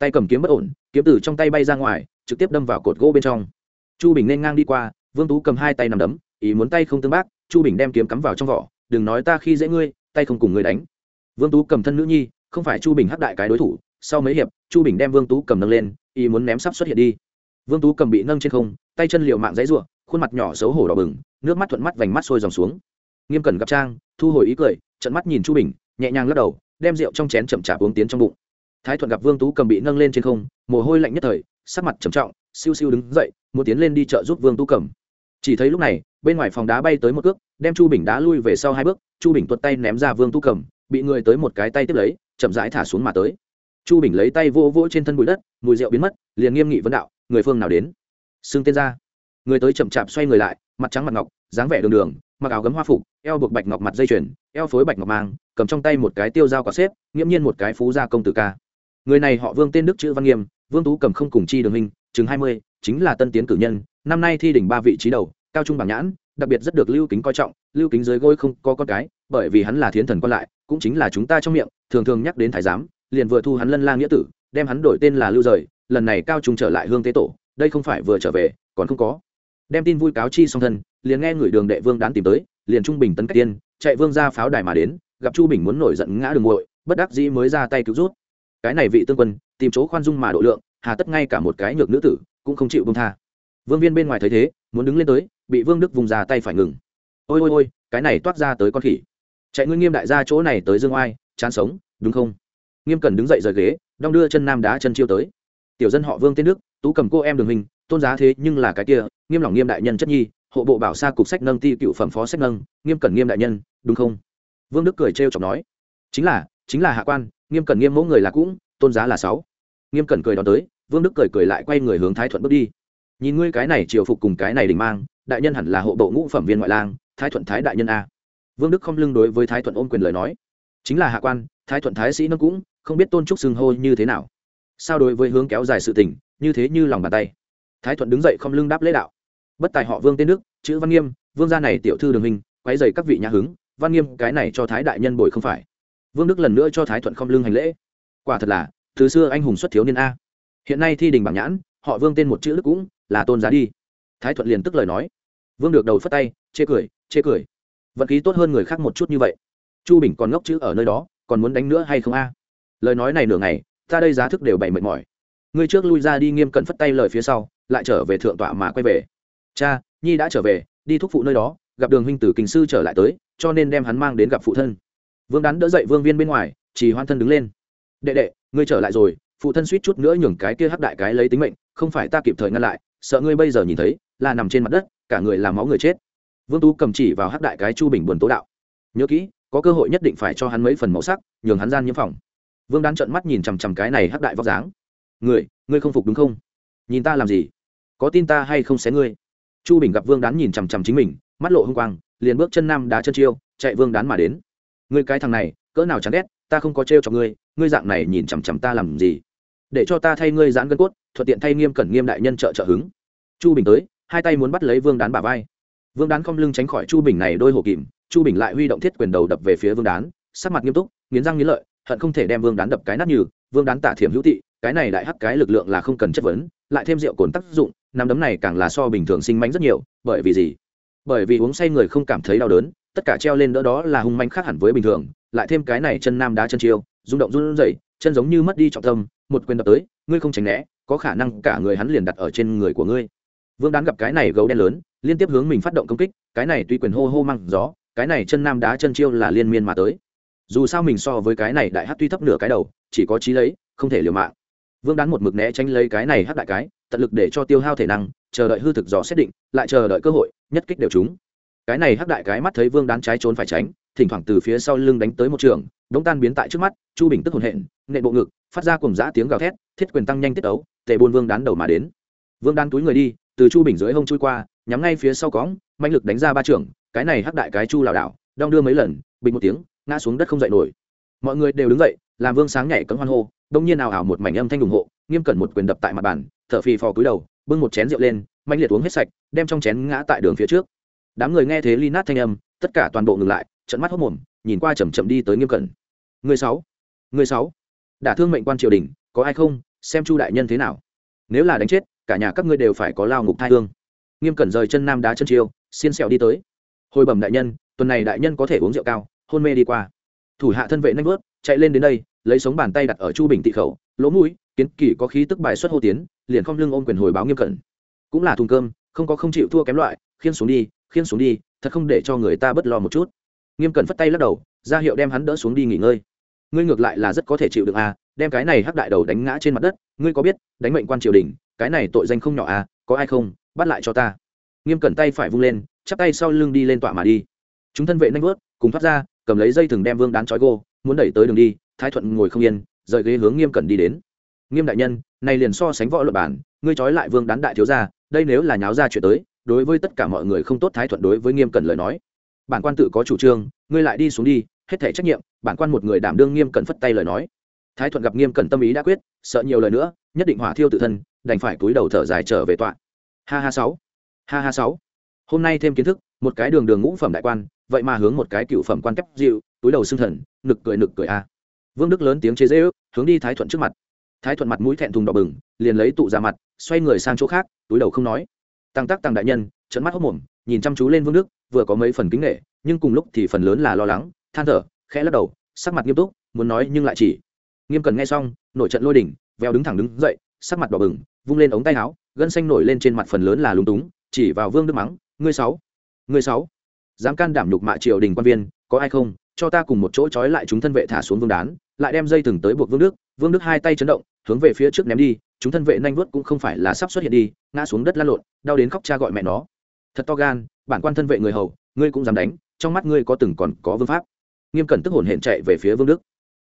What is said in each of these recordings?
tay cầm kiếm bất ổn, kiếm từ trong tay bay ra ngoài, trực tiếp đâm vào cột gỗ bên trong. Chu bình nên ngang đi qua, vương tú cầm hai tay nằm đấm, ý muốn tay không tương bác, chu bình đem kiếm cắm vào trong vỏ, đừng nói ta khi dễ ngươi, tay không cùng người đánh. Vương tú cầm thân nữ nhi, không phải chu bình hắc đại cái đối thủ, sau mấy hiệp, chu bình đem vương tú cầm nâng lên, ý muốn ném sắp xuất hiện đi. Vương tú cầm bị nâng trên không, tay chân liệu mạng dãy ruộng khuôn mặt nhỏ xấu hổ đỏ bừng, nước mắt thuận mắt vành mắt sôi dòng xuống. Nghiêm cẩn gặp trang, thu hồi ý cười trận mắt nhìn chu bình, nhẹ nhàng lắc đầu, đem rượu trong chén chậm chạp uống tiến trong bụng thái thuận gặp vương tú cầm bị nâng lên trên không, mồ hôi lạnh nhất thời, sắc mặt trầm trọng, siêu siêu đứng dậy, muốn tiến lên đi chợ giúp vương tú cầm. Chỉ thấy lúc này, bên ngoài phòng đá bay tới một cước, đem chu bình đá lui về sau hai bước, chu bình tuột tay ném ra vương tú cầm, bị người tới một cái tay tiếp lấy, chậm rãi thả xuống mà tới. Chu bình lấy tay vô vỗ trên thân bụi đất, mùi rượu biến mất, liền nghiêm nghị vấn đạo, người phương nào đến? Xưng tên ra người tới chậm chạp xoay người lại, mặt trắng mặt ngọc, dáng vẻ đường đường, mặc áo gấm hoa phục, eo buộc bạch ngọc mặt dây chuyền, eo phối bạch ngọc mang, cầm trong tay một cái tiêu dao có xếp, nghiễm nhiên một cái phú gia công tử ca người này họ vương tên đức chữ văn nghiêm, vương tú cầm không cùng chi đường hình, chừng hai mươi, chính là tân tiến cử nhân, năm nay thi đỉnh ba vị trí đầu, cao trung bảng nhãn, đặc biệt rất được lưu kính coi trọng. Lưu kính dưới gối không có con cái, bởi vì hắn là thiến thần quan lại, cũng chính là chúng ta trong miệng, thường thường nhắc đến thái giám, liền vừa thu hắn lân la nghĩa tử, đem hắn đổi tên là lưu rời, lần này cao trung trở lại hương tế tổ, đây không phải vừa trở về, còn không có. Đem tin vui cáo chi song thân, liền nghe người đường đệ vương đán tìm tới, liền trung bình tấn cách tiên, chạy vương ra pháo đài mà đến, gặp chu bình muốn nổi giận ngã đường nguội bất đắc dĩ mới ra tay cứu rút cái này vị tương quân, tìm chỗ khoan dung mà độ lượng, hà tất ngay cả một cái nhược nữ tử, cũng không chịu bông tha. Vương viên bên ngoài thấy thế, muốn đứng lên tới, bị vương đức vùng ra tay phải ngừng. Ôi ôi ôi, cái này toát ra tới con khỉ. Chạy ngươi nghiêm đại gia chỗ này tới dương oai, chán sống, đúng không? Nghiêm cần đứng dậy rời ghế, đong đưa chân nam đá chân chiêu tới. Tiểu dân họ vương tên đức, tú cầm cô em đường hình, tôn giá thế nhưng là cái kia, nghiêm lòng nghiêm đại nhân chất nhi, hộ bộ bảo xa cục sách nâng ti cựu phẩm phó sách nâng, nghiêm cẩn nghiêm đại nhân, đúng không? Vương đức cười trêu chọc nói. Chính là chính là hạ quan nghiêm cẩn nghiêm mẫu người là cũng, tôn giá là sáu. Nghiêm cẩn cười đón tới, vương đức cười cười lại quay người hướng thái thuận bước đi. Nhìn ngươi cái này triều phục cùng cái này đình mang, đại nhân hẳn là hộ bộ ngũ phẩm viên ngoại lang, thái thuận thái đại nhân a. Vương đức không lưng đối với thái thuận ôm quyền lời nói. Chính là hạ quan, thái thuận thái sĩ nâng cũng không biết tôn trúc xưng hô như thế nào. Sao đối với hướng kéo dài sự tình, như thế như lòng bàn tay. Thái thuận đứng dậy không lưng đáp lễ đạo. Bất tài họ vương tên đức, chữ văn nghiêm, vương gia này tiểu thư đường hình, quấy dày các vị nhà hứng, văn nghiêm cái này cho thái đại nhân bồi không phải vương đức lần nữa cho thái thuận không lưng hành lễ. Quả thật là, từ xưa anh hùng xuất thiếu niên a. Hiện nay thi đình bảng nhãn, họ vương tên một chữ đức cũng là tôn giá đi. Thái thuận liền tức lời nói. Vương được đầu phất tay, chê cười chê cười. Vận khí tốt hơn người khác một chút như vậy. Chu bình còn ngốc chữ ở nơi đó, còn muốn đánh nữa hay không a? Lời nói này nửa ngày, ta đây giá thức đều bày mệt mỏi. Ngươi trước lui ra đi nghiêm cận phất tay lời phía sau, lại trở về thượng tọa mà quay về. Cha, nhi đã trở về, đi thúc phụ nơi đó, gặp đường huynh tử kinh sư trở lại tới, cho nên đem hắn mang đến gặp phụ thân vương đắn đỡ dậy vương viên bên ngoài chỉ hoan thân đứng lên. Đệ đệ, ngươi trở lại rồi, phụ thân suýt chút nữa nhường cái kia hắc đại cái lấy tính mệnh, không phải ta kịp thời ngăn lại, sợ ngươi bây giờ nhìn thấy, là nằm trên mặt đất, cả người làm máu người chết. Vương tú cầm chỉ vào hắc đại cái chu bình buồn tố đạo. Nhớ kỹ, có cơ hội nhất định phải cho hắn mấy phần màu sắc, nhường hắn gian nhiễm phòng. Vương đán trợn mắt nhìn chằm chằm cái này hắc đại vóc dáng. Người ngươi không phục đúng không? Nhìn ta làm gì? Có tin ta hay không xé ngươi? Chu bình gặp vương đán nhìn chằm chằm chính mình, mắt lộ h ư n g quang, liền bước chân nam đá chân chiêu, chạy vương đán mà đến ngươi cái thằng này, cỡ nào chán ghét, ta không có trêu cho ngươi ngươi dạng này nhìn chằm chằm ta làm gì? Để cho ta thay ngươi giãn gân cốt, thuận tiện thay nghiêm cẩn nghiêm đại nhân trợ trợ hứng. Chu bình tới, hai tay muốn bắt lấy vương đán bà vai. Vương đán không lưng tránh khỏi chu bình này đôi hổ kìm, chu bình lại huy động thiết quyền đầu đập về phía vương đán, sắc mặt nghiêm túc, nghiến răng nghiến lợi, hận không thể đem vương đán đập cái nát như vương đán tả thiểm hữu thị cái này lại hắc cái lực lượng là không cần chất vấn, lại thêm rượu cồn tác dụng, nắm đấm này càng là so bình thường sinh mánh rất nhiều, bởi vì gì? Bởi vì uống say người không cảm thấy đau đớn tất cả treo lên đỡ đó là hung manh khác hẳn với bình thường, lại thêm cái này chân nam đá chân chiêu, rung động run rẩy, chân giống như mất đi trọng tâm, một quyền đập tới, ngươi không tránh né, có khả năng cả người hắn liền đặt ở trên người của ngươi. Vương đán gặp cái này gấu đen lớn, liên tiếp hướng mình phát động công kích, cái này tuy quyền hô hô măng gió, cái này chân nam đá chân chiêu là liên miên mà tới. Dù sao mình so với cái này đại hát tuy thấp nửa cái đầu, chỉ có trí lấy, không thể liều mạng. Vương đán một mực né tránh lấy cái này hát đại cái, tận lực để cho tiêu hao thể năng, chờ đợi hư thực dò xét định, lại chờ đợi cơ hội, nhất kích đều chúng cái này hắc đại cái mắt thấy vương đán trái trốn phải tránh, thỉnh thoảng từ phía sau lưng đánh tới một trường, đống tan biến tại trước mắt, chu bình tức hồn hện nệ bộ ngực, phát ra cùng giã tiếng gào thét, thiết quyền tăng nhanh tiết ấu tệ buôn vương đán đầu mà đến. Vương đán túi người đi, từ chu bình dưới hông chui qua, nhắm ngay phía sau cõng mạnh lực đánh ra ba trường, cái này hắc đại cái chu lảo đảo, đong đưa mấy lần, bình một tiếng, ngã xuống đất không dậy nổi. Mọi người đều đứng dậy, làm vương sáng nhảy cấm hoan hô, đông nhiên ảo ảo một mảnh âm thanh ủng hộ, nghiêm cẩn một quyền đập tại mặt bàn, thở phì phò cúi đầu, bưng một chén rượu lên mạnh liệt uống hết sạch, đem trong chén ngã tại đường phía trước đám người nghe thế ly nát thanh âm, tất cả toàn bộ ngừng lại trận mắt hốc mồm, nhìn qua chầm chậm đi tới nghiêm cẩn. Người sáu người sáu. Đả thương mệnh quan triều đình, có ai không? Xem chu đại nhân thế nào. Nếu là đánh chết, cả nhà các ngươi đều phải có lao ngục thai hương. Nghiêm cẩn rời chân nam đá chân chiêu, xiên xẹo đi tới. Hồi bẩm đại nhân, tuần này đại nhân có thể uống rượu cao, hôn mê đi qua. Thủ hạ thân vệ nanh vớt, chạy lên đến đây, lấy sống bàn tay đặt ở chu bình tị khẩu, lỗ mũi, kiến kỳ có khí tức bài xuất hô tiến, liền không lưng ôm quyền hồi báo nghiêm cẩn. Cũng là thùng cơm, không có không chịu thua kém loại, khiên xuống đi khiêng xuống đi, thật không để cho người ta bất lo một chút. Nghiêm cẩn phất tay lắc đầu, ra hiệu đem hắn đỡ xuống đi nghỉ ngơi. Ngươi ngược lại là rất có thể chịu được à đem cái này hắc đại đầu đánh ngã trên mặt đất, ngươi có biết, đánh mệnh quan triều đình, cái này tội danh không nhỏ à có ai không, bắt lại cho ta. Nghiêm cẩn tay phải vung lên, chắp tay sau lưng đi lên tọa mà đi. Chúng thân vệ nanh vớt cùng thoát ra, cầm lấy dây thừng đem vương đán trói gô, muốn đẩy tới đường đi, thái thuận ngồi không yên, rời ghế hướng nghiêm cẩn đi đến. Nghiêm đại nhân, này liền so sánh võ luật bản, ngươi trói lại vương đán đại thiếu gia, đây nếu là nháo ra chuyện tới đối với tất cả mọi người không tốt thái thuận đối với nghiêm cẩn lời nói. Bản quan tự có chủ trương, ngươi lại đi xuống đi, hết thể trách nhiệm, bản quan một người đảm đương nghiêm cẩn phất tay lời nói. Thái thuận gặp nghiêm cẩn tâm ý đã quyết, sợ nhiều lời nữa, nhất định hỏa thiêu tự thân, đành phải túi đầu thở dài trở về tọa. Ha ha sáu, ha ha sáu. Hôm nay thêm kiến thức, một cái đường đường ngũ phẩm đại quan, vậy mà hướng một cái cựu phẩm quan kép dịu, túi đầu xương thần, nực cười nực cười a. Vương đức lớn tiếng chế dễ ước hướng đi thái thuận trước mặt. Thái thuận mặt mũi thẹn thùng đỏ bừng, liền lấy tụ ra mặt, xoay người sang chỗ khác, túi đầu không nói tăng tác tăng đại nhân trận mắt hốc mồm, nhìn chăm chú lên vương đức, vừa có mấy phần kính nghệ nhưng cùng lúc thì phần lớn là lo lắng, than thở, khẽ lắc đầu, sắc mặt nghiêm túc, muốn nói nhưng lại chỉ. Nghiêm cần nghe xong, nổi trận lôi đỉnh, veo đứng thẳng đứng dậy, sắc mặt đỏ bừng, vung lên ống tay áo, gân xanh nổi lên trên mặt phần lớn là lúng túng, chỉ vào vương đức mắng, ngươi sáu ngươi sáu, dám can đảm nhục mạ triều đình quan viên, có ai không? Cho ta cùng một chỗ trói lại chúng thân vệ thả xuống vương đán, lại đem dây thừng tới buộc vương đức vương đức hai tay chấn động, hướng về phía trước ném đi, chúng thân vệ nhanh vuốt cũng không phải là sắp xuất hiện đi, ngã xuống đất lăn lộn, đau đến khóc cha gọi mẹ nó. Thật to gan, bản quan thân vệ người hầu, ngươi cũng dám đánh, trong mắt ngươi có từng còn có vương pháp. Nghiêm cẩn tức hồn hển chạy về phía vương đức.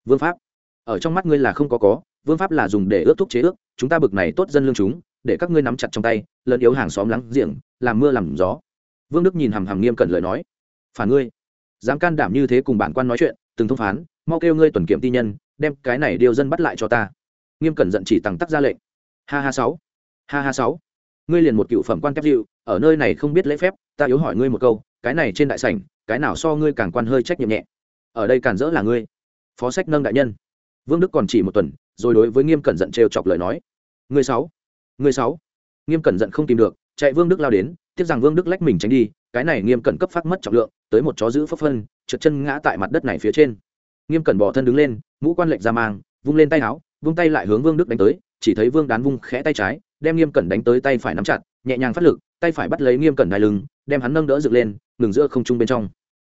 Vương pháp? Ở trong mắt ngươi là không có có, vương pháp là dùng để ước thúc chế ước, chúng ta bực này tốt dân lương chúng, để các ngươi nắm chặt trong tay, lẫn yếu hàng xóm lắng giềng, làm mưa làm gió. Vương đức nhìn hằm hằm nghiêm cẩn lời nói. Phản ngươi. Dám can đảm như thế cùng bản quan nói chuyện, từng thông phán, mau kêu ngươi tuần kiểm ti nhân đem cái này điều dân bắt lại cho ta. Nghiêm cẩn giận chỉ tằng tắc ra lệnh. Ha ha sáu. Ha ha sáu. Ngươi liền một cựu phẩm quan kép dịu, ở nơi này không biết lễ phép, ta yếu hỏi ngươi một câu, cái này trên đại sảnh, cái nào so ngươi càng quan hơi trách nhiệm nhẹ? Ở đây cản rỡ là ngươi. Phó sách nâng đại nhân. Vương đức còn chỉ một tuần, rồi đối với nghiêm cẩn giận trêu chọc lời nói. Ngươi sáu. Ngươi sáu. Nghiêm cẩn giận không tìm được, chạy vương đức lao đến, tiếc rằng vương đức lách mình tránh đi, cái này nghiêm cẩn cấp phát mất trọng lượng, tới một chó giữ phấp phân, trượt chân ngã tại mặt đất này phía trên nghiêm cẩn bỏ thân đứng lên, mũ quan lệnh ra mang, vung lên tay áo, vung tay lại hướng vương đức đánh tới, chỉ thấy vương đán vung khẽ tay trái, đem nghiêm cẩn đánh tới tay phải nắm chặt, nhẹ nhàng phát lực, tay phải bắt lấy nghiêm cẩn đai lưng, đem hắn nâng đỡ dựng lên, ngừng giữa không trung bên trong.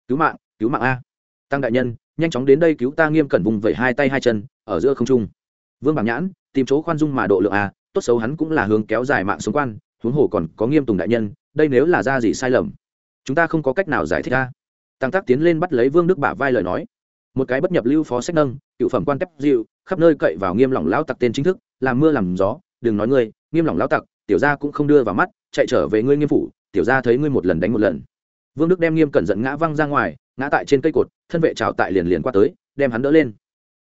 Cứu mạng cứu mạng a! Tăng đại nhân, nhanh chóng đến đây cứu ta. Nghiêm cẩn vùng vẩy hai tay hai chân, ở giữa không trung. Vương bảng nhãn, tìm chỗ khoan dung mà độ lượng a, tốt xấu hắn cũng là hướng kéo dài mạng sống quan, huống hồ còn có nghiêm tùng đại nhân, đây nếu là ra gì sai lầm? Chúng ta không có cách nào giải thích a. Tăng tác tiến lên bắt lấy vương đức bả vai lời nói một cái bất nhập lưu phó sách nâng, cựu phẩm quan tép dịu, khắp nơi cậy vào nghiêm lỏng lão tặc tên chính thức, làm mưa làm gió, đừng nói ngươi, nghiêm lỏng lão tặc, tiểu gia cũng không đưa vào mắt, chạy trở về ngươi nghiêm phủ, tiểu gia thấy ngươi một lần đánh một lần. Vương đức đem nghiêm cẩn giận ngã văng ra ngoài, ngã tại trên cây cột, thân vệ trào tại liền liền qua tới, đem hắn đỡ lên.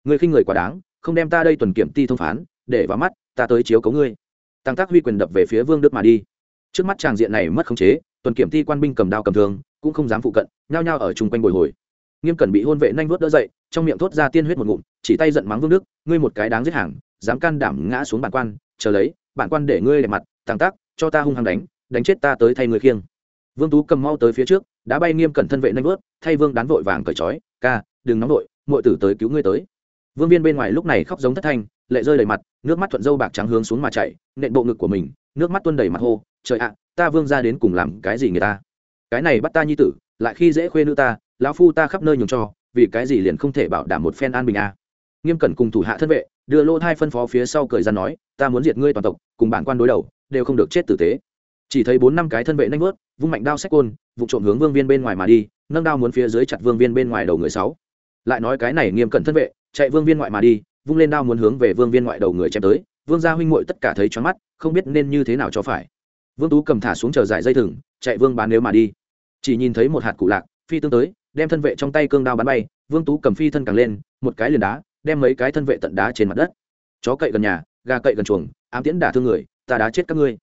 Ngươi khinh người quá đáng, không đem ta đây tuần kiểm ti thông phán, để vào mắt, ta tới chiếu cấu ngươi. Tăng tác huy quyền đập về phía vương đức mà đi. Trước mắt tràng diện này mất khống chế, tuần kiểm ti quan binh cầm đao cầm thương, cũng không dám phụ cận, nhao nhao ở chung quanh bồi hồi nghiêm cẩn bị hôn vệ nhanh vớt đỡ dậy, trong miệng thốt ra tiên huyết một ngụm, chỉ tay giận mắng vương đức, ngươi một cái đáng giết hàng, dám can đảm ngã xuống bản quan, chờ lấy, bản quan để ngươi đẹp mặt tàng tác cho ta hung hăng đánh đánh chết ta tới thay người khiêng. Vương tú cầm mau tới phía trước, đã bay nghiêm cẩn thân vệ nhanh vớt thay vương đán vội vàng cởi trói, ca, đừng nóng vội, muội tử tới cứu ngươi tới. Vương viên bên ngoài lúc này khóc giống thất thanh, lệ rơi đầy mặt, nước mắt thuận dâu bạc trắng hướng xuống mà chạy, nện bộ ngực của mình, nước mắt tuôn đầy mặt hô, trời ạ, ta vương ra đến cùng làm cái gì người ta? Cái này bắt ta nhi tử, lại khi dễ khuê nữ ta lão phu ta khắp nơi nhường cho, vì cái gì liền không thể bảo đảm một phen an bình à. nghiêm cẩn cùng thủ hạ thân vệ, đưa lô thai phân phó phía sau cười ra nói, ta muốn diệt ngươi toàn tộc, cùng bản quan đối đầu, đều không được chết tử tế. Chỉ thấy bốn năm cái thân vệ nanh vớt, vung mạnh đao sách côn, vụ trộm hướng vương viên bên ngoài mà đi, nâng đao muốn phía dưới chặt vương viên bên ngoài đầu người sáu. Lại nói cái này nghiêm cẩn thân vệ, chạy vương viên ngoại mà đi, vung lên đao muốn hướng về vương viên ngoại đầu người chém tới, vương gia huynh muội tất cả thấy choáng mắt, không biết nên như thế nào cho phải. Vương tú cầm thả xuống chờ giải dây thừng, chạy vương bán nếu mà đi. Chỉ nhìn thấy một hạt cụ lạc phi tương tới, đem thân vệ trong tay cương đao bắn bay, vương tú cầm phi thân càng lên, một cái liền đá, đem mấy cái thân vệ tận đá trên mặt đất. Chó cậy gần nhà, gà cậy gần chuồng, ám tiễn đả thương người, ta đá chết các ngươi.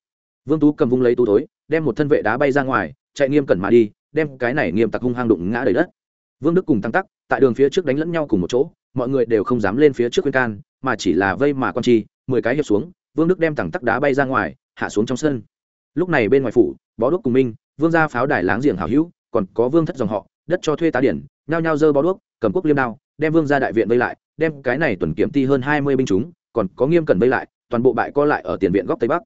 Vương tú cầm vung lấy tú tối, đem một thân vệ đá bay ra ngoài, chạy nghiêm cẩn mà đi, đem cái này nghiêm tặc hung hang đụng ngã đầy đất. Vương đức cùng tăng tắc, tại đường phía trước đánh lẫn nhau cùng một chỗ, mọi người đều không dám lên phía trước khuyên can, mà chỉ là vây mà con chi, mười cái hiệp xuống, vương đức đem thẳng tắc đá bay ra ngoài, hạ xuống trong sân. Lúc này bên ngoài phủ, bó đuốc cùng minh, vương gia pháo đài láng giềng hảo hữu còn có vương thất dòng họ, đất cho thuê tá điển, nhao nhao dơ bao đuốc, cầm quốc liêm đao, đem vương ra đại viện vây lại, đem cái này tuần kiểm ti hơn hai mươi binh chúng, còn có nghiêm cẩn vây lại, toàn bộ bại co lại ở tiền viện góc tây bắc.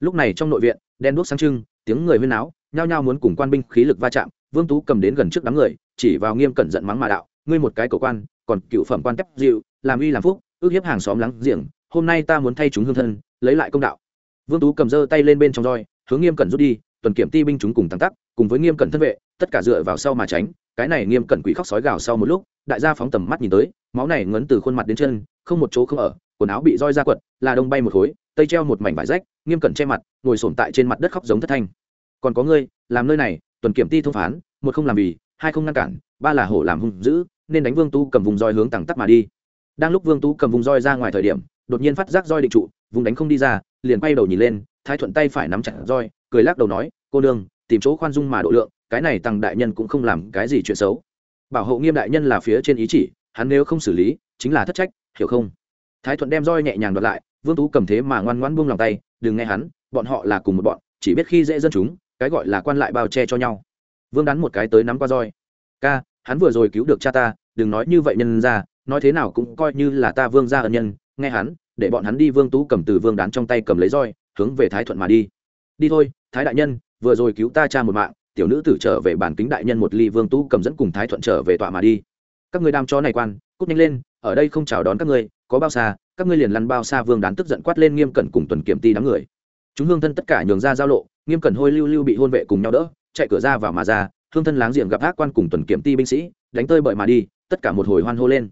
Lúc này trong nội viện, đen đuốc sáng trưng, tiếng người huyên náo, nhao nhao muốn cùng quan binh khí lực va chạm, vương tú cầm đến gần trước đám người, chỉ vào nghiêm cẩn giận mắng mà đạo, ngươi một cái cầu quan, còn cựu phẩm quan tép dịu, làm uy làm phúc, ước hiếp hàng xóm lắng giềng, hôm nay ta muốn thay chúng hương thân, lấy lại công đạo. Vương tú cầm giơ tay lên bên trong roi, hướng nghiêm cẩn rút đi, tuần kiểm ti binh chúng cùng tăng tắc cùng với nghiêm cẩn thân vệ, tất cả dựa vào sau mà tránh, cái này nghiêm cẩn quỷ khóc sói gào sau một lúc, đại gia phóng tầm mắt nhìn tới, máu này ngấn từ khuôn mặt đến chân, không một chỗ không ở, quần áo bị roi ra quật, là đông bay một khối, tây treo một mảnh vải rách, nghiêm cẩn che mặt, ngồi sổm tại trên mặt đất khóc giống thất thanh. Còn có ngươi, làm nơi này, tuần kiểm ti thông phán, một không làm vì, hai không ngăn cản, ba là hổ làm hung dữ, nên đánh vương tu cầm vùng roi hướng tằng tắc mà đi. Đang lúc vương tu cầm vùng roi ra ngoài thời điểm, đột nhiên phát giác roi định trụ, vùng đánh không đi ra, liền quay đầu nhìn lên, thái thuận tay phải nắm chặt roi, cười lắc đầu nói, cô nương tìm chỗ khoan dung mà độ lượng, cái này tăng đại nhân cũng không làm cái gì chuyện xấu. Bảo hộ nghiêm đại nhân là phía trên ý chỉ, hắn nếu không xử lý, chính là thất trách, hiểu không? Thái thuận đem roi nhẹ nhàng đoạt lại, vương tú cầm thế mà ngoan ngoãn buông lòng tay, đừng nghe hắn, bọn họ là cùng một bọn, chỉ biết khi dễ dân chúng, cái gọi là quan lại bao che cho nhau. Vương đắn một cái tới nắm qua roi. Ca, hắn vừa rồi cứu được cha ta, đừng nói như vậy nhân ra, nói thế nào cũng coi như là ta vương gia ân nhân, nghe hắn, để bọn hắn đi. Vương tú cầm từ vương đán trong tay cầm lấy roi, hướng về thái thuận mà đi. Đi thôi, thái đại nhân vừa rồi cứu ta cha một mạng, tiểu nữ tử trở về bản kính đại nhân một ly vương tú cầm dẫn cùng thái thuận trở về tọa mà đi. Các người đam cho này quan, cút nhanh lên, ở đây không chào đón các ngươi, có bao xa, các ngươi liền lăn bao xa vương đán tức giận quát lên nghiêm cẩn cùng tuần kiểm ti đám người. Chúng hương thân tất cả nhường ra giao lộ, nghiêm cẩn hôi lưu lưu bị hôn vệ cùng nhau đỡ, chạy cửa ra vào mà ra, hương thân láng giềng gặp ác quan cùng tuần kiểm ti binh sĩ, đánh tơi bời mà đi, tất cả một hồi hoan hô lên.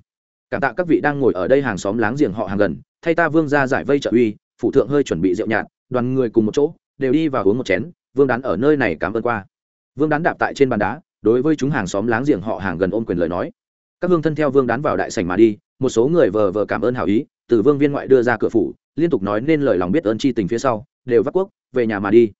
Cảm tạ các vị đang ngồi ở đây hàng xóm láng giềng họ hàng gần, thay ta vương ra giải vây trợ uy, phụ thượng hơi chuẩn bị rượu nhạt, đoàn người cùng một chỗ, đều đi vào uống một chén vương đán ở nơi này cảm ơn qua. Vương đán đạp tại trên bàn đá, đối với chúng hàng xóm láng giềng họ hàng gần ôm quyền lời nói. Các hương thân theo vương đán vào đại sảnh mà đi, một số người vờ vờ cảm ơn hảo ý, từ vương viên ngoại đưa ra cửa phủ, liên tục nói nên lời lòng biết ơn chi tình phía sau, đều vắt quốc, về nhà mà đi.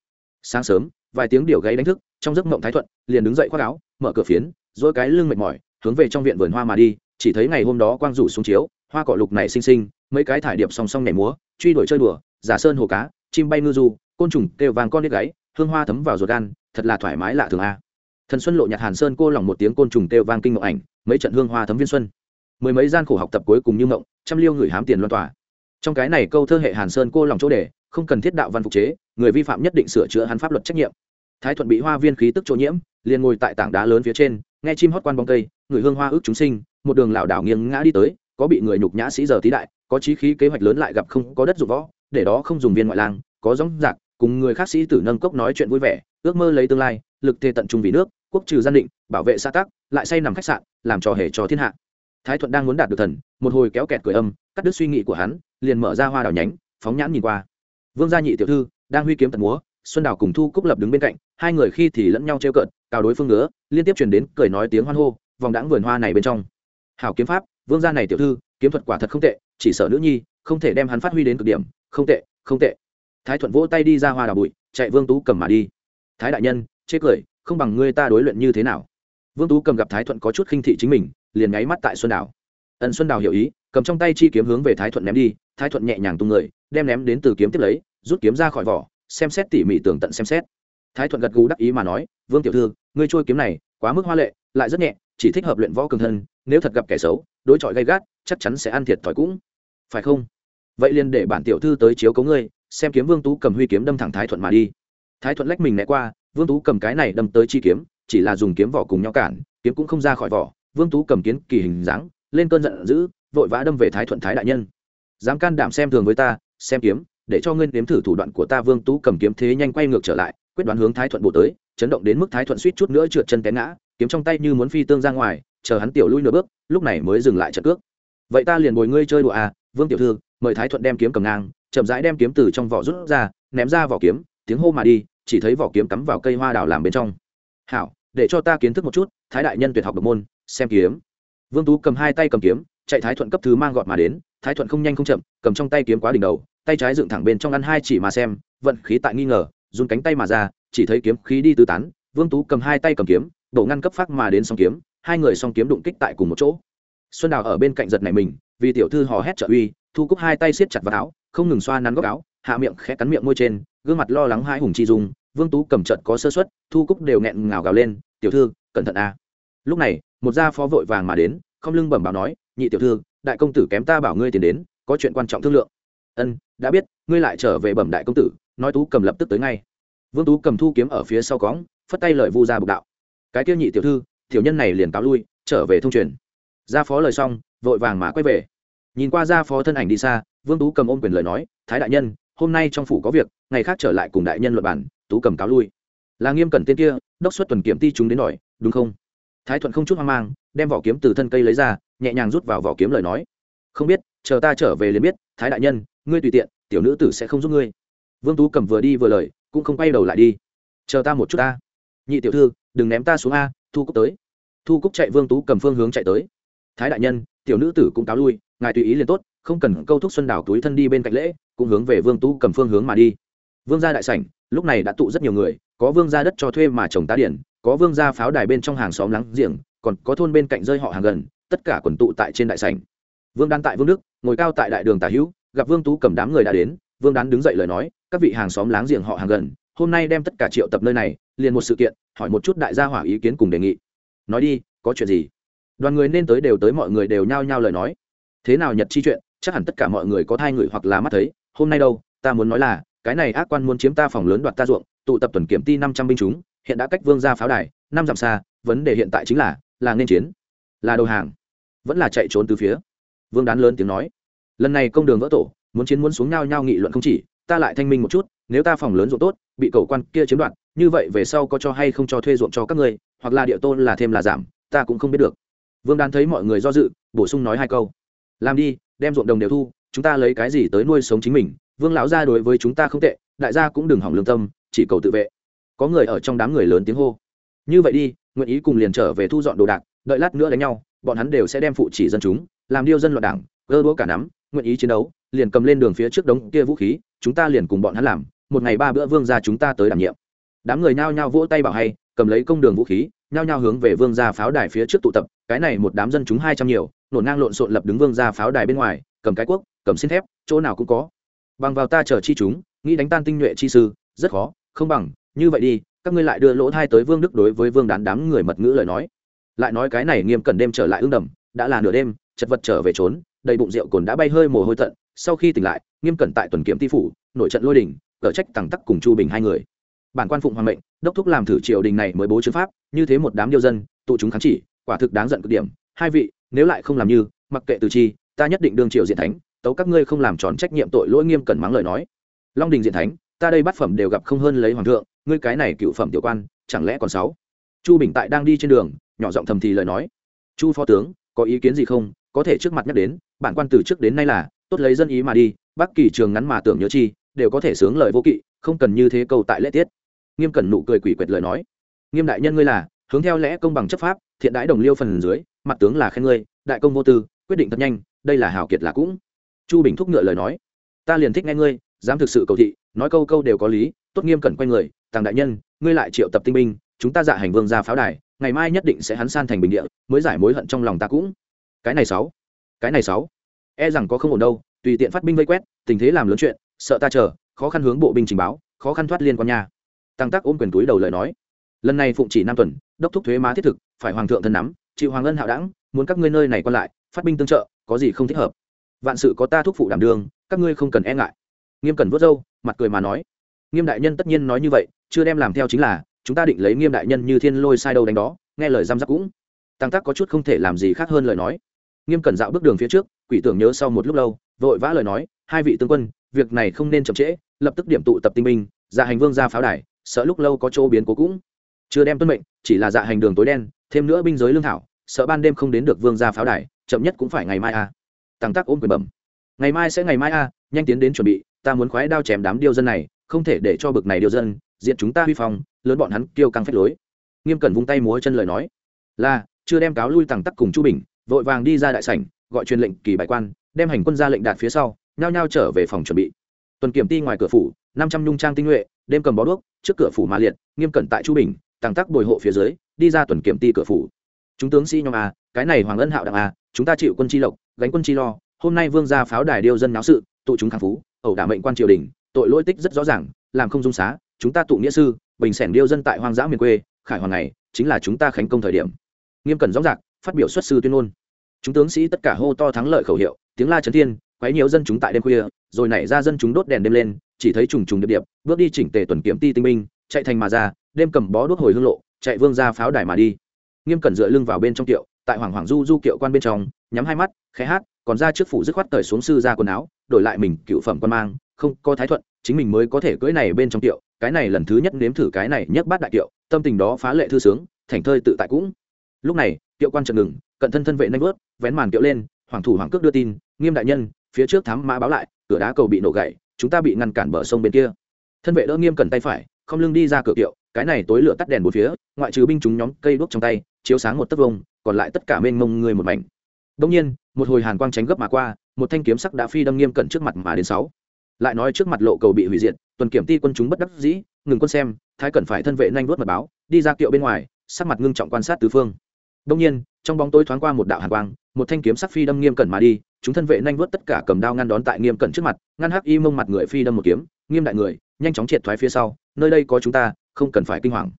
Sáng sớm, vài tiếng điệu gáy đánh thức, trong giấc mộng thái thuận, liền đứng dậy khoác áo, mở cửa phiến, dỗi cái lưng mệt mỏi, hướng về trong viện vườn hoa mà đi, chỉ thấy ngày hôm đó quang rủ xuống chiếu, hoa cỏ lục này xinh xinh, mấy cái thải điệp song song nhảy múa, truy đuổi chơi đùa, giả sơn hồ cá, chim bay ngư du, côn trùng kêu vàng con nít gáy hương hoa thấm vào ruột gan, thật là thoải mái lạ thường a. Thần xuân lộ nhạc hàn sơn cô lòng một tiếng côn trùng kêu vang kinh ngộng ảnh, mấy trận hương hoa thấm viên xuân. Mười mấy gian khổ học tập cuối cùng như ngộng trăm liêu người hám tiền loan tỏa. Trong cái này câu thơ hệ hàn sơn cô lòng chỗ đề, không cần thiết đạo văn phục chế, người vi phạm nhất định sửa chữa hắn pháp luật trách nhiệm. Thái thuận bị hoa viên khí tức chỗ nhiễm, liền ngồi tại tảng đá lớn phía trên, nghe chim hót quan bóng cây, người hương hoa ước chúng sinh, một đường lảo đảo nghiêng ngã đi tới, có bị người nhục nhã sĩ giờ tí đại, có chí khí kế hoạch lớn lại gặp không có đất dụng võ, để đó không dùng viên ngoại lang, có giống giặc cùng người khác sĩ tử nâng cốc nói chuyện vui vẻ, ước mơ lấy tương lai, lực thề tận trung vì nước, quốc trừ gian định, bảo vệ xã tắc, lại say nằm khách sạn, làm trò hề cho thiên hạ. Thái thuận đang muốn đạt được thần, một hồi kéo kẹt cười âm, cắt đứt suy nghĩ của hắn, liền mở ra hoa đào nhánh, phóng nhãn nhìn qua. Vương gia nhị tiểu thư, đang huy kiếm tận múa, xuân đào cùng thu cúc lập đứng bên cạnh, hai người khi thì lẫn nhau trêu cợt, cào đối phương ngứa, liên tiếp truyền đến cười nói tiếng hoan hô, vòng đãng vườn hoa này bên trong. Hảo kiếm pháp, vương gia này tiểu thư, kiếm thuật quả thật không tệ, chỉ sợ nữ nhi, không thể đem hắn phát huy đến cực điểm, không tệ không tệ thái thuận vỗ tay đi ra hoa đào bụi, chạy vương tú cầm mà đi. Thái đại nhân, chê cười, không bằng ngươi ta đối luyện như thế nào? Vương tú cầm gặp thái thuận có chút khinh thị chính mình, liền ngáy mắt tại xuân đào. Ẩn xuân đào hiểu ý, cầm trong tay chi kiếm hướng về thái thuận ném đi, thái thuận nhẹ nhàng tung người, đem ném đến từ kiếm tiếp lấy, rút kiếm ra khỏi vỏ, xem xét tỉ mỉ tường tận xem xét. Thái thuận gật gù đắc ý mà nói, vương tiểu thư, ngươi trôi kiếm này, quá mức hoa lệ, lại rất nhẹ, chỉ thích hợp luyện võ cường thân, nếu thật gặp kẻ xấu, đối chọi gay gắt, chắc chắn sẽ ăn thiệt thòi cũng. Phải không? Vậy liền để bản tiểu thư tới chiếu cấu ngươi xem kiếm vương tú cầm huy kiếm đâm thẳng thái thuận mà đi. Thái thuận lách mình né qua, vương tú cầm cái này đâm tới chi kiếm, chỉ là dùng kiếm vỏ cùng nhau cản, kiếm cũng không ra khỏi vỏ. Vương tú cầm kiến kỳ hình dáng, lên cơn giận dữ, vội vã đâm về thái thuận thái đại nhân. Dám can đảm xem thường với ta, xem kiếm, để cho ngươi nếm thử thủ đoạn của ta, vương tú cầm kiếm thế nhanh quay ngược trở lại, quyết đoán hướng thái thuận bộ tới, chấn động đến mức thái thuận suýt chút nữa trượt chân té ngã, kiếm trong tay như muốn phi tương ra ngoài, chờ hắn tiểu lui nửa bước, lúc này mới dừng lại trận cước. Vậy ta liền bồi ngươi chơi đùa à vương tiểu thư, mời thái thuận đem kiếm cầm ngang chậm rãi đem kiếm từ trong vỏ rút ra, ném ra vỏ kiếm, tiếng hô mà đi, chỉ thấy vỏ kiếm cắm vào cây hoa đào làm bên trong. Hảo, để cho ta kiến thức một chút, thái đại nhân tuyệt học độc môn, xem kiếm. Vương tú cầm hai tay cầm kiếm, chạy thái thuận cấp thứ mang gọt mà đến, thái thuận không nhanh không chậm, cầm trong tay kiếm quá đỉnh đầu, tay trái dựng thẳng bên trong ăn hai chỉ mà xem, vận khí tại nghi ngờ dùng cánh tay mà ra, chỉ thấy kiếm khí đi tứ tán, vương tú cầm hai tay cầm kiếm, đổ ngăn cấp phát mà đến song kiếm, hai người song kiếm đụng kích tại cùng một chỗ. Xuân đào ở bên cạnh giật này mình, vì tiểu thư hò hét trợ uy, thu cúc hai tay siết chặt vào áo không ngừng xoa nắn góc áo, hạ miệng khẽ cắn miệng môi trên, gương mặt lo lắng hai hùng chi dùng vương tú cầm trận có sơ suất, thu cúc đều nghẹn ngào gào lên, tiểu thư, cẩn thận a. Lúc này, một gia phó vội vàng mà đến, không lưng bẩm bảo nói, nhị tiểu thư, đại công tử kém ta bảo ngươi tiền đến, có chuyện quan trọng thương lượng. Ân, đã biết, ngươi lại trở về bẩm đại công tử, nói tú cầm lập tức tới ngay. Vương tú cầm thu kiếm ở phía sau cóng phất tay lời vu ra bục đạo, cái kia nhị tiểu thư, tiểu nhân này liền cáo lui, trở về thông truyền. Gia phó lời xong, vội vàng mà quay về nhìn qua gia phó thân ảnh đi xa, vương tú cầm ôm quyền lời nói, thái đại nhân, hôm nay trong phủ có việc, ngày khác trở lại cùng đại nhân luật bản tú cầm cáo lui. Là nghiêm cẩn tên kia, đốc xuất tuần kiểm ti chúng đến đòi, đúng không? Thái thuận không chút hoang mang, đem vỏ kiếm từ thân cây lấy ra, nhẹ nhàng rút vào vỏ kiếm lời nói. Không biết, chờ ta trở về liền biết, thái đại nhân, ngươi tùy tiện, tiểu nữ tử sẽ không giúp ngươi. Vương tú cầm vừa đi vừa lời, cũng không quay đầu lại đi. Chờ ta một chút ta. Nhị tiểu thư, đừng ném ta xuống a, thu cúc tới. Thu cúc chạy, vương tú cầm phương hướng chạy tới. Thái đại nhân, tiểu nữ tử cũng cáo lui ngài tùy ý liền tốt, không cần câu thúc xuân đảo túi thân đi bên cạnh lễ, cũng hướng về vương tú cầm phương hướng mà đi. Vương gia đại sảnh, lúc này đã tụ rất nhiều người, có vương gia đất cho thuê mà trồng tá điển, có vương gia pháo đài bên trong hàng xóm láng giềng, còn có thôn bên cạnh rơi họ hàng gần, tất cả quần tụ tại trên đại sảnh. Vương đan tại vương đức, ngồi cao tại đại đường tả hữu, gặp vương tú cầm đám người đã đến, vương đán đứng dậy lời nói, các vị hàng xóm láng giềng họ hàng gần, hôm nay đem tất cả triệu tập nơi này, liền một sự kiện, hỏi một chút đại gia hỏa ý kiến cùng đề nghị. Nói đi, có chuyện gì? Đoàn người nên tới đều tới, mọi người đều nhao nhao lời nói thế nào nhật chi chuyện, chắc hẳn tất cả mọi người có thai người hoặc là mắt thấy, hôm nay đâu, ta muốn nói là, cái này ác quan muốn chiếm ta phòng lớn đoạt ta ruộng, tụ tập tuần kiểm ti năm trăm binh chúng, hiện đã cách vương ra pháo đài, năm dặm xa, vấn đề hiện tại chính là là nên chiến, là đầu hàng, vẫn là chạy trốn từ phía. Vương đán lớn tiếng nói, lần này công đường vỡ tổ, muốn chiến muốn xuống nhau nhau nghị luận không chỉ, ta lại thanh minh một chút, nếu ta phòng lớn ruộng tốt, bị cầu quan kia chiếm đoạt, như vậy về sau có cho hay không cho thuê ruộng cho các ngươi, hoặc là địa tôn là thêm là giảm, ta cũng không biết được. Vương đán thấy mọi người do dự, bổ sung nói hai câu làm đi, đem ruộng đồng đều thu, chúng ta lấy cái gì tới nuôi sống chính mình? Vương lão gia đối với chúng ta không tệ, đại gia cũng đừng hỏng lương tâm, chỉ cầu tự vệ. Có người ở trong đám người lớn tiếng hô. Như vậy đi, nguyện ý cùng liền trở về thu dọn đồ đạc, đợi lát nữa đánh nhau, bọn hắn đều sẽ đem phụ chỉ dân chúng, làm điêu dân loạn đảng, gơ đũa cả nắm, nguyện ý chiến đấu, liền cầm lên đường phía trước đống kia vũ khí, chúng ta liền cùng bọn hắn làm, một ngày ba bữa vương gia chúng ta tới đảm nhiệm. Đám người nhao nhao vỗ tay bảo hay cầm lấy công đường vũ khí, nhao nhao hướng về vương gia pháo đài phía trước tụ tập, cái này một đám dân chúng hai trăm nhiều nổ ngang lộn xộn lập đứng vương gia pháo đài bên ngoài, cầm cái quốc cầm xin thép, chỗ nào cũng có. Bằng vào ta chờ chi chúng, nghĩ đánh tan tinh nhuệ chi sư, rất khó, không bằng, như vậy đi, các ngươi lại đưa lỗ thai tới vương đức đối với vương đán đám người mật ngữ lời nói. Lại nói cái này nghiêm cẩn đêm trở lại ương đầm, đã là nửa đêm, chật vật trở về trốn, đầy bụng rượu cồn đã bay hơi mồ hôi tận, sau khi tỉnh lại, nghiêm cẩn tại tuần kiểm ti phủ, nội trận lôi đình cở trách tằng tắc cùng chu bình hai người bản quan phụng hoàng mệnh, đốc thúc làm thử triều đình này mới bố chữ pháp, như thế một đám điêu dân, tụ chúng kháng chỉ, quả thực đáng giận cực điểm. Hai vị, nếu lại không làm như, mặc kệ từ chi, ta nhất định đương triều diện thánh, tấu các ngươi không làm tròn trách nhiệm tội lỗi nghiêm cẩn mắng lời nói. Long đình diện thánh, ta đây bắt phẩm đều gặp không hơn lấy hoàng thượng, ngươi cái này cựu phẩm tiểu quan, chẳng lẽ còn sáu? Chu bình tại đang đi trên đường, nhỏ giọng thầm thì lời nói. Chu phó tướng, có ý kiến gì không? Có thể trước mặt nhắc đến, bản quan từ trước đến nay là, tốt lấy dân ý mà đi bắc kỳ trường ngắn mà tưởng nhớ chi, đều có thể sướng lời vô kỵ, không cần như thế câu tại lễ tiết nghiêm cẩn nụ cười quỷ quyệt lời nói. Nghiêm đại nhân ngươi là, hướng theo lẽ công bằng chấp pháp, thiện đãi đồng liêu phần dưới, mặt tướng là khen ngươi, đại công vô tư, quyết định thật nhanh, đây là hào kiệt là cũng. Chu bình thúc ngựa lời nói. Ta liền thích nghe ngươi, dám thực sự cầu thị, nói câu câu đều có lý, tốt nghiêm cẩn quay người, tàng đại nhân, ngươi lại triệu tập tinh binh, chúng ta dạ hành vương ra pháo đài, ngày mai nhất định sẽ hắn san thành bình địa, mới giải mối hận trong lòng ta cũng. Cái này sáu, cái này sáu. E rằng có không ổn đâu, tùy tiện phát binh vây quét, tình thế làm lớn chuyện, sợ ta chờ, khó khăn hướng bộ binh trình báo, khó khăn thoát liên quan nhà tăng tác ôm quyền túi đầu lời nói. Lần này phụng chỉ năm tuần, đốc thúc thuế má thiết thực, phải hoàng thượng thân nắm chị hoàng ân hạo đẳng, muốn các ngươi nơi này còn lại, phát binh tương trợ, có gì không thích hợp. Vạn sự có ta thúc phụ đảm đường, các ngươi không cần e ngại. Nghiêm cần vớt râu, mặt cười mà nói. Nghiêm đại nhân tất nhiên nói như vậy, chưa đem làm theo chính là, chúng ta định lấy nghiêm đại nhân như thiên lôi sai đâu đánh đó, nghe lời giam giáp cũng. Tăng tác có chút không thể làm gì khác hơn lời nói. Nghiêm cẩn dạo bước đường phía trước, quỷ tưởng nhớ sau một lúc lâu, vội vã lời nói, hai vị tướng quân, việc này không nên chậm trễ, lập tức điểm tụ tập tinh binh ra hành vương ra pháo đài sợ lúc lâu có chỗ biến cố cũng chưa đem tuân mệnh, chỉ là dạ hành đường tối đen, thêm nữa binh giới lương thảo, sợ ban đêm không đến được vương ra pháo đài, chậm nhất cũng phải ngày mai a. À. tăng tác ôm quyền bẩm. Ngày mai sẽ ngày mai a, nhanh tiến đến chuẩn bị, ta muốn khoái đao chém đám điêu dân này, không thể để cho bực này điêu dân, diện chúng ta huy phong, lớn bọn hắn kêu căng phách lối. Nghiêm cẩn vung tay múa chân lời nói. Là, chưa đem cáo lui tằng tắc cùng chu bình, vội vàng đi ra đại sảnh, gọi truyền lệnh kỳ bài quan, đem hành quân ra lệnh đạt phía sau, nhao nhao trở về phòng chuẩn bị. Tuần kiểm ti ngoài cửa phủ, năm trăm nhung trang tinh nhuệ đêm cầm bó đuốc, trước cửa phủ mà liệt, nghiêm cẩn tại chu bình, tàng tắc bồi hộ phía dưới, đi ra tuần kiểm ti cửa phủ. Chúng tướng sĩ nhóm a cái này hoàng ân hạo đặng a chúng ta chịu quân chi lộc, gánh quân chi lo, hôm nay vương gia pháo đài điêu dân náo sự, tụ chúng kháng phú, ẩu đả mệnh quan triều đình, tội lỗi tích rất rõ ràng, làm không dung xá, chúng ta tụ nghĩa sư, bình sẻn điêu dân tại hoang dã miền quê, khải hoàng này, chính là chúng ta khánh công thời điểm. Nghiêm cẩn rõ rạc phát biểu xuất sư tuyên ngôn. Chúng tướng sĩ tất cả hô to thắng lợi khẩu hiệu, tiếng la chấn thiên, quấy nhiều dân chúng tại đêm khuya, rồi nảy ra dân chúng đốt đèn đêm lên chỉ thấy trùng trùng điệp điệp, bước đi chỉnh tề tuần kiểm ti tinh minh chạy thành mà ra, đêm cầm bó đuốc hồi hương lộ, chạy vương ra pháo đài mà đi. Nghiêm cẩn dựa lưng vào bên trong kiệu, tại hoàng hoàng du du kiệu quan bên trong, nhắm hai mắt, khẽ hát, còn ra trước phủ dứt khoát cởi xuống sư ra quần áo, đổi lại mình cựu phẩm quan mang, không có thái thuận, chính mình mới có thể cưỡi này bên trong kiệu, cái này lần thứ nhất nếm thử cái này nhấc bát đại kiệu, tâm tình đó phá lệ thư sướng, thành thơi tự tại cũng. Lúc này, kiệu quan chợt ngừng, cận thân thân vệ nanh vớt, vén màn kiệu lên hoàng thủ hoàng cước đưa tin, nghiêm đại nhân, phía trước thám mã báo lại, cửa đá cầu bị nổ gãy chúng ta bị ngăn cản bờ sông bên kia. Thân vệ đỡ nghiêm cần tay phải, không lưng đi ra cửa kiệu, cái này tối lửa tắt đèn bốn phía, ngoại trừ binh chúng nhóm cây đuốc trong tay, chiếu sáng một tấc vông, còn lại tất cả mênh mông người một mảnh. Đông nhiên, một hồi hàn quang tránh gấp mà qua, một thanh kiếm sắc đã phi đâm nghiêm cận trước mặt mà đến sáu. Lại nói trước mặt lộ cầu bị hủy diệt, tuần kiểm ti quân chúng bất đắc dĩ, ngừng quân xem, thái cần phải thân vệ nhanh đuốt mật báo, đi ra kiệu bên ngoài, sắc mặt ngưng trọng quan sát tứ phương. Đông nhiên trong bóng tối thoáng qua một đạo hàn quang, một thanh kiếm sắc phi đâm nghiêm cẩn mà đi, chúng thân vệ nhanh đuốt tất cả cầm đao ngăn đón tại nghiêm cẩn trước mặt, ngăn hắc y mông mặt người phi đâm một kiếm, nghiêm đại người, nhanh chóng triệt thoái phía sau, nơi đây có chúng ta, không cần phải kinh hoàng.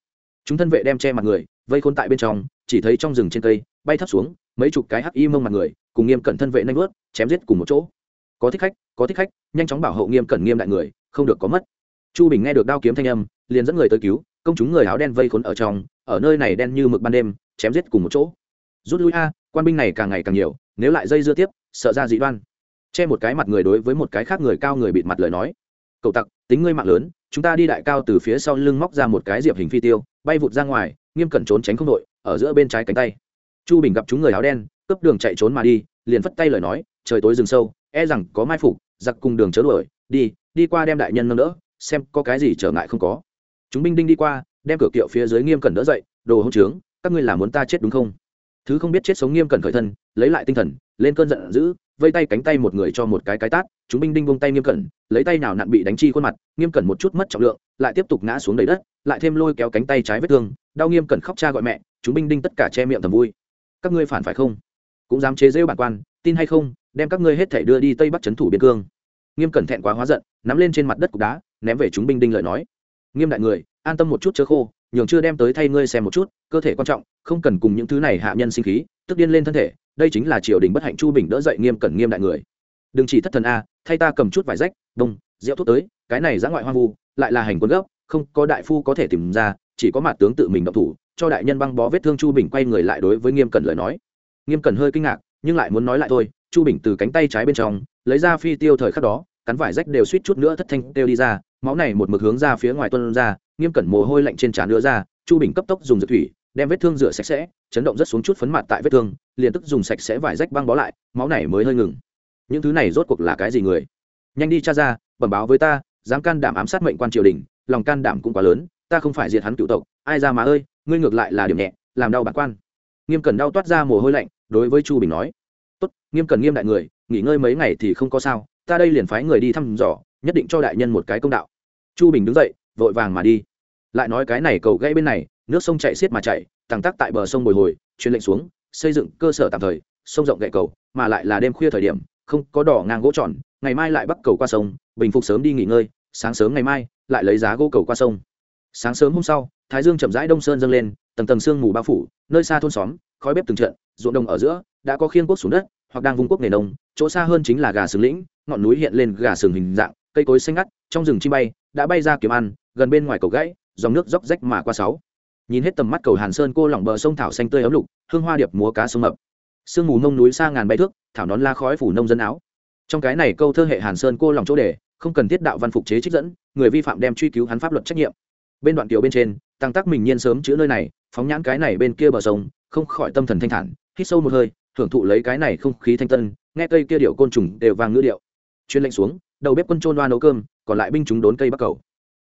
Chúng thân vệ đem che mặt người, vây khôn tại bên trong, chỉ thấy trong rừng trên cây, bay thấp xuống, mấy chục cái hắc y mông mặt người, cùng nghiêm cẩn thân vệ nhanh vớt chém giết cùng một chỗ. Có thích khách, có thích khách, nhanh chóng bảo hộ nghiêm cẩn nghiêm đại người, không được có mất. Chu bình nghe được đao kiếm thanh âm, liền dẫn người tới cứu, công chúng người áo đen vây khốn ở trong, ở nơi này đen như mực ban đêm, chém giết cùng một chỗ rút lui a, quan binh này càng ngày càng nhiều, nếu lại dây dưa tiếp, sợ ra dị đoan. Che một cái mặt người đối với một cái khác người cao người bịt mặt lời nói. Cậu tặc, tính ngươi mạng lớn, chúng ta đi đại cao từ phía sau lưng móc ra một cái diệp hình phi tiêu, bay vụt ra ngoài, nghiêm cẩn trốn tránh không đội, ở giữa bên trái cánh tay. Chu bình gặp chúng người áo đen, cướp đường chạy trốn mà đi, liền phất tay lời nói, trời tối rừng sâu e rằng có mai phục, giặc cùng đường chớ đuổi, đi đi qua đem đại nhân nâng đỡ, xem có cái gì trở ngại không có. Chúng binh đinh đi qua, đem cửa kiệu phía dưới nghiêm cẩn đỡ dậy, đồ hỗn trướng, các ngươi là muốn ta chết đúng không? Thứ không biết chết sống nghiêm cẩn khởi thân, lấy lại tinh thần, lên cơn giận dữ, vây tay cánh tay một người cho một cái cái tát, chúng binh đinh bông tay nghiêm cẩn, lấy tay nào nặn bị đánh chi khuôn mặt, nghiêm cẩn một chút mất trọng lượng, lại tiếp tục ngã xuống đầy đất, lại thêm lôi kéo cánh tay trái vết thương, đau nghiêm cẩn khóc cha gọi mẹ, chúng binh đinh tất cả che miệng thầm vui. Các ngươi phản phải không? Cũng dám chế rêu bản quan, tin hay không, đem các ngươi hết thể đưa đi tây bắc trấn thủ biên cương. Nghiêm cẩn thẹn quá hóa giận, nắm lên trên mặt đất cục đá, ném về chúng binh đinh lời nói. Nghiêm đại người, an tâm một chút chớ khô nhường chưa đem tới thay ngươi xem một chút, cơ thể quan trọng, không cần cùng những thứ này hạ nhân sinh khí, tức điên lên thân thể, đây chính là triều đình bất hạnh chu bình đỡ dậy nghiêm cẩn nghiêm đại người. Đừng chỉ thất thần a, thay ta cầm chút vải rách đông rượu thuốc tới, cái này giã ngoại hoang vu, lại là hành quân gốc không có đại phu có thể tìm ra, chỉ có mặt tướng tự mình động thủ, cho đại nhân băng bó vết thương chu bình quay người lại đối với nghiêm cẩn lời nói. Nghiêm cẩn hơi kinh ngạc, nhưng lại muốn nói lại thôi, chu bình từ cánh tay trái bên trong, lấy ra phi tiêu thời khắc đó, cắn vải rách đều suýt chút nữa thất thanh tiêu đi ra, máu này một mực hướng ra phía ngoài tuân ra nghiêm cẩn mồ hôi lạnh trên trán nữa ra, chu bình cấp tốc dùng dược thủy, đem vết thương rửa sạch sẽ, chấn động rất xuống chút phấn mặt tại vết thương, liền tức dùng sạch sẽ vải rách băng bó lại, máu này mới hơi ngừng. Những thứ này rốt cuộc là cái gì người? Nhanh đi cha ra, bẩm báo với ta, dám can đảm ám sát mệnh quan triều đình, lòng can đảm cũng quá lớn, ta không phải diệt hắn cựu tộc, ai ra mà ơi, ngươi ngược lại là điểm nhẹ, làm đau bản quan. Nghiêm cần đau toát ra mồ hôi lạnh, đối với chu bình nói, tốt, nghiêm cần nghiêm đại người, nghỉ ngơi mấy ngày thì không có sao, ta đây liền phái người đi thăm dò, nhất định cho đại nhân một cái công đạo. Chu bình đứng dậy vội vàng mà đi. Lại nói cái này cầu gãy bên này, nước sông chạy xiết mà chạy tàng tắc tại bờ sông bồi hồi, truyền lệnh xuống, xây dựng cơ sở tạm thời, sông rộng gậy cầu, mà lại là đêm khuya thời điểm, không có đỏ ngang gỗ tròn, ngày mai lại bắt cầu qua sông, bình phục sớm đi nghỉ ngơi, sáng sớm ngày mai lại lấy giá gỗ cầu qua sông. Sáng sớm hôm sau, thái dương chậm rãi đông sơn dâng lên, tầng tầng sương mù bao phủ, nơi xa thôn xóm, khói bếp từng trận, ruộng đồng ở giữa, đã có khiên quốc xuống đất, hoặc đang vung quốc nghề nông, chỗ xa hơn chính là gà sừng lĩnh, ngọn núi hiện lên gà sừng hình dạng, cây cối xanh ngắt trong rừng chim bay, đã bay ra kiếm ăn, gần bên ngoài cầu gãy, dòng nước róc rách mà qua sáu. Nhìn hết tầm mắt cầu hàn sơn, cô lỏng bờ sông thảo xanh tươi ấm lục, hương hoa điệp múa cá sông mập. Sương mù nông núi xa ngàn bay thước, thảo nón la khói phủ nông dân áo. Trong cái này câu thơ hệ hàn sơn cô lòng chỗ đề không cần thiết đạo văn phục chế trích dẫn, người vi phạm đem truy cứu hắn pháp luật trách nhiệm. Bên đoạn tiểu bên trên, tăng tác mình nhiên sớm chữ nơi này, phóng nhãn cái này bên kia bờ sông, không khỏi tâm thần thanh thản, hít sâu một hơi, thưởng thụ lấy cái này không khí thanh tân, nghe cây kia điệu côn trùng đều vàng ngữ điệu. Chuyên lệnh xuống, đầu bếp quân trôn đoan nấu cơm còn lại binh chúng đốn cây bắc cầu.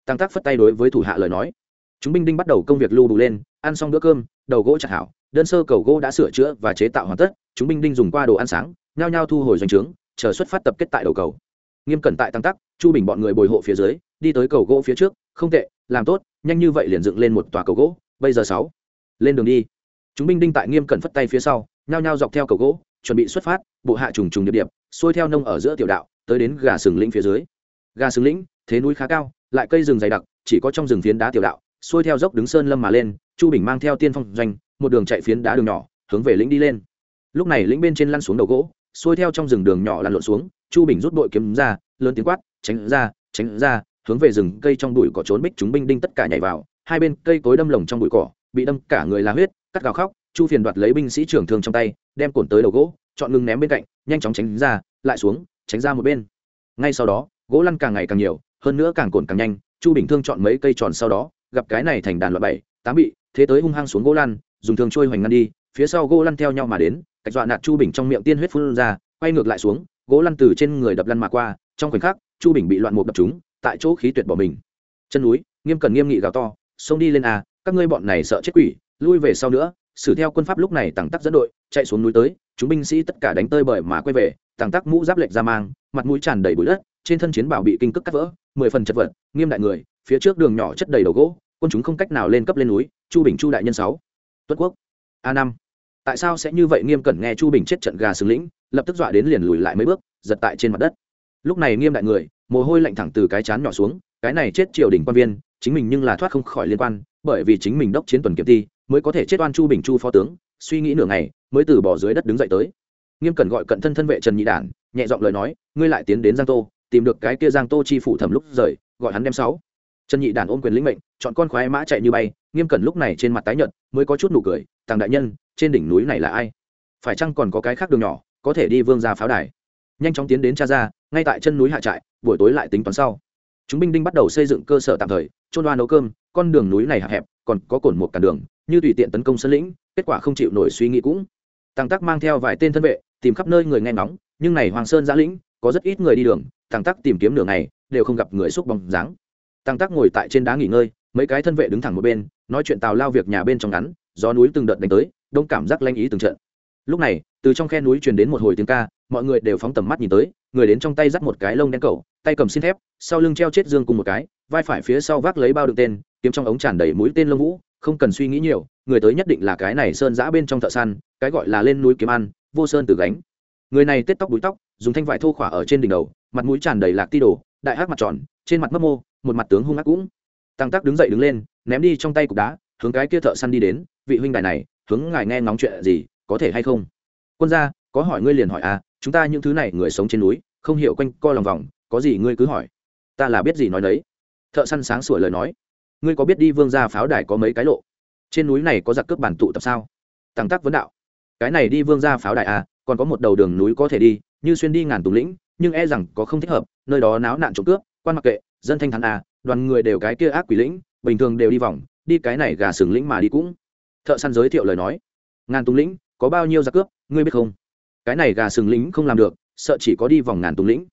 Tăng tác phất tay đối với thủ hạ lời nói. Chúng binh đinh bắt đầu công việc lưu đủ lên, ăn xong bữa cơm, đầu gỗ chặt hảo, đơn sơ cầu gỗ đã sửa chữa và chế tạo hoàn tất, chúng binh đinh dùng qua đồ ăn sáng, nhao nhao thu hồi doanh trướng, chờ xuất phát tập kết tại đầu cầu. Nghiêm cẩn tại tăng tắc chu bình bọn người bồi hộ phía dưới, đi tới cầu gỗ phía trước, không tệ, làm tốt, nhanh như vậy liền dựng lên một tòa cầu gỗ, bây giờ sáu, lên đường đi. Chúng binh đinh tại nghiêm cẩn phất tay phía sau, nhao nhao dọc theo cầu gỗ, chuẩn bị xuất phát, bộ hạ trùng trùng điệp điệp, xuôi theo nông ở giữa tiểu đạo, tới đến gà sừng lĩnh phía dưới gà xứng lĩnh, thế núi khá cao, lại cây rừng dày đặc, chỉ có trong rừng phiến đá tiểu đạo, xuôi theo dốc đứng sơn lâm mà lên, chu bình mang theo tiên phong doanh, một đường chạy phiến đá đường nhỏ, hướng về lĩnh đi lên. Lúc này lĩnh bên trên lăn xuống đầu gỗ, xuôi theo trong rừng đường nhỏ lăn lộn xuống, chu bình rút bội kiếm ra, lớn tiếng quát, tránh ra tránh ra! Hướng về rừng cây trong bụi cỏ trốn bích chúng binh đinh tất cả nhảy vào, hai bên cây cối đâm lồng trong bụi cỏ, bị đâm cả người la huyết, cắt gào khóc, chu phiền đoạt lấy binh sĩ trưởng thương trong tay, đem cổn tới đầu gỗ, chọn ngừng ném bên cạnh, nhanh chóng tránh ra, lại xuống, tránh ra một bên. Ngay sau đó gỗ lăn càng ngày càng nhiều, hơn nữa càng cồn càng nhanh, chu bình thương chọn mấy cây tròn sau đó, gặp cái này thành đàn loại bảy, tám bị, thế tới hung hăng xuống gỗ lăn, dùng thương trôi hoành ngăn đi, phía sau gỗ lăn theo nhau mà đến cạch dọa nạt chu bình trong miệng tiên huyết phun ra, quay ngược lại xuống, gỗ lăn từ trên người đập lăn mà qua, trong khoảnh khắc, chu bình bị loạn mục đập chúng tại chỗ khí tuyệt bỏ mình. Chân núi, nghiêm cần nghiêm nghị gào to, xông đi lên à các ngươi bọn này sợ chết quỷ, lui về sau nữa. Xử theo quân pháp lúc này tàng tắc dẫn đội, chạy xuống núi tới, chúng binh sĩ tất cả đánh tơi bời mà quay về tàng tắc mũ giáp lệch ra mang, mặt mũi tràn đầy bụi đất trên thân chiến bảo bị kinh cức cắt vỡ, mười phần chật vật, nghiêm đại người, phía trước đường nhỏ chất đầy đầu gỗ, quân chúng không cách nào lên cấp lên núi, chu bình chu đại nhân sáu, tuất quốc, a năm. Tại sao sẽ như vậy nghiêm cẩn nghe chu bình chết trận gà xứng lĩnh, lập tức dọa đến liền lùi lại mấy bước, giật tại trên mặt đất. Lúc này nghiêm đại người, mồ hôi lạnh thẳng từ cái chán nhỏ xuống, cái này chết triều đình quan viên, chính mình nhưng là thoát không khỏi liên quan, bởi vì chính mình đốc chiến tuần kiểm thi, mới có thể chết oan chu bình chu phó tướng, suy nghĩ nửa ngày, mới từ bỏ dưới đất đứng dậy tới. Nghiêm cẩn gọi cận thân thân vệ trần nhị đản, nhẹ giọng lời nói, ngươi lại tiến đến giang tô tìm được cái kia giang tô chi phủ thẩm lúc rời, gọi hắn đem sáu. Trần nhị đản ôm quyền lĩnh mệnh, chọn con khoái mã chạy như bay, nghiêm cẩn lúc này trên mặt tái nhợt, mới có chút nụ cười, tàng đại nhân, trên đỉnh núi này là ai? Phải chăng còn có cái khác đường nhỏ, có thể đi vương ra pháo đài? Nhanh chóng tiến đến cha ra ngay tại chân núi hạ trại, buổi tối lại tính toán sau. Chúng binh đinh bắt đầu xây dựng cơ sở tạm thời trôn đoan nấu cơm, con đường núi này hạ hẹp, còn có cồn một cản đường, như tùy tiện tấn công sân lĩnh, kết quả không chịu nổi suy nghĩ cũng. Tăng tắc mang theo vài tên thân vệ, tìm khắp nơi người nghe ngóng, nhưng này hoàng sơn giã lĩnh, có rất ít người đi đường tăng tắc tìm kiếm đường này đều không gặp người xúc bóng dáng. Tăng tắc ngồi tại trên đá nghỉ ngơi, mấy cái thân vệ đứng thẳng một bên, nói chuyện tào lao việc nhà bên trong ngắn, gió núi từng đợt đánh tới, đông cảm giác lanh ý từng trận. Lúc này, từ trong khe núi truyền đến một hồi tiếng ca, mọi người đều phóng tầm mắt nhìn tới, người đến trong tay dắt một cái lông đen cầu tay cầm xin thép, sau lưng treo chết dương cùng một cái, vai phải phía sau vác lấy bao đựng tên, kiếm trong ống tràn đầy mũi tên lông vũ, không cần suy nghĩ nhiều, người tới nhất định là cái này sơn giã bên trong thợ săn, cái gọi là lên núi kiếm ăn, vô sơn từ gánh. Người này tết tóc búi tóc, dùng thanh vải thô khỏa ở trên đỉnh đầu mặt mũi tràn đầy lạc ti đồ, đại hát mặt tròn, trên mặt mấp mô, một mặt tướng hung ác cũng. Tăng tắc đứng dậy đứng lên, ném đi trong tay cục đá, hướng cái kia thợ săn đi đến, vị huynh đài này, hướng ngài nghe ngóng chuyện gì, có thể hay không? Quân gia, có hỏi ngươi liền hỏi à chúng ta những thứ này người sống trên núi, không hiểu quanh co lòng vòng, có gì ngươi cứ hỏi. Ta là biết gì nói đấy thợ săn sáng sủa lời nói. Ngươi có biết đi vương gia pháo đài có mấy cái lộ? Trên núi này có giặc cướp bản tụ tập sao? Tăng tắc vấn đạo. Cái này đi vương gia pháo đài à còn có một đầu đường núi có thể đi, như xuyên đi ngàn tùng lĩnh nhưng e rằng có không thích hợp, nơi đó náo nạn trộm cướp, quan mặc kệ, dân thanh thắn à đoàn người đều cái kia ác quỷ lĩnh, bình thường đều đi vòng, đi cái này gà sừng lĩnh mà đi cũng. Thợ săn giới thiệu lời nói, ngàn tùng lĩnh, có bao nhiêu giặc cướp, ngươi biết không? Cái này gà sừng lĩnh không làm được, sợ chỉ có đi vòng ngàn tùng lĩnh.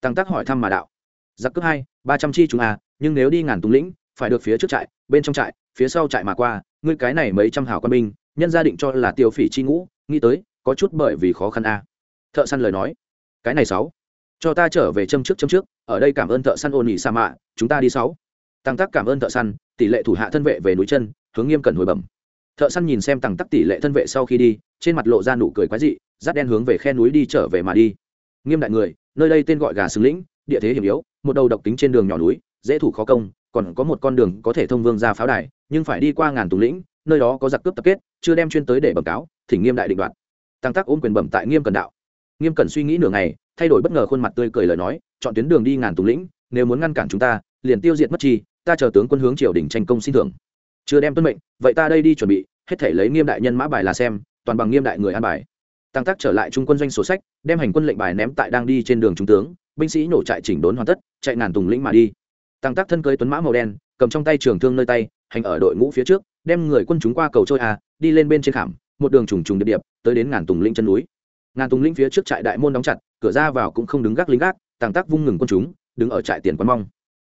Tăng tác hỏi thăm mà đạo. Giặc cướp hai, ba trăm chi chúng à nhưng nếu đi ngàn tùng lĩnh, phải được phía trước trại, bên trong trại, phía sau trại mà qua, ngươi cái này mấy trăm hảo quân binh, nhân gia định cho là tiêu phỉ chi ngũ, nghĩ tới, có chút bởi vì khó khăn a thợ săn lời nói, cái này sáu cho ta trở về châm trước châm trước, ở đây cảm ơn thợ săn ôn nhị sa mạ chúng ta đi sáu. Tăng Tắc cảm ơn thợ săn, tỷ lệ thủ hạ thân vệ về núi chân, hướng nghiêm cẩn hồi bẩm. Thợ săn nhìn xem tăng tắc tỷ lệ thân vệ sau khi đi, trên mặt lộ ra nụ cười quái dị dắt đen hướng về khe núi đi trở về mà đi. Nghiêm đại người, nơi đây tên gọi gà xứng lĩnh, địa thế hiểm yếu, một đầu độc tính trên đường nhỏ núi, dễ thủ khó công, còn có một con đường có thể thông vương ra pháo đài, nhưng phải đi qua ngàn tùng lĩnh, nơi đó có giặc cướp tập kết, chưa đem chuyên tới để bẩm cáo, thỉnh nghiêm đại định đoạt. Tăng Tắc ôm quyền bẩm tại nghiêm cần đạo nghiêm cẩn suy nghĩ nửa ngày, thay đổi bất ngờ khuôn mặt tươi cười lời nói, chọn tuyến đường đi ngàn tùng lĩnh, nếu muốn ngăn cản chúng ta, liền tiêu diệt mất chi, ta chờ tướng quân hướng triều đình tranh công xin thưởng. Chưa đem tuân mệnh, vậy ta đây đi chuẩn bị, hết thể lấy nghiêm đại nhân mã bài là xem, toàn bằng nghiêm đại người an bài. Tăng tác trở lại trung quân doanh sổ sách, đem hành quân lệnh bài ném tại đang đi trên đường trung tướng, binh sĩ nổ trại chỉnh đốn hoàn tất, chạy ngàn tùng lĩnh mà đi. Tăng tác thân cưới tuấn mã màu đen, cầm trong tay trường thương nơi tay, hành ở đội ngũ phía trước, đem người quân chúng qua cầu trôi à đi lên bên trên khảm, một đường trùng trùng điệp điệp, tới đến ngàn tùng lĩnh chân núi ngàn tùng lĩnh phía trước trại đại môn đóng chặt, cửa ra vào cũng không đứng gác lính gác, tàng tác vung ngừng quân chúng, đứng ở trại tiền quán mong.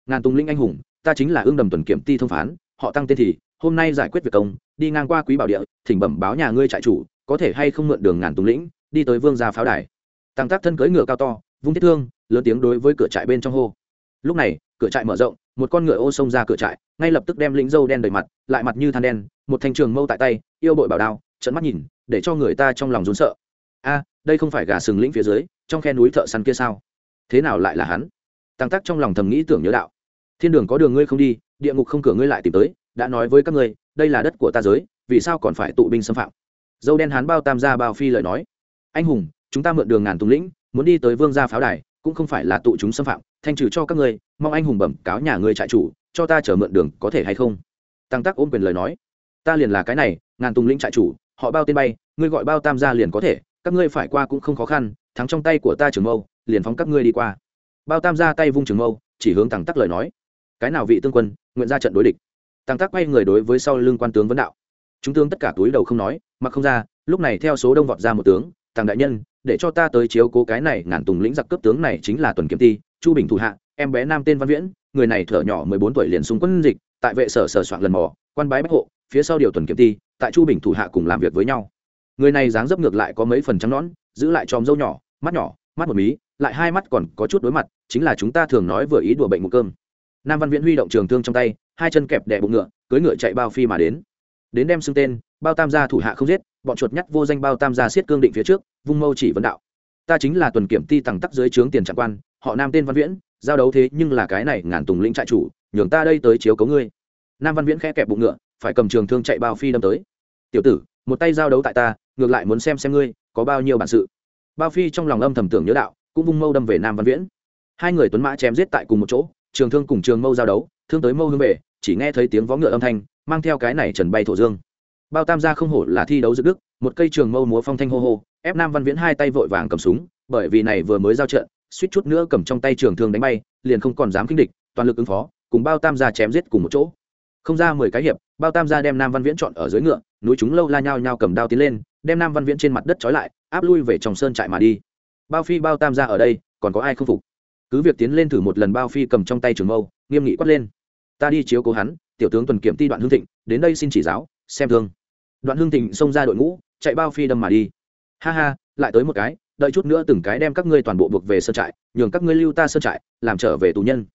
Ngàn tùng lĩnh anh hùng, ta chính là ương đầm tuần kiểm ti thông phán, họ tăng tên thì, hôm nay giải quyết việc công, đi ngang qua quý bảo địa, thỉnh bẩm báo nhà ngươi trại chủ, có thể hay không mượn đường ngàn tùng lĩnh, đi tới vương gia pháo đài. Tăng tác thân cưỡi ngựa cao to, vung thiết thương, lớn tiếng đối với cửa trại bên trong hô. Lúc này, cửa trại mở rộng, một con ngựa ô xông ra cửa trại, ngay lập tức đem lĩnh dâu đen đầy mặt, lại mặt như than đen, một thanh trường mâu tại tay, yêu bội bảo đao trận mắt nhìn, để cho người ta trong lòng rốn sợ. A đây không phải gà sừng lĩnh phía dưới, trong khe núi thợ săn kia sao? Thế nào lại là hắn? Tăng tắc trong lòng thầm nghĩ tưởng nhớ đạo. Thiên đường có đường ngươi không đi, địa ngục không cửa ngươi lại tìm tới, đã nói với các ngươi, đây là đất của ta giới, vì sao còn phải tụ binh xâm phạm? Dâu đen hán bao tam gia bao phi lời nói. Anh hùng, chúng ta mượn đường ngàn tùng lĩnh, muốn đi tới vương gia pháo đài, cũng không phải là tụ chúng xâm phạm, thanh trừ cho các ngươi, mong anh hùng bẩm cáo nhà ngươi trại chủ, cho ta chở mượn đường có thể hay không? Tăng tắc ôm quyền lời nói. Ta liền là cái này, ngàn tùng lĩnh trại chủ, họ bao tên bay, ngươi gọi bao tam gia liền có thể các ngươi phải qua cũng không khó khăn, thắng trong tay của ta trường mâu, liền phóng các ngươi đi qua. Bao tam ra tay vung trường mâu, chỉ hướng tăng tắc lời nói. Cái nào vị tương quân, nguyện ra trận đối địch. Tăng tắc quay người đối với sau lưng quan tướng vấn đạo. Chúng tướng tất cả túi đầu không nói mà không ra, lúc này theo số đông vọt ra một tướng tàng đại nhân, để cho ta tới chiếu cố cái này ngàn tùng lĩnh giặc cấp tướng này chính là tuần kiếm ti, chu bình thủ hạ, em bé nam tên văn viễn, người này thở nhỏ mười bốn tuổi liền xung quân dịch, tại vệ sở sở soạn lần mò, quan bái bách hộ, phía sau điều tuần kiếm ti, tại chu bình thủ hạ cùng làm việc với nhau người này dáng dấp ngược lại có mấy phần trắng nõn, giữ lại tròm dâu nhỏ, mắt nhỏ, mắt một mí, lại hai mắt còn có chút đối mặt, chính là chúng ta thường nói vừa ý đùa bệnh một cơm. Nam văn viễn huy động trường thương trong tay, hai chân kẹp đè bụng ngựa cưới ngựa chạy bao phi mà đến. Đến đem xưng tên, bao tam gia thủ hạ không giết, bọn chuột nhắt vô danh bao tam gia siết cương định phía trước, vung mâu chỉ vấn đạo. Ta chính là tuần kiểm ti tằng tắc dưới trướng tiền trạng quan, họ nam tên văn viễn, giao đấu thế nhưng là cái này ngàn tùng lĩnh trại chủ, nhường ta đây tới chiếu cấu ngươi. Nam văn viễn khẽ kẹp bụng ngựa, phải cầm trường thương chạy bao phi đâm tới. Tiểu tử, một tay giao đấu tại ta ngược lại muốn xem xem ngươi có bao nhiêu bản sự. Bao phi trong lòng âm thầm tưởng nhớ đạo, cũng vung mâu đâm về nam văn viễn. Hai người tuấn mã chém giết tại cùng một chỗ, trường thương cùng trường mâu giao đấu, thương tới mâu hướng về, chỉ nghe thấy tiếng vó ngựa âm thanh, mang theo cái này trần bay thổ dương. Bao tam gia không hổ là thi đấu giữa đức, một cây trường mâu múa phong thanh hô hô, ép nam văn viễn hai tay vội vàng cầm súng, bởi vì này vừa mới giao trận, suýt chút nữa cầm trong tay trường thương đánh bay, liền không còn dám kinh địch, toàn lực ứng phó, cùng bao tam gia chém giết cùng một chỗ. Không ra mười cái hiệp, bao tam gia đem nam văn viễn chọn ở dưới ngựa, núi chúng lâu la nhao nhao cầm đao tiến lên đem nam văn viễn trên mặt đất trói lại, áp lui về trong sơn trại mà đi. Bao phi bao tam gia ở đây, còn có ai không phục? Cứ việc tiến lên thử một lần bao phi cầm trong tay trường mâu, nghiêm nghị quát lên. Ta đi chiếu cố hắn, tiểu tướng tuần kiểm ti đoạn hương thịnh, đến đây xin chỉ giáo, xem thương. Đoạn hương thịnh xông ra đội ngũ, chạy bao phi đâm mà đi. Ha ha, lại tới một cái, đợi chút nữa từng cái đem các ngươi toàn bộ buộc về sơn trại, nhường các ngươi lưu ta sơn trại, làm trở về tù nhân.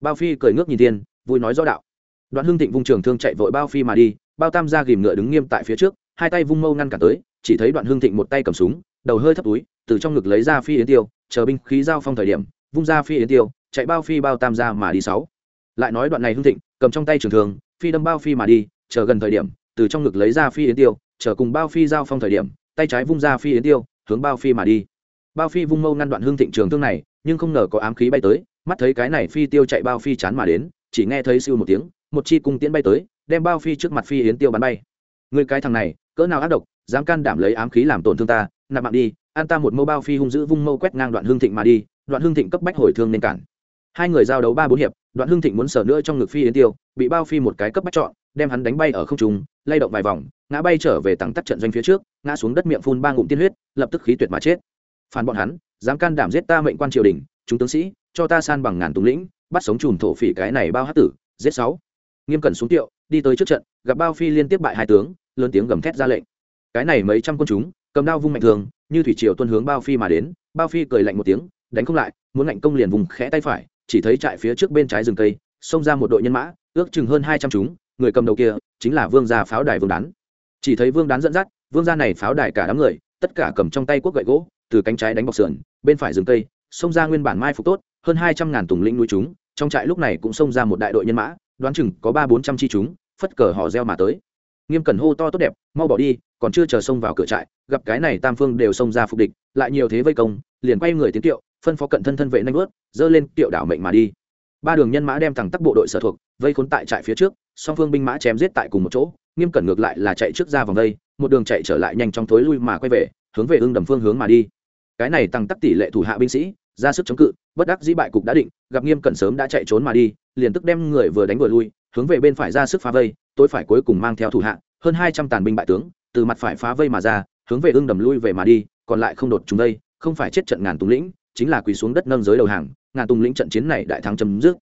Bao phi cười ngước nhìn tiên vui nói rõ đạo. Đoạn hương thịnh vung trường thương chạy vội bao phi mà đi, bao tam ra ghìm ngựa đứng nghiêm tại phía trước, hai tay vung mâu ngăn cả tới chỉ thấy đoạn hương thịnh một tay cầm súng, đầu hơi thấp túi, từ trong ngực lấy ra phi yến tiêu, chờ binh khí giao phong thời điểm, vung ra phi yến tiêu, chạy bao phi bao tam ra mà đi sáu. Lại nói đoạn này hương thịnh, cầm trong tay trường thường, phi đâm bao phi mà đi, chờ gần thời điểm, từ trong ngực lấy ra phi yến tiêu, chờ cùng bao phi giao phong thời điểm, tay trái vung ra phi yến tiêu, hướng bao phi mà đi. Bao phi vung mâu ngăn đoạn hương thịnh trường thương này, nhưng không ngờ có ám khí bay tới, mắt thấy cái này phi tiêu chạy bao phi chán mà đến, chỉ nghe thấy siêu một tiếng, một chi cung tiễn bay tới, đem bao phi trước mặt phi yến tiêu bắn bay. Người cái thằng này, cỡ nào ác độc dám can đảm lấy ám khí làm tổn thương ta, nạp mạng đi an ta một mâu bao phi hung dữ vung mâu quét ngang đoạn hương thịnh mà đi, đoạn hương thịnh cấp bách hồi thương nên cản. Hai người giao đấu ba bốn hiệp, đoạn hương thịnh muốn sở nữa trong ngực phi yến tiêu, bị bao phi một cái cấp bách chọn, đem hắn đánh bay ở không trung, lay động vài vòng, ngã bay trở về tặng tắt trận doanh phía trước, ngã xuống đất miệng phun ba ngụm tiên huyết, lập tức khí tuyệt mà chết. Phản bọn hắn, dám can đảm giết ta mệnh quan triều đình, chúng tướng sĩ, cho ta san bằng ngàn tùng lĩnh, bắt sống chùm thổ phỉ cái này bao hát tử, giết sáu. Nghiêm cẩn xuống tiệu, đi tới trước trận, gặp bao phi liên tiếp bại hai tướng, lớn tiếng gầm thét ra lệnh cái này mấy trăm quân chúng, cầm đao vung mạnh thường, như thủy triều tuân hướng bao phi mà đến. Bao phi cười lạnh một tiếng, đánh không lại, muốn ngạnh công liền vùng khẽ tay phải, chỉ thấy trại phía trước bên trái rừng cây, xông ra một đội nhân mã, ước chừng hơn hai trăm chúng, người cầm đầu kia chính là vương gia pháo đài vương đán. Chỉ thấy vương đán dẫn dắt, vương gia này pháo đài cả đám người, tất cả cầm trong tay quốc gậy gỗ, từ cánh trái đánh bọc sườn, bên phải rừng cây, xông ra nguyên bản mai phục tốt, hơn hai trăm ngàn tùng lĩnh núi chúng, trong trại lúc này cũng xông ra một đại đội nhân mã, đoán chừng có ba bốn trăm chi chúng, phất cờ họ reo mà tới nghiêm cẩn hô to tốt đẹp, mau bỏ đi, còn chưa chờ xông vào cửa trại, gặp cái này tam phương đều xông ra phục địch, lại nhiều thế vây công, liền quay người tiến tiệu, phân phó cận thân thân vệ nanh vớt dơ lên tiệu đảo mệnh mà đi. Ba đường nhân mã đem thẳng tắc bộ đội sở thuộc, vây khốn tại trại phía trước, song phương binh mã chém giết tại cùng một chỗ, nghiêm cẩn ngược lại là chạy trước ra vòng đây, một đường chạy trở lại nhanh trong thối lui mà quay về, hướng về hưng đầm phương hướng mà đi. Cái này tăng tắc tỷ lệ thủ hạ binh sĩ, ra sức chống cự, bất đắc dĩ bại cục đã định, gặp nghiêm cẩn sớm đã chạy trốn mà đi, liền tức đem người vừa đánh vừa lui, hướng về bên phải ra sức phá vây tôi phải cuối cùng mang theo thủ hạ, hơn hai trăm tàn binh bại tướng, từ mặt phải phá vây mà ra, hướng về ưng đầm lui về mà đi, còn lại không đột chúng đây, không phải chết trận ngàn tùng lĩnh, chính là quỳ xuống đất nâng giới đầu hàng, ngàn tùng lĩnh trận chiến này đại thắng chấm dứt.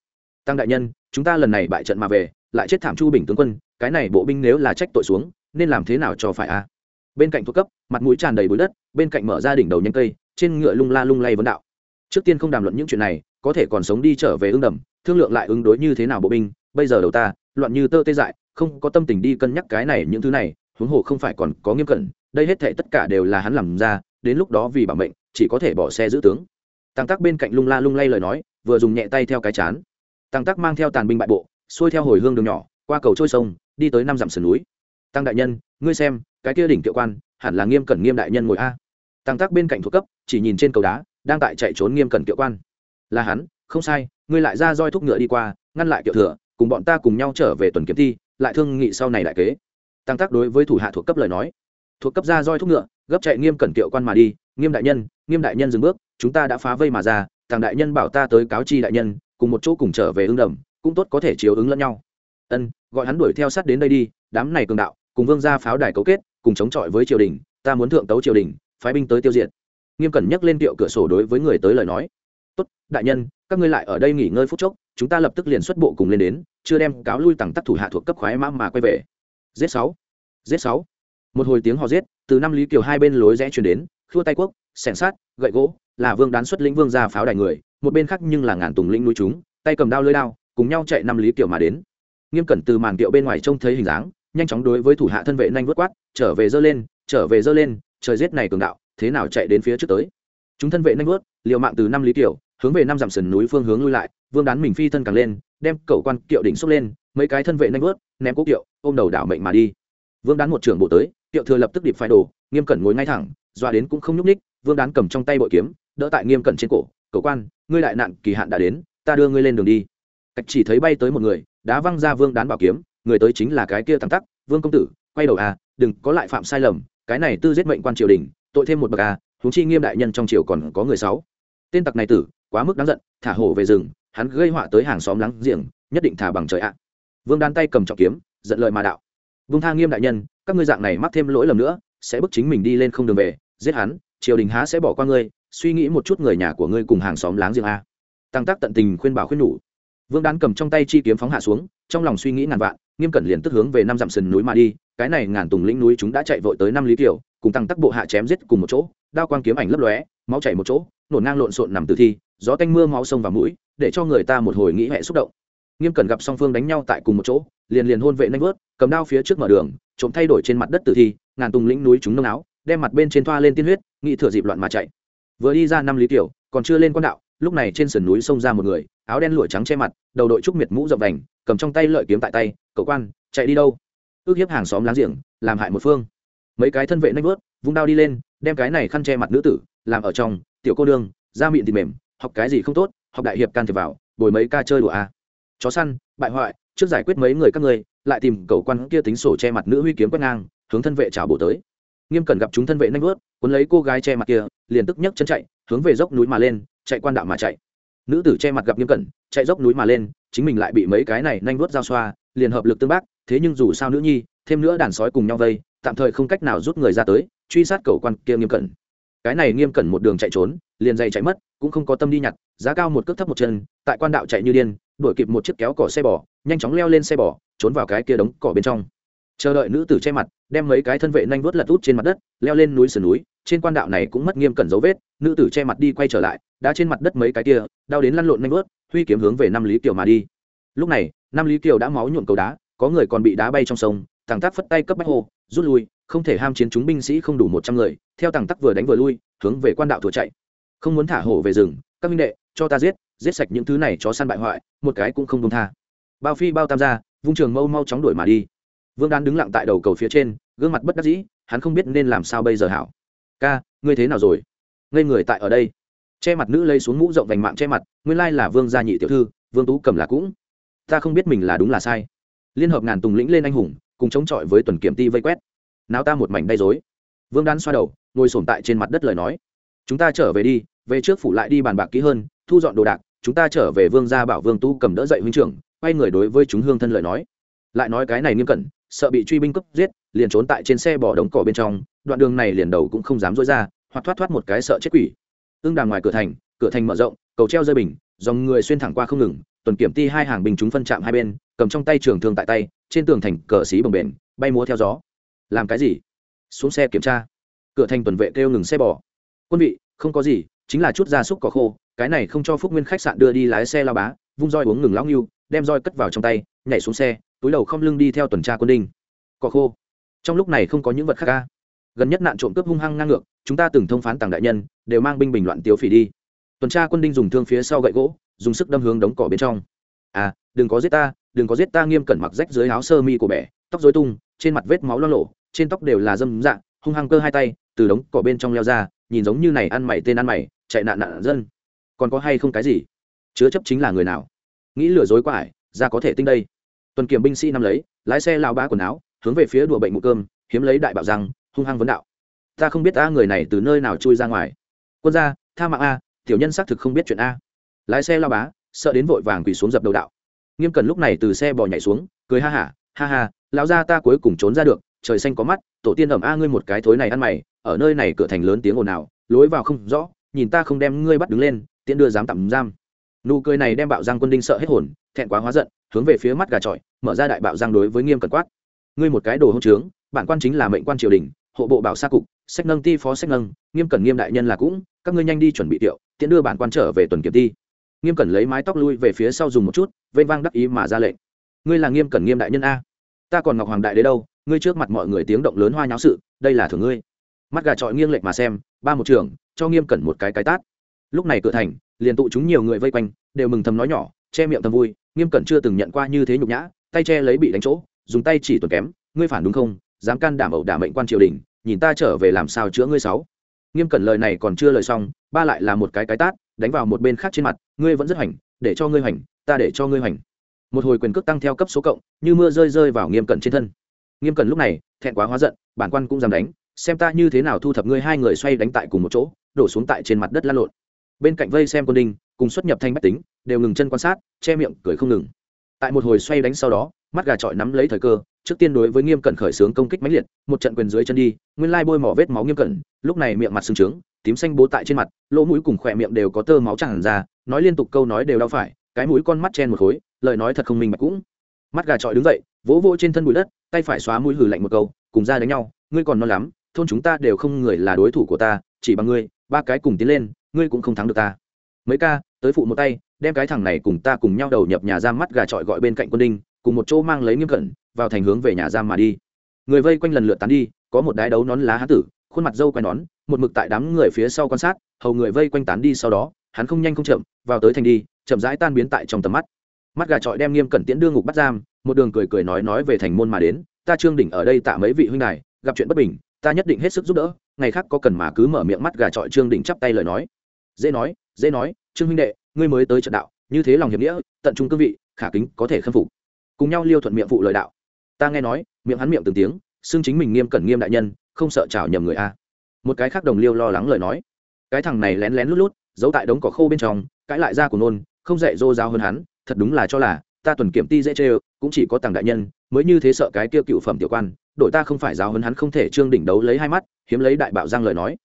Tăng đại nhân, chúng ta lần này bại trận mà về, lại chết thảm chu bình tướng quân, cái này bộ binh nếu là trách tội xuống, nên làm thế nào cho phải a bên cạnh thuộc cấp, mặt mũi tràn đầy bụi đất, bên cạnh mở ra đỉnh đầu nhanh cây, trên ngựa lung la lung lay vấn đạo. Trước tiên không đàm luận những chuyện này, có thể còn sống đi trở về ương đầm, thương lượng lại ứng đối như thế nào bộ binh, bây giờ đầu ta, loạn như tơ tê dại không có tâm tình đi cân nhắc cái này những thứ này, huống hồ không phải còn có nghiêm cẩn, đây hết thệ tất cả đều là hắn làm ra, đến lúc đó vì bảo mệnh, chỉ có thể bỏ xe giữ tướng. Tăng tắc bên cạnh lung la lung lay lời nói, vừa dùng nhẹ tay theo cái chán. Tăng tắc mang theo tàn binh bại bộ, xuôi theo hồi hương đường nhỏ, qua cầu trôi sông, đi tới năm dặm sườn núi. Tăng đại nhân, ngươi xem, cái kia đỉnh kiệu quan, hẳn là nghiêm cẩn nghiêm đại nhân ngồi a. Tăng tắc bên cạnh thuộc cấp, chỉ nhìn trên cầu đá, đang tại chạy trốn nghiêm cẩn kiệu quan. Là hắn, không sai, ngươi lại ra roi thúc ngựa đi qua, ngăn lại kiệu thừa, cùng bọn ta cùng nhau trở về tuần kiếm thi lại thương nghị sau này đại kế. Tăng tác đối với thủ hạ thuộc cấp lời nói, thuộc cấp ra roi thúc ngựa, gấp chạy nghiêm cẩn kiệu quan mà đi, nghiêm đại nhân, nghiêm đại nhân dừng bước, chúng ta đã phá vây mà ra thằng đại nhân bảo ta tới cáo chi đại nhân, cùng một chỗ cùng trở về ứng đầm, cũng tốt có thể chiếu ứng lẫn nhau. Ân, gọi hắn đuổi theo sát đến đây đi, đám này cường đạo, cùng vương gia pháo đài cấu kết, cùng chống chọi với triều đình, ta muốn thượng tấu triều đình, phái binh tới tiêu diệt. Nghiêm cẩn nhắc lên tiệu cửa sổ đối với người tới lời nói, tốt, đại nhân, các ngươi lại ở đây nghỉ ngơi phút chốc chúng ta lập tức liền xuất bộ cùng lên đến, chưa đem cáo lui tặng tắc thủ hạ thuộc cấp khoái mã mà quay về. Giết sáu. Giết sáu. Một hồi tiếng hò giết, từ năm lý kiều hai bên lối rẽ chuyển đến, khua tay quốc, sẻng sát, gậy gỗ, là vương đán xuất lĩnh vương ra pháo đài người, một bên khác nhưng là ngàn tùng lĩnh núi chúng, tay cầm đao lưới đao, cùng nhau chạy năm lý kiều mà đến. Nghiêm cẩn từ màn kiệu bên ngoài trông thấy hình dáng, nhanh chóng đối với thủ hạ thân vệ nhanh vớt quát, trở về dơ lên, trở về dơ lên, trời giết này cường đạo, thế nào chạy đến phía trước tới? Chúng thân vệ nhanh vớt liều mạng từ năm lý kiều hướng về năm dặm sườn núi phương hướng lui lại, vương đán mình phi thân càng lên, đem cẩu quan kiệu đỉnh xốc lên, mấy cái thân vệ nhanh vớt, ném cố kiệu, ôm đầu đảo mệnh mà đi. Vương đán một trưởng bộ tới, kiệu thừa lập tức điệp phai đồ, nghiêm cẩn ngồi ngay thẳng doa đến cũng không nhúc ních vương đán cầm trong tay bội kiếm, đỡ tại nghiêm cẩn trên cổ cầu quan, ngươi đại nạn kỳ hạn đã đến, ta đưa ngươi lên đường đi. Cách chỉ thấy bay tới một người, đá văng ra vương đán bảo kiếm, người tới chính là cái kia thằng tắc vương công tử, quay đầu à đừng có lại phạm sai lầm, cái này tư giết mệnh quan triều đình, tội thêm một bậc à huống chi nghiêm đại nhân trong triều còn có người sáu. Tên tặc này tử quá mức đáng giận, thả hổ về rừng, hắn gây họa tới hàng xóm láng giềng, nhất định thả bằng trời ạ. Vương đan tay cầm trọng kiếm, giận lời mà đạo. Vương tha nghiêm đại nhân, các ngươi dạng này mắc thêm lỗi lầm nữa, sẽ bức chính mình đi lên không đường về, giết hắn, triều đình há sẽ bỏ qua ngươi, suy nghĩ một chút người nhà của ngươi cùng hàng xóm láng giềng a. Tăng tác tận tình khuyên bảo khuyên nhủ. Vương Đan cầm trong tay chi kiếm phóng hạ xuống, trong lòng suy nghĩ ngàn vạn, nghiêm cẩn liền tức hướng về năm dặm sườn núi mà đi, cái này ngàn tùng lĩnh núi chúng đã chạy vội tới năm lý kiều cùng tăng tắc bộ hạ chém giết cùng một chỗ, đao quang kiếm ảnh lấp lóe, máu chảy một chỗ nổn ngang lộn xộn nằm tử thi, gió tanh mưa máu sông vào mũi, để cho người ta một hồi nghĩ hẹ xúc động. Nghiêm cẩn gặp song phương đánh nhau tại cùng một chỗ, liền liền hôn vệ nanh vớt, cầm đao phía trước mở đường, trộm thay đổi trên mặt đất tử thi, ngàn tùng lĩnh núi chúng nông áo, đem mặt bên trên thoa lên tiên huyết, nghĩ thừa dịp loạn mà chạy. Vừa đi ra năm lý tiểu, còn chưa lên quan đạo, lúc này trên sườn núi xông ra một người, áo đen lụa trắng che mặt, đầu đội trúc miệt mũ rộng đành cầm trong tay lợi kiếm tại tay, cậu quan, chạy đi đâu? Ước hiếp hàng xóm láng giềng, làm hại một phương. Mấy cái thân vệ nanh vớt, vung đao đi lên, đem cái này khăn che mặt nữ tử, làm ở trong tiểu cô đương da mịn thịt mềm, học cái gì không tốt, học đại hiệp can thiệp vào, bồi mấy ca chơi đùa à. chó săn, bại hoại, trước giải quyết mấy người các ngươi, lại tìm cầu quan kia tính sổ che mặt nữ huy kiếm quét ngang, hướng thân vệ trả bổ tới. Nghiêm cẩn gặp chúng thân vệ nanh vớt cuốn lấy cô gái che mặt kia, liền tức nhấc chân chạy, hướng về dốc núi mà lên, chạy quan đạo mà chạy. Nữ tử che mặt gặp nghiêm cẩn, chạy dốc núi mà lên, chính mình lại bị mấy cái này nanh vớt giao xoa, liền hợp lực tương bác, thế nhưng dù sao nữ nhi, thêm nữa đàn sói cùng nhau vây, tạm thời không cách nào rút người ra tới, truy sát cầu quan kia nghiêm cẩn cái này nghiêm cẩn một đường chạy trốn liền dày chạy mất cũng không có tâm đi nhặt giá cao một cước thấp một chân tại quan đạo chạy như điên đuổi kịp một chiếc kéo cỏ xe bò nhanh chóng leo lên xe bò trốn vào cái kia đống cỏ bên trong. Chờ đợi nữ tử che mặt đem mấy cái thân vệ nhanh vớt lật út trên mặt đất leo lên núi sườn núi trên quan đạo này cũng mất nghiêm cẩn dấu vết nữ tử che mặt đi quay trở lại đã trên mặt đất mấy cái kia đau đến lăn lộn nhanh vớt huy kiếm hướng về năm lý kiều mà đi. Lúc này năm lý kiều đã máu nhuộm cầu đá có người còn bị đá bay trong sông thằng tác phất tay cấp bách hô, rút lui không thể ham chiến chúng binh sĩ không đủ một trăm người, theo thằng tắc vừa đánh vừa lui, hướng về quan đạo thua chạy. Không muốn thả hổ về rừng, các minh đệ, cho ta giết giết sạch những thứ này chó săn bại hoại, một cái cũng không đông tha. Bao phi bao tam gia, vung trường mâu mau chóng đuổi mà đi. Vương đan đứng lặng tại đầu cầu phía trên, gương mặt bất đắc dĩ, hắn không biết nên làm sao bây giờ hảo. Ca, ngươi thế nào rồi? Ngây người tại ở đây. Che mặt nữ lấy xuống mũ rộng vành mạng che mặt, nguyên lai là vương gia nhị tiểu thư, vương tú cầm là cũng. Ta không biết mình là đúng là sai. Liên hợp ngàn tùng lĩnh lên anh hùng, cùng chống chọi với tuần kiểm ti vây quét nào ta một mảnh đầy dối vương đan xoa đầu, ngồi sổm tại trên mặt đất lời nói. Chúng ta trở về đi, về trước phủ lại đi bàn bạc kỹ hơn, thu dọn đồ đạc, chúng ta trở về vương gia bảo vương tu cầm đỡ dậy huynh trưởng, quay người đối với chúng hương thân lời nói. Lại nói cái này nghiêm cẩn, sợ bị truy binh cướp giết, liền trốn tại trên xe bỏ đống cỏ bên trong, đoạn đường này liền đầu cũng không dám dối ra, hoặc thoát thoát một cái sợ chết quỷ. Ương đàng ngoài cửa thành cửa thành mở rộng, cầu treo rơi bình, dòng người xuyên thẳng qua không ngừng, tuần kiểm ti hai hàng bình chúng phân chạm hai bên, cầm trong tay trường thương tại tay, trên tường thành cờ xí bồng bềnh, bay múa theo gió làm cái gì? Xuống xe kiểm tra. Cửa thành tuần vệ kêu ngừng xe bỏ. quân vị, không có gì, chính là chút gia súc cỏ khô, cái này không cho phúc nguyên khách sạn đưa đi lái xe lao bá, vung roi uống ngừng lão nghiêu đem roi cất vào trong tay, nhảy xuống xe, túi đầu không lưng đi theo tuần tra quân đinh. Cỏ khô. Trong lúc này không có những vật khác ca gần nhất nạn trộm cướp hung hăng ngang ngược, chúng ta từng thông phán tàng đại nhân, đều mang binh bình loạn tiêu phỉ đi. Tuần tra quân đinh dùng thương phía sau gậy gỗ, dùng sức đâm hướng đống cỏ bên trong. À đừng có giết ta, đừng có giết ta, nghiêm cẩn mặc rách dưới áo sơ mi của bẻ tóc dối tung, trên mặt vết máu lo lộ, trên tóc đều là dâm dạng hung hăng cơ hai tay, từ đống cỏ bên trong leo ra, nhìn giống như này ăn mày tên ăn mày, chạy nạn nạn dân. Còn có hay không cái gì? Chứa chấp chính là người nào? Nghĩ lừa dối quải ra có thể tinh đây. Tuần kiểm binh sĩ nắm lấy, lái xe lao bá quần áo, hướng về phía đùa bệnh mụ cơm, hiếm lấy đại bảo rằng hung hăng vấn đạo. Ta không biết ta người này từ nơi nào chui ra ngoài. Quân gia, tha mạng a, tiểu nhân xác thực không biết chuyện a. Lái xe lao bá, sợ đến vội vàng quỳ xuống dập đầu đạo. Nghiêm cần lúc này từ xe bò nhảy xuống, cười ha hả ha ha, lão gia ta cuối cùng trốn ra được, trời xanh có mắt, tổ tiên ẩm a ngươi một cái thối này ăn mày, ở nơi này cửa thành lớn tiếng ồn ào, lối vào không rõ, nhìn ta không đem ngươi bắt đứng lên, Tiễn đưa dám tạm giam. Nụ cười này đem bạo giang quân đinh sợ hết hồn, thẹn quá hóa giận, hướng về phía mắt gà trọi, mở ra đại bạo giang đối với nghiêm cẩn quát. Ngươi một cái đồ hỗn trướng, bản quan chính là mệnh quan triều đình, hộ bộ bảo sa cục, sách nâng ti phó sách nâng, nghiêm cẩn nghiêm đại nhân là cũng, các ngươi nhanh đi chuẩn bị tiệu, Tiễn đưa bản quan trở về tuần kiểm ti. Nghiêm cẩn lấy mái tóc lui về phía sau dùng một chút, vênh vang đắc ý mà ra lệnh ngươi là nghiêm cẩn nghiêm đại nhân a. Ta còn ngọc hoàng đại đế đâu, ngươi trước mặt mọi người tiếng động lớn hoa nháo sự, đây là thường ngươi. Mắt gà trọi nghiêng lệch mà xem, ba một trường cho nghiêm cẩn một cái cái tát. Lúc này cửa thành, liền tụ chúng nhiều người vây quanh, đều mừng thầm nói nhỏ, che miệng thầm vui, nghiêm cẩn chưa từng nhận qua như thế nhục nhã, tay che lấy bị đánh chỗ, dùng tay chỉ tuần kém, ngươi phản đúng không, dám can đảm ẩu đả mệnh quan triều đình, nhìn ta trở về làm sao chữa ngươi sáu. Nghiêm cẩn lời này còn chưa lời xong, ba lại là một cái cái tát, đánh vào một bên khác trên mặt, ngươi vẫn rất hoành, để cho ngươi hoành, ta để cho ngươi hoành một hồi quyền cước tăng theo cấp số cộng, như mưa rơi rơi vào nghiêm cẩn trên thân. Nghiêm cẩn lúc này, thẹn quá hóa giận, bản quan cũng dám đánh, xem ta như thế nào thu thập ngươi hai người xoay đánh tại cùng một chỗ, đổ xuống tại trên mặt đất lăn lộn. Bên cạnh vây xem quân đinh, cùng xuất nhập thanh bách tính, đều ngừng chân quan sát, che miệng, cười không ngừng. Tại một hồi xoay đánh sau đó, mắt gà trọi nắm lấy thời cơ, trước tiên đối với nghiêm cẩn khởi xướng công kích mãnh liệt, một trận quyền dưới chân đi, nguyên lai bôi mỏ vết máu nghiêm cẩn, lúc này miệng mặt sưng trướng, tím xanh bố tại trên mặt, lỗ mũi cùng khỏe miệng đều có tơ máu tràn ra, nói liên tục câu nói đều đau phải, cái mũi con mắt chen một khối lời nói thật không minh bạch cũng. Mắt gà trọi đứng dậy, vỗ vỗ trên thân bụi đất, tay phải xóa mũi hử lạnh một câu, cùng ra đánh nhau, ngươi còn non lắm, thôn chúng ta đều không người là đối thủ của ta, chỉ bằng ngươi, ba cái cùng tiến lên, ngươi cũng không thắng được ta. Mấy ca, tới phụ một tay, đem cái thằng này cùng ta cùng nhau đầu nhập nhà giam mắt gà trọi gọi bên cạnh quân đinh, cùng một chỗ mang lấy nghiêm cẩn, vào thành hướng về nhà giam mà đi. Người vây quanh lần lượt tán đi, có một đái đấu nón lá há tử, khuôn mặt dâu quai nón, một mực tại đám người phía sau quan sát, hầu người vây quanh tán đi sau đó, hắn không nhanh không chậm, vào tới thành đi, chậm rãi tan biến tại trong tầm mắt mắt gà trọi đem nghiêm cẩn tiễn đưa ngục bắt giam, một đường cười cười nói nói về thành môn mà đến, ta trương đỉnh ở đây tạ mấy vị huynh này gặp chuyện bất bình, ta nhất định hết sức giúp đỡ, ngày khác có cần mà cứ mở miệng mắt gà trọi trương đỉnh chắp tay lời nói. Dễ nói dễ nói, trương huynh đệ, ngươi mới tới trận đạo, như thế lòng hiệp nghĩa, tận trung cương vị, khả kính có thể khâm phục. Cùng nhau liêu thuận miệng phụ lời đạo. Ta nghe nói, miệng hắn miệng từng tiếng, xưng chính mình nghiêm cẩn nghiêm đại nhân, không sợ chào nhầm người a. Một cái khác đồng liêu lo lắng lời nói. Cái thằng này lén lén lút lút, giấu tại đống cỏ khô bên trong, cãi lại ra của nôn, không dạy dô giáo hơn hắn thật đúng là cho là, ta tuần kiểm ti dễ chê cũng chỉ có tàng đại nhân, mới như thế sợ cái kia cựu phẩm tiểu quan đội ta không phải giáo hấn hắn không thể trương đỉnh đấu lấy hai mắt, hiếm lấy đại bạo giang lời nói.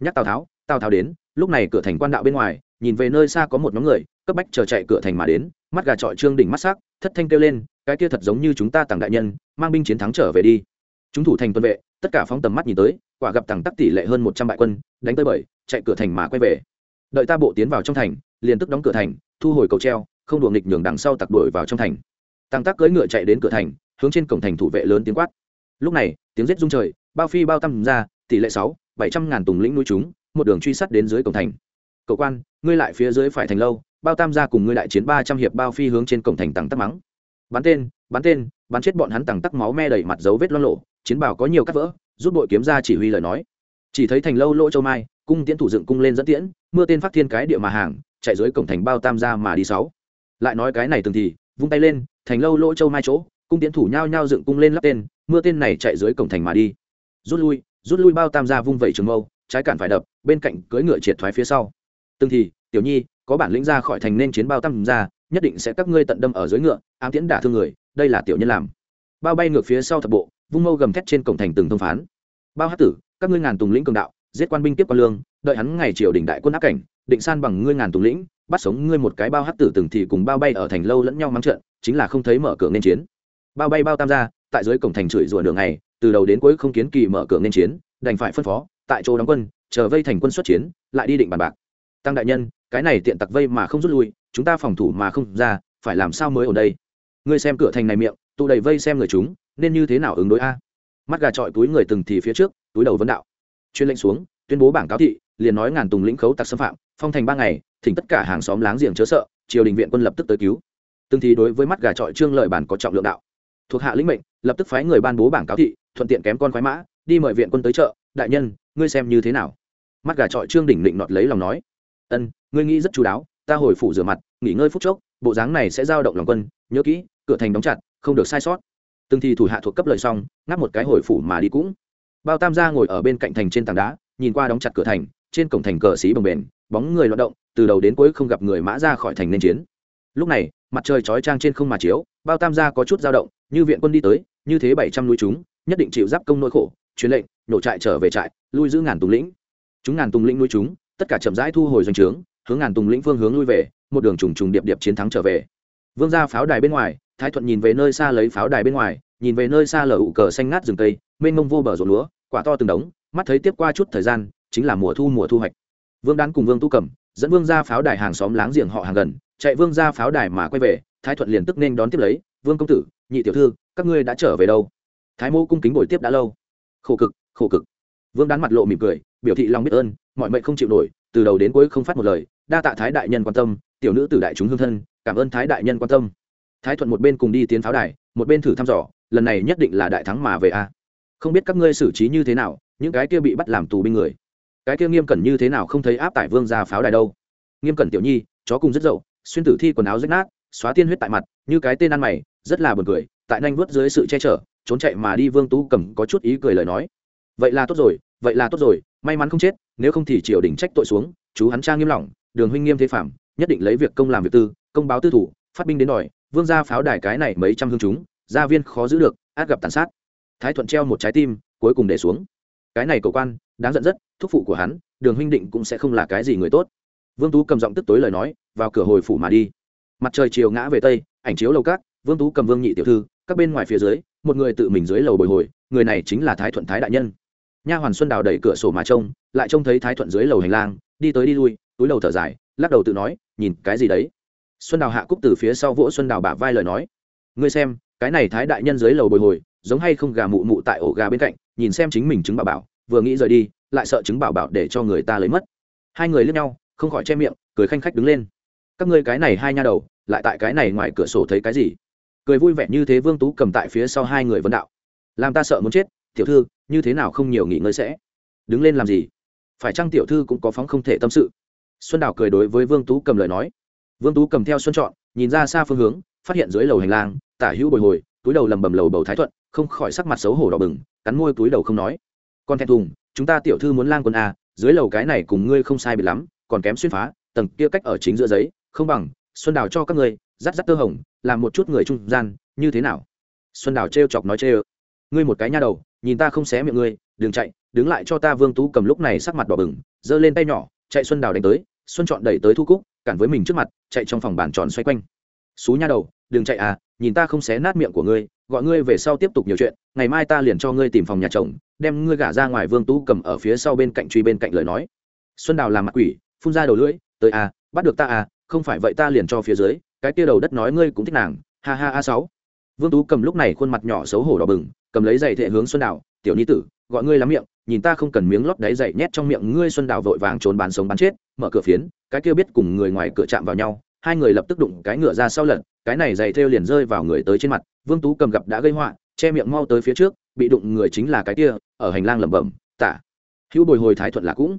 Nhắc tào tháo tào tháo đến, lúc này cửa thành quan đạo bên ngoài, nhìn về nơi xa có một nhóm người, cấp bách chờ chạy cửa thành mà đến, mắt gà trọi trương đỉnh mắt sắc, thất thanh kêu lên, cái kia thật giống như chúng ta tàng đại nhân, mang binh chiến thắng trở về đi. Chúng thủ thành tuần vệ, tất cả phóng tầm mắt nhìn tới, quả gặp tàng tắc tỷ lệ hơn một trăm bại quân, đánh tới bảy chạy cửa thành mà quay về. Đợi ta bộ tiến vào trong thành, liền tức đóng cửa thành, thu hồi cầu treo không đùa nghịch nhường đằng sau tặc đuổi vào trong thành. Tăng tác cưỡi ngựa chạy đến cửa thành, hướng trên cổng thành thủ vệ lớn tiếng quát. Lúc này, tiếng rết rung trời, bao phi bao tăm ra, tỷ lệ sáu, bảy trăm ngàn tùng lĩnh nuôi chúng, một đường truy sát đến dưới cổng thành. Cậu quan, ngươi lại phía dưới phải thành lâu, bao tam gia cùng ngươi đại chiến ba trăm hiệp bao phi hướng trên cổng thành tăng tắc mắng. Bắn tên bắn tên, bắn chết bọn hắn tăng tắc máu me đầy mặt dấu vết lo lộ chiến bào có nhiều cắt vỡ, rút bội kiếm ra chỉ huy lời nói. Chỉ thấy thành lâu lỗ châu mai, cung tiễn thủ dựng cung lên dẫn tiễn, mưa tên phát thiên cái địa mà hàng, chạy dưới cổng thành bao tam gia mà đi sáu lại nói cái này từng thì, vung tay lên, thành lâu lỗ châu mai chỗ, cung tiến thủ nhao nhao dựng cung lên lắp tên, mưa tên này chạy dưới cổng thành mà đi. Rút lui rút lui bao tam gia vung vẩy trường mâu, trái cản phải đập, bên cạnh cưỡi ngựa triệt thoái phía sau. Từng thì, tiểu nhi, có bản lĩnh ra khỏi thành nên chiến bao tam gia, nhất định sẽ các ngươi tận đâm ở dưới ngựa, ám tiễn đả thương người, đây là tiểu nhân làm. Bao bay ngược phía sau thập bộ, vung mâu gầm thét trên cổng thành từng thông phán. Bao hát tử, các ngươi ngàn tùng lĩnh cường đạo, giết quan binh tiếp quan lương đợi hắn ngày triều đình đại quân áp cảnh, định san bằng ngươi ngàn tùng lĩnh, bắt sống ngươi một cái bao hát tử từng thì cùng bao bay ở thành lâu lẫn nhau mắng trận, chính là không thấy mở cửa nên chiến. Bao bay bao tam gia, tại dưới cổng thành chửi rủa đường này từ đầu đến cuối không kiến kỳ mở cửa nên chiến, đành phải phân phó, tại chỗ đóng quân, chờ vây thành quân xuất chiến, lại đi định bàn bạc. Tăng đại nhân, cái này tiện tặc vây mà không rút lui, chúng ta phòng thủ mà không ra, phải làm sao mới ở đây? Ngươi xem cửa thành này miệng, tụ đầy vây xem người chúng, nên như thế nào ứng đối a? Mắt gà trọi túi người từng thì phía trước, túi đầu vấn đạo. Chuyên lệnh xuống, tuyên bố bảng cáo thị liền nói ngàn tùng lĩnh khấu tặc xâm phạm, phong thành ba ngày, thỉnh tất cả hàng xóm láng giềng chớ sợ, triều đình viện quân lập tức tới cứu. Từng thì đối với mắt gà trọi trương lợi bản có trọng lượng đạo. Thuộc hạ lĩnh mệnh, lập tức phái người ban bố bảng cáo thị, thuận tiện kém con khoái mã, đi mời viện quân tới chợ. Đại nhân, ngươi xem như thế nào? Mắt gà trọi trương đỉnh định nọt lấy lòng nói. Ân, ngươi nghĩ rất chú đáo, ta hồi phủ rửa mặt, nghỉ ngơi phút chốc, bộ dáng này sẽ giao động lòng quân, nhớ kỹ, cửa thành đóng chặt, không được sai sót. Từng thì thủ hạ thuộc cấp lời xong, ngáp một cái hồi phủ mà đi cũng. Bao tam gia ngồi ở bên cạnh thành trên tảng đá, nhìn qua đóng chặt cửa thành trên cổng thành cờ xí bồng bềnh, bóng người loạt động, từ đầu đến cuối không gặp người mã ra khỏi thành nên chiến. Lúc này, mặt trời chói trang trên không mà chiếu, bao tam gia có chút dao động, như viện quân đi tới, như thế bảy trăm núi chúng, nhất định chịu giáp công nỗi khổ, truyền lệnh nổ trại trở về trại, lui giữ ngàn tùng lĩnh. Chúng ngàn tùng lĩnh núi chúng, tất cả chậm rãi thu hồi doanh trướng, hướng ngàn tùng lĩnh phương hướng lui về, một đường trùng trùng điệp điệp chiến thắng trở về. Vương ra pháo đài bên ngoài, thái thuận nhìn về nơi xa lấy pháo đài bên ngoài, nhìn về nơi xa lở ụ cờ xanh ngát rừng tây mênh mông vô bờ ruộng lúa, quả to từng đống, mắt thấy tiếp qua chút thời gian chính là mùa thu mùa thu hoạch. Vương đán cùng vương tu cẩm dẫn vương ra pháo đài hàng xóm láng giềng họ hàng gần, chạy vương ra pháo đài mà quay về, thái thuận liền tức nên đón tiếp lấy, vương công tử, nhị tiểu thư, các ngươi đã trở về đâu? Thái mô cung kính bồi tiếp đã lâu. Khổ cực khổ cực. Vương đán mặt lộ mỉm cười, biểu thị lòng biết ơn, mọi mệnh không chịu nổi, từ đầu đến cuối không phát một lời, đa tạ thái đại nhân quan tâm, tiểu nữ tử đại chúng hương thân, cảm ơn thái đại nhân quan tâm. Thái thuận một bên cùng đi tiến pháo đài, một bên thử thăm dò, lần này nhất định là đại thắng mà về a. Không biết các ngươi xử trí như thế nào, những cái kia bị bắt làm tù binh người cái kia nghiêm cẩn như thế nào không thấy áp tải vương ra pháo đài đâu. Nghiêm cẩn tiểu nhi, chó cùng rất dậu, xuyên tử thi quần áo rách nát, xóa tiên huyết tại mặt, như cái tên ăn mày, rất là buồn cười, tại nhanh vớt dưới sự che chở, trốn chạy mà đi vương tú cầm có chút ý cười lời nói. Vậy là tốt rồi, vậy là tốt rồi, may mắn không chết, nếu không thì triều đình trách tội xuống, chú hắn cha nghiêm lỏng, đường huynh nghiêm thế phạm, nhất định lấy việc công làm việc tư, công báo tư thủ, phát binh đến đòi, vương gia pháo đài cái này mấy trăm hương chúng, gia viên khó giữ được, át gặp tàn sát. Thái thuận treo một trái tim, cuối cùng để xuống. Cái này cầu quan đáng giận rất, thúc phụ của hắn, đường huynh định cũng sẽ không là cái gì người tốt. Vương tú cầm giọng tức tối lời nói, vào cửa hồi phủ mà đi. Mặt trời chiều ngã về tây, ảnh chiếu lầu cát, vương tú cầm vương nhị tiểu thư, các bên ngoài phía dưới, một người tự mình dưới lầu bồi hồi, người này chính là thái thuận thái đại nhân. Nha hoàn xuân đào đẩy cửa sổ mà trông, lại trông thấy thái thuận dưới lầu hành lang, đi tới đi lui, túi đầu thở dài, lắc đầu tự nói, nhìn cái gì đấy? Xuân đào hạ cúc từ phía sau vỗ xuân đào bả vai lời nói, ngươi xem, cái này thái đại nhân dưới lầu bồi hồi, giống hay không gà mụ mụ tại ổ gà bên cạnh, nhìn xem chính mình chứng bà bảo vừa nghĩ rời đi, lại sợ chứng bảo bảo để cho người ta lấy mất. Hai người lướt nhau, không khỏi che miệng, cười khanh khách đứng lên. Các ngươi cái này hai nha đầu, lại tại cái này ngoài cửa sổ thấy cái gì? Cười vui vẻ như thế vương tú cầm tại phía sau hai người Vân đạo. Làm ta sợ muốn chết, tiểu thư, như thế nào không nhiều nghỉ ngơi sẽ? Đứng lên làm gì? Phải chăng tiểu thư cũng có phóng không thể tâm sự? Xuân đào cười đối với vương tú cầm lời nói. Vương tú cầm theo xuân chọn, nhìn ra xa phương hướng, phát hiện dưới lầu hành lang, tả hữu bồi hồi, túi đầu lầm bầm lầu bầu thái thuận, không khỏi sắc mặt xấu hổ đỏ bừng, cắn môi túi đầu không nói con thẹn thùng, chúng ta tiểu thư muốn lang quân a dưới lầu cái này cùng ngươi không sai biệt lắm, còn kém xuyên phá, tầng kia cách ở chính giữa giấy, không bằng, xuân đào cho các ngươi dắt dắt tơ hồng, làm một chút người trung gian, như thế nào? Xuân đào trêu chọc nói chê ơ ngươi một cái nha đầu, nhìn ta không xé miệng ngươi, đừng chạy, đứng lại cho ta vương tú cầm lúc này sắc mặt đỏ bừng, giơ lên tay nhỏ, chạy xuân đào đánh tới, xuân chọn đẩy tới thu cúc, cản với mình trước mặt, chạy trong phòng bàn tròn xoay quanh. Xú nha đầu, đừng chạy à nhìn ta không xé nát miệng của ngươi gọi ngươi về sau tiếp tục nhiều chuyện, ngày mai ta liền cho ngươi tìm phòng nhà chồng, đem ngươi gả ra ngoài vương tú cầm ở phía sau bên cạnh truy bên cạnh lời nói. Xuân đào làm mặt quỷ, phun ra đầu lưỡi, tới à bắt được ta à không phải vậy ta liền cho phía dưới, cái kia đầu đất nói ngươi cũng thích nàng, ha ha a sáu. Vương tú cầm lúc này khuôn mặt nhỏ xấu hổ đỏ bừng, cầm lấy giày thệ hướng xuân đào, tiểu ni tử, gọi ngươi lắm miệng, nhìn ta không cần miếng lót đáy dậy nhét trong miệng ngươi. Xuân đào vội vàng trốn bán sống bán chết, mở cửa phiến, cái kia biết cùng người ngoài cửa chạm vào nhau, hai người lập tức đụng cái ngựa ra sau lật cái này dày thêu liền rơi vào người tới trên mặt vương tú cầm gặp đã gây họa che miệng mau tới phía trước bị đụng người chính là cái kia ở hành lang lẩm bẩm tả hữu bồi hồi thái thuận là cũng.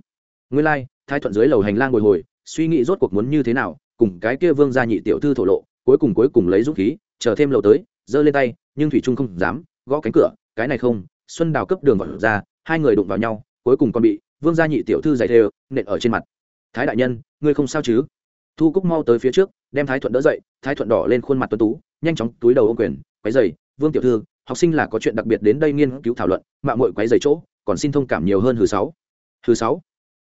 Nguyên lai thái thuận dưới lầu hành lang bồi hồi suy nghĩ rốt cuộc muốn như thế nào cùng cái kia vương gia nhị tiểu thư thổ lộ cuối cùng cuối cùng lấy dũng khí chờ thêm lầu tới giơ lên tay nhưng thủy trung không dám gõ cánh cửa cái này không xuân đào cấp đường vào ra hai người đụng vào nhau cuối cùng còn bị vương gia nhị tiểu thư giày thề, nện ở trên mặt. Thái đại nhân ngươi không sao chứ? Thu cúc mau tới phía trước đem thái thuận đỡ dậy thái thuận đỏ lên khuôn mặt tuấn tú nhanh chóng túi đầu ô quyền quấy dày vương tiểu thư, học sinh là có chuyện đặc biệt đến đây nghiên cứu thảo luận mạng mội quấy dày chỗ, còn xin thông cảm nhiều hơn hthứ sáu. Hthứ sáu.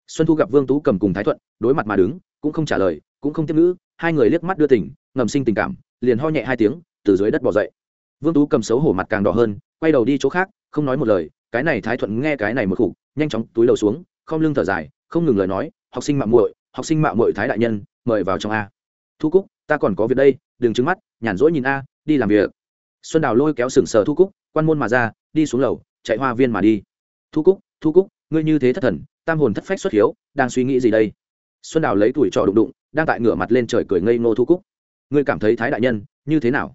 Xuân thu gặp vương tú cầm cùng thái thuận, đối mặt mà đứng, cũng không trả lời, cũng không tiếp ngữ, hai người liếc mắt đưa tỉnh ngầm sinh tình cảm, liền ho nhẹ hai tiếng, từ dưới đất bỏ dậy. Vương tú cầm xấu hổ mặt càng đỏ hơn, quay đầu đi chỗ khác, không nói một lời, cái này thái thuận nghe cái này một khục nhanh chóng túi đầu xuống, không lưng thở dài, không ngừng lời nói, học sinh mạng muội, học sinh mạo muội thái đại nhân, mời vào trong a. Thu cúc, ta còn có việc đây, đừng trứng mắt, nhàn rỗi nhìn a, đi làm việc xuân đào lôi kéo sừng sờ thu cúc, quan môn mà ra, đi xuống lầu, chạy hoa viên mà đi. Thu cúc thu cúc, ngươi như thế thất thần, tam hồn thất phách xuất hiếu, đang suy nghĩ gì đây? Xuân đào lấy tuổi trò đụng đụng, đang tại ngửa mặt lên trời cười ngây ngô thu cúc. Ngươi cảm thấy thái đại nhân, như thế nào?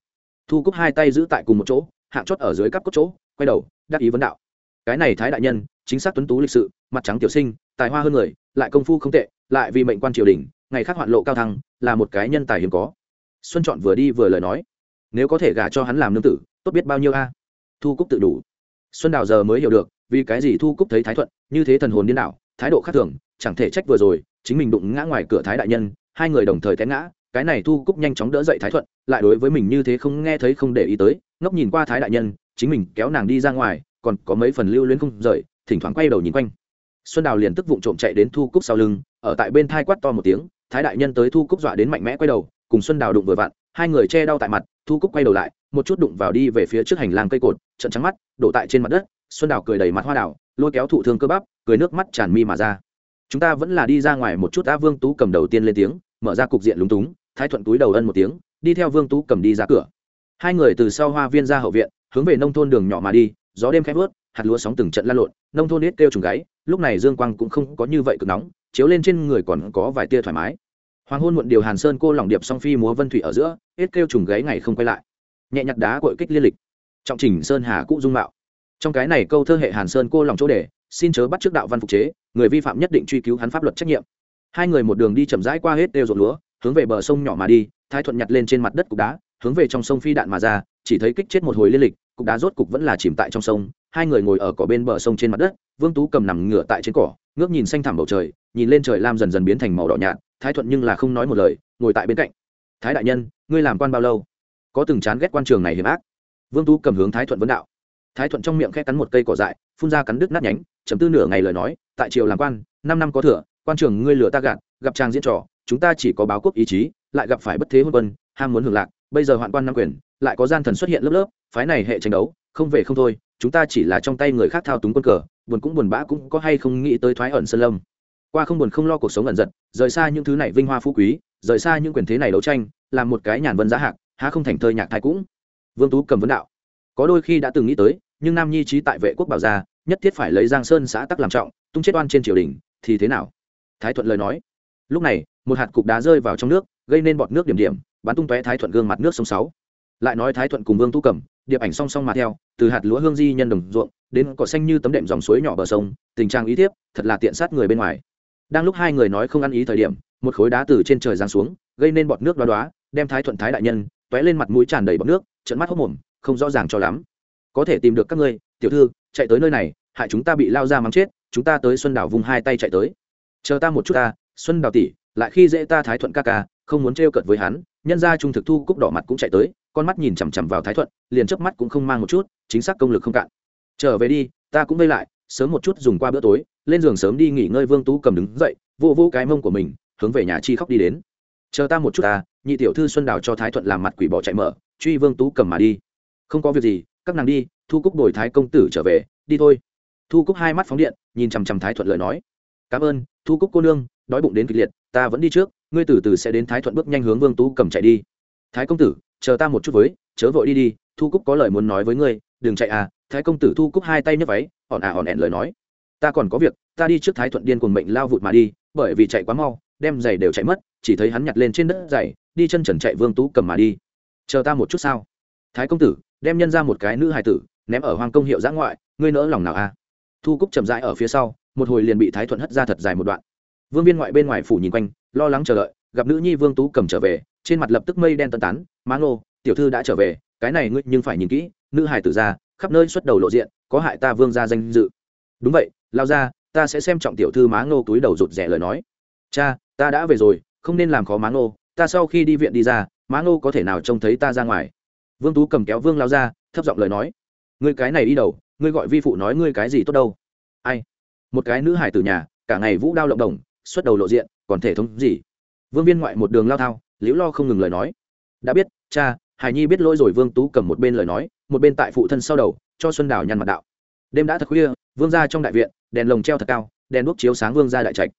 Thu cúc hai tay giữ tại cùng một chỗ, hạng chót ở dưới cắp cốt chỗ, quay đầu, đắc ý vấn đạo. Cái này thái đại nhân, chính xác tuấn tú lịch sự, mặt trắng tiểu sinh, tài hoa hơn người, lại công phu không tệ, lại vì mệnh quan triều đình, ngày khác hoạn lộ cao thăng, là một cái nhân tài hiếm có. Xuân chọn vừa đi vừa lời nói nếu có thể gả cho hắn làm nương tử, tốt biết bao nhiêu a. Thu cúc tự đủ. Xuân đào giờ mới hiểu được, vì cái gì thu cúc thấy thái thuận, như thế thần hồn điên đảo, thái độ khác thường, chẳng thể trách vừa rồi, chính mình đụng ngã ngoài cửa thái đại nhân, hai người đồng thời té ngã, cái này thu cúc nhanh chóng đỡ dậy thái thuận, lại đối với mình như thế không nghe thấy không để ý tới, ngốc nhìn qua thái đại nhân, chính mình kéo nàng đi ra ngoài, còn có mấy phần lưu luyến không rời, thỉnh thoảng quay đầu nhìn quanh. Xuân đào liền tức vụng trộm chạy đến thu cúc sau lưng, ở tại bên thai quát to một tiếng, thái đại nhân tới thu cúc dọa đến mạnh mẽ quay đầu, cùng xuân đào đụng vừa vặn hai người che đau tại mặt, thu cúc quay đầu lại, một chút đụng vào đi về phía trước hành lang cây cột trận trắng mắt, đổ tại trên mặt đất, xuân đào cười đầy mặt hoa đào, lôi kéo thụ thương cơ bắp, cười nước mắt tràn mi mà ra. Chúng ta vẫn là đi ra ngoài một chút đã vương tú cầm đầu tiên lên tiếng, mở ra cục diện lúng túng, thái thuận túi đầu ân một tiếng, đi theo vương tú cầm đi ra cửa. Hai người từ sau hoa viên ra hậu viện, hướng về nông thôn đường nhỏ mà đi, gió đêm khép vớt, hạt lúa sóng từng trận lan lộn, nông thôn ít kêu trùng gáy, lúc này dương quang cũng không có như vậy cực nóng, chiếu lên trên người còn có vài tia thoải mái hoàng hôn muộn điều hàn sơn cô lỏng điệp song phi múa vân thủy ở giữa, hết kêu trùng gáy ngày không quay lại. Nhẹ nhặt đá cội kích liên lịch. Trọng trình sơn hà cũ dung mạo. Trong cái này câu thơ hệ hàn sơn cô lòng chỗ để, xin chớ bắt trước đạo văn phục chế, người vi phạm nhất định truy cứu hắn pháp luật trách nhiệm. Hai người một đường đi chậm rãi qua hết đều ruộng lúa, hướng về bờ sông nhỏ mà đi, thái thuận nhặt lên trên mặt đất cục đá, hướng về trong sông phi đạn mà ra, chỉ thấy kích chết một hồi liên lịch, cục đá rốt cục vẫn là chìm tại trong sông. Hai người ngồi ở cỏ bên bờ sông trên mặt đất, vương tú cầm nằm ngửa tại trên cỏ, ngước nhìn xanh thẳm bầu trời, nhìn lên trời lam dần dần biến thành màu đỏ nhạt thái thuận nhưng là không nói một lời, ngồi tại bên cạnh. Thái đại nhân, ngươi làm quan bao lâu? Có từng chán ghét quan trường này hiểm ác. Vương tú cầm hướng thái thuận vấn đạo. Thái thuận trong miệng khẽ cắn một cây cỏ dại, phun ra cắn đứt nát nhánh, chấm tư nửa ngày lời nói, tại triều làm quan, năm năm có thừa, quan trường ngươi lừa ta gạt, gặp trang diễn trò, chúng ta chỉ có báo quốc ý chí, lại gặp phải bất thế hôn quân, ham muốn hưởng lạc, bây giờ hoạn quan nam quyền, lại có gian thần xuất hiện lớp lớp, phái này hệ tranh đấu, không về không thôi, chúng ta chỉ là trong tay người khác thao túng quân cờ, buồn cũng buồn bã cũng có hay không nghĩ tới thoái ẩn sơn lâm qua không buồn không lo cuộc sống ẩn giật, rời xa những thứ này vinh hoa phú quý, rời xa những quyền thế này đấu tranh, làm một cái nhàn vân giá hạc, há không thành thơi nhạc thái cũng. Vương tú cầm vấn đạo. Có đôi khi đã từng nghĩ tới, nhưng nam nhi trí tại vệ quốc bảo gia, nhất thiết phải lấy giang sơn xã tắc làm trọng, tung chết oan trên triều đình, thì thế nào? Thái thuận lời nói. Lúc này, một hạt cục đá rơi vào trong nước, gây nên bọt nước điểm điểm, bắn tung tóe thái thuận gương mặt nước sông sáu. Lại nói thái thuận cùng vương tu cầm, điệp ảnh song song mà theo, từ hạt lúa hương di nhân đồng ruộng, đến cỏ xanh như tấm đệm dòng suối nhỏ bờ sông, tình trạng ý thiếp, thật là tiện sát người bên ngoài đang lúc hai người nói không ăn ý thời điểm, một khối đá từ trên trời giáng xuống, gây nên bọt nước đoá đoá đem thái thuận thái đại nhân t lên mặt mũi tràn đầy bọt nước trận mắt hốc mồm, không rõ ràng cho lắm. Có thể tìm được các ngươi, tiểu thư, chạy tới nơi này, hại chúng ta bị lao ra mắng chết, chúng ta tới xuân đảo vùng hai tay chạy tới. Chờ ta một chút ta, xuân đào tỷ, lại khi dễ ta thái thuận ca ca, không muốn trêu cợt với hắn, nhân ra trung thực thu cúc đỏ mặt cũng chạy tới, con mắt nhìn chằm chằm vào thái thuận, liền chớp mắt cũng không mang một chút, chính xác công lực không cạn. Trở về đi, ta cũng vây lại, sớm một chút dùng qua bữa tối lên giường sớm đi nghỉ ngơi vương tú cầm đứng dậy vô vô cái mông của mình hướng về nhà chi khóc đi đến chờ ta một chút ta nhị tiểu thư xuân đào cho thái thuận làm mặt quỷ bỏ chạy mở truy vương tú cầm mà đi không có việc gì các nàng đi thu cúc đổi thái công tử trở về đi thôi thu cúc hai mắt phóng điện nhìn chằm chằm thái thuận lời nói cảm ơn thu cúc cô nương đói bụng đến kịch liệt ta vẫn đi trước ngươi từ từ sẽ đến thái thuận bước nhanh hướng vương tú cầm chạy đi thái công tử chờ ta một chút với chớ vội đi đi thu cúc có lời muốn nói với ngươi đừng chạy à thái công tử thu cúc hai tay nhấc váy ỏn à ỏn ẹn lời nói ta còn có việc, ta đi trước thái thuận điên cùng mệnh lao vụt mà đi, bởi vì chạy quá mau, đem giày đều chạy mất, chỉ thấy hắn nhặt lên trên đất giày, đi chân trần chạy vương tú cầm mà đi. Chờ ta một chút sao? Thái công tử, đem nhân ra một cái nữ hài tử, ném ở hoàng công hiệu giã ngoại, ngươi nỡ lòng nào a? À? thu cúc chậm rãi ở phía sau, một hồi liền bị thái thuận hất ra thật dài một đoạn. Vương viên ngoại bên ngoài phủ nhìn quanh, lo lắng chờ đợi, gặp nữ nhi vương tú cầm trở về, trên mặt lập tức mây đen tân tán, má ngô, tiểu thư đã trở về, cái này ngươi nhưng phải nhìn kỹ, nữ hài tử ra, khắp nơi xuất đầu lộ diện, có hại ta vương ra danh dự đúng vậy, lao ra, ta sẽ xem trọng tiểu thư má ngô túi đầu rụt rẻ lời nói. Cha, ta đã về rồi, không nên làm khó má ngô, ta sau khi đi viện đi ra, má ngô có thể nào trông thấy ta ra ngoài? Vương tú cầm kéo vương lao ra, thấp giọng lời nói. Ngươi cái này đi đầu, ngươi gọi vi phụ nói ngươi cái gì tốt đâu? Ai? Một cái nữ hải từ nhà, cả ngày vũ đao lộng đồng, xuất đầu lộ diện, còn thể thống gì? Vương viên ngoại một đường lao thao, liễu lo không ngừng lời nói. Đã biết, cha hải nhi biết lỗi rồi, vương tú cầm một bên lời nói, một bên tại phụ thân sau đầu, cho xuân đào nhăn mặt đạo. Đêm đã thật khuya vương gia trong đại viện, đèn lồng treo thật cao, đèn đuốc chiếu sáng vương gia đại trạch.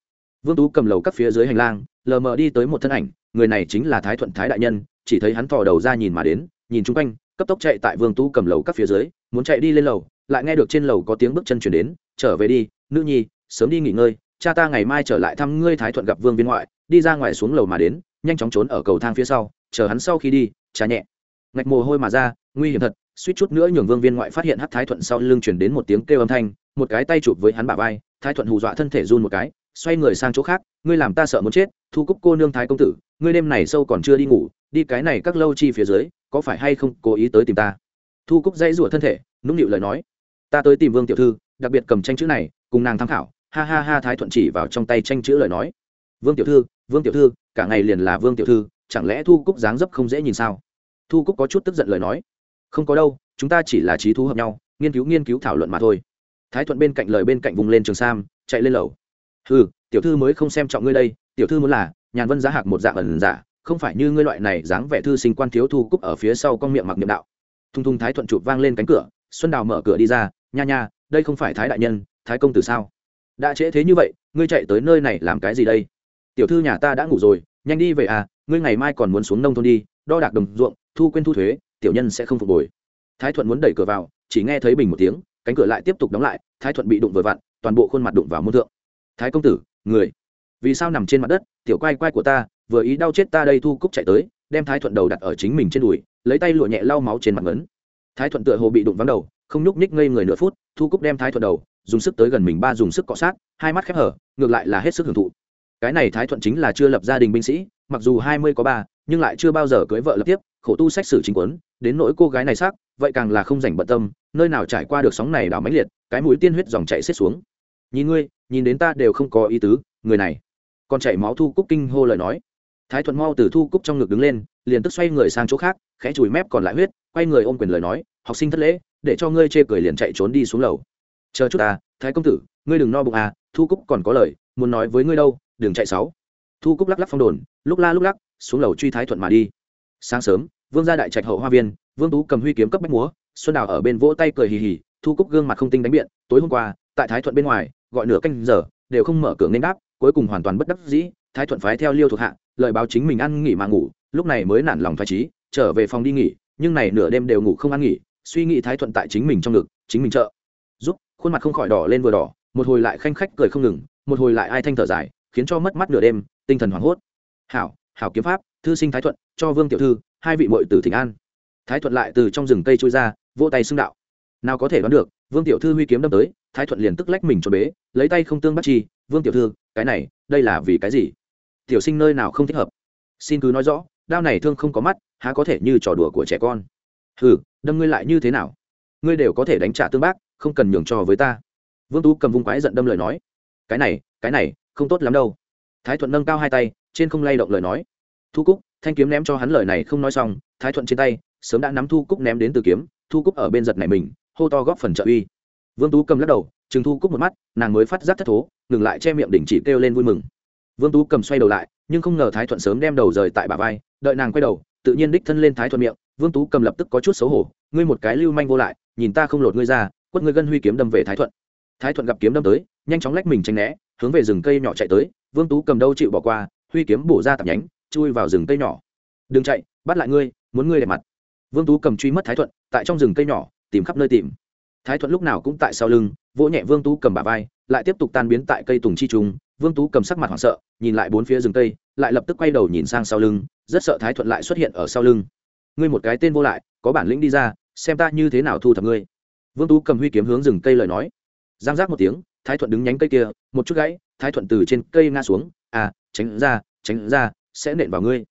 Vương tú cầm lầu các phía dưới hành lang, lờ mờ đi tới một thân ảnh, người này chính là thái thuận thái đại nhân, chỉ thấy hắn thò đầu ra nhìn mà đến, nhìn chung quanh, cấp tốc chạy tại vương tú cầm lầu các phía dưới, muốn chạy đi lên lầu, lại nghe được trên lầu có tiếng bước chân chuyển đến, trở về đi, nữ nhi, sớm đi nghỉ ngơi, cha ta ngày mai trở lại thăm ngươi thái thuận gặp vương viên ngoại. Đi ra ngoài xuống lầu mà đến, nhanh chóng trốn ở cầu thang phía sau, chờ hắn sau khi đi trà nhẹ. Ngạch mồ hôi mà ra, nguy hiểm thật suýt chút nữa nhường vương viên ngoại phát hiện hát thái thuận sau lưng chuyển đến một tiếng kêu âm thanh, một cái tay chụp với hắn bả vai, thái thuận hù dọa thân thể run một cái, xoay người sang chỗ khác, ngươi làm ta sợ muốn chết, thu cúc cô nương thái công tử, ngươi đêm này sâu còn chưa đi ngủ, đi cái này các lâu chi phía dưới, có phải hay không cố ý tới tìm ta? Thu cúc dãy rủa thân thể, nũng nịu lời nói, ta tới tìm vương tiểu thư, đặc biệt cầm tranh chữ này, cùng nàng tham khảo. Ha ha ha, thái thuận chỉ vào trong tay tranh chữ lời nói, vương tiểu thư, vương tiểu thư, cả ngày liền là vương tiểu thư, chẳng lẽ thu cúc dáng dấp không dễ nhìn sao? Thu cúc có chút tức giận lời nói không có đâu, chúng ta chỉ là trí thú hợp nhau, nghiên cứu nghiên cứu thảo luận mà thôi. Thái thuận bên cạnh lời bên cạnh vùng lên trường sam, chạy lên lầu. Ừ tiểu thư mới không xem trọng ngươi đây, tiểu thư muốn là nhàn vân giá hạc một dạng ẩn giả, không phải như ngươi loại này dáng vẻ thư sinh quan thiếu thu cúc ở phía sau con miệng mặc niệm đạo. Thung thung thái thuận chụp vang lên cánh cửa, xuân đào mở cửa đi ra, nha nha, đây không phải thái đại nhân, thái công tử sao? Đã trễ thế như vậy, ngươi chạy tới nơi này làm cái gì đây? Tiểu thư nhà ta đã ngủ rồi, nhanh đi về à ngươi ngày mai còn muốn xuống nông thôn đi, đo đạc đồng ruộng, thu quên thu thuế tiểu nhân sẽ không phục hồi. Thái thuận muốn đẩy cửa vào, chỉ nghe thấy bình một tiếng, cánh cửa lại tiếp tục đóng lại, thái thuận bị đụng vừa vặn, toàn bộ khuôn mặt đụng vào môn thượng. Thái công tử, người, vì sao nằm trên mặt đất? Tiểu quay quay của ta, vừa ý đau chết ta đây, thu cúc chạy tới, đem thái thuận đầu đặt ở chính mình trên đùi, lấy tay lụa nhẹ lau máu trên mặt ngấn. Thái thuận tựa hồ bị đụng vắng đầu, không nhúc nhích ngây người nửa phút, thu cúc đem thái thuận đầu, dùng sức tới gần mình ba dùng sức cọ sát, hai mắt khép hở, ngược lại là hết sức hưởng thụ. Cái này thái thuận chính là chưa lập gia đình binh sĩ, mặc dù hai mươi có ba, nhưng lại chưa bao giờ cưới vợ lập tiếp, khổ tu sách sử chính quấn đến nỗi cô gái này xác, vậy càng là không dành bận tâm, nơi nào trải qua được sóng này đảo mãnh liệt, cái mũi tiên huyết dòng chảy xiết xuống. Nhìn ngươi, nhìn đến ta đều không có ý tứ, người này. Còn chảy máu thu cúc kinh hô lời nói. Thái thuận mau từ thu cúc trong ngực đứng lên, liền tức xoay người sang chỗ khác, khẽ chùi mép còn lại huyết, quay người ôm quyền lời nói, học sinh thất lễ, để cho ngươi chê cười liền chạy trốn đi xuống lầu. Chờ chút à thái công tử, ngươi đừng no bụng à thu cúc còn có lời, muốn nói với ngươi đâu, đừng chạy sáu. Thu cúc lắc lắc phong đồn, lúc la lúc lắc, xuống lầu truy thái thuận mà đi. Sáng sớm vương gia đại trạch hậu hoa viên, vương tú cầm huy kiếm cấp bách múa, xuân đào ở bên vỗ tay cười hì hì, thu cúc gương mặt không tinh đánh biện, tối hôm qua, tại thái thuận bên ngoài, gọi nửa canh giờ, đều không mở cửa nên đáp, cuối cùng hoàn toàn bất đắc dĩ, thái thuận phái theo liêu thuộc hạ, lời báo chính mình ăn nghỉ mà ngủ, lúc này mới nản lòng thoải trí, trở về phòng đi nghỉ, nhưng này nửa đêm đều ngủ không ăn nghỉ, suy nghĩ thái thuận tại chính mình trong ngực, chính mình trợ. Giúp, khuôn mặt không khỏi đỏ lên vừa đỏ, một hồi lại khanh khách cười không ngừng, một hồi lại ai thanh thở dài, khiến cho mất mắt nửa đêm, tinh thần hoảng hốt. Hảo hảo kiếm pháp, thư sinh thái thuận cho vương tiểu thư, hai vị mội tử thịnh an. Thái thuận lại từ trong rừng cây trôi ra, vỗ tay xưng đạo. Nào có thể đoán được, vương tiểu thư huy kiếm đâm tới, thái thuận liền tức lách mình cho bế, lấy tay không tương bắt chi, vương tiểu thư, cái này, đây là vì cái gì? Tiểu sinh nơi nào không thích hợp? Xin cứ nói rõ, đao này thương không có mắt, há có thể như trò đùa của trẻ con? Ừ đâm ngươi lại như thế nào? Ngươi đều có thể đánh trả tương bác, không cần nhường cho với ta. Vương tú cầm vung quái giận đâm lời nói. Cái này cái này, không tốt lắm đâu. Thái thuận nâng cao hai tay, trên không lay động lời nói. Thu cúc thanh kiếm ném cho hắn lời này không nói xong, thái thuận trên tay, sớm đã nắm thu cúc ném đến từ kiếm, thu cúc ở bên giật này mình, hô to góp phần trợ uy. Vương tú cầm lắc đầu chừng thu cúc một mắt, nàng mới phát giác thất thố, ngừng lại che miệng đỉnh chỉ kêu lên vui mừng. Vương tú cầm xoay đầu lại, nhưng không ngờ thái thuận sớm đem đầu rời tại bà vai, đợi nàng quay đầu, tự nhiên đích thân lên thái thuận miệng, vương tú cầm lập tức có chút xấu hổ, ngươi một cái lưu manh vô lại, nhìn ta không lột ngươi ra, quất ngươi gân huy kiếm đâm về thái thuận. Thái thuận gặp kiếm đâm tới, nhanh chóng lách mình tranh né, hướng về rừng cây nhỏ chạy tới, vương tú cầm đâu chịu bỏ qua, huy kiếm bổ ra tạp nhánh chui vào rừng cây nhỏ. Đừng chạy, bắt lại ngươi, muốn ngươi đẹp mặt. Vương tú cầm truy mất thái thuận, tại trong rừng cây nhỏ, tìm khắp nơi tìm. Thái thuận lúc nào cũng tại sau lưng, vỗ nhẹ vương tú cầm bà vai, lại tiếp tục tan biến tại cây tùng chi trùng vương tú cầm sắc mặt hoảng sợ, nhìn lại bốn phía rừng cây, lại lập tức quay đầu nhìn sang sau lưng, rất sợ thái thuận lại xuất hiện ở sau lưng. Ngươi một cái tên vô lại, có bản lĩnh đi ra, xem ta như thế nào thu thập ngươi. Vương tú cầm huy kiếm hướng rừng cây lời nói. Giang giác một tiếng, thái thuận đứng nhánh cây kia, một chút gãy, thái thuận từ trên cây ngã xuống. À tránh ra tránh ra sẽ nện vào ngươi.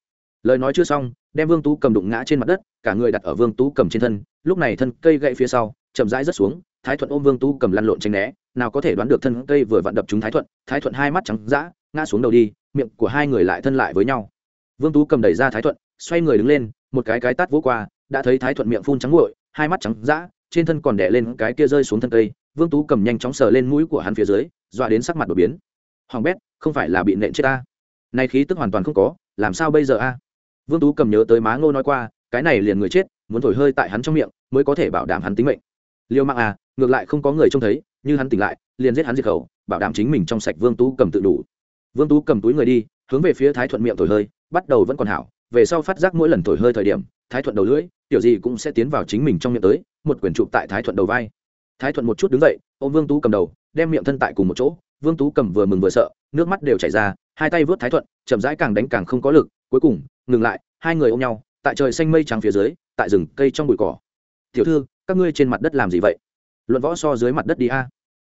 Lời nói chưa xong, đem vương tú cầm đụng ngã trên mặt đất, cả người đặt ở vương tú cầm trên thân, lúc này thân cây gậy phía sau, chậm rãi rất xuống, thái thuận ôm vương tú cầm lăn lộn tranh né, nào có thể đoán được thân cây vừa vặn đập chúng thái thuận thái thuận hai mắt trắng d ngã xuống đầu đi, miệng của hai người lại thân lại với nhau. Vương tú cầm đẩy ra thái thuận, xoay người đứng lên, một cái cái tát vỗ qua, đã thấy thái thuận miệng phun trắng nguội, hai mắt trắng d trên thân còn đẻ lên cái kia rơi xuống thân cây, vương tú cầm nhanh chóng sờ lên mũi của hắn phía dưới, dọa đến sắc mặt đột biến. Hoàng bét, không phải là bị nện chết ta nay khí tức hoàn toàn không có, làm sao bây giờ a? Vương tú cầm nhớ tới má ngô nói qua, cái này liền người chết, muốn thổi hơi tại hắn trong miệng, mới có thể bảo đảm hắn tính mệnh. Liêu mạng à ngược lại không có người trông thấy, như hắn tỉnh lại, liền giết hắn diệt khẩu, bảo đảm chính mình trong sạch vương tú cầm tự đủ. Vương tú cầm túi người đi, hướng về phía thái thuận miệng thổi hơi, bắt đầu vẫn còn hảo, về sau phát giác mỗi lần thổi hơi thời điểm, thái thuận đầu lưỡi kiểu gì cũng sẽ tiến vào chính mình trong miệng tới, một quyển chụp tại thái thuận đầu vai. Thái thuận một chút đứng dậy, ôm vương tú cầm đầu, đem miệng thân tại cùng một chỗ, vương tú cầm vừa mừng vừa sợ, nước mắt đều chảy ra hai tay vớt thái thuận, chậm rãi càng đánh càng không có lực, cuối cùng, ngừng lại, hai người ôm nhau, tại trời xanh mây trắng phía dưới, tại rừng cây trong bụi cỏ. Tiểu thư, các ngươi trên mặt đất làm gì vậy? Luận võ so dưới mặt đất đi a.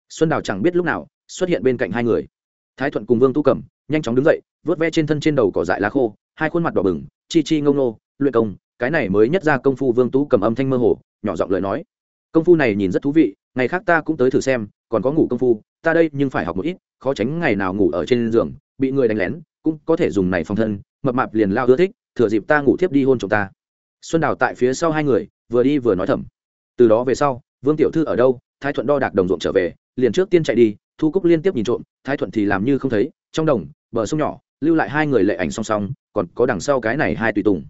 Xuân đào chẳng biết lúc nào xuất hiện bên cạnh hai người. Thái thuận cùng vương tu cẩm nhanh chóng đứng dậy, vớt ve trên thân trên đầu cỏ dại lá khô, hai khuôn mặt đỏ bừng, chi chi ngông nô, luyện công, cái này mới nhất ra công phu vương tú cầm âm thanh mơ hồ, nhỏ giọng lời nói. Công phu này nhìn rất thú vị, ngày khác ta cũng tới thử xem, còn có ngủ công phu, ta đây nhưng phải học một ít, khó tránh ngày nào ngủ ở trên giường bị người đánh lén, cũng có thể dùng này phòng thân, mập mạp liền lao ưa thích, thừa dịp ta ngủ thiếp đi hôn chồng ta. Xuân đào tại phía sau hai người, vừa đi vừa nói thầm. Từ đó về sau, vương tiểu thư ở đâu, thái thuận đo đạc đồng ruộng trở về, liền trước tiên chạy đi, thu cúc liên tiếp nhìn trộm, thái thuận thì làm như không thấy, trong đồng, bờ sông nhỏ, lưu lại hai người lệ ảnh song song, còn có đằng sau cái này hai tùy tùng.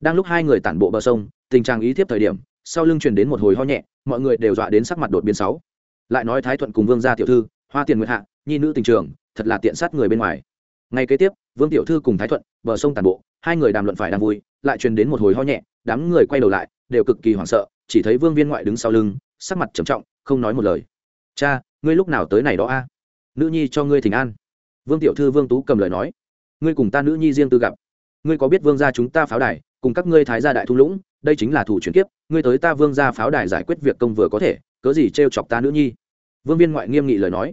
Đang lúc hai người tản bộ bờ sông, tình trạng ý tiếp thời điểm, sau lưng truyền đến một hồi ho nhẹ, mọi người đều dọa đến sắc mặt đột biến sáu. Lại nói thái thuận cùng vương gia tiểu thư hoa tiền nguyệt hạ, nhi nữ tình trường, thật là tiện sát người bên ngoài. Ngay kế tiếp, vương tiểu thư cùng thái thuận, bờ sông tàn bộ, hai người đàm luận phải đang vui, lại truyền đến một hồi ho nhẹ, đám người quay đầu lại, đều cực kỳ hoảng sợ, chỉ thấy vương viên ngoại đứng sau lưng, sắc mặt trầm trọng, không nói một lời. Cha, ngươi lúc nào tới này đó a? Nữ nhi cho ngươi thỉnh an. Vương tiểu thư vương tú cầm lời nói. Ngươi cùng ta nữ nhi riêng tư gặp. Ngươi có biết vương gia chúng ta pháo đài, cùng các ngươi thái gia đại thu lũng, đây chính là thủ chuyển kiếp, ngươi tới ta vương gia pháo đài giải quyết việc công vừa có thể, cớ gì t chọc ta nữ nhi? Vương viên ngoại nghiêm nghị lời nói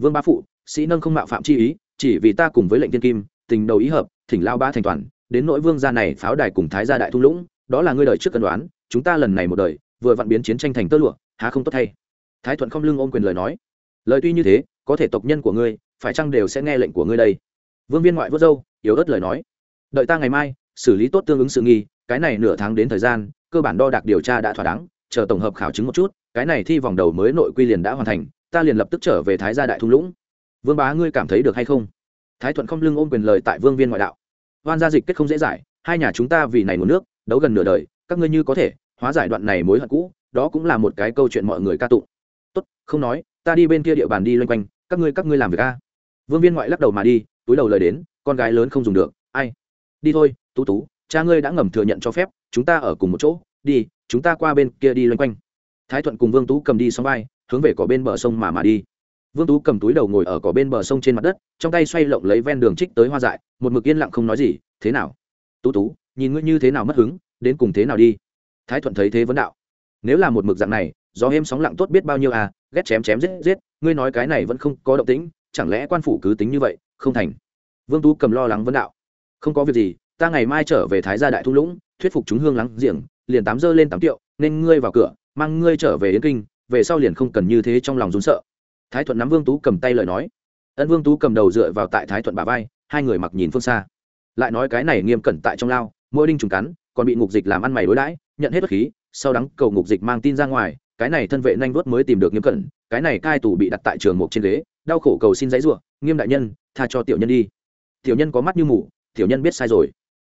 vương bá phụ, sĩ nâng không mạo phạm chi ý, chỉ vì ta cùng với lệnh tiên kim, tình đầu ý hợp, thỉnh lao ba thành toàn, đến nỗi vương gia này pháo đài cùng thái gia đại thung lũng, đó là ngươi đời trước cân đoán, chúng ta lần này một đời, vừa vặn biến chiến tranh thành tơ lụa, há không tốt thay. Thái thuận không lưng ôm quyền lời nói. Lời tuy như thế, có thể tộc nhân của ngươi, phải chăng đều sẽ nghe lệnh của ngươi đây? Vương viên ngoại vớt dâu yếu ớt lời nói. Đợi ta ngày mai, xử lý tốt tương ứng sự nghi, cái này nửa tháng đến thời gian, cơ bản đo đạc điều tra đã thỏa đáng, chờ tổng hợp khảo chứng một chút, cái này thi vòng đầu mới nội quy liền đã hoàn thành ta liền lập tức trở về thái gia đại thung lũng. Vương bá ngươi cảm thấy được hay không? Thái thuận không lưng ôm quyền lời tại vương viên ngoại đạo. Hoan gia dịch kết không dễ giải, hai nhà chúng ta vì này nguồn nước, đấu gần nửa đời, các ngươi như có thể, hóa giải đoạn này mối hận cũ, đó cũng là một cái câu chuyện mọi người ca tụng. Tốt, không nói, ta đi bên kia địa bàn đi loanh quanh, các ngươi các ngươi làm việc a. Vương viên ngoại lắc đầu mà đi, túi đầu lời đến, con gái lớn không dùng được, ai? Đi thôi, tú tú, cha ngươi đã ngầm thừa nhận cho phép, chúng ta ở cùng một chỗ, đi, chúng ta qua bên kia đi loanh quanh. Thái thuận cùng vương tú cầm đi xong vai hướng về cỏ bên bờ sông mà mà đi. Vương tú cầm túi đầu ngồi ở cỏ bên bờ sông trên mặt đất, trong tay xoay lộng lấy ven đường trích tới hoa dại, một mực yên lặng không nói gì, thế nào? Tú tú, nhìn ngươi như thế nào mất hứng, đến cùng thế nào đi? Thái thuận thấy thế vấn đạo. Nếu là một mực dạng này, gió êm sóng lặng tốt biết bao nhiêu à ghét chém chém giết giết, ngươi nói cái này vẫn không có động tĩnh, chẳng lẽ quan phủ cứ tính như vậy, không thành? Vương tú cầm lo lắng vấn đạo. Không có việc gì, ta ngày mai trở về thái gia đại thu lũng, thuyết phục chúng hương lắng giềng, liền tám giờ lên tám triệu nên ngươi vào cửa, mang ngươi trở về yến kinh về sau liền không cần như thế trong lòng rún sợ. Thái thuận nắm vương tú cầm tay lời nói. Ân vương tú cầm đầu dựa vào tại thái thuận bà vai, hai người mặc nhìn phương xa. Lại nói cái này nghiêm cẩn tại trong lao, mỗi đinh trùng cắn, còn bị ngục dịch làm ăn mày đối đãi, nhận hết bất khí, sau đắng cầu ngục dịch mang tin ra ngoài, cái này thân vệ nhanh vuốt mới tìm được nghiêm cẩn, cái này cai tù bị đặt tại trường mục trên ghế, đau khổ cầu xin giấy ruộng nghiêm đại nhân, tha cho tiểu nhân đi. Tiểu nhân có mắt như mù, tiểu nhân biết sai rồi.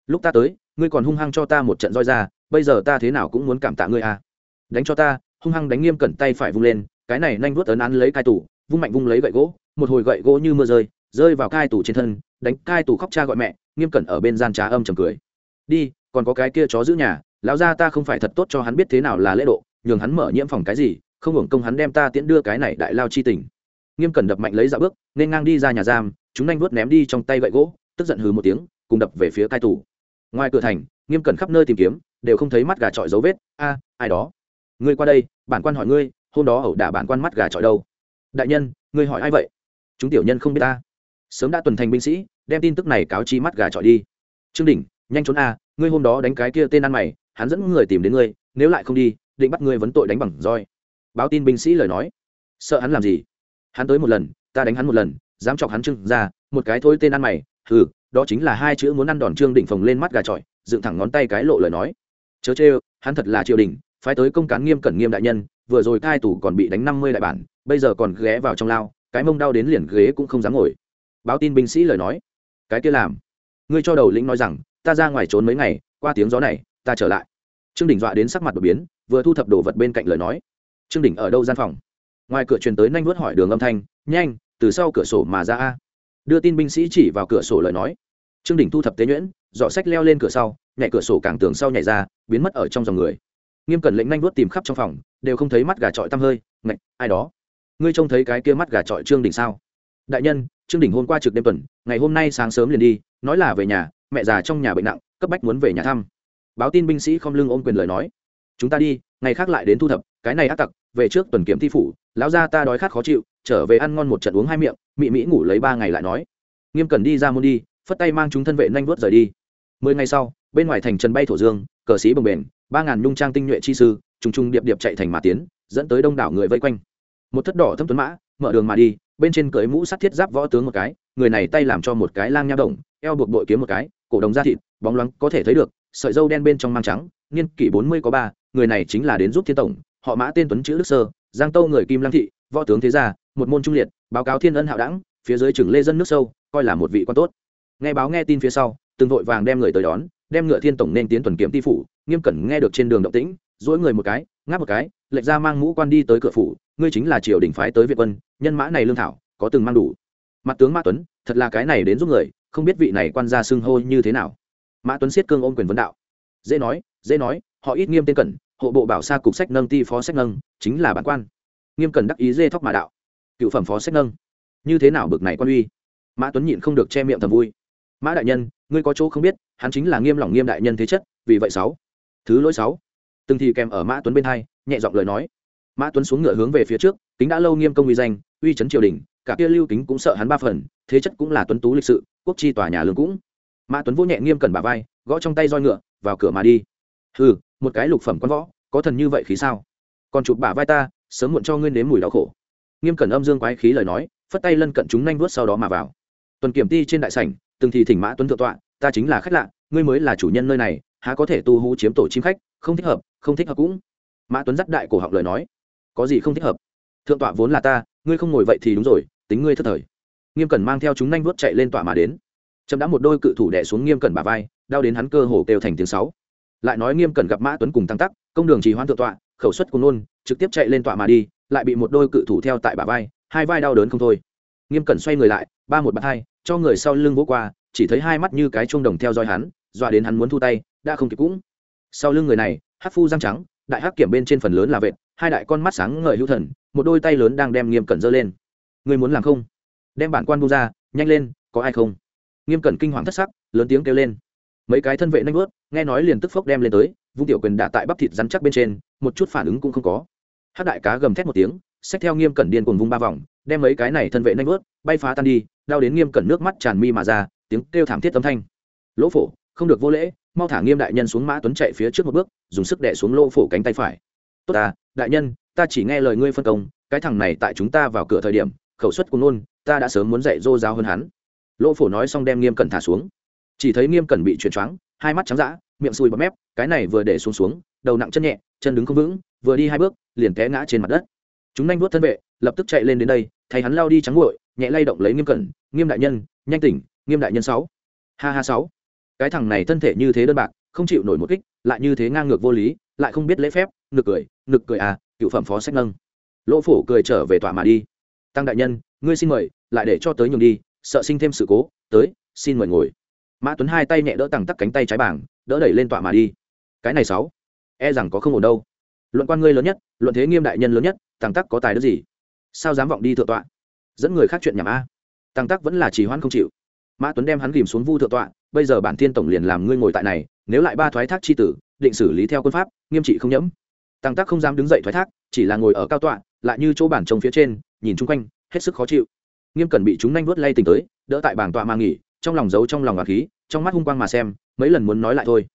Lúc ta tới, ngươi còn hung hăng cho ta một trận roi ra, bây giờ ta thế nào cũng muốn cảm tạ ngươi à. Đánh cho ta hung hăng đánh nghiêm cẩn tay phải vung lên cái này nhanh vuốt ấn án lấy cai tủ, vung mạnh vung lấy gậy gỗ một hồi gậy gỗ như mưa rơi rơi vào cai tủ trên thân đánh cai tủ khóc cha gọi mẹ nghiêm cẩn ở bên gian trá âm trầm cười. Đi còn có cái kia chó giữ nhà lão gia ta không phải thật tốt cho hắn biết thế nào là lễ độ nhường hắn mở nhiễm phòng cái gì không hưởng công hắn đem ta tiễn đưa cái này đại lao chi tình. Nghiêm cẩn đập mạnh lấy dạo bước nên ngang đi ra nhà giam chúng nhanh vuốt ném đi trong tay gậy gỗ tức giận hừ một tiếng cùng đập về phía cai tủ. ngoài cửa thành nghiêm cẩn khắp nơi tìm kiếm đều không thấy mắt gà trọi dấu vết a ai đó ngươi qua đây, bản quan hỏi ngươi, hôm đó ẩu đả bản quan mắt gà trọi đâu? Đại nhân, ngươi hỏi ai vậy? Chúng tiểu nhân không biết ta. Sớm đã tuần thành binh sĩ, đem tin tức này cáo chi mắt gà trọi đi. Trương đình nhanh trốn a, ngươi hôm đó đánh cái kia tên ăn mày, hắn dẫn người tìm đến ngươi, nếu lại không đi, định bắt ngươi vấn tội đánh bằng roi. Báo tin binh sĩ lời nói. Sợ hắn làm gì? Hắn tới một lần, ta đánh hắn một lần, dám chọc hắn trưng ra, một cái thôi tên ăn mày, hừ, đó chính là hai chữ muốn ăn đòn trương đỉnh phồng lên mắt gà trọi, dựng thẳng ngón tay cái lộ lời nói. Chớ chê hắn thật là triều đình phái tới công cán nghiêm cẩn nghiêm đại nhân, vừa rồi cai tù còn bị đánh năm mươi đại bản, bây giờ còn ghé vào trong lao, cái mông đau đến liền ghế cũng không dám ngồi. Báo tin binh sĩ lời nói. Cái kia làm. Ngươi cho đầu lĩnh nói rằng, ta ra ngoài trốn mấy ngày, qua tiếng gió này, ta trở lại. Trương đỉnh dọa đến sắc mặt đột biến, vừa thu thập đồ vật bên cạnh lời nói. Trương đỉnh ở đâu gian phòng? Ngoài cửa truyền tới nhanh vuốt hỏi đường âm thanh, nhanh, từ sau cửa sổ mà ra a. Đưa tin binh sĩ chỉ vào cửa sổ lời nói. Trương đỉnh thu thập tế nhuyễn dọ sách leo lên cửa sau, nhảy cửa sổ càng tường sau nhảy ra, biến mất ở trong dòng người nghiêm cẩn lệnh nhanh đuốt tìm khắp trong phòng, đều không thấy mắt gà trọi tăm hơi, ngạch, ai đó. Ngươi trông thấy cái kia mắt gà trọi trương đỉnh sao? Đại nhân, trương đỉnh hôm qua trực đêm tuần, ngày hôm nay sáng sớm liền đi, nói là về nhà, mẹ già trong nhà bệnh nặng, cấp bách muốn về nhà thăm. Báo tin binh sĩ không lưng ôm quyền lời nói. Chúng ta đi, ngày khác lại đến thu thập, cái này ác tặc, về trước tuần kiểm thi phủ, lão gia ta đói khát khó chịu, trở về ăn ngon một trận uống hai miệng, mị mỹ ngủ lấy ba ngày lại nói. Nghiêm cần đi ra môn đi, phất tay mang chúng thân vệ nhanh vớt rời đi mười ngày sau, bên ngoài thành trần bay thổ dương, cờ sĩ bồng bềnh, ba ngàn nhung trang tinh nhuệ chi sư, trùng trùng điệp điệp chạy thành mà tiến, dẫn tới đông đảo người vây quanh. Một thất đỏ thâm tuấn mã, mở đường mà đi, bên trên cưới mũ sắt thiết giáp võ tướng một cái, người này tay làm cho một cái lang nha đồng, eo buộc bội kiếm một cái, cổ đồng da thịt, bóng loáng có thể thấy được, sợi dâu đen bên trong mang trắng, niên kỷ bốn mươi có ba, người này chính là đến giúp thiên tổng, họ mã tên tuấn chữ đức sơ, giang tâu người kim lăng thị, võ tướng thế gia, một môn trung liệt, báo cáo thiên ân hạo đẳng, phía dưới trưởng lê dân nước sâu, coi là một vị quan tốt. Nghe báo nghe tin phía sau từng vội vàng đem người tới đón, đem ngựa thiên tổng nên tiến tuần kiểm ti phủ, nghiêm cẩn nghe được trên đường động tĩnh dỗi người một cái, ngáp một cái, lệch ra mang mũ quan đi tới cửa phủ, ngươi chính là triều đình phái tới việt quân, nhân mã này lương thảo, có từng mang đủ. Mặt tướng mã tuấn, thật là cái này đến giúp người, không biết vị này quan gia xưng hô như thế nào. Mã tuấn siết cương ôm quyền vấn đạo. Dễ nói dễ nói, họ ít nghiêm tên cẩn, hộ bộ bảo xa cục sách nâng ti phó sách nâng, chính là bản quan. Nghiêm cẩn đắc ý dê thóc mà đạo. Cựu phẩm phó sách nâng. Như thế nào bực này quan uy? Mã tuấn nhịn không được che miệng thầm vui mã đại nhân ngươi có chỗ không biết hắn chính là nghiêm lòng nghiêm đại nhân thế chất vì vậy sáu thứ lỗi sáu. Từng thì kèm ở mã tuấn bên hai nhẹ giọng lời nói. Mã tuấn xuống ngựa hướng về phía trước kính đã lâu nghiêm công uy danh uy chấn triều đình cả kia lưu kính cũng sợ hắn ba phần thế chất cũng là tuấn tú lịch sự quốc chi tòa nhà lương cũng. Mã tuấn vỗ nhẹ nghiêm cần bà vai gõ trong tay roi ngựa vào cửa mà đi. Hừ, một cái lục phẩm quan võ có thần như vậy khí sao? Còn chụp bả vai ta sớm muộn cho ngươi nếm mùi đau khổ. Nghiêm cẩn âm dương quái khí lời nói phất tay lân cận chúng nhanh vuốt sau đó mà vào. Tuần kiểm ti trên đại sảnh từng thì thỉnh mã tuấn thượng tọa, ta chính là khách lạ, ngươi mới là chủ nhân nơi này, há có thể tu hú chiếm tổ chim khách, không thích hợp, không thích hợp cũng. Mã tuấn dắt đại cổ họng lời nói. Có gì không thích hợp? Thượng tọa vốn là ta, ngươi không ngồi vậy thì đúng rồi, tính ngươi thất thời. Nghiêm cẩn mang theo chúng nhanh vuốt chạy lên tọa mà đến. Trâm đã một đôi cự thủ đẻ xuống nghiêm cẩn bà vai, đau đến hắn cơ hồ kêu thành tiếng sáu. Lại nói nghiêm cẩn gặp mã tuấn cùng tăng tắc, công đường trì hoãn thượng tọa, khẩu suất cùng nôn, trực tiếp chạy lên tọa mà đi, lại bị một đôi cự thủ theo tại bà vai, hai vai đau đớn không thôi. Nghiêm cẩn xoay người lại, ba một bàn hai cho người sau lưng vỗ qua, chỉ thấy hai mắt như cái chuông đồng theo dõi hắn, dọa đến hắn muốn thu tay, đã không kịp cũng. Sau lưng người này hát phu răng trắng, đại hắc kiểm bên trên phần lớn là vệt, hai đại con mắt sáng ngời hữu thần, một đôi tay lớn đang đem nghiêm cẩn giơ lên. Người muốn làm không? Đem bản quan bu ra, nhanh lên, có ai không? Nghiêm cẩn kinh hoàng thất sắc, lớn tiếng kêu lên. Mấy cái thân vệ nanh vớt, nghe nói liền tức phốc đem lên tới, vung tiểu quyền đạ tại bắp thịt rắn chắc bên trên, một chút phản ứng cũng không có. Hát đại cá gầm thét một tiếng, xách theo nghiêm cẩn điên cuồng vung ba vòng, đem mấy cái này thân vệ nanh vớt, bay phá tan đi đau đến nghiêm cẩn nước mắt tràn mi mà ra, tiếng kêu thảm thiết âm thanh. Lỗ phổ, không được vô lễ, mau thả nghiêm đại nhân xuống mã tuấn chạy phía trước một bước, dùng sức đẻ xuống lỗ phổ cánh tay phải. Tốt ta, đại nhân, ta chỉ nghe lời ngươi phân công, cái thằng này tại chúng ta vào cửa thời điểm, khẩu suất cùng nôn ta đã sớm muốn dạy dô giáo hơn hắn. Lỗ phổ nói xong đem nghiêm cẩn thả xuống. Chỉ thấy nghiêm cẩn bị chuyển choáng, hai mắt trắng d miệng sùi bọt mép, cái này vừa để xuống xuống, đầu nặng chân nhẹ, chân đứng không vững, vừa đi hai bước, liền té ngã trên mặt đất. Chúng nhanh vuốt thân vệ, lập tức chạy lên đến đây thấy hắn lao đi trắng nguội nhẹ lay động lấy nghiêm cẩn, nghiêm đại nhân, nhanh tỉnh, nghiêm đại nhân sáu. Ha ha sáu. Cái thằng này thân thể như thế đơn bạc, không chịu nổi một kích, lại như thế ngang ngược vô lý, lại không biết lễ phép nực cười nực cười à cựu phẩm phó sách nâng. Lỗ phổ cười trở về tòa mà đi. Tăng đại nhân, ngươi xin mời, lại để cho tới nhường đi, sợ sinh thêm sự cố, tới, xin mời ngồi. Mã tuấn hai tay nhẹ đỡ tằng tắc cánh tay trái bảng, đỡ đẩy lên tọa mà đi. Cái này sáu. E rằng có không ổn đâu. Luận quan ngươi lớn nhất, luận thế nghiêm đại nhân lớn nhất, tằng tắc có tài đức gì? Sao dám vọng đi thượng tọa? Dẫn người khác chuyện nhảm a. Tăng tắc vẫn là chỉ hoan không chịu. Mã tuấn đem hắn ghìm xuống vu thượng tọa, bây giờ bản thiên tổng liền làm ngươi ngồi tại này, nếu lại ba thoái thác chi tử, định xử lý theo quân pháp, nghiêm trị không nhẫm. Tăng tắc không dám đứng dậy thoái thác, chỉ là ngồi ở cao tọa, lại như chỗ bản trông phía trên, nhìn chung quanh, hết sức khó chịu. Nghiêm cần bị chúng nhanh vuốt lay tỉnh tới, đỡ tại bảng tọa mà nghỉ, trong lòng giấu trong lòng ngạc khí, trong mắt hung quang mà xem, mấy lần muốn nói lại thôi.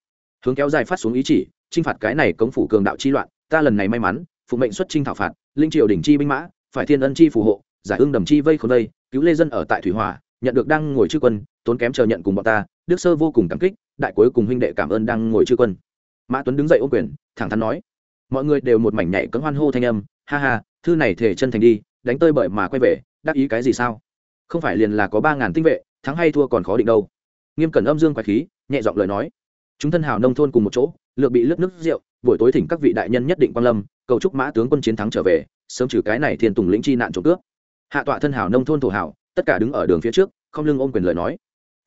Hướng kéo dài phát xuống ý chỉ, chinh phạt cái này cống phủ cường đạo chi loạn, ta lần này may mắn, phụ mệnh xuất trinh thảo phạt, linh triều đỉnh chi binh mã, phải thiên ân chi phù hộ giải ương đầm chi vây khốn đây cứu lê dân ở tại thủy hỏa, nhận được đang ngồi chư quân, tốn kém chờ nhận cùng bọn ta, đức sơ vô cùng cảm kích, đại cuối cùng huynh đệ cảm ơn đang ngồi chư quân. Mã tuấn đứng dậy ô quyền, thẳng thắn nói, mọi người đều một mảnh nhảy cấm hoan hô thanh âm, ha ha, thư này thể chân thành đi, đánh tơi bởi mà quay về, đắc ý cái gì sao? Không phải liền là có ba ngàn tinh vệ, thắng hay thua còn khó định đâu. Nghiêm cẩn âm dương quái khí, nhẹ giọng lời nói, chúng thân hào nông thôn cùng một chỗ, lược bị lướt nước rượu, buổi tối thỉnh các vị đại nhân nhất định quan lâm, cầu chúc mã tướng quân chiến thắng trở về, sớm trừ cái này thiên tùng lĩnh chi nạn trộm cướp hạ tọa thân hảo nông thôn thổ hảo, tất cả đứng ở đường phía trước, không lưng ôm quyền lời nói.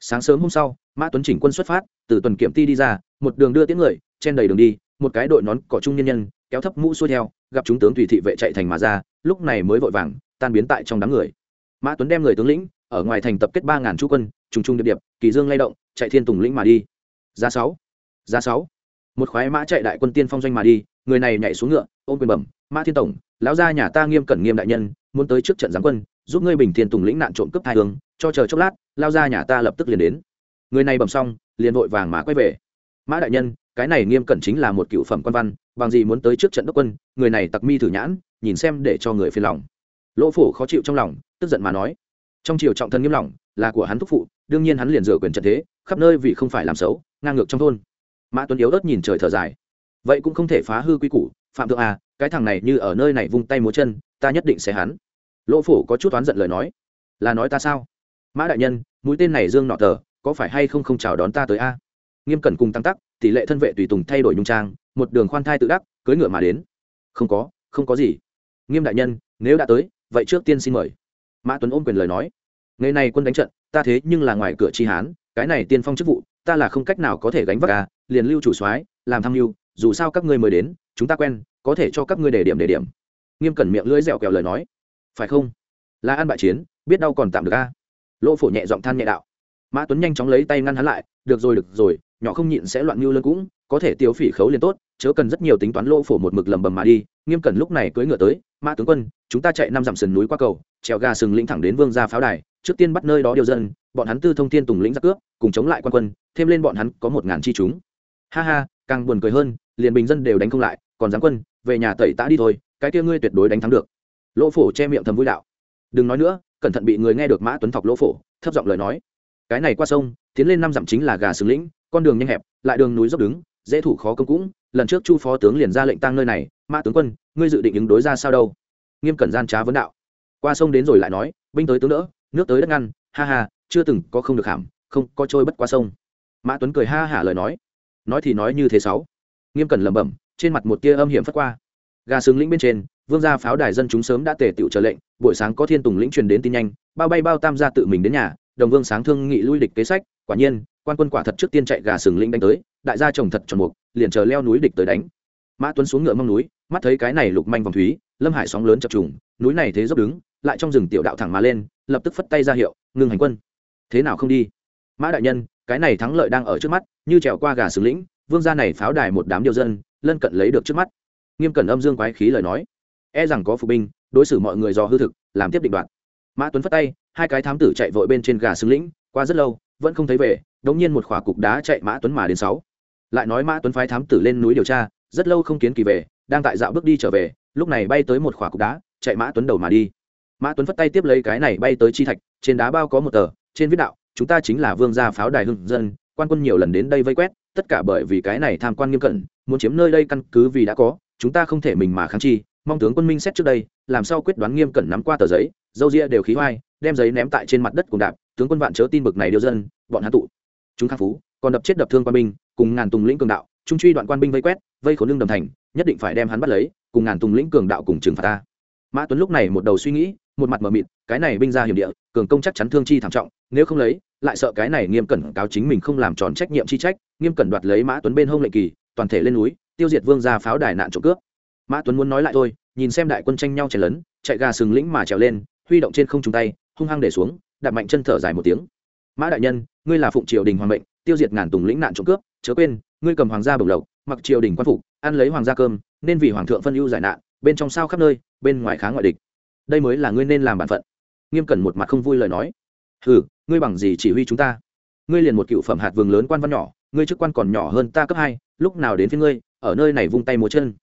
Sáng sớm hôm sau, mã tuấn chỉnh quân xuất phát, từ tuần kiểm ti đi ra, một đường đưa tiếng người, chen đầy đường đi, một cái đội nón cỏ trung nhân nhân, kéo thấp mũ xuôi theo, gặp chúng tướng tùy thị vệ chạy thành mà ra, lúc này mới vội vàng, tan biến tại trong đám người. Mã tuấn đem người tướng lĩnh, ở ngoài thành tập kết ba ngàn chú quân, trùng trùng điệp điệp, kỳ dương lay động, chạy thiên tùng lĩnh mà đi. Giá sáu giá sáu. Một khoái mã chạy đại quân tiên phong doanh mà đi, người này nhảy xuống ngựa, ôm quyền bẩm, mã thiên tổng lão gia nhà ta nghiêm cẩn nghiêm đại nhân, muốn tới trước trận giáng quân, giúp ngươi bình thiên tùng lĩnh nạn trộm cướp hai hương, cho chờ chốc lát lao gia nhà ta lập tức liền đến. Người này bẩm xong, liền vội vàng mà quay về. Mã đại nhân, cái này nghiêm cẩn chính là một cựu phẩm quan văn, bằng gì muốn tới trước trận đốc quân, người này tặc mi thử nhãn, nhìn xem để cho người phiền lòng. Lỗ phổ khó chịu trong lòng, tức giận mà nói. Trong triều trọng thân nghiêm lòng, là của hắn thúc phụ, đương nhiên hắn liền rửa quyền trận thế, khắp nơi vì không phải làm xấu, ngang ngược trong thôn. Mã tuấn yếu ớt nhìn trời thở dài. Vậy cũng không thể phá hư quy củ, phạm thượng à cái thằng này như ở nơi này vung tay múa chân, ta nhất định sẽ hắn. Lỗ phủ có chút oán giận lời nói. Là nói ta sao? Mã đại nhân, mũi tên này dương nọ tờ, có phải hay không không chào đón ta tới a? Nghiêm cẩn cùng tăng tắc, tỷ lệ thân vệ tùy tùng thay đổi nhung trang, một đường khoan thai tự đắc, cưỡi ngựa mà đến. Không có không có gì. Nghiêm đại nhân, nếu đã tới, vậy trước tiên xin mời. Mã tuấn ôm quyền lời nói. Ngày này quân đánh trận, ta thế nhưng là ngoài cửa chi hán, cái này tiên phong chức vụ, ta là không cách nào có thể gánh vác à liền lưu chủ soái, làm tham mưu, dù sao các ngươi mới đến, chúng ta quen có thể cho các ngươi đề điểm đề điểm. Nghiêm cẩn miệng lưỡi dẻo kẹo lời nói. Phải không? Là ăn bại chiến, biết đau còn tạm được a. Lỗ phổ nhẹ giọng than nhẹ đạo. Mã tuấn nhanh chóng lấy tay ngăn hắn lại, được rồi được rồi, nhỏ không nhịn sẽ loạn mưu lân cũng, có thể tiêu phỉ khấu liền tốt, chớ cần rất nhiều tính toán lỗ phổ một mực lầm bầm mà đi. Nghiêm cẩn lúc này cưỡi ngựa tới, mã tướng quân, chúng ta chạy năm dặm sườn núi qua cầu, trèo gà sừng lĩnh thẳng đến vương gia pháo đài, trước tiên bắt nơi đó điều dân, bọn hắn tư thông thiên tùng lĩnh giặc cướp, cùng chống lại quan quân, thêm lên bọn hắn có một ngàn chi chúng. Ha ha, càng buồn cười hơn, liền bình dân đều đánh không lại, còn giáng quân về nhà tẩy tã đi thôi, cái kia ngươi tuyệt đối đánh thắng được. Lỗ phổ che miệng thầm vui đạo. Đừng nói nữa, cẩn thận bị người nghe được mã tuấn thọc lỗ phổ, thấp giọng lời nói. Cái này qua sông, tiến lên năm dặm chính là gà xứng lĩnh, con đường nhanh hẹp, lại đường núi dốc đứng, dễ thủ khó công cũng. Lần trước chu phó tướng liền ra lệnh tăng nơi này, mã tướng quân, ngươi dự định ứng đối ra sao đâu? Nghiêm cẩn gian trá vấn đạo. Qua sông đến rồi lại nói, binh tới tướng đỡ, nước tới đất ngăn, ha ha, chưa từng có không được hàm không có trôi bất qua sông. Mã tuấn cười ha hả lời nói. Nói thì nói như thế sáu. Nghiêm cẩn lẩm bẩm trên mặt một tia âm hiểm phất qua. Gà sừng lĩnh bên trên, vương gia pháo đài dân chúng sớm đã tề tựu trở lệnh, buổi sáng có thiên tùng lĩnh truyền đến tin nhanh, bao bay bao tam gia tự mình đến nhà, đồng vương sáng thương nghị lui địch kế sách, quả nhiên, quan quân quả thật trước tiên chạy gà sừng lĩnh đánh tới, đại gia chồng thật tròn mục, liền chờ leo núi địch tới đánh. Mã tuấn xuống ngựa mong núi, mắt thấy cái này lục manh vòng thúy, lâm hải sóng lớn chập trùng, núi này thế dốc đứng, lại trong rừng tiểu đạo thẳng mà lên, lập tức phất tay ra hiệu ngừng hành quân. Thế nào không đi? Mã đại nhân, cái này thắng lợi đang ở trước mắt, như trèo qua gà sừng lĩnh, vương gia này pháo đài một đám điều dân lân cận lấy được trước mắt. Nghiêm cẩn âm dương quái khí lời nói. E rằng có phục binh, đối xử mọi người do hư thực, làm tiếp định đoạn mã tuấn phất tay, hai cái thám tử chạy vội bên trên gà xứng lĩnh, qua rất lâu, vẫn không thấy về, đống nhiên một khỏa cục đá chạy mã tuấn mà đến sáu. Lại nói mã tuấn phái thám tử lên núi điều tra, rất lâu không kiến kỳ về, đang tại dạo bước đi trở về, lúc này bay tới một khỏa cục đá, chạy mã tuấn đầu mà đi. Mã tuấn phất tay tiếp lấy cái này bay tới chi thạch, trên đá bao có một tờ, trên viết đạo, chúng ta chính là vương gia pháo đài hưng dân, quan quân nhiều lần đến đây vây quét tất cả bởi vì cái này tham quan nghiêm cẩn, muốn chiếm nơi đây căn cứ vì đã có, chúng ta không thể mình mà kháng chi, mong tướng quân minh xét trước đây, làm sao quyết đoán nghiêm cẩn nắm qua tờ giấy, dâu ria đều khí hoai, đem giấy ném tại trên mặt đất cùng đạp, tướng quân vạn chớ tin bực này điều dân, bọn hạ tụ. Chúng khang phú, còn đập chết đập thương quan binh, cùng ngàn tùng lĩnh cường đạo trung truy đoạn quan binh vây quét, vây khổ lương đầm thành, nhất định phải đem hắn bắt lấy, cùng ngàn tùng lĩnh cường đạo cùng trừng phạt ta. Mã tuấn lúc này một đầu suy nghĩ, một mặt mờ mịt, cái này binh ra hiểm địa, cường công chắc chắn thương chi thảm trọng, nếu không lấy, lại sợ cái này nghiêm cẩn cáo chính mình không làm tròn trách nhiệm chi trách nghiêm cẩn đoạt lấy mã tuấn bên hông lệnh kỳ toàn thể lên núi tiêu diệt vương gia pháo đài nạn trộm cướp. Mã tuấn muốn nói lại thôi nhìn xem đại quân tranh nhau chạy lớn chạy gà sừng lĩnh mà trèo lên huy động trên không trung tay hung hăng để xuống đặt mạnh chân thở dài một tiếng. Mã đại nhân ngươi là phụng triều đình hoàng mệnh tiêu diệt ngàn tùng lĩnh nạn trộm cướp chớ quên ngươi cầm hoàng gia bồng lộc mặc triều đình quan phục ăn lấy hoàng gia cơm nên vì hoàng thượng phân ưu giải nạn bên trong sao khắp nơi bên ngoài kháng ngoại địch. Đây mới là ngươi nên làm bản phận. Nghiêm cẩn một mặt không vui lời nói. Ừ, ngươi bằng gì chỉ huy chúng ta? Ngươi liền một cựu phẩm hạt vườn lớn quan văn nhỏ ngươi chức quan còn nhỏ hơn ta cấp hai, lúc nào đến phía ngươi, ở nơi này vung tay múa chân.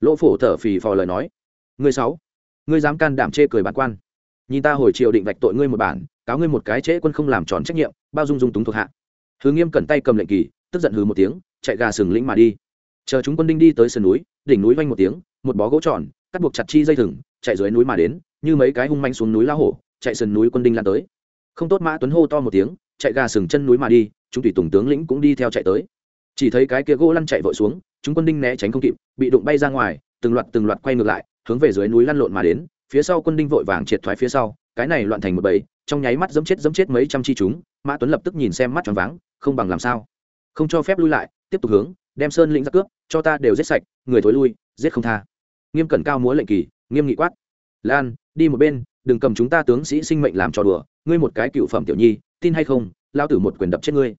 Lỗ phổ thở phì phò lời nói. Ngươi sáu, ngươi dám can đảm chê cười bản quan. Nhìn ta hồi triều định vạch tội ngươi một bản, cáo ngươi một cái trễ quân không làm tròn trách nhiệm, bao dung dung túng thuộc hạ. Hứa nghiêm cẩn tay cầm lệnh kỳ, tức giận hừ một tiếng, chạy gà sừng lĩnh mà đi. Chờ chúng quân đinh đi tới sườn núi, đỉnh núi vanh một tiếng, một bó gỗ tròn, cắt buộc chặt chi dây thừng, chạy dưới núi mà đến, như mấy cái hung manh xuống núi la hổ, chạy sườn núi quân đinh lan tới. Không tốt mã tuấn hô to một tiếng, chạy gà sừng chân núi mà đi chúng tùy tùng tướng lĩnh cũng đi theo chạy tới. Chỉ thấy cái kia gỗ lăn chạy vội xuống, chúng quân đinh né tránh không kịp, bị đụng bay ra ngoài, từng loạt từng loạt quay ngược lại, hướng về dưới núi lăn lộn mà đến. Phía sau quân đinh vội vàng triệt thoái phía sau, cái này loạn thành một bầy, trong nháy mắt dẫm chết dẫm chết mấy trăm chi chúng. Mã tuấn lập tức nhìn xem mắt tròn váng, không bằng làm sao? Không cho phép lui lại, tiếp tục hướng, đem sơn lĩnh ra cướp, cho ta đều giết sạch, người thối lui, giết không tha. Nghiêm cẩn cao múa lệnh kỳ, nghiêm nghị quát. Lan, đi một bên, đừng cầm chúng ta tướng sĩ sinh mệnh làm trò đùa, ngươi một cái cựu phẩm tiểu nhi, tin hay không lao tử một quyền đập chết ngươi.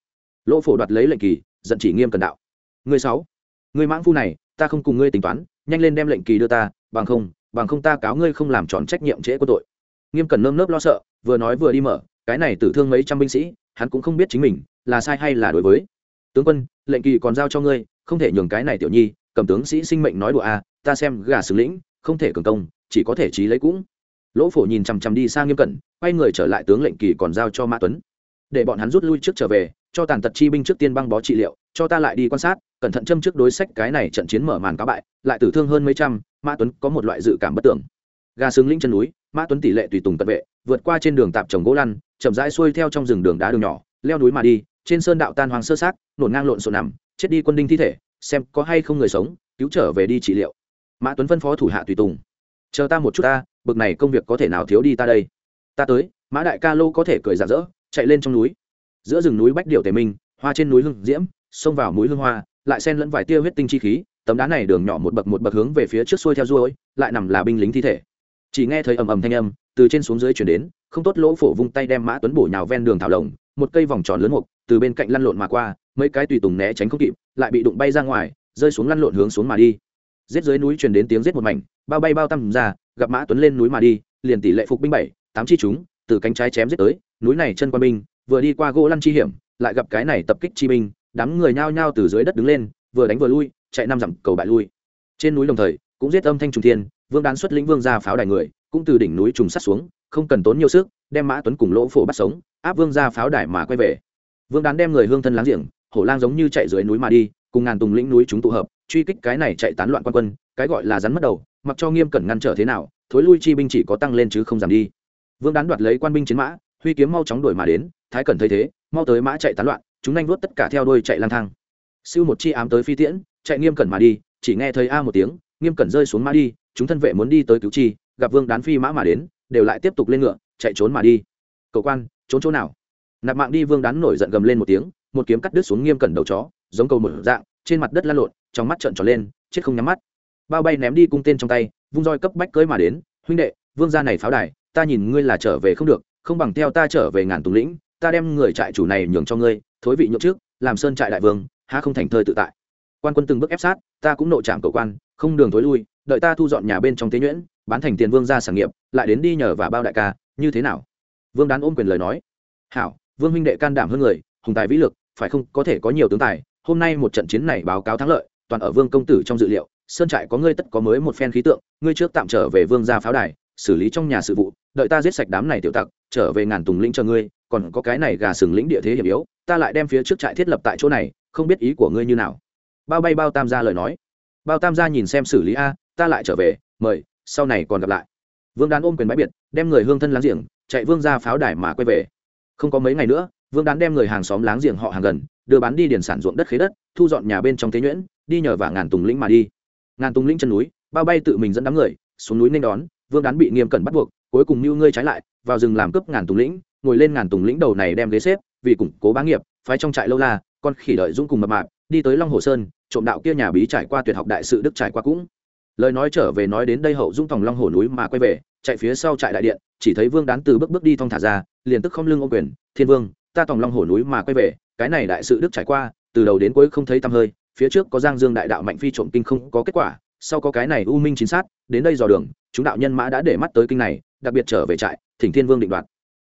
Lỗ phổ đoạt lấy lệnh kỳ giận chỉ nghiêm cần đạo. Ngươi sáu ngươi mãng phu này ta không cùng ngươi tính toán nhanh lên đem lệnh kỳ đưa ta bằng không bằng không ta cáo ngươi không làm tròn trách nhiệm trễ của tội. Nghiêm cần nơm nớp lo sợ vừa nói vừa đi mở cái này tử thương mấy trăm binh sĩ hắn cũng không biết chính mình là sai hay là đối với. Tướng quân lệnh kỳ còn giao cho ngươi không thể nhường cái này tiểu nhi cầm tướng sĩ sinh mệnh nói đùa a à, ta xem gà xử lĩnh không thể cường công chỉ có thể trí lấy cũng. Lỗ phổ nhìn chằm chằm đi sang nghiêm cẩn quay người trở lại tướng lệnh kỳ còn giao cho mã tuấn để bọn hắn rút lui trước trở về, cho tàn tật chi binh trước tiên băng bó trị liệu, cho ta lại đi quan sát, cẩn thận châm trước đối sách cái này trận chiến mở màn cá bại, lại tử thương hơn mấy trăm, mã tuấn có một loại dự cảm bất tưởng. Gà xứng lĩnh chân núi, mã tuấn tỷ lệ tùy tùng cận vệ, vượt qua trên đường tạp trồng gỗ lăn, chậm rãi xuôi theo trong rừng đường đá đường nhỏ, leo núi mà đi, trên sơn đạo tan hoàng sơ sát nổn ngang lộn xộn nằm, chết đi quân đinh thi thể, xem có hay không người sống, cứu trở về đi trị liệu. Mã tuấn phân phó thủ hạ tùy tùng. Chờ ta một chút ta, bực này công việc có thể nào thiếu đi ta đây? Ta tới, mã đại ca lô có thể cười rạ rỡ chạy lên trong núi. Giữa rừng núi bách điệu tề minh, hoa trên núi hương diễm, xông vào núi hương hoa, lại xen lẫn vài tia huyết tinh chi khí, tấm đá này đường nhỏ một bậc một bậc hướng về phía trước xuôi theo ruôi, lại nằm là binh lính thi thể. Chỉ nghe thấy ầm ầm thanh âm, từ trên xuống dưới chuyển đến, không tốt lỗ phổ vung tay đem mã tuấn bổ nhào ven đường thảo lồng, một cây vòng tròn lớn mục, từ bên cạnh lăn lộn mà qua, mấy cái tùy tùng né tránh không kịp, lại bị đụng bay ra ngoài, rơi xuống lăn lộn hướng xuống mà đi. Giết dưới núi truyền đến tiếng giết một mảnh, bao bay bao tăm ra, gặp mã tuấn lên núi mà đi, liền tỷ lệ phục binh bảy, tám chi chúng, từ cánh trái chém giết tới núi này chân quan binh, vừa đi qua gỗ lăn chi hiểm, lại gặp cái này tập kích chi binh, đám người nhao nhao từ dưới đất đứng lên, vừa đánh vừa lui, chạy năm dặm cầu bại lui. Trên núi đồng thời, cũng giết âm thanh trùng thiên, vương đán xuất lĩnh vương ra pháo đài người, cũng từ đỉnh núi trùng sắt xuống, không cần tốn nhiều sức, đem mã tuấn cùng lỗ phổ bắt sống, áp vương ra pháo đài mà quay về. Vương đán đem người hương thân láng giềng, hổ lang giống như chạy dưới núi mà đi, cùng ngàn tùng lĩnh núi chúng tụ hợp, truy kích cái này chạy tán loạn quan quân, cái gọi là rắn mất đầu, mặc cho nghiêm cẩn ngăn trở thế nào, thối lui chi binh chỉ có tăng lên chứ không giảm đi. Vương đán đoạt lấy quan binh chiến mã huy kiếm mau chóng đuổi mà đến, thái cẩn thấy thế, mau tới mã chạy tán loạn, chúng anh vuốt tất cả theo đuôi chạy lang thang. Siêu một chi ám tới phi tiễn, chạy nghiêm cẩn mà đi, chỉ nghe thấy a một tiếng, nghiêm cẩn rơi xuống mã đi, chúng thân vệ muốn đi tới cứu chi, gặp vương đán phi mã mà đến, đều lại tiếp tục lên ngựa, chạy trốn mà đi. Cầu quan, trốn chỗ nào? Nạp mạng đi, vương đán nổi giận gầm lên một tiếng, một kiếm cắt đứt xuống nghiêm cẩn đầu chó, giống cầu một dạng, trên mặt đất lăn lộn, trong mắt trợn tròn lên, chết không nhắm mắt. Bao bay ném đi cung tên trong tay, vung roi cấp bách cưới mà đến, huynh đệ, vương gia này pháo đài, ta nhìn ngươi là trở về không được không bằng theo ta trở về ngàn tùng lĩnh, ta đem người trại chủ này nhường cho ngươi, thối vị nhượng trước, làm sơn trại đại vương, há không thành thơi tự tại. Quan quân từng bước ép sát, ta cũng nộ trạm cầu quan, không đường thối lui, đợi ta thu dọn nhà bên trong tế nhuyễn, bán thành tiền vương ra sản nghiệp, lại đến đi nhờ và bao đại ca, như thế nào? Vương đán ôm quyền lời nói. Hảo, vương huynh đệ can đảm hơn người, hùng tài vĩ lực, phải không, có thể có nhiều tướng tài, hôm nay một trận chiến này báo cáo thắng lợi, toàn ở vương công tử trong dự liệu, sơn trại có ngươi tất có mới một phen khí tượng, ngươi trước tạm trở về vương gia pháo đài xử lý trong nhà sự vụ, đợi ta giết sạch đám này tiểu tặc, trở về ngàn tùng lĩnh cho ngươi, còn có cái này gà sừng lĩnh địa thế hiểm yếu, ta lại đem phía trước trại thiết lập tại chỗ này, không biết ý của ngươi như nào. Bao bay bao tam gia lời nói. Bao tam gia nhìn xem xử lý a, ta lại trở về, mời, sau này còn gặp lại. Vương đán ôm quyền bãi biệt, đem người hương thân láng giềng, chạy vương ra pháo đài mà quay về. Không có mấy ngày nữa, vương đán đem người hàng xóm láng giềng họ hàng gần, đưa bán đi điền sản ruộng đất khế đất, thu dọn nhà bên trong thế nhuyễn, đi nhờ và ngàn tùng lĩnh mà đi. Ngàn tùng lĩnh chân núi, bao bay tự mình dẫn đám người, xuống núi nên đón vương đán bị nghiêm cẩn bắt buộc, cuối cùng mưu ngươi trái lại, vào rừng làm cướp ngàn tùng lĩnh, ngồi lên ngàn tùng lĩnh đầu này đem ghế xếp, vì củng cố bá nghiệp, phái trong trại lâu la, con khỉ đợi dũng cùng mập mạp, đi tới long hồ sơn, trộm đạo kia nhà bí trải qua tuyệt học đại sự đức trải qua cũng. Lời nói trở về nói đến đây hậu dung tòng long hồ núi mà quay về, chạy phía sau trại đại điện, chỉ thấy vương đán từ bước bước đi thong thả ra, liền tức không lưng ô quyền, thiên vương, ta tòng long hồ núi mà quay về, cái này đại sự đức trải qua, từ đầu đến cuối không thấy tăm hơi, phía trước có giang dương đại đạo mạnh phi trộm kinh không có kết quả sau có cái này u minh chính sát, đến đây dò đường, chúng đạo nhân mã đã để mắt tới kinh này, đặc biệt trở về trại, thỉnh thiên vương định đoạt.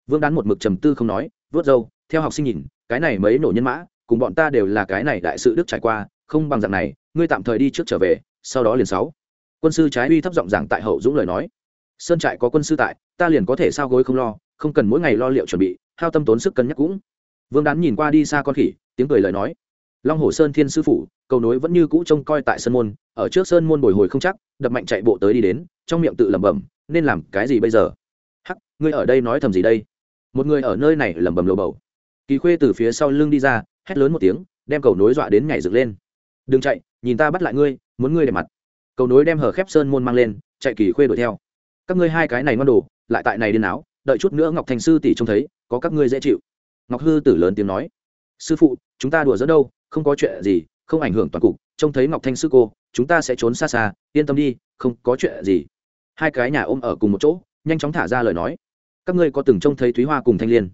Vương đán một mực trầm tư không nói, vớt dâu theo học sinh nhìn, cái này mấy nổ nhân mã, cùng bọn ta đều là cái này đại sự đức trải qua, không bằng dạng này, ngươi tạm thời đi trước trở về, sau đó liền sáu. Quân sư trái uy thấp giọng giảng tại hậu dũng lời nói. Sơn trại có quân sư tại, ta liền có thể sao gối không lo, không cần mỗi ngày lo liệu chuẩn bị, hao tâm tốn sức cân nhắc cũng. Vương đán nhìn qua đi xa con khỉ, tiếng cười lời nói long hồ sơn thiên sư phủ, cầu nối vẫn như cũ trông coi tại sơn môn, ở trước sơn môn bồi hồi không chắc, đập mạnh chạy bộ tới đi đến, trong miệng tự lẩm bẩm, nên làm cái gì bây giờ? Hắc, ngươi ở đây nói thầm gì đây? Một người ở nơi này lẩm bẩm lồ bầu. Kỳ khuê từ phía sau lưng đi ra, hét lớn một tiếng, đem cầu nối dọa đến nhảy dựng lên. Đừng chạy, nhìn ta bắt lại ngươi, muốn ngươi để mặt. Cầu nối đem hở khép sơn môn mang lên, chạy kỳ khuê đuổi theo. Các ngươi hai cái này ngon đồ, lại tại này điên áo, đợi chút nữa ngọc thành sư tỷ trông thấy, có các ngươi dễ chịu. Ngọc hư tử lớn tiếng nói, sư phụ, chúng ta đùa dẫn đâu không có chuyện gì, không ảnh hưởng toàn cục, trông thấy ngọc thanh sư cô, chúng ta sẽ trốn xa xa, yên tâm đi, không có chuyện gì. Hai cái nhà ôm ở cùng một chỗ, nhanh chóng thả ra lời nói. Các ngươi có từng trông thấy thúy hoa cùng thanh liên?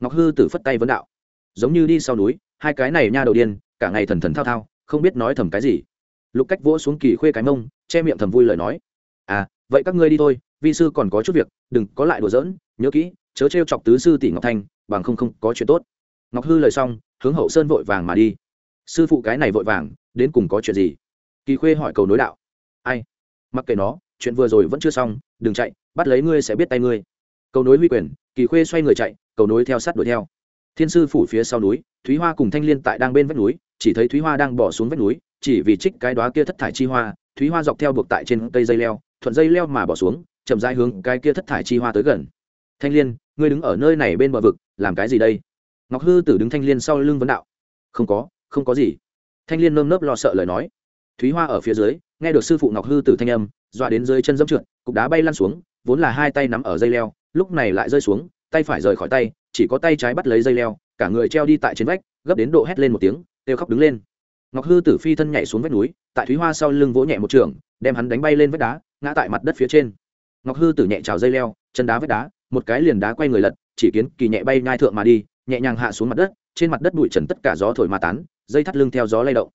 Ngọc hư tử phất tay vấn đạo. Giống như đi sau núi, hai cái này nha đầu điên, cả ngày thần thần thao thao, không biết nói thầm cái gì. Lục cách vỗ xuống kỳ khuê cái mông, che miệng thầm vui lời nói. À vậy các ngươi đi thôi, vi sư còn có chút việc, đừng có lại đùa giỡn, nhớ kỹ, chớ t chọc tứ sư tỷ ngọc thanh, bằng không không có chuyện tốt. Ngọc hư lời xong, hướng hậu sơn vội vàng mà đi sư phụ cái này vội vàng, đến cùng có chuyện gì? Kỳ khuê hỏi cầu nối đạo. Ai? Mặc kệ nó, chuyện vừa rồi vẫn chưa xong, đừng chạy, bắt lấy ngươi sẽ biết tay ngươi. Cầu nối huy quyền, kỳ khuê xoay người chạy, cầu nối theo sát đuổi theo. Thiên sư phủ phía sau núi, thúy hoa cùng thanh liên tại đang bên vách núi, chỉ thấy thúy hoa đang bỏ xuống vách núi, chỉ vì trích cái đó kia thất thải chi hoa, thúy hoa dọc theo buộc tại trên cây dây leo, thuận dây leo mà bỏ xuống, chậm rãi hướng cái kia thất thải chi hoa tới gần. Thanh liên, ngươi đứng ở nơi này bên bờ vực, làm cái gì đây? Ngọc hư tử đứng thanh liên sau lưng vấn đạo. Không có không có gì. Thanh liên nơm nớp lo sợ lời nói. Thúy hoa ở phía dưới, nghe được sư phụ ngọc hư tử thanh âm, dọa đến dưới chân dẫm trượt, cục đá bay lăn xuống, vốn là hai tay nắm ở dây leo, lúc này lại rơi xuống, tay phải rời khỏi tay, chỉ có tay trái bắt lấy dây leo, cả người treo đi tại trên vách, gấp đến độ hét lên một tiếng, kêu khóc đứng lên. Ngọc hư tử phi thân nhảy xuống vách núi, tại thúy hoa sau lưng vỗ nhẹ một trường, đem hắn đánh bay lên vách đá, ngã tại mặt đất phía trên. Ngọc hư tử nhẹ trào dây leo, chân đá vách đá, một cái liền đá quay người lật, chỉ kiến kỳ nhẹ bay ngai thượng mà đi, nhẹ nhàng hạ xuống mặt đất, trên mặt đất bụi trần tất cả gió thổi mà tán dây thắt lưng theo gió lay động.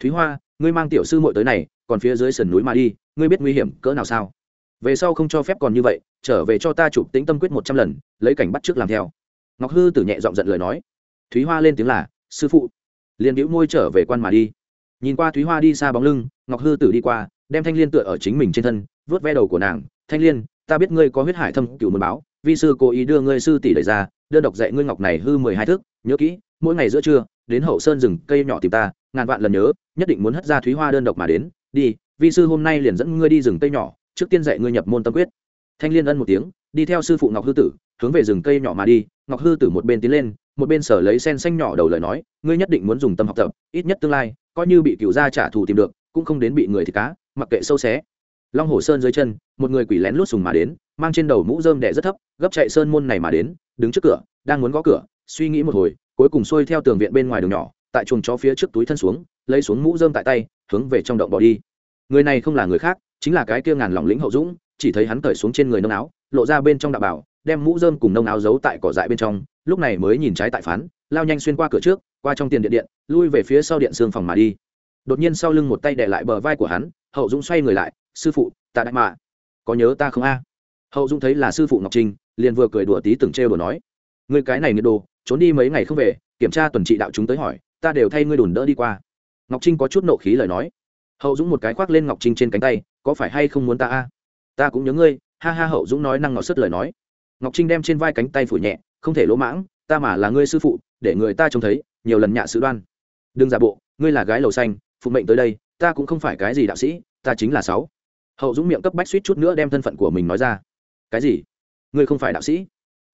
Thúy hoa, ngươi mang tiểu sư muội tới này, còn phía dưới sườn núi mà đi, ngươi biết nguy hiểm cỡ nào sao? Về sau không cho phép còn như vậy, trở về cho ta chụp tĩnh tâm quyết một trăm lần, lấy cảnh bắt trước làm theo. Ngọc hư tử nhẹ giọng giận lời nói. Thúy hoa lên tiếng là, sư phụ. Liền đĩu môi trở về quan mà đi. Nhìn qua thúy hoa đi xa bóng lưng, ngọc hư tử đi qua, đem thanh liên tựa ở chính mình trên thân vớt ve đầu của nàng. Thanh liên, ta biết ngươi có huyết hải thâm, cựu mượn báo, vi sư cố ý đưa ngươi sư tỷ đẩy ra, đơn độc dạy ngươi ngọc này hư mười hai thước nhớ kỹ, mỗi ngày giữa trưa đến hậu sơn rừng cây nhỏ tìm ta, ngàn vạn lần nhớ, nhất định muốn hất ra thúy hoa đơn độc mà đến. Đi, vi sư hôm nay liền dẫn ngươi đi rừng cây nhỏ, trước tiên dạy ngươi nhập môn tâm quyết. Thanh liên ân một tiếng, đi theo sư phụ ngọc hư tử, hướng về rừng cây nhỏ mà đi. Ngọc hư tử một bên tiến lên, một bên sở lấy sen xanh nhỏ đầu lời nói, ngươi nhất định muốn dùng tâm học tập, ít nhất tương lai, coi như bị cựu gia trả thù tìm được, cũng không đến bị người thì cá, mặc kệ sâu xé. Long hồ sơn dưới chân, một người quỷ lén lút sùng mà đến, mang trên đầu mũ rơm đẻ rất thấp, gấp chạy sơn môn này mà đến, đứng trước cửa, đang muốn gõ cửa, suy nghĩ một hồi cuối cùng xuôi theo tường viện bên ngoài đường nhỏ, tại chuồng chó phía trước túi thân xuống, lấy xuống mũ rơm tại tay, hướng về trong động bỏ đi. Người này không là người khác, chính là cái kia ngàn lòng lĩnh hậu dũng, chỉ thấy hắn cởi xuống trên người nông áo, lộ ra bên trong đạo bảo, đem mũ rơm cùng nông áo giấu tại cỏ dại bên trong, lúc này mới nhìn trái tại phán, lao nhanh xuyên qua cửa trước, qua trong tiền điện điện, lui về phía sau điện xương phòng mà đi. Đột nhiên sau lưng một tay đè lại bờ vai của hắn, hậu dũng xoay người lại, sư phụ, ta đại mạ, có nhớ ta không a? Hậu dũng thấy là sư phụ ngọc trinh, liền vừa cười đùa tí từng trêu đùa nói người cái này nghiệt đồ, trốn đi mấy ngày không về, kiểm tra tuần trị đạo chúng tới hỏi, ta đều thay ngươi đùn đỡ đi qua. Ngọc trinh có chút nộ khí lời nói. Hậu dũng một cái khoác lên ngọc trinh trên cánh tay, có phải hay không muốn ta a? Ta cũng nhớ ngươi, ha ha. Hậu dũng nói năng ngọt sứt lời nói. Ngọc trinh đem trên vai cánh tay phủ nhẹ, không thể lỗ mãng, ta mà là ngươi sư phụ, để người ta trông thấy, nhiều lần nhạ sự đoan. Đừng giả bộ, ngươi là gái lầu xanh, phụ mệnh tới đây, ta cũng không phải cái gì đạo sĩ, ta chính là sáu. Hậu dũng miệng cấp bách suýt chút nữa đem thân phận của mình nói ra. Cái gì? Ngươi không phải đạo sĩ?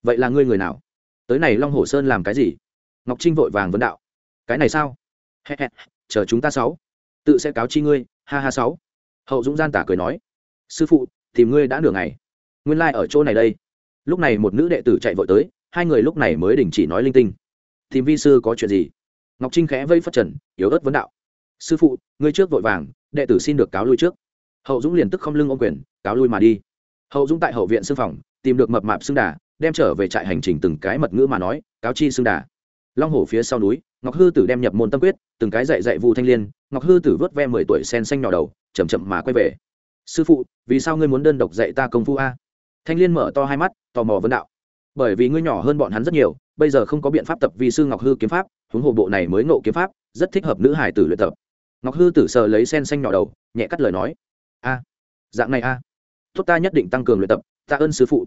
Vậy là ngươi người nào? Tới này long hồ sơn làm cái gì? Ngọc trinh vội vàng vấn đạo. Cái này sao? Chờ chúng ta sáu. Tự sẽ cáo chi ngươi, ha ha sáu. Hậu dũng gian tả cười nói. Sư phụ, tìm ngươi đã nửa ngày. Nguyên lai、like、ở chỗ này đây. Lúc này một nữ đệ tử chạy vội tới, hai người lúc này mới đình chỉ nói linh tinh. Tìm vi sư có chuyện gì? Ngọc trinh khẽ vây phất trần, yếu ớt vấn đạo. Sư phụ, ngươi trước vội vàng, đệ tử xin được cáo lui trước. Hậu dũng liền tức không lưng ô quyền, cáo lui mà đi. Hậu dũng tại hậu viện sư phòng, tìm được mập mạp xưng đà đem trở về trại hành trình từng cái mật ngữ mà nói, cáo chi xưng đà. Long hổ phía sau núi, ngọc hư tử đem nhập môn tâm quyết, từng cái dạy dạy vu thanh liên, ngọc hư tử vớt ve mười tuổi sen xanh nhỏ đầu chầm chậm mà quay về. Sư phụ, vì sao ngươi muốn đơn độc dạy ta công phu a? Thanh liên mở to hai mắt, tò mò vấn đạo. Bởi vì ngươi nhỏ hơn bọn hắn rất nhiều, bây giờ không có biện pháp tập vì sư ngọc hư kiếm pháp, huống hồ bộ này mới ngộ kiếm pháp, rất thích hợp nữ hải tử luyện tập. Ngọc hư tử sờ lấy sen xanh nhỏ đầu, nhẹ cắt lời nói. A, dạng này a. Tốt ta nhất định tăng cường luyện tập, tạ ơn sư phụ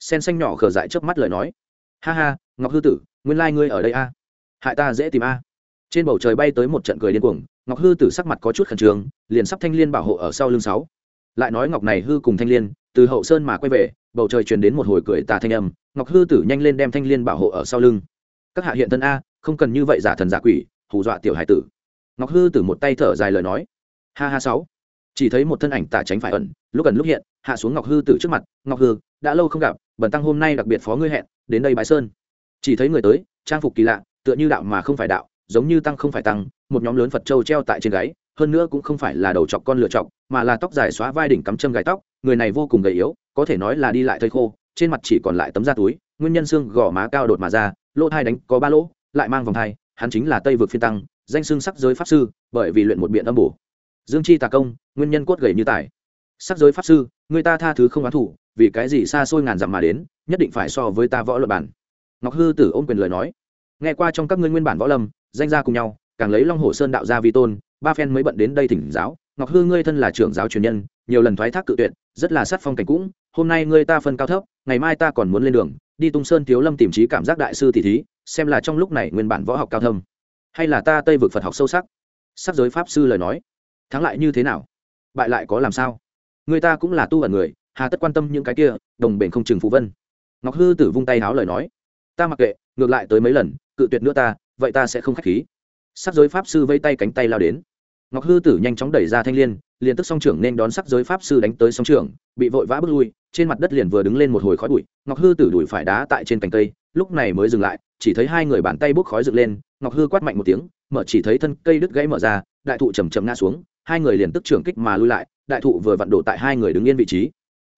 sen xanh nhỏ khờ dại trước mắt lời nói. Ha ha, ngọc hư tử, nguyên lai、like、ngươi ở đây a. Hại ta dễ tìm a. Trên bầu trời bay tới một trận cười điên cuồng, ngọc hư tử sắc mặt có chút khẩn trương, liền sắp thanh l i ê n bảo hộ ở sau lưng sáu. Lại nói ngọc này hư cùng thanh l i ê n từ hậu sơn mà quay về, bầu trời truyền đến một hồi cười tà thanh âm, ngọc hư tử nhanh lên đem thanh l i ê n bảo hộ ở sau lưng. Các hạ hiện thân a, không cần như vậy giả thần giả quỷ, hù dọa tiểu hải tử. Ngọc hư tử một tay thở dài lời nói. Ha ha sáu. Chỉ thấy một thân ảnh tả tránh phải ẩn, lúc ẩn lúc hiện, hạ xuống ngọc hư tử trước mặt, ngọc hư, đã lâu không gặp bần tăng hôm nay đặc biệt phó ngươi hẹn, đến đây bái sơn. Chỉ thấy người tới, trang phục kỳ lạ, tựa như đạo mà không phải đạo, giống như tăng không phải tăng, một nhóm lớn phật trâu treo tại trên gáy, hơn nữa cũng không phải là đầu chọc con lựa chọc, mà là tóc dài xóa vai đỉnh cắm châm gáy tóc, người này vô cùng gầy yếu, có thể nói là đi lại thơi khô, trên mặt chỉ còn lại tấm da túi, nguyên nhân xương gò má cao đột mà ra, lỗ thai đánh có ba lỗ, lại mang vòng thai, hắn chính là tây vực phiên tăng, danh xương sắc giới pháp sư, bởi vì luyện một biện âm bổ. Dương chi tà công, nguyên nhân cốt gầy như tài. Sắc giới pháp sư, người ta tha thứ không oán thủ vì cái gì xa xôi ngàn dặm mà đến, nhất định phải so với ta võ luật bản ngọc hư tử ôm quyền lời nói. Nghe qua trong các ngươi nguyên bản võ lâm, danh gia cùng nhau, càng lấy long hồ sơn đạo gia vi tôn, ba phen mới bận đến đây thỉnh giáo. Ngọc hư, ngươi thân là trưởng giáo truyền nhân, nhiều lần thoái thác cự tuyệt, rất là sát phong cảnh cũng. Hôm nay ngươi ta phân cao thấp, ngày mai ta còn muốn lên đường, đi tung sơn thiếu lâm tìm trí cảm giác đại sư thì thí, xem là trong lúc này nguyên bản võ học cao thâm. Hay là ta tây vực phật học sâu sắc? Sắc giới pháp sư lời nói. Thắng lại như thế nào? Bại lại có làm sao? Người ta cũng là tu ẩn người hà tất quan tâm những cái kia, đồng bền không chừng phụ vân. Ngọc hư tử vung tay háo lời nói, ta mặc kệ, ngược lại tới mấy lần, cự tuyệt nữa ta, vậy ta sẽ không k h á c h khí. Sắc giới pháp sư vây tay cánh tay lao đến. Ngọc hư tử nhanh chóng đẩy ra thanh l i ê n liền tức song trưởng nên đón sắc giới pháp sư đánh tới song trưởng, bị vội vã bước lui, trên mặt đất liền vừa đứng lên một hồi khói bụi, ngọc hư tử đuổi phải đá tại trên cành cây, lúc này mới dừng lại, chỉ thấy hai người bàn tay bốc khói dựng lên, ngọc hư quát mạnh một tiếng, mở chỉ thấy thân cây đứt gãy mở ra, đại thụ chầm chầm ngã xuống, hai người liền tức trưởng kích mà lui lại, đại thụ vừa vặn đổ tại hai người đứng yên vị trí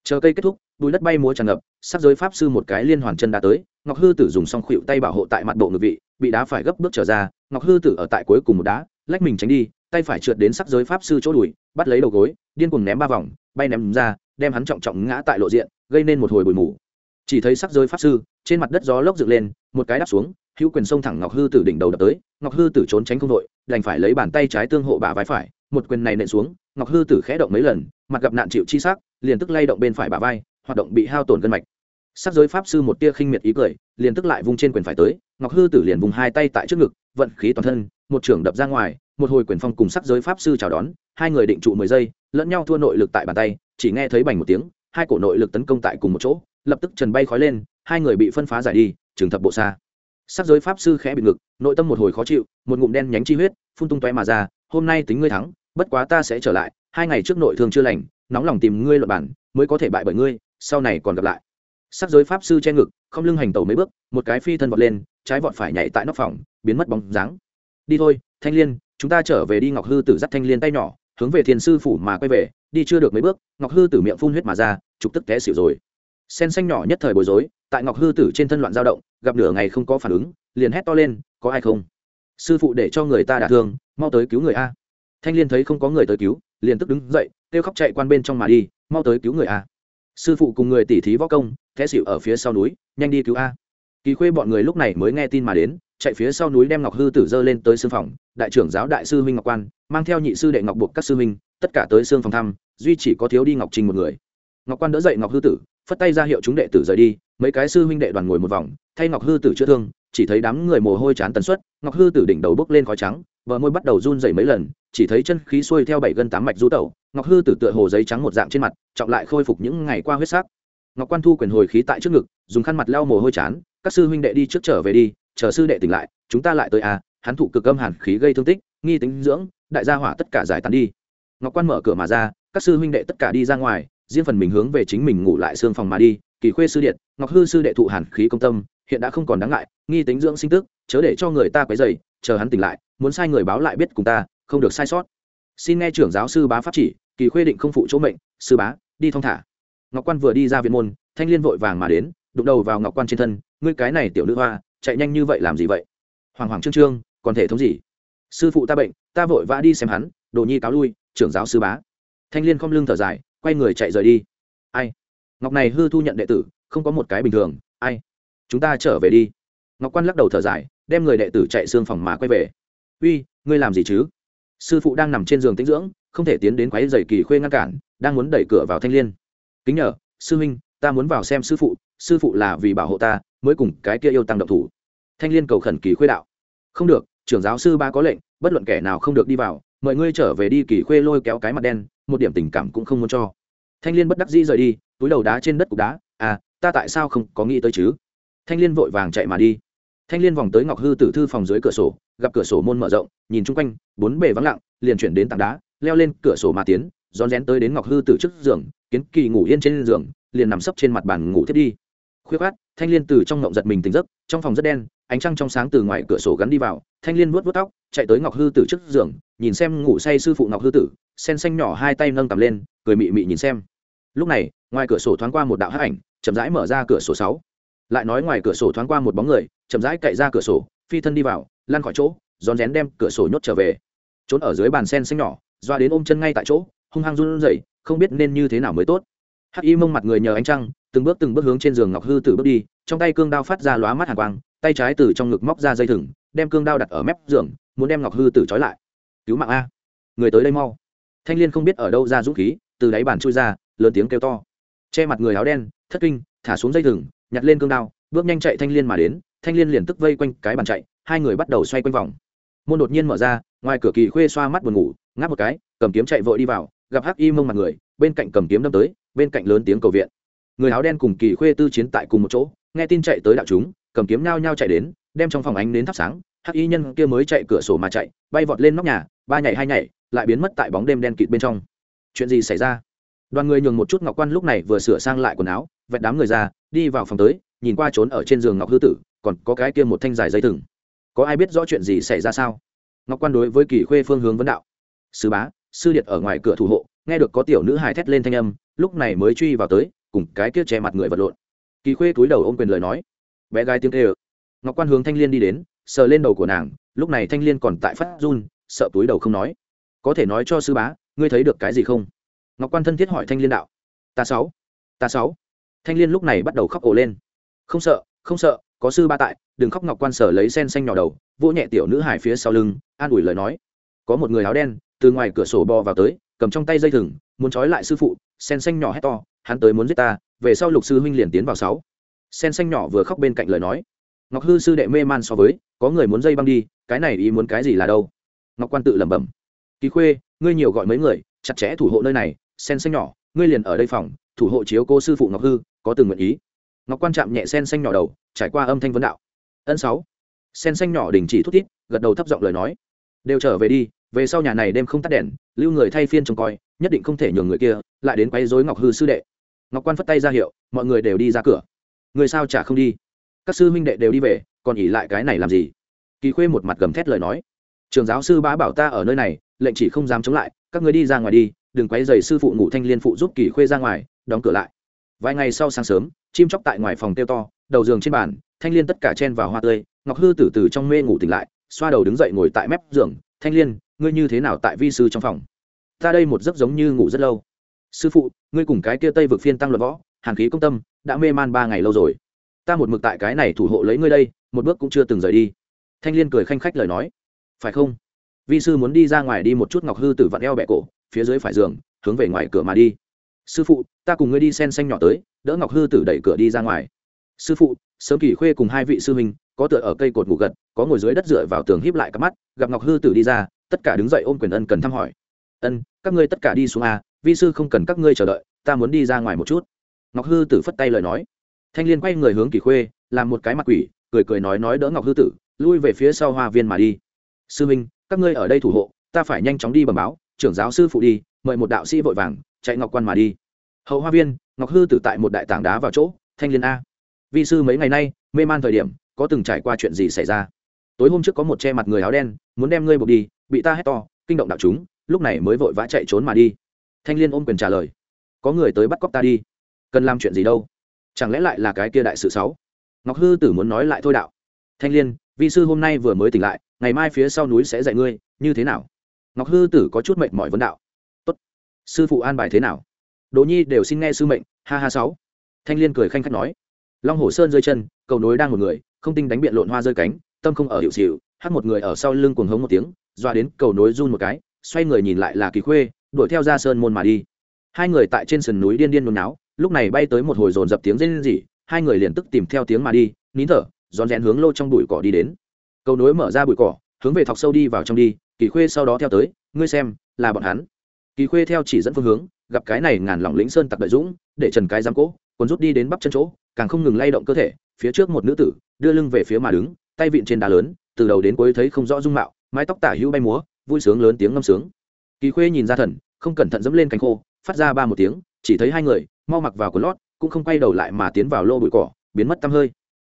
chờ cây kết thúc, bùi đất bay múa tràn ngập sắc giới pháp sư một cái liên hoàn chân đá tới, ngọc hư tử dùng xong khuỵu tay bảo hộ tại mặt bộ ngực vị, bị đá phải gấp bước trở ra, ngọc hư tử ở tại cuối cùng một đá, lách mình tránh đi, tay phải trượt đến sắc giới pháp sư chỗ đùi, bắt lấy đầu gối, điên cuồng ném ba vòng, bay ném ra, đem hắn trọng trọng ngã tại lộ diện, gây nên một hồi bụi mù. Chỉ thấy sắc giới pháp sư, trên mặt đất gió lốc dựng lên, một cái đáp xuống, hữu quyền sông thẳng ngọc hư tử đỉnh đầu đập tới, ngọc hư tử trốn tránh không đội, đành phải lấy bàn tay trái tương hộ bả vai phải, một quyền này nện xuống, ngọc hư tử khẽ động mấy lần, mặt gặp nạn chịu chi sắc liền tức lay động bên phải bả vai, hoạt động bị hao tổn gân mạch. Sắc giới pháp sư một tia khinh miệt ý cười, liền tức lại vung trên quyền phải tới, ngọc hư tử liền vùng hai tay tại trước ngực, vận khí toàn thân, một trưởng đập ra ngoài, một hồi quyền phong cùng sắc giới pháp sư chào đón, hai người định trụ mười giây, lẫn nhau thua nội lực tại bàn tay, chỉ nghe thấy bành một tiếng, hai cổ nội lực tấn công tại cùng một chỗ, lập tức trần bay khói lên, hai người bị phân phá giải đi, trường thập bộ xa. Sắc giới pháp sư khẽ bị ngực, nội tâm một hồi khó chịu, một ngụm đen nhánh chi huyết, phun tung tóe mà ra, hôm nay tính ngươi thắng, bất quá ta sẽ trở lại, hai ngày trước nội thương chưa lành nóng lòng tìm ngươi luật bản, mới có thể bại bởi ngươi, sau này còn gặp lại. Sắc giới pháp sư che ngực, không lưng hành tẩu mấy bước, một cái phi thân vọt lên, trái vọt phải nhảy tại nóc phòng, biến mất bóng dáng. Đi thôi, thanh liên, chúng ta trở về đi, ngọc hư tử dắt thanh liên tay nhỏ, hướng về thiền sư phủ mà quay về, đi chưa được mấy bước, ngọc hư tử miệng phun huyết mà ra, trục tức té xỉu rồi. Sen xanh nhỏ nhất thời bối rối, tại ngọc hư tử trên thân loạn dao động, gặp nửa ngày không có phản ứng, liền hét to lên, có ai không? Sư phụ để cho người ta đả thương, mau tới cứu người a. Thanh liên thấy không có người tới cứu, liền tức đứng dậy kêu khóc chạy quan bên trong mà đi, mau tới cứu người a. Sư phụ cùng người tỉ thí võ công thẽ xịu ở phía sau núi, nhanh đi cứu a. Kỳ khuê bọn người lúc này mới nghe tin mà đến, chạy phía sau núi đem ngọc hư tử dơ lên tới xương phòng, đại trưởng giáo đại sư huynh ngọc quan, mang theo nhị sư đệ ngọc buộc các sư huynh tất cả tới xương phòng thăm, duy chỉ có thiếu đi ngọc trinh một người. Ngọc quan đỡ dậy ngọc hư tử, phất tay ra hiệu chúng đệ tử rời đi, mấy cái sư huynh đệ đoàn ngồi một vòng, thay ngọc hư tử chữa thương, chỉ thấy đám người mồ hôi chán tần suất, ngọc hư tử đỉnh đầu bốc lên khói trắng vợ môi bắt đầu run dậy mấy lần, chỉ thấy chân khí xuôi theo bảy gân tám mạch rú tẩu ngọc hư tử tựa hồ giấy trắng một dạng trên mặt, trọng lại khôi phục những ngày qua huyết sắc. Ngọc quan thu quyền hồi khí tại trước ngực, dùng khăn mặt lau mồ hôi chán, các sư huynh đệ đi trước trở về đi, chờ sư đệ tỉnh lại, chúng ta lại tới à hắn thụ cực âm hàn khí gây thương tích, nghi tính dưỡng, đại gia hỏa tất cả giải tán đi. Ngọc quan mở cửa mà ra, các sư huynh đệ tất cả đi ra ngoài, riêng phần mình hướng về chính mình ngủ lại xương phòng mà đi, kỳ khuê sư điện, ngọc hư sư đệ thụ hàn khí công tâm, hiện đã không còn đáng ngại, nghi tính dưỡng sinh tức, chớ để cho người ta quấy dày chờ hắn tỉnh lại, muốn sai người báo lại biết cùng ta, không được sai sót. Xin nghe trưởng giáo sư bá pháp chỉ kỳ khuê định không phụ chỗ mệnh, sư bá, đi thong thả. Ngọc quan vừa đi ra viện môn, thanh liên vội vàng mà đến, đụng đầu vào ngọc quan trên thân, ngươi cái này tiểu nữ hoa, chạy nhanh như vậy làm gì vậy? Hoàng hoàng trương trương, còn thể thống gì? Sư phụ ta bệnh, ta vội vã đi xem hắn, đồ nhi cáo lui, trưởng giáo sư bá. Thanh liên không lưng thở dài, quay người chạy rời đi. Ai? Ngọc này hư thu nhận đệ tử, không có một cái bình thường, ai? Chúng ta trở về đi. Ngọc quan lắc đầu thở dài, đem người đệ tử chạy xương phòng mà quay về. Uy, ngươi làm gì chứ? Sư phụ đang nằm trên giường tĩnh dưỡng không thể tiến đến quấy rầy kỳ khuê ngăn cản, đang muốn đẩy cửa vào thanh liên. Kính nhờ, sư huynh, ta muốn vào xem sư phụ sư phụ là vì bảo hộ ta, mới cùng cái kia yêu tăng động thủ. Thanh liên cầu khẩn kỳ khuê đạo. Không được, trưởng giáo sư ba có lệnh, bất luận kẻ nào không được đi vào, mời ngươi trở về đi kỳ khuê lôi kéo cái mặt đen, một điểm tình cảm cũng không muốn cho. Thanh liên bất đắc dĩ rời đi, túi đầu đá trên đất cục đá à ta tại sao không có nghĩ tới chứ? Thanh liên vội vàng chạy mà đi. Thanh liên vòng tới ngọc hư tử thư phòng dưới cửa sổ, gặp cửa sổ môn mở rộng, nhìn chung quanh, bốn bề vắng lặng, liền chuyển đến tảng đá leo lên cửa sổ mà tiến, rón rén tới đến ngọc hư tử trước giường, kiến kỳ ngủ yên trên giường, liền nằm sấp trên mặt bàn ngủ thiết đi. Khuyết khát thanh liên từ trong ngộng giật mình tỉnh giấc, trong phòng rất đen, ánh trăng trong sáng từ ngoài cửa sổ gắn đi vào, thanh liên vuốt vuốt tóc, chạy tới ngọc hư tử trước giường, nhìn xem ngủ say sư phụ ngọc hư tử, sen xanh nhỏ hai tay nâng tầm lên, cười mị mị nhìn xem. Lúc này, ngoài cửa sổ thoáng qua một đạo hắc ảnh, chậm rãi mở ra cửa sổ sáu. Lại nói ngoài cửa sổ thoáng qua một bóng người, chậm rãi cậy ra cửa sổ, phi thân đi vào, lăn khỏi chỗ, rón rén đem cửa sổ nhốt trở về. Trốn ở dưới bàn sen xanh nhỏ doa đến ôm chân ngay tại chỗ, hung hăng run rẩy, không biết nên như thế nào mới tốt. Hắc y mông mặt người nhờ ánh trăng, từng bước từng bước hướng trên giường ngọc hư tử bước đi, trong tay cương đao phát ra lóa mắt hàn quang, tay trái từ trong ngực móc ra dây thừng, đem cương đao đặt ở mép giường, muốn đem ngọc hư tử trói lại. Cứu mạng a, người tới đây mau. Thanh liên không biết ở đâu ra dũng khí, từ đáy bàn chui ra, lớn tiếng kêu to. Che mặt người áo đen, thất kinh, thả xuống dây thừng, nhặt lên cương đao, bước nhanh chạy thanh liên mà đến, thanh liên liền tức vây quanh cái bàn chạy, hai người bắt đầu xoay quanh vòng. Môn đột nhiên mở ra, ngoài cửa kỳ khuê xoa mắt buồn ngủ ngáp một cái, cầm kiếm chạy vội đi vào, gặp hắc y mông mặt người, bên cạnh cầm kiếm đâm tới, bên cạnh lớn tiếng cầu viện. Người áo đen cùng kỳ khuê tư chiến tại cùng một chỗ, nghe tin chạy tới đạo chúng, cầm kiếm nhao nhao chạy đến, đem trong phòng ánh đến thắp sáng, hắc y nhân kia mới chạy cửa sổ mà chạy, bay vọt lên nóc nhà, ba nhảy hai nhảy, lại biến mất tại bóng đêm đen kịt bên trong. Chuyện gì xảy ra? Đoàn người nhường một chút ngọc quan lúc này vừa sửa sang lại quần áo, vẹt đám người ra, đi vào phòng tới, nhìn qua trốn ở trên giường ngọc hư tử, còn có cái kia một thanh dài dây thừng. Có ai biết rõ chuyện gì xảy ra sao? Ngọc quan đối với kỳ khuê phương hướng vấn đạo sư bá, sư điệt ở ngoài cửa thủ hộ, nghe được có tiểu nữ hài thét lên thanh âm, lúc này mới truy vào tới, cùng cái kia che mặt người vật lộn. Kỳ khuê túi đầu ôm quyền lời nói. Bé gái tiếng kê ơ ngọc quan hướng thanh liên đi đến, sờ lên đầu của nàng, lúc này thanh liên còn tại phát run, sợ túi đầu không nói. Có thể nói cho sư bá, ngươi thấy được cái gì không? Ngọc quan thân thiết hỏi thanh liên đạo. Ta sáu. Ta sáu. Thanh liên lúc này bắt đầu khóc ổ lên. Không sợ không sợ, có sư ba tại, đừng khóc ngọc quan sở lấy sen xanh nhỏ đầu, vỗ nhẹ tiểu nữ hải phía sau lưng, an ủi lời nói. Có một người áo đen từ ngoài cửa sổ bò vào tới cầm trong tay dây thừng muốn trói lại sư phụ sen xanh nhỏ hét to hắn tới muốn giết ta về sau lục sư huynh liền tiến vào sáu. Sen xanh nhỏ vừa khóc bên cạnh lời nói. Ngọc hư sư đệ mê man so với có người muốn dây băng đi cái này ý muốn cái gì là đâu? Ngọc quan tự lẩm bẩm. Kỳ khuê ngươi nhiều gọi mấy người chặt chẽ thủ hộ nơi này sen xanh nhỏ ngươi liền ở đây phòng thủ hộ chiếu cô sư phụ ngọc hư có từng nguyện ý. Ngọc quan chạm nhẹ sen xanh nhỏ đầu trải qua âm thanh vấn đạo. Ân sáu. Sen xanh nhỏ đình chỉ thút thít, gật đầu thấp giọng lời nói. Đều trở về đi về sau nhà này đêm không tắt đèn, lưu người thay phiên trông coi, nhất định không thể nhường người kia, lại đến quấy rối ngọc hư sư đệ. Ngọc quan phất tay ra hiệu, mọi người đều đi ra cửa. Người sao chả không đi? Các sư minh đệ đều đi về, còn ỉ lại cái này làm gì? Kỳ khuê một mặt gầm thét lời nói. Trường giáo sư bá bảo ta ở nơi này, lệnh chỉ không dám chống lại, các người đi ra ngoài đi, đừng quấy dày sư phụ ngủ thanh liên phụ giúp kỳ khuê ra ngoài, đóng cửa lại. Vài ngày sau sáng sớm, chim chóc tại ngoài phòng tiêu to, đầu giường trên bàn, thanh liên tất cả chen vào hoa tươi, ngọc hư từ từ trong mê ngủ tỉnh lại, xoa đầu đứng dậy ngồi tại mép giường, thanh liên ngươi như thế nào tại vi sư trong phòng? Ta đây một giấc giống như ngủ rất lâu. Sư phụ, ngươi cùng cái kia tây vực phiên tăng luật võ, hàn khí công tâm, đã mê man ba ngày lâu rồi. Ta một mực tại cái này thủ hộ lấy ngươi đây, một bước cũng chưa từng rời đi. Thanh liên cười khanh khách lời nói. Phải không? Vi sư muốn đi ra ngoài đi một chút ngọc hư tử vặn eo bẹ cổ, phía dưới phải giường, hướng về ngoài cửa mà đi. Sư phụ, ta cùng ngươi đi sen xanh nhỏ tới, đỡ ngọc hư tử đẩy cửa đi ra ngoài. Sư phụ, sớm kỳ khuê cùng hai vị sư huynh, có tựa ở cây cột ngủ gật, có ngồi dưới đất dựa vào tường híp lại cặp mắt, gặp ngọc hư tử đi ra tất cả đứng dậy ôm quyền ân cần thăm hỏi. Ân, các ngươi tất cả đi xuống a, vi sư không cần các ngươi chờ đợi, ta muốn đi ra ngoài một chút. Ngọc hư tử phất tay lời nói. Thanh liên quay người hướng kỳ khuê, làm một cái mặt quỷ, cười cười nói nói đỡ ngọc hư tử, lui về phía sau hoa viên mà đi. Sư huynh các ngươi ở đây thủ hộ, ta phải nhanh chóng đi bẩm báo, trưởng giáo sư phụ đi, mời một đạo sĩ vội vàng, chạy ngọc quan mà đi. Hậu hoa viên, ngọc hư tử tại một đại tảng đá vào chỗ, thanh liên a, vi sư mấy ngày nay, mê man thời điểm, có từng trải qua chuyện gì xảy ra? Tối hôm trước có một che mặt người áo đen, muốn đem ngươi buộc đi, bị ta hét to, kinh động đạo chúng, lúc này mới vội vã chạy trốn mà đi. Thanh liên ôm quyền trả lời, có người tới bắt cóc ta đi. Cần làm chuyện gì đâu? Chẳng lẽ lại là cái kia đại sự sáu ngọc hư tử muốn nói lại thôi đạo, thanh liên, vi sư hôm nay vừa mới tỉnh lại, ngày mai phía sau núi sẽ dạy ngươi, như thế nào? Ngọc hư tử có chút mệnh mọi vấn đạo, tốt. Sư phụ an bài thế nào? Đỗ nhi đều xin nghe sư mệnh, ha ha sáu. Thanh liên cười khanh khách nói, long hồ sơn rơi chân, cầu nối đang một người, không tinh đánh biện lộn hoa rơi cánh tâm không ở hiệu xịu, hát một người ở sau lưng cuồng hống một tiếng, doa đến cầu nối run một cái, xoay người nhìn lại là kỳ khuê, đuổi theo ra sơn môn mà đi. Hai người tại trên sườn núi điên điên nôn náo, lúc này bay tới một hồi dồn dập tiếng rên rỉ, hai người liền tức tìm theo tiếng mà đi, nín thở, rón rén hướng lô trong bụi cỏ đi đến. Cầu nối mở ra bụi cỏ, hướng về thọc sâu đi vào trong đi, kỳ khuê sau đó theo tới, ngươi xem, là bọn hắn. Kỳ khuê theo chỉ dẫn phương hướng, gặp cái này ngàn lỏng lĩnh sơn tặc đợi dũng, để trần cái giam cỗ còn rút đi đến bắp chân chỗ, càng không ngừng lay động cơ thể, phía trước một nữ tử, đưa lưng về phía mà đứng tay vịn trên đá lớn, từ đầu đến cuối thấy không rõ dung mạo, mái tóc tả hữu bay múa, vui sướng lớn tiếng ngâm sướng. Kỳ khuê nhìn ra thần, không cẩn thận dẫm lên cánh khô, phát ra ba một tiếng, chỉ thấy hai người, mau mặc vào quần lót, cũng không quay đầu lại mà tiến vào lô bụi cỏ, biến mất tăm hơi.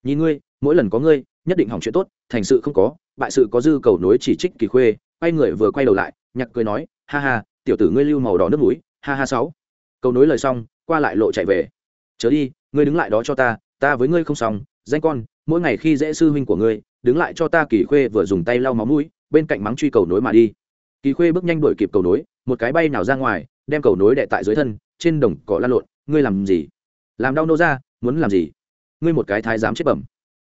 Nhìn ngươi, mỗi lần có ngươi, nhất định hỏng chuyện tốt, thành sự không có, bại sự có dư cầu nối chỉ trích kỳ khuê, quay người vừa quay đầu lại, nhặt cười nói, ha ha, tiểu tử ngươi lưu màu đỏ nước núi ha ha sáu. Cầu nối lời xong, qua lại lộ chạy về. Chớ đi, ngươi đứng lại đó cho ta ta với ngươi không xong, danh con mỗi ngày khi dễ sư huynh của ngươi, đứng lại cho ta kỳ khuê vừa dùng tay lau máu mũi, bên cạnh mắng truy cầu nối mà đi. Kỳ khuê bước nhanh đuổi kịp cầu nối, một cái bay nào ra ngoài, đem cầu nối đệ tại dưới thân, trên đồng cỏ lan lộn, ngươi làm gì? Làm đau nô ra, muốn làm gì? Ngươi một cái thái dám chết bẩm.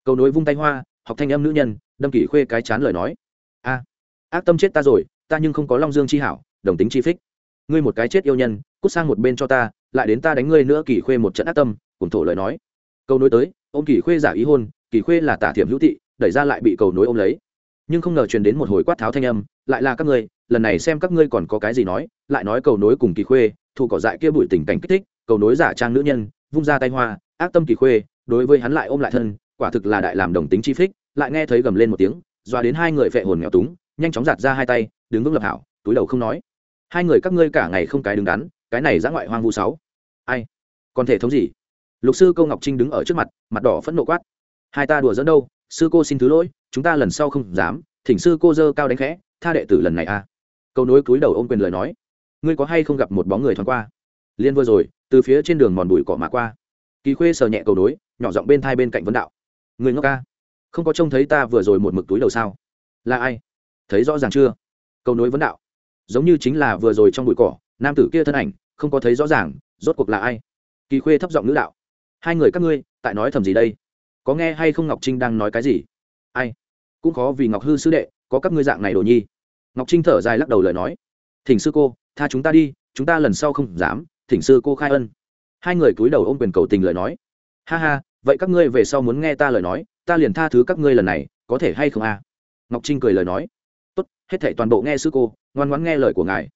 Cầu nối vung tay hoa, học thanh âm nữ nhân, đâm kỳ khuê cái chán lời nói. A, ác tâm chết ta rồi, ta nhưng không có long dương chi hảo, đồng tính chi phích. Ngươi một cái chết yêu nhân, cút sang một bên cho ta, lại đến ta đánh ngươi nữa kỳ khuê một trận ác tâm cùng thổ lời nói. Câu nối tới, ôm kỳ khuê giả ý hôn kỳ khuê là tả thiểm hữu thị đẩy ra lại bị cầu nối ôm lấy. Nhưng không ngờ truyền đến một hồi quát tháo thanh âm, lại là các ngươi, lần này xem các ngươi còn có cái gì nói, lại nói cầu nối cùng kỳ khuê thu cỏ dại kia bụi tình cảnh kích thích, cầu nối giả trang nữ nhân, vung ra tay hoa, ác tâm kỳ khuê, đối với hắn lại ôm lại thân, quả thực là đại làm đồng tính chi phích, lại nghe thấy gầm lên một tiếng doa đến hai người vệ hồn nghèo túng, nhanh chóng giạt ra hai tay, đứng vững lập hảo, túi đầu không nói. Hai người các ngươi cả ngày không cái đứng đắn, cái này giã ngoại hoang vu sáu. Ai? Còn thể thống gì? Lục sư câu ngọc trinh đứng ở trước mặt mặt đỏ phẫn nộ quát hai ta đùa dẫn đâu, sư cô xin thứ lỗi, chúng ta lần sau không dám, thỉnh sư cô dơ cao đánh khẽ, tha đệ tử lần này a à. câu nối cúi đầu ôm quyền lời nói. Ngươi có hay không gặp một bóng người thoáng qua? Liên vừa rồi, từ phía trên đường mòn bụi cỏ mà qua. Kỳ khuê sờ nhẹ cầu nối, nhỏ giọng bên thai bên cạnh vấn đạo. Người ngốc ca? Không có trông thấy ta vừa rồi một mực túi đầu sao? Là ai? Thấy rõ ràng chưa? Cầu nối vấn đạo. Giống như chính là vừa rồi trong bụi cỏ, nam tử kia thân ảnh, không có thấy rõ ràng, rốt cuộc là ai? Kỳ khuê thấp giọng nữ đạo. Hai người các ngươi, tại nói thầm gì đây? Có nghe hay không ngọc trinh đang nói cái gì? Ai? Cũng khó vì ngọc hư sư đệ, có các ngươi dạng này đồ nhi. Ngọc trinh thở dài lắc đầu lời nói. Thỉnh sư cô, tha chúng ta đi, chúng ta lần sau không dám, thỉnh sư cô khai ân. Hai người cúi đầu ôm quyền cầu tình lời nói. Ha ha, vậy các ngươi về sau muốn nghe ta lời nói, ta liền tha thứ các ngươi lần này, có thể hay không a? À? ngọc trinh cười lời nói. Tốt, hết thảy toàn bộ nghe sư cô, ngoan ngoãn nghe lời của ngài.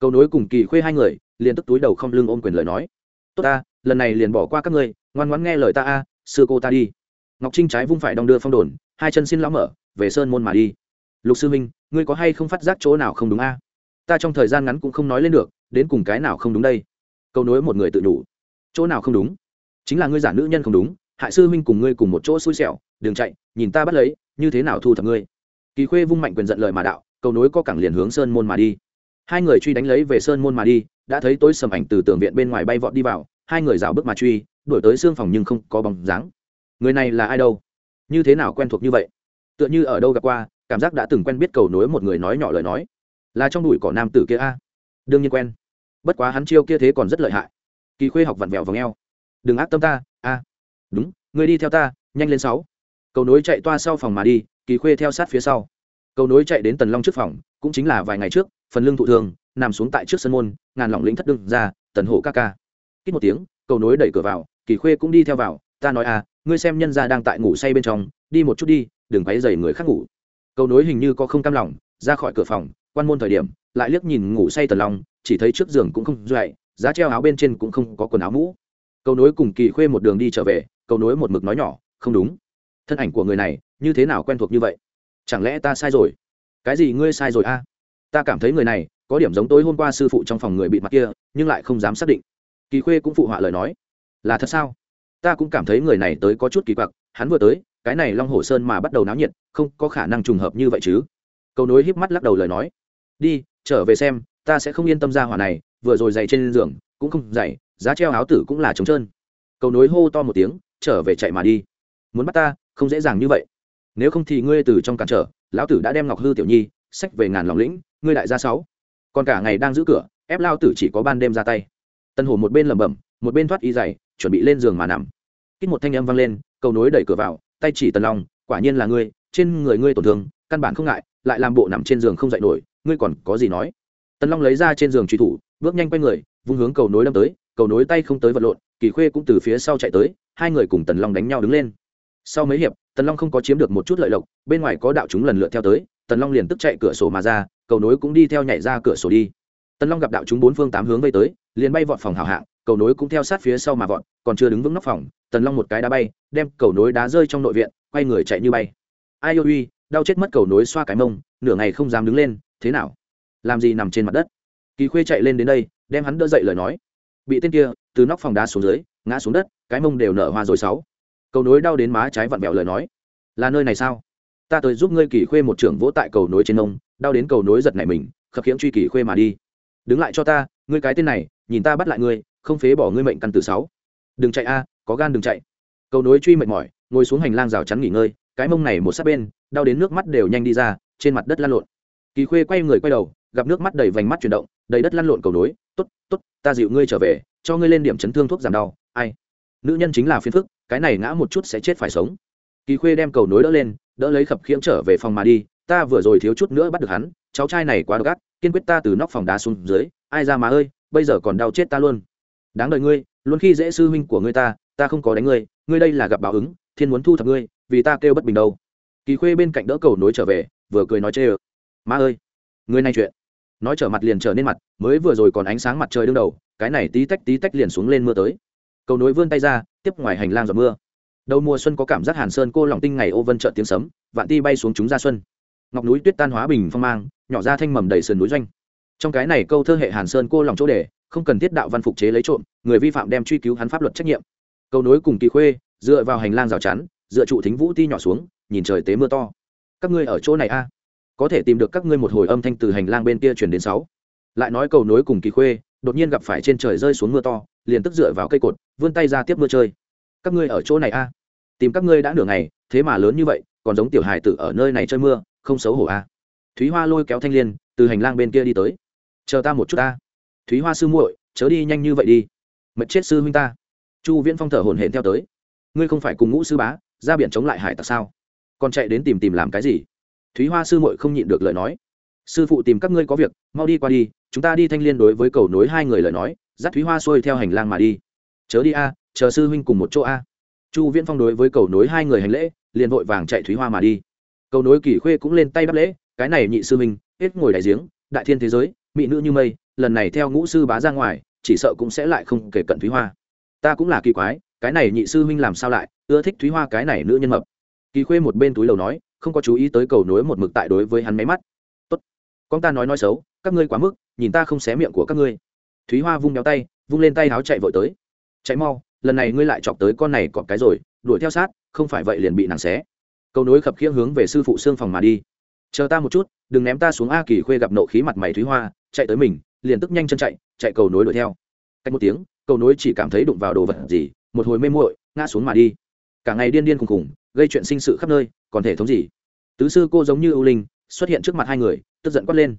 Cầu nối cùng kỳ khuê hai người, liền tức túi đầu không lưng ôm quyền lời nói. Tốt ta, lần này liền bỏ qua các ngươi, ngoan ngoãn nghe lời ta a, sư cô ta đi ngọc trinh trái vung phải đong đưa phong đồn, hai chân xin lão mở, về sơn môn mà đi. Lục sư minh ngươi có hay không phát giác chỗ nào không đúng a? Ta trong thời gian ngắn cũng không nói lên được, đến cùng cái nào không đúng đây? Câu nối một người tự đủ chỗ nào không đúng? Chính là ngươi giả nữ nhân không đúng, hại sư Minh cùng ngươi cùng một chỗ xui xẻo đường chạy, nhìn ta bắt lấy, như thế nào thu thập ngươi? Kỳ khuê vung mạnh quyền giận lời mà đạo cầu nối có cẳng liền hướng sơn môn mà đi. Hai người truy đánh lấy về sơn môn mà đi, đã thấy tối sầm ảnh từ tường viện bên ngoài bay vọt đi vào, hai người rào bước mà truy, đuổi tới xương phòng nhưng không có bóng dáng người này là ai đâu? Như thế nào quen thuộc như vậy? Tựa như ở đâu gặp qua, cảm giác đã từng quen biết cầu nối một người nói nhỏ lời nói. Là trong đùi cỏ nam tử kia a. Đương nhiên quen. Bất quá hắn chiêu kia thế còn rất lợi hại. Kỳ khuê học vặn vẹo v ò n g e o đừng ác tâm ta, a. Đúng, người đi theo ta, nhanh lên sáu. Cầu nối chạy toa sau phòng mà đi, kỳ khuê theo sát phía sau. Cầu nối chạy đến tần long trước phòng, cũng chính là vài ngày trước, phần lưng thụ thường, nằm xuống tại trước sân môn, ngàn lỏng lĩnh thất đương ra, tần hổ ca ca. Kít một tiếng, cầu nối đẩy cửa vào, kỳ khuê cũng đi theo vào, ta nói à ngươi xem nhân gia đang tại ngủ say bên trong, đi một chút đi, đừng quấy dày người khác ngủ. Câu nối hình như có không cam lòng, ra khỏi cửa phòng, quan môn thời điểm, lại liếc nhìn ngủ say tần long, chỉ thấy trước giường cũng không dậy, giá treo áo bên trên cũng không có quần áo mũ. Câu nối cùng kỳ khuê một đường đi trở về, câu nối một mực nói nhỏ, không đúng. Thân ảnh của người này, như thế nào quen thuộc như vậy? Chẳng lẽ ta sai rồi? Cái gì ngươi sai rồi a? Ta cảm thấy người này, có điểm giống tối hôm qua sư phụ trong phòng người bị mặt kia, nhưng lại không dám xác định. Kỳ khuê cũng phụ họa lời nói. Là thật sao? Ta cũng cảm thấy người này tới có chút kỳ quặc, hắn vừa tới, cái này long hồ sơn mà bắt đầu náo nhiệt, không có khả năng trùng hợp như vậy chứ. Câu nối híp mắt lắc đầu lời nói. Đi, trở về xem, ta sẽ không yên tâm ra hỏa này, vừa rồi dày trên giường, cũng không dày giá treo áo tử cũng là trống trơn. Cầu nối hô to một tiếng, trở về chạy mà đi. Muốn bắt ta, không dễ dàng như vậy. Nếu không thì ngươi từ trong cản trở, lão tử đã đem ngọc hư tiểu nhi, sách về ngàn lòng lĩnh, ngươi đại gia sáu. Còn cả ngày đang giữ cửa, ép lao tử chỉ có ban đêm ra tay. Tân hồ một bên lẩm bẩm, một bên thoát y dày chuẩn bị lên giường mà nằm. Kích một thanh âm vang lên, cầu nối đẩy cửa vào, tay chỉ tần long, quả nhiên là ngươi, trên người ngươi tổn thương, căn bản không ngại, lại làm bộ nằm trên giường không dậy nổi, ngươi còn có gì nói? Tần long lấy ra trên giường truy thủ, bước nhanh quay người, vung hướng cầu nối đâm tới, cầu nối tay không tới vật lộn, kỳ khuê cũng từ phía sau chạy tới, hai người cùng tần long đánh nhau đứng lên. Sau mấy hiệp, tần long không có chiếm được một chút lợi lộc, bên ngoài có đạo chúng lần lượt theo tới, tần long liền tức chạy cửa sổ mà ra, cầu nối cũng đi theo nhảy ra cửa sổ đi. Tần long gặp đạo chúng bốn phương tám hướng vây tới, liền bay vọt phòng hào hạng cầu nối cũng theo sát phía sau mà vọt còn chưa đứng vững nóc phòng tần long một cái đá bay đem cầu nối đá rơi trong nội viện quay người chạy như bay. Ai ôi đau chết mất cầu nối xoa cái mông nửa ngày không dám đứng lên thế nào? Làm gì nằm trên mặt đất? Kỳ khuê chạy lên đến đây đem hắn đỡ dậy lời nói. Bị tên kia từ nóc phòng đá xuống dưới ngã xuống đất cái mông đều nở hoa rồi sáu. Cầu nối đau đến má trái vặn bẹo lời nói. Là nơi này sao? Ta tới giúp ngươi kỳ khuê một trưởng vỗ tại cầu nối trên ông, đau đến cầu nối giật nảy mình khập khiễng truy kỳ khuê mà đi. Đứng lại cho ta ngươi cái tên này nhìn ta bắt lại ngươi không phế bỏ ngươi mệnh căn từ sáu. Đừng chạy a, có gan đừng chạy. Cầu nối truy mệt mỏi, ngồi xuống hành lang rào chắn nghỉ ngơi, cái mông này một sát bên, đau đến nước mắt đều nhanh đi ra, trên mặt đất lăn lộn. Kỳ khuê quay người quay đầu, gặp nước mắt đầy vành mắt chuyển động, đầy đất lăn lộn cầu nối t ố t t ố t ta dịu ngươi trở về, cho ngươi lên điểm chấn thương thuốc giảm đau. Ai? Nữ nhân chính là phiền phức, cái này ngã một chút sẽ chết phải sống. Kỳ khuê đem cầu nối đỡ lên, đỡ lấy khập khiễng trở về phòng mà đi, ta vừa rồi thiếu chút nữa bắt được hắn, cháu trai này quá độc ác, kiên quyết ta từ nóc phòng đá xuống dưới, ai ra mà ơi, bây giờ còn đau chết ta luôn đáng đời ngươi, luôn khi dễ sư huynh của ngươi ta ta không có đánh ngươi ngươi đây là gặp báo ứng, thiên muốn thu thập ngươi, vì ta kêu bất bình đâu. Kỳ khuê bên cạnh đỡ cầu nối trở về, vừa cười nói chê ơ. Má ơi, ngươi này chuyện. Nói trở mặt liền trở nên mặt, mới vừa rồi còn ánh sáng mặt trời đương đầu, cái này tí tách tí tách liền xuống lên mưa tới. Cầu nối vươn tay ra, tiếp ngoài hành lang giọt mưa. Đầu mùa xuân có cảm giác hàn sơn cô lòng tinh ngày ô vân trợ tiếng sấm, vạn ti bay xuống chúng ra xuân. Ngọc núi tuyết tan hóa bình phong mang, nhỏ ra thanh mầm đầy sườn núi doanh. Trong cái này câu thơ hệ hàn sơn cô lòng chỗ đề không cần thiết đạo văn phục chế lấy trộm, người vi phạm đem truy cứu hắn pháp luật trách nhiệm. Cầu nối cùng kỳ khuê, dựa vào hành lang rào chắn, dựa trụ thính vũ ti nhỏ xuống, nhìn trời tế mưa to. Các ngươi ở chỗ này a? Có thể tìm được các ngươi một hồi âm thanh từ hành lang bên kia chuyển đến sáu. Lại nói cầu nối cùng kỳ khuê, đột nhiên gặp phải trên trời rơi xuống mưa to, liền tức dựa vào cây cột, vươn tay ra tiếp mưa chơi. Các ngươi ở chỗ này a? Tìm các ngươi đã nửa ngày, thế mà lớn như vậy, còn giống tiểu hài tử ở nơi này chơi mưa, không xấu hổ a? Thúy hoa lôi kéo thanh liên, từ hành lang bên kia đi tới. Chờ ta một chút ta thúy hoa sư muội, chớ đi nhanh như vậy đi. Mật chết sư huynh ta. Chu viễn phong thở hổn hển theo tới. Ngươi không phải cùng ngũ sư bá, ra biển chống lại hải tặc sao? Còn chạy đến tìm tìm làm cái gì? Thúy hoa sư muội không nhịn được lời nói. Sư phụ tìm các ngươi có việc, mau đi qua đi, chúng ta đi thanh liên đối với cầu nối hai người lời nói, dắt thúy hoa xuôi theo hành lang mà đi. Chớ đi a, chờ sư huynh cùng một chỗ a. Chu viễn phong đối với cầu nối hai người hành lễ, liền vội vàng chạy thúy hoa mà đi. Cầu nối kỳ khuê cũng lên tay bắt lễ, cái này nhị sư huynh, hết ngồi đại giếng, đại thiên thế giới, mỹ nữ như mây lần này theo ngũ sư bá ra ngoài, chỉ sợ cũng sẽ lại không kể cận thúy hoa. Ta cũng là kỳ quái, cái này nhị sư huynh làm sao lại, ưa thích thúy hoa cái này nữ nhân mập. Kỳ khuê một bên túi lầu nói, không có chú ý tới cầu nối một mực tại đối với hắn máy mắt. Tốt, con ta nói nói xấu, các ngươi quá mức, nhìn ta không xé miệng của các ngươi. Thúy hoa vung đeo tay, vung lên tay áo chạy vội tới. Chạy mau, lần này ngươi lại chọc tới con này cọp cái rồi, đuổi theo sát, không phải vậy liền bị nàng xé. Cầu nối khập khiễng hướng về sư phụ xương phòng mà đi. Chờ ta một chút, đừng ném ta xuống a kỳ khuê gặp nộ khí mặt mày thúy hoa, chạy tới mình liền tức nhanh chân chạy chạy cầu nối đuổi theo. Cách một tiếng, cầu nối chỉ cảm thấy đụng vào đồ vật gì, một hồi mê muội, ngã xuống mà đi. Cả ngày điên điên khùng khùng, gây chuyện sinh sự khắp nơi, còn thể thống gì? Tứ sư cô giống như ưu linh, xuất hiện trước mặt hai người, tức giận quát lên.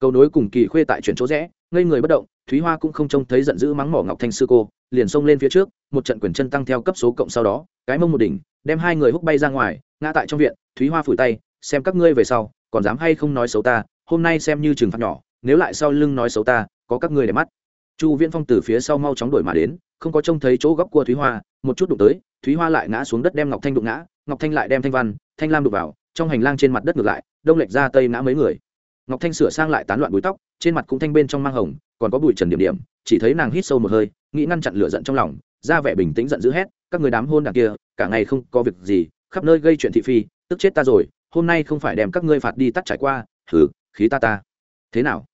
Cầu nối cùng kỳ khuê tại chuyển chỗ rẽ, ngây người bất động, thúy hoa cũng không trông thấy giận dữ mắng mỏ ngọc thanh sư cô, liền xông lên phía trước, một trận quyền chân tăng theo cấp số cộng sau đó, cái mông một đỉnh, đem hai người húc bay ra ngoài, ngã tại trong viện, thúy hoa phủi tay, xem các ngươi về sau, còn dám hay không nói xấu ta, hôm nay xem như trừng phạt nhỏ nếu lại sau lưng nói xấu ta, có các ngươi để mắt. Chu viễn phong từ phía sau mau chóng đuổi mà đến, không có trông thấy chỗ góc cua thúy hoa, một chút đụng tới, thúy hoa lại ngã xuống đất đem ngọc thanh đụng ngã, ngọc thanh lại đem thanh văn, thanh lam đụng vào, trong hành lang trên mặt đất ngược lại, đông lệch ra tây ngã mấy người. Ngọc thanh sửa sang lại tán loạn bụi tóc, trên mặt cũng thanh bên trong mang hồng, còn có bụi trần điểm điểm, chỉ thấy nàng hít sâu một hơi, nghĩ ngăn chặn lửa giận trong lòng, ra vẻ bình tĩnh giận dữ hét, các người đám hôn đằng kia, cả ngày không có việc gì, khắp nơi gây chuyện thị phi, tức chết ta rồi, hôm nay không phải đem các ngươi phạt đi tắt trải qua thử khí ta ta thế nào?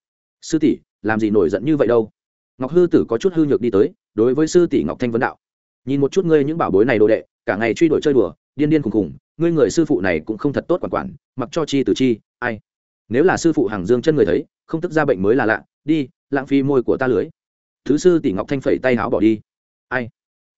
Sư tỷ, làm gì nổi giận như vậy đâu? Ngọc hư tử có chút hư nhược đi tới, đối với sư tỷ ngọc thanh vấn đạo. Nhìn một chút ngươi những bảo bối này đồ đệ, cả ngày truy đuổi chơi đùa, điên điên khùng khùng, ngươi người sư phụ này cũng không thật tốt quản quản, mặc cho chi từ chi, ai? Nếu là sư phụ hàng dương chân người thấy, không tức ra bệnh mới là lạ, đi, lãng phí môi của ta lưới. Thứ sư tỷ ngọc thanh phẩy tay háo bỏ đi. Ai?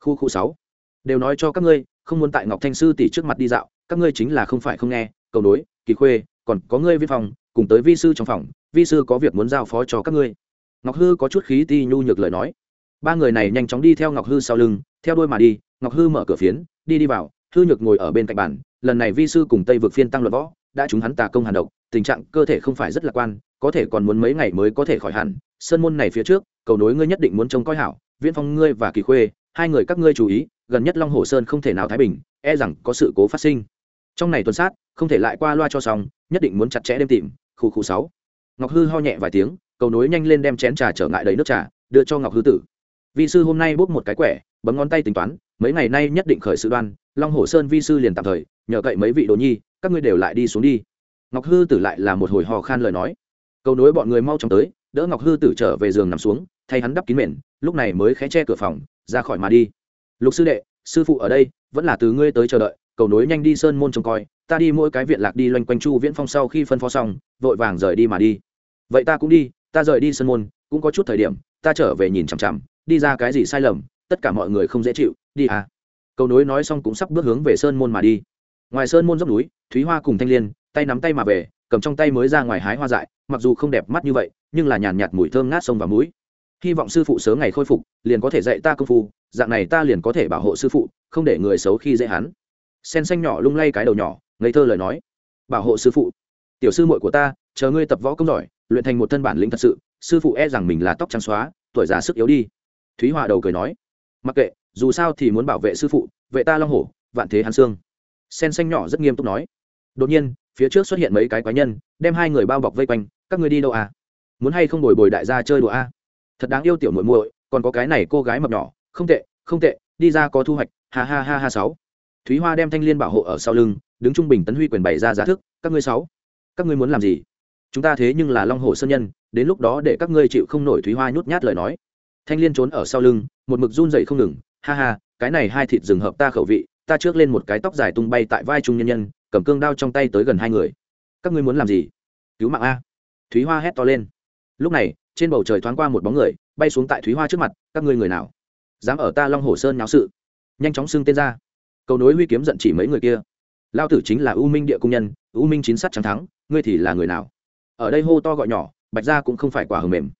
Khu khu sáu. Đều nói cho các ngươi, không muốn tại ngọc thanh sư tỷ trước mặt đi dạo, các ngươi chính là không phải không nghe, cầu nối, kỳ khuê, còn có ngươi viên phòng, cùng tới vi sư trong phòng vi sư có việc muốn giao phó cho các ngươi. Ngọc hư có chút khí ti nhu nhược lời nói. Ba người này nhanh chóng đi theo ngọc hư sau lưng, theo đôi mà đi, ngọc hư mở cửa phiến, đi đi vào, hư nhược ngồi ở bên cạnh bàn, lần này vi sư cùng tây vượt phiên tăng luật võ, đã chúng hắn tà công hàn độc, tình trạng cơ thể không phải rất lạc quan, có thể còn muốn mấy ngày mới có thể khỏi hẳn, sơn môn này phía trước, cầu nối ngươi nhất định muốn trông coi hảo, viễn phong ngươi và kỳ khuê, hai người các ngươi chú ý, gần nhất long hồ sơn không thể nào thái bình e rằng có sự cố phát sinh. Trong này tuần sát, không thể lại qua loa cho xong, nhất định muốn chặt chẽ đêm tìm, khu khu sáu ngọc hư ho nhẹ vài tiếng, cầu nối nhanh lên đem chén trà trở ngại đầy nước trà, đưa cho ngọc hư tử. Vi sư hôm nay bốc một cái quẻ, bấm ngón tay tính toán, mấy ngày nay nhất định khởi sự đoan, long hồ sơn vi sư liền tạm thời, nhờ cậy mấy vị đồ nhi, các ngươi đều lại đi xuống đi. Ngọc hư tử lại là một hồi hò khan lời nói. Cầu nối bọn người mau chóng tới, đỡ ngọc hư tử trở về giường nằm xuống, thay hắn đắp kín mền, lúc này mới khẽ che cửa phòng, ra khỏi mà đi. Lục sư đệ, sư phụ ở đây, vẫn là từ ngươi tới chờ đợi, cầu nối nhanh đi sơn môn trông coi, ta đi mỗi cái viện lạc đi loanh quanh chu viễn phong sau khi phân phó xong, vội vàng rời đi mà đi vậy ta cũng đi, ta rời đi sơn môn, cũng có chút thời điểm, ta trở về nhìn chằm chằm, đi ra cái gì sai lầm, tất cả mọi người không dễ chịu, đi à. Cầu nối nói xong cũng sắp bước hướng về sơn môn mà đi. Ngoài sơn môn dốc núi, thúy hoa cùng thanh liên, tay nắm tay mà về, cầm trong tay mới ra ngoài hái hoa dại, mặc dù không đẹp mắt như vậy, nhưng là nhàn nhạt mùi thơm ngát sông và mũi. Hy vọng sư phụ sớm ngày khôi phục, liền có thể dạy ta công phu, dạng này ta liền có thể bảo hộ sư phụ, không để người xấu khi dễ hắn. Sen xanh nhỏ lung lay cái đầu nhỏ, ngây thơ lời nói. Bảo hộ sư phụ. Tiểu sư muội của ta, chờ ngươi tập võ công giỏi luyện thành một thân bản lĩnh thật sự, sư phụ e rằng mình là tóc trắng xóa, tuổi già sức yếu đi. Thúy hòa đầu cười nói. Mặc kệ, dù sao thì muốn bảo vệ sư phụ, vệ ta long hổ, vạn thế hàn xương. Sen xanh nhỏ rất nghiêm túc nói. Đột nhiên, phía trước xuất hiện mấy cái quái nhân, đem hai người bao bọc vây quanh, các ngươi đi đâu à? Muốn hay không bồi bồi đại gia chơi đùa à? thật đáng yêu tiểu muội muội, còn có cái này cô gái mập nhỏ, không tệ không tệ, đi ra có thu hoạch, ha ha ha ha sáu. Thúy hoa đem thanh liên bảo hộ ở sau lưng, đứng trung bình tấn huy quyền bày ra giá thức, các ngươi sáu, các ngươi muốn làm gì? Chúng ta thế nhưng là long hồ sơn nhân, đến lúc đó để các ngươi chịu không nổi thúy hoa nhút nhát lời nói. Thanh liên trốn ở sau lưng, một mực run dậy không ngừng. Ha ha, cái này hai thịt rừng hợp ta khẩu vị, ta trước lên một cái tóc dài tung bay tại vai trung nhân nhân, cầm cương đao trong tay tới gần hai người. Các ngươi muốn làm gì? Cứu mạng a. Thúy hoa hét to lên. Lúc này, trên bầu trời thoáng qua một bóng người, bay xuống tại thúy hoa trước mặt, các ngươi người nào? Dám ở ta long hồ sơn nháo sự. Nhanh chóng xưng tên ra. Cầu nối huy kiếm giận chỉ mấy người kia. Lao tử chính là u minh địa cung nhân, u minh chín sắt trắng thắng, ngươi thì là người nào? Ở đây hô to gọi nhỏ, bạch ra cũng không phải quả hờ mềm.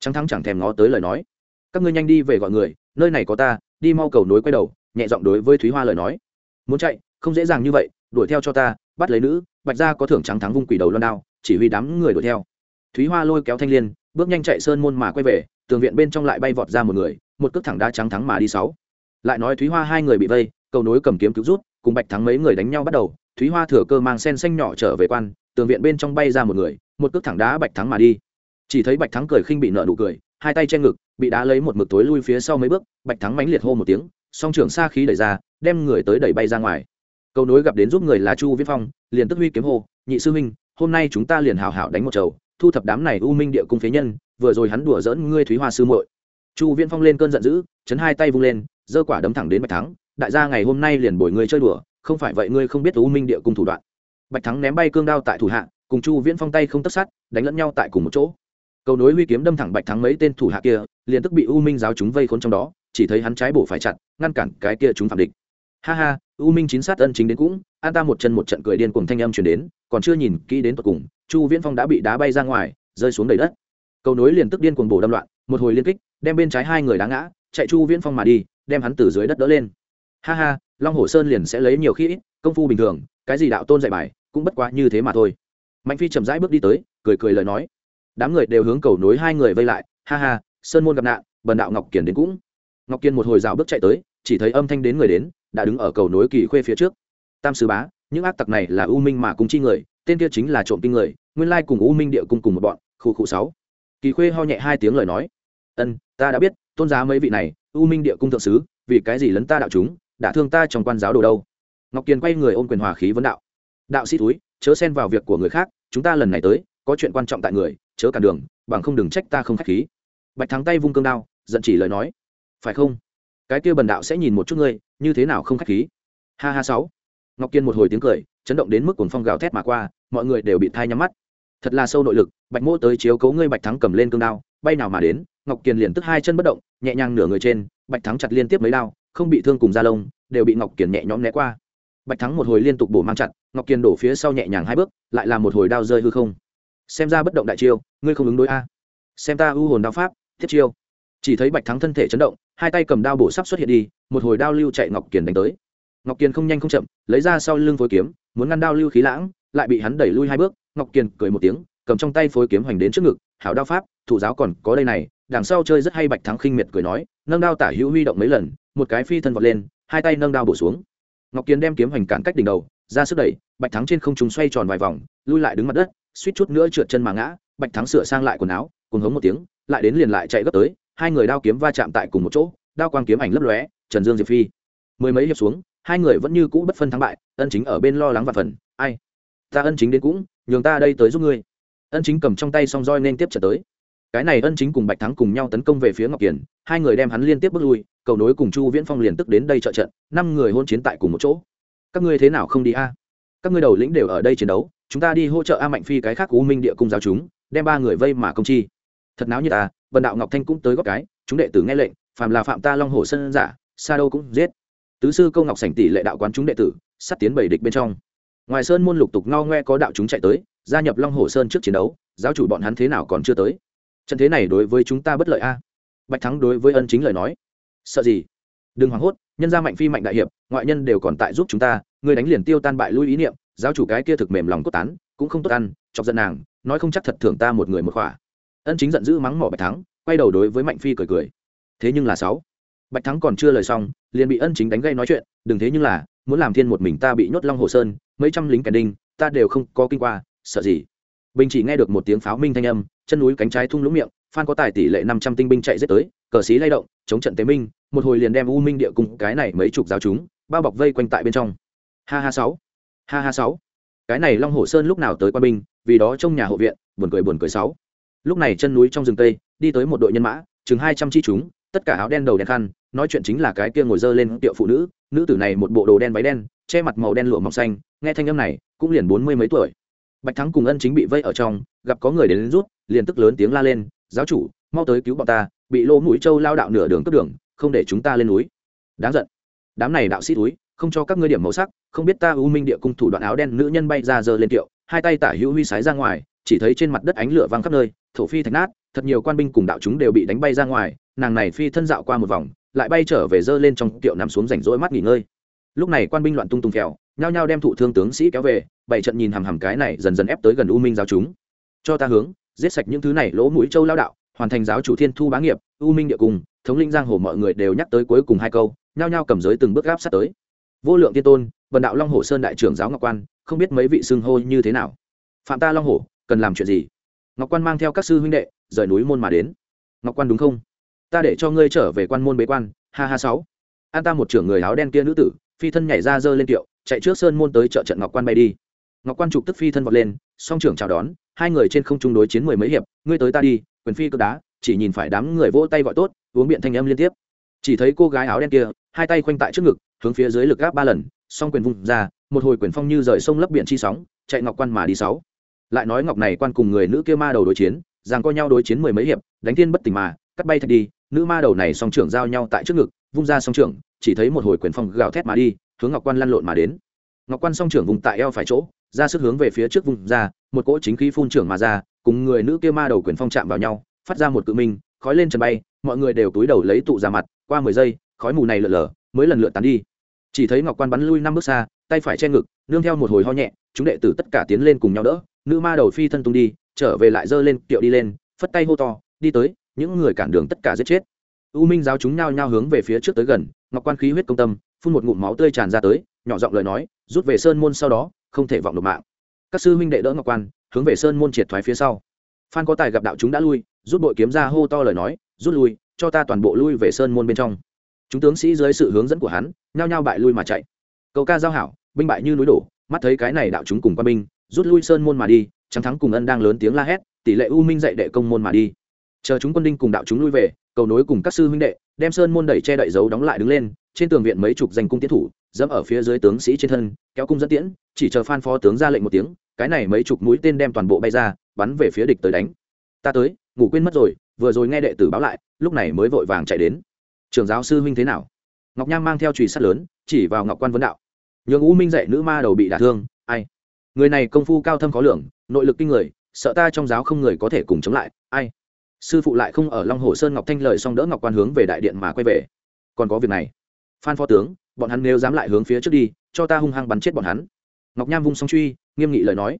Trắng thắng chẳng thèm ngó tới lời nói. Các ngươi nhanh đi về gọi người, nơi này có ta, đi mau cầu nối quay đầu, nhẹ giọng đối với thúy hoa lời nói. Muốn chạy, không dễ dàng như vậy, đuổi theo cho ta, bắt lấy nữ, bạch ra có thưởng trắng thắng vung quỷ đầu loan đao, chỉ huy đám người đuổi theo. Thúy hoa lôi kéo thanh liên, bước nhanh chạy sơn môn mà quay về, tường viện bên trong lại bay vọt ra một người, một cước thẳng đá trắng thắng mà đi sáu. Lại nói thúy hoa hai người bị vây, cầu nối cầm kiếm cứu rút, cùng bạch thắng mấy người đánh nhau bắt đầu, thúy hoa thừa cơ mang sen xanh nhỏ trở về quan, tường viện bên trong bay ra một người một cước thẳng đá bạch thắng mà đi. Chỉ thấy bạch thắng cười khinh bị nợ nụ cười, hai tay che ngực, bị đá lấy một mực tối lui phía sau mấy bước, bạch thắng mãnh liệt hô một tiếng, song trưởng xa khí đẩy ra, đem người tới đẩy bay ra ngoài. Cầu nối gặp đến giúp người là chu viết phong, liền tức huy kiếm hô, nhị sư huynh, hôm nay chúng ta liền hào hảo đánh một chầu, thu thập đám này u minh địa cung phế nhân, vừa rồi hắn đùa dỡn ngươi thúy hoa sư muội. Chu viễn phong lên cơn giận dữ, chấn hai tay vung lên, giơ quả đấm thẳng đến bạch thắng, đại gia ngày hôm nay liền bồi ngươi chơi đùa, không phải vậy ngươi không biết u minh địa cung thủ đoạn. Bạch thắng ném bay cương đao tại thủ hạ cùng chu viễn phong tay không tất sát, đánh lẫn nhau tại cùng một chỗ. Cầu nối huy kiếm đâm thẳng bạch thắng mấy tên thủ hạ kia, liền tức bị u minh giáo chúng vây khốn trong đó, chỉ thấy hắn trái bổ phải chặt, ngăn cản cái kia chúng phạm địch. Ha ha, u minh chính sát ân chính đến cũng, an ta một chân một trận cười điên cùng thanh âm chuyển đến, còn chưa nhìn kỹ đến tận cùng, chu viễn phong đã bị đá bay ra ngoài, rơi xuống đầy đất. Cầu nối liền tức điên cuồng bổ đâm loạn, một hồi liên kích, đem bên trái hai người đá ngã, chạy chu viễn phong mà đi, đem hắn từ dưới đất đỡ lên. Ha ha, long hồ sơn liền sẽ lấy nhiều khi công phu bình thường, cái gì đạo tôn dạy bài, cũng bất quá như thế mà thôi mạnh phi chậm rãi bước đi tới, cười cười lời nói. Đám người đều hướng cầu nối hai người vây lại. Ha ha, sơn môn gặp nạn, bần đạo ngọc kiền đến cũng. Ngọc kiên một hồi rào bước chạy tới, chỉ thấy âm thanh đến người đến, đã đứng ở cầu nối kỳ khuê phía trước. Tam sứ bá, những ác tặc này là u minh mà cùng chi người, tên kia chính là trộm kinh người, nguyên lai cùng u minh địa cung cùng một bọn, khu khu sáu. Kỳ khuê ho nhẹ hai tiếng lời nói. Ân, ta đã biết, tôn giá mấy vị này, u minh địa cung thượng sứ, vì cái gì lấn ta đạo chúng, đã thương ta trong quan giáo đồ đâu? Ngọc kiền quay người ôm quyền hòa khí vấn đạo đạo sĩ túi, chớ xen vào việc của người khác, chúng ta lần này tới, có chuyện quan trọng tại người, chớ cản đường, bằng không đừng trách ta không khách khí. Bạch thắng tay vung cương đao, giận chỉ lời nói. Phải không? Cái kia bần đạo sẽ nhìn một chút ngươi, như thế nào không khách khí? Ha ha sáu. Ngọc kiên một hồi tiếng cười, chấn động đến mức cuồng phong gào thét mà qua, mọi người đều bị thai nhắm mắt. Thật là sâu nội lực, bạch mỗ tới chiếu cấu ngươi, bạch thắng cầm lên cương đao, bay nào mà đến, ngọc kiên liền tức hai chân bất động, nhẹ nhàng nửa người trên, bạch thắng chặt liên tiếp mấy đao, không bị thương cùng da lông, đều bị ngọc kiên nhẹ nhõm né qua bạch thắng một hồi liên tục bổ mang chặt, ngọc kiên đổ phía sau nhẹ nhàng hai bước, lại là một hồi đao rơi hư không. Xem ra bất động đại chiêu, ngươi không ứng đối a. Xem ta ưu hồn đao pháp, thiết chiêu. Chỉ thấy bạch thắng thân thể chấn động, hai tay cầm đao bổ sắp xuất hiện đi, một hồi đao lưu chạy ngọc kiền đánh tới. Ngọc kiền không nhanh không chậm, lấy ra sau lưng phối kiếm, muốn ngăn đao lưu khí lãng, lại bị hắn đẩy lui hai bước, ngọc kiền cười một tiếng, cầm trong tay phối kiếm hoành đến trước ngực, hảo đao pháp, thủ giáo còn có đây này. Đằng sau chơi rất hay bạch thắng khinh miệt cười nói, nâng đao tả hữu huy động mấy lần, một cái phi thân vọt lên, hai tay nâng đao bổ xuống ngọc kiền đem kiếm hoành cản cách đỉnh đầu, ra sức đẩy, bạch thắng trên không trung xoay tròn vài vòng, lui lại đứng mặt đất, suýt chút nữa trượt chân mà ngã, bạch thắng sửa sang lại quần áo cùng hống một tiếng, lại đến liền lại chạy gấp tới, hai người đao kiếm va chạm tại cùng một chỗ, đao quang kiếm ảnh lấp lóe, trần dương diệp phi. Mười mấy hiệp xuống, hai người vẫn như cũ bất phân thắng bại, ân chính ở bên lo lắng và phần, ai? Ta ân chính đến cũng, nhường ta đây tới giúp ngươi. Ân chính cầm trong tay song roi nên tiếp trở tới cái này ân chính cùng bạch thắng cùng nhau tấn công về phía ngọc kiền, hai người đem hắn liên tiếp bước lui, cầu nối cùng chu viễn phong liền tức đến đây trợ trận, năm người hôn chiến tại cùng một chỗ. Các ngươi thế nào không đi a? Các ngươi đầu lĩnh đều ở đây chiến đấu, chúng ta đi hỗ trợ a mạnh phi cái khác u minh địa cung giáo chúng, đem ba người vây mà công chi. Thật náo như ta à, vận đạo ngọc thanh cũng tới góp cái, chúng đệ tử nghe lệnh, phàm là phạm ta long hồ sơn giả, sa đâu cũng giết. Tứ sư câu ngọc sảnh tỷ lệ đạo quán chúng đệ tử, sắp tiến bảy địch bên trong. Ngoài sơn môn lục tục ngao ngoe có đạo chúng chạy tới, gia nhập long hồ sơn trước chiến đấu, giáo chủ bọn hắn thế nào còn chưa tới trận thế này đối với chúng ta bất lợi a. Bạch thắng đối với ân chính lời nói. Sợ gì? Đừng hoảng hốt, nhân gia mạnh phi mạnh đại hiệp, ngoại nhân đều còn tại giúp chúng ta người đánh liền tiêu tan bại lui ý niệm, giáo chủ cái kia thực mềm lòng cốt tán, cũng không tốt ăn, chọc giận nàng, nói không chắc thật thưởng ta một người một khỏa. Ân chính giận dữ mắng mỏ bạch thắng, quay đầu đối với mạnh phi cười cười. Thế nhưng là sáu. Bạch thắng còn chưa lời xong, liền bị ân chính đánh gây nói chuyện, đừng thế nhưng là, muốn làm thiên một mình ta bị nhốt long hồ sơn, mấy trăm lính kẻ đinh, ta đều không có kinh qua, sợ gì? Bình chỉ nghe được một tiếng pháo minh thanh âm, chân núi cánh trái thung lũng miệng, phan có tài tỷ lệ năm trăm tinh binh chạy giết tới, cờ xí lay động, chống trận tế minh, một hồi liền đem u minh địa cùng cái này mấy chục giáo chúng, bao bọc vây quanh tại bên trong. Ha ha sáu, ha ha sáu. Cái này long hồ sơn lúc nào tới quan binh, vì đó trong nhà hộ viện, buồn cười buồn cười sáu. Lúc này chân núi trong rừng tây, đi tới một đội nhân mã, chừng hai trăm chi chúng, tất cả áo đen đầu đen khăn, nói chuyện chính là cái kia ngồi dơ lên tiệu phụ nữ nữ tử này một bộ đồ đen váy đen, che mặt màu đen lụa mỏng xanh, nghe thanh âm này, cũng liền bốn mươi mấy tuổi bạch thắng cùng ân chính bị vây ở trong gặp có người đến, đến rút liền tức lớn tiếng la lên giáo chủ mau tới cứu bọn ta bị lỗ mũi trâu lao đạo nửa đường cướp đường không để chúng ta lên núi. Đáng giận. Đám này đạo sĩ túi không cho các ngươi điểm màu sắc không biết ta u minh địa cung thủ đoạn áo đen nữ nhân bay ra giờ lên kiệu hai tay tả hữu huy sái ra ngoài chỉ thấy trên mặt đất ánh lửa văng khắp nơi thổ phi thạch nát thật nhiều quan binh cùng đạo chúng đều bị đánh bay ra ngoài nàng này phi thân dạo qua một vòng lại bay trở về dơ lên trong kiệu nằm xuống rảnh rỗi mắt nghỉ ngơi. Lúc này quan binh loạn tung tung kẹo nhao nhao đem thụ thương tướng sĩ kéo về, bảy trận nhìn hằm hằm cái này dần dần ép tới gần u minh giáo chúng. Cho ta hướng, giết sạch những thứ này lỗ mũi châu lao đạo, hoàn thành giáo chủ thiên thu bá nghiệp, u minh địa cùng, thống linh giang hồ mọi người đều nhắc tới cuối cùng hai câu, nhao nhao cầm giới từng bước gáp sát tới. Vô lượng tiên tôn vần đạo long hồ sơn đại trưởng giáo ngọc quan, không biết mấy vị xưng hô như thế nào. Phạm ta long hồ cần làm chuyện gì? Ngọc quan mang theo các sư huynh đệ, rời núi môn mà đến. Ngọc quan đúng không? Ta để cho ngươi trở về quan môn bế quan, ha ha sáu. An ta một trưởng người áo đen kia nữ tử, phi thân nhảy ra giơ lên kiệu chạy trước sơn môn tới chợ trận ngọc quan bay đi. Ngọc quan trục tức phi thân vọt lên, song trưởng chào đón, hai người trên không trung đối chiến mười mấy hiệp, ngươi tới ta đi, quyền phi cực đá, chỉ nhìn phải đám người vỗ tay gọi tốt, uống biện thanh âm liên tiếp. Chỉ thấy cô gái áo đen kia, hai tay khoanh tại trước ngực, hướng phía dưới lực gáp ba lần, song quyền vùng ra, một hồi quyền phong như rời sông lấp biển chi sóng, chạy ngọc quan mà đi sáu. Lại nói ngọc này quan cùng người nữ kia ma đầu đối chiến rằng co nhau đối chiến mười mấy hiệp, đánh thiên bất tỉnh mà, cắt bay thật đi, nữ ma đầu này song trưởng giao nhau tại trước ngực, vung ra song trưởng, chỉ thấy một hồi quyền phong gào thét mà đi hướng ngọc quan lăn lộn mà đến. Ngọc quan song trưởng vùng tại eo phải chỗ, ra sức hướng về phía trước vùng ra, một cỗ chính khí phun trưởng mà ra, cùng người nữ kia ma đầu quyền phong chạm vào nhau, phát ra một cự minh, khói lên trần bay, mọi người đều túi đầu lấy tụ ra mặt, qua mười giây, khói mù này lở lở, mới lần lượt tán đi. Chỉ thấy ngọc quan bắn lui năm bước xa, tay phải che ngực, nương theo một hồi ho nhẹ, chúng đệ tử tất cả tiến lên cùng nhau đỡ, nữ ma đầu phi thân tung đi, trở về lại giơ lên kiệu đi lên, phất tay hô to, đi tới, những người cản đường tất cả giết chết. U minh giáo chúng nhao nhao hướng về phía trước tới gần ngọc quan khí huyết công tâm, phun một ngụm máu tươi tràn ra tới, nhỏ giọng lời nói, rút về sơn môn sau đó, không thể vọng nộp mạng. Các sư huynh đệ đỡ ngọc quan, hướng về sơn môn triệt thoái phía sau. Phan có tài gặp đạo chúng đã lui, rút bội kiếm ra hô to lời nói, rút lui, cho ta toàn bộ lui về sơn môn bên trong. Chúng tướng sĩ dưới sự hướng dẫn của hắn, nhao nhao bại lui mà chạy. Cầu ca giao hảo, binh bại như núi đổ, mắt thấy cái này đạo chúng cùng quan binh, rút lui sơn môn mà đi, trắng thắng cùng ân đang lớn tiếng la hét, tỷ lệ u minh dạy đệ công môn mà đi. Chờ chúng quân đinh cùng đạo chúng lui về, cầu nối cùng các sư huynh đệ đem sơn môn đẩy che đậy dấu đóng lại đứng lên, trên tường viện mấy chục danh cung tiến thủ, dẫm ở phía dưới tướng sĩ trên thân, kéo cung dẫn tiễn, chỉ chờ phan phó tướng ra lệnh một tiếng, cái này mấy chục mũi tên đem toàn bộ bay ra, bắn về phía địch tới đánh. Ta tới, ngủ quên mất rồi, vừa rồi nghe đệ tử báo lại, lúc này mới vội vàng chạy đến. Trường giáo sư huynh thế nào? Ngọc nham mang theo trùy sắt lớn, chỉ vào ngọc quan vấn đạo. Nhường u minh dạy nữ ma đầu bị đả thương, ai? Người này công phu cao thâm khó lường, nội lực kinh người, sợ ta trong giáo không người có thể cùng chống lại, ai? Sư phụ lại không ở long hồ sơn ngọc thanh lời xong đỡ ngọc quan hướng về đại điện mà quay về. Còn có việc này. Phan phó tướng, bọn hắn nếu dám lại hướng phía trước đi, cho ta hung hăng bắn chết bọn hắn. Ngọc nham vung song truy, nghiêm nghị lời nói.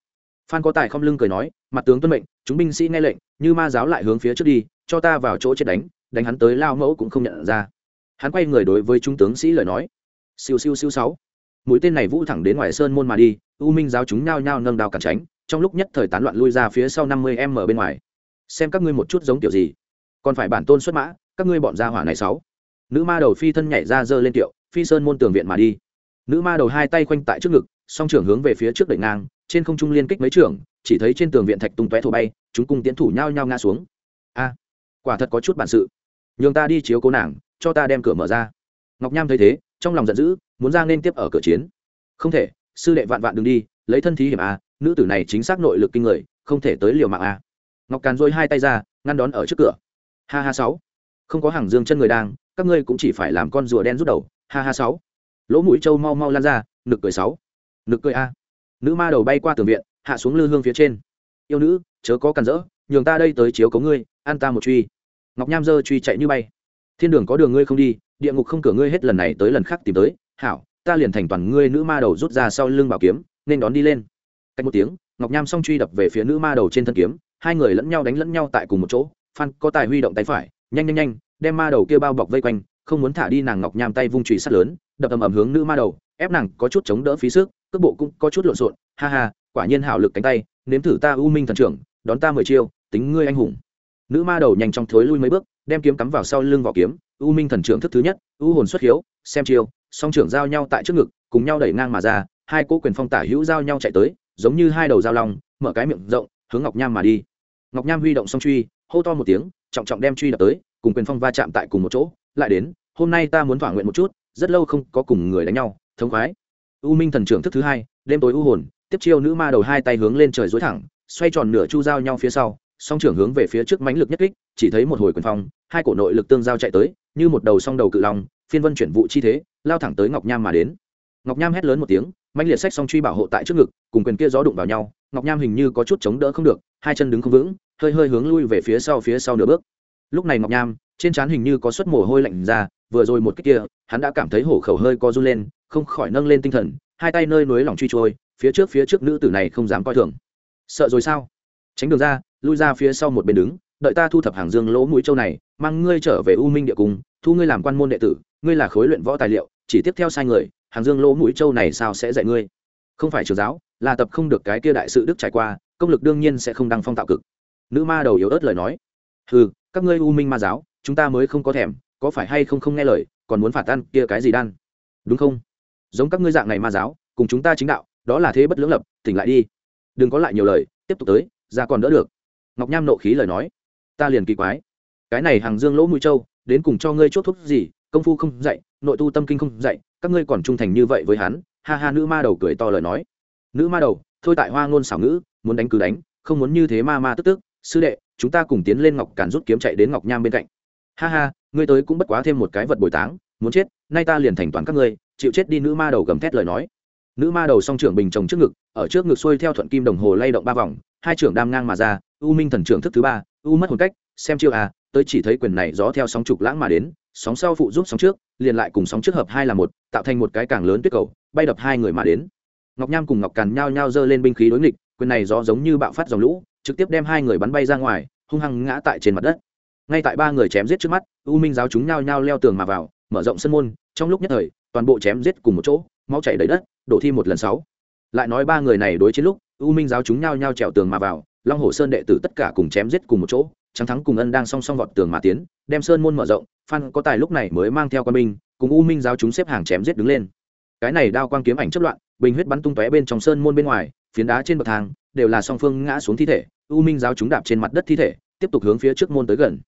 Phan có tài không lưng cười nói, mặt tướng tuân mệnh, chúng binh sĩ nghe lệnh, như ma giáo lại hướng phía trước đi, cho ta vào chỗ chết đánh đánh hắn tới lao mẫu cũng không nhận ra. Hắn quay người đối với trung tướng sĩ lời nói. Siêu siêu siêu sáu. Mũi tên này vũ thẳng đến ngoài sơn môn mà đi, u minh giáo chúng nhao nhao nâng đao cản tránh, trong lúc nhất thời tán loạn lui ra phía sau năm mươi m bên ngoài xem các ngươi một chút giống kiểu gì. Còn phải bản tôn xuất mã, các ngươi bọn gia hỏa này sáu. Nữ ma đầu phi thân nhảy ra giơ lên tiệu phi sơn môn tường viện mà đi. Nữ ma đầu hai tay khoanh tại trước ngực, song trưởng hướng về phía trước đẩy ngang, trên không trung liên kích mấy trưởng, chỉ thấy trên tường viện thạch tung tóe thổ bay, chúng cung tiến thủ nhao nhao ngã xuống. A à, quả thật có chút bản sự. Nhường ta đi chiếu cố nàng, cho ta đem cửa mở ra. Ngọc nham thấy thế, trong lòng giận dữ, muốn ra nên tiếp ở cửa chiến. Không thể, sư đệ vạn vạn đừng đi, lấy thân thí hiểm a, nữ tử này chính xác nội lực kinh người, không thể tới liều mạng a ngọc càn dôi hai tay ra, ngăn đón ở trước cửa. Ha ha sáu. Không có hàng dương chân người đang, các ngươi cũng chỉ phải làm con rùa đen rút đầu. Ha ha sáu. Lỗ mũi trâu mau mau lan ra, nực cười sáu. Nực cười a. Nữ ma đầu bay qua tường viện, hạ xuống lư hương phía trên. Yêu nữ, chớ có cản rỡ, nhường ta đây tới chiếu cống ngươi, an ta một truy. Ngọc nham dơ truy chạy như bay. Thiên đường có đường ngươi không đi, địa ngục không cửa ngươi hết lần này tới lần khác tìm tới. Hảo, ta liền thành toàn ngươi nữ ma đầu rút ra sau lưng bảo kiếm, nên đón đi lên. Cách một tiếng, ngọc nham song truy đập về phía nữ ma đầu trên thân kiếm hai người lẫn nhau đánh lẫn nhau tại cùng một chỗ, phan có tài huy động tay phải, nhanh nhanh nhanh, đem ma đầu kia bao bọc vây quanh, không muốn thả đi nàng ngọc nham tay vung trùy sắt lớn, đập ầm ầm hướng nữ ma đầu, ép nàng có chút chống đỡ phí sức, cước bộ cũng có chút lộn xộn, ha ha, quả nhiên hảo lực cánh tay, nếm thử ta u minh thần trưởng, đón ta mười chiêu, tính ngươi anh hùng. Nữ ma đầu nhanh chóng thối lui mấy bước, đem kiếm cắm vào sau lưng vỏ kiếm, u minh thần trưởng thức thứ nhất, u hồn xuất hiếu, xem chiêu, song trưởng giao nhau tại trước ngực, cùng nhau đẩy ngang mà ra, hai cỗ quyền phong tả hữu giao nhau chạy tới, giống như hai đầu dao long, mở cái miệng rộng, hướng ngọc nham mà đi ngọc nham huy động song truy, hô to một tiếng, trọng trọng đem truy đập tới, cùng quyền phong va chạm tại cùng một chỗ, lại đến, hôm nay ta muốn thỏa nguyện một chút, rất lâu không có cùng người đánh nhau, thống khoái. U minh thần trưởng thức thứ hai, đêm tối u hồn, tiếp chiêu nữ ma đầu hai tay hướng lên trời dối thẳng, xoay tròn nửa chu giao nhau phía sau, song trưởng hướng về phía trước mãnh lực nhất kích, chỉ thấy một hồi quyền phong, hai cổ nội lực tương giao chạy tới, như một đầu song đầu cự long, phiên vân chuyển vụ chi thế, lao thẳng tới ngọc nham mà đến. Ngọc nham hét lớn một tiếng, mãnh liệt sách song truy bảo hộ tại trước ngực, cùng quyền kia gió đụng vào nhau ngọc nham hình như có chút chống đỡ không được, hai chân đứng không vững, hơi hơi hướng lui về phía sau phía sau nửa bước. Lúc này ngọc nham, trên trán hình như có suất mồ hôi lạnh ra, vừa rồi một cách kia, hắn đã cảm thấy hổ khẩu hơi co run lên, không khỏi nâng lên tinh thần, hai tay nơi núi lỏng truy trôi, phía trước phía trước nữ tử này không dám coi thường. Sợ rồi sao? Tránh đường ra, lui ra phía sau một bên đứng, đợi ta thu thập hàng dương lỗ mũi châu này, mang ngươi trở về u minh địa cung, thu ngươi làm quan môn đệ tử, ngươi là khối luyện võ tài liệu, chỉ tiếp theo sai người, hàng dương lỗ mũi châu này sao sẽ dạy ngươi? Không phải trường giáo là tập không được cái kia đại sự đức trải qua, công lực đương nhiên sẽ không đăng phong tạo cực. Nữ ma đầu yếu ớt lời nói. Ừ các ngươi u minh ma giáo, chúng ta mới không có thèm, có phải hay không không nghe lời, còn muốn phạt ăn kia cái gì đan? Đúng không? Giống các ngươi dạng này ma giáo, cùng chúng ta chính đạo, đó là thế bất lưỡng lập, tỉnh lại đi. Đừng có lại nhiều lời, tiếp tục tới, ra còn đỡ được. Ngọc nham nộ khí lời nói. Ta liền kỳ quái. Cái này hàng dương lỗ mũi châu đến cùng cho ngươi chốt thuốc gì, công phu không dạy, nội tu tâm kinh không dạy, các ngươi còn trung thành như vậy với hắn, ha ha, nữ ma đầu cười to lời nói nữ ma đầu, thôi tại hoa ngôn xảo ngữ, muốn đánh cứ đánh, không muốn như thế ma ma tức tức. Sư đệ, chúng ta cùng tiến lên ngọc càn rút kiếm chạy đến ngọc nham bên cạnh. Ha ha, ngươi tới cũng bất quá thêm một cái vật bồi táng, muốn chết, nay ta liền thành toàn các ngươi, chịu chết đi nữ ma đầu gầm thét lời nói. Nữ ma đầu song trưởng bình chồng trước ngực, ở trước ngực xuôi theo thuận kim đồng hồ lay động ba vòng, hai trưởng đam ngang mà ra, u minh thần trưởng thức thứ ba, u mất hồn cách, xem chiêu à tới chỉ thấy quyền này gió theo sóng trục lãng mà đến, sóng sau phụ giúp sóng trước, liền lại cùng sóng trước hợp hai là một, tạo thành một cái càng lớn tuyết cầu, bay đập hai người mà đến ngọc nham cùng ngọc càn nhao nhao giơ lên binh khí đối nghịch, quyền này gió giống như bạo phát dòng lũ, trực tiếp đem hai người bắn bay ra ngoài, hung hăng ngã tại trên mặt đất. Ngay tại ba người chém giết trước mắt, u minh giáo chúng nhao nhao leo tường mà vào, mở rộng sân môn, trong lúc nhất thời, toàn bộ chém giết cùng một chỗ, máu chảy đầy đất, đổ thi một lần sáu. Lại nói ba người này đối chiến lúc, u minh giáo chúng nhao nhao trèo tường mà vào, long hồ sơn đệ tử tất cả cùng chém giết cùng một chỗ trắng thắng cùng ân đang song song vọt tường mà tiến, đem sơn môn mở rộng, phan có tài lúc này mới mang theo quân binh, cùng u minh giáo chúng xếp hàng chém giết đứng lên. Cái này đao quang kiếm ảnh chất loạn bình huyết bắn tung tóe bên trong sơn môn bên ngoài, phiến đá trên bậc thang đều là song phương ngã xuống thi thể, u minh giáo chúng đạp trên mặt đất thi thể, tiếp tục hướng phía trước môn tới gần.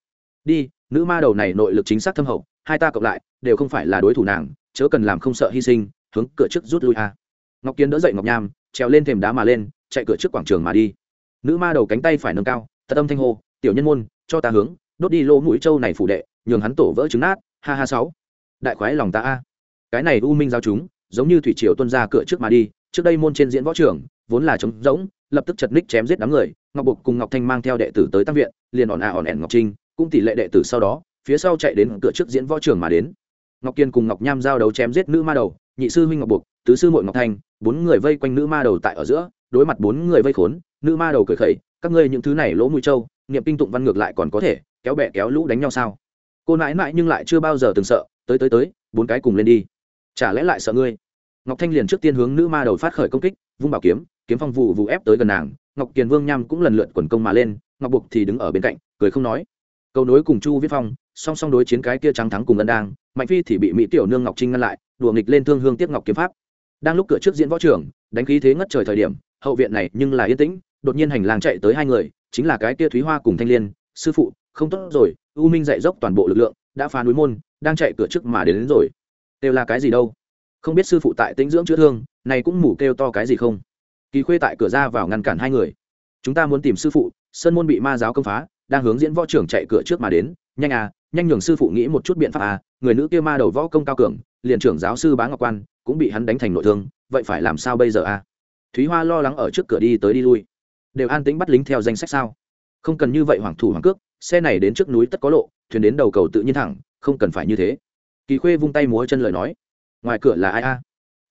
Đi, nữ ma đầu này nội lực chính xác thâm hậu, hai ta cộng lại, đều không phải là đối thủ nàng, chớ cần làm không sợ hy sinh, hướng cửa trước rút lui a. Ngọc kiến đỡ dậy ngọc nham, trèo lên thềm đá mà lên, chạy cửa trước quảng trường mà đi. Nữ ma đầu cánh tay phải nâng cao tật âm thanh hô, tiểu nhân môn, cho ta hướng, đốt đi lỗ mũi trâu này phủ đệ, nhường hắn tổ vỡ trứng nát, ha ha sáu. Đại khoái lòng ta a. Cái này u minh giao chúng giống như thủy triều tuân ra cửa trước mà đi, trước đây môn trên diễn võ trường vốn là trống rỗng, lập tức chật ních chém giết đám người, ngọc bục cùng ngọc thanh mang theo đệ tử tới tăng viện, liền ỏn à ỏn ẻn ngọc trinh, cũng tỷ lệ đệ tử sau đó, phía sau chạy đến cửa trước diễn võ trường mà đến. Ngọc kiên cùng ngọc nham giao đấu chém giết nữ ma đầu, nhị sư huynh ngọc bục tứ sư mội ngọc thanh, bốn người vây quanh nữ ma đầu tại ở giữa, đối mặt bốn người vây khốn, nữ ma đầu cười khẩy, các ngươi những thứ này lỗ mũi trâu, niệm kinh tụng văn ngược lại còn có thể, kéo bẹ kéo lũ đánh nhau sao? Cô nãi nãi nhưng lại chưa bao giờ từng sợ, tới tới tới, bốn cái cùng lên đi chả lẽ lại sợ ngươi? Ngọc thanh liền trước tiên hướng nữ ma đầu phát khởi công kích vung bảo kiếm kiếm phong vụ vụ ép tới gần nàng. Ngọc kiền vương nham cũng lần lượt quần công mà lên ngọc bục thì đứng ở bên cạnh cười không nói. Cầu nối cùng chu viết phong song song đối chiến cái kia trắng thắng cùng ngân đang mạnh phi thì bị mỹ tiểu nương ngọc trinh ngăn lại đùa nghịch lên thương hương tiếp ngọc kiếm pháp. Đang lúc cửa trước diễn võ trưởng, đánh khí thế ngất trời thời điểm hậu viện này nhưng là yên tĩnh đột nhiên hành lang chạy tới hai người chính là cái kia thúy hoa cùng thanh liên sư phụ không tốt rồi u minh dạy dốc toàn bộ lực lượng đã phá núi môn đang chạy cửa trước mà đến, đến rồi đều là cái gì đâu? Không biết sư phụ tại tĩnh dưỡng chữa thương, này cũng mủ kêu to cái gì không? Kỳ khuê tại cửa ra vào ngăn cản hai người. Chúng ta muốn tìm sư phụ, sơn môn bị ma giáo công phá, đang hướng diễn võ trưởng chạy cửa trước mà đến. Nhanh à nhanh nhường sư phụ nghĩ một chút biện pháp à. Người nữ kia ma đầu võ công cao cường, liền trưởng giáo sư bá ngọc quan, cũng bị hắn đánh thành nội thương. Vậy phải làm sao bây giờ à? Thúy hoa lo lắng ở trước cửa đi tới đi lui. Đều an tĩnh bắt lính theo danh sách sao? Không cần như vậy hoàng thủ hoàng cước, xe này đến trước núi tất có lộ, thuyền đến đầu cầu tự nhiên thẳng, không cần phải như thế kỳ khuê vung tay múa chân lời nói. Ngoài cửa là ai a?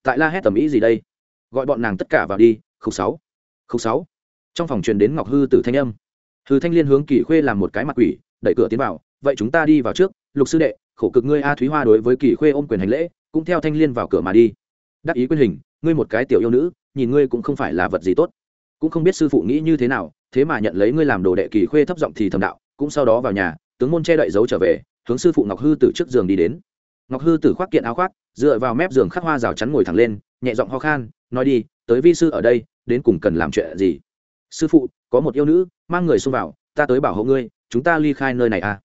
Tại la hét tầm ý gì đây? Gọi bọn nàng tất cả vào đi, khúc sáu. Khúc sáu. Trong phòng truyền đến ngọc hư tử thanh âm. Hư thanh liên hướng kỳ khuê làm một cái mặt quỷ, đẩy cửa tiến vào. Vậy chúng ta đi vào trước. Lục sư đệ, khổ cực ngươi a thúy hoa đối với kỳ khuê ôm quyền hành lễ, cũng theo thanh liên vào cửa mà đi. Đắc ý quyên hình, ngươi một cái tiểu yêu nữ, nhìn ngươi cũng không phải là vật gì tốt. Cũng không biết sư phụ nghĩ như thế nào, thế mà nhận lấy ngươi làm đồ đệ kỳ khuê thấp giọng thì thầm đạo, cũng sau đó vào nhà, tướng môn che đậy dấu trở về, hướng sư phụ ngọc hư từ trước giường đi đến ngọc hư tử khoác kiện áo khoác, dựa vào mép giường khắc hoa rào chắn ngồi thẳng lên, nhẹ giọng ho khan, nói đi, tới vi sư ở đây, đến cùng cần làm chuyện gì? Sư phụ, có một yêu nữ, mang người xông vào, ta tới bảo hộ ngươi, chúng ta ly khai nơi này à?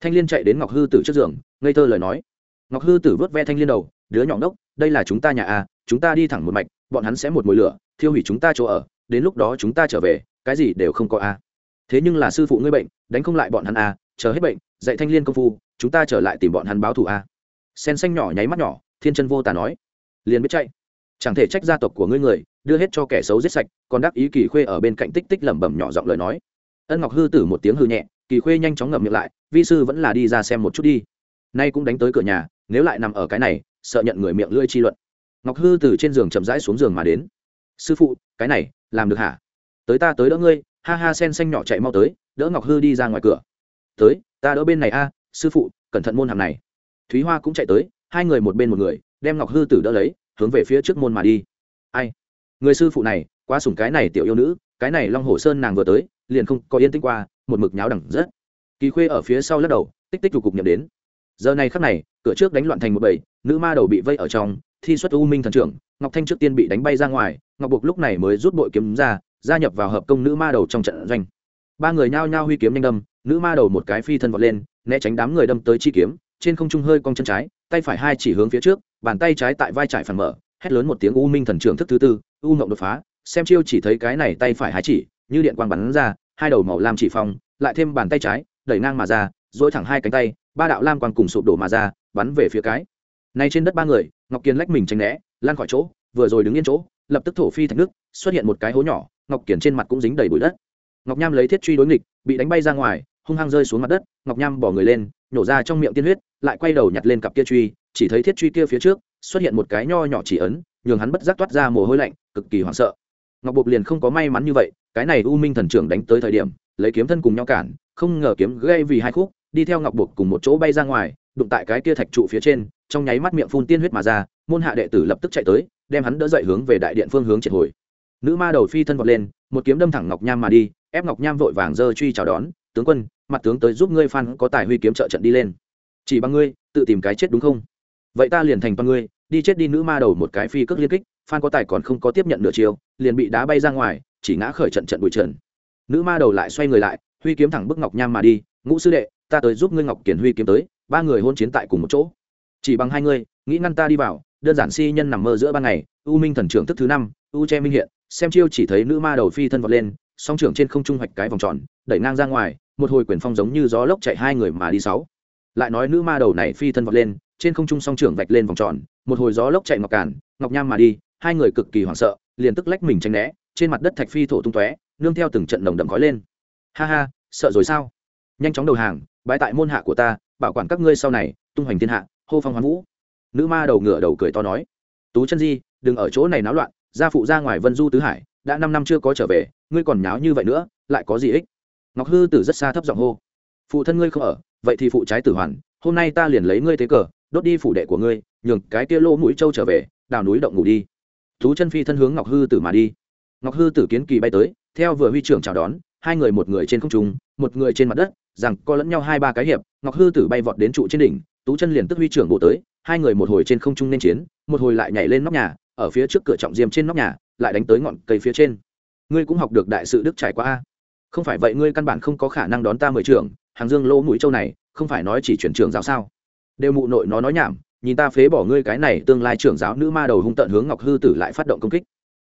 Thanh liên chạy đến ngọc hư tử trước giường, ngây thơ lời nói. Ngọc hư tử vớt ve thanh liên đầu, đứa nhỏ ngốc, đây là chúng ta nhà à chúng ta đi thẳng một mạch, bọn hắn sẽ một mồi lửa, thiêu hủy chúng ta chỗ ở, đến lúc đó chúng ta trở về, cái gì đều không có à. Thế nhưng là sư phụ ngươi bệnh, đánh không lại bọn hắn à chờ hết bệnh, dạy thanh liên công phu, chúng ta trở lại tìm bọn hắn báo thù à sen xanh nhỏ nháy mắt nhỏ, thiên chân vô tà nói, liền biết chạy. Chẳng thể trách gia tộc của ngươi người, đưa hết cho kẻ xấu giết sạch, còn đắc ý kỳ khuê ở bên cạnh tích tích lẩm bẩm nhỏ giọng lời nói. Ân ngọc hư tử một tiếng hư nhẹ, kỳ khuê nhanh chóng ngậm miệng lại, vi sư vẫn là đi ra xem một chút đi. Nay cũng đánh tới cửa nhà, nếu lại nằm ở cái này, sợ nhận người miệng lưỡi chi luận. Ngọc hư từ trên giường chậm rãi xuống giường mà đến. Sư phụ, cái này, làm được hả? Tới ta tới đỡ ngươi, ha ha, sen xanh nhỏ chạy mau tới, đỡ ngọc hư đi ra ngoài cửa. Tới, ta đỡ bên này a, sư phụ, cẩn thận môn hàm này thúy hoa cũng chạy tới, hai người một bên một người, đem ngọc hư tử đỡ lấy, hướng về phía trước môn mà đi. Ai? Người sư phụ này, quá sủng cái này tiểu yêu nữ, cái này long hồ sơn nàng vừa tới, liền không có yên tĩnh qua, một mực nháo đẳng rất. Kỳ khuê ở phía sau lắc đầu, tích tích cục nhậm đến. Giờ này khắc này, cửa trước đánh loạn thành một bầy, nữ ma đầu bị vây ở trong, thi xuất u minh thần trưởng, ngọc thanh trước tiên bị đánh bay ra ngoài, ngọc buộc lúc này mới rút bội kiếm ra, gia nhập vào hợp công nữ ma đầu trong trận doanh. Ba người nhao nhao huy kiếm nhanh đâm, nữ ma đầu một cái phi thân vọt lên, né tránh đám người đâm tới chi kiếm trên không trung hơi cong chân trái, tay phải hai chỉ hướng phía trước, bàn tay trái tại vai trải phản mở, hét lớn một tiếng u minh thần trưởng thức thứ tư, u ngộng đột phá, xem chiêu chỉ thấy cái này tay phải hai chỉ, như điện quang bắn ra, hai đầu màu lam chỉ phong, lại thêm bàn tay trái, đẩy ngang mà ra dỗi thẳng hai cánh tay, ba đạo lam quang cùng sụp đổ mà ra, bắn về phía cái. Nay trên đất ba người, ngọc kiền lách mình tránh né, lan khỏi chỗ, vừa rồi đứng yên chỗ, lập tức thổ phi thạch nước, xuất hiện một cái hố nhỏ, ngọc kiền trên mặt cũng dính đầy bụi đất. Ngọc nham lấy thiết truy đối nghịch, bị đánh bay ra ngoài, hung hăng rơi xuống mặt đất, ngọc nham bỏ người lên nhổ ra trong miệng tiên huyết, lại quay đầu nhặt lên cặp kia truy, chỉ thấy thiết truy kia phía trước xuất hiện một cái nho nhỏ chỉ ấn, nhường hắn bất giác toát ra mồ hôi lạnh, cực kỳ hoảng sợ. Ngọc bộc liền không có may mắn như vậy, cái này u minh thần trưởng đánh tới thời điểm, lấy kiếm thân cùng nhau cản, không ngờ kiếm gây vì hai khúc, đi theo ngọc bộc cùng một chỗ bay ra ngoài, đụng tại cái kia thạch trụ phía trên, trong nháy mắt miệng phun tiên huyết mà ra, môn hạ đệ tử lập tức chạy tới, đem hắn đỡ dậy hướng về đại điện phương hướng triệt hồi. Nữ ma đầu phi thân vọt lên, một kiếm đâm thẳng ngọc nham mà đi, ép ngọc nham vội vàng giơ truy chào đón, tướng quân mặt tướng tới giúp ngươi phan có tài huy kiếm trợ trận đi lên. Chỉ bằng ngươi, tự tìm cái chết đúng không? Vậy ta liền thành bằng ngươi, đi chết đi nữ ma đầu một cái phi cước liên kích, phan có tài còn không có tiếp nhận nửa chiều, liền bị đá bay ra ngoài, chỉ ngã khởi trận trận bụi trần. Nữ ma đầu lại xoay người lại, huy kiếm thẳng bức ngọc nham mà đi, ngũ sư đệ, ta tới giúp ngươi ngọc kiển huy kiếm tới, ba người hôn chiến tại cùng một chỗ. Chỉ bằng hai ngươi nghĩ ngăn ta đi vào, đơn giản si nhân nằm mơ giữa ban ngày, u minh thần trưởng thức thứ năm, u che minh hiện, xem chiêu chỉ thấy nữ ma đầu phi thân vọt lên, song trưởng trên không trung hoạch cái vòng tròn, đẩy ngang ra ngoài một hồi quyền phong giống như gió lốc chạy hai người mà đi sáu. Lại nói nữ ma đầu này phi thân vọt lên, trên không trung song trưởng vạch lên vòng tròn, một hồi gió lốc chạy ngọc cản, ngọc nham mà đi, hai người cực kỳ hoảng sợ, liền tức lách mình tránh né, trên mặt đất thạch phi thổ tung tóe, nương theo từng trận nồng đậm khói lên. Ha ha, sợ rồi sao? Nhanh chóng đầu hàng bãi tại môn hạ của ta, bảo quản các ngươi sau này, tung hoành thiên hạ, hô phong hoán vũ. Nữ ma đầu ngửa đầu cười to nói, tú chân di, đừng ở chỗ này náo loạn, gia phụ ra ngoài vân du tứ hải, đã năm năm chưa có trở về, ngươi còn nháo như vậy nữa, lại có gì ích? Ngọc hư tử rất xa thấp giọng hô. Phụ thân ngươi không ở, vậy thì phụ trái tử hoàn, hôm nay ta liền lấy ngươi thế cờ, đốt đi phủ đệ của ngươi, nhường cái kia lô mũi trâu trở về, đào núi động ngủ đi. Thú chân phi thân hướng ngọc hư tử mà đi. Ngọc hư tử kiến kỳ bay tới, theo vừa huy trưởng chào đón, hai người một người trên không trung, một người trên mặt đất, rằng co lẫn nhau hai ba cái hiệp, ngọc hư tử bay vọt đến trụ trên đỉnh, tú chân liền tức huy trưởng bộ tới, hai người một hồi trên không trung nên chiến, một hồi lại nhảy lên nóc nhà, ở phía trước cửa trọng diêm trên nóc nhà, lại đánh tới ngọn cây phía trên. Ngươi cũng học được đại sự đức trải qua a không phải vậy ngươi căn bản không có khả năng đón ta mười trưởng, hàng dương lỗ mũi châu này, không phải nói chỉ chuyển trường giáo sao? Đều mụ nội nó nói nhảm, nhìn ta phế bỏ ngươi cái này tương lai trưởng giáo nữ ma đầu hung tận hướng ngọc hư tử lại phát động công kích.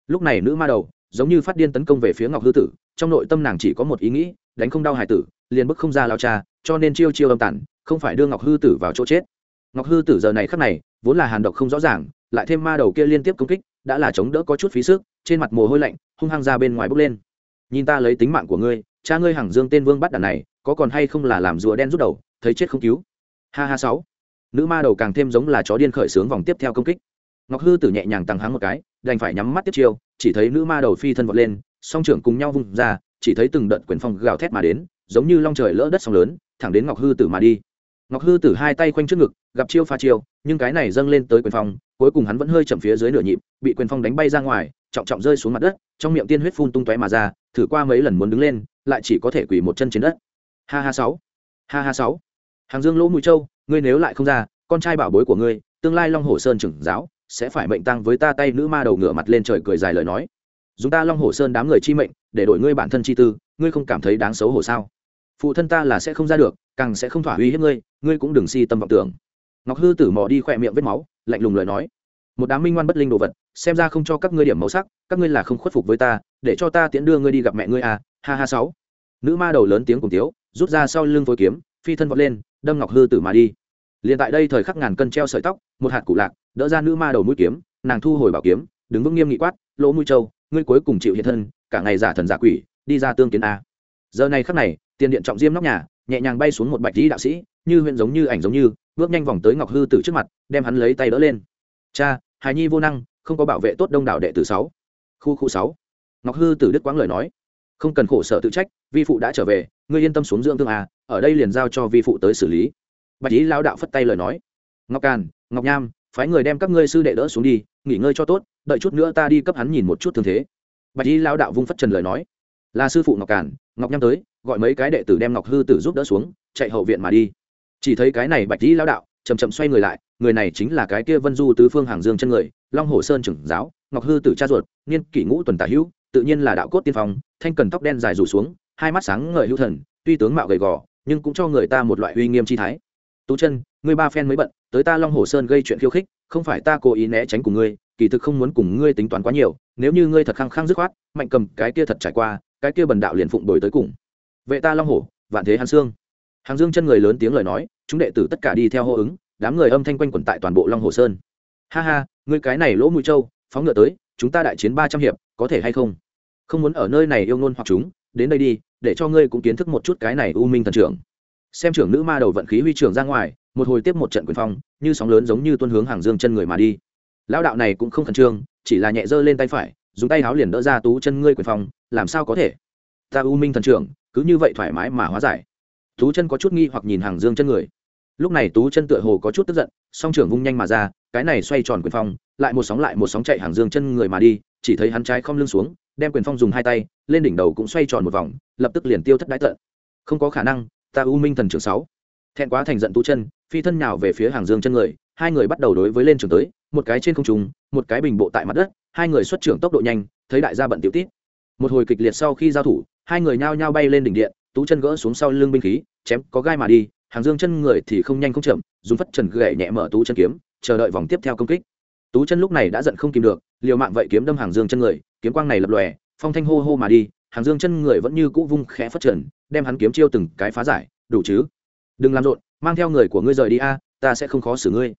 Lúc này nữ ma đầu, giống như phát điên tấn công về phía ngọc hư tử, trong nội tâm nàng chỉ có một ý nghĩ, đánh không đau hải tử, liền bức không ra lao cha, cho nên chiêu chiêu âm tản, không phải đưa ngọc hư tử vào chỗ chết. Ngọc hư tử giờ này khắc này, vốn là hàn độc không rõ ràng, lại thêm ma đầu kia liên tiếp công kích, đã là chống đỡ có chút phí sức, trên mặt mồ hôi lạnh, hung hăng ra bên ngoài bốc lên nhìn ta lấy tính mạng của ngươi, cha ngươi hằng dương tên vương bắt đàn này, có còn hay không là làm rùa đen rút đầu, thấy chết không cứu? Ha ha sáu. Nữ ma đầu càng thêm giống là chó điên khởi sướng vòng tiếp theo công kích. Ngọc hư tử nhẹ nhàng tăng háng một cái, đành phải nhắm mắt tiếp chiêu, chỉ thấy nữ ma đầu phi thân vọt lên, song trưởng cùng nhau vung ra, chỉ thấy từng đợt quyền phong gào thét mà đến, giống như long trời lỡ đất sóng lớn, thẳng đến ngọc hư tử mà đi. Ngọc hư tử hai tay quanh trước ngực, gặp chiêu pha chiêu, nhưng cái này dâng lên tới quyền phong, cuối cùng hắn vẫn hơi chậm phía dưới nửa nhịp, bị quyền phong đánh bay ra ngoài, trọng trọng rơi xuống mặt đất, trong miệng tiên huyết phun tung tóe mà ra thử qua mấy lần muốn đứng lên, lại chỉ có thể quỳ một chân trên đất. Ha ha sáu. Ha ha sáu. Hàng dương lỗ mũi châu ngươi nếu lại không ra, con trai bảo bối của ngươi, tương lai long hồ sơn trưởng giáo, sẽ phải mệnh tăng với ta tay nữ ma đầu ngửa mặt lên trời cười dài lời nói. Dùng ta long hồ sơn đám người chi mệnh, để đổi ngươi bản thân chi tư, ngươi không cảm thấy đáng xấu hổ sao? Phụ thân ta là sẽ không ra được, càng sẽ không thỏa uy hiếp ngươi ngươi cũng đừng si tâm vọng tưởng. Ngọc hư tử mò đi khỏe miệng vết máu, lạnh lùng lời nói. Một đám minh ngoan bất linh đồ vật xem ra không cho các ngươi điểm màu sắc, các ngươi là không khuất phục với ta, để cho ta tiễn đưa ngươi đi gặp mẹ ngươi à ha ha sáu. Nữ ma đầu lớn tiếng cùng tiếu, rút ra sau lưng phối kiếm, phi thân vọt lên, đâm ngọc hư tử mà đi. Liền tại đây thời khắc ngàn cân treo sợi tóc, một hạt cụ lạc, đỡ ra nữ ma đầu mũi kiếm, nàng thu hồi bảo kiếm, đứng vững nghiêm nghị quát, lỗ mũi trâu, ngươi cuối cùng chịu hiện thân, cả ngày giả thần giả quỷ, đi ra tương kiến a. Giờ này khắc này, tiền điện trọng diêm nóc nhà, nhẹ nhàng bay xuống một bạch lý đạo sĩ, như huyện giống như ảnh giống như, bước nhanh vòng tới ngọc hư tử trước mặt, đem hắn lấy tay đỡ lên. Cha, hài nhi vô năng không có bảo vệ tốt đông đảo đệ tử sáu. Khu khu sáu. Ngọc hư tử đức quãng lời nói. Không cần khổ sở tự trách, vi phụ đã trở về, ngươi yên tâm xuống dưỡng thương à ở đây liền giao cho vi phụ tới xử lý. Bạch lý lao đạo phất tay lời nói. Ngọc càn, ngọc nham, phái người đem các ngươi sư đệ đỡ xuống đi, nghỉ ngơi cho tốt, đợi chút nữa ta đi cấp hắn nhìn một chút thương thế. Bạch lý lao đạo vung phất trần lời nói. Là sư phụ ngọc càn, ngọc nham tới, gọi mấy cái đệ tử đem ngọc hư tử giúp đỡ xuống, chạy hậu viện mà đi. Chỉ thấy cái này bạch lý lao đạo chầm chậm xoay người lại người này chính là cái kia vân du tứ phương hàng dương chân người, long hồ sơn trưởng giáo, ngọc hư tử cha ruột, niên kỷ ngũ tuần tả hữu, tự nhiên là đạo cốt tiên phong, thanh cần tóc đen dài rủ xuống, hai mắt sáng ngời hữu thần, tuy tướng mạo gầy gò, nhưng cũng cho người ta một loại uy nghiêm chi thái. Tú chân, ngươi ba phen mới bận, tới ta long hồ sơn gây chuyện khiêu khích, không phải ta cố ý né tránh cùng ngươi, kỳ thực không muốn cùng ngươi tính toán quá nhiều, nếu như ngươi thật khăng khăng dứt khoát, mạnh cầm cái kia thật trải qua, cái kia bần đạo liền phụng đổi tới cùng. Vệ ta long hổ, vạn thế hàn xương. Hàng dương chân người lớn tiếng lời nói, chúng đệ tử tất cả đi theo hô ứng đám người âm thanh quanh quẩn tại toàn bộ long hồ sơn. Ha ha, ngươi cái này lỗ mũi trâu, phóng ngựa tới, chúng ta đại chiến ba trăm hiệp, có thể hay không? Không muốn ở nơi này yêu ngôn hoặc chúng, đến đây đi, để cho ngươi cũng kiến thức một chút cái này u minh thần trưởng. Xem trưởng nữ ma đầu vận khí huy trưởng ra ngoài, một hồi tiếp một trận quyền phong, như sóng lớn giống như tuân hướng hàng dương chân người mà đi. Lão đạo này cũng không khẩn trương, chỉ là nhẹ giơ lên tay phải, dùng tay háo liền đỡ ra tú chân ngươi quyền phong, làm sao có thể? Ta u minh thần trưởng, cứ như vậy thoải mái mà hóa giải. Tú chân có chút nghi hoặc nhìn hàng dương chân người lúc này tú chân tựa hồ có chút tức giận, song trưởng vung nhanh mà ra, cái này xoay tròn quyền phong, lại một sóng lại một sóng chạy hàng dương chân người mà đi, chỉ thấy hắn trái không lưng xuống, đem quyền phong dùng hai tay, lên đỉnh đầu cũng xoay tròn một vòng, lập tức liền tiêu thất đái tận. Không có khả năng, ta u minh thần trưởng sáu. Thẹn quá thành giận tú chân, phi thân nhào về phía hàng dương chân người, hai người bắt đầu đối với lên trường tới, một cái trên không trung, một cái bình bộ tại mặt đất, hai người xuất trưởng tốc độ nhanh, thấy đại gia bận tiểu tít một hồi kịch liệt sau khi giao thủ, hai người nhao nhao bay lên đỉnh điện, tú chân gỡ xuống sau lưng binh khí, chém có gai mà đi hàng dương chân người thì không nhanh không chậm, dùng phất trần gậy nhẹ mở tú chân kiếm, chờ đợi vòng tiếp theo công kích. Tú chân lúc này đã giận không kìm được, liều mạng vậy kiếm đâm hàng dương chân người, kiếm quang này lập lòe, phong thanh hô hô mà đi, hàng dương chân người vẫn như cũ vung khẽ phất trần, đem hắn kiếm chiêu từng cái phá giải, đủ chứ? Đừng làm rộn, mang theo người của ngươi rời đi a, ta sẽ không khó xử ngươi.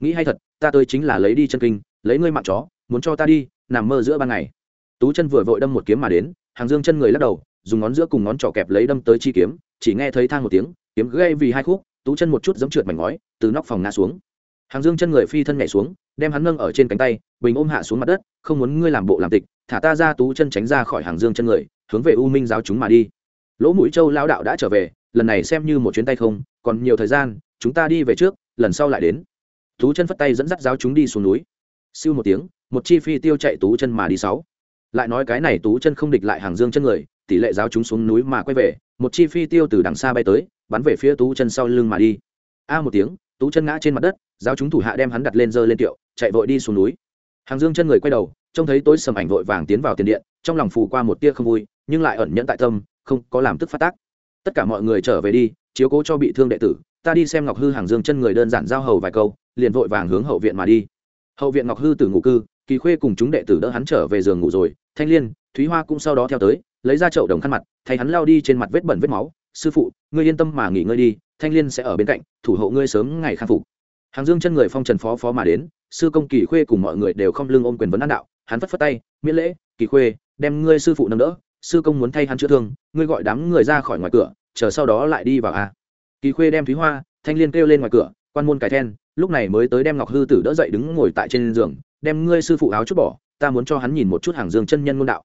Nghĩ hay thật, ta tới chính là lấy đi chân kinh, lấy ngươi mạng chó, muốn cho ta đi, nằm mơ giữa ban ngày. Tú chân vừa vội đâm một kiếm mà đến, hàng dương chân người lắc đầu, dùng ngón giữa cùng ngón trỏ kẹp lấy đâm tới chi kiếm, chỉ nghe thấy thang một tiếng kiếm gây vì hai khúc, tú chân một chút giống trượt mảnh ngói, từ nóc phòng ngã xuống. Hàng dương chân người phi thân nhảy xuống, đem hắn nâng ở trên cánh tay, bình ôm hạ xuống mặt đất, không muốn ngươi làm bộ làm tịch, thả ta ra tú chân tránh ra khỏi hàng dương chân người, hướng về u minh giáo chúng mà đi. Lỗ mũi châu lao đạo đã trở về, lần này xem như một chuyến tay không, còn nhiều thời gian, chúng ta đi về trước, lần sau lại đến. Tú chân phất tay dẫn dắt giáo chúng đi xuống núi. Siêu một tiếng, một chi phi tiêu chạy tú chân mà đi sáu. Lại nói cái này tú chân không địch lại hàng dương chân người, tỷ lệ giáo chúng xuống núi mà quay về, một chi phi tiêu từ đằng xa bay tới bắn về phía tú chân sau lưng mà đi. A một tiếng, tú chân ngã trên mặt đất, giáo chúng thủ hạ đem hắn đặt lên dơ lên tiệu, chạy vội đi xuống núi. Hàng dương chân người quay đầu, trông thấy tối sầm ảnh vội vàng tiến vào tiền điện, trong lòng phù qua một tia không vui, nhưng lại ẩn nhẫn tại tâm, không có làm tức phát tác. Tất cả mọi người trở về đi, chiếu cố cho bị thương đệ tử, ta đi xem ngọc hư hàng dương chân người đơn giản giao hầu vài câu, liền vội vàng hướng hậu viện mà đi. Hậu viện ngọc hư từ ngủ cư, kỳ khuê cùng chúng đệ tử đỡ hắn trở về giường ngủ rồi, thanh liên, thúy hoa cũng sau đó theo tới, lấy ra chậu đồng khăn mặt, thay hắn lao đi trên mặt vết bẩn vết máu sư phụ, ngươi yên tâm mà nghỉ ngơi đi, thanh liên sẽ ở bên cạnh, thủ hộ ngươi sớm ngày khang phục. Hàng dương chân người phong trần phó phó mà đến, sư công kỳ khuê cùng mọi người đều không lưng ôm quyền vấn an đạo, hắn phất phất tay, miễn lễ, kỳ khuê, đem ngươi sư phụ nâng đỡ, sư công muốn thay hắn chữa thương, ngươi gọi đám người ra khỏi ngoài cửa, chờ sau đó lại đi vào a. Kỳ khuê đem thúy hoa, thanh liên kêu lên ngoài cửa, quan môn cải then, lúc này mới tới đem ngọc hư tử đỡ dậy đứng ngồi tại trên giường, đem ngươi sư phụ áo chút bỏ, ta muốn cho hắn nhìn một chút hàng dương chân nhân ngôn đạo.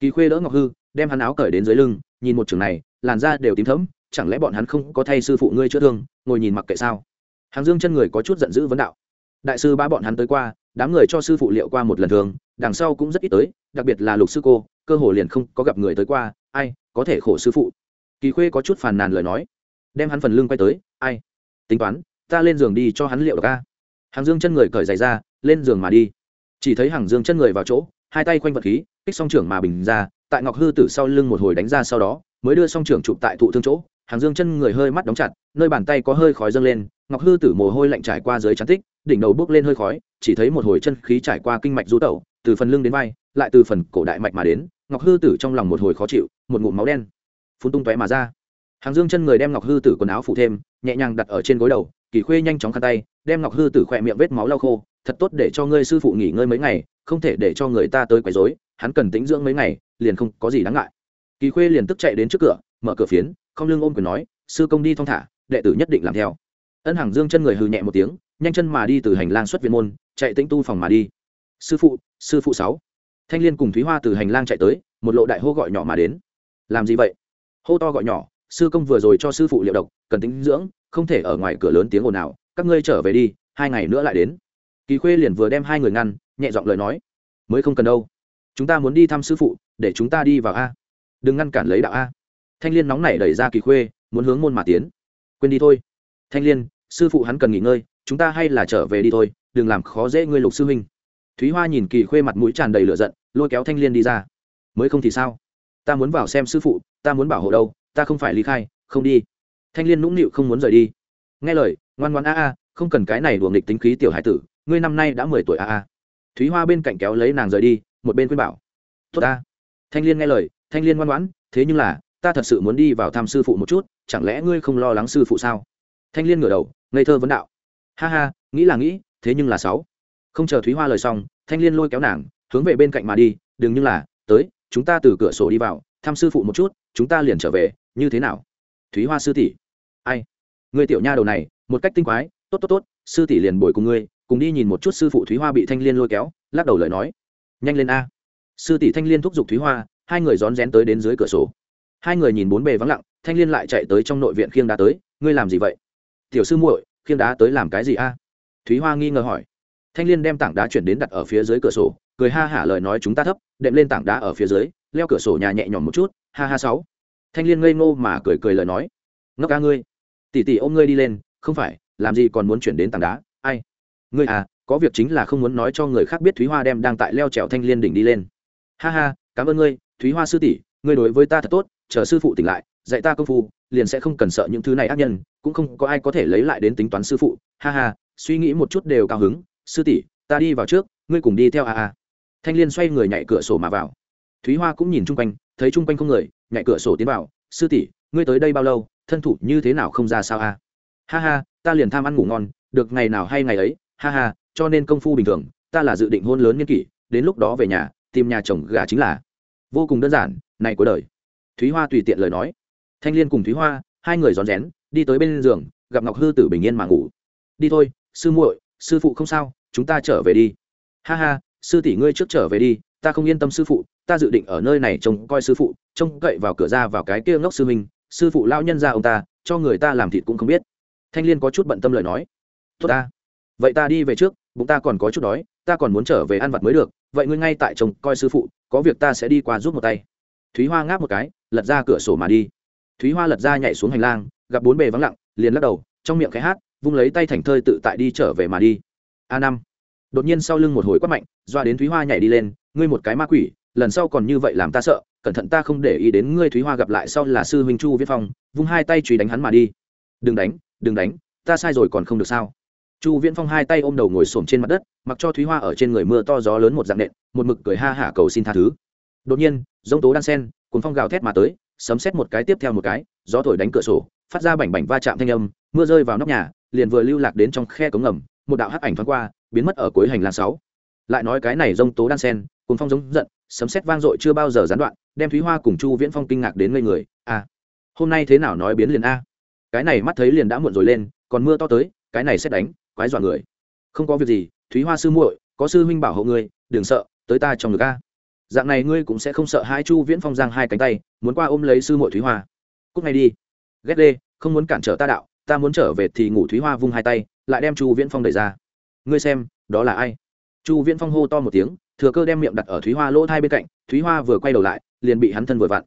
Kỳ khuê đỡ ngọc hư, đem hắn áo cởi đến dưới lưng, nhìn một trường này làn da đều tím thấm chẳng lẽ bọn hắn không có thay sư phụ ngươi chữa thương, ngồi nhìn mặc kệ sao? Hàng dương chân người có chút giận dữ vấn đạo. Đại sư ba bọn hắn tới qua, đám người cho sư phụ liệu qua một lần thường, đằng sau cũng rất ít tới, đặc biệt là lục sư cô, cơ hồ liền không có gặp người tới qua, ai, có thể khổ sư phụ. Kỳ khuê có chút phàn nàn lời nói. Đem hắn phần lưng quay tới, ai? Tính toán, ta lên giường đi cho hắn liệu ca hàng dương chân người cởi giày ra, lên giường mà đi. Chỉ thấy hàng dương chân người vào chỗ, hai tay quanh vật khí, kích song trưởng mà bình ra, tại ngọc hư tử sau lưng một hồi đánh ra sau đó mới đưa xong trưởng chụp tại thụ thương chỗ, hàng dương chân người hơi mắt đóng chặt, nơi bàn tay có hơi khói dâng lên, ngọc hư tử mồ hôi lạnh trải qua dưới chắn tích, đỉnh đầu bước lên hơi khói, chỉ thấy một hồi chân khí trải qua kinh mạch du tẩu, từ phần lưng đến vai, lại từ phần cổ đại mạch mà đến, ngọc hư tử trong lòng một hồi khó chịu, một ngụm máu đen phun tung tóe mà ra. Hàng dương chân người đem ngọc hư tử quần áo phủ thêm, nhẹ nhàng đặt ở trên gối đầu, kỳ khuê nhanh chóng khăn tay, đem ngọc hư tử khỏe miệng vết máu lau khô, thật tốt để cho ngươi sư phụ nghỉ ngơi mấy ngày, không thể để cho người ta tới quấy rối, hắn cần tính dưỡng mấy ngày, liền không có gì đáng ngại kỳ khuê liền tức chạy đến trước cửa, mở cửa phiến, không lưng ôm quyền nói, sư công đi thong thả, đệ tử nhất định làm theo. Ân hàng dương chân người hừ nhẹ một tiếng, nhanh chân mà đi từ hành lang xuất viện môn, chạy tĩnh tu phòng mà đi. Sư phụ sư phụ sáu. Thanh liên cùng thúy hoa từ hành lang chạy tới, một lộ đại hô gọi nhỏ mà đến. Làm gì vậy? Hô to gọi nhỏ, sư công vừa rồi cho sư phụ liệu độc, cần tính dưỡng, không thể ở ngoài cửa lớn tiếng ồn nào các ngươi trở về đi, hai ngày nữa lại đến. Kỳ khuê liền vừa đem hai người ngăn, nhẹ giọng lời nói, mới không cần đâu. Chúng ta muốn đi thăm sư phụ, để chúng ta đi vào a đừng ngăn cản lấy đạo a. Thanh liên nóng nảy đẩy ra kỳ khuê, muốn hướng môn mà tiến. Quên đi thôi. Thanh liên, sư phụ hắn cần nghỉ ngơi, chúng ta hay là trở về đi thôi, đừng làm khó dễ ngươi lục sư huynh. Thúy hoa nhìn kỳ khuê mặt mũi tràn đầy lửa giận, lôi kéo thanh liên đi ra. Mới không thì sao? Ta muốn vào xem sư phụ, ta muốn bảo hộ đâu, ta không phải ly khai, không đi. Thanh liên nũng nịu không muốn rời đi. Nghe lời, ngoan ngoan a a, không cần cái này đùa nghịch tính khí tiểu hải tử, ngươi năm nay đã mười tuổi a a. Thúy hoa bên cạnh kéo lấy nàng rời đi, một bên khuyên bảo. Tốt a. thanh liên nghe lời thanh liên ngoan ngoãn, thế nhưng là, ta thật sự muốn đi vào thăm sư phụ một chút, chẳng lẽ ngươi không lo lắng sư phụ sao? Thanh liên ngửa đầu, ngây thơ vấn đạo. Ha ha, nghĩ là nghĩ, thế nhưng là sáu. Không chờ thúy hoa lời xong, thanh liên lôi kéo nàng, hướng về bên cạnh mà đi, đừng như là, tới, chúng ta từ cửa sổ đi vào, thăm sư phụ một chút, chúng ta liền trở về, như thế nào? Thúy hoa sư tỷ. Ai? Người tiểu nha đầu này, một cách tinh quái, tốt tốt tốt, sư tỷ liền bồi cùng ngươi, cùng đi nhìn một chút sư phụ thúy hoa bị thanh liên lôi kéo, lắc đầu lời nói. Nhanh lên a. Sư tỷ thanh liên thúc giục thúy hoa hai người rón rén tới đến dưới cửa sổ. Hai người nhìn bốn bề vắng lặng, thanh liên lại chạy tới trong nội viện khiêng đá tới, ngươi làm gì vậy? Tiểu sư muội, khiêng đá tới làm cái gì a? Thúy hoa nghi ngờ hỏi. Thanh liên đem tảng đá chuyển đến đặt ở phía dưới cửa sổ, cười ha hả lời nói chúng ta thấp, đệm lên tảng đá ở phía dưới, leo cửa sổ nhà nhẹ nhõm một chút, ha ha sáu. Thanh liên ngây ngô mà cười cười lời nói. Ngốc ca ngươi, tỉ tỉ ôm ngươi đi lên, không phải, làm gì còn muốn chuyển đến tảng đá, ai? Ngươi à có việc chính là không muốn nói cho người khác biết thúy hoa đem đang tại leo trèo thanh liên đỉnh đi lên. Ha ha, cảm ơn ngươi thúy hoa sư tỷ, ngươi đối với ta thật tốt, chờ sư phụ tỉnh lại, dạy ta công phu, liền sẽ không cần sợ những thứ này ác nhân, cũng không có ai có thể lấy lại đến tính toán sư phụ. Ha ha, suy nghĩ một chút đều cao hứng. Sư tỷ, ta đi vào trước, ngươi cùng đi theo a a. Thanh liên xoay người nhảy cửa sổ mà vào. Thúy hoa cũng nhìn chung quanh, thấy chung quanh không người, nhảy cửa sổ tiến vào. Sư tỷ, ngươi tới đây bao lâu, thân thủ như thế nào không ra sao a? Ha ha, ta liền tham ăn ngủ ngon, được ngày nào hay ngày ấy. Ha ha, cho nên công phu bình thường, ta là dự định hôn lớn nhân kỷ, đến lúc đó về nhà, tìm nhà chồng gà chính là vô cùng đơn giản, này của đời. Thúy hoa tùy tiện lời nói. Thanh liên cùng thúy hoa, hai người rón rén, đi tới bên giường, gặp ngọc hư tử bình yên mà ngủ. Đi thôi, sư muội, sư phụ không sao, chúng ta trở về đi. Ha ha, sư tỷ ngươi trước trở về đi, ta không yên tâm sư phụ, ta dự định ở nơi này trông coi sư phụ, trông cậy vào cửa ra vào cái kia ngốc sư minh sư phụ lao nhân ra ông ta, cho người ta làm thịt cũng không biết. Thanh liên có chút bận tâm lời nói. Tốt ta. Vậy ta đi về trước, bụng ta còn có chút đói ta còn muốn trở về ăn vặt mới được, vậy ngươi ngay tại trông coi sư phụ, có việc ta sẽ đi qua giúp một tay. Thúy hoa ngáp một cái, lật ra cửa sổ mà đi. Thúy hoa lật ra nhảy xuống hành lang, gặp bốn bề vắng lặng, liền lắc đầu, trong miệng cái hát, vung lấy tay thành thơi tự tại đi trở về mà đi. A năm. Đột nhiên sau lưng một hồi quát mạnh, doa đến thúy hoa nhảy đi lên, ngươi một cái ma quỷ, lần sau còn như vậy làm ta sợ, cẩn thận ta không để ý đến ngươi thúy hoa gặp lại sau là sư huynh chu viết phong, vung hai tay truy đánh hắn mà đi. Đừng đánh đừng đánh, ta sai rồi còn không được sao? Chu viễn phong hai tay ôm đầu ngồi xổm trên mặt đất, mặc cho thúy hoa ở trên người mưa to gió lớn một dạng nện, một mực cười ha hả cầu xin tha thứ. Đột nhiên giống tố đan sen cuốn phong gào thét mà tới, sấm xét một cái tiếp theo một cái, gió thổi đánh cửa sổ, phát ra bảnh bảnh va chạm thanh âm, mưa rơi vào nóc nhà, liền vừa lưu lạc đến trong khe cống ngầm, một đạo hắc ảnh thoáng qua, biến mất ở cuối hành lang sáu. Lại nói cái này rông tố đan sen cuốn phong giống giận, sấm xét vang dội chưa bao giờ gián đoạn, đem thúy hoa cùng chu viễn phong kinh ngạc đến ngây người a hôm nay thế nào nói biến liền a? Cái này mắt thấy liền đã muộn rồi lên, còn mưa to tới, cái này xét đánh quái dọa người. Không có việc gì, thúy hoa sư muội, có sư huynh bảo hộ ngươi, đừng sợ, tới ta trong ngực a. Dạng này ngươi cũng sẽ không sợ hai chu viễn phong giang hai cánh tay, muốn qua ôm lấy sư muội thúy hoa. Cúc ngay đi. Ghét đê, không muốn cản trở ta đạo, ta muốn trở về thì ngủ thúy hoa vung hai tay, lại đem chu viễn phong đẩy ra. Ngươi xem, đó là ai? Chu viễn phong hô to một tiếng, thừa cơ đem miệng đặt ở thúy hoa lỗ thai bên cạnh, thúy hoa vừa quay đầu lại, liền bị hắn thân vừa vặn.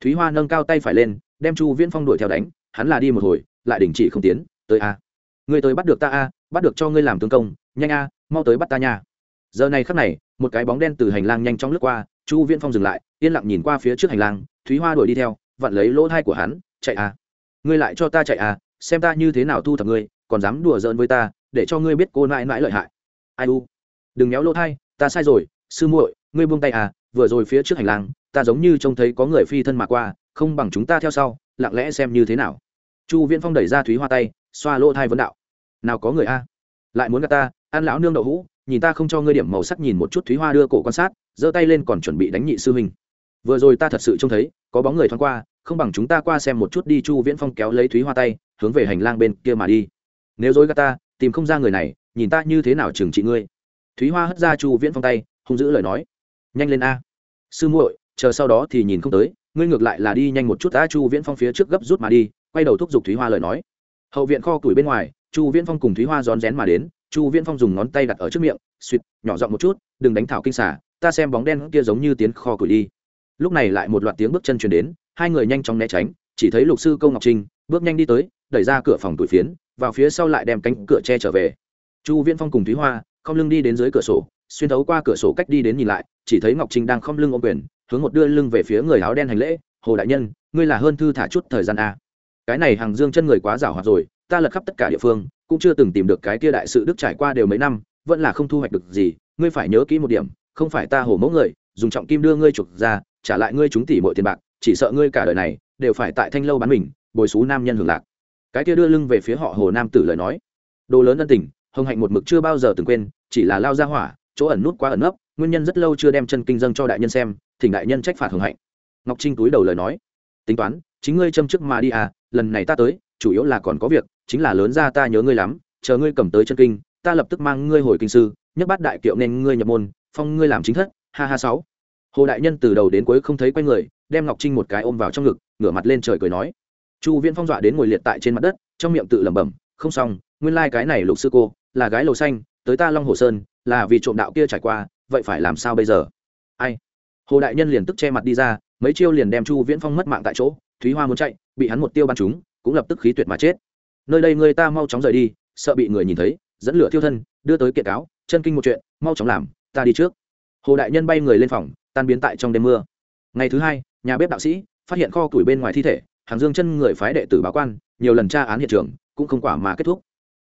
Thúy hoa nâng cao tay phải lên, đem chu viễn phong đuổi theo đánh, hắn là đi một hồi, lại đình chỉ không tiến, tới a. Ngươi tới bắt được ta a bắt được cho ngươi làm tướng công, nhanh a, mau tới bắt ta nha. Giờ này khắc này, một cái bóng đen từ hành lang nhanh chóng lướt qua, chu viễn phong dừng lại, yên lặng nhìn qua phía trước hành lang, thúy hoa đuổi đi theo, vặn lấy lỗ thai của hắn, chạy a. Ngươi lại cho ta chạy a, xem ta như thế nào thu thập ngươi, còn dám đùa giỡn với ta, để cho ngươi biết cô nãi nãi lợi hại. Ai u? Đừng méo lỗ thai, ta sai rồi, sư muội, ngươi buông tay à vừa rồi phía trước hành lang, ta giống như trông thấy có người phi thân mà qua, không bằng chúng ta theo sau, lặng lẽ xem như thế nào. Chu viễn phong đẩy ra thúy hoa tay, xoa lỗ thai vấn đạo nào có người a? Lại muốn gạt ta, ăn lão nương đậu hũ, nhìn ta không cho ngươi điểm màu sắc nhìn một chút thúy hoa đưa cổ quan sát, giơ tay lên còn chuẩn bị đánh nhị sư huynh. Vừa rồi ta thật sự trông thấy, có bóng người thoáng qua, không bằng chúng ta qua xem một chút đi chu viễn phong kéo lấy thúy hoa tay, hướng về hành lang bên kia mà đi. Nếu dối gạt ta, tìm không ra người này, nhìn ta như thế nào trừng trị ngươi. Thúy hoa hất ra chu viễn phong tay không giữ lời nói. Nhanh lên a. Sư muội, chờ sau đó thì nhìn không tới, ngươi ngược lại là đi nhanh một chút đã chu viễn phong phía trước gấp rút mà đi, quay đầu thúc giục thúy hoa lời nói. Hậu viện kho củi bên ngoài chu viễn phong cùng thúy hoa rón rén mà đến, chu viễn phong dùng ngón tay đặt ở trước miệng, suýt, nhỏ giọng một chút, đừng đánh thảo kinh xả ta xem bóng đen kia giống như tiến kho củi đi. Lúc này lại một loạt tiếng bước chân chuyển đến, hai người nhanh chóng né tránh, chỉ thấy lục sư câu ngọc trinh bước nhanh đi tới, đẩy ra cửa phòng tuổi phiến, vào phía sau lại đem cánh cửa che trở về. Chu viễn phong cùng thúy hoa không lưng đi đến dưới cửa sổ, xuyên thấu qua cửa sổ cách đi đến nhìn lại, chỉ thấy ngọc trinh đang không lưng ôm quyền, hướng một đưa lưng về phía người áo đen hành lễ, hồ đại nhân, ngươi là hơn thư thả chút thời gian a cái này hàng dương chân người quá giảo hoạt rồi ta lật khắp tất cả địa phương, cũng chưa từng tìm được cái kia đại sự đức trải qua đều mấy năm, vẫn là không thu hoạch được gì, ngươi phải nhớ kỹ một điểm, không phải ta hổ mẫu người, dùng trọng kim đưa ngươi chuộc ra, trả lại ngươi chúng tỷ mọi tiền bạc, chỉ sợ ngươi cả đời này đều phải tại thanh lâu bán mình, bồi xú nam nhân hưởng lạc. Cái kia đưa lưng về phía họ hồ nam tử lời nói. Đồ lớn ân tình, hồng hạnh một mực chưa bao giờ từng quên, chỉ là lao ra hỏa, chỗ ẩn nút quá ẩn nấp, nguyên nhân rất lâu chưa đem chân kinh dâng cho đại nhân xem, thỉnh đại nhân trách phạt hồng hạnh. Ngọc trinh túi đầu lời nói. Tính toán, chính ngươi châm chức mà đi à lần này ta tới, chủ yếu là còn có việc chính là lớn ra ta nhớ ngươi lắm, chờ ngươi cầm tới chân kinh, ta lập tức mang ngươi hồi kinh sư nhất bát đại kiệu nên ngươi nhập môn, phong ngươi làm chính thất, ha ha sáu. Hồ đại nhân từ đầu đến cuối không thấy quay người, đem ngọc trinh một cái ôm vào trong ngực, ngửa mặt lên trời cười nói. Chu viễn phong dọa đến ngồi liệt tại trên mặt đất, trong miệng tự lẩm bẩm, không xong, nguyên lai、like、cái này lục sư cô, là gái lầu xanh, tới ta long hồ sơn, là vì trộm đạo kia trải qua, vậy phải làm sao bây giờ? Ai? Hồ đại nhân liền tức che mặt đi ra, mấy chiêu liền đem chu viễn phong mất mạng tại chỗ, thúy hoa muốn chạy, bị hắn một tiêu bắn chúng cũng lập tức khí tuyệt mà chết nơi đây người ta mau chóng rời đi, sợ bị người nhìn thấy, dẫn lửa thiêu thân, đưa tới kiện cáo, chân kinh một chuyện, mau chóng làm, ta đi trước. Hồ đại nhân bay người lên phòng, tan biến tại trong đêm mưa. Ngày thứ hai, nhà bếp đạo sĩ phát hiện kho củi bên ngoài thi thể, hàng dương chân người phái đệ tử báo quan, nhiều lần tra án hiện trường, cũng không quả mà kết thúc.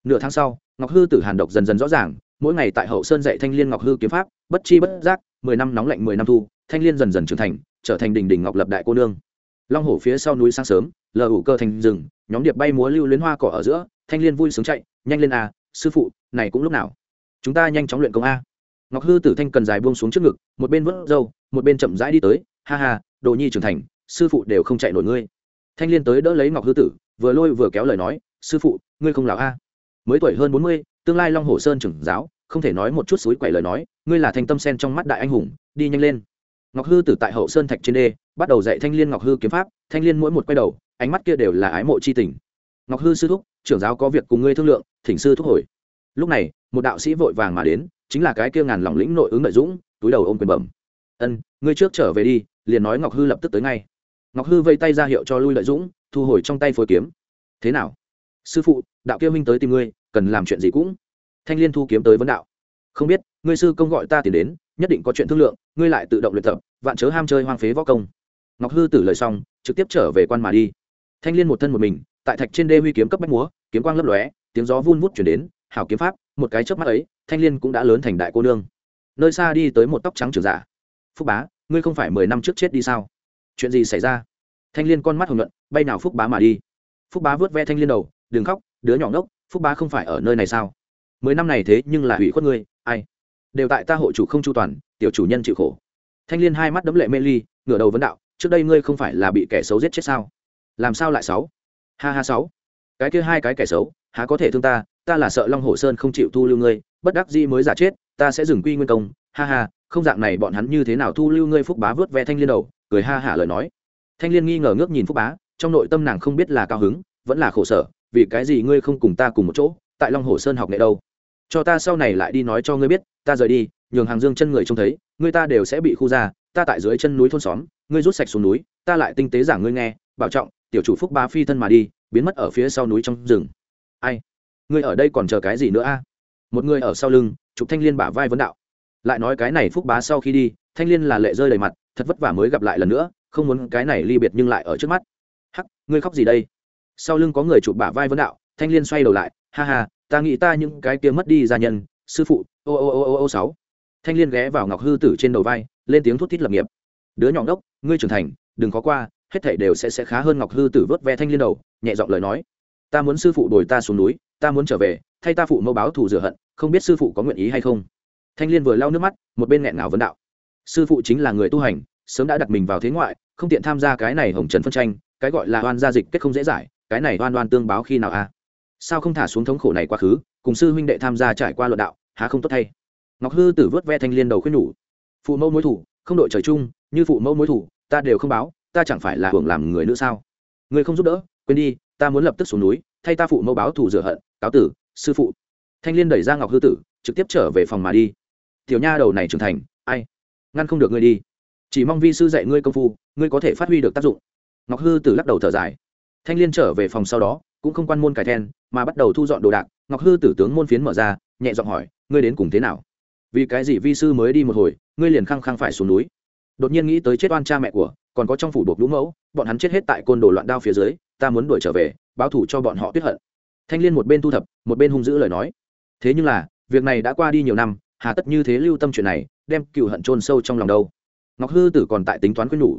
Nửa tháng sau, ngọc hư tử hàn độc dần dần rõ ràng, mỗi ngày tại hậu sơn dạy thanh liên ngọc hư kiếm pháp, bất chi bất giác, mười năm nóng lạnh mười năm thu, thanh liên dần dần trưởng thành, trở thành đình đình ngọc lập đại cô nương. Long hổ phía sau núi sáng sớm, lờ ủ cơ thành rừng nhóm điệp bay múa lưu luyến hoa cỏ ở giữa, thanh liên vui sướng chạy, nhanh lên a, sư phụ, này cũng lúc nào? Chúng ta nhanh chóng luyện công a. Ngọc hư tử thanh cần dài buông xuống trước ngực, một bên vớt râu, một bên chậm rãi đi tới, ha ha, đồ nhi trưởng thành, sư phụ đều không chạy nổi ngươi. Thanh liên tới đỡ lấy ngọc hư tử, vừa lôi vừa kéo lời nói, sư phụ, ngươi không lão a. Mới tuổi hơn bốn mươi, tương lai long hồ sơn trưởng giáo, không thể nói một chút suối quậy lời nói, ngươi là thanh tâm sen trong mắt đại anh hùng, đi nhanh lên. Ngọc hư tử tại hậu sơn thạch trên đê, bắt đầu dạy thanh liên ngọc hư kiếm pháp, thanh liên mỗi một quay đầu ánh mắt kia đều là ái mộ c h i tình. Ngọc hư sư thúc, trưởng giáo có việc cùng ngươi thương lượng, thỉnh sư thúc hồi. Lúc này, một đạo sĩ vội vàng mà đến, chính là cái kia ngàn lòng lĩnh nội ứng nội dũng, túi đầu ôm quyền bẩm. Ân, ngươi trước trở về đi, liền nói ngọc hư lập tức tới ngay. Ngọc hư vây tay ra hiệu cho lui lợi dũng, thu hồi trong tay phối kiếm. Thế nào? Sư phụ, đạo kia minh tới tìm ngươi, cần làm chuyện gì cũng? Thanh liên thu kiếm tới vấn đạo. Không biết, ngươi sư công gọi ta tìm đến, nhất định có chuyện thương lượng, ngươi lại tự động luyện tập, vạn chớ ham chơi hoang phế võ công. Ngọc hư tử lời xong, trực tiếp trở về quan mà đi thanh liên một thân một mình, tại thạch trên đê huy kiếm cấp bách múa, kiếm quang lấp lóe, tiếng gió vun vút chuyển đến, hảo kiếm pháp, một cái chớp mắt ấy, thanh liên cũng đã lớn thành đại cô nương. Nơi xa đi tới một tóc trắng trưởng giả. Phúc bá, ngươi không phải mười năm trước chết đi sao? Chuyện gì xảy ra? Thanh liên con mắt hồng nhuận, bay nào phúc bá mà đi. Phúc bá vớt ve thanh liên đầu, đừng khóc, đứa nhỏ ngốc, phúc bá không phải ở nơi này sao? Mười năm này thế nhưng là hủy khuất ngươi, ai? Đều tại ta hộ chủ không chu toàn, tiểu chủ nhân chịu khổ. Thanh liên hai mắt đấm lệ mê ly, ngửa đầu vấn đạo, trước đây ngươi không phải là bị kẻ xấu giết chết sao? Làm sao lại sáu? Ha ha sáu. Cái kia hai cái kẻ xấu, há có thể thương ta? Ta là sợ long hồ sơn không chịu thu lưu ngươi, bất đắc dĩ mới giả chết, ta sẽ dừng quy nguyên công. Ha ha, không dạng này bọn hắn như thế nào thu lưu ngươi phúc bá vớt ve thanh liên đầu? Cười ha hả lời nói. Thanh liên nghi ngờ ngước nhìn phúc bá, trong nội tâm nàng không biết là cao hứng, vẫn là khổ sở, vì cái gì ngươi không cùng ta cùng một chỗ, tại long hồ sơn học nghệ đâu? Cho ta sau này lại đi nói cho ngươi biết, ta rời đi, nhường hàng dương chân người trông thấy, ngươi ta đều sẽ bị khu ra, ta tại dưới chân núi thôn xóm, ngươi rút sạch xuống núi, ta lại tinh tế giảng ngươi nghe, bảo trọng tiểu chủ phúc bá phi thân mà đi, biến mất ở phía sau núi trong rừng. Ai? Ngươi ở đây còn chờ cái gì nữa a? Một người ở sau lưng, chụp thanh liên bả vai vấn đạo. Lại nói cái này phúc bá sau khi đi, thanh liên là lệ rơi đầy mặt, thật vất vả mới gặp lại lần nữa, không muốn cái này ly biệt nhưng lại ở trước mắt. Hắc, ngươi khóc gì đây? Sau lưng có người chụp bả vai vấn đạo, thanh liên xoay đầu lại, ha ha, ta nghĩ ta những cái kia mất đi gia nhân, sư phụ, ô ô ô ô ô sáu. Thanh liên ghé vào ngọc hư tử trên đầu vai, lên tiếng thút thít lập nghiệp. Đứa nhỏ đốc ngươi trưởng thành, đừng có qua hết thảy đều sẽ sẽ khá hơn ngọc hư tử vớt ve thanh liên đầu, nhẹ giọng lời nói. Ta muốn sư phụ đổi ta xuống núi, ta muốn trở về, thay ta phụ mẫu báo thù rửa hận, không biết sư phụ có nguyện ý hay không. Thanh liên vừa lau nước mắt, một bên nghẹn ngào vấn đạo. Sư phụ chính là người tu hành, sớm đã đặt mình vào thế ngoại, không tiện tham gia cái này hồng trần phân tranh, cái gọi là oan gia dịch kết không dễ giải, cái này oan oan tương báo khi nào a? Sao không thả xuống thống khổ này quá khứ, cùng sư huynh đệ tham gia trải qua luận đạo, há không tốt thay? Ngọc hư tử vớt ve thanh liên đầu khuyên nhủ. Phụ mẫu mối thủ, không đội trời chung, như phụ mẫu mối thủ, ta đều không báo ta chẳng phải là hưởng làm người nữa sao? Người không giúp đỡ, quên đi, ta muốn lập tức xuống núi, thay ta phụ mẫu báo thù rửa hận, cáo tử, sư phụ. Thanh liên đẩy ra ngọc hư tử, trực tiếp trở về phòng mà đi. Tiểu nha đầu này trưởng thành, ai? Ngăn không được ngươi đi. Chỉ mong vi sư dạy ngươi công phu, ngươi có thể phát huy được tác dụng. Ngọc hư tử lắc đầu thở dài. Thanh liên trở về phòng sau đó, cũng không quan môn cải then, mà bắt đầu thu dọn đồ đạc. Ngọc hư tử tướng môn phiến mở ra, nhẹ giọng hỏi, ngươi đến cùng thế nào? Vì cái gì vi sư mới đi một hồi, ngươi liền khăng khăng phải xuống núi? Đột nhiên nghĩ tới chết oan cha mẹ của, còn có trong phủ buộc lũ mẫu, bọn hắn chết hết tại côn đồ loạn đao phía dưới, ta muốn đuổi trở về, báo thủ cho bọn họ tuyết hận. Thanh liên một bên thu thập, một bên hung dữ lời nói. Thế nhưng là, việc này đã qua đi nhiều năm, hà tất như thế lưu tâm chuyện này, đem cựu hận chôn sâu trong lòng đâu. Ngọc hư tử còn tại tính toán quyết nhủ.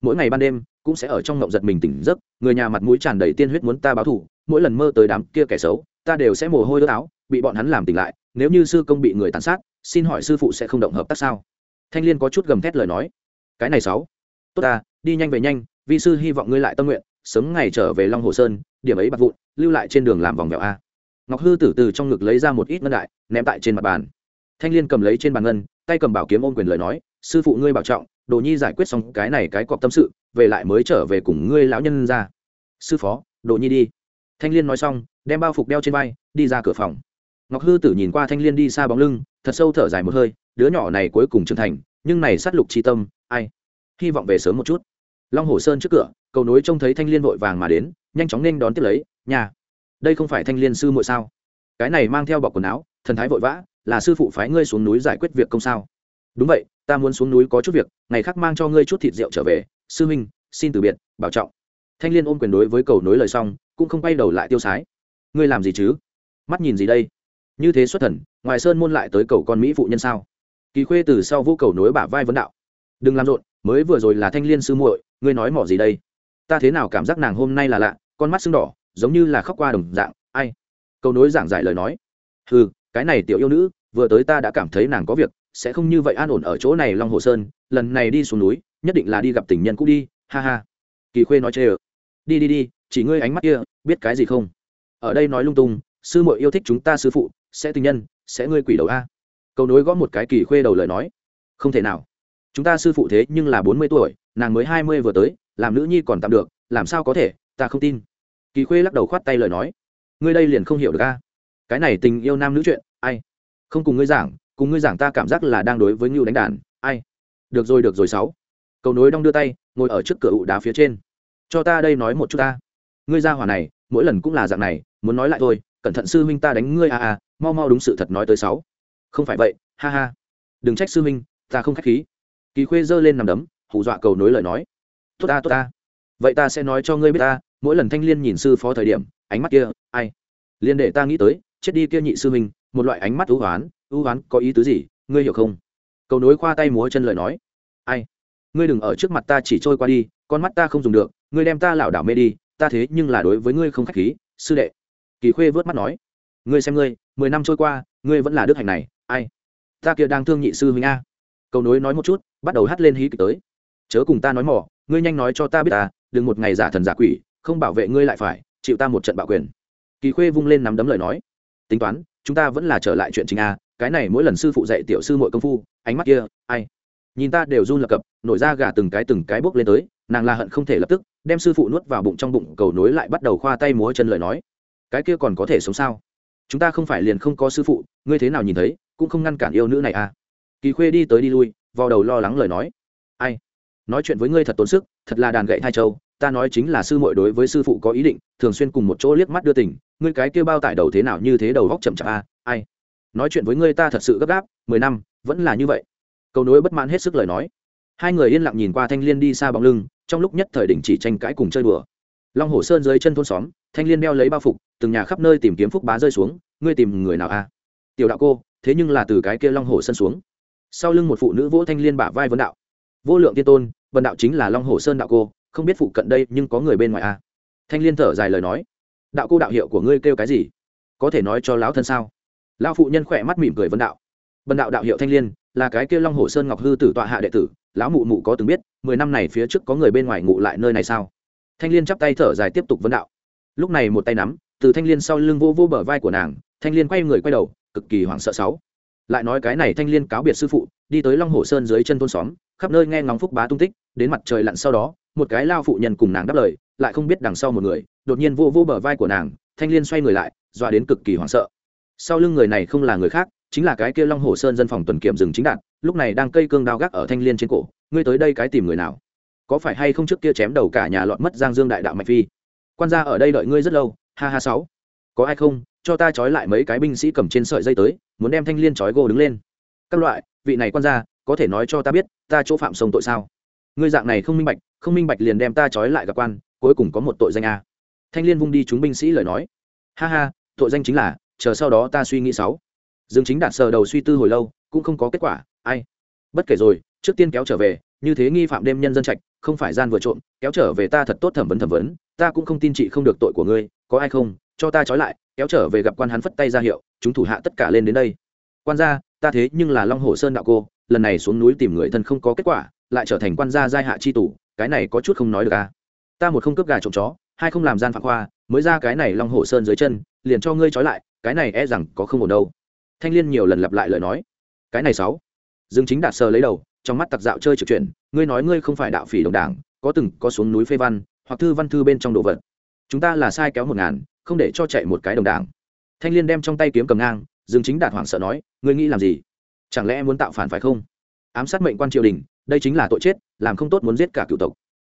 Mỗi ngày ban đêm, cũng sẽ ở trong ngộng giật mình tỉnh giấc, người nhà mặt mũi tràn đầy tiên huyết muốn ta báo thù, mỗi lần mơ tới đám kia kẻ xấu, ta đều sẽ mồ hôi ướt áo, bị bọn hắn làm tỉnh lại, nếu như sư công bị người tàn sát, xin hỏi sư phụ sẽ không động hợp tác sao? Thanh liên có chút gầm thét lời nói. Cái này sáu. Tốt ta, đi nhanh về nhanh, vi sư hy vọng ngươi lại tâm nguyện, sớm ngày trở về long hồ sơn, điểm ấy bạc vụn, lưu lại trên đường làm vòng vẹo a. Ngọc hư tử từ trong ngực lấy ra một ít ngân đại, ném tại trên mặt bàn. Thanh liên cầm lấy trên bàn ngân, tay cầm bảo kiếm ôm quyền lời nói, sư phụ ngươi bảo trọng, đồ nhi giải quyết xong cái này cái cọp tâm sự, về lại mới trở về cùng ngươi lão nhân ra. Sư phó, đồ nhi đi. Thanh liên nói xong, đem bao phục đeo trên vai, đi ra cửa phòng ngọc hư tử nhìn qua thanh liên đi xa bóng lưng, thật sâu thở dài một hơi, đứa nhỏ này cuối cùng trưởng thành, nhưng này sát lục chi tâm, ai? Hy vọng về sớm một chút. Long hồ sơn trước cửa, cầu nối trông thấy thanh liên vội vàng mà đến, nhanh chóng nên đón tiếp lấy, nhà, đây không phải thanh liên sư muội sao? Cái này mang theo bọc quần áo, thần thái vội vã, là sư phụ phái ngươi xuống núi giải quyết việc công sao? Đúng vậy, ta muốn xuống núi có chút việc, ngày khác mang cho ngươi chút thịt rượu trở về, sư huynh, xin từ biệt, bảo trọng. Thanh liên ôm quyền đối với cầu nối lời xong, cũng không quay đầu lại tiêu sái. Ngươi làm gì chứ? Mắt nhìn gì đây? Như thế xuất thần, ngoài sơn môn lại tới cầu con mỹ phụ nhân sao? Kỳ khuê từ sau vũ cầu nối bả vai vấn đạo. Đừng làm rộn, mới vừa rồi là thanh liên sư muội, ngươi nói mỏ gì đây? Ta thế nào cảm giác nàng hôm nay là lạ, con mắt sưng đỏ, giống như là khóc qua đồng dạng, ai? Cầu nối giảng giải lời nói. Ừ cái này tiểu yêu nữ, vừa tới ta đã cảm thấy nàng có việc, sẽ không như vậy an ổn ở chỗ này long hồ sơn, lần này đi xuống núi, nhất định là đi gặp tình nhân cũ đi, ha ha. Kỳ khuê nói chê ờ đi đi đi, chỉ ngươi ánh mắt kia, biết cái gì không? Ở đây nói lung tung, sư muội yêu thích chúng ta sư phụ sẽ tình nhân, sẽ ngươi quỷ đầu a. Cầu nối gõ một cái kỳ khuê đầu lời nói. Không thể nào. Chúng ta sư phụ thế nhưng là bốn mươi tuổi, nàng mới hai mươi vừa tới, làm nữ nhi còn tạm được, làm sao có thể, ta không tin. Kỳ khuê lắc đầu khoát tay lời nói. Ngươi đây liền không hiểu được a. Cái này tình yêu nam nữ chuyện, ai? Không cùng ngươi giảng, cùng ngươi giảng ta cảm giác là đang đối với ngưu đánh đàn, ai? Được rồi được rồi sáu. Cầu nối đong đưa tay, ngồi ở trước cửa ụ đá phía trên. Cho ta đây nói một chút ta. Ngươi ra hỏa này, mỗi lần cũng là dạng này, muốn nói lại thôi cẩn thận sư huynh ta đánh ngươi à à mau mau đúng sự thật nói tới sáu. Không phải vậy, ha ha. Đừng trách sư huynh, ta không khách khí. Kỳ khuê giơ lên nằm đấm, hù dọa cầu nối lời nói. Tốt ta tốt ta. Vậy ta sẽ nói cho ngươi biết ta, mỗi lần thanh liên nhìn sư phó thời điểm, ánh mắt kia, ai? Liên để ta nghĩ tới, chết đi kia nhị sư huynh, một loại ánh mắt ưu hoán ưu hoán có ý tứ gì, ngươi hiểu không? Cầu nối khoa tay múa chân lời nói. Ai? Ngươi đừng ở trước mặt ta chỉ trôi qua đi, con mắt ta không dùng được, ngươi đem ta lảo đảo mê đi, ta thế nhưng là đối với ngươi không khách khí, sư đệ kỳ khuê vớt mắt nói, ngươi xem ngươi, mười năm trôi qua, ngươi vẫn là đức hạnh này, ai? Ta kia đang thương nhị sư huynh a. Cầu nối nói một chút, bắt đầu hắt lên hí kịch tới. Chớ cùng ta nói mỏ ngươi nhanh nói cho ta biết ta, đừng một ngày giả thần giả quỷ, không bảo vệ ngươi lại phải, chịu ta một trận bạo quyền. Kỳ khuê vung lên nắm đấm lời nói, tính toán, chúng ta vẫn là trở lại chuyện chính a, cái này mỗi lần sư phụ dạy tiểu sư mọi công phu, ánh mắt kia, ai? Nhìn ta đều run lập cập, nổi ra gà từng cái từng cái bốc lên tới, nàng la hận không thể lập tức, đem sư phụ nuốt vào bụng trong bụng, cầu nối lại bắt đầu khoa tay múa chân lời nói cái kia còn có thể sống sao? Chúng ta không phải liền không có sư phụ ngươi thế nào nhìn thấy cũng không ngăn cản yêu nữ này à? Kỳ khuê đi tới đi lui vào đầu lo lắng lời nói. Ai? Nói chuyện với ngươi thật tốn sức thật là đàn gậy hai châu ta nói chính là sư muội đối với sư phụ có ý định thường xuyên cùng một chỗ liếc mắt đưa tình ngươi cái kia bao tải đầu thế nào như thế đầu góc chậm chạp à, ai? Nói chuyện với ngươi ta thật sự gấp gáp mười năm vẫn là như vậy. Câu nối bất mãn hết sức lời nói. Hai người yên lặng nhìn qua thanh liên đi xa bóng lưng trong lúc nhất thời đình chỉ tranh cãi cùng chơi đùa long hồ sơn dưới chân thôn xóm, thanh liên đeo lấy bao phục, từng nhà khắp nơi tìm kiếm phúc bá rơi xuống, ngươi tìm người nào a à? tiểu đạo cô, thế nhưng là từ cái kia long hồ sơn xuống sau lưng một phụ nữ vỗ thanh liên bả vai vấn đạo, vô lượng tiên tôn vần đạo chính là long hồ sơn đạo cô, không biết phụ cận đây nhưng có người bên ngoài a à? thanh liên thở dài lời nói, đạo cô đạo hiệu của ngươi kêu cái gì có thể nói cho lão thân sao lão phụ nhân khỏe mắt mỉm cười vấn đạo, bần đạo đạo hiệu thanh liên, là cái kia long hồ sơn ngọc hư tử tọa hạ đệ tử, lão mụ mụ có từng biết, mười năm này phía trước có người bên ngoài ngụ lại nơi này sao thanh liên chắp tay thở dài tiếp tục vấn đạo. Lúc này một tay nắm, từ thanh liên sau lưng vô vô bờ vai của nàng, thanh liên quay người quay đầu, cực kỳ hoảng sợ sáu. Lại nói cái này thanh liên cáo biệt sư phụ, đi tới long hồ sơn dưới chân thôn xóm, khắp nơi nghe ngóng phúc bá tung tích, đến mặt trời lặn sau đó, một cái lao phụ nhân cùng nàng đáp lời, lại không biết đằng sau một người, đột nhiên vô vô bờ vai của nàng, thanh liên xoay người lại, dọa đến cực kỳ hoảng sợ. Sau lưng người này không là người khác, chính là cái kia long hồ sơn dân phòng tuần kiểm rừng chính đạt lúc này đang cây cương đao gác ở thanh liên trên cổ, ngươi tới đây cái tìm người nào? Có phải hay không trước kia chém đầu cả nhà lọt mất giang dương đại đạo mạch phi? Quan gia ở đây đợi ngươi rất lâu, ha ha sáu. Có ai không? Cho ta trói lại mấy cái binh sĩ cầm trên sợi dây tới, muốn đem thanh liên trói gô đứng lên. Các loại, vị này quan gia, có thể nói cho ta biết, ta chỗ phạm sông tội sao? Ngươi dạng này không minh bạch, không minh bạch liền đem ta trói lại gặp quan, cuối cùng có một tội danh a. Thanh liên vung đi chúng binh sĩ lời nói. Ha ha, tội danh chính là, chờ sau đó ta suy nghĩ sáu. Dương chính đạt sờ đầu suy tư hồi lâu, cũng không có kết quả, ai? Bất kể rồi, trước tiên kéo trở về như thế nghi phạm đêm nhân dân trạch, không phải gian vừa trộm, kéo trở về ta thật tốt thẩm vấn thẩm vấn, ta cũng không tin chị không được tội của ngươi, có ai không? Cho ta trói lại, kéo trở về gặp quan hắn phất tay ra hiệu, chúng thủ hạ tất cả lên đến đây. Quan gia, ta thế nhưng là long hồ sơn đạo cô, lần này xuống núi tìm người thân không có kết quả, lại trở thành quan gia giai hạ chi tủ cái này có chút không nói được à? Ta một không cướp gà trộm chó, hai không làm gian phạm khoa, mới ra cái này long hồ sơn dưới chân, liền cho ngươi trói lại, cái này e rằng có không ổn đâu. Thanh liên nhiều lần lặp lại lời nói. Cái này sáu. Dương chính đạt sờ lấy đầu trong mắt tặc dạo chơi trực chuyển, ngươi nói ngươi không phải đạo phỉ đồng đảng, có từng có xuống núi phê văn, hoặc thư văn thư bên trong đồ vật. Chúng ta là sai kéo một ngàn, không để cho chạy một cái đồng đảng. Thanh liên đem trong tay kiếm cầm ngang, dương chính đạt hoảng sợ nói, ngươi nghĩ làm gì? Chẳng lẽ muốn tạo phản phải không? Ám sát mệnh quan triều đình, đây chính là tội chết, làm không tốt muốn giết cả cựu tộc.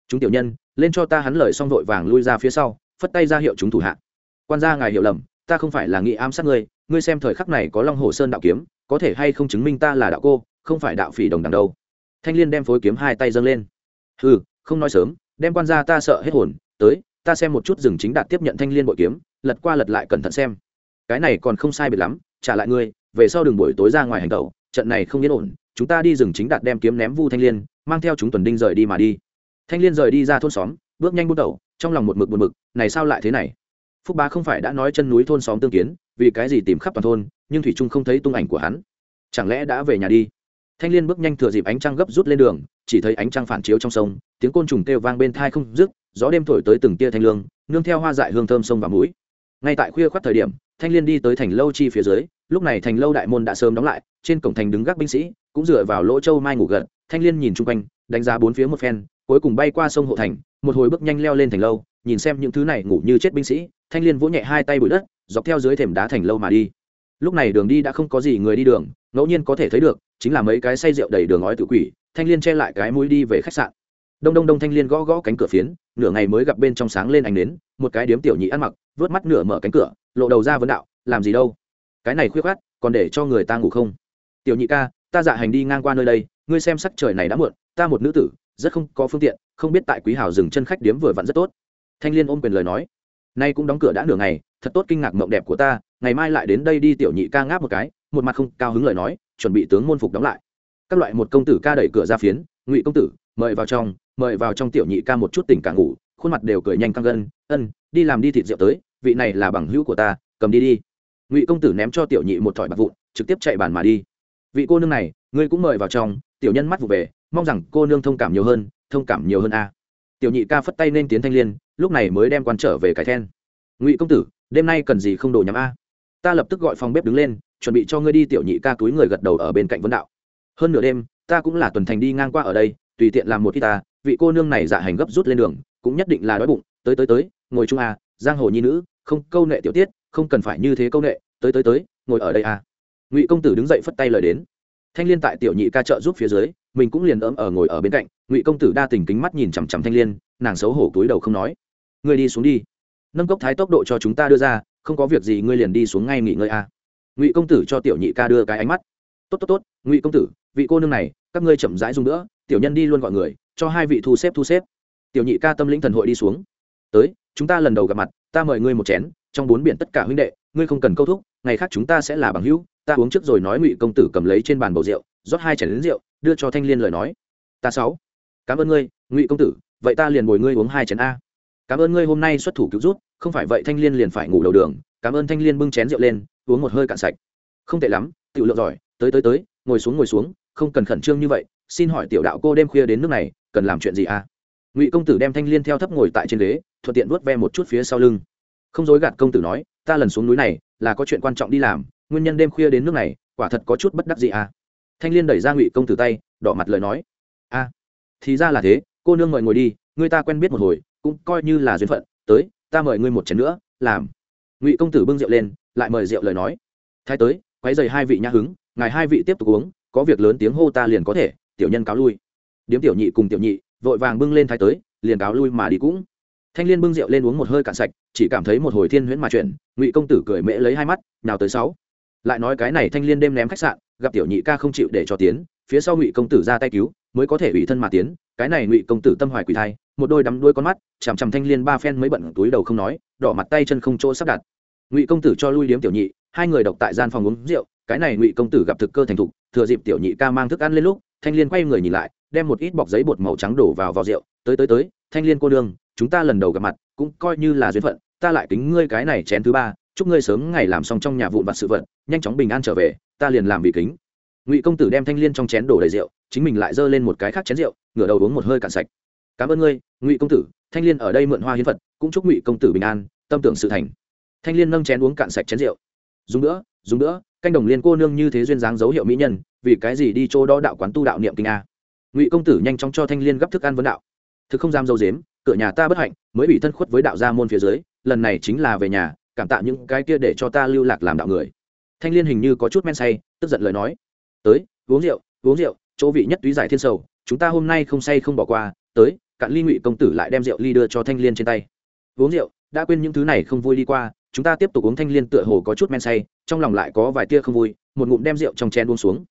Chúng tiểu nhân, lên cho ta hắn lời xong vội vàng lui ra phía sau, phất tay ra hiệu chúng thủ hạ. Quan gia ngài hiểu lầm, ta không phải là nghĩ ám sát ngươi ngươi xem thời khắc này có long hồ sơn đạo kiếm, có thể hay không chứng minh ta là đạo cô, không phải đạo phỉ đồng đằng đâu thanh liên đem phối kiếm hai tay dâng lên. Ừ không nói sớm, đem quan gia ta sợ hết hồn, tới, ta xem một chút rừng chính đạt tiếp nhận thanh liên bội kiếm, lật qua lật lại cẩn thận xem. Cái này còn không sai biệt lắm, trả lại ngươi, về sau đường buổi tối ra ngoài hành tẩu, trận này không yên ổn, chúng ta đi rừng chính đạt đem kiếm ném vu thanh liên, mang theo chúng tuần đinh rời đi mà đi. Thanh liên rời đi ra thôn xóm, bước nhanh bước đầu trong lòng một mực một mực này sao lại thế này? Phúc bá không phải đã nói chân núi thôn xóm tương kiến, vì cái gì tìm khắp toàn thôn, nhưng thủy trung không thấy tung ảnh của hắn. Chẳng lẽ đã về nhà đi? Thanh liên bước nhanh thừa dịp ánh trăng gấp rút lên đường, chỉ thấy ánh trăng phản chiếu trong sông, tiếng côn trùng kêu vang bên thai không dứt, gió đêm thổi tới từng tia thanh lương, nương theo hoa dại hương thơm sông và mũi. Ngay tại khuya khoắt thời điểm, thanh liên đi tới thành lâu chi phía dưới, lúc này thành lâu đại môn đã sớm đóng lại, trên cổng thành đứng gác binh sĩ, cũng dựa vào lỗ châu mai ngủ gật, thanh liên nhìn chung quanh, đánh giá bốn phía một phen, cuối cùng bay qua sông hộ thành, một hồi bước nhanh leo lên thành lâu, nhìn xem những thứ này ngủ như chết binh sĩ, thanh liên vỗ nhẹ hai tay bụi đất, dọc theo dưới thềm đá thành lâu mà đi. Lúc này đường đi đã không có gì người đi đường, ngẫu nhiên có thể thấy được chính là mấy cái say rượu đầy đường ngói tự quỷ, thanh liên che lại cái mũi đi về khách sạn. Đông đông đông thanh liên gõ gõ cánh cửa phiến, nửa ngày mới gặp bên trong sáng lên ánh nến, một cái điếm tiểu nhị ăn mặc, vớt mắt nửa mở cánh cửa, lộ đầu ra vấn đạo, làm gì đâu? Cái này khuyết khát còn để cho người ta ngủ không? Tiểu nhị ca, ta dạ hành đi ngang qua nơi đây, ngươi xem sắc trời này đã muộn, ta một nữ tử, rất không có phương tiện, không biết tại quý hào dừng chân khách điếm vừa vặn rất tốt. Thanh liên ôm quyền lời nói. Nay cũng đóng cửa đã nửa ngày, thật tốt kinh ngạc mộng đẹp của ta, ngày mai lại đến đây đi tiểu nhị ca ngáp một cái một mặt không cao hứng lời nói, chuẩn bị tướng môn phục đóng lại. Các loại một công tử ca đẩy cửa ra phiến, ngụy công tử, mời vào trong, mời vào trong tiểu nhị ca một chút tỉnh cả ngủ, khuôn mặt đều cười nhanh căng gân, ân, đi làm đi thịt rượu tới, vị này là bằng hữu của ta, cầm đi đi. Ngụy công tử ném cho tiểu nhị một thỏi bạc vụn, trực tiếp chạy bàn mà đi. Vị cô nương này, ngươi cũng mời vào trong, tiểu nhân mắt vụ về, mong rằng cô nương thông cảm nhiều hơn, thông cảm nhiều hơn a. Tiểu nhị ca phất tay nên tiến thanh liên, lúc này mới đem quan trở về cái then. Ngụy công tử, đêm nay cần gì không đồ nhắm a? Ta lập tức gọi phòng bếp đứng lên chuẩn bị cho ngươi đi tiểu nhị ca túi người gật đầu ở bên cạnh vấn đạo. Hơn nửa đêm, ta cũng là tuần thành đi ngang qua ở đây, tùy tiện làm một ít ta, vị cô nương này dạ hành gấp rút lên đường, cũng nhất định là đói bụng, tới tới tới, ngồi chung à giang hồ nhi nữ, không câu nệ tiểu tiết, không cần phải như thế câu nệ, tới tới tới, ngồi ở đây à. Ngụy công tử đứng dậy phất tay lời đến. Thanh liên tại tiểu nhị ca trợ giúp phía dưới, mình cũng liền ấm ở ngồi ở bên cạnh, ngụy công tử đa tình kính mắt nhìn chằm chằm thanh liên, nàng xấu hổ túi đầu không nói. Ngươi đi xuống đi. Nâng cốc thái tốc độ cho chúng ta đưa ra, không có việc gì ngươi liền đi xuống ngay nghỉ ngơi a ngụy công tử cho tiểu nhị ca đưa cái ánh mắt. Tốt tốt tốt, ngụy công tử, vị cô nương này, các ngươi chậm rãi dùng nữa, tiểu nhân đi luôn gọi người, cho hai vị thu xếp thu xếp. Tiểu nhị ca tâm lĩnh thần hội đi xuống. Tới, chúng ta lần đầu gặp mặt, ta mời ngươi một chén, trong bốn biển tất cả huynh đệ, ngươi không cần câu thúc, ngày khác chúng ta sẽ là bằng hữu, ta uống trước rồi nói ngụy công tử cầm lấy trên bàn bầu rượu, rót hai chén lính rượu, đưa cho thanh liên lời nói. Ta sáu. Cảm ơn ngươi, ngụy công tử, vậy ta liền bồi ngươi uống hai chén a. Cảm ơn ngươi hôm nay xuất thủ cứu rút không phải vậy thanh liên liền phải ngủ đầu đường. Cảm ơn thanh liên bưng chén rượu lên uống một hơi cạn sạch. Không tệ lắm, tiểu lượng giỏi, tới tới tới, ngồi xuống ngồi xuống, không cần khẩn trương như vậy, xin hỏi tiểu đạo cô đêm khuya đến nước này, cần làm chuyện gì à? ngụy công tử đem thanh liên theo thấp ngồi tại trên ghế, thuận tiện vuốt ve một chút phía sau lưng. Không dối gạt công tử nói, ta lần xuống núi này, là có chuyện quan trọng đi làm, nguyên nhân đêm khuya đến nước này, quả thật có chút bất đắc gì à? Thanh liên đẩy ra ngụy công tử tay, đỏ mặt lời nói. A thì ra là thế, cô nương mời ngồi đi, người ta quen biết một hồi, cũng coi như là duyên phận, tới, ta mời ngươi một chén nữa, làm. Ngụy công tử bưng rượu lên lại mời rượu lời nói. Thái tới, quấy dày hai vị nhã hứng, ngài hai vị tiếp tục uống, có việc lớn tiếng hô ta liền có thể, tiểu nhân cáo lui. Điếm tiểu nhị cùng tiểu nhị, vội vàng bưng lên thái tới, liền cáo lui mà đi cũng. Thanh liên bưng rượu lên uống một hơi cạn sạch, chỉ cảm thấy một hồi thiên huyễn mà chuyển, ngụy công tử cười mễ lấy hai mắt, nào tới sáu. Lại nói cái này thanh liên đêm ném khách sạn, gặp tiểu nhị ca không chịu để cho tiến, phía sau ngụy công tử ra tay cứu, mới có thể ủy thân mà tiến, cái này ngụy công tử tâm hoài quỷ thai, một đôi đắm đuôi con mắt, chằm chằm thanh liên ba phen mới bận túi đầu không nói, đỏ mặt tay chân không chỗ sắp đặt ngụy công tử cho lui điếm tiểu nhị, hai người độc tại gian phòng uống rượu, cái này ngụy công tử gặp thực cơ thành thục, thừa dịp tiểu nhị ca mang thức ăn lên lúc, thanh liên quay người nhìn lại, đem một ít bọc giấy bột màu trắng đổ vào vào rượu, tới tới tới, thanh liên cô đương chúng ta lần đầu gặp mặt, cũng coi như là duyên phận, ta lại kính ngươi cái này chén thứ ba, chúc ngươi sớm ngày làm xong trong nhà vụn vặt sự vận nhanh chóng bình an trở về, ta liền làm vì kính. Ngụy công tử đem thanh liên trong chén đổ đầy rượu, chính mình lại giơ lên một cái khác chén rượu, ngửa đầu uống một hơi cạn sạch. Cảm ơn ngươi, ngụy công tử, thanh liên ở đây mượn hoa hiến phật, cũng chúc ngụy công tử bình an, tâm tưởng sự thành thanh liên nâng chén uống cạn sạch chén rượu. Dùng nữa dùng nữa, canh đồng liên cô nương như thế duyên dáng dấu hiệu mỹ nhân, vì cái gì đi chỗ đó đạo quán tu đạo niệm kinh a? Ngụy công tử nhanh chóng cho thanh liên gấp thức ăn vấn đạo. Thực không dám dâu dếm, cửa nhà ta bất hạnh, mới bị thân khuất với đạo gia môn phía dưới, lần này chính là về nhà, cảm tạ những cái kia để cho ta lưu lạc làm đạo người. Thanh liên hình như có chút men say, tức giận lời nói. Tới, uống rượu uống rượu, chỗ vị nhất túy giải thiên sầu, chúng ta hôm nay không say không bỏ qua, tới, cạn ly ngụy công tử lại đem rượu ly đưa cho thanh liên trên tay. Uống rượu, đã quên những thứ này không vui đi qua chúng ta tiếp tục uống thanh liên tựa hồ có chút men say trong lòng lại có vài tia không vui một ngụm đem rượu trong chén uống xuống.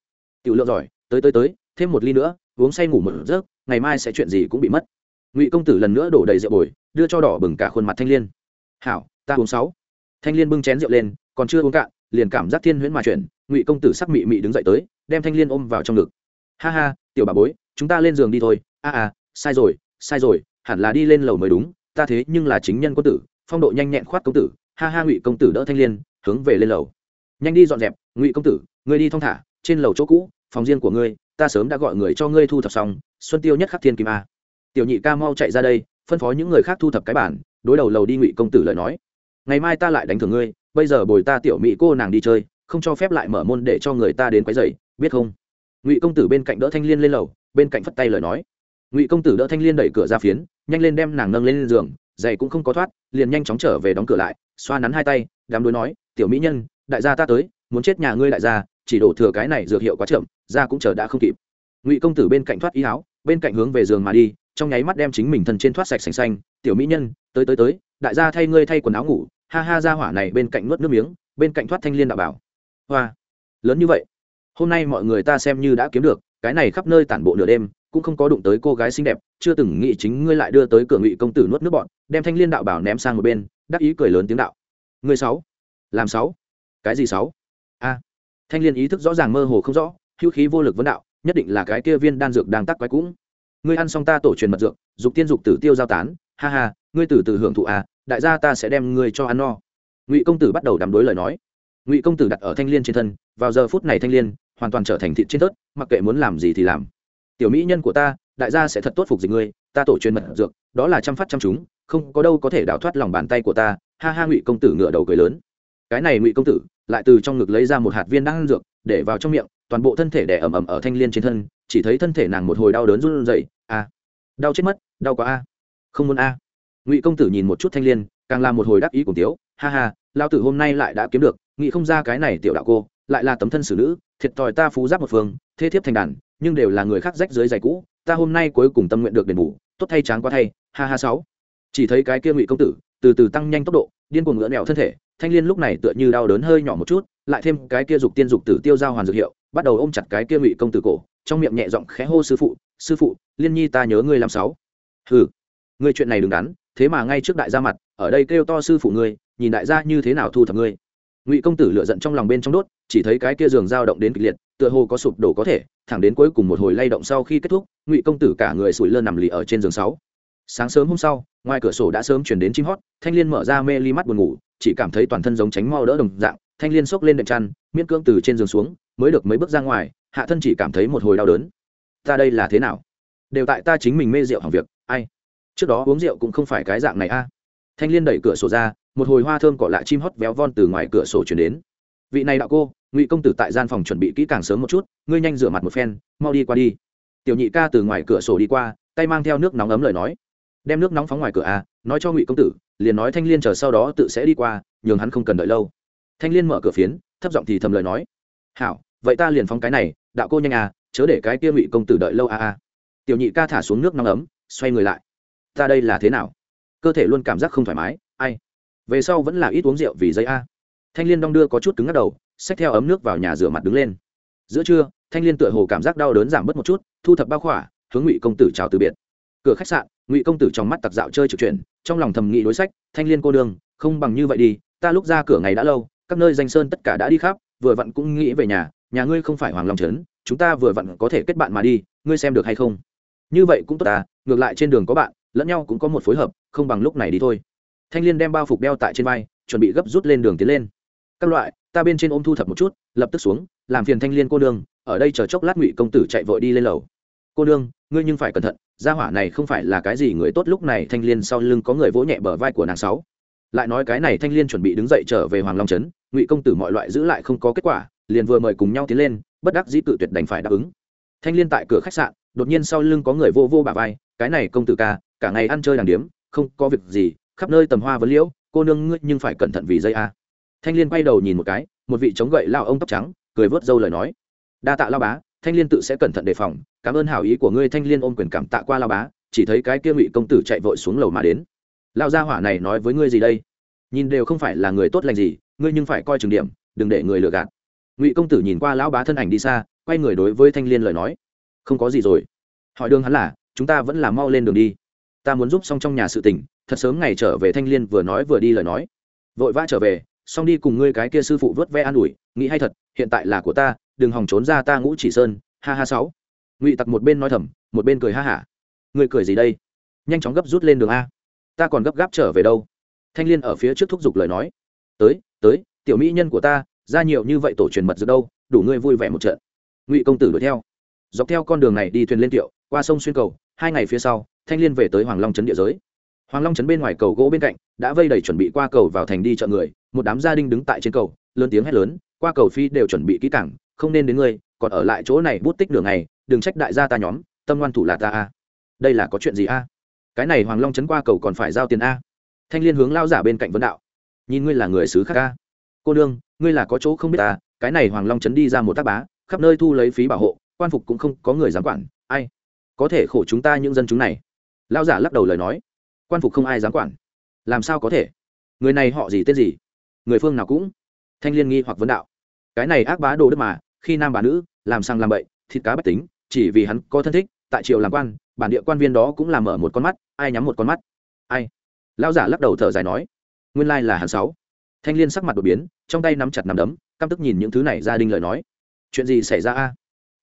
Tiểu lượng giỏi tới tới tới thêm một ly nữa uống say ngủ một giấc ngày mai sẽ chuyện gì cũng bị mất. Ngụy công tử lần nữa đổ đầy rượu bồi đưa cho đỏ bừng cả khuôn mặt thanh liên. Hảo ta uống sáu. Thanh liên bưng chén rượu lên còn chưa uống cạn liền cảm giác thiên huyễn mà chuyển ngụy công tử sắc mị mị đứng dậy tới đem thanh liên ôm vào trong ngực. Ha ha tiểu bà bối chúng ta lên giường đi thôi. A à, à sai rồi sai rồi hẳn là đi lên lầu mới đúng ta thế nhưng là chính nhân quân tử phong độ nhanh nhẹn khoát công tử ha ha ngụy công tử đỡ thanh liên, hướng về lên lầu. Nhanh đi dọn dẹp, ngụy công tử, ngươi đi thong thả, trên lầu chỗ cũ, phòng riêng của ngươi, ta sớm đã gọi người cho ngươi thu thập xong, xuân tiêu nhất khắc thiên kim a. Tiểu nhị ca mau chạy ra đây, phân phó những người khác thu thập cái bản, đối đầu lầu đi ngụy công tử lời nói. Ngày mai ta lại đánh thưởng ngươi, bây giờ bồi ta tiểu mỹ cô nàng đi chơi, không cho phép lại mở môn để cho người ta đến quấy dày biết không? Ngụy công tử bên cạnh đỡ thanh liên lên lầu, bên cạnh phất tay lời nói. Ngụy công tử đỡ thanh liên đẩy cửa ra phiến, nhanh lên đem nàng nâng lên giường, giày cũng không có thoát, liền nhanh chóng trở về đóng cửa lại xoa nắn hai tay, đám đối nói, tiểu mỹ nhân, đại gia ta tới, muốn chết nhà ngươi đại gia, chỉ đổ thừa cái này dược hiệu quá chậm, ra cũng chờ đã không kịp. Ngụy công tử bên cạnh thoát ý áo, bên cạnh hướng về giường mà đi, trong nháy mắt đem chính mình thân trên thoát sạch sành xanh, tiểu mỹ nhân, tới tới tới, đại gia thay ngươi thay quần áo ngủ, ha ha, ra hỏa này bên cạnh nuốt nước miếng, bên cạnh thoát thanh liên đạo bảo. Hoa, lớn như vậy, hôm nay mọi người ta xem như đã kiếm được, cái này khắp nơi tản bộ nửa đêm, cũng không có đụng tới cô gái xinh đẹp chưa từng nghĩ chính ngươi lại đưa tới cửa ngụy công tử nuốt nước bọn, đem thanh liên đạo bảo ném sang một bên, đắc ý cười lớn tiếng đạo. Ngươi sáu. Làm sáu. Cái gì sáu? A. Thanh liên ý thức rõ ràng mơ hồ không rõ, hữu khí vô lực vấn đạo, nhất định là cái kia viên đan dược đang tắc quái cũng. Ngươi ăn xong ta tổ truyền mật dược, dục tiên dục tử tiêu giao tán, ha ha, ngươi tử tử hưởng thụ à đại gia ta sẽ đem ngươi cho ăn no. Ngụy công tử bắt đầu đắm đối lời nói. Ngụy công tử đặt ở thanh liên trên thân, vào giờ phút này thanh liên hoàn toàn trở thành thịt trên tớt mặc kệ muốn làm gì thì làm. Tiểu mỹ nhân của ta đại gia sẽ thật tốt phục dịch ngươi ta tổ truyền mật dược đó là chăm phát chăm chúng không có đâu có thể đào thoát lòng bàn tay của ta. Ha ha ngụy công tử ngựa đầu cười lớn. Cái này ngụy công tử lại từ trong ngực lấy ra một hạt viên đang ăn dược để vào trong miệng toàn bộ thân thể đẻ ẩm ẩm ở thanh l i ê n trên thân chỉ thấy thân thể nàng một hồi đau đớn run dậy a à, đau chết mất đau quá a. Không muốn a. Ngụy công tử nhìn một chút thanh l i ê n càng làm một hồi đắc ý cùng tiếu. Ha ha lao tử hôm nay lại đã kiếm được nghĩ không ra cái này tiểu đạo cô lại là tấm thân xử nữ thiệt thòi ta phú giáp một phương thế thiếp thành đàn nhưng đều là người khác rách dưới giày cũ ta hôm nay cuối cùng tâm nguyện được đền bù, tốt thay tráng quá thay, ha ha sáu. Chỉ thấy cái kia ngụy công tử, từ từ tăng nhanh tốc độ, điên cuồng ngựa nẹo thân thể, thanh liên lúc này tựa như đau đớn hơi nhỏ một chút, lại thêm cái kia dục tiên dục tử tiêu giao hoàn dược hiệu, bắt đầu ôm chặt cái kia ngụy công tử cổ, trong miệng nhẹ giọng khẽ hô sư phụ sư phụ, liên nhi ta nhớ ngươi làm sáu. Ừ ngươi chuyện này đừng đắn, thế mà ngay trước đại gia mặt, ở đây kêu to sư phụ ngươi, nhìn đại gia như thế nào thu thập ngươi. Ngụy công tử lựa giận trong lòng bên trong đốt, chỉ thấy cái kia giường dao động đến kịch liệt tựa hồ có sụp đổ có thể, thẳng đến cuối cùng một hồi lay động sau khi kết thúc, ngụy công tử cả người sủi lơ nằm lì ở trên giường sáu. Sáng sớm hôm sau, ngoài cửa sổ đã sớm chuyển đến chim hót, thanh liên mở ra mê ly mắt buồn ngủ, chỉ cảm thấy toàn thân giống tránh mau đỡ đồng dạng, thanh liên xốc lên đệm chăn, miễn cưỡng từ trên giường xuống, mới được mấy bước ra ngoài, hạ thân chỉ cảm thấy một hồi đau đớn. Ta đây là thế nào? Đều tại ta chính mình mê rượu hàng việc, ai? Trước đó uống rượu cũng không phải cái dạng này a. Thanh liên đẩy cửa sổ ra, một hồi hoa thơm cỏ lạ chim hót véo von từ ngoài cửa sổ chuyển đến vị này đạo cô, ngụy công tử tại gian phòng chuẩn bị kỹ càng sớm một chút, ngươi nhanh rửa mặt một phen, mau đi qua đi. Tiểu nhị ca từ ngoài cửa sổ đi qua, tay mang theo nước nóng ấm lời nói. Đem nước nóng phóng ngoài cửa a nói cho ngụy công tử, liền nói thanh liên chờ sau đó tự sẽ đi qua, nhường hắn không cần đợi lâu. Thanh liên mở cửa phiến, thấp giọng thì thầm lời nói. Hảo, vậy ta liền phóng cái này, đạo cô nhanh à chớ để cái kia ngụy công tử đợi lâu à à. Tiểu nhị ca thả xuống nước nóng ấm, xoay người lại. Ta đây là thế nào? Cơ thể luôn cảm giác không thoải mái, ai? Về sau vẫn là ít uống rượu vì giấy a thanh liên đong đưa có chút cứng ngắt đầu, xách theo ấm nước vào nhà rửa mặt đứng lên. Giữa trưa, thanh liên tựa hồ cảm giác đau đớn giảm bớt một chút, thu thập bao khỏa, hướng ngụy công tử chào từ biệt. Cửa khách sạn, ngụy công tử trong mắt tặc dạo chơi trực chuyển, trong lòng thầm nghị đối sách, thanh liên cô đương không bằng như vậy đi, ta lúc ra cửa ngày đã lâu, các nơi danh sơn tất cả đã đi khắp, vừa vặn cũng nghĩ về nhà nhà ngươi không phải hoàng long trấn, chúng ta vừa vặn có thể kết bạn mà đi, ngươi xem được hay không? Như vậy cũng tốt ta, ngược lại trên đường có bạn, lẫn nhau cũng có một phối hợp, không bằng lúc này đi thôi. Thanh liên đem bao phục đeo tại trên vai, chuẩn bị gấp rút lên đường tiến lên các loại, ta bên trên ôm thu thập một chút, lập tức xuống, làm phiền thanh liên cô nương, ở đây chờ chốc lát ngụy công tử chạy vội đi lên lầu. Cô nương, ngươi nhưng phải cẩn thận, gia hỏa này không phải là cái gì người tốt, lúc này thanh liên sau lưng có người vỗ nhẹ bờ vai của nàng sáu. Lại nói cái này thanh liên chuẩn bị đứng dậy trở về hoàng long trấn, ngụy công tử mọi loại giữ lại không có kết quả, liền vừa mời cùng nhau tiến lên, bất đắc dĩ cự tuyệt đành phải đáp ứng. Thanh liên tại cửa khách sạn, đột nhiên sau lưng có người vô vô bà vai, cái này công tử ca, cả ngày ăn chơi đàng điếm, không có việc gì, khắp nơi tầm hoa vấn liễu, cô nương ngươi nhưng phải cẩn thận vì dây a thanh liên quay đầu nhìn một cái, một vị chống gậy lao ông tóc trắng, cười vớt dâu lời nói. Đa tạ lao bá, thanh liên tự sẽ cẩn thận đề phòng, cảm ơn hảo ý của ngươi. Thanh liên ôm quyền cảm tạ qua lao bá, chỉ thấy cái kia ngụy công tử chạy vội xuống lầu mà đến. Lao gia hỏa này nói với ngươi gì đây? Nhìn đều không phải là người tốt lành gì, ngươi nhưng phải coi trường điểm, đừng để người lừa gạt. Ngụy công tử nhìn qua lão bá thân ảnh đi xa, quay người đối với thanh liên lời nói. Không có gì rồi. Hỏi đường hắn là, chúng ta vẫn là mau lên đường đi. Ta muốn giúp xong trong nhà sự tình, thật sớm ngày trở về thanh liên vừa nói vừa đi lời nói. Vội vã trở về xong đi cùng ngươi cái kia sư phụ vớt ve an ủi, nghĩ hay thật, hiện tại là của ta, đừng hòng trốn ra ta ngũ chỉ sơn, ha ha sáu. Ngụy tặc một bên nói thầm, một bên cười ha hả. Ngươi cười gì đây? Nhanh chóng gấp rút lên đường a. Ta còn gấp gáp trở về đâu? Thanh liên ở phía trước thúc giục lời nói. Tới tới, tiểu mỹ nhân của ta, ra nhiều như vậy tổ truyền mật giữa đâu, đủ ngươi vui vẻ một trận. Ngụy công tử đuổi theo. Dọc theo con đường này đi thuyền lên tiệu, qua sông xuyên cầu, hai ngày phía sau, thanh liên về tới hoàng long trấn địa giới hoàng long trấn bên ngoài cầu gỗ bên cạnh, đã vây đầy chuẩn bị qua cầu vào thành đi chợ người, một đám gia đình đứng tại trên cầu, lớn tiếng hét lớn, qua cầu phi đều chuẩn bị kỹ cảng không nên đến ngươi, còn ở lại chỗ này bút tích đường này đừng trách đại gia ta nhóm, tâm ngoan thủ là ta a. Đây là có chuyện gì a? Cái này hoàng long trấn qua cầu còn phải giao tiền a? Thanh liên hướng lao giả bên cạnh vấn đạo. Nhìn ngươi là người xứ khác a. Cô đương ngươi là có chỗ không biết ta, cái này hoàng long trấn đi ra một tác bá, khắp nơi thu lấy phí bảo hộ, quan phục cũng không có người dám quản, ai? Có thể khổ chúng ta những dân chúng này. Lao giả lắc đầu lời nói quan phục không ai dám quản. Làm sao có thể? Người này họ gì, tên gì? Người phương nào cũng. Thanh liên nghi hoặc vấn đạo. Cái này ác bá đồ đất mà, khi nam bà nữ, làm sang làm bậy, thịt cá bách tính, chỉ vì hắn có thân thích, tại triều làm quan, bản địa quan viên đó cũng làm mở một con mắt, ai nhắm một con mắt? Ai? Lao giả lắc đầu thở dài nói. Nguyên lai là hắn sáu. Thanh liên sắc mặt đột biến, trong tay nắm chặt nắm đấm, căm tức nhìn những thứ này gia đình lời nói. Chuyện gì xảy ra a?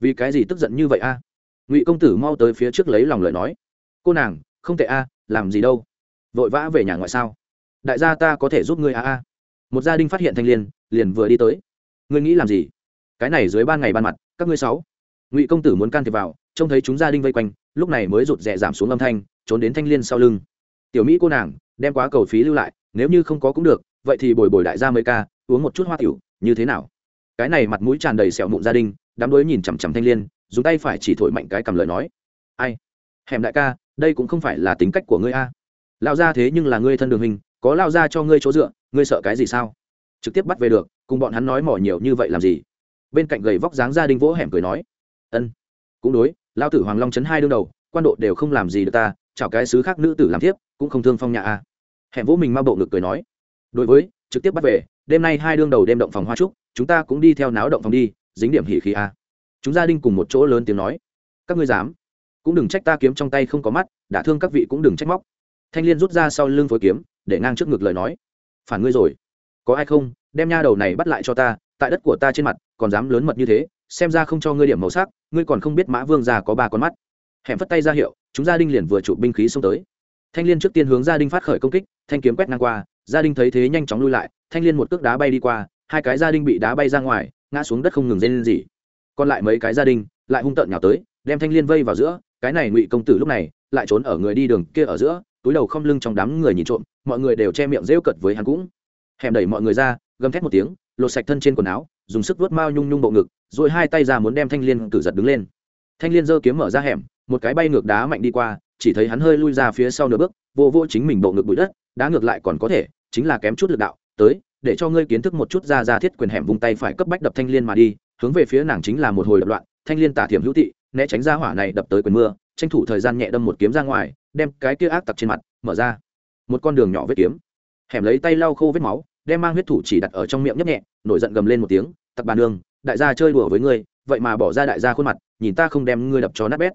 Vì cái gì tức giận như vậy a? Ngụy công tử mau tới phía trước lấy lòng lời nói. Cô nàng, không tệ a làm gì đâu? Vội vã về nhà ngoại sao? Đại gia ta có thể giúp ngươi a a một gia đình phát hiện thanh liên, liền vừa đi tới. Ngươi nghĩ làm gì? Cái này dưới ban ngày ban mặt, các ngươi sáu. Ngụy công tử muốn can thiệp vào, trông thấy chúng gia đình vây quanh, lúc này mới rụt rè giảm xuống âm thanh, trốn đến thanh liên sau lưng. Tiểu mỹ cô nàng, đem quá cầu phí lưu lại, nếu như không có cũng được, vậy thì bồi bồi đại gia mấy ca, uống một chút hoa tiểu, như thế nào? Cái này mặt mũi tràn đầy sẹo mụn gia đình, đám đối nhìn chằm chằm thanh liên, dùng tay phải chỉ thổi mạnh cái cầm lời nói. Ai? Hẻm đại ca đây cũng không phải là tính cách của ngươi a. Lao ra thế nhưng là ngươi thân đường hình, có lao ra cho ngươi chỗ dựa, ngươi sợ cái gì sao? Trực tiếp bắt về được, cùng bọn hắn nói mỏ nhiều như vậy làm gì? Bên cạnh gầy vóc dáng gia đình vỗ hẻm cười nói, ân, cũng đối lao tử hoàng long chấn hai đương đầu, quan độ đều không làm gì được ta chào cái xứ khác nữ tử làm tiếp cũng không thương phong nhà a. Hẻm vỗ mình mau bộ ngực cười nói, đối với, trực tiếp bắt về, đêm nay hai đương đầu đêm động phòng hoa trúc, chúng ta cũng đi theo náo động phòng đi, dính điểm hỉ khí a. Chúng gia đình cùng một chỗ lớn tiếng nói, các ngươi dám cũng đừng trách ta kiếm trong tay không có mắt đã thương các vị cũng đừng trách móc. Thanh liên rút ra sau lưng phối kiếm, để ngang trước ngực lời nói. Phản ngươi rồi. Có ai không? Đem nha đầu này bắt lại cho ta, tại đất của ta trên mặt, còn dám lớn mật như thế, xem ra không cho ngươi điểm màu sắc, ngươi còn không biết mã vương già có ba con mắt. Hẻm phất tay ra hiệu, chúng gia đình liền vừa chụp binh khí xông tới. Thanh liên trước tiên hướng gia đình phát khởi công kích, thanh kiếm quét ngang qua, gia đình thấy thế nhanh chóng lui lại, thanh liên một cước đá bay đi qua, hai cái gia đình bị đá bay ra ngoài, ngã xuống đất không ngừng rên lên gì còn lại mấy cái gia đình, lại hung tợn nhào tới, đem thanh liên vây vào giữa cái này ngụy công tử lúc này lại trốn ở người đi đường kia ở giữa, túi đầu không lưng trong đám người nhìn trộm, mọi người đều che miệng rêu cật với hắn cũng. Hẻm đẩy mọi người ra, gầm thét một tiếng, lột sạch thân trên quần áo, dùng sức vuốt mao nhung nhung bộ ngực, rồi hai tay ra muốn đem thanh liên cử giật đứng lên. Thanh liên giơ kiếm mở ra hẻm, một cái bay ngược đá mạnh đi qua, chỉ thấy hắn hơi lui ra phía sau nửa bước, vô vô chính mình bộ ngực bụi đất, đá ngược lại còn có thể, chính là kém chút lực đạo, tới, để cho ngươi kiến thức một chút ra ra thiết quyền hẻm vùng tay phải cấp bách đập thanh liên mà đi, hướng về phía nàng chính là một hồi đập loạn, thanh liên tả thiểm hữu thị né tránh ra hỏa này đập tới quyền mưa, tranh thủ thời gian nhẹ đâm một kiếm ra ngoài, đem cái kia ác tặc trên mặt, mở ra. Một con đường nhỏ vết kiếm. Hẻm lấy tay lau khô vết máu, đem mang huyết thủ chỉ đặt ở trong miệng nhấp nhẹ, nổi giận gầm lên một tiếng, tặc bàn đường đại gia chơi đùa với ngươi, vậy mà bỏ ra đại gia khuôn mặt, nhìn ta không đem ngươi đập cho nát bét.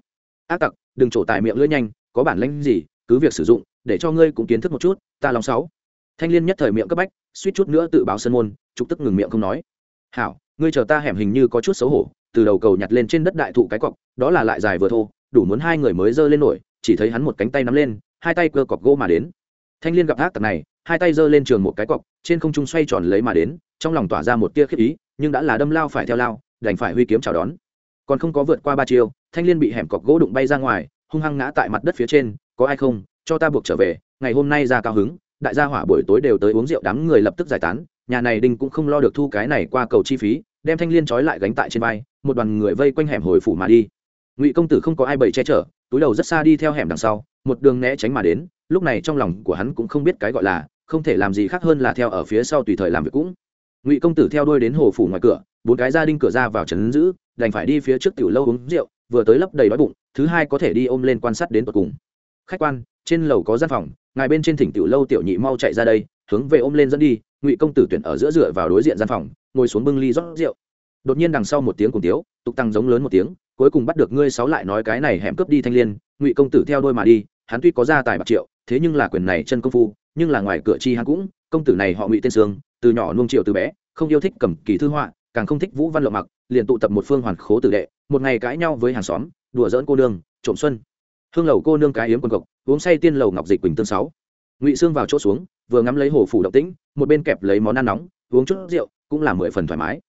Ác tặc, đừng trổ tài miệng lưỡi nhanh, có bản lãnh gì, cứ việc sử dụng, để cho ngươi cũng kiến thức một chút, ta lòng sáu. Thanh liên nhất thời miệng cấp bách, suýt chút nữa tự báo sân môn, trục tức ngừng miệng không nói. Hảo, ngươi chờ ta hẻm hình như có chút xấu hổ từ đầu cầu nhặt lên trên đất đại thụ cái cọc, đó là lại dài vừa thô, đủ muốn hai người mới giơ lên nổi, chỉ thấy hắn một cánh tay nắm lên, hai tay cơ cọc gỗ mà đến. Thanh liên gặp ác tặc này, hai tay giơ lên trường một cái cọc, trên không trung xoay tròn lấy mà đến, trong lòng tỏa ra một tia khiếp ý, nhưng đã là đâm lao phải theo lao, đành phải huy kiếm chào đón. Còn không có vượt qua ba chiêu, thanh liên bị hẻm cọc gỗ đụng bay ra ngoài, hung hăng ngã tại mặt đất phía trên, có ai không? Cho ta buộc trở về, ngày hôm nay ra cao hứng. Đại gia hỏa buổi tối đều tới uống rượu đám người lập tức giải tán, nhà này đinh cũng không lo được thu cái này qua cầu chi phí đem thanh liên trói lại gánh tại trên vai, một đoàn người vây quanh hẻm hồi phủ mà đi. Ngụy công tử không có ai bày che chở, túi đầu rất xa đi theo hẻm đằng sau, một đường né tránh mà đến, lúc này trong lòng của hắn cũng không biết cái gọi là, không thể làm gì khác hơn là theo ở phía sau tùy thời làm việc cũng. Ngụy công tử theo đuôi đến hồ phủ ngoài cửa, bốn cái gia đình cửa ra vào trấn giữ, đành phải đi phía trước tiểu lâu uống rượu, vừa tới lấp đầy đói bụng, thứ hai có thể đi ôm lên quan sát đến tột cùng. Khách quan, trên lầu có gian phòng, ngài bên trên thỉnh tiểu lâu tiểu nhị mau chạy ra đây, hướng về ôm lên dẫn đi, ngụy công tử tuyển ở giữa dựa vào đối diện gian phòng ngồi xuống bưng ly rót rượu. Đột nhiên đằng sau một tiếng cùng tiếu, tục tăng giống lớn một tiếng, cuối cùng bắt được ngươi sáu lại nói cái này hẻm cướp đi thanh liên, ngụy công tử theo đôi mà đi, hắn tuy có gia tài bạc triệu, thế nhưng là quyền này chân công phu, nhưng là ngoài cửa chi hắn cũng, công tử này họ ngụy tên sương, từ nhỏ nuông triệu từ bé, không yêu thích cầm kỳ thư họa, càng không thích vũ văn lộng mặc, liền tụ tập một phương hoàn khố tử đệ, một ngày cãi nhau với hàng xóm, đùa dỡn cô nương, trộm xuân. Hương lầu cô nương cái yếm quần cộc uống say tiên lầu ngọc dịch quỳnh tương sáu. Ngụy sương vào chỗ xuống, vừa ngắm lấy hồ phủ động tĩnh, một bên kẹp lấy món ăn nóng uống chút rượu cũng là mười phần thoải mái.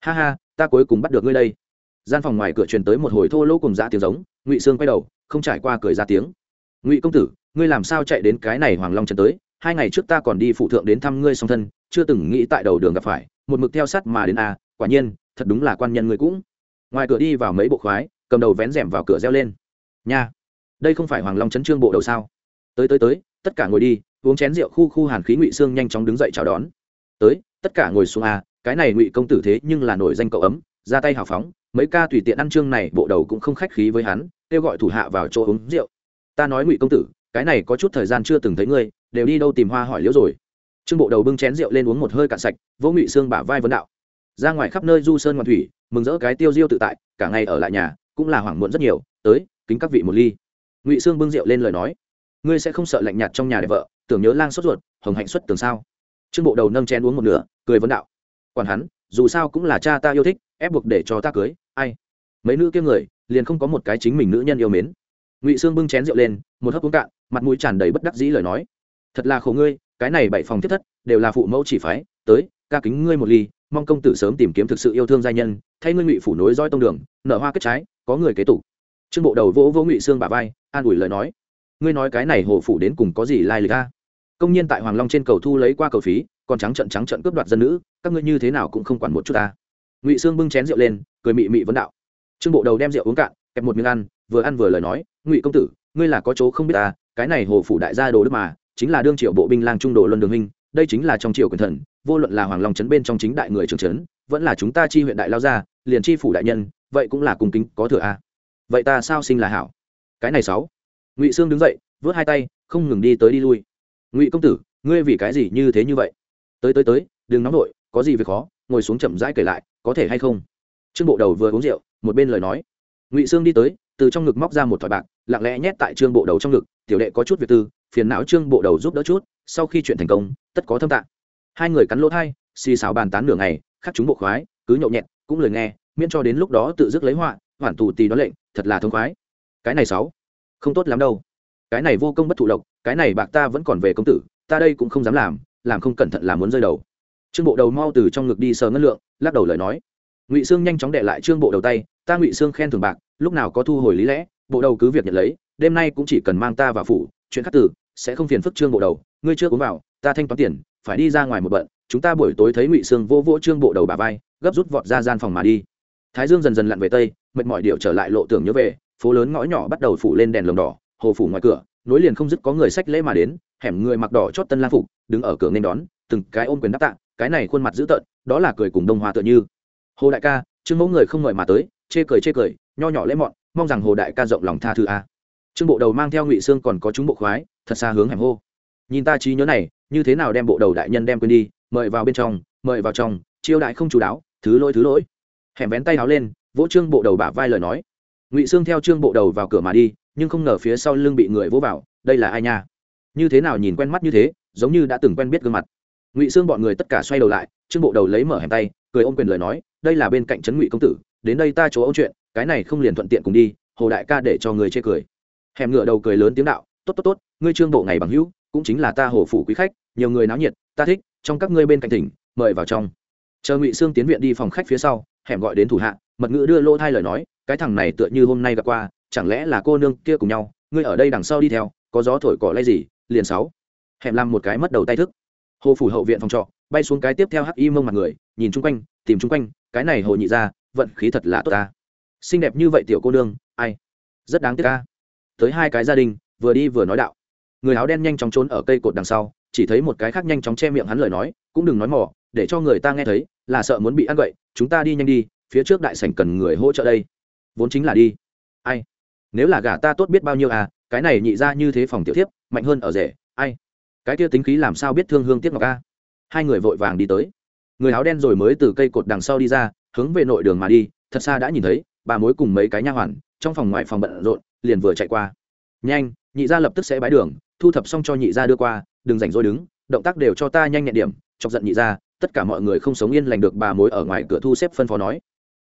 Ha ha ta cuối cùng bắt được ngươi đây. Gian phòng ngoài cửa truyền tới một hồi thô lỗ cùng dã tiếng giống ngụy sương quay đầu không trải qua cười ra tiếng. Ngụy công tử ngươi làm sao chạy đến cái này hoàng long trần tới? Hai ngày trước ta còn đi phụ thượng đến thăm ngươi song thân chưa từng nghĩ tại đầu đường gặp phải một mực theo sắt mà đến a à, quả nhiên thật đúng là quan nhân ngươi cũng. Ngoài cửa đi vào mấy bộ khoái cầm đầu vén rèm vào cửa reo lên. Nha đây không phải hoàng long trấn trương bộ đầu sao? Tới tới tới tất cả ngồi đi uống chén rượu khu khu hàn khí ngụy sương nhanh chóng đứng dậy chào đón. Tới tất cả ngồi xuống a à, cái này ngụy công tử thế nhưng là nổi danh cậu ấm ra tay hào phóng mấy ca tùy tiện ăn trương này bộ đầu cũng không khách khí với hắn kêu gọi thủ hạ vào chỗ uống rượu. Ta nói ngụy công tử cái này có chút thời gian chưa từng thấy ngươi đều đi đâu tìm hoa hỏi liễu rồi. Trương bộ đầu bưng chén rượu lên uống một hơi cạn sạch vỗ ngụy xương bả vai vấn đạo. Ra ngoài khắp nơi du sơn ngoan thủy mừng rỡ cái tiêu diêu tự tại cả ngày ở lại nhà cũng là hoảng muộn rất nhiều tới kính các vị một ly. Ngụy xương bưng rượu lên lời nói. Ngươi sẽ không sợ lạnh nhạt trong nhà để vợ tưởng nhớ lang sốt ruột hồng hạnh xuất tường sao. Trương bộ đầu nâng chén uống một nửa cười vấn đạo. Còn hắn, dù sao cũng là cha ta yêu thích, ép buộc để cho ta cưới, ai? Mấy nữ kia người, liền không có một cái chính mình nữ nhân yêu mến. Ngụy sương bưng chén rượu lên, một hớp uống cạn, mặt mũi tràn đầy bất đắc dĩ lời nói. Thật là khổ ngươi, cái này bảy phòng thiết thất, đều là phụ mẫu chỉ phái, tới, ca kính ngươi một ly, mong công tử sớm tìm kiếm thực sự yêu thương giai nhân, thay ngươi ngụy phủ nối roi tông đường, nở hoa kết trái, có người kế tục. Trương bộ đầu vỗ vỗ ngụy Sương bà vai, an ủi lời nói. Ngươi nói cái này hồ phủ đến cùng có gì lai lịch ca công nhân tại hoàng long trên cầu thu lấy qua cầu phí còn trắng trận trắng trận cướp đoạt dân nữ, các ngươi như thế nào cũng không quản một chút ta. Ngụy sương bưng chén rượu lên, cười mị mị vấn đạo. Trương bộ đầu đem rượu uống cạn, kẹp một miếng ăn, vừa ăn vừa lời nói, ngụy công tử, ngươi là có chỗ không biết ta, cái này hồ phủ đại gia đồ đức mà, chính là đương triệu bộ binh lang trung đồ luân đường huynh, đây chính là trong triều quyền thần, vô luận là hoàng long trấn bên trong chính đại người trưởng trấn, vẫn là chúng ta chi huyện đại lao gia, liền chi phủ đại nhân, vậy cũng là cùng kính có thừa a. Vậy ta sao sinh là hảo? Cái này sáu. Ngụy sương đứng dậy, vớt hai tay, không ngừng đi tới đi lui. Ngụy công tử, ngươi vì cái gì như thế như vậy? Tới tới tới, đừng nóng vội, có gì việc khó, ngồi xuống chậm rãi kể lại, có thể hay không? Trương bộ đầu vừa uống rượu, một bên lời nói. Ngụy sương đi tới, từ trong ngực móc ra một thỏi bạc, lặng lẽ nhét tại trương bộ đầu trong ngực, tiểu đệ có chút việc tư, phiền não trương bộ đầu giúp đỡ chút, sau khi chuyện thành công, tất có thâm tạng. Hai người cắn lỗ thai, xì xào bàn tán nửa ngày, khắc chúng bộ khoái, cứ nhậu nhẹt, cũng lời nghe, miễn cho đến lúc đó tự dứt lấy họa, hoàn tù tì đó lệnh, thật là thông khoái. Cái này sáu, không tốt lắm đâu. Cái này vô công bất thụ lộc, cái này bạc ta vẫn còn về công tử, ta đây cũng không dám làm làm không cẩn thận là muốn rơi đầu. Trương bộ đầu mau từ trong ngực đi sờ ngân lượng, lắc đầu lời nói. Ngụy sương nhanh chóng đệ lại trương bộ đầu tay, ta ngụy sương khen thường bạc, lúc nào có thu hồi lý lẽ, bộ đầu cứ việc nhận lấy, đêm nay cũng chỉ cần mang ta vào phủ, chuyện khắc tử, sẽ không phiền phức trương bộ đầu, ngươi chưa cuốn vào, ta thanh toán tiền, phải đi ra ngoài một bận, chúng ta buổi tối thấy ngụy sương vô vỗ trương bộ đầu bà vai, gấp rút vọt ra gian phòng mà đi. Thái dương dần dần lặn về tây, mệt mỏi điệu trở lại lộ tưởng nhớ về, phố lớn ngõ nhỏ bắt đầu phủ lên đèn lồng đỏ, hồ phủ ngoài cửa nối liền không dứt có người sách lễ mà đến, hẻm người mặc đỏ chót tân lang phục, đứng ở cửa nên đón, từng cái ôm quyền đáp tạ, cái này khuôn mặt dữ tợn, đó là cười cùng đông hoa tựa như. Hồ đại ca, trương mẫu người không ngợi mà tới, chê cười chê cười, nho nhỏ lễ mọn, mong rằng hồ đại ca rộng lòng tha thứ a. Trương bộ đầu mang theo ngụy sương còn có chúng bộ khoái, thật xa hướng hẻm hô. Nhìn ta trí nhớ này, như thế nào đem bộ đầu đại nhân đem quên đi, mời vào bên trong, mời vào trong, chiêu đại không chú đáo, thứ lỗi thứ lỗi. Hẻm vén tay áo lên, vỗ trương bộ đầu bả vai lời nói. Ngụy sương theo trương bộ đầu vào cửa mà đi nhưng không ngờ phía sau lưng bị người vỗ vào, đây là ai nha? Như thế nào nhìn quen mắt như thế, giống như đã từng quen biết gương mặt. Ngụy sương bọn người tất cả xoay đầu lại, trương bộ đầu lấy mở hẻm tay, cười ôm quyền lời nói, đây là bên cạnh trấn ngụy công tử, đến đây ta chỗ ôn chuyện, cái này không liền thuận tiện cùng đi, hồ đại ca để cho người chê cười. Hẻm ngựa đầu cười lớn tiếng đạo, tốt tốt tốt, ngươi trương bộ ngày bằng hữu, cũng chính là ta hồ phủ quý khách, nhiều người náo nhiệt, ta thích, trong các ngươi bên cạnh tỉnh mời vào trong. Chờ ngụy sương tiến viện đi phòng khách phía sau, hẻm gọi đến thủ hạ, mật ngữ đưa lô thai lời nói, cái thằng này tựa như hôm nay gặp qua chẳng lẽ là cô nương kia cùng nhau? Ngươi ở đây đằng sau đi theo có gió thổi cỏ lay gì liền sáu. Hẻm làm một cái mất đầu tay thức. Hồ phủ hậu viện phòng trọ bay xuống cái tiếp theo hắc y mông mặt người nhìn chung quanh tìm chung quanh cái này hồ nhị ra vận khí thật là tốt ta. Xinh đẹp như vậy tiểu cô nương ai? Rất đáng tiếc ca tới hai cái gia đình vừa đi vừa nói đạo. Người áo đen nhanh chóng trốn ở cây cột đằng sau chỉ thấy một cái khác nhanh chóng che miệng hắn lời nói cũng đừng nói mỏ để cho người ta nghe thấy là sợ muốn bị ăn gậy, chúng ta đi nhanh đi phía trước đại sảnh cần người hỗ trợ đây. Vốn chính là đi. Ai? Nếu là gả ta tốt biết bao nhiêu à cái này nhị ra như thế phòng tiểu thiếp, mạnh hơn ở rể, ai? Cái kia tính khí làm sao biết thương hương tiếc ngọc a? Hai người vội vàng đi tới. Người áo đen rồi mới từ cây cột đằng sau đi ra, hướng về nội đường mà đi, thật xa đã nhìn thấy, bà mối cùng mấy cái nha hoàn, trong phòng ngoài phòng bận rộn, liền vừa chạy qua. Nhanh, nhị ra lập tức sẽ bái đường, thu thập xong cho nhị ra đưa qua, đừng rảnh rỗi đứng, động tác đều cho ta nhanh nhẹn điểm, chọc giận nhị ra, tất cả mọi người không sống yên lành được bà mối ở ngoài cửa thu xếp phân phó nói.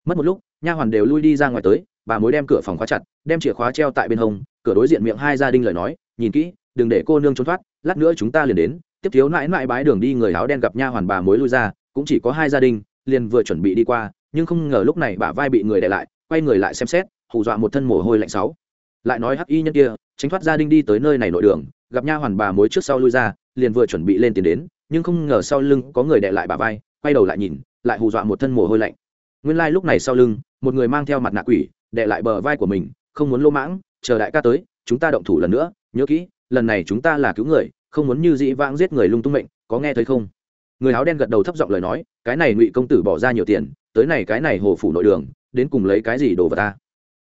Mất một lúc, nha hoàn đều lui đi ra ngoài tới bà mối đem cửa phòng khóa chặt, đem chìa khóa treo tại bên hông, cửa đối diện miệng hai gia đình lời nói, nhìn kỹ, đừng để cô nương trốn thoát, lát nữa chúng ta liền đến. Tiếp thiếu nãi nãi bái đường đi người áo đen gặp nha hoàn bà mối lui ra, cũng chỉ có hai gia đình, liền vừa chuẩn bị đi qua, nhưng không ngờ lúc này bà vai bị người để lại, quay người lại xem xét, hù dọa một thân mồ hôi lạnh sáu. Lại nói hắc y nhân kia, tránh thoát gia đình đi tới nơi này nội đường, gặp nha hoàn bà mối trước sau lui ra, liền vừa chuẩn bị lên tiền đến, nhưng không ngờ sau lưng có người để lại bà vai, quay đầu lại nhìn, lại hù dọa một thân mồ hôi lạnh. Nguyên lai lúc này sau lưng, một người mang theo mặt nạ quỷ để lại bờ vai của mình, không muốn lô mãng, chờ đại ca tới, chúng ta động thủ lần nữa, nhớ kỹ, lần này chúng ta là cứu người, không muốn như dĩ vãng giết người lung tung mệnh, có nghe thấy không? Người áo đen gật đầu thấp giọng lời nói, cái này ngụy công tử bỏ ra nhiều tiền, tới này cái này hồ phủ nội đường, đến cùng lấy cái gì đồ vào ta?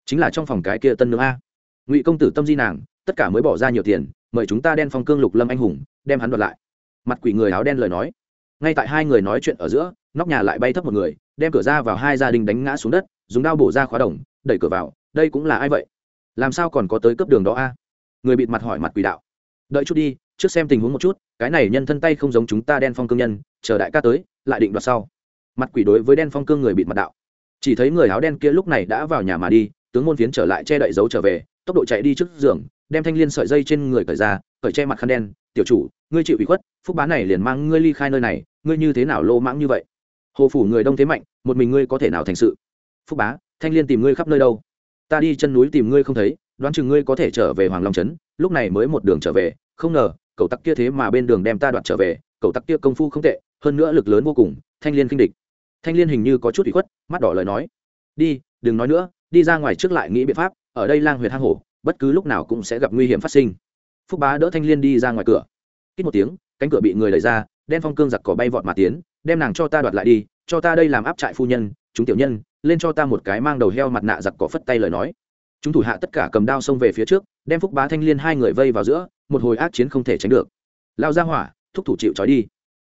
Chính là trong phòng cái kia tân nương a. Ngụy công tử tâm di nàng, tất cả mới bỏ ra nhiều tiền, mời chúng ta đen phong cương lục lâm anh hùng, đem hắn đoạt lại. Mặt quỷ người áo đen lời nói. Ngay tại hai người nói chuyện ở giữa, nóc nhà lại bay thấp một người, đem cửa ra vào hai gia đình đánh ngã xuống đất dùng đao bổ ra khóa đồng, đẩy cửa vào, đây cũng là ai vậy? Làm sao còn có tới cấp đường đó a? Người bịt mặt hỏi mặt quỷ đạo. Đợi chút đi, trước xem tình huống một chút, cái này nhân thân tay không giống chúng ta đen phong cương nhân, chờ đại ca tới, lại định đoạt sau. Mặt quỷ đối với đen phong cương người bịt mặt đạo. Chỉ thấy người áo đen kia lúc này đã vào nhà mà đi, tướng môn phiến trở lại che đậy dấu trở về, tốc độ chạy đi trước giường, đem thanh liên sợi dây trên người cởi ra, cởi che mặt khăn đen, tiểu chủ, ngươi chịu ủy khuất, phúc bá này liền mang ngươi ly khai nơi này, ngươi như thế nào lô mãng như vậy? Hồ phủ người đông thế mạnh, một mình ngươi có thể nào thành sự? Phúc bá, thanh liên tìm ngươi khắp nơi đâu? Ta đi chân núi tìm ngươi không thấy, đoán chừng ngươi có thể trở về hoàng long trấn, lúc này mới một đường trở về, không ngờ, cậu tặc kia thế mà bên đường đem ta đoạt trở về, cậu tặc kia công phu không tệ, hơn nữa lực lớn vô cùng, thanh liên kinh địch. Thanh liên hình như có chút bị khuất, mắt đỏ lời nói. Đi, đừng nói nữa, đi ra ngoài trước lại nghĩ biện pháp, ở đây lang huyệt hang hổ, bất cứ lúc nào cũng sẽ gặp nguy hiểm phát sinh. Phúc bá đỡ thanh liên đi ra ngoài cửa. Kít một tiếng, cánh cửa bị người lấy ra đen phong cương giặc cỏ bay vọt mà tiến, đem nàng cho ta đoạt lại đi, cho ta đây làm áp trại phu nhân, chúng tiểu nhân lên cho ta một cái mang đầu heo mặt nạ giặc cỏ phất tay lời nói. Chúng thủ hạ tất cả cầm đao xông về phía trước, đem phúc bá thanh liên hai người vây vào giữa, một hồi ác chiến không thể tránh được. Lao ra hỏa, thúc thủ chịu trói đi.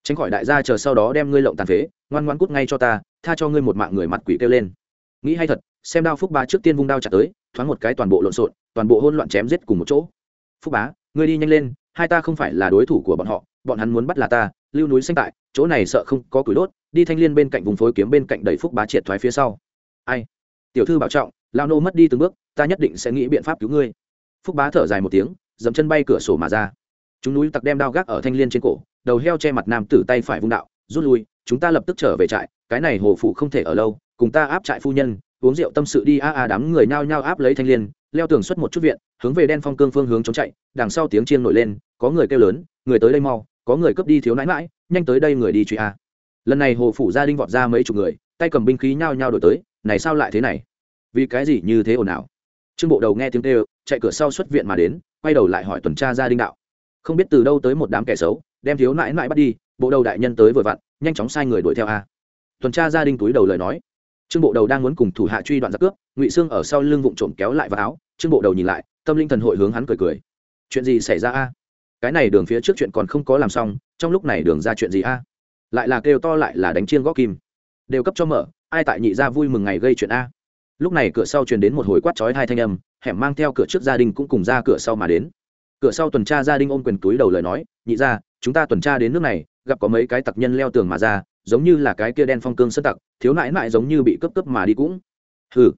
Tránh khỏi đại gia chờ sau đó đem ngươi lộng tàn phế, ngoan ngoan cút ngay cho ta, tha cho ngươi một mạng người mặt quỷ kêu lên. Nghĩ hay thật, xem đao phúc bá trước tiên vung đao chặt tới, thoáng một cái toàn bộ lộn xộn, toàn bộ hôn loạn chém giết cùng một chỗ. Phúc bá, ngươi đi nhanh lên, hai ta không phải là đối thủ của bọn họ, bọn hắn muốn bắt là ta, lưu núi xanh tại, chỗ này sợ không có củi đốt đi thanh liên bên cạnh vùng phối kiếm bên cạnh đẩy phúc bá triệt thoái phía sau. Ai? Tiểu thư bảo trọng lao nô mất đi từng bước, ta nhất định sẽ nghĩ biện pháp cứu ngươi. Phúc bá thở dài một tiếng, dậm chân bay cửa sổ mà ra. Chúng núi tặc đem đao gác ở thanh liên trên cổ, đầu heo che mặt nam tử tay phải vung đạo, rút lui, chúng ta lập tức trở về trại, cái này hồ phụ không thể ở lâu, cùng ta áp trại phu nhân, uống rượu tâm sự đi, a a đám người nhao nhao áp lấy thanh liên, leo tường xuất một chút viện, hướng về đen phong cương phương hướng chống chạy, đằng sau tiếng chiêng nổi lên, có người kêu lớn, người tới đây mau, có người cướp đi thiếu nãi mãi nhanh tới đây người đi truy a lần này hồ phủ gia đinh vọt ra mấy chục người, tay cầm binh khí nhao nhao đổi tới, này sao lại thế này? Vì cái gì như thế ồn ào? Trương bộ đầu nghe tiếng kêu, chạy cửa sau xuất viện mà đến, quay đầu lại hỏi tuần tra gia đinh đạo. Không biết từ đâu tới một đám kẻ xấu, đem thiếu nãi nãi bắt đi, bộ đầu đại nhân tới vừa vặn, nhanh chóng sai người đuổi theo a. Tuần tra gia đình túi đầu lời nói. Trương bộ đầu đang muốn cùng thủ hạ truy đoạn giặc cướp, ngụy sương ở sau lưng vụng trộm kéo lại vào áo, trương bộ đầu nhìn lại, tâm linh thần hội hướng hắn cười cười. Chuyện gì xảy ra a? Cái này đường phía trước chuyện còn không có làm xong, trong lúc này đường ra chuyện gì a? Lại là kêu to lại là đánh chiên gõ kim. Đều cấp cho mở, ai tại nhị ra vui mừng ngày gây chuyện a. Lúc này cửa sau truyền đến một hồi quát chói hai thanh âm, hẻm mang theo cửa trước gia đình cũng cùng ra cửa sau mà đến. Cửa sau tuần tra gia đình ôm quyền túi đầu lời nói, nhị ra chúng ta tuần tra đến nước này, gặp có mấy cái tặc nhân leo tường mà ra, giống như là cái kia đen phong cương sơn tặc, thiếu nãi nãi giống như bị cấp cấp mà đi cũng. Hừ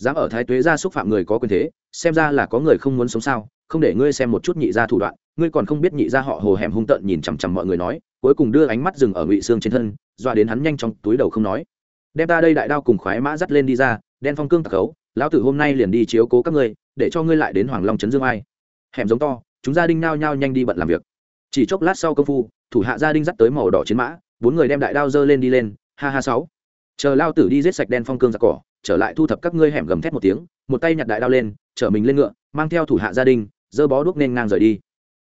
dám ở thái tuế ra xúc phạm người có quyền thế, xem ra là có người không muốn sống sao, không để ngươi xem một chút nhị ra thủ đoạn, ngươi còn không biết nhị ra họ hồ hẻm hung tợn nhìn chằm chằm mọi người nói, cuối cùng đưa ánh mắt dừng ở ngụy xương trên thân doa đến hắn nhanh trong túi đầu không nói. Đem ta đây đại đao cùng khoái mã dắt lên đi ra, đen phong cương tặc khấu, lão tử hôm nay liền đi chiếu cố các ngươi, để cho ngươi lại đến hoàng long trấn dương ai. Hẻm giống to, chúng gia đinh nao nhao nhanh đi bận làm việc. Chỉ chốc lát sau công phu, thủ hạ gia đinh dắt tới màu đỏ chiến mã, bốn người đem đại đao dơ lên đi lên, ha ha sáu. Chờ lao tử đi giết sạch đen phong cương giặc cỏ trở lại thu thập các ngươi hẻm gầm thét một tiếng, một tay nhặt đại đao lên, chở mình lên ngựa, mang theo thủ hạ gia đình, dơ bó đuốc nên ngang rời đi.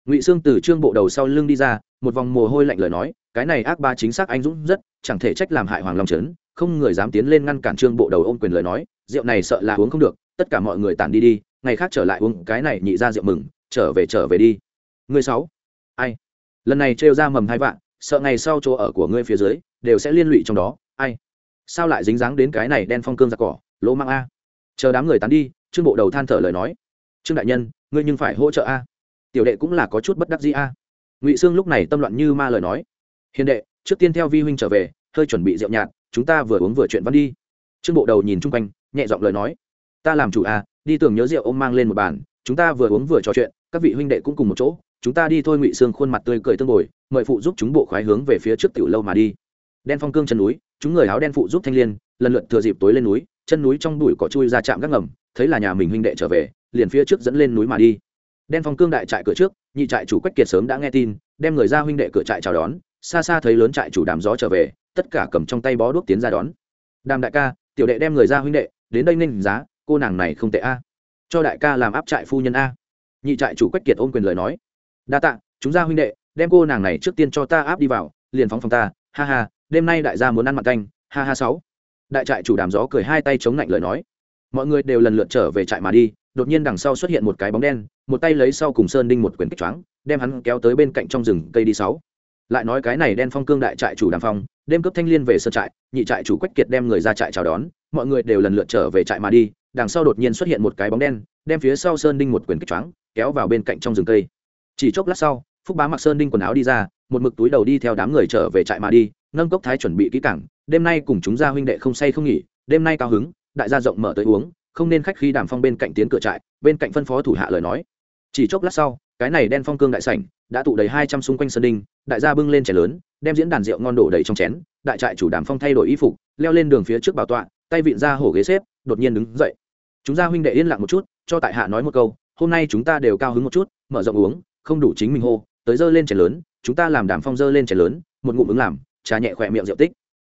Ngụy sương từ trương bộ đầu sau lưng đi ra, một vòng mồ hôi lạnh lời nói, cái này ác ba chính xác anh dũng rất, chẳng thể trách làm hại hoàng long trấn, không người dám tiến lên ngăn cản trương bộ đầu ôm quyền lời nói, rượu này sợ là uống không được, tất cả mọi người tản đi đi, ngày khác trở lại uống, cái này nhị ra rượu mừng, trở về trở về đi. Người sáu, ai? Lần này trêu ra mầm hai vạn, sợ ngày sau chỗ ở của ngươi phía dưới, đều sẽ liên lụy trong đó, ai? Sao lại dính dáng đến cái này đen phong cương giặc cỏ, lỗ mang a? Chờ đám người tán đi, trương bộ đầu than thở lời nói. Trương đại nhân, ngươi nhưng phải hỗ trợ a. Tiểu đệ cũng là có chút bất đắc dĩ a. Ngụy sương lúc này tâm loạn như ma lời nói. Hiền đệ, trước tiên theo vi huynh trở về, hơi chuẩn bị rượu nhạt, chúng ta vừa uống vừa chuyện văn đi. Trương bộ đầu nhìn chung quanh, nhẹ giọng lời nói. Ta làm chủ a, đi tưởng nhớ rượu ông mang lên một bàn, chúng ta vừa uống vừa trò chuyện, các vị huynh đệ cũng cùng một chỗ, chúng ta đi thôi. Ngụy sương khuôn mặt tươi cười tương bồi, mời phụ giúp chúng bộ khoái hướng về phía trước tiểu lâu mà đi đen phong cương chân núi, chúng người áo đen phụ giúp thanh liên, lần lượt thừa dịp tối lên núi, chân núi trong bụi cỏ chui ra chạm gác ngầm, thấy là nhà mình huynh đệ trở về, liền phía trước dẫn lên núi mà đi. Đen phong cương đại trại cửa trước, nhị trại chủ quách kiệt sớm đã nghe tin, đem người ra huynh đệ cửa trại chào đón, xa xa thấy lớn trại chủ đàm gió trở về, tất cả cầm trong tay bó đuốc tiến ra đón. Đàm đại ca, tiểu đệ đem người ra huynh đệ, đến đây nên giá, cô nàng này không tệ a. Cho đại ca làm áp trại phu nhân a. Nhị trại chủ quách kiệt ôm quyền lời nói. Đa tạ, chúng ra huynh đệ, đem cô nàng này trước tiên cho ta áp đi vào, liền phóng phòng ta, ha ha đêm nay đại gia muốn ăn mặn canh, ha ha sáu. Đại trại chủ đàm gió cười hai tay chống lạnh lời nói. Mọi người đều lần lượt trở về trại mà đi, đột nhiên đằng sau xuất hiện một cái bóng đen, một tay lấy sau cùng sơn đinh một quyển kích choáng, đem hắn kéo tới bên cạnh trong rừng cây đi sáu. Lại nói cái này đen phong cương đại trại chủ đàm phong, đêm cấp thanh liên về sơ trại, nhị trại chủ quách kiệt đem người ra trại chào đón, mọi người đều lần lượt trở về trại mà đi, đằng sau đột nhiên xuất hiện một cái bóng đen, đem phía sau sơn đinh một quyển kích choáng, kéo vào bên cạnh trong rừng cây. Chỉ chốc lát sau, phúc bá mặc sơn đinh quần áo đi ra một mực túi đầu đi theo đám người trở về trại mà đi, nâng cốc thái chuẩn bị kỹ cảng đêm nay cùng chúng ra huynh đệ không say không nghỉ, đêm nay cao hứng, đại gia rộng mở tới uống, không nên khách khi đàm phong bên cạnh tiến cửa trại, bên cạnh phân phó thủ hạ lời nói. Chỉ chốc lát sau, cái này đen phong cương đại sảnh đã tụ đầy hai trăm xung quanh sân đinh, đại gia bưng lên chén lớn, đem diễn đàn rượu ngon đổ đầy trong chén, đại trại chủ đàm phong thay đổi y phục, leo lên đường phía trước bảo tọa, tay vịn ra hổ ghế xếp, đột nhiên đứng dậy. Chúng gia huynh đệ yên lặng một chút, cho tại hạ nói một câu, hôm nay chúng ta đều cao hứng một chút, mở rộng uống, không đủ chính mình hô. Tới dơ lên chén lớn chúng ta làm đàm phong dơ lên chén lớn, một ngụm ứng làm, trà nhẹ khỏe miệng rượu tích.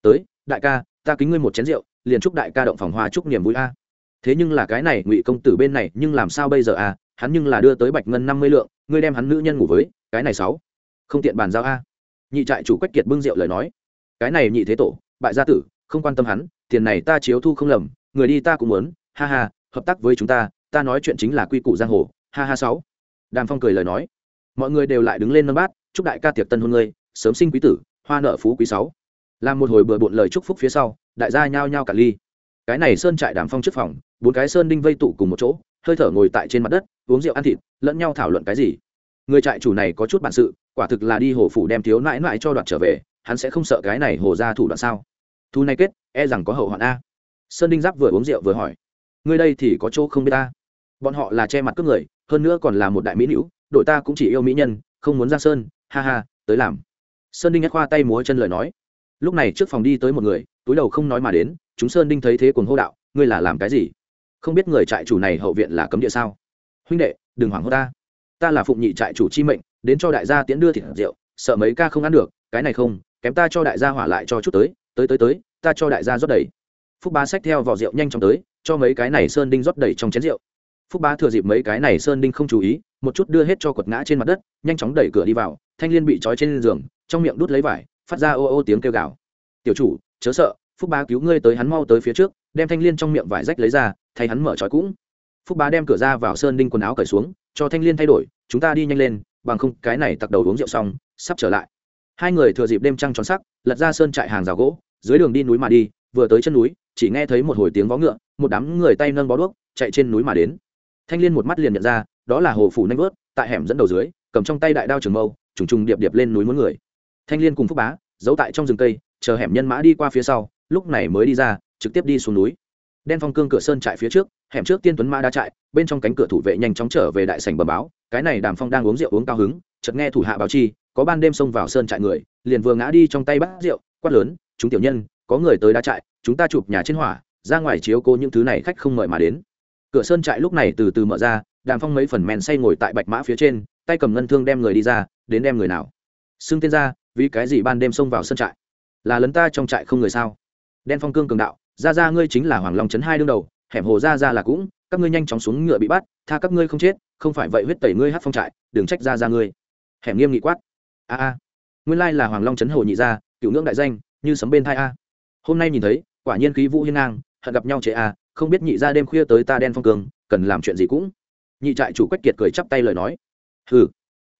Tới, đại ca, ta kính ngươi một chén rượu, liền chúc đại ca động phòng hoa chúc niềm vui a. Thế nhưng là cái này ngụy công tử bên này, nhưng làm sao bây giờ a? Hắn nhưng là đưa tới bạch ngân năm mươi lượng, ngươi đem hắn nữ nhân ngủ với, cái này sáu. Không tiện bàn giao a. Nhị trại chủ quách kiệt bưng rượu lời nói. Cái này nhị thế tổ, bại gia tử, không quan tâm hắn, tiền này ta chiếu thu không lầm, người đi ta cũng muốn, ha ha, hợp tác với chúng ta ta nói chuyện chính là quy củ giang hồ, ha ha sáu. Đàm phong cười lời nói. Mọi người đều lại đứng lên nâng bát chúc đại ca tiệc tân hôn ngươi, sớm sinh quý tử, hoa nợ phú quý sáu. Làm một hồi bừa bộn lời chúc phúc phía sau, đại gia nhao nhao cả ly. Cái này sơn trại đàm phong trước phòng, bốn cái sơn đinh vây tụ cùng một chỗ, hơi thở ngồi tại trên mặt đất, uống rượu ăn thịt, lẫn nhau thảo luận cái gì. Người trại chủ này có chút bản sự, quả thực là đi hồ phủ đem thiếu nãi nãi cho đoạn trở về, hắn sẽ không sợ cái này hồ ra thủ đoạn sao? Thu này kết e rằng có hậu hoạn a. Sơn đinh giáp vừa uống rượu vừa hỏi. Ngươi đây thì có chỗ không biết ta. Bọn họ là che mặt cướp người, hơn nữa còn là một đại mỹ nữ, đội ta cũng chỉ yêu mỹ nhân, không muốn ra sơn ha ha, tới làm. Sơn đinh nhắc khoa tay múa chân lời nói. Lúc này trước phòng đi tới một người, túi đầu không nói mà đến, chúng sơn đinh thấy thế cuồng hô đạo, ngươi là làm cái gì? Không biết người trại chủ này hậu viện là cấm địa sao? Huynh đệ, đừng hoảng hốt ta. Ta là phụng nhị trại chủ chi mệnh, đến cho đại gia tiễn đưa thịt rượu, sợ mấy ca không ăn được, cái này không, kém ta cho đại gia hỏa lại cho chút tới tới tới tới, ta cho đại gia rót đầy. Phúc bá xách theo vỏ rượu nhanh chóng tới, cho mấy cái này sơn đinh rót đầy trong chén rượu. Phúc bá thừa dịp mấy cái này sơn đinh không chú ý, một chút đưa hết cho quật ngã trên mặt đất, nhanh chóng đẩy cửa đi vào thanh liên bị trói trên giường, trong miệng đút lấy vải, phát ra ô ô tiếng kêu gào. Tiểu chủ, chớ sợ, phúc bá cứu ngươi tới hắn mau tới phía trước, đem thanh liên trong miệng vải rách lấy ra, thay hắn mở trói cũng. Phúc bá đem cửa ra vào sơn đinh quần áo cởi xuống, cho thanh liên thay đổi, chúng ta đi nhanh lên, bằng không, cái này tặc đầu uống rượu xong, sắp trở lại. Hai người thừa dịp đêm trăng tròn sắc, lật ra sơn trại hàng rào gỗ, dưới đường đi núi mà đi, vừa tới chân núi, chỉ nghe thấy một hồi tiếng vó ngựa, một đám người tay nâng bó đuốc, chạy trên núi mà đến. Thanh liên một mắt liền nhận ra, đó là hồ phủ nanh vớt, tại hẻm dẫn đầu dưới, cầm trong tay đại đao trường mâu trùng trùng điệp điệp lên núi muốn người. Thanh liên cùng phúc bá, giấu tại trong rừng cây, chờ hẻm nhân mã đi qua phía sau, lúc này mới đi ra, trực tiếp đi xuống núi. Đen phong cương cửa sơn trại phía trước, hẻm trước tiên tuấn mã đa trại, bên trong cánh cửa thủ vệ nhanh chóng trở về đại sảnh bẩm báo, cái này đàm phong đang uống rượu uống cao hứng, chợt nghe thủ hạ báo chi, có ban đêm xông vào sơn trại người, liền vừa ngã đi trong tay bát rượu, quát lớn, chúng tiểu nhân, có người tới đã trại, chúng ta chụp nhà trên hỏa, ra ngoài chiếu cố những thứ này khách không mời mà đến. Cửa sơn trại lúc này từ từ mở ra, đàm phong mấy phần men say ngồi tại bạch mã phía trên tay cầm ngân thương đem người đi ra, đến đem người nào? Xưng tên ra, vì cái gì ban đêm xông vào sân trại? Là lấn ta trong trại không người sao? Đen phong cương cường đạo, ra ra, ngươi chính là hoàng long trấn hai đương đầu, hẻm hồ ra ra là cũng, các ngươi nhanh chóng xuống ngựa bị bắt, tha các ngươi không chết, không phải vậy huyết tẩy ngươi hát phong trại, đừng trách ra ra ngươi. Hẻm nghiêm nghị quát. A a, nguyên lai là hoàng long trấn hồ nhị gia, cựu ngưỡng đại danh, như sấm bên thai a. Hôm nay nhìn thấy, quả nhiên khí vũ hiên ngang, hận gặp nhau chế a, không biết nhị gia đêm khuya tới ta đen phong cương, cần làm chuyện gì cũng. Nhị trại chủ quách kiệt cười chắp tay lời nói hừ,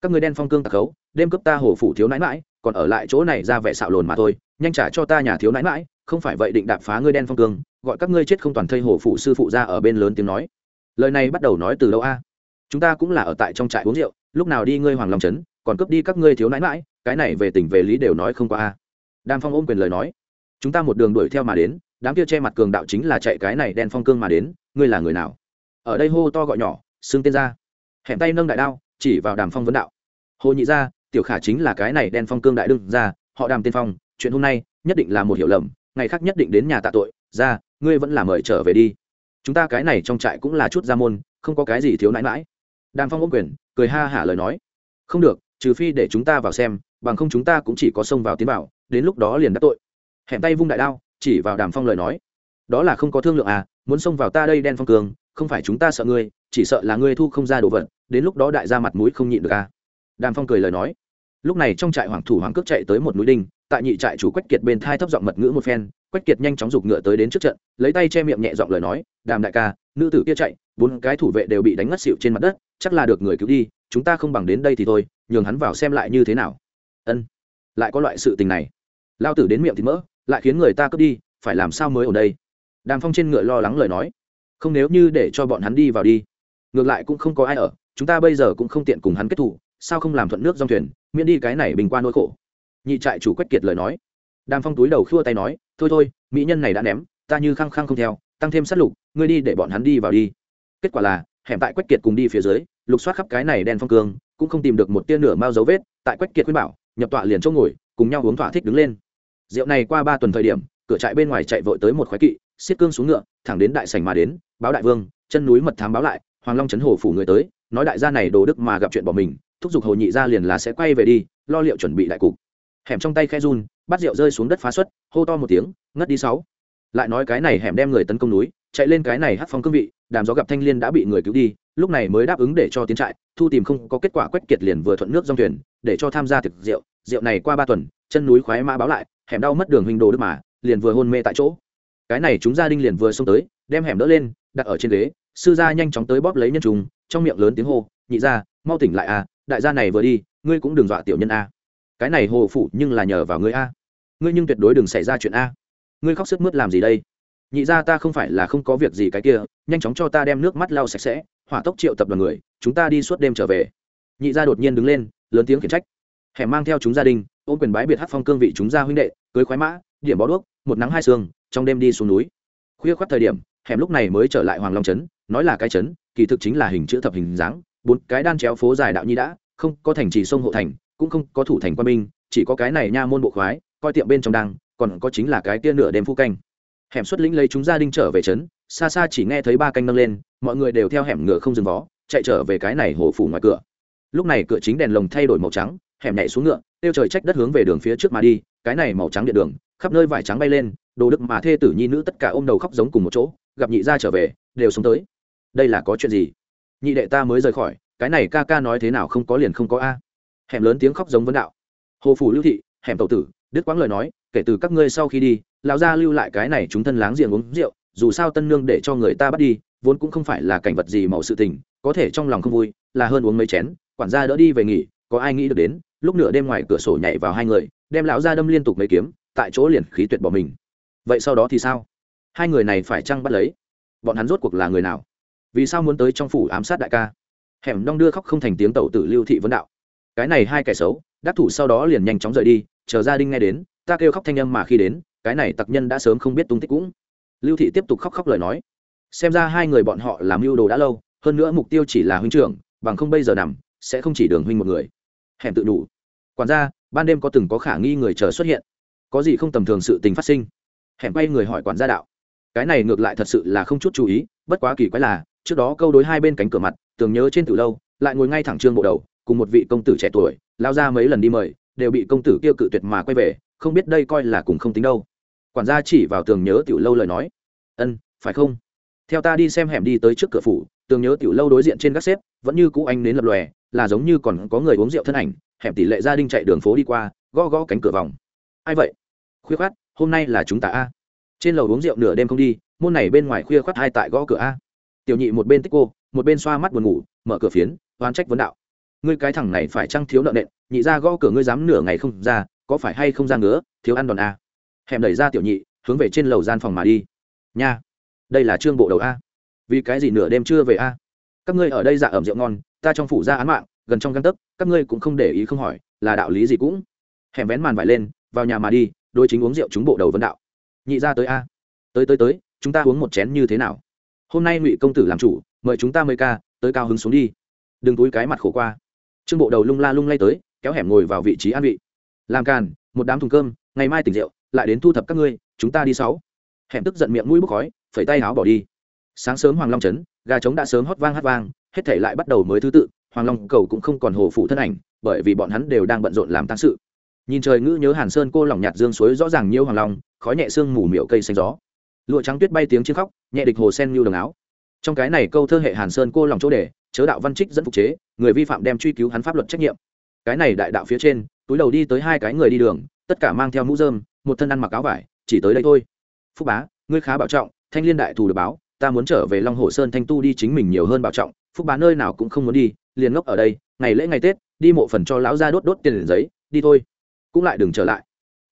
các người đen phong cương tạc khấu, đêm cướp ta hồ phủ thiếu nãi mãi, còn ở lại chỗ này ra vẻ xạo lồn mà thôi, nhanh trả cho ta nhà thiếu nãi mãi, không phải vậy định đạp phá ngươi đen phong cương, gọi các ngươi chết không toàn thây hồ phủ sư phụ ra ở bên lớn tiếng nói. Lời này bắt đầu nói từ đâu a. Chúng ta cũng là ở tại trong trại uống rượu, lúc nào đi ngươi hoàng long trấn, còn cướp đi các ngươi thiếu nãi mãi, cái này về tình về lý đều nói không qua a. Đan phong ôm quyền lời nói. Chúng ta một đường đuổi theo mà đến, đám kia che mặt cường đạo chính là chạy cái này đen phong cương mà đến, ngươi là người nào? Ở đây hô to gọi nhỏ, xưng tên ra. Hẻm tay nâng đại đao chỉ vào đàm phong vấn đạo. Hồ nhị gia, tiểu khả chính là cái này đen phong cương đại đương ra họ đàm tiên phong chuyện hôm nay nhất định là một hiểu lầm ngày khác nhất định đến nhà tạ tội ra ngươi vẫn là mời trở về đi. Chúng ta cái này trong trại cũng là chút gia môn không có cái gì thiếu nãi mãi. Đàm phong ôm quyền cười ha hả lời nói. Không được trừ phi để chúng ta vào xem bằng không chúng ta cũng chỉ có xông vào tiến vào đến lúc đó liền đắc tội. Hẹn tay vung đại đao chỉ vào đàm phong lời nói. Đó là không có thương lượng à muốn xông vào ta đây đen phong cường không phải chúng ta sợ ngươi, chỉ sợ là ngươi thu không ra đồ vật, đến lúc đó đại gia mặt mũi không nhịn được à? Đàm phong cười lời nói. Lúc này trong trại hoàng thủ hoàng cước chạy tới một núi đinh, tại nhị trại chủ quách kiệt bên thai thấp giọng mật ngữ một phen, quách kiệt nhanh chóng giục ngựa tới đến trước trận, lấy tay che miệng nhẹ giọng lời nói, đàm đại ca, nữ tử kia chạy, bốn cái thủ vệ đều bị đánh ngất xịu trên mặt đất, chắc là được người cứu đi, chúng ta không bằng đến đây thì thôi, nhường hắn vào xem lại như thế nào. Ân, lại có loại sự tình này. Lao tử đến miệng thì mỡ, lại khiến người ta cướp đi, phải làm sao mới ở đây? Đàm phong trên ngựa lo lắng lời nói không nếu như để cho bọn hắn đi vào đi. Ngược lại cũng không có ai ở, chúng ta bây giờ cũng không tiện cùng hắn kết thủ, sao không làm thuận nước dòng thuyền, miễn đi cái này bình qua nỗi khổ. Nhị trại chủ quách kiệt lời nói. Đàm phong túi đầu khua tay nói, thôi thôi, mỹ nhân này đã ném, ta như khăng khăng không theo, tăng thêm sát lục, ngươi đi để bọn hắn đi vào đi. Kết quả là, hẻm tại quách kiệt cùng đi phía dưới, lục soát khắp cái này đen phong cương, cũng không tìm được một tia nửa mao dấu vết, tại quách kiệt khuyên bảo, nhập tọa liền chỗ ngồi, cùng nhau uống thỏa thích đứng lên. Rượu này qua ba tuần thời điểm, cửa trại bên ngoài chạy vội tới một khoái kỵ xiết cương xuống ngựa, thẳng đến đại sảnh mà đến, báo đại vương, chân núi mật thám báo lại, hoàng long trấn hồ phủ người tới, nói đại gia này đồ đức mà gặp chuyện bỏ mình, thúc giục hồ nhị gia liền là sẽ quay về đi, lo liệu chuẩn bị đại cục. Hẻm trong tay khe run, bắt rượu rơi xuống đất phá xuất, hô to một tiếng, ngất đi sáu. Lại nói cái này hẻm đem người tấn công núi, chạy lên cái này hát phong cương vị, đàm gió gặp thanh liên đã bị người cứu đi, lúc này mới đáp ứng để cho tiến trại, thu tìm không có kết quả quách kiệt liền vừa thuận nước dòng thuyền, để cho tham gia thực rượu rượu này qua ba tuần, chân núi khoái mã báo lại, hẻm đau mất đường huynh đồ đức mà, liền vừa hôn mê tại chỗ cái này chúng gia đinh liền vừa xông tới, đem hẻm đỡ lên, đặt ở trên ghế, sư gia nhanh chóng tới bóp lấy nhân trùng, trong miệng lớn tiếng hô, nhị gia, mau tỉnh lại a, đại gia này vừa đi, ngươi cũng đừng dọa tiểu nhân a. Cái này hồ phụ nhưng là nhờ vào ngươi a. Ngươi nhưng tuyệt đối đừng xảy ra chuyện a. Ngươi khóc sức mướt làm gì đây? Nhị gia ta không phải là không có việc gì cái kia, nhanh chóng cho ta đem nước mắt lau sạch sẽ, hỏa tốc triệu tập đoàn người, chúng ta đi suốt đêm trở về. Nhị gia đột nhiên đứng lên, lớn tiếng khiển trách. Hẻm mang theo chúng gia đình, ôm quyền bái biệt hát phong cương vị chúng gia huynh đệ, cưới khoái mã, điểm bó đuốc, một nắng hai sương trong đêm đi xuống núi. Khuya khoắt thời điểm, hẻm lúc này mới trở lại hoàng long trấn, nói là cái trấn, kỳ thực chính là hình chữ thập hình dáng, bốn cái đan chéo phố dài đạo nhi đã, không có thành trì sông hộ thành, cũng không có thủ thành quan binh, chỉ có cái này nha môn bộ khoái, coi tiệm bên trong đang, còn có chính là cái tia nửa đêm phu canh. Hẻm xuất lĩnh lấy chúng gia đình trở về trấn, xa xa chỉ nghe thấy ba canh nâng lên, mọi người đều theo hẻm ngựa không dừng vó, chạy trở về cái này hồ phủ ngoài cửa. Lúc này cửa chính đèn lồng thay đổi màu trắng, hẻm nhảy xuống ngựa, tiêu trời trách đất hướng về đường phía trước mà đi, cái này màu trắng điện đường, khắp nơi vải trắng bay lên đồ đức mà thê tử nhi nữ tất cả ôm đầu khóc giống cùng một chỗ, gặp nhị gia trở về, đều sống tới. Đây là có chuyện gì? Nhị đệ ta mới rời khỏi, cái này ca ca nói thế nào không có liền không có a. Hẻm lớn tiếng khóc giống vấn đạo. Hồ phủ lưu thị, hẻm tàu tử, đức quãng lời nói, kể từ các ngươi sau khi đi, lão gia lưu lại cái này chúng thân láng giềng uống rượu, dù sao tân nương để cho người ta bắt đi, vốn cũng không phải là cảnh vật gì màu sự tình, có thể trong lòng không vui, là hơn uống mấy chén, quản gia đỡ đi về nghỉ, có ai nghĩ được đến, lúc nửa đêm ngoài cửa sổ nhảy vào hai người, đem lão gia đâm liên tục mấy kiếm, tại chỗ liền khí tuyệt bỏ mình vậy sau đó thì sao? Hai người này phải chăng bắt lấy? Bọn hắn rốt cuộc là người nào? Vì sao muốn tới trong phủ ám sát đại ca? Hẻm đong đưa khóc không thành tiếng tẩu tử lưu thị vấn đạo. Cái này hai kẻ xấu, đắc thủ sau đó liền nhanh chóng rời đi, chờ gia đình nghe đến, ta kêu khóc thanh âm mà khi đến, cái này tặc nhân đã sớm không biết tung tích cũng. Lưu thị tiếp tục khóc khóc lời nói. Xem ra hai người bọn họ làm mưu đồ đã lâu, hơn nữa mục tiêu chỉ là huynh trưởng, bằng không bây giờ nằm, sẽ không chỉ đường huynh một người. Hẻm tự đủ. Quản ra ban đêm có từng có khả nghi người chờ xuất hiện. Có gì không tầm thường sự tình phát sinh? Hẻm quay người hỏi quản gia đạo. Cái này ngược lại thật sự là không chút chú ý, bất quá kỳ quái là, trước đó câu đối hai bên cánh cửa mặt, tưởng nhớ trên từ lâu, lại ngồi ngay thẳng trương bộ đầu, cùng một vị công tử trẻ tuổi, lao ra mấy lần đi mời, đều bị công tử kia cự tuyệt mà quay về, không biết đây coi là cùng không tính đâu. Quản gia chỉ vào tường nhớ tiểu lâu lời nói. Ân, phải không? Theo ta đi xem hẻm đi tới trước cửa phủ tường nhớ tiểu lâu đối diện trên các xếp, vẫn như cũ anh đến lập lòe, là giống như còn có người uống rượu thân ảnh, hẻm tỷ lệ gia đình chạy đường phố đi qua, gõ gõ cánh cửa vòng. Ai vậy? Khuyết khát hôm nay là chúng ta a. Trên lầu uống rượu nửa đêm không đi, môn này bên ngoài khuya khoát hai tại gõ cửa a. Tiểu nhị một bên tích cô, một bên xoa mắt buồn ngủ, mở cửa phiến oan trách vấn đạo. Ngươi cái thằng này phải trăng thiếu nợ nện, nhị ra gõ cửa ngươi dám nửa ngày không ra, có phải hay không ra ngứa, thiếu ăn đòn a. Hẻm đẩy ra tiểu nhị, hướng về trên lầu gian phòng mà đi. Nha, đây là trương bộ đầu a. Vì cái gì nửa đêm chưa về a? Các ngươi ở đây dạ ẩm rượu ngon, ta trong phủ ra án mạng, gần trong găng tấc, các ngươi cũng không để ý không hỏi, là đạo lý gì cũng. Hẻm vén màn vải lên, vào nhà mà đi đôi chính uống rượu chúng bộ đầu vân đạo. Nhị ra tới a. Tới tới tới, chúng ta uống một chén như thế nào? Hôm nay ngụy công tử làm chủ, mời chúng ta mời ca, tới cao hứng xuống đi. Đừng túi cái mặt khổ qua. Trương bộ đầu lung la lung lay tới, kéo hẻm ngồi vào vị trí an vị. Làm càn, một đám thùng cơm, ngày mai tỉnh rượu, lại đến thu thập các ngươi, chúng ta đi sáu. Hẻm tức giận miệng mũi bốc khói, phẩy tay áo bỏ đi. Sáng sớm hoàng long trấn gà trống đã sớm hót vang hát vang, hết thể lại bắt đầu mới thứ tự, hoàng long cầu cũng không còn hồ phụ thân ảnh, bởi vì bọn hắn đều đang bận rộn làm tăng sự nhìn trời ngữ nhớ hàn sơn cô lỏng nhạt dương suối rõ ràng nhiêu hoàng long, khói nhẹ sương mù miệu cây xanh gió. Lụa trắng tuyết bay tiếng chiếc khóc, nhẹ địch hồ sen như đồng áo. Trong cái này câu thơ hệ hàn sơn cô lòng chỗ đề chớ đạo văn trích dẫn phục chế, người vi phạm đem truy cứu hắn pháp luật trách nhiệm. Cái này đại đạo phía trên, túi đầu đi tới hai cái người đi đường, tất cả mang theo mũ dơm một thân ăn mặc áo vải, chỉ tới đây thôi. Phúc bá, ngươi khá bảo trọng, thanh liên đại thù được báo, ta muốn trở về long hồ sơn thanh tu đi chính mình nhiều hơn bảo trọng. Phúc bá nơi nào cũng không muốn đi, liền ngốc ở đây, ngày lễ ngày tết, đi mộ phần cho lão ra đốt đốt tiền giấy, đi thôi cũng lại đừng trở lại.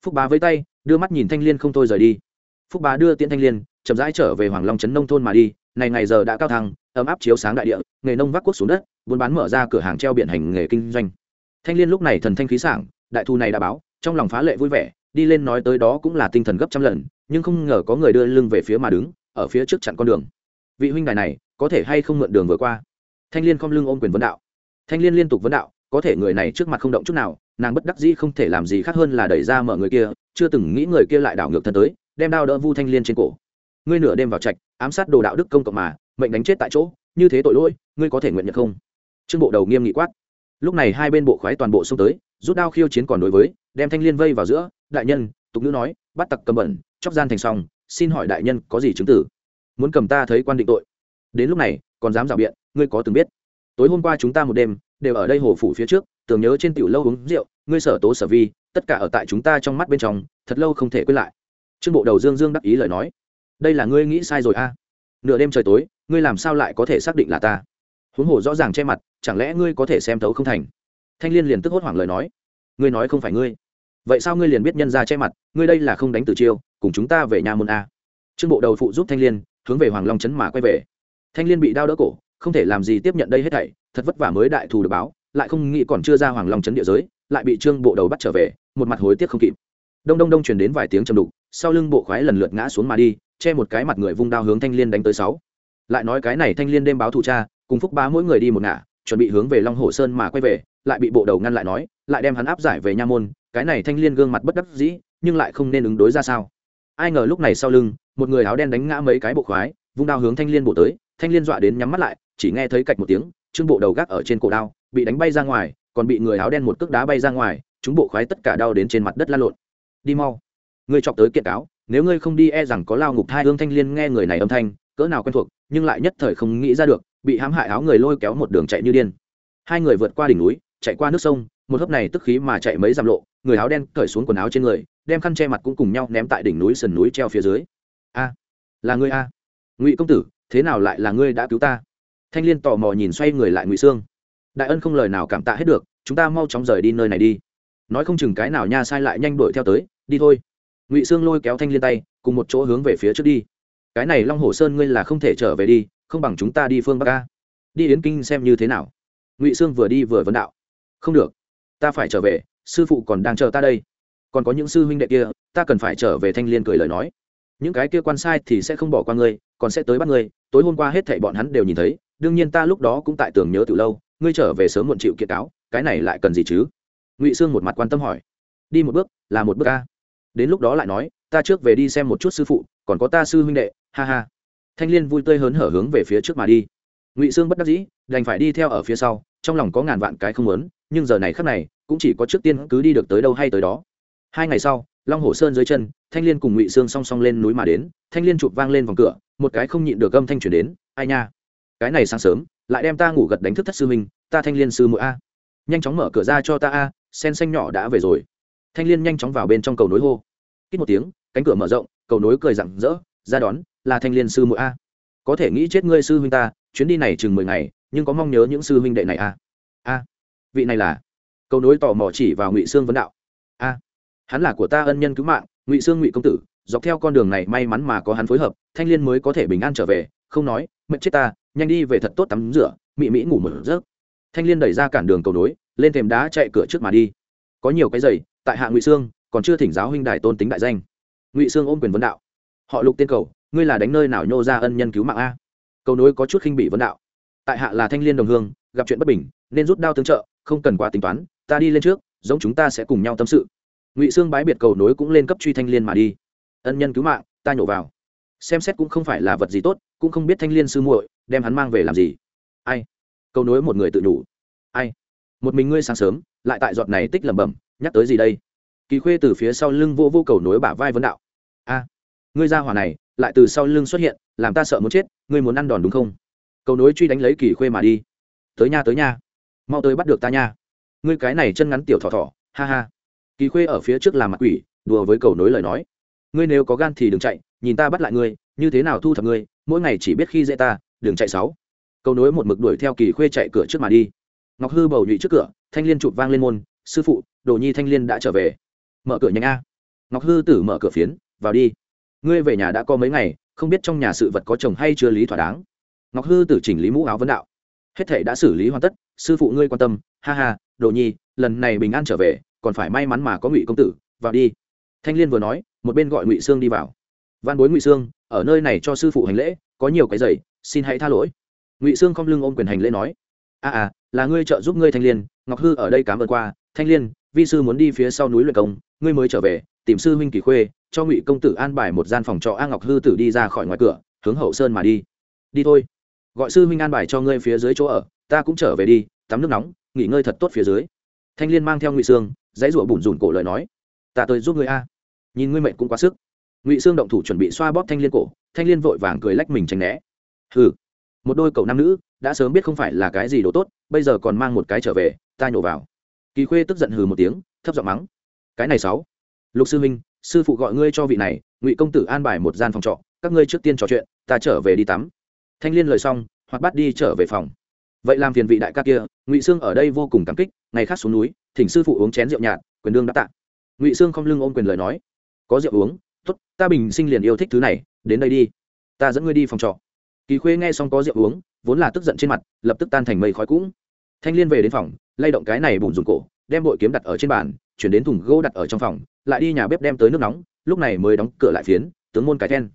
Phúc bá với tay, đưa mắt nhìn thanh liên không thôi rời đi. Phúc bá đưa tiễn thanh liên, chậm rãi trở về hoàng long trấn nông thôn mà đi. Này ngày giờ đã cao thăng, ấm áp chiếu sáng đại địa, nghề nông vác quốc xuống đất, buôn bán mở ra cửa hàng treo biển hành nghề kinh doanh. Thanh liên lúc này thần thanh khí sảng, đại thu này đã báo, trong lòng phá lệ vui vẻ, đi lên nói tới đó cũng là tinh thần gấp trăm lần, nhưng không ngờ có người đưa lưng về phía mà đứng, ở phía trước chặn con đường. Vị huynh đài này, có thể hay không mượn đường vừa qua? Thanh liên không lưng ôm quyền vấn đạo. Thanh liên liên tục vấn đạo, có thể người này trước mặt không động chút nào nàng bất đắc dĩ không thể làm gì khác hơn là đẩy ra mở người kia, chưa từng nghĩ người kia lại đảo ngược thân tới, đem đao đỡ vu thanh liên trên cổ. Ngươi nửa đêm vào trạch, ám sát đồ đạo đức công cộng mà, mệnh đánh chết tại chỗ, như thế tội lỗi, ngươi có thể nguyện nhận không? Trương bộ đầu nghiêm nghị quát. Lúc này hai bên bộ khoái toàn bộ xông tới, rút đao khiêu chiến còn đối với, đem thanh liên vây vào giữa, đại nhân, tục nữ nói, bắt tặc cầm bẩn, chóc gian thành xong xin hỏi đại nhân có gì chứng tử? Muốn cầm ta thấy quan định tội. Đến lúc này, còn dám rào biện, ngươi có từng biết. Tối hôm qua chúng ta một đêm, đều ở đây hồ phủ phía trước tưởng nhớ trên tiểu lâu uống rượu, ngươi sở tố sở vi, tất cả ở tại chúng ta trong mắt bên trong, thật lâu không thể quên lại. Trương bộ đầu dương dương đắc ý lời nói. Đây là ngươi nghĩ sai rồi a. Nửa đêm trời tối, ngươi làm sao lại có thể xác định là ta? Huống hồ rõ ràng che mặt, chẳng lẽ ngươi có thể xem thấu không thành? Thanh liên liền tức hốt hoảng lời nói. Ngươi nói không phải ngươi. Vậy sao ngươi liền biết nhân ra che mặt, ngươi đây là không đánh từ chiêu, cùng chúng ta về nhà môn a? Trương bộ đầu phụ giúp thanh liên, hướng về hoàng long trấn mà quay về. Thanh liên bị đau đỡ cổ, không thể làm gì tiếp nhận đây hết thảy, thật vất vả mới đại thù được báo lại không nghĩ còn chưa ra hoàng long trấn địa giới, lại bị trương bộ đầu bắt trở về, một mặt hối tiếc không kịp. Đông đông đông truyền đến vài tiếng trầm đục, sau lưng bộ khoái lần lượt ngã xuống mà đi, che một cái mặt người vung đao hướng thanh liên đánh tới sáu. Lại nói cái này thanh liên đêm báo thủ cha, cùng phúc bá mỗi người đi một ngả, chuẩn bị hướng về long hồ sơn mà quay về, lại bị bộ đầu ngăn lại nói, lại đem hắn áp giải về nha môn, cái này thanh liên gương mặt bất đắc dĩ, nhưng lại không nên ứng đối ra sao. Ai ngờ lúc này sau lưng, một người áo đen đánh ngã mấy cái bộ khoái, vung đao hướng thanh liên bộ tới, thanh liên dọa đến nhắm mắt lại, chỉ nghe thấy cạch một tiếng trương bộ đầu gác ở trên cổ đao, bị đánh bay ra ngoài, còn bị người áo đen một cước đá bay ra ngoài, chúng bộ khoái tất cả đau đến trên mặt đất la lộn. Đi mau. Ngươi chọc tới kiện cáo, nếu ngươi không đi e rằng có lao ngục thai. hương thanh liên nghe người này âm thanh, cỡ nào quen thuộc, nhưng lại nhất thời không nghĩ ra được, bị hãm hại áo người lôi kéo một đường chạy như điên. Hai người vượt qua đỉnh núi, chạy qua nước sông, một hớp này tức khí mà chạy mấy dặm lộ, người áo đen cởi xuống quần áo trên người, đem khăn che mặt cũng cùng nhau ném tại đỉnh núi sườn núi treo phía dưới. A, là ngươi a. Ngụy công tử, thế nào lại là ngươi đã cứu ta? Thanh liên tò mò nhìn xoay người lại ngụy sương. Đại ân không lời nào cảm tạ hết được, chúng ta mau chóng rời đi nơi này đi. Nói không chừng cái nào nha sai lại nhanh đuổi theo tới, đi thôi. Ngụy sương lôi kéo thanh liên tay, cùng một chỗ hướng về phía trước đi. Cái này long hồ sơn ngươi là không thể trở về đi, không bằng chúng ta đi phương bắc ca đi yến kinh xem như thế nào. Ngụy sương vừa đi vừa vấn đạo. Không được, ta phải trở về, sư phụ còn đang chờ ta đây. Còn có những sư huynh đệ kia, ta cần phải trở về thanh liên cười lời nói. Những cái kia quan sai thì sẽ không bỏ qua ngươi, còn sẽ tới bắt ngươi, tối hôm qua hết thảy bọn hắn đều nhìn thấy đương nhiên ta lúc đó cũng tại tưởng nhớ từ lâu, ngươi trở về sớm muộn chịu kiện cáo, cái này lại cần gì chứ? Ngụy sương một mặt quan tâm hỏi. Đi một bước, là một bước ca đến lúc đó lại nói, ta trước về đi xem một chút sư phụ, còn có ta sư huynh đệ, ha ha. Thanh liên vui tươi hớn hở hướng về phía trước mà đi. Ngụy sương bất đắc dĩ, đành phải đi theo ở phía sau, trong lòng có ngàn vạn cái không muốn, nhưng giờ này khắc này, cũng chỉ có trước tiên cứ đi được tới đâu hay tới đó. Hai ngày sau, long hồ sơn dưới chân, thanh liên cùng ngụy sương song song lên núi mà đến, thanh liên chụp vang lên vòng cửa, một cái không nhịn được âm thanh chuyển đến, ai nha? Cái này sáng sớm, lại đem ta ngủ gật đánh thức thất sư minh ta thanh liên sư mũi a. Nhanh chóng mở cửa ra cho ta a, sen xanh nhỏ đã về rồi. Thanh liên nhanh chóng vào bên trong cầu nối hô. Kít một tiếng, cánh cửa mở rộng, cầu nối cười rặng rỡ, ra đón, là thanh liên sư mũi a. Có thể nghĩ chết ngươi sư huynh ta, chuyến đi này chừng mười ngày, nhưng có mong nhớ những sư huynh đệ này a. A. Vị này là? Cầu nối tò mò chỉ vào ngụy sương vấn đạo. A. Hắn là của ta ân nhân cứu mạng, ngụy sương ngụy công tử, dọc theo con đường này may mắn mà có hắn phối hợp, thanh liên mới có thể bình an trở về, không nói mệt chết ta nhanh đi về thật tốt tắm rửa, mị mỹ ngủ một giấc. Thanh liên đẩy ra cản đường cầu nối, lên thềm đá chạy cửa trước mà đi. Có nhiều cái giày, tại hạ ngụy sương, còn chưa thỉnh giáo huynh đài tôn tính đại danh. Ngụy sương ôm quyền vấn đạo. Họ lục tiên cầu, ngươi là đánh nơi nào nhô ra ân nhân cứu mạng a? Cầu nối có chút khinh bị vấn đạo. Tại hạ là thanh liên đồng hương, gặp chuyện bất bình, nên rút đao tương trợ, không cần quá tính toán, ta đi lên trước, giống chúng ta sẽ cùng nhau tâm sự. Ngụy sương bái biệt cầu nối cũng lên cấp truy thanh liên mà đi. Ân nhân cứu mạng, ta nhổ vào. Xem xét cũng không phải là vật gì tốt, cũng không biết thanh liên sư muội đem hắn mang về làm gì? Ai? Cầu nối một người tự đủ ai? Một mình ngươi sáng sớm, lại tại giọt này tích lẩm bẩm, nhắc tới gì đây? Kỳ khuê từ phía sau lưng vô vô cầu nối bả vai vấn đạo. A, ngươi ra hỏa này, lại từ sau lưng xuất hiện, làm ta sợ muốn chết, ngươi muốn ăn đòn đúng không? Cầu nối truy đánh lấy kỳ khuê mà đi. Tới nha tới nha. Mau tới bắt được ta nha. Ngươi cái này chân ngắn tiểu thỏ thỏ, ha ha. Kỳ khuê ở phía trước làm mặt quỷ, đùa với cầu nối lời nói. Ngươi nếu có gan thì đừng chạy, nhìn ta bắt lại ngươi, như thế nào thu thập ngươi, mỗi ngày chỉ biết khi dễ ta đường chạy sáu. Cầu nối một mực đuổi theo kỳ khuê chạy cửa trước mà đi. Ngọc hư bầu nhụy trước cửa, thanh liên chụp vang lên môn, sư phụ, đồ nhi thanh liên đã trở về. Mở cửa nhanh a. Ngọc hư tử mở cửa phiến, vào đi. Ngươi về nhà đã có mấy ngày, không biết trong nhà sự vật có chồng hay chưa lý thỏa đáng. Ngọc hư tử chỉnh lý mũ áo vấn đạo, hết thể đã xử lý hoàn tất, sư phụ ngươi quan tâm, ha ha, đồ nhi, lần này bình an trở về, còn phải may mắn mà có ngụy công tử, vào đi. Thanh liên vừa nói, một bên gọi ngụy sương đi vào. Văn bối ngụy sương ở nơi này cho sư phụ hành lễ, có nhiều cái giày xin hãy tha lỗi. Ngụy sương không lưng ôm quyền hành lễ nói a à, à là ngươi trợ giúp ngươi thanh liên ngọc hư ở đây cảm ơn qua. Thanh liên vi sư muốn đi phía sau núi luyện công ngươi mới trở về tìm sư huynh kỳ khuê cho ngụy công tử an bài một gian phòng trọ a ngọc hư tử đi ra khỏi ngoài cửa hướng hậu sơn mà đi. Đi thôi. Gọi sư huynh an bài cho ngươi phía dưới chỗ ở ta cũng trở về đi tắm nước nóng nghỉ ngơi thật tốt phía dưới. Thanh liên mang theo ngụy sương dãy rụa bùn rùn cổ lời nói ta tới giúp ngươi a. Nhìn ngươi mệnh cũng quá sức. Ngụy sương động thủ chuẩn bị xoa bóp thanh liên cổ thanh liên vội vàng cười lách mình tránh né hừ. Một đôi cậu nam nữ đã sớm biết không phải là cái gì đồ tốt, bây giờ còn mang một cái trở về, ta nhổ vào. Kỳ khuê tức giận hừ một tiếng, thấp giọng mắng. Cái này sáu. Lục sư minh sư phụ gọi ngươi cho vị này, ngụy công tử an bài một gian phòng trọ, các ngươi trước tiên trò chuyện, ta trở về đi tắm. Thanh liên lời xong, hoặc bắt đi trở về phòng. Vậy làm phiền vị đại ca kia, ngụy sương ở đây vô cùng cảm kích, ngày khác xuống núi, thỉnh sư phụ uống chén rượu nhạt, quyền đương đã tạ. Ngụy sương không lưng ôm quyền lời nói. Có rượu uống, tốt, ta bình sinh liền yêu thích thứ này, đến đây đi. Ta dẫn ngươi đi phòng trọ kỳ khuê nghe xong có rượu uống, vốn là tức giận trên mặt, lập tức tan thành mây khói cũng thanh liên về đến phòng, lay động cái này bùn dùng cổ, đem bội kiếm đặt ở trên bàn, chuyển đến thùng gỗ đặt ở trong phòng, lại đi nhà bếp đem tới nước nóng, lúc này mới đóng cửa lại phiến, tướng môn cái then.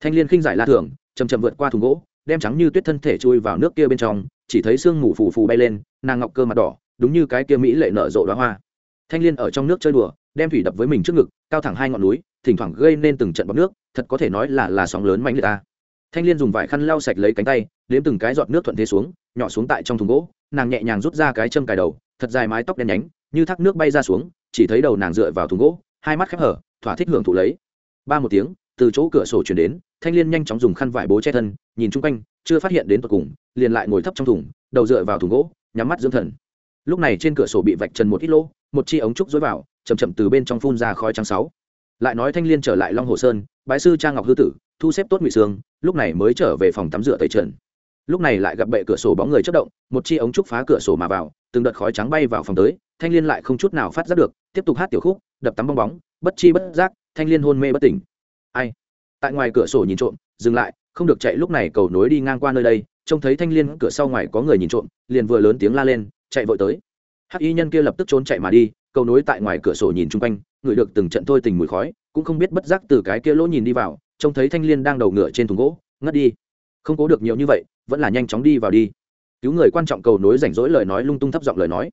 Thanh liên khinh giải la thường chầm chậm vượt qua thùng gỗ, đem trắng như tuyết thân thể chui vào nước kia bên trong, chỉ thấy sương mù phù phù bay lên, nàng ngọc cơ mặt đỏ, đúng như cái kia mỹ lệ nở rộ đoá hoa. Thanh liên ở trong nước chơi đùa, đem thủy đập với mình trước ngực, cao thẳng hai ngọn núi, thỉnh thoảng gây nên từng trận bọc nước, thật có thể nói là là sóng lớn mạnh liệt ta thanh liên dùng vải khăn lau sạch lấy cánh tay đếm từng cái giọt nước thuận thế xuống, nhỏ xuống tại trong thùng gỗ, nàng nhẹ nhàng rút ra cái châm cài đầu, thật dài mái tóc đen nhánh, như thác nước bay ra xuống, chỉ thấy đầu nàng dựa vào thùng gỗ, hai mắt khép hở, thỏa thích hưởng thụ lấy. Ba một tiếng, từ chỗ cửa sổ chuyển đến, thanh liên nhanh chóng dùng khăn vải bố che thân, nhìn chung quanh, chưa phát hiện đến tận cùng, liền lại ngồi thấp trong thùng, đầu dựa vào thùng gỗ, nhắm mắt dưỡng thần. Lúc này trên cửa sổ bị vạch trần một ít lỗ, một chi ống trúc dối vào chầm chậm từ bên trong phun ra khói trắng sáu. Lại nói thanh liên trở lại long hồ sơn, bái sư trang ngọc hư tử, thu xếp tốt ngụy sương lúc này mới trở về phòng tắm rửa tẩy trần. Lúc này lại gặp bệ cửa sổ bóng người chất động, một chi ống trúc phá cửa sổ mà vào, từng đợt khói trắng bay vào phòng tới, thanh liên lại không chút nào phát giác được, tiếp tục hát tiểu khúc, đập tắm bong bóng, bất chi bất giác, thanh liên hôn mê bất tỉnh. Ai? Tại ngoài cửa sổ nhìn trộm, dừng lại, không được chạy lúc này cầu nối đi ngang qua nơi đây, trông thấy thanh liên cửa sau ngoài có người nhìn trộm, liền vừa lớn tiếng la lên, chạy vội tới. Hắc y nhân kia lập tức trốn chạy mà đi, cầu nối tại ngoài cửa sổ nhìn chung quanh, ngửi được từng trận thôi tình mùi khói, cũng không biết bất giác từ cái kia lỗ nhìn đi vào trông thấy thanh liên đang đầu ngựa trên thùng gỗ, ngất đi. Không cố được nhiều như vậy, vẫn là nhanh chóng đi vào đi. Cứu người quan trọng cầu nối rảnh rỗi lời nói lung tung thấp giọng lời nói.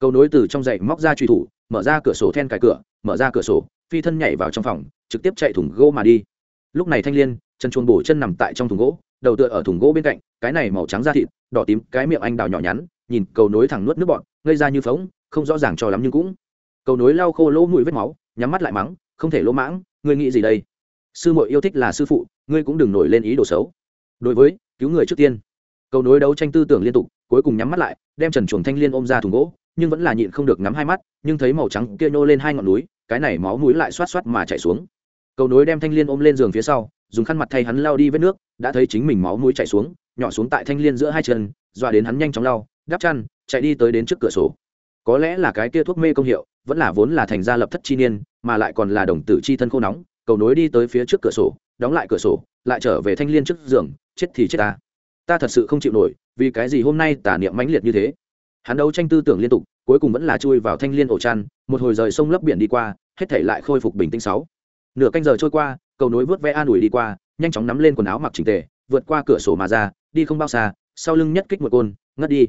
Cầu nối từ trong dậy móc ra truy thủ, mở ra cửa sổ then cài cửa, mở ra cửa sổ, phi thân nhảy vào trong phòng, trực tiếp chạy thùng gỗ mà đi. Lúc này thanh liên, chân chuồn bổ chân nằm tại trong thùng gỗ, đầu tựa ở thùng gỗ bên cạnh, cái này màu trắng da thịt, đỏ tím, cái miệng anh đào nhỏ nhắn, nhìn cầu nối thẳng nuốt nước bọn ngây ra như phóng không rõ ràng cho lắm nhưng cũng. Cầu nối lau khô lỗ mũi vết máu, nhắm mắt lại mắng, không thể lỗ mãng, ngươi nghĩ gì đây? Sư muội yêu thích là sư phụ ngươi cũng đừng nổi lên ý đồ xấu. Đối với cứu người trước tiên. Cầu nối đấu tranh tư tưởng liên tục cuối cùng nhắm mắt lại đem trần chuồng thanh liên ôm ra thùng gỗ nhưng vẫn là nhịn không được ngắm hai mắt nhưng thấy màu trắng kia nhô lên hai ngọn núi cái này máu mũi lại xoát xoát mà chảy xuống. Cầu nối đem thanh liên ôm lên giường phía sau dùng khăn mặt thay hắn lao đi vết nước đã thấy chính mình máu mũi chảy xuống nhỏ xuống tại thanh liên giữa hai chân dọa đến hắn nhanh chóng lau, đắp chăn chạy đi tới đến trước cửa sổ. Có lẽ là cái kia thuốc mê công hiệu vẫn là vốn là thành gia lập thất chi niên mà lại còn là đồng tử chi thân khô nóng cầu nối đi tới phía trước cửa sổ, đóng lại cửa sổ, lại trở về thanh liên trước giường, chết thì chết ta. Ta thật sự không chịu nổi, vì cái gì hôm nay tả niệm mãnh liệt như thế? Hắn đấu tranh tư tưởng liên tục, cuối cùng vẫn là chui vào thanh liên ổ chăn, một hồi rời sông lấp biển đi qua, hết thể lại khôi phục bình tĩnh sáu. Nửa canh giờ trôi qua, cầu nối vớt vẽ an ủi đi qua, nhanh chóng nắm lên quần áo mặc chỉnh tề, vượt qua cửa sổ mà ra, đi không bao xa, sau lưng nhất kích một côn, ngất đi.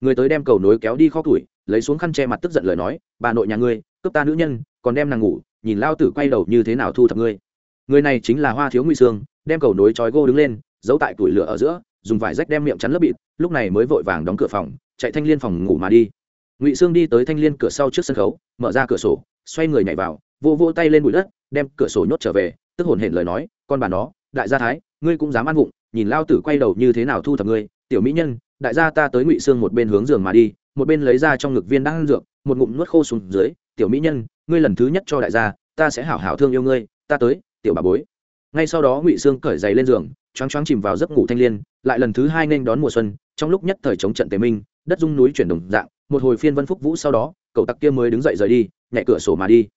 Người tới đem cầu nối kéo đi kho tuổi lấy xuống khăn che mặt tức giận lời nói, bà nội nhà ngươi, cướp ta nữ nhân, còn đem nàng ngủ nhìn lao tử quay đầu như thế nào thu thập ngươi. Người này chính là hoa thiếu nguy sương, đem cầu nối trói gô đứng lên, giấu tại tuổi lửa ở giữa, dùng vải rách đem miệng chắn lớp bịt, lúc này mới vội vàng đóng cửa phòng, chạy thanh liên phòng ngủ mà đi. Ngụy sương đi tới thanh liên cửa sau trước sân khấu, mở ra cửa sổ, xoay người nhảy vào vô vô tay lên bụi đất, đem cửa sổ nhốt trở về, tức hồn hển lời nói, con bà nó, đại gia thái, ngươi cũng dám ăn vụng, nhìn lao tử quay đầu như thế nào thu thập ngươi, tiểu mỹ nhân, đại gia ta tới ngụy sương một bên hướng giường mà đi, một bên lấy ra trong ngực viên đang ăn dược, một ngụm nuốt khô xuống dưới, tiểu mỹ nhân ngươi lần thứ nhất cho đại gia, ta sẽ hảo hảo thương yêu ngươi, ta tới, tiểu bà bối. Ngay sau đó ngụy sương cởi giày lên giường, choáng choáng chìm vào giấc ngủ thanh liên, lại lần thứ hai nên đón mùa xuân, trong lúc nhất thời chống trận tề minh, đất dung núi chuyển đồng dạng, một hồi phiên vân phúc vũ sau đó, cậu tặc kia mới đứng dậy rời đi, nhảy cửa sổ mà đi.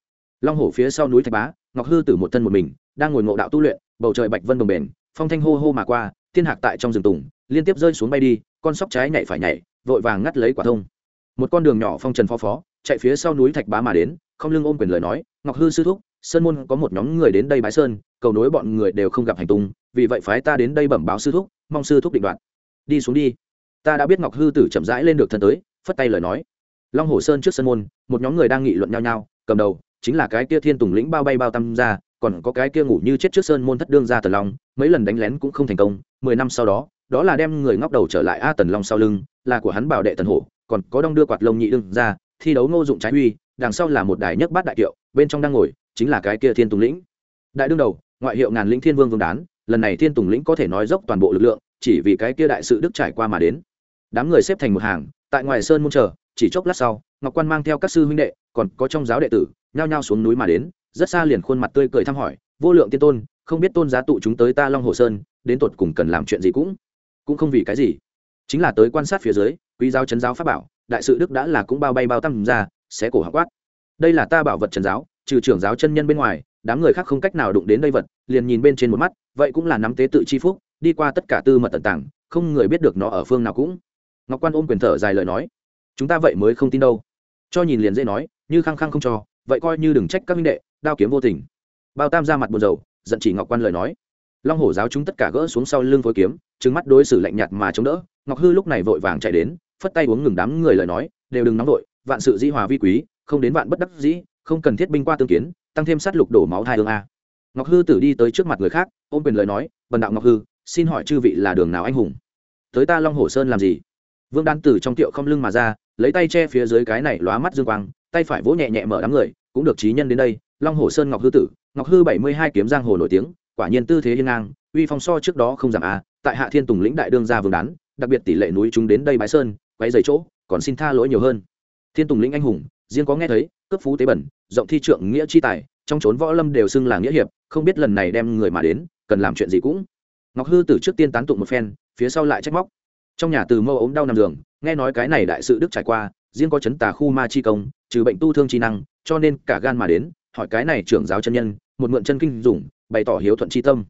Long hổ phía sau núi thạch bá, ngọc hư tử một thân một mình, đang ngồi ngộ đạo tu luyện, bầu trời bạch vân đồng bền phong thanh hô hô mà qua, thiên hạc tại trong rừng tùng, liên tiếp rơi xuống bay đi, con sóc trái nhảy phải nhảy, vội vàng ngắt lấy quả thông. Một con đường nhỏ phong trần phó phó, chạy phía sau núi thạch bá mà đến không lưng ôm quyền lời nói, ngọc hư sư thúc, sơn môn có một nhóm người đến đây bái sơn, cầu nối bọn người đều không gặp hành tung, vì vậy phái ta đến đây bẩm báo sư thúc, mong sư thúc định đoạt. Đi xuống đi. Ta đã biết ngọc hư tử chậm rãi lên được thân tới, phất tay lời nói. Long hồ sơn trước sân môn, một nhóm người đang nghị luận nhau nhau, cầm đầu chính là cái kia thiên tùng lĩnh bao bay bao tâm ra, còn có cái kia ngủ như chết trước sơn môn thất đương ra tần long, mấy lần đánh lén cũng không thành công, mười năm sau đó đó là đem người ngóc đầu trở lại a tần long sau lưng, là của hắn bảo đệ tần hổ, còn có đong đưa quạt lông nhị đương ra, thi đấu ngô dụng trái uy đằng sau là một đài nhấc bát đại kiệu, bên trong đang ngồi chính là cái kia thiên tùng lĩnh. Đại đương đầu, ngoại hiệu ngàn lĩnh thiên vương vương đán, lần này thiên tùng lĩnh có thể nói dốc toàn bộ lực lượng, chỉ vì cái kia đại sự đức trải qua mà đến. Đám người xếp thành một hàng, tại ngoài sơn môn chờ, chỉ chốc lát sau, ngọc quan mang theo các sư huynh đệ, còn có trong giáo đệ tử, nhao nhao xuống núi mà đến, rất xa liền khuôn mặt tươi cười thăm hỏi, vô lượng tiên tôn, không biết tôn giá tụ chúng tới ta long hồ sơn, đến tột cùng cần làm chuyện gì cũng cũng không vì cái gì. Chính là tới quan sát phía dưới, quý giáo trấn giáo pháp bảo, đại sự đức đã là cũng bao bay bao tăng ra xé cổ họng quát. Đây là ta bảo vật trần giáo, trừ trưởng giáo chân nhân bên ngoài, đám người khác không cách nào đụng đến đây vật, liền nhìn bên trên một mắt, vậy cũng là nắm tế tự chi phúc, đi qua tất cả tư mật tận tảng không người biết được nó ở phương nào cũng. Ngọc quan ôm quyền thở dài lời nói, chúng ta vậy mới không tin đâu. Cho nhìn liền dễ nói, như khăng khăng không cho, vậy coi như đừng trách các minh đệ, đao kiếm vô tình. Bao tam ra mặt buồn rầu, giận chỉ ngọc quan lời nói, long hổ giáo chúng tất cả gỡ xuống sau lưng phối kiếm trứng mắt đối xử lạnh nhạt mà chống đỡ. Ngọc hư lúc này vội vàng chạy đến, phất tay uống ngừng đám người lời nói, đều đừng nóng vội vạn sự di hòa vi quý, không đến vạn bất đắc dĩ, không cần thiết binh qua tương kiến, tăng thêm sát lục đổ máu hai hương a. Ngọc hư tử đi tới trước mặt người khác, ôm quyền lời nói, bần đạo ngọc hư, xin hỏi chư vị là đường nào anh hùng? Tới ta long hồ sơn làm gì? Vương đan tử trong tiệu không lưng mà ra, lấy tay che phía dưới cái này lóa mắt dương quang, tay phải vỗ nhẹ nhẹ mở đám người, cũng được trí nhân đến đây, long hồ sơn ngọc hư tử. Ngọc hư bảy mươi hai kiếm giang hồ nổi tiếng, quả nhiên tư thế hiên ngang, uy phong so trước đó không giảm a, tại hạ thiên tùng lĩnh đại đương gia vương đán, đặc biệt tỷ lệ núi chúng đến đây bái sơn quay dày chỗ, còn xin tha lỗi nhiều hơn thiên tùng lĩnh anh hùng, riêng có nghe thấy cấp phú tế bẩn, rộng thi trượng nghĩa chi tài, trong trốn võ lâm đều xưng là nghĩa hiệp, không biết lần này đem người mà đến, cần làm chuyện gì cũng. Ngọc hư từ trước tiên tán tụng một phen, phía sau lại trách móc. Trong nhà từ mâu ốm đau nằm giường, nghe nói cái này đại sự đức trải qua, riêng có chấn tà khu ma chi công, trừ bệnh tu thương chi năng, cho nên cả gan mà đến, hỏi cái này trưởng giáo chân nhân, một mượn chân kinh dùng, bày tỏ hiếu thuận chi tâm.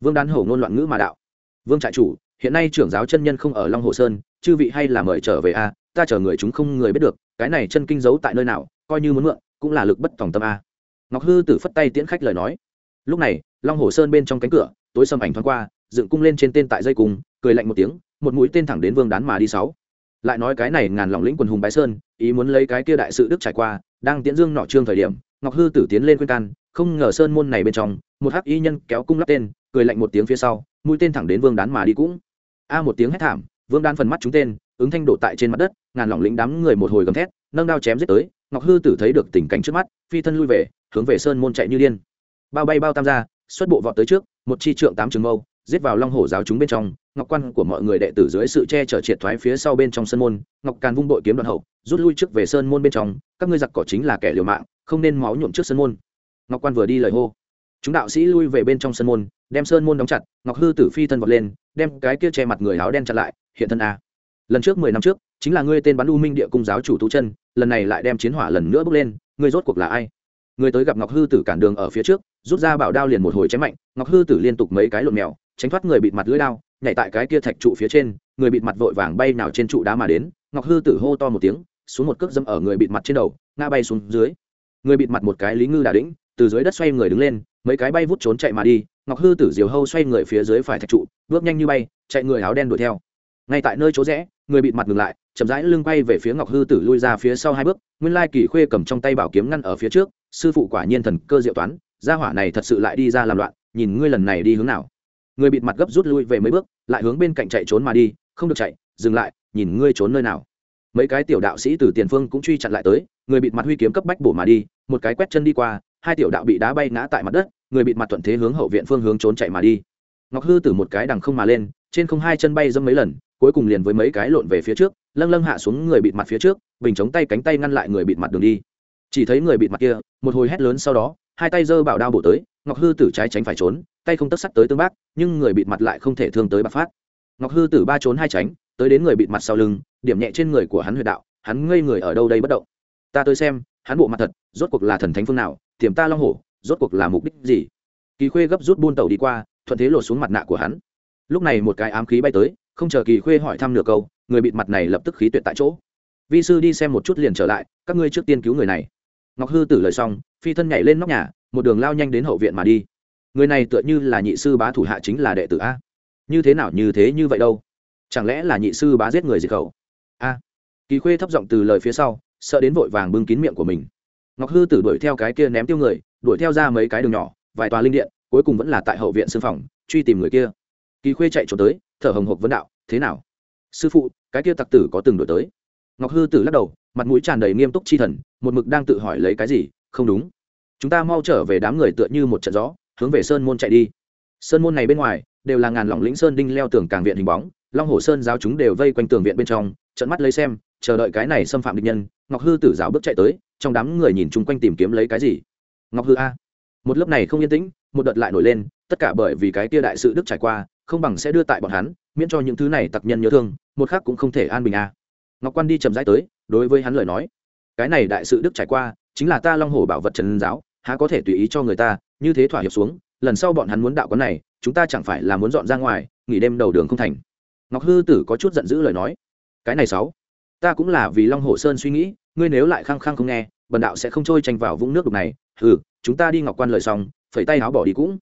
Vương đán hổ ngôn loạn ngữ mà đạo. Vương trại chủ, hiện nay trưởng giáo chân nhân không ở long hồ sơn, chư vị hay là mời trở về a, ta chờ người chúng không người biết được cái này chân kinh giấu tại nơi nào, coi như muốn mượn, cũng là lực bất tòng tâm a. Ngọc hư tử phất tay tiễn khách lời nói. Lúc này, long hồ sơn bên trong cánh cửa, tối sầm ảnh thoáng qua, dựng cung lên trên tên tại dây cung, cười lạnh một tiếng, một mũi tên thẳng đến vương đán mà đi sáu. Lại nói cái này ngàn lòng lĩnh quần hùng bái sơn, ý muốn lấy cái kia đại sự đức trải qua, đang tiễn dương nọ trương thời điểm, ngọc hư tử tiến lên khuyên can, không ngờ sơn môn này bên trong, một hắc y nhân kéo cung lắp tên, cười lạnh một tiếng phía sau, mũi tên thẳng đến vương đán mà đi cũng. A một tiếng hét thảm, vương đán phần mắt chúng tên ứng thanh đổ tại trên mặt đất, ngàn lỏng lĩnh đám người một hồi gầm thét, nâng đao chém giết tới, ngọc hư tử thấy được tình cảnh trước mắt, phi thân lui về, hướng về sơn môn chạy như điên. Bao bay bao tam gia, xuất bộ vọt tới trước, một chi trượng tám trường mâu, giết vào long hổ giáo chúng bên trong, ngọc quan của mọi người đệ tử dưới sự che chở triệt thoái phía sau bên trong sơn môn, ngọc càn vung đội kiếm đoạn hậu, rút lui trước về sơn môn bên trong, các ngươi giặc cỏ chính là kẻ liều mạng, không nên máu nhuộm trước sơn môn. Ngọc quan vừa đi lời hô. Chúng đạo sĩ lui về bên trong sơn môn, đem sơn môn đóng chặt, ngọc hư tử phi thân vọt lên, đem cái kia che mặt người áo đen chặn lại, hiện thân a lần trước mười năm trước, chính là ngươi tên bắn u minh địa cung giáo chủ tú chân, lần này lại đem chiến hỏa lần nữa bước lên, ngươi rốt cuộc là ai? Ngươi tới gặp ngọc hư tử cản đường ở phía trước, rút ra bảo đao liền một hồi chém mạnh, ngọc hư tử liên tục mấy cái lộn mèo, tránh thoát người bịt mặt lưỡi đao, nhảy tại cái kia thạch trụ phía trên, người bịt mặt vội vàng bay nào trên trụ đá mà đến, ngọc hư tử hô to một tiếng, xuống một cước dâm ở người bịt mặt trên đầu, ngã bay xuống dưới. Người bịt mặt một cái lý ngư đà đĩnh, từ dưới đất xoay người đứng lên, mấy cái bay vút trốn chạy mà đi, ngọc hư tử diều hâu xoay người phía dưới phải thạch trụ, bước nhanh như bay, chạy người áo đen đuổi theo ngay tại nơi chỗ rẽ, người bịt mặt ngừng lại, chậm rãi lưng quay về phía ngọc hư tử lui ra phía sau hai bước, nguyên lai kỳ khuê cầm trong tay bảo kiếm ngăn ở phía trước, sư phụ quả nhiên thần cơ diệu toán, gia hỏa này thật sự lại đi ra làm loạn, nhìn ngươi lần này đi hướng nào. Người bịt mặt gấp rút lui về mấy bước, lại hướng bên cạnh chạy trốn mà đi, không được chạy, dừng lại, nhìn ngươi trốn nơi nào. Mấy cái tiểu đạo sĩ từ tiền phương cũng truy chặn lại tới, người bịt mặt huy kiếm cấp bách bổ mà đi, một cái quét chân đi qua, hai tiểu đạo bị đá bay ngã tại mặt đất, người bịt mặt thuận thế hướng hậu viện phương hướng trốn chạy mà đi. Ngọc hư từ một cái đằng không mà lên trên không hai chân bay dâm mấy lần, cuối cùng liền với mấy cái lộn về phía trước, lâng lâng hạ xuống người bịt mặt phía trước, bình chống tay cánh tay ngăn lại người bịt mặt đường đi. Chỉ thấy người bịt mặt kia, một hồi hét lớn sau đó, hai tay giơ bảo đao bổ tới, ngọc hư tử trái tránh phải trốn, tay không tất sắt tới tương bác, nhưng người bịt mặt lại không thể thương tới bạc phát. Ngọc hư tử ba trốn hai tránh, tới đến người bịt mặt sau lưng, điểm nhẹ trên người của hắn huyệt đạo, hắn ngây người ở đâu đây bất động. Ta tới xem, hắn bộ mặt thật, rốt cuộc là thần thánh phương nào, tiềm ta long hổ, rốt cuộc là mục đích gì? Kỳ khuê gấp rút buôn tàu đi qua, thuận thế lột xuống mặt nạ của hắn lúc này một cái ám khí bay tới, không chờ kỳ khuê hỏi thăm nửa câu, người bịt mặt này lập tức khí tuyệt tại chỗ. Vi sư đi xem một chút liền trở lại, các ngươi trước tiên cứu người này. Ngọc hư tử lời xong, phi thân nhảy lên nóc nhà, một đường lao nhanh đến hậu viện mà đi. Người này tựa như là nhị sư bá thủ hạ chính là đệ tử a. Như thế nào, như thế như vậy đâu? Chẳng lẽ là nhị sư bá giết người diệt khẩu? A. Kỳ khuê thấp giọng từ lời phía sau, sợ đến vội vàng bưng kín miệng của mình. Ngọc hư tử đuổi theo cái kia ném tiêu người, đuổi theo ra mấy cái đường nhỏ, vài tòa linh điện, cuối cùng vẫn là tại hậu viện xương phòng, truy tìm người kia kỳ khuê chạy trốn tới, thở hồng hộc vấn đạo, thế nào? Sư phụ, cái kia tặc tử có từng đổi tới? Ngọc hư tử lắc đầu, mặt mũi tràn đầy nghiêm túc chi thần, một mực đang tự hỏi lấy cái gì, không đúng. Chúng ta mau trở về đám người tựa như một trận gió, hướng về sơn môn chạy đi. Sơn môn này bên ngoài, đều là ngàn lỏng lĩnh sơn đinh leo tường càng viện hình bóng, long hồ sơn giáo chúng đều vây quanh tường viện bên trong trận mắt lấy xem, chờ đợi cái này xâm phạm địch nhân, ngọc hư tử giáo bước chạy tới, trong đám người nhìn chung quanh tìm kiếm lấy cái gì? Ngọc hư a. Một lớp này không yên tĩnh, một đợt lại nổi lên, tất cả bởi vì cái kia đại sự đức trải qua không bằng sẽ đưa tại bọn hắn, miễn cho những thứ này tặc nhân nhớ thương, một khác cũng không thể an bình a ngọc quan đi chậm rãi tới, đối với hắn lời nói. Cái này đại sự đức trải qua, chính là ta long hồ bảo vật trần giáo, há có thể tùy ý cho người ta, như thế thỏa hiệp xuống, lần sau bọn hắn muốn đạo quán này, chúng ta chẳng phải là muốn dọn ra ngoài, nghỉ đêm đầu đường không thành. Ngọc hư tử có chút giận dữ lời nói. Cái này sáu, ta cũng là vì long hồ sơn suy nghĩ, ngươi nếu lại khăng khăng không nghe, bần đạo sẽ không trôi tranh vào vũng nước đục này. Ừ chúng ta đi ngọc quan lời xong, phẩy tay áo bỏ đi cũng.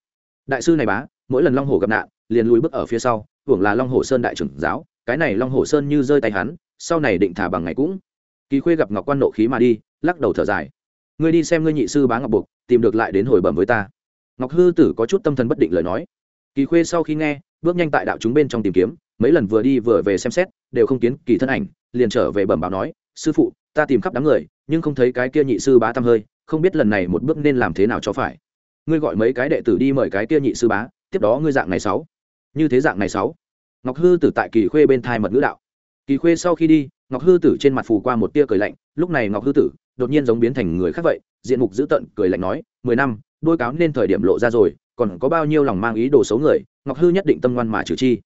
Đại sư này bá, mỗi lần long hồ gặp nạn liền lùi bước ở phía sau, hưởng là long hồ sơn đại trưởng giáo, cái này long hồ sơn như rơi tay hắn, sau này định thả bằng ngày cũng. Kỳ khuê gặp ngọc quan nộ khí mà đi, lắc đầu thở dài. Ngươi đi xem ngươi nhị sư bá ngọc buộc tìm được lại đến hồi bẩm với ta. Ngọc hư tử có chút tâm thần bất định lời nói. Kỳ khuê sau khi nghe, bước nhanh tại đạo chúng bên trong tìm kiếm, mấy lần vừa đi vừa về xem xét, đều không kiến kỳ thân ảnh, liền trở về bẩm báo nói, sư phụ, ta tìm khắp đám người, nhưng không thấy cái kia nhị sư bá tăm hơi, không biết lần này một bước nên làm thế nào cho phải. Ngươi gọi mấy cái đệ tử đi mời cái kia nhị sư bá, tiếp đó ngươi dạng này sáu như thế dạng này sáu. Ngọc hư tử tại kỳ khuê bên thai mật ngữ đạo. Kỳ khuê sau khi đi, ngọc hư tử trên mặt phù qua một tia cười lạnh, lúc này ngọc hư tử đột nhiên giống biến thành người khác vậy, diện mục dữ tợn, cười lạnh nói, mười năm, đôi cáo nên thời điểm lộ ra rồi, còn có bao nhiêu lòng mang ý đồ xấu người, ngọc hư nhất định tâm ngoan mà trừ chi.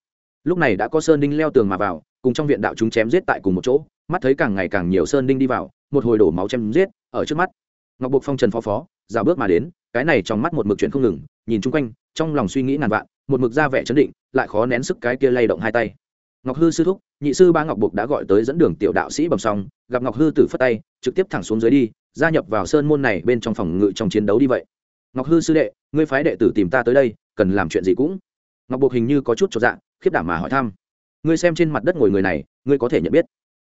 Lúc này đã có sơn đinh leo tường mà vào, cùng trong viện đạo chúng chém giết tại cùng một chỗ, mắt thấy càng ngày càng nhiều sơn đinh đi vào, một hồi đổ máu chém giết, ở trước mắt, ngọc bộc phong trần phó phó, rào bước mà đến, cái này trong mắt một mực chuyện không ngừng nhìn chung quanh, trong lòng suy nghĩ ngàn vạn, một mực ra vẻ chấn định, lại khó nén sức cái kia lay động hai tay. Ngọc hư sư thúc, nhị sư ba ngọc bộc đã gọi tới dẫn đường tiểu đạo sĩ bầm song gặp ngọc hư tử phất tay, trực tiếp thẳng xuống dưới đi, gia nhập vào sơn môn này bên trong phòng ngự trong chiến đấu đi vậy. Ngọc hư sư đệ, ngươi phái đệ tử tìm ta tới đây, cần làm chuyện gì cũng. Ngọc bộc hình như có chút cho dạng khiếp đảm mà hỏi thăm. Ngươi xem trên mặt đất ngồi người này, ngươi có thể nhận biết.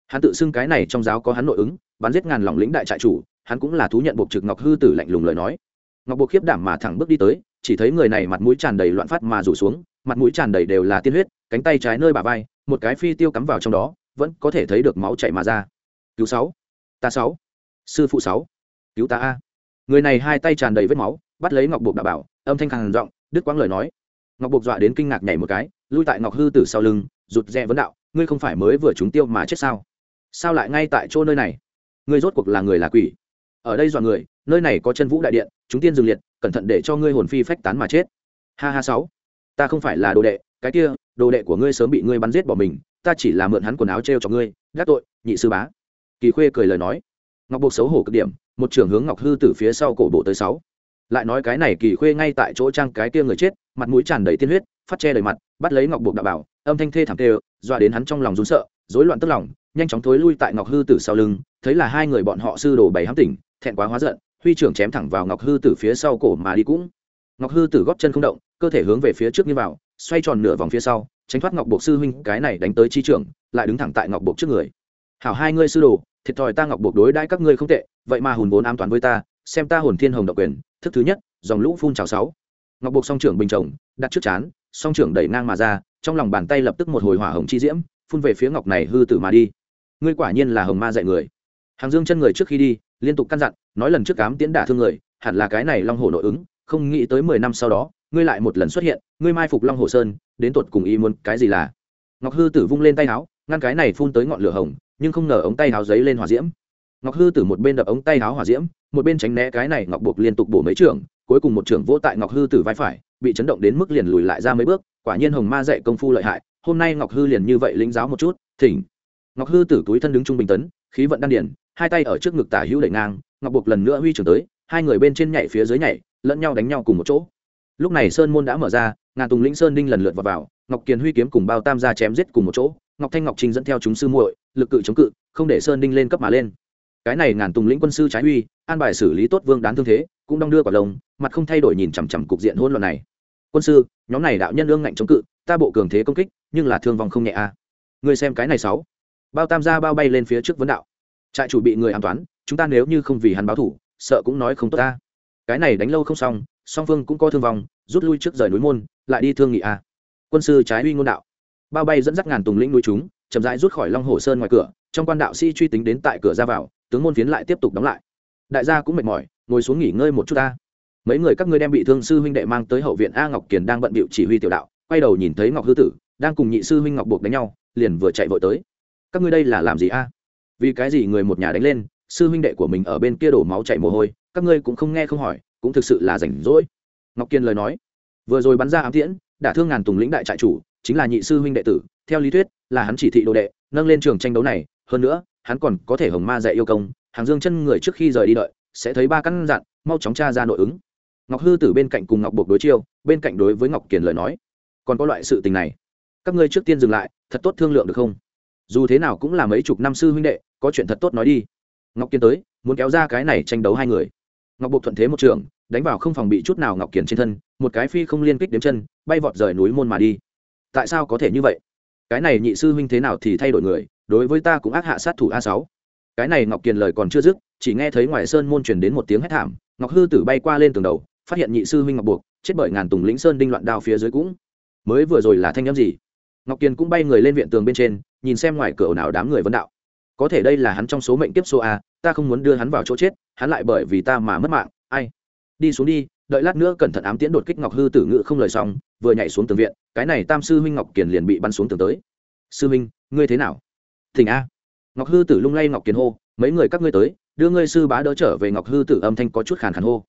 Hắn tự xưng cái này trong giáo có hắn nội ứng, bắn giết ngàn lòng lĩnh đại trại chủ, hắn cũng là thú nhận buộc trực ngọc hư tử lạnh lùng lời nói. Ngọc buộc khiếp đảm mà thẳng bước đi tới chỉ thấy người này mặt mũi tràn đầy loạn phát mà rủ xuống, mặt mũi tràn đầy đều là tiên huyết, cánh tay trái nơi bà vai, một cái phi tiêu cắm vào trong đó, vẫn có thể thấy được máu chảy mà ra. Cứu sáu. Ta sáu. Sư phụ sáu. Cứu ta a. Người này hai tay tràn đầy vết máu, bắt lấy ngọc buộc đạo bảo, âm thanh khàn giọng, đứt quãng lời nói. Ngọc buộc dọa đến kinh ngạc nhảy một cái, lui tại ngọc hư tử sau lưng, rụt rè vấn đạo, ngươi không phải mới vừa trúng tiêu mà chết sao? Sao lại ngay tại chỗ nơi này? Ngươi rốt cuộc là người là quỷ? Ở đây dọa người, nơi này có chân vũ đại điện, chúng tiên dừng liệt cẩn thận để cho ngươi hồn phi phách tán mà chết. Ha ha sáu. Ta không phải là đồ đệ, cái kia, đồ đệ của ngươi sớm bị ngươi bắn giết bỏ mình, ta chỉ là mượn hắn quần áo treo cho ngươi gác tội, nhị sư bá. Kỳ khuê cười lời nói. Ngọc buộc xấu hổ cực điểm, một trưởng hướng ngọc hư từ phía sau cổ bộ tới sáu. Lại nói cái này kỳ khuê ngay tại chỗ trang cái kia người chết, mặt mũi tràn đầy tiên huyết, phát che đầy mặt, bắt lấy ngọc buộc đạo bảo, âm thanh thê thảm tê dọa đến hắn trong lòng rún sợ, rối loạn tức lòng, nhanh chóng thối lui tại ngọc hư tử sau lưng, thấy là hai người bọn họ sư đồ bảy hám tỉnh, thẹn quá hóa giận huy trưởng chém thẳng vào ngọc hư tử phía sau cổ mà đi cũng. Ngọc hư tử góp chân không động, cơ thể hướng về phía trước như vào, xoay tròn nửa vòng phía sau, tránh thoát ngọc bộ sư huynh, cái này đánh tới chi trưởng, lại đứng thẳng tại ngọc bộ trước người. Hảo hai ngươi sư đồ, thiệt thòi ta ngọc bộ đối đãi các ngươi không tệ, vậy mà hùn vốn an toàn với ta, xem ta hồn thiên hồng độc quyền, thức thứ nhất, dòng lũ phun trào sáu. Ngọc bộ song trưởng bình chồng, đặt trước chán, song trưởng đẩy ngang mà ra, trong lòng bàn tay lập tức một hồi hỏa hồng chi diễm, phun về phía ngọc này hư tử mà đi. Ngươi quả nhiên là hồng ma dạy người. Hàng dương chân người trước khi đi liên tục căn dặn nói lần trước cám tiễn đả thương người hẳn là cái này long hồ nội ứng không nghĩ tới mười năm sau đó ngươi lại một lần xuất hiện ngươi mai phục long hồ sơn đến tột cùng ý muốn cái gì là? Ngọc hư tử vung lên tay áo ngăn cái này phun tới ngọn lửa hồng nhưng không ngờ ống tay áo giấy lên hỏa diễm. Ngọc hư tử một bên đập ống tay áo hỏa diễm một bên tránh né cái này ngọc buộc liên tục bổ mấy trường, cuối cùng một trưởng vỗ tại ngọc hư tử vai phải bị chấn động đến mức liền lùi lại ra mấy bước quả nhiên hồng ma dạy công phu lợi hại hôm nay ngọc hư liền như vậy lĩnh giáo một chút thỉnh. Ngọc hư tử túi thân đứng trung bình tấn khí vận đan điển hai tay ở trước ngực tả hữu đẩy ngang ngọc buộc lần nữa huy trưởng tới hai người bên trên nhảy phía dưới nhảy lẫn nhau đánh nhau cùng một chỗ. Lúc này sơn môn đã mở ra ngàn tùng lĩnh sơn đinh lần lượt vào, vào ngọc kiền huy kiếm cùng bao tam gia chém giết cùng một chỗ ngọc thanh ngọc trinh dẫn theo chúng sư muội lực cự chống cự không để sơn đinh lên cấp mà lên. Cái này ngàn tùng lĩnh quân sư trái huy an bài xử lý tốt vương đán thương thế cũng đong đưa quả lồng mặt không thay đổi nhìn chằm chằm cục diện hỗn loạn này. Quân sư nhóm này đạo nhân lương ngạnh chống cự ta bộ cường thế công kích nhưng là thương vong không nhẹ a à. người xem cái này sáu. Bao tam gia bao bay lên phía trước vấn đạo trại chủ bị người an toán, chúng ta nếu như không vì hắn báo thủ, sợ cũng nói không tốt ta. Cái này đánh lâu không xong, song phương cũng có thương vong, rút lui trước rời núi môn, lại đi thương nghị a. Quân sư trái uy ngôn đạo. Bao bay dẫn dắt ngàn tùng lĩnh núi chúng, chậm rãi rút khỏi long hồ sơn ngoài cửa, trong quan đạo sĩ truy tính đến tại cửa ra vào, tướng môn phiến lại tiếp tục đóng lại. Đại gia cũng mệt mỏi, ngồi xuống nghỉ ngơi một chút ta. Mấy người các ngươi đem bị thương sư huynh đệ mang tới hậu viện a ngọc kiền đang bận bịu chỉ huy tiểu đạo, quay đầu nhìn thấy ngọc hư tử, đang cùng nhị sư huynh ngọc buộc đánh nhau, liền vừa chạy vội tới. Các ngươi đây là làm gì a? Vì cái gì người một nhà đánh lên, sư huynh đệ của mình ở bên kia đổ máu chảy mồ hôi, các ngươi cũng không nghe không hỏi, cũng thực sự là rảnh rỗi. Ngọc kiên lời nói. Vừa rồi bắn ra ám tiễn, đả thương ngàn tùng lĩnh đại trại chủ, chính là nhị sư huynh đệ tử. Theo lý thuyết, là hắn chỉ thị đồ đệ, nâng lên trường tranh đấu này, hơn nữa, hắn còn có thể hồng ma dạy yêu công, hàng dương chân người trước khi rời đi đợi, sẽ thấy ba căn dặn, mau chóng tra ra nội ứng. Ngọc hư tử bên cạnh cùng ngọc buộc đối chiêu, bên cạnh đối với ngọc kiền lời nói. Còn có loại sự tình này, các ngươi trước tiên dừng lại, thật tốt thương lượng được không? Dù thế nào cũng là mấy chục năm sư huynh đệ, có chuyện thật tốt nói đi. Ngọc kiên tới, muốn kéo ra cái này tranh đấu hai người. Ngọc bộ thuận thế một trường, đánh vào không phòng bị chút nào ngọc kiền trên thân, một cái phi không liên kích đếm chân, bay vọt rời núi môn mà đi. Tại sao có thể như vậy? Cái này nhị sư huynh thế nào thì thay đổi người, đối với ta cũng ác hạ sát thủ a sáu. Cái này ngọc kiền lời còn chưa dứt, chỉ nghe thấy ngoài sơn môn truyền đến một tiếng hét thảm, ngọc hư tử bay qua lên tường đầu, phát hiện nhị sư huynh ngọc buộc, chết bởi ngàn tùng lĩnh sơn đinh loạn đao phía dưới cũng. Mới vừa rồi là thanh â gì? Ngọc kiên cũng bay người lên viện tường bên trên, nhìn xem ngoài cửa nào đám người vấn đạo. Có thể đây là hắn trong số mệnh kiếp số a, ta không muốn đưa hắn vào chỗ chết, hắn lại bởi vì ta mà mất mạng, ai? Đi xuống đi, đợi lát nữa cẩn thận ám tiễn đột kích ngọc hư tử ngự không lời xong, vừa nhảy xuống tường viện, cái này tam sư huynh ngọc kiền liền bị bắn xuống tường tới. Sư huynh, ngươi thế nào? Thỉnh a. Ngọc hư tử lung lay ngọc kiền hô, mấy người các ngươi tới, đưa ngươi sư bá đỡ trở về ngọc hư tử âm thanh có chút khàn khàn hô.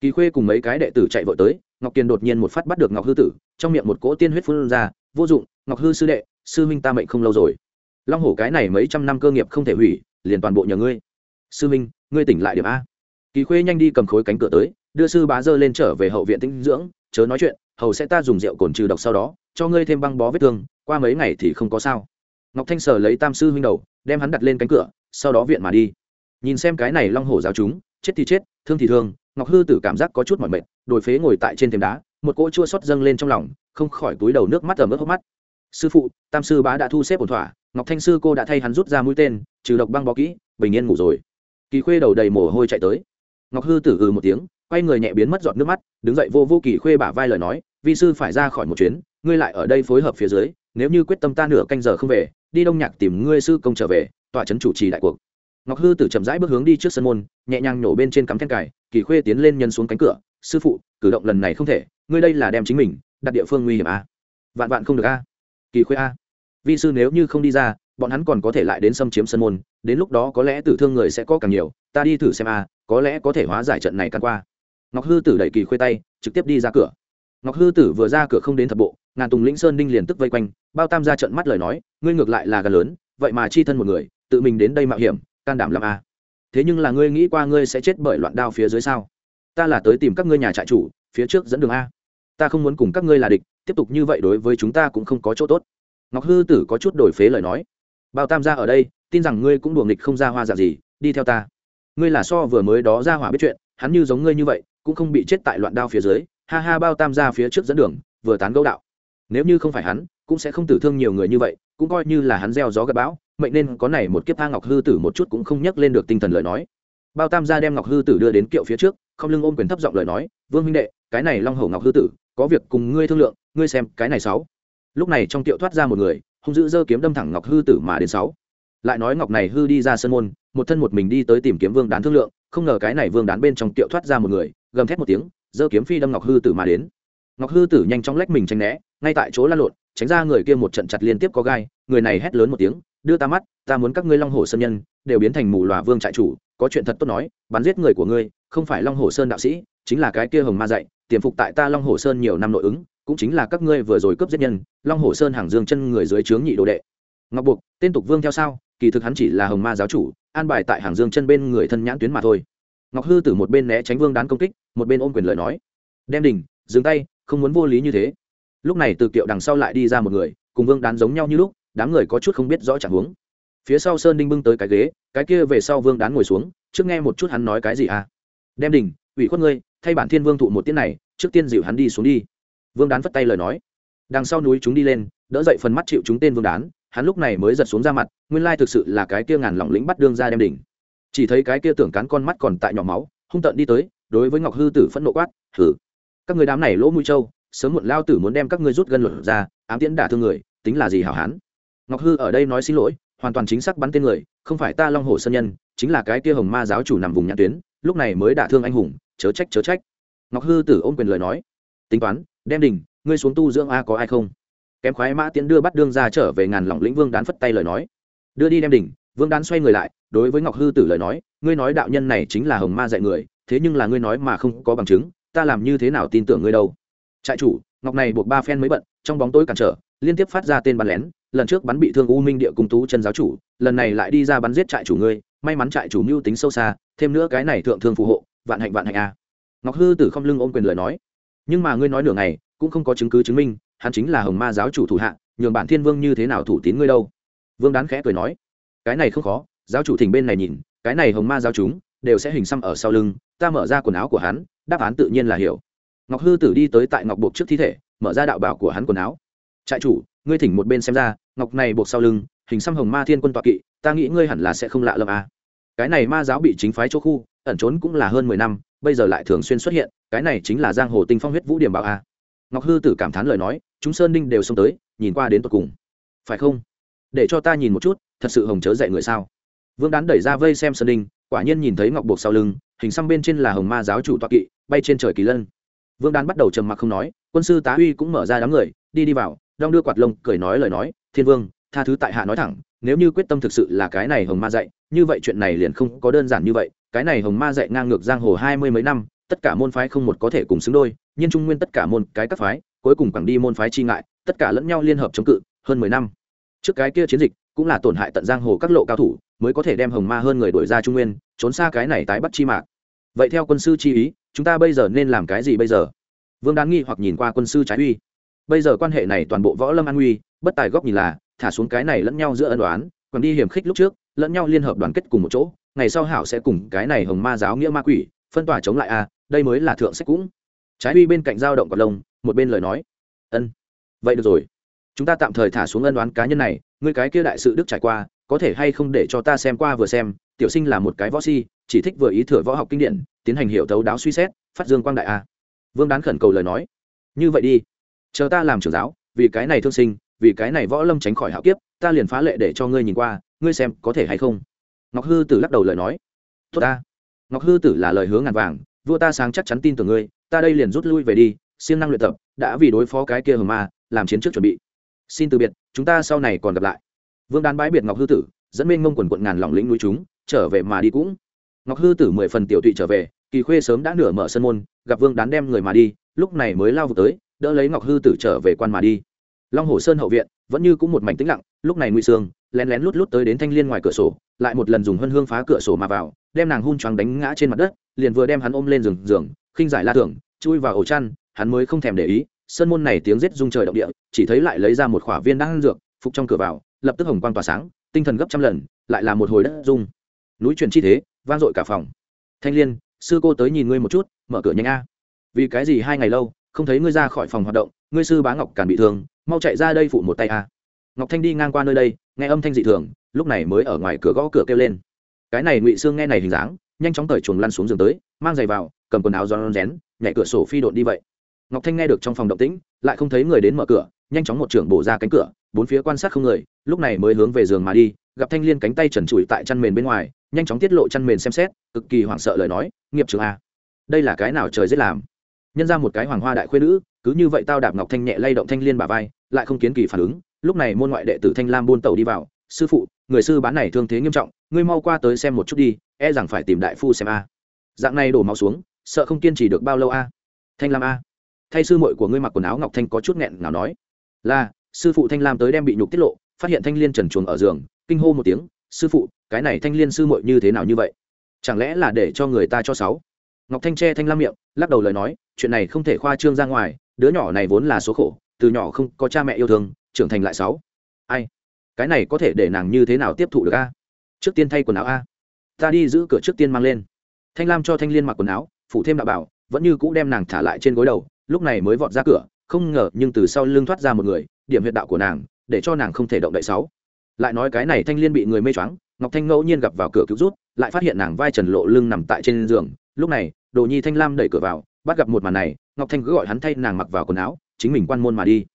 Kỳ khuê cùng mấy cái đệ tử chạy vội tới, ngọc kiền đột nhiên một phát bắt được ngọc hư tử, trong miệng một cỗ tiên huyết phun ra vô dụng ngọc hư sư đệ sư minh ta mệnh không lâu rồi. Long hổ cái này mấy trăm năm cơ nghiệp không thể hủy liền toàn bộ nhờ ngươi. Sư minh, ngươi tỉnh lại điểm a. Kỳ khuê nhanh đi cầm khối cánh cửa tới đưa sư bá dơ lên trở về hậu viện tinh dưỡng chớ nói chuyện hầu sẽ ta dùng rượu cồn trừ độc sau đó cho ngươi thêm băng bó vết thương qua mấy ngày thì không có sao. Ngọc thanh sở lấy tam sư huynh đầu đem hắn đặt lên cánh cửa sau đó viện mà đi. Nhìn xem cái này long hổ giáo chúng chết thì chết thương thì thương ngọc hư tử cảm giác có chút mỏi mệt đồi phế ngồi tại trên thềm đá một cỗ chua xót dâng lên trong lòng, không khỏi túi đầu nước mắt ở mức hốc mắt. Sư phụ, tam sư bá đã thu xếp ổn thỏa, ngọc thanh sư cô đã thay hắn rút ra mũi tên, trừ độc băng bó kỹ, bình yên ngủ rồi. Kỳ khuê đầu đầy mồ hôi chạy tới. Ngọc hư tử ừ một tiếng, quay người nhẹ biến mất giọt nước mắt, đứng dậy vô vô kỳ khuê bả vai lời nói, vi sư phải ra khỏi một chuyến, ngươi lại ở đây phối hợp phía dưới, nếu như quyết tâm ta nửa canh giờ không về, đi đông nhạc tìm ngươi sư công trở về, tọa trấn chủ trì đại cuộc. Ngọc hư tử chậm rãi bước hướng đi trước sân môn, nhẹ nhàng nhổ bên trên cắm then cài, kỳ khuê tiến lên nhân xuống cánh cửa, sư phụ, cử động lần này không thể ngươi đây là đem chính mình đặt địa phương nguy hiểm a à? vạn vạn không được a à? kỳ khuê a à? vi sư nếu như không đi ra, bọn hắn còn có thể lại đến xâm chiếm sân môn, đến lúc đó có lẽ tử thương người sẽ có càng nhiều, ta đi thử xem a có lẽ có thể hóa giải trận này căn qua ngọc hư tử đẩy kỳ khuê tay, trực tiếp đi ra cửa ngọc hư tử vừa ra cửa không đến thập bộ, ngàn tùng lĩnh sơn đinh liền tức vây quanh, bao tam ra trận mắt lời nói, ngươi ngược lại là gà lớn, vậy mà chi thân một người, tự mình đến đây mạo hiểm, can đảm làm a thế nhưng là ngươi nghĩ qua ngươi sẽ chết bởi loạn đao phía dưới sao ta là tới tìm các ngươi nhà trại chủ phía trước dẫn đường a. Ta không muốn cùng các ngươi là địch, tiếp tục như vậy đối với chúng ta cũng không có chỗ tốt. Ngọc hư tử có chút đổi phế lời nói. Bao tam gia ở đây, tin rằng ngươi cũng đùa nghịch không ra hoa dạng gì, đi theo ta. Ngươi là so vừa mới đó ra hỏa biết chuyện, hắn như giống ngươi như vậy, cũng không bị chết tại loạn đao phía dưới. Ha ha, bao tam gia phía trước dẫn đường, vừa tán gẫu đạo. Nếu như không phải hắn, cũng sẽ không tử thương nhiều người như vậy, cũng coi như là hắn gieo gió gặp bão, mệnh nên có này một kiếp tha ngọc hư tử một chút cũng không nhắc lên được tinh thần lời nói. Bao tam gia đem ngọc hư tử đưa đến kiệu phía trước không lưng ôm quyền thấp giọng lời nói, vương huynh đệ, cái này long hổ ngọc hư tử, có việc cùng ngươi thương lượng, ngươi xem, cái này sáu. Lúc này trong tiệu thoát ra một người, hung dữ giơ kiếm đâm thẳng ngọc hư tử mà đến sáu. Lại nói ngọc này hư đi ra sân môn, một thân một mình đi tới tìm kiếm vương đán thương lượng, không ngờ cái này vương đán bên trong tiệu thoát ra một người, gầm thét một tiếng, giơ kiếm phi đâm ngọc hư tử mà đến. Ngọc hư tử nhanh chóng lách mình tránh né, ngay tại chỗ lăn lộn, tránh ra người kia một trận chặt liên tiếp có gai, người này hét lớn một tiếng, đưa ta mắt, ta muốn các ngươi long hồ sơn nhân, đều biến thành mù lòa vương trại chủ có chuyện thật tốt nói, bắn giết người của ngươi, không phải long hồ sơn đạo sĩ, chính là cái kia hồng ma dạy, tiềm phục tại ta long hồ sơn nhiều năm nội ứng, cũng chính là các ngươi vừa rồi cướp giết nhân, long hồ sơn hàng dương chân người dưới trướng nhị đồ đệ. Ngọc buộc tên tục vương theo sao? Kỳ thực hắn chỉ là hồng ma giáo chủ, an bài tại hàng dương chân bên người thân nhãn tuyến mà thôi. Ngọc hư từ một bên né tránh vương đán công kích, một bên ôm quyền lời nói. Đem đình dừng tay, không muốn vô lý như thế. Lúc này từ kiệu đằng sau lại đi ra một người, cùng vương đán giống nhau như lúc, đám người có chút không biết rõ chẳng huống phía sau sơn đinh bưng tới cái ghế, cái kia về sau vương đán ngồi xuống, trước nghe một chút hắn nói cái gì à? Đem đình ủy khuất ngươi, thay bản thiên vương thụ một tiết này, trước tiên dịu hắn đi xuống đi. Vương đán vất tay lời nói. Đằng sau núi chúng đi lên, đỡ dậy phần mắt chịu chúng tên vương đán, hắn lúc này mới giật xuống ra mặt, nguyên lai thực sự là cái kia ngàn lỏng lĩnh bắt đương ra đem đỉnh. Chỉ thấy cái kia tưởng cán con mắt còn tại nhỏ máu, hung tợn đi tới, đối với ngọc hư tử phẫn nộ quát, hử, các người đám này lỗ mũi trâu, sớm muộn lao tử muốn đem các ngươi rút gân luận ra, ám tiễn đả thương người, tính là gì hảo hán? Ngọc hư ở đây nói xin lỗi hoàn toàn chính xác bắn tên người, không phải ta long hồ sơn nhân, chính là cái kia hồng ma giáo chủ nằm vùng nhãn tuyến, lúc này mới đả thương anh hùng, chớ trách chớ trách. Ngọc hư tử ôm quyền lời nói. Tính toán, đem đình, ngươi xuống tu dưỡng a, có ai không? Kém khoái mã tiến đưa bắt đương ra trở về ngàn lỏng lĩnh vương đán phất tay lời nói. Đưa đi đem đỉnh vương đán xoay người lại, đối với ngọc hư tử lời nói, ngươi nói đạo nhân này chính là hồng ma dạy người, thế nhưng là ngươi nói mà không có bằng chứng, ta làm như thế nào tin tưởng ngươi đâu? Trại chủ, ngọc này buộc ba phen mới bận, trong bóng tối cản trở, liên tiếp phát ra tên bắn lén lần trước bắn bị thương u minh địa cung tú chân giáo chủ, lần này lại đi ra bắn giết trại chủ ngươi, may mắn trại chủ mưu tính sâu xa, thêm nữa cái này thượng thương phù hộ, vạn hạnh vạn hạnh a. Ngọc hư tử không lưng ôm quyền lời nói. Nhưng mà ngươi nói nửa ngày, cũng không có chứng cứ chứng minh, hắn chính là hồng ma giáo chủ thủ hạ, nhường bản thiên vương như thế nào thủ tín ngươi đâu? Vương đán khẽ cười nói. Cái này không khó, giáo chủ thỉnh bên này nhìn, cái này hồng ma giáo chúng, đều sẽ hình xăm ở sau lưng, ta mở ra quần áo của hắn, đáp án tự nhiên là hiểu. Ngọc hư tử đi tới tại ngọc buộc trước thi thể, mở ra đạo bảo của hắn quần áo. Trại chủ ngươi thỉnh một bên xem ra, ngọc này buộc sau lưng, hình xăm hồng ma thiên quân toạ kỵ, ta nghĩ ngươi hẳn là sẽ không lạ lẫm à. cái này ma giáo bị chính phái chỗ khu, ẩn trốn cũng là hơn mười năm, bây giờ lại thường xuyên xuất hiện, cái này chính là giang hồ tinh phong huyết vũ điểm bảo a ngọc hư tử cảm thán lời nói, chúng sơn đinh đều xông tới, nhìn qua đến tột cùng. Phải không? Để cho ta nhìn một chút, thật sự hồng chớ dạy người sao? Vương đán đẩy ra vây xem sơn đinh, quả nhiên nhìn thấy ngọc buộc sau lưng, hình xăm bên trên là hồng ma giáo chủ toa kỵ, bay trên trời kỳ lân. Vương đán bắt đầu trầm mặc không nói, quân sư tá uy cũng mở ra đám người, đi đi vào đong đưa quạt lông, cười nói lời nói, thiên vương, tha thứ tại hạ nói thẳng, nếu như quyết tâm thực sự là cái này hồng ma dạy, như vậy chuyện này liền không có đơn giản như vậy, cái này hồng ma dạy ngang ngược giang hồ hai mươi mấy năm, tất cả môn phái không một có thể cùng xứng đôi, nhưng trung nguyên tất cả môn, cái các phái, cuối cùng quẳng đi môn phái chi ngại, tất cả lẫn nhau liên hợp chống cự, hơn mười năm. Trước cái kia chiến dịch, cũng là tổn hại tận giang hồ các lộ cao thủ, mới có thể đem hồng ma hơn người đuổi ra trung nguyên, trốn xa cái này tái bắt chi mạc. Vậy theo quân sư chi ý, chúng ta bây giờ nên làm cái gì bây giờ? Vương đáng nghi hoặc nhìn qua quân sư trái uy bây giờ quan hệ này toàn bộ võ lâm an nguy, bất tài góc nhìn là, thả xuống cái này lẫn nhau giữa ân đoán còn đi hiểm khích lúc trước, lẫn nhau liên hợp đoàn kết cùng một chỗ, ngày sau hảo sẽ cùng cái này hồng ma giáo nghĩa ma quỷ, phân tỏa chống lại a đây mới là thượng sách cũng. Trái uy bên cạnh dao động còn lông, một bên lời nói. Ân, vậy được rồi. Chúng ta tạm thời thả xuống ân đoán cá nhân này người cái kia đại sự đức trải qua, có thể hay không để cho ta xem qua vừa xem, tiểu sinh là một cái võ si, chỉ thích vừa ý thừa võ học kinh điển, tiến hành hiệu thấu đáo suy xét, phát dương quang đại a. Vương đán khẩn cầu lời nói. Như vậy đi chờ ta làm trưởng giáo, vì cái này thương sinh, vì cái này võ lâm tránh khỏi hạo kiếp, ta liền phá lệ để cho ngươi nhìn qua, ngươi xem có thể hay không? Ngọc hư tử lắc đầu lời nói. Tốt ta. Ngọc hư tử là lời hướng ngàn vàng, vua ta sáng chắc chắn tin tưởng ngươi, ta đây liền rút lui về đi, siêng năng luyện tập, đã vì đối phó cái kia hờ ma, làm chiến trước chuẩn bị. Xin từ biệt, chúng ta sau này còn gặp lại. Vương đán bái biệt ngọc hư tử, dẫn bên ngông quần quận ngàn lòng lĩnh núi chúng, trở về mà đi cũng. Ngọc hư tử mười phần tiểu tụy trở về, kỳ khuê sớm đã nửa mở sân môn, gặp vương đán đem người mà đi, lúc này mới lao vực tới đỡ lấy ngọc hư tử trở về quan mà đi. Long hồ sơn hậu viện vẫn như cũng một mảnh tĩnh lặng, lúc này nguy sương lén lén lút lút tới đến thanh liên ngoài cửa sổ, lại một lần dùng hân hương phá cửa sổ mà vào, đem nàng hun choáng đánh ngã trên mặt đất, liền vừa đem hắn ôm lên giường giường, khinh giải la tưởng, chui vào ổ chăn, hắn mới không thèm để ý, sơn môn này tiếng rết rung trời động địa, chỉ thấy lại lấy ra một khỏa viên đang dược, phục trong cửa vào, lập tức hồng quang tỏa sáng, tinh thần gấp trăm lần, lại là một hồi đất rung. Núi chuyển chi thế, vang dội cả phòng. Thanh liên, sư cô tới nhìn ngươi một chút, mở cửa nhanh a. Vì cái gì hai ngày lâu không thấy ngươi ra khỏi phòng hoạt động, ngươi sư bá ngọc càn bị thương, mau chạy ra đây phụ một tay a. Ngọc thanh đi ngang qua nơi đây, nghe âm thanh dị thường, lúc này mới ở ngoài cửa gõ cửa kêu lên. Cái này ngụy sương nghe này hình dáng, nhanh chóng cởi chuồng lăn xuống giường tới, mang giày vào, cầm quần áo giòn rén, nhảy cửa sổ phi độn đi vậy. Ngọc thanh nghe được trong phòng động tĩnh, lại không thấy người đến mở cửa, nhanh chóng một trưởng bổ ra cánh cửa, bốn phía quan sát không người, lúc này mới hướng về giường mà đi, gặp thanh liên cánh tay trần trụi tại chăn mền bên ngoài, nhanh chóng tiết lộ chăn mền xem xét, cực kỳ hoảng sợ lời nói, nghiệp trường a, đây là cái nào trời dễ làm? Nhân ra một cái hoàng hoa đại khuê nữ, cứ như vậy tao đạp ngọc thanh nhẹ lay động thanh liên bà vai, lại không kiến kỳ phản ứng. Lúc này môn ngoại đệ tử thanh lam buôn tàu đi vào. Sư phụ, người sư bán này thương thế nghiêm trọng, ngươi mau qua tới xem một chút đi e rằng phải tìm đại phu xem a. Dạng này đổ máu xuống, sợ không kiên trì được bao lâu a? Thanh lam a. Thay sư muội của ngươi mặc quần áo ngọc thanh có chút nghẹn nào nói. Là, sư phụ thanh lam tới đem bị nhục tiết lộ, phát hiện thanh liên trần chuồng ở giường, kinh hô một tiếng. Sư phụ, cái này thanh liên sư muội như thế nào như vậy? Chẳng lẽ là để cho người ta cho sáu? Ngọc thanh che thanh lam miệng, lắc đầu lời nói, chuyện này không thể khoa trương ra ngoài, đứa nhỏ này vốn là số khổ, từ nhỏ không có cha mẹ yêu thương, trưởng thành lại sáu. Ai? Cái này có thể để nàng như thế nào tiếp thụ được a? Trước tiên thay quần áo a. Ta đi giữ cửa trước tiên mang lên. Thanh lam cho thanh liên mặc quần áo phụ thêm đạo bảo, vẫn như cũ đem nàng thả lại trên gối đầu, lúc này mới vọt ra cửa, không ngờ nhưng từ sau lưng thoát ra một người, điểm huyệt đạo của nàng, để cho nàng không thể động đậy sáu. Lại nói cái này thanh liên bị người mê choáng, ngọc thanh ngẫu nhiên gặp vào cửa cứu rút, lại phát hiện nàng vai trần lộ lưng nằm tại trên giường lúc này, đồ nhi thanh lam đẩy cửa vào, bắt gặp một màn này, ngọc thanh cứ gọi hắn thay nàng mặc vào quần áo, chính mình quan môn mà đi.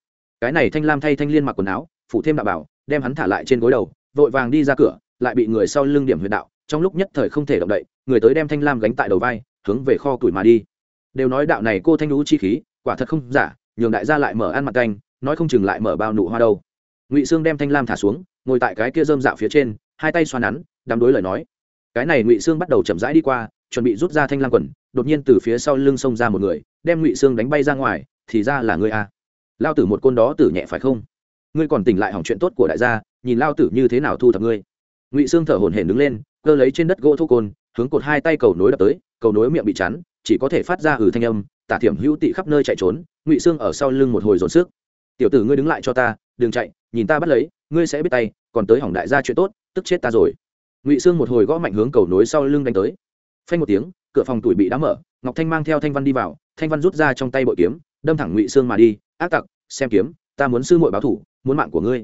Cái này thanh lam thay thanh liên mặc quần áo phụ thêm đạo bảo, đem hắn thả lại trên gối đầu, vội vàng đi ra cửa, lại bị người sau lưng điểm huyệt đạo, trong lúc nhất thời không thể động đậy, người tới đem thanh lam gánh tại đầu vai, hướng về kho tuổi mà đi. Đều nói đạo này cô thanh lũ chi khí, quả thật không giả, nhường đại gia lại mở ăn mặt canh, nói không chừng lại mở bao nụ hoa đâu. Ngụy sương đem thanh lam thả xuống, ngồi tại cái kia dơm dạo phía trên, hai tay xoa nắn, đắm đối lời nói. Cái này ngụy sương bắt đầu chậm rãi đi qua chuẩn bị rút ra thanh lam quần, đột nhiên từ phía sau lưng xông ra một người, đem ngụy sương đánh bay ra ngoài, thì ra là ngươi a. À. lao tử một côn đó tử nhẹ phải không? Ngươi còn tỉnh lại hỏng chuyện tốt của đại gia, nhìn lao tử như thế nào thu thập ngươi. Ngụy sương thở hổn hển đứng lên, cơ lấy trên đất gỗ thu côn, hướng cột hai tay cầu nối đập tới, cầu nối miệng bị chắn, chỉ có thể phát ra ừ thanh âm, tả thiểm hữu tị khắp nơi chạy trốn, ngụy sương ở sau lưng một hồi dồn sức. Tiểu tử ngươi đứng lại cho ta, đừng chạy, nhìn ta bắt lấy, ngươi sẽ biết tay, còn tới hỏng đại gia chuyện tốt, tức chết ta rồi. Ngụy sương một hồi gõ mạnh hướng cầu nối sau lưng đánh tới phanh một tiếng, cửa phòng tuổi bị đá mở, ngọc thanh mang theo thanh văn đi vào, thanh văn rút ra trong tay bội kiếm, đâm thẳng ngụy sương mà đi, ác tặc, xem kiếm, ta muốn sư muội báo thủ, muốn mạng của ngươi.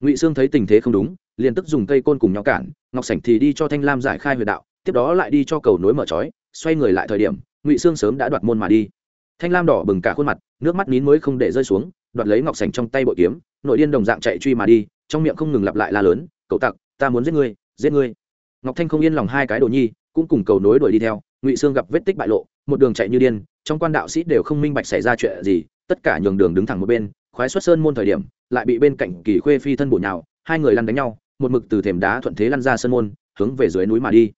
Ngụy sương thấy tình thế không đúng, liền tức dùng cây côn cùng nhau cản, ngọc sảnh thì đi cho thanh lam giải khai huyệt đạo, tiếp đó lại đi cho cầu nối mở trói, xoay người lại thời điểm, ngụy sương sớm đã đoạt môn mà đi. Thanh lam đỏ bừng cả khuôn mặt, nước mắt nín mới không để rơi xuống, đoạt lấy ngọc Sảnh trong tay bội kiếm, nội điên đồng dạng chạy truy mà đi, trong miệng không ngừng lặp lại la lớn, cậu tặc, ta muốn giết ngươi giết ngươi. Ngọc thanh không yên lòng hai cái đồ nhi cũng cùng cầu nối đuổi đi theo, ngụy sương gặp vết tích bại lộ, một đường chạy như điên, trong quan đạo sĩ đều không minh bạch xảy ra chuyện gì, tất cả nhường đường đứng thẳng một bên, khoái xuất sơn môn thời điểm, lại bị bên cạnh kỳ khuê phi thân bổ nhào, hai người lăn đánh nhau, một mực từ thềm đá thuận thế lăn ra sơn môn, hướng về dưới núi mà đi.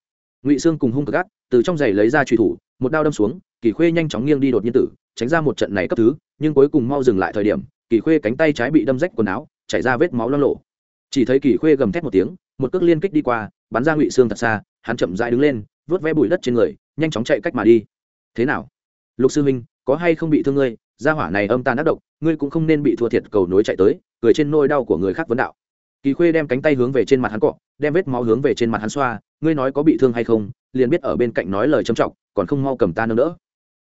Ngụy sương cùng hung cực gắt từ trong giày lấy ra truy thủ, một đao đâm xuống, kỳ khuê nhanh chóng nghiêng đi đột nhiên tử, tránh ra một trận này cấp thứ, nhưng cuối cùng mau dừng lại thời điểm, kỳ khuê cánh tay trái bị đâm rách quần áo, chảy ra vết máu lo lộ chỉ thấy kỳ khuê gầm thét một tiếng, một cước liên kích đi qua, bắn ra ngụy xương thật xa hắn chậm rãi đứng lên vớt ve bụi đất trên người, nhanh chóng chạy cách mà đi. Thế nào? Lục sư huynh, có hay không bị thương ngươi? Gia hỏa này âm tàn ác độc, ngươi cũng không nên bị thua thiệt, cầu nối chạy tới, cười trên nôi đau của người khác vấn đạo. Kỳ khuê đem cánh tay hướng về trên mặt hắn cọ, đem vết máu hướng về trên mặt hắn xoa, ngươi nói có bị thương hay không, liền biết ở bên cạnh nói lời trầm trọng, còn không mau cầm ta nâng đỡ.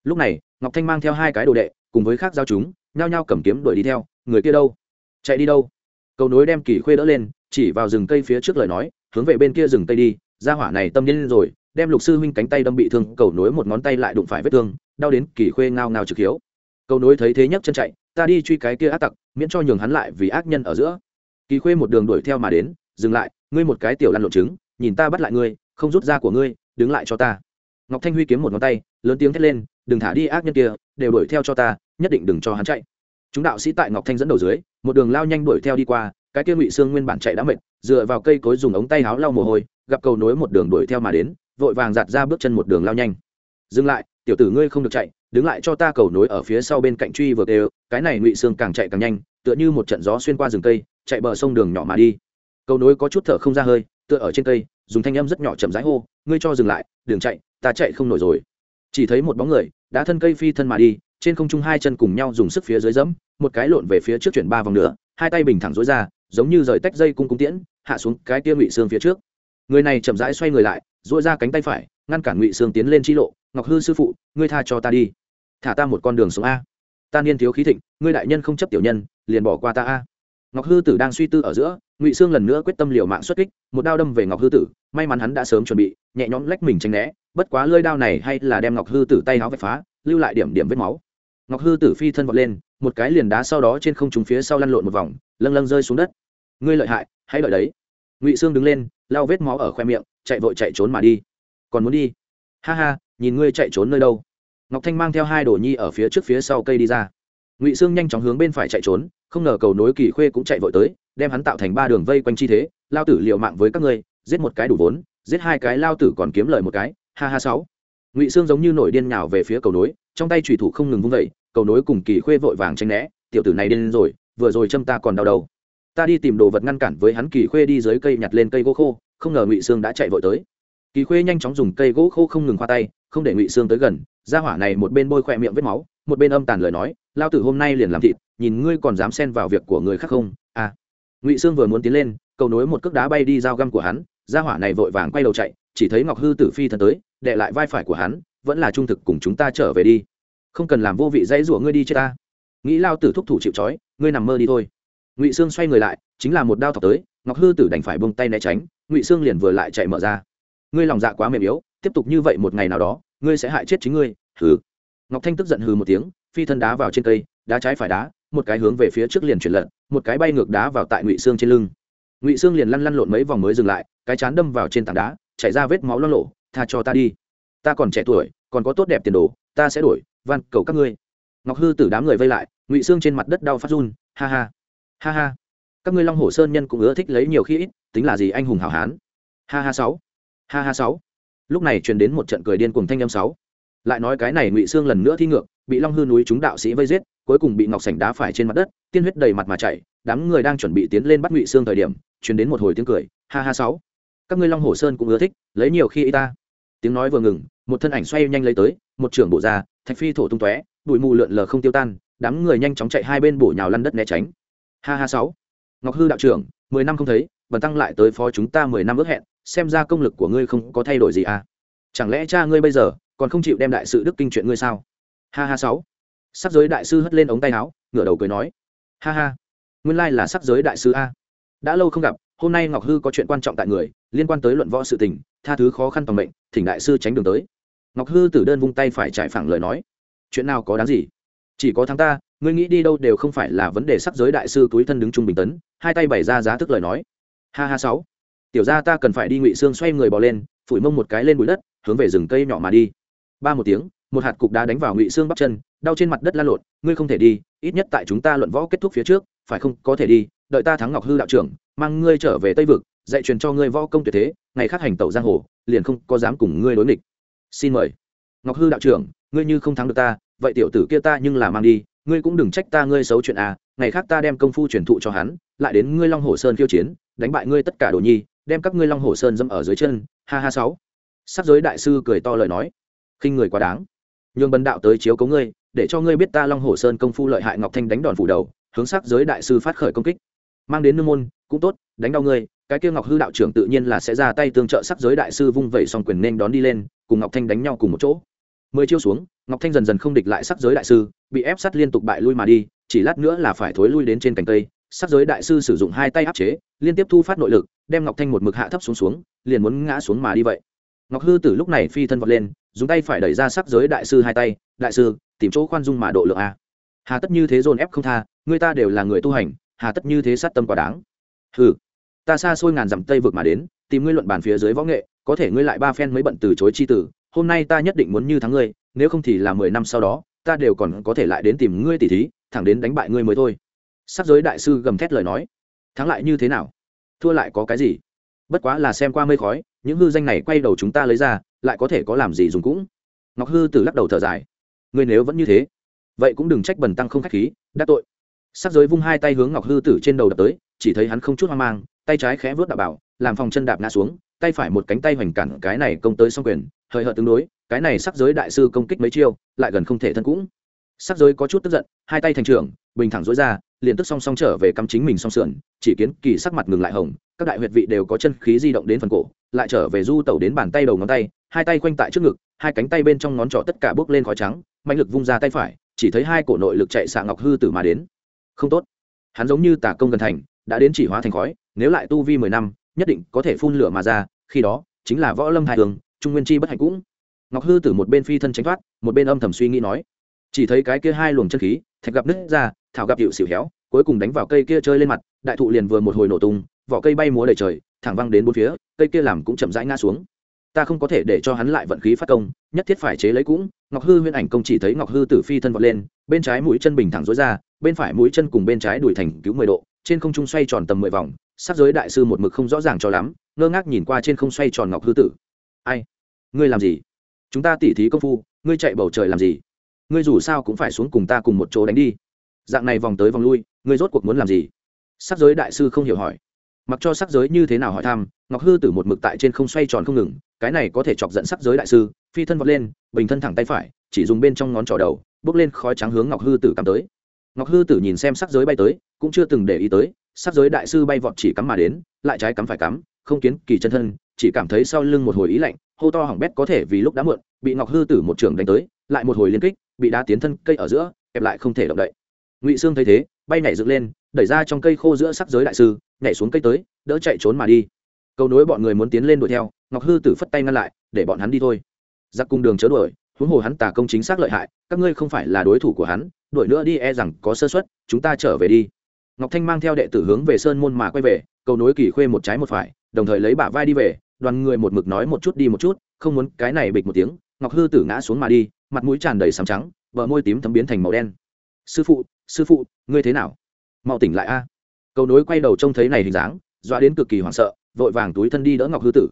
Lúc này, ngọc thanh mang theo hai cái đồ đệ, cùng với khác giao chúng, nhao nhao cầm kiếm đuổi đi theo. Người kia đâu? Chạy đi đâu? Cầu nối đem kỳ khuê đỡ lên, chỉ vào rừng cây phía trước lời nói, hướng về bên kia rừng cây đi gia hỏa này tâm điên rồi, đem lục sư huynh cánh tay đâm bị thương, cầu nối một ngón tay lại đụng phải vết thương, đau đến kỳ khuê ngao ngao trực hiếu. Cầu nối thấy thế nhấc chân chạy, ta đi truy cái kia ác tặc, miễn cho nhường hắn lại vì ác nhân ở giữa. Kỳ khuê một đường đuổi theo mà đến, dừng lại, ngươi một cái tiểu lăn lộn trứng, nhìn ta bắt lại ngươi, không rút ra của ngươi, đứng lại cho ta. Ngọc thanh huy kiếm một ngón tay, lớn tiếng thét lên, đừng thả đi ác nhân kia, đều đuổi theo cho ta, nhất định đừng cho hắn chạy. Chúng đạo sĩ tại ngọc thanh dẫn đầu dưới, một đường lao nhanh đuổi theo đi qua, cái kia ngụy xương nguyên bản chạy đã mệt, dựa vào cây cối dùng ống tay háo lau mồ hôi gặp cầu nối một đường đuổi theo mà đến, vội vàng giạt ra bước chân một đường lao nhanh. Dừng lại, tiểu tử ngươi không được chạy, đứng lại cho ta cầu nối ở phía sau bên cạnh truy vừa đều, cái này ngụy xương càng chạy càng nhanh, tựa như một trận gió xuyên qua rừng cây, chạy bờ sông đường nhỏ mà đi. Cầu nối có chút thở không ra hơi, tựa ở trên cây, dùng thanh âm rất nhỏ chậm rãi hô, ngươi cho dừng lại đường chạy, ta chạy không nổi rồi. Chỉ thấy một bóng người, đã thân cây phi thân mà đi, trên không trung hai chân cùng nhau dùng sức phía dưới dẫm, một cái lộn về phía trước chuyển ba vòng nữa hai tay bình thẳng dối ra, giống như rời tách dây cung cung tiễn, hạ xuống cái kia ngụy xương phía trước người này chậm rãi xoay người lại dội ra cánh tay phải, ngăn cản ngụy Sương tiến lên chi lộ. Ngọc hư sư phụ, ngươi tha cho ta đi. Thả ta một con đường xuống a. Ta niên thiếu khí thịnh, ngươi đại nhân không chấp tiểu nhân, liền bỏ qua ta a. Ngọc hư tử đang suy tư ở giữa, ngụy sương lần nữa quyết tâm liều mạng xuất kích, một đao đâm về ngọc hư tử. May mắn hắn đã sớm chuẩn bị, nhẹ nhõm lách mình tránh né, bất quá lơi đao này hay là đem ngọc hư tử tay áo vạch phá, lưu lại điểm điểm vết máu. Ngọc hư tử phi thân vọt lên, một cái liền đá sau đó trên không trúng phía sau lăn lộn một vòng, lâng lâng rơi xuống đất. Ngươi lợi hại, hãy đợi đấy ngụy sương đứng lên lao vết máu ở khoe miệng, chạy vội chạy trốn mà đi. Còn muốn đi? Ha ha, nhìn ngươi chạy trốn nơi đâu? Ngọc thanh mang theo hai đồ nhi ở phía trước phía sau cây đi ra. Ngụy sương nhanh chóng hướng bên phải chạy trốn, không ngờ cầu nối kỳ khuê cũng chạy vội tới, đem hắn tạo thành ba đường vây quanh chi thế, lao tử liệu mạng với các ngươi, giết một cái đủ vốn, giết hai cái lao tử còn kiếm lời một cái, ha ha sáu. Ngụy sương giống như nổi điên nhào về phía cầu nối, trong tay trùy thủ không ngừng vung vẩy cầu nối cùng kỳ khuê vội vàng tranh né, tiểu tử này điên rồi, vừa rồi châm ta còn đau đầu ta đi tìm đồ vật ngăn cản với hắn, kỳ khuê đi dưới cây nhặt lên cây gỗ khô, không ngờ ngụy sương đã chạy vội tới. Kỳ khuê nhanh chóng dùng cây gỗ khô không ngừng khoa tay, không để ngụy sương tới gần. Ra hỏa này một bên bôi khoe miệng vết máu, một bên âm tàn lời nói lao tử hôm nay liền làm thịt, nhìn ngươi còn dám xen vào việc của người khác không? À. Ngụy sương vừa muốn tiến lên, cầu nối một cước đá bay đi dao găm của hắn. Ra hỏa này vội vàng quay đầu chạy, chỉ thấy ngọc hư tử phi thần tới, đệ lại vai phải của hắn, vẫn là trung thực, cùng chúng ta trở về đi. Không cần làm vô vị dãy rủa ngươi đi chết ta. Nghĩ lao tử thúc thủ chịu trói, ngươi nằm mơ đi thôi ngụy sương xoay người lại chính là một đao thọc tới ngọc hư tử đành phải bông tay né tránh ngụy sương liền vừa lại chạy mở ra ngươi lòng dạ quá mềm yếu tiếp tục như vậy một ngày nào đó ngươi sẽ hại chết chính ngươi hừ ngọc thanh tức giận hừ một tiếng phi thân đá vào trên cây đá trái phải đá một cái hướng về phía trước liền chuyển lận một cái bay ngược đá vào tại ngụy sương trên lưng ngụy sương liền lăn lăn lộn mấy vòng mới dừng lại cái chán đâm vào trên tảng đá chảy ra vết máu lo lộ tha cho ta đi ta còn trẻ tuổi còn có tốt đẹp tiền đồ ta sẽ đổi van cầu các ngươi ngọc hư tử đám người vây lại ngụy xương trên mặt đất đau phát run ha ha ha ha. Các ngươi long hồ sơn nhân cũng ưa thích lấy nhiều khi ít, tính là gì anh hùng hảo hán. Ha ha sáu. Ha ha sáu. Lúc này truyền đến một trận cười điên cùng thanh âm sáu. Lại nói cái này ngụy xương lần nữa thi ngược, bị long hư núi chúng đạo sĩ vây giết, cuối cùng bị ngọc sảnh đá phải trên mặt đất, tiên huyết đầy mặt mà chạy, đám người đang chuẩn bị tiến lên bắt ngụy xương thời điểm, truyền đến một hồi tiếng cười. Ha ha sáu. Các ngươi long hồ sơn cũng ưa thích, lấy nhiều khi y ta. Tiếng nói vừa ngừng, một thân ảnh xoay nhanh lấy tới, một trưởng bộ ra, thạch phi thổ tung tóe, bụi mù lượn lờ không tiêu tan, đám người nhanh chóng chạy hai bên bổ nhào lăn đất né tránh ha ha sáu. Ngọc hư đạo trưởng, mười năm không thấy, bần tăng lại tới phó chúng ta mười năm ước hẹn, xem ra công lực của ngươi không có thay đổi gì à? Chẳng lẽ cha ngươi bây giờ còn không chịu đem đại sự đức kinh chuyện ngươi sao? Ha ha sáu. Sắc giới đại sư hất lên ống tay áo, ngửa đầu cười nói. Ha ha. Nguyên lai là sắc giới đại sư a. Đã lâu không gặp, hôm nay ngọc hư có chuyện quan trọng tại người, liên quan tới luận võ sự tình, tha thứ khó khăn toàn mệnh, thỉnh đại sư tránh đường tới. Ngọc hư tử đơn vung tay phải trải phẳng lời nói. Chuyện nào có đáng gì? Chỉ có thắng ta ngươi nghĩ đi đâu đều không phải là vấn đề sắc giới đại sư túi thân đứng trung bình tấn, hai tay bày ra giá thức lời nói. Ha ha sáu. Tiểu ra ta cần phải đi ngụy xương xoay người bò lên, phủi mông một cái lên bụi đất, hướng về rừng cây nhỏ mà đi. Ba một tiếng, một hạt cục đá đánh vào ngụy xương bắp chân, đau trên mặt đất la lộn, ngươi không thể đi, ít nhất tại chúng ta luận võ kết thúc phía trước, phải không, có thể đi, đợi ta thắng ngọc hư đạo trưởng, mang ngươi trở về tây vực, dạy truyền cho ngươi võ công tuyệt thế, ngày khác hành tẩu giang hồ, liền không có dám cùng ngươi đối nghịch. Xin mời. Ngọc hư đạo trưởng, ngươi như không thắng được ta, vậy tiểu tử kia ta nhưng là mang đi ngươi cũng đừng trách ta ngươi xấu chuyện à ngày khác ta đem công phu truyền thụ cho hắn, lại đến ngươi long hồ sơn khiêu chiến, đánh bại ngươi tất cả đồ nhi, đem các ngươi long hồ sơn dẫm ở dưới chân, ha ha sáu. Sắc giới đại sư cười to lời nói. Khinh người quá đáng. Nhường bần đạo tới chiếu cấu ngươi, để cho ngươi biết ta long hồ sơn công phu lợi hại ngọc thanh đánh đòn phủ đầu, hướng sắc giới đại sư phát khởi công kích. Mang đến nương môn, cũng tốt, đánh đau ngươi, cái kia ngọc hư đạo trưởng tự nhiên là sẽ ra tay tương trợ sắc giới đại sư vung vẩy song quyền nên đón đi lên, cùng ngọc thanh đánh nhau cùng một chỗ mười chiêu xuống, ngọc thanh dần dần không địch lại sắc giới đại sư, bị ép sắt liên tục bại lui mà đi, chỉ lát nữa là phải thối lui đến trên cành cây. Sắc giới đại sư sử dụng hai tay áp chế, liên tiếp thu phát nội lực, đem ngọc thanh một mực hạ thấp xuống xuống, liền muốn ngã xuống mà đi vậy. Ngọc hư tử lúc này phi thân vọt lên, dùng tay phải đẩy ra sắc giới đại sư hai tay, đại sư, tìm chỗ khoan dung mà độ lượng a. Hà tất như thế dồn ép không tha, người ta đều là người tu hành, hà tất như thế sát tâm quá đáng. Hừ, ta xa xôi ngàn dặm tây vực mà đến, tìm ngươi luận bàn phía dưới võ nghệ, có thể ngươi lại ba phen mới bận từ chối chi tử hôm nay ta nhất định muốn như thắng ngươi, nếu không thì là mười năm sau đó, ta đều còn có thể lại đến tìm ngươi tỉ thí, thẳng đến đánh bại ngươi mới thôi. Sắc giới đại sư gầm thét lời nói. Thắng lại như thế nào? Thua lại có cái gì? Bất quá là xem qua mây khói, những hư danh này quay đầu chúng ta lấy ra, lại có thể có làm gì dùng cũng. Ngọc hư từ lắc đầu thở dài. Ngươi nếu vẫn như thế, vậy cũng đừng trách bần tăng không khách khí đắc tội. Sắc giới vung hai tay hướng ngọc hư tử trên đầu đập tới, chỉ thấy hắn không chút hoang mang, tay trái khẽ vớt đạo bảo, làm phòng chân đạp ngã xuống, tay phải một cánh tay hoành cản cái này công tới xong quyền hời hợt tương đối, cái này sắc giới đại sư công kích mấy chiêu, lại gần không thể thân cũng. Sắc giới có chút tức giận, hai tay thành trưởng bình thẳng dối ra, liền tức song song trở về cắm chính mình song sườn, chỉ kiến kỳ sắc mặt ngừng lại hồng, các đại huyệt vị đều có chân khí di động đến phần cổ, lại trở về du tẩu đến bàn tay đầu ngón tay, hai tay quanh tại trước ngực, hai cánh tay bên trong ngón trỏ tất cả bước lên khói trắng mạnh lực vung ra tay phải, chỉ thấy hai cổ nội lực chạy xạ ngọc hư tử mà đến. Không tốt. Hắn giống như tả công gần thành, đã đến chỉ hóa thành khói, nếu lại tu vi mười năm, nhất định có thể phun lửa mà ra, khi đó, chính là võ lâm hai thường trung nguyên chi bất hạnh cũng. Ngọc hư tử một bên phi thân tránh thoát, một bên âm thầm suy nghĩ nói, chỉ thấy cái kia hai luồng chân khí, thạch gặp nứt ra, thảo gặp hiệu xỉu héo, cuối cùng đánh vào cây kia chơi lên mặt, đại thụ liền vừa một hồi nổ tung, vỏ cây bay múa đầy trời, thẳng văng đến bốn phía, cây kia làm cũng chậm rãi ngã xuống. Ta không có thể để cho hắn lại vận khí phát công, nhất thiết phải chế lấy cũng. Ngọc hư huyễn ảnh công chỉ thấy ngọc hư tử phi thân vọt lên, bên trái mũi chân bình thẳng dối ra, bên phải mũi chân cùng bên trái đuổi thành cứu mười độ, trên không trung xoay tròn tầm mười vòng sắc giới đại sư một mực không rõ ràng cho lắm, ngơ ngác nhìn qua trên không xoay tròn ngọc hư tử. Ai? Ngươi làm gì? Chúng ta tỉ thí công phu, ngươi chạy bầu trời làm gì? Ngươi dù sao cũng phải xuống cùng ta cùng một chỗ đánh đi. Dạng này vòng tới vòng lui, ngươi rốt cuộc muốn làm gì? Sắc giới đại sư không hiểu hỏi. Mặc cho sắc giới như thế nào hỏi thăm, ngọc hư tử một mực tại trên không xoay tròn không ngừng, cái này có thể chọc dẫn sắc giới đại sư, phi thân vọt lên, bình thân thẳng tay phải, chỉ dùng bên trong ngón trỏ đầu, bước lên khói trắng hướng ngọc hư tử cắm tới. Ngọc hư tử nhìn xem sắc giới bay tới, cũng chưa từng để ý tới, sắc giới đại sư bay vọt chỉ cắm mà đến, lại trái cắm phải cắm, không kiến kỳ chân thân, chỉ cảm thấy sau lưng một hồi ý lạnh hô to hỏng bét có thể vì lúc đã muộn, bị ngọc hư tử một trường đánh tới, lại một hồi liên kích, bị đá tiến thân cây ở giữa, kẹp lại không thể động đậy. Ngụy sương thấy thế, bay nhảy dựng lên, đẩy ra trong cây khô giữa sắc giới đại sư, nhảy xuống cây tới, đỡ chạy trốn mà đi. Câu nối bọn người muốn tiến lên đuổi theo, ngọc hư tử phất tay ngăn lại, để bọn hắn đi thôi. Giặc cung đường chớ đuổi, huống hồ hắn tả công chính xác lợi hại, các ngươi không phải là đối thủ của hắn, đuổi nữa đi e rằng có sơ suất, chúng ta trở về đi. Ngọc thanh mang theo đệ tử hướng về sơn môn mà quay về, cầu nối kỳ khuê một trái một phải, đồng thời lấy bả vai đi về đoàn người một mực nói một chút đi một chút, không muốn cái này bịch một tiếng, ngọc hư tử ngã xuống mà đi, mặt mũi tràn đầy sàm trắng, bờ môi tím thấm biến thành màu đen. Sư phụ sư phụ, ngươi thế nào? Mau tỉnh lại a. Cầu nối quay đầu trông thấy này hình dáng, dọa đến cực kỳ hoảng sợ, vội vàng túi thân đi đỡ ngọc hư tử.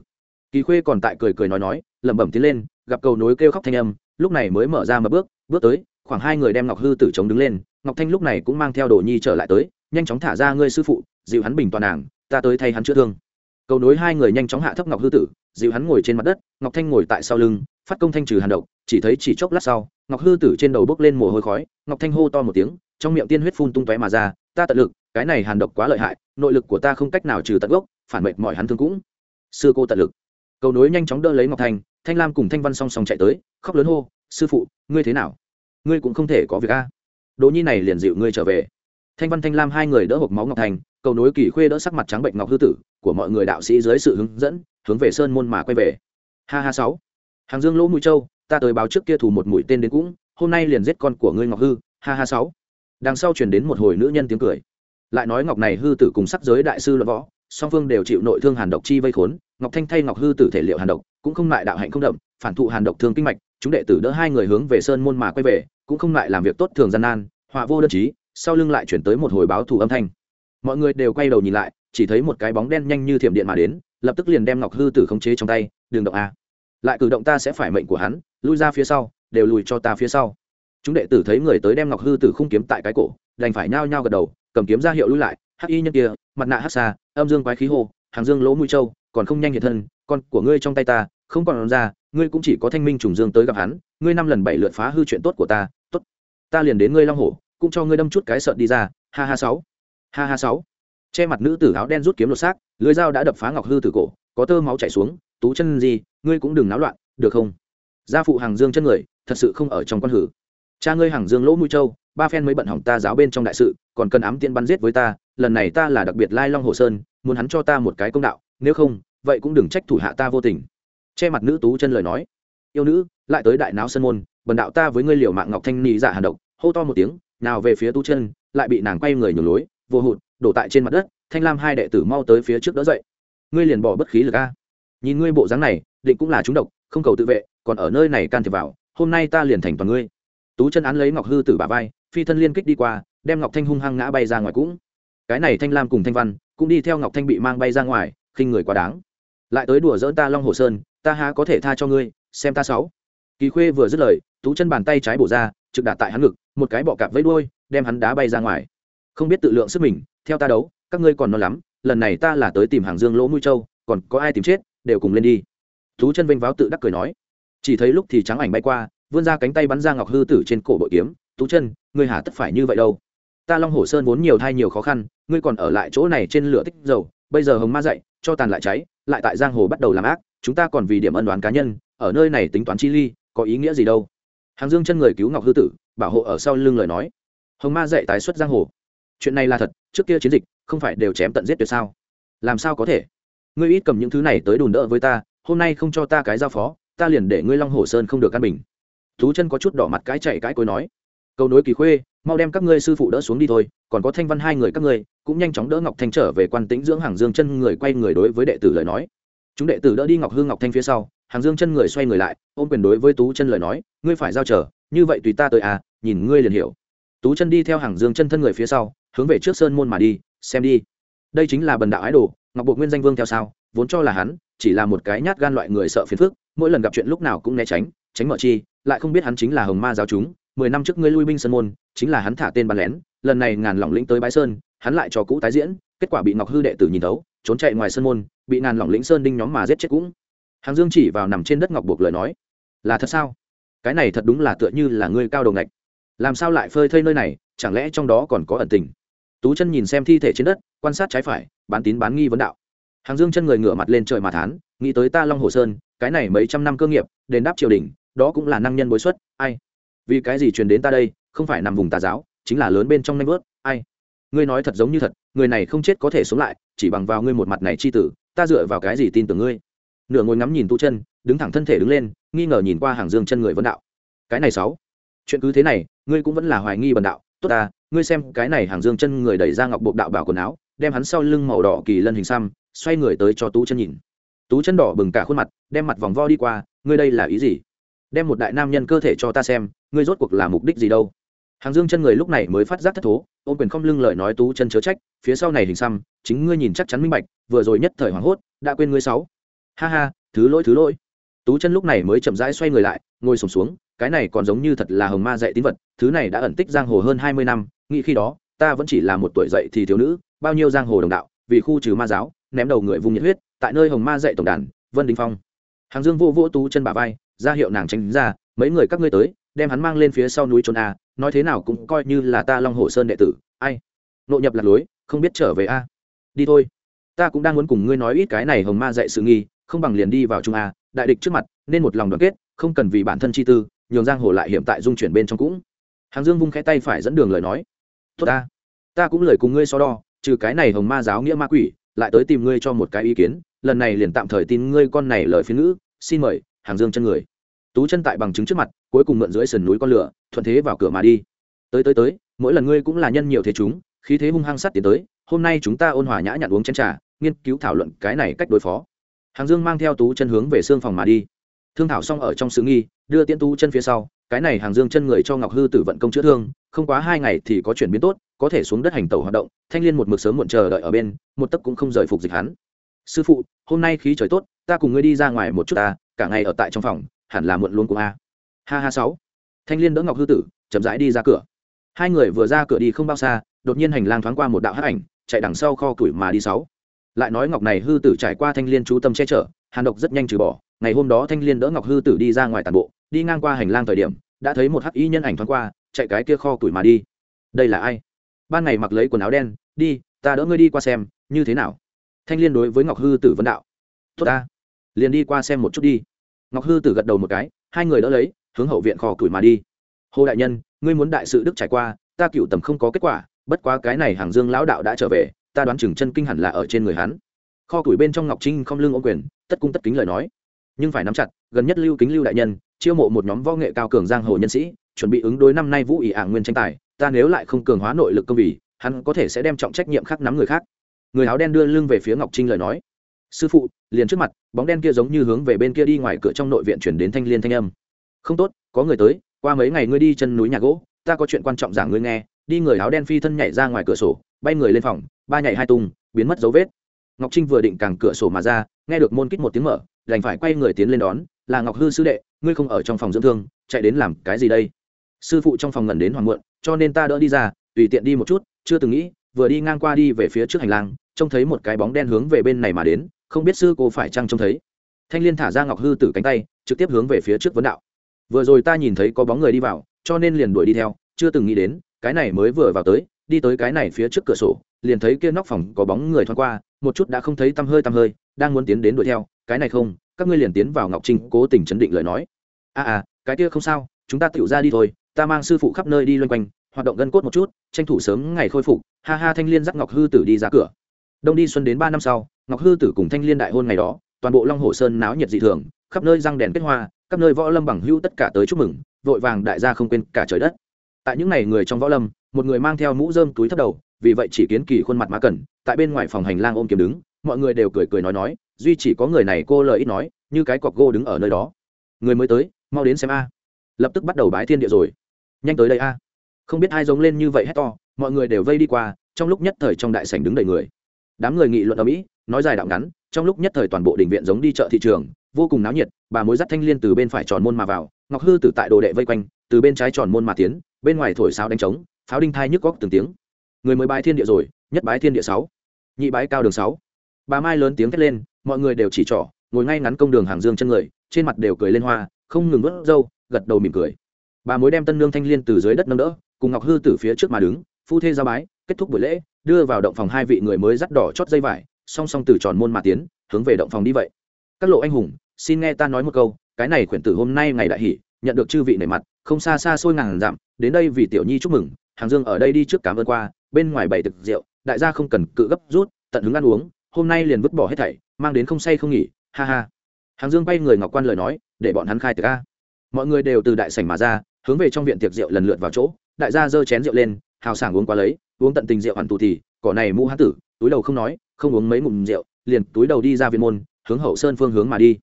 Kỳ khuê còn tại cười cười nói nói, lẩm bẩm tiến lên, gặp cầu nối kêu khóc thanh âm, lúc này mới mở ra mà bước bước tới, khoảng hai người đem ngọc hư tử chống đứng lên, ngọc thanh lúc này cũng mang theo đồ nhi trở lại tới, nhanh chóng thả ra ngươi sư phụ, dịu hắn bình toàn nàng, ta tới thay hắn chữa thương cầu nối hai người nhanh chóng hạ thấp ngọc hư tử dịu hắn ngồi trên mặt đất, ngọc thanh ngồi tại sau lưng, phát công thanh trừ hàn độc, chỉ thấy chỉ chốc lát sau, ngọc hư tử trên đầu bốc lên mồ hôi khói, ngọc thanh hô to một tiếng, trong miệng tiên huyết phun tung tóe mà ra, ta tận lực, cái này hàn độc quá lợi hại, nội lực của ta không cách nào trừ tận gốc, phản mệnh mọi hắn thương cũng. Sư cô tận lực. Cầu nối nhanh chóng đỡ lấy ngọc thanh thanh lam cùng thanh văn song song chạy tới, khóc lớn hô, sư phụ, ngươi thế nào? Ngươi cũng không thể có việc a. Đỗ nhi này liền dịu ngươi trở về thanh văn thanh lam hai người đỡ hộp máu ngọc thành, cầu nối kỳ khuê đỡ sắc mặt trắng bệnh ngọc hư tử, của mọi người đạo sĩ dưới sự hướng dẫn, hướng về sơn môn mà quay về. Ha ha sáu. Hàng dương lỗ mũi châu ta tới báo trước kia thủ một mũi tên đến cũng, hôm nay liền giết con của ngươi ngọc hư. Ha ha sáu. Đằng sau truyền đến một hồi nữ nhân tiếng cười. Lại nói ngọc này hư tử cùng sắc giới đại sư luận võ, song phương đều chịu nội thương hàn độc chi vây khốn, ngọc thanh thay ngọc hư tử thể liệu hàn độc, cũng không ngại đạo hạnh không đậm, phản thụ hàn độc thương kinh mạch, chúng đệ tử đỡ hai người hướng về sơn môn mà quay về, cũng không ngại làm việc tốt thường gian nan, họa vô đơn chí sau lưng lại chuyển tới một hồi báo thủ âm thanh. Mọi người đều quay đầu nhìn lại, chỉ thấy một cái bóng đen nhanh như thiểm điện mà đến, lập tức liền đem ngọc hư tử khống chế trong tay đường động a. Lại cử động ta sẽ phải mệnh của hắn, lui ra phía sau, đều lùi cho ta phía sau. Chúng đệ tử thấy người tới đem ngọc hư tử khung kiếm tại cái cổ, đành phải nhao nhao gật đầu, cầm kiếm ra hiệu lui lại, hắc y nhân kia, mặt nạ hắc xa, âm dương quái khí hồ hàng dương lỗ mũi trâu còn không nhanh hiện thân, con của ngươi trong tay ta, không còn ra, ngươi cũng chỉ có thanh minh trùng dương tới gặp hắn, ngươi năm lần bảy lượt phá hư chuyện tốt của ta, tốt. Ta liền đến ngươi long hổ cũng cho ngươi đâm chút cái sợn đi ra, ha ha sáu. Ha ha sáu. Che mặt nữ tử áo đen rút kiếm lột xác, lưới dao đã đập phá ngọc hư tử cổ, có tơ máu chảy xuống, tú chân gì, ngươi cũng đừng náo loạn, được không? Gia phụ hàng dương chân người, thật sự không ở trong con hử. Cha ngươi hàng dương lỗ mũi châu ba phen mới bận hỏng ta giáo bên trong đại sự, còn cần ám tiện bắn giết với ta, lần này ta là đặc biệt lai long hồ sơn, muốn hắn cho ta một cái công đạo, nếu không, vậy cũng đừng trách thủ hạ ta vô tình. Che mặt nữ tú chân lời nói. Yêu nữ, lại tới đại náo sân môn, bần đạo ta với ngươi liều mạng ngọc thanh nị dạ hàn độc, hô to một tiếng nào về phía tú chân, lại bị nàng quay người nhường lối, vô hụt, đổ tại trên mặt đất, thanh lam hai đệ tử mau tới phía trước đỡ dậy. Ngươi liền bỏ bất khí lực a. Nhìn ngươi bộ dáng này, định cũng là chúng độc, không cầu tự vệ, còn ở nơi này can thiệp vào, hôm nay ta liền thành toàn ngươi. Tú chân án lấy ngọc hư tử bà vai, phi thân liên kích đi qua, đem ngọc thanh hung hăng ngã bay ra ngoài cũng. Cái này thanh lam cùng thanh văn, cũng đi theo ngọc thanh bị mang bay ra ngoài, khinh người quá đáng. Lại tới đùa dỡ ta long hồ sơn, ta há có thể tha cho ngươi, xem ta sáu. Kỳ khuê vừa dứt lời, tú chân bàn tay trái bổ ra trực đả tại hắn ngực, một cái bọ cạp vẫy đuôi, đem hắn đá bay ra ngoài. Không biết tự lượng sức mình, theo ta đấu, các ngươi còn non lắm, lần này ta là tới tìm hàng dương lỗ mũi châu, còn có ai tìm chết, đều cùng lên đi. Thú chân vênh váo tự đắc cười nói. Chỉ thấy lúc thì trắng ảnh bay qua, vươn ra cánh tay bắn ra ngọc hư tử trên cổ bội kiếm. Tú chân, ngươi hà tất phải như vậy đâu? Ta long hồ sơn vốn nhiều thai nhiều khó khăn, ngươi còn ở lại chỗ này trên lửa tích dầu, bây giờ hồng ma dậy, cho tàn lại cháy, lại tại giang hồ bắt đầu làm ác, chúng ta còn vì điểm ân đoán cá nhân, ở nơi này tính toán chi ly, có ý nghĩa gì đâu? Hàng dương chân người cứu ngọc hư tử, bảo hộ ở sau lưng lời nói. Hồng ma dạy tái xuất giang hồ. Chuyện này là thật, trước kia chiến dịch, không phải đều chém tận giết tuyệt sao? Làm sao có thể? Ngươi ít cầm những thứ này tới đùn đỡ với ta, hôm nay không cho ta cái giao phó, ta liền để ngươi long hồ sơn không được căn bình. Thú chân có chút đỏ mặt cái chạy cái cối nói. Câu nối kỳ khuê, mau đem các ngươi sư phụ đỡ xuống đi thôi, còn có thanh văn hai người các ngươi, cũng nhanh chóng đỡ ngọc thanh trở về quan tĩnh dưỡng hàng dương chân người quay người đối với đệ tử lời nói. Chúng đệ tử đỡ đi ngọc hương ngọc thanh phía sau hàng dương chân người xoay người lại, ôm quyền đối với tú chân lời nói, ngươi phải giao trở như vậy tùy ta tới à nhìn ngươi liền hiểu. Tú chân đi theo hàng dương chân thân người phía sau, hướng về trước sơn môn mà đi, xem đi. Đây chính là bần đạo ái đồ, ngọc bộ nguyên danh vương theo sao vốn cho là hắn, chỉ là một cái nhát gan loại người sợ phiền phức, mỗi lần gặp chuyện lúc nào cũng né tránh tránh mở chi, lại không biết hắn chính là hồng ma giáo chúng, mười năm trước ngươi lui binh sơn môn, chính là hắn thả tên bắn lén, lần này ngàn lỏng lĩnh tới bái sơn, hắn lại cho cũ tái diễn, kết quả bị ngọc hư đệ tử nhìn thấu, trốn chạy ngoài sơn môn, bị ngàn lỏng lĩnh sơn đinh nhóm mà giết chết cũng hàng dương chỉ vào nằm trên đất ngọc buộc lời nói, là thật sao? Cái này thật đúng là tựa như là ngươi cao đầu ngạch. Làm sao lại phơi thây nơi này, chẳng lẽ trong đó còn có ẩn tình? Tú chân nhìn xem thi thể trên đất, quan sát trái phải, bán tín bán nghi vấn đạo. Hàng dương chân người ngửa mặt lên trời mà thán, nghĩ tới ta long hồ sơn, cái này mấy trăm năm cơ nghiệp, đền đáp triều đình, đó cũng là năng nhân bối xuất, ai? Vì cái gì truyền đến ta đây, không phải nằm vùng tà giáo, chính là lớn bên trong nanh vớt, ai? Ngươi nói thật giống như thật, người này không chết có thể sống lại, chỉ bằng vào ngươi một mặt này chi tử, ta dựa vào cái gì tin tưởng ngươi? Nửa ngồi ngắm nhìn tu chân, đứng thẳng thân thể đứng lên, nghi ngờ nhìn qua hàng dương chân người vân đạo. Cái này sáu. Chuyện cứ thế này, ngươi cũng vẫn là hoài nghi bần đạo. Tốt ta, ngươi xem, cái này hàng dương chân người đẩy ra ngọc bộ đạo bảo quần áo, đem hắn sau lưng màu đỏ kỳ lân hình xăm, xoay người tới cho tú chân nhìn. Tú chân đỏ bừng cả khuôn mặt, đem mặt vòng vo đi qua, ngươi đây là ý gì? Đem một đại nam nhân cơ thể cho ta xem, ngươi rốt cuộc là mục đích gì đâu? Hàng dương chân người lúc này mới phát giác thất thố, ôm quyền không lưng lời nói tú chân chớ trách, phía sau này hình xăm, chính ngươi nhìn chắc chắn minh bạch, vừa rồi nhất thời hoảng hốt, đã quên ngươi sáu ha ha thứ lỗi thứ lỗi. Tú chân lúc này mới chậm rãi xoay người lại ngồi sùng xuống, xuống cái này còn giống như thật là hồng ma dạy tín vật thứ này đã ẩn tích giang hồ hơn hai mươi năm nghĩ khi đó ta vẫn chỉ là một tuổi dậy thì thiếu nữ bao nhiêu giang hồ đồng đạo vì khu trừ ma giáo ném đầu người vùng nhiệt huyết tại nơi hồng ma dạy tổng đàn vân đình phong. Hàng dương vô vô tú chân bà vai ra hiệu nàng tránh ra mấy người các ngươi tới đem hắn mang lên phía sau núi trốn a nói thế nào cũng coi như là ta long hồ sơn đệ tử ai? Nội nhập lạc lối không biết trở về a. Đi thôi ta cũng đang muốn cùng ngươi nói ít cái này hồng ma dạy sự nghi không bằng liền đi vào trung a, đại địch trước mặt, nên một lòng đoàn kết, không cần vì bản thân chi tư, nhường giang hồ lại hiện tại dung chuyển bên trong cũng. Hàng dương vung khẽ tay phải dẫn đường lời nói. Tốt ta ta cũng lời cùng ngươi so đo, trừ cái này hồng ma giáo nghĩa ma quỷ, lại tới tìm ngươi cho một cái ý kiến, lần này liền tạm thời tin ngươi con này lời phiên ngữ, xin mời, hàng dương chân người. Tú chân tại bằng chứng trước mặt, cuối cùng mượn dưới sườn núi con lửa, thuận thế vào cửa mà đi. Tới tới tới, mỗi lần ngươi cũng là nhân nhiều thế chúng, khí thế hung hăng sắt tiến tới, hôm nay chúng ta ôn hòa nhã nhặn uống chén trà, nghiên cứu thảo luận cái này cách đối phó hàng dương mang theo tú chân hướng về xương phòng mà đi. Thương thảo xong ở trong sự nghi, đưa tiễn tú chân phía sau, cái này hàng dương chân người cho ngọc hư tử vận công chữa thương, không quá hai ngày thì có chuyển biến tốt, có thể xuống đất hành tàu hoạt động, thanh liên một mực sớm muộn chờ đợi ở bên, một tấc cũng không rời phục dịch hắn. Sư phụ, hôm nay khí trời tốt, ta cùng ngươi đi ra ngoài một chút ta, cả ngày ở tại trong phòng, hẳn là muộn luôn của a. Ha ha sáu. Thanh liên đỡ ngọc hư tử, chậm rãi đi ra cửa. Hai người vừa ra cửa đi không bao xa, đột nhiên hành lang thoáng qua một đạo hắc ảnh, chạy đằng sau kho củi mà đi sáu lại nói ngọc này hư tử trải qua thanh liên chú tâm che chở, hàn độc rất nhanh trừ bỏ. Ngày hôm đó thanh liên đỡ ngọc hư tử đi ra ngoài tàn bộ, đi ngang qua hành lang thời điểm, đã thấy một hắc y nhân ảnh thoáng qua, chạy cái kia kho tuổi mà đi. Đây là ai? Ban ngày mặc lấy quần áo đen, đi, ta đỡ ngươi đi qua xem, như thế nào? Thanh liên đối với ngọc hư tử vân đạo. Tốt ta, liền đi qua xem một chút đi. Ngọc hư tử gật đầu một cái, hai người đỡ lấy, hướng hậu viện kho tuổi mà đi. Hồ đại nhân, ngươi muốn đại sự đức trải qua, ta cựu tầm không có kết quả, bất quá cái này hàng dương lão đạo đã trở về ta đoán chừng chân kinh hẳn là ở trên người hắn. Kho củi bên trong ngọc trinh không lưng ô quyền, tất cung tất kính lời nói. Nhưng phải nắm chặt, gần nhất lưu kính lưu đại nhân, chiêu mộ một nhóm võ nghệ cao cường giang hồ nhân sĩ, chuẩn bị ứng đối năm nay vũ ỷ ả nguyên tranh tài, ta nếu lại không cường hóa nội lực công vì, hắn có thể sẽ đem trọng trách nhiệm khác nắm người khác. Người áo đen đưa lưng về phía ngọc trinh lời nói. Sư phụ, liền trước mặt, bóng đen kia giống như hướng về bên kia đi ngoài cửa trong nội viện chuyển đến thanh liên thanh âm. Không tốt, có người tới, qua mấy ngày ngươi đi chân núi nhà gỗ, ta có chuyện quan trọng giảng ngươi nghe, đi người áo đen phi thân nhảy ra ngoài cửa sổ bay người lên phòng, ba nhảy hai tung, biến mất dấu vết. Ngọc trinh vừa định càng cửa sổ mà ra, nghe được môn kích một tiếng mở, đành phải quay người tiến lên đón, là ngọc hư sư đệ, ngươi không ở trong phòng dưỡng thương, chạy đến làm cái gì đây? Sư phụ trong phòng ngẩn đến hoàng muộn, cho nên ta đỡ đi ra, tùy tiện đi một chút, chưa từng nghĩ, vừa đi ngang qua đi về phía trước hành lang, trông thấy một cái bóng đen hướng về bên này mà đến, không biết sư cô phải chăng trông thấy. Thanh liên thả ra ngọc hư từ cánh tay, trực tiếp hướng về phía trước vấn đạo. Vừa rồi ta nhìn thấy có bóng người đi vào, cho nên liền đuổi đi theo, chưa từng nghĩ đến, cái này mới vừa vào tới đi tới cái này phía trước cửa sổ liền thấy kia nóc phòng có bóng người thoáng qua một chút đã không thấy tăm hơi tăm hơi đang muốn tiến đến đuổi theo. Cái này không các ngươi liền tiến vào ngọc trinh cố tình chấn định lời nói. A à, à cái kia không sao chúng ta tựu ra đi thôi ta mang sư phụ khắp nơi đi loanh quanh hoạt động gân cốt một chút tranh thủ sớm ngày khôi phục. Ha ha thanh liên dắt ngọc hư tử đi ra cửa. Đông đi xuân đến ba năm sau ngọc hư tử cùng thanh liên đại hôn ngày đó toàn bộ long hồ sơn náo nhiệt dị thường khắp nơi răng đèn kết hoa các nơi võ lâm bằng hưu tất cả tới chúc mừng vội vàng đại gia không quên cả trời đất. Tại những ngày người trong võ lâm một người mang theo mũ rơm túi thấp đầu, vì vậy chỉ kiến kỳ khuôn mặt má cẩn tại bên ngoài phòng hành lang ôm kiếm đứng, mọi người đều cười cười nói nói, duy chỉ có người này cô lời ít nói, như cái cọc gô đứng ở nơi đó. Người mới tới, mau đến xem a. Lập tức bắt đầu bái thiên địa rồi. Nhanh tới đây a. Không biết ai giống lên như vậy hét to, mọi người đều vây đi qua, trong lúc nhất thời trong đại sảnh đứng đầy người. Đám người nghị luận ở mỹ, nói dài đạo ngắn, trong lúc nhất thời toàn bộ đình viện giống đi chợ thị trường, vô cùng náo nhiệt, bà mối dắt thanh liên từ bên phải tròn môn mà vào, ngọc hư từ tại đồ đệ vây quanh, từ bên trái tròn môn mà tiến, bên ngoài thổi sáo đánh trống pháo đinh thai nhức góc từng tiếng. Người mới bái thiên địa rồi, nhất bái thiên địa sáu. Nhị bái cao đường sáu. Bà mai lớn tiếng thét lên, mọi người đều chỉ trỏ, ngồi ngay ngắn công đường hàng dương chân người, trên mặt đều cười lên hoa, không ngừng vớt râu, gật đầu mỉm cười. Bà mối đem tân nương thanh liên từ dưới đất nâng đỡ, cùng ngọc hư từ phía trước mà đứng, phu thê ra bái, kết thúc buổi lễ, đưa vào động phòng hai vị người mới dắt đỏ chót dây vải, song song từ tròn môn mà tiến, hướng về động phòng đi vậy. Các lộ anh hùng, xin nghe ta nói một câu, cái này khuyển tử hôm nay ngày đại hỷ, nhận được chư vị nể mặt, không xa xa xôi ngàn dặm, đến đây vì tiểu nhi chúc mừng hàng dương ở đây đi trước cảm ơn qua, bên ngoài bảy thực rượu, đại gia không cần cự gấp rút, tận hứng ăn uống, hôm nay liền vứt bỏ hết thảy, mang đến không say không nghỉ, ha ha. Hàng dương bay người ngọc quan lời nói, để bọn hắn khai tiệc ca mọi người đều từ đại sảnh mà ra, hướng về trong viện tiệc rượu lần lượt vào chỗ, đại gia giơ chén rượu lên, hào sảng uống quá lấy, uống tận tình rượu hẳn tù thì, cỏ này mũ hán tử, túi đầu không nói, không uống mấy ngụm rượu, liền túi đầu đi ra viện môn, hướng hậu sơn phương hướng mà đi.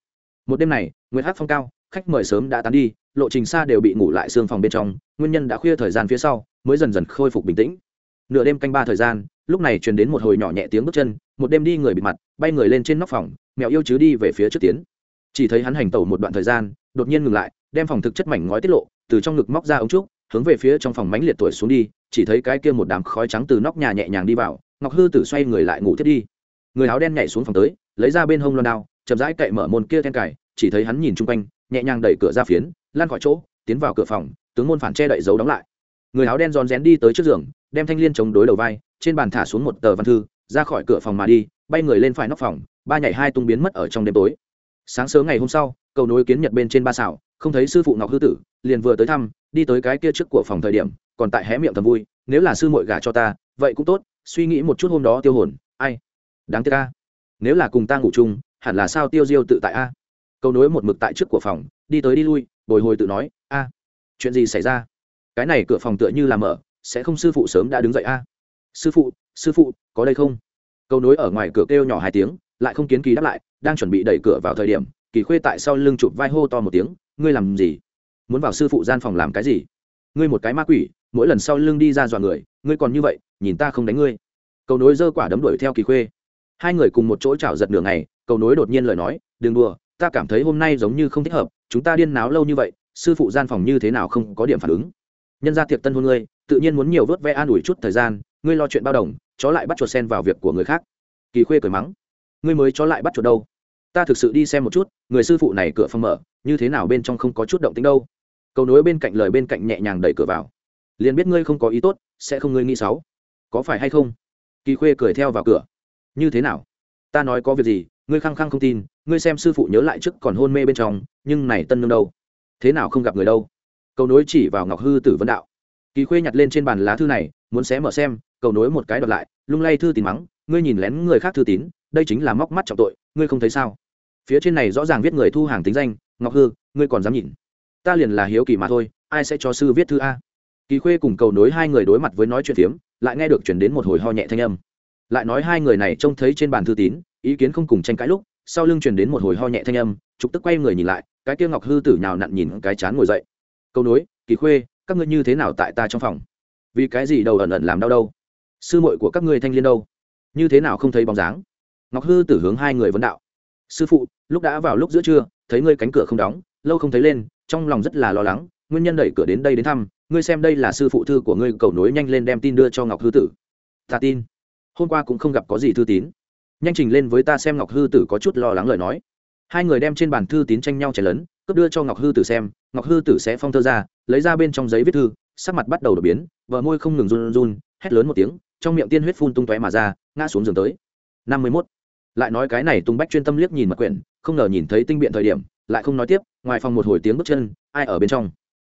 Một đêm này nguyễn hát phong cao khách mời sớm đã tán đi, lộ trình xa đều bị ngủ lại xương phòng bên trong, nguyên nhân đã khuya thời gian phía sau, mới dần dần khôi phục bình tĩnh. Nửa đêm canh ba thời gian, lúc này truyền đến một hồi nhỏ nhẹ tiếng bước chân, một đêm đi người bị mặt, bay người lên trên nóc phòng, mèo yêu chứ đi về phía trước tiến. Chỉ thấy hắn hành tẩu một đoạn thời gian, đột nhiên ngừng lại, đem phòng thực chất mảnh ngói tiết lộ, từ trong ngực móc ra ống trúc, hướng về phía trong phòng mánh liệt tuổi xuống đi, chỉ thấy cái kia một đám khói trắng từ nóc nhà nhẹ nhàng đi vào, ngọc hư tử xoay người lại ngủ thiết đi. Người áo đen nhảy xuống phòng tới, lấy ra bên hông loan đao, chậm rãi cậy mở môn kia then cài, chỉ thấy hắn nhìn chung quanh nhẹ nhàng đẩy cửa ra phiến lan khỏi chỗ, tiến vào cửa phòng, tướng môn phản che đậy dấu đóng lại. Người áo đen rón rén đi tới trước giường, đem thanh liên chống đối đầu vai, trên bàn thả xuống một tờ văn thư, ra khỏi cửa phòng mà đi, bay người lên phải nóc phòng, ba nhảy hai tung biến mất ở trong đêm tối. Sáng sớm ngày hôm sau, cầu nối kiến nhật bên trên ba xảo, không thấy sư phụ ngọc hư tử, liền vừa tới thăm, đi tới cái kia trước của phòng thời điểm, còn tại hé miệng thầm vui, nếu là sư muội gả cho ta, vậy cũng tốt, suy nghĩ một chút hôm đó tiêu hồn, ai? Đáng tiếc a. Nếu là cùng ta ngủ chung, hẳn là sao tiêu diêu tự tại a? Cầu nối một mực tại trước của phòng, đi tới đi lui, bồi hồi tự nói, a, chuyện gì xảy ra? Cái này cửa phòng tựa như là mở, sẽ không sư phụ sớm đã đứng dậy a. Sư phụ sư phụ, có đây không? Cầu nối ở ngoài cửa kêu nhỏ hai tiếng, lại không kiến kỳ đáp lại, đang chuẩn bị đẩy cửa vào thời điểm, kỳ khuê tại sau lưng chụp vai hô to một tiếng, ngươi làm gì? Muốn vào sư phụ gian phòng làm cái gì? Ngươi một cái ma quỷ, mỗi lần sau lưng đi ra dọa người, ngươi còn như vậy, nhìn ta không đánh ngươi. Cầu nối giơ quả đấm đuổi theo kỳ khuê. Hai người cùng một chỗ chảo giật nửa ngày, cầu nối đột nhiên lời nói, đừng đùa ta cảm thấy hôm nay giống như không thích hợp, chúng ta điên náo lâu như vậy, sư phụ gian phòng như thế nào không có điểm phản ứng. Nhân ra tiệc tân hôn ngươi, tự nhiên muốn nhiều vớt ve an ủi chút thời gian, ngươi lo chuyện bao đồng, chó lại bắt chuột sen vào việc của người khác. Kỳ khuê cười mắng, ngươi mới chó lại bắt chuột đâu? Ta thực sự đi xem một chút, người sư phụ này cửa phòng mở, như thế nào bên trong không có chút động tính đâu? Cầu nối bên cạnh lời bên cạnh nhẹ nhàng đẩy cửa vào. Liền biết ngươi không có ý tốt, sẽ không ngươi nghĩ xấu. Có phải hay không? Kỳ khuê cười theo vào cửa. Như thế nào? Ta nói có việc gì ngươi khăng khăng không tin, ngươi xem sư phụ nhớ lại trước còn hôn mê bên trong, nhưng này tân nương đâu? Thế nào không gặp người đâu? Cầu nối chỉ vào ngọc hư tử vấn đạo. Kỳ khuê nhặt lên trên bàn lá thư này, muốn xé mở xem, cầu nối một cái đọc lại, lung lay thư tín mắng, ngươi nhìn lén người khác thư tín, đây chính là móc mắt trọng tội, ngươi không thấy sao? Phía trên này rõ ràng viết người thu hàng tính danh, ngọc hư, ngươi còn dám nhìn? Ta liền là hiếu kỳ mà thôi, ai sẽ cho sư viết thư a? Kỳ khuê cùng cầu nối hai người đối mặt với nói chuyện phiếm, lại nghe được chuyển đến một hồi ho nhẹ thanh âm. Lại nói hai người này trông thấy trên bàn thư tín ý kiến không cùng tranh cãi lúc, sau lưng truyền đến một hồi ho nhẹ thanh âm, trục tức quay người nhìn lại, cái kia ngọc hư tử nhào nặn nhìn cái chán ngồi dậy. Câu nối, kỳ khuê, các ngươi như thế nào tại ta trong phòng? Vì cái gì đầu ẩn ẩn làm đau đâu? Sư muội của các ngươi thanh liên đâu? Như thế nào không thấy bóng dáng? Ngọc hư tử hướng hai người vấn đạo. Sư phụ, lúc đã vào lúc giữa trưa, thấy ngươi cánh cửa không đóng, lâu không thấy lên, trong lòng rất là lo lắng, nguyên nhân đẩy cửa đến đây đến thăm, ngươi xem đây là sư phụ thư của ngươi, cầu nối nhanh lên đem tin đưa cho ngọc hư tử. Ta tin. Hôm qua cũng không gặp có gì thư tín nhanh trình lên với ta xem ngọc hư tử có chút lo lắng lời nói. Hai người đem trên bàn thư tín tranh nhau chảy lớn, cướp đưa cho ngọc hư tử xem. Ngọc hư tử sẽ phong thơ ra, lấy ra bên trong giấy viết thư, sắc mặt bắt đầu đột biến vợ môi không ngừng run run, hét lớn một tiếng, trong miệng tiên huyết phun tung tóe mà ra, ngã xuống giường tới. Năm mươi mốt. Lại nói cái này tung bách chuyên tâm liếc nhìn mặt quyển, không ngờ nhìn thấy tinh biện thời điểm, lại không nói tiếp, ngoài phòng một hồi tiếng bước chân, ai ở bên trong?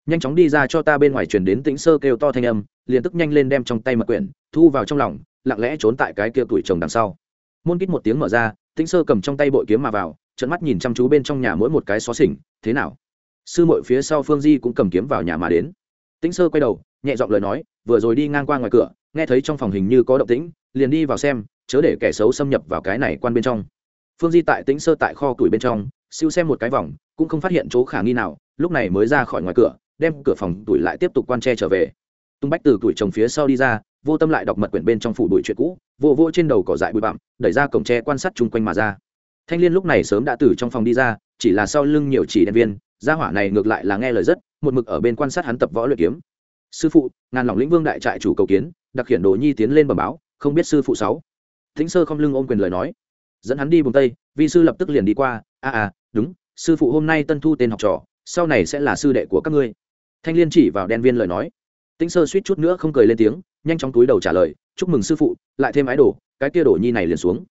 Nhanh chóng đi ra cho ta bên ngoài chuyển đến tĩnh sơ kêu to thanh âm, liền tức nhanh lên đem trong tay mật quyển, thu vào trong lòng, lặng lẽ trốn tại cái kia tuổi chồng đằng sau môn kít một tiếng mở ra, tĩnh sơ cầm trong tay bội kiếm mà vào trận mắt nhìn chăm chú bên trong nhà mỗi một cái xó xỉnh, thế nào? Sư mội phía sau phương di cũng cầm kiếm vào nhà mà đến. Tĩnh sơ quay đầu, nhẹ giọng lời nói, vừa rồi đi ngang qua ngoài cửa, nghe thấy trong phòng hình như có động tĩnh, liền đi vào xem, chớ để kẻ xấu xâm nhập vào cái này quan bên trong. Phương di tại tĩnh sơ tại kho tuổi bên trong, siêu xem một cái vòng, cũng không phát hiện chỗ khả nghi nào, lúc này mới ra khỏi ngoài cửa, đem cửa phòng tuổi lại tiếp tục quan tre trở về. Tung bách từ tuổi chồng phía sau đi ra vô tâm lại đọc mật quyển bên trong phủ bụi chuyện cũ vô vô trên đầu cỏ dại bụi bặm đẩy ra cổng tre quan sát chung quanh mà ra. Thanh liên lúc này sớm đã từ trong phòng đi ra chỉ là sau lưng nhiều chỉ đen viên gia hỏa này ngược lại là nghe lời rất một mực ở bên quan sát hắn tập võ luyện kiếm. Sư phụ ngàn lòng lĩnh vương đại trại chủ cầu kiến đặc khiển đồ nhi tiến lên bẩm báo không biết sư phụ sáu. Thính sơ không lưng ôm quyền lời nói. Dẫn hắn đi vùng tây vi sư lập tức liền đi qua a à, à đúng sư phụ hôm nay tân thu tên học trò sau này sẽ là sư đệ của các ngươi. Thanh liên chỉ vào đen viên lời nói. Tĩnh sơ suýt chút nữa không cười lên tiếng nhanh chóng túi đầu trả lời, chúc mừng sư phụ, lại thêm ái đồ, cái kia đổ nhi này liền xuống.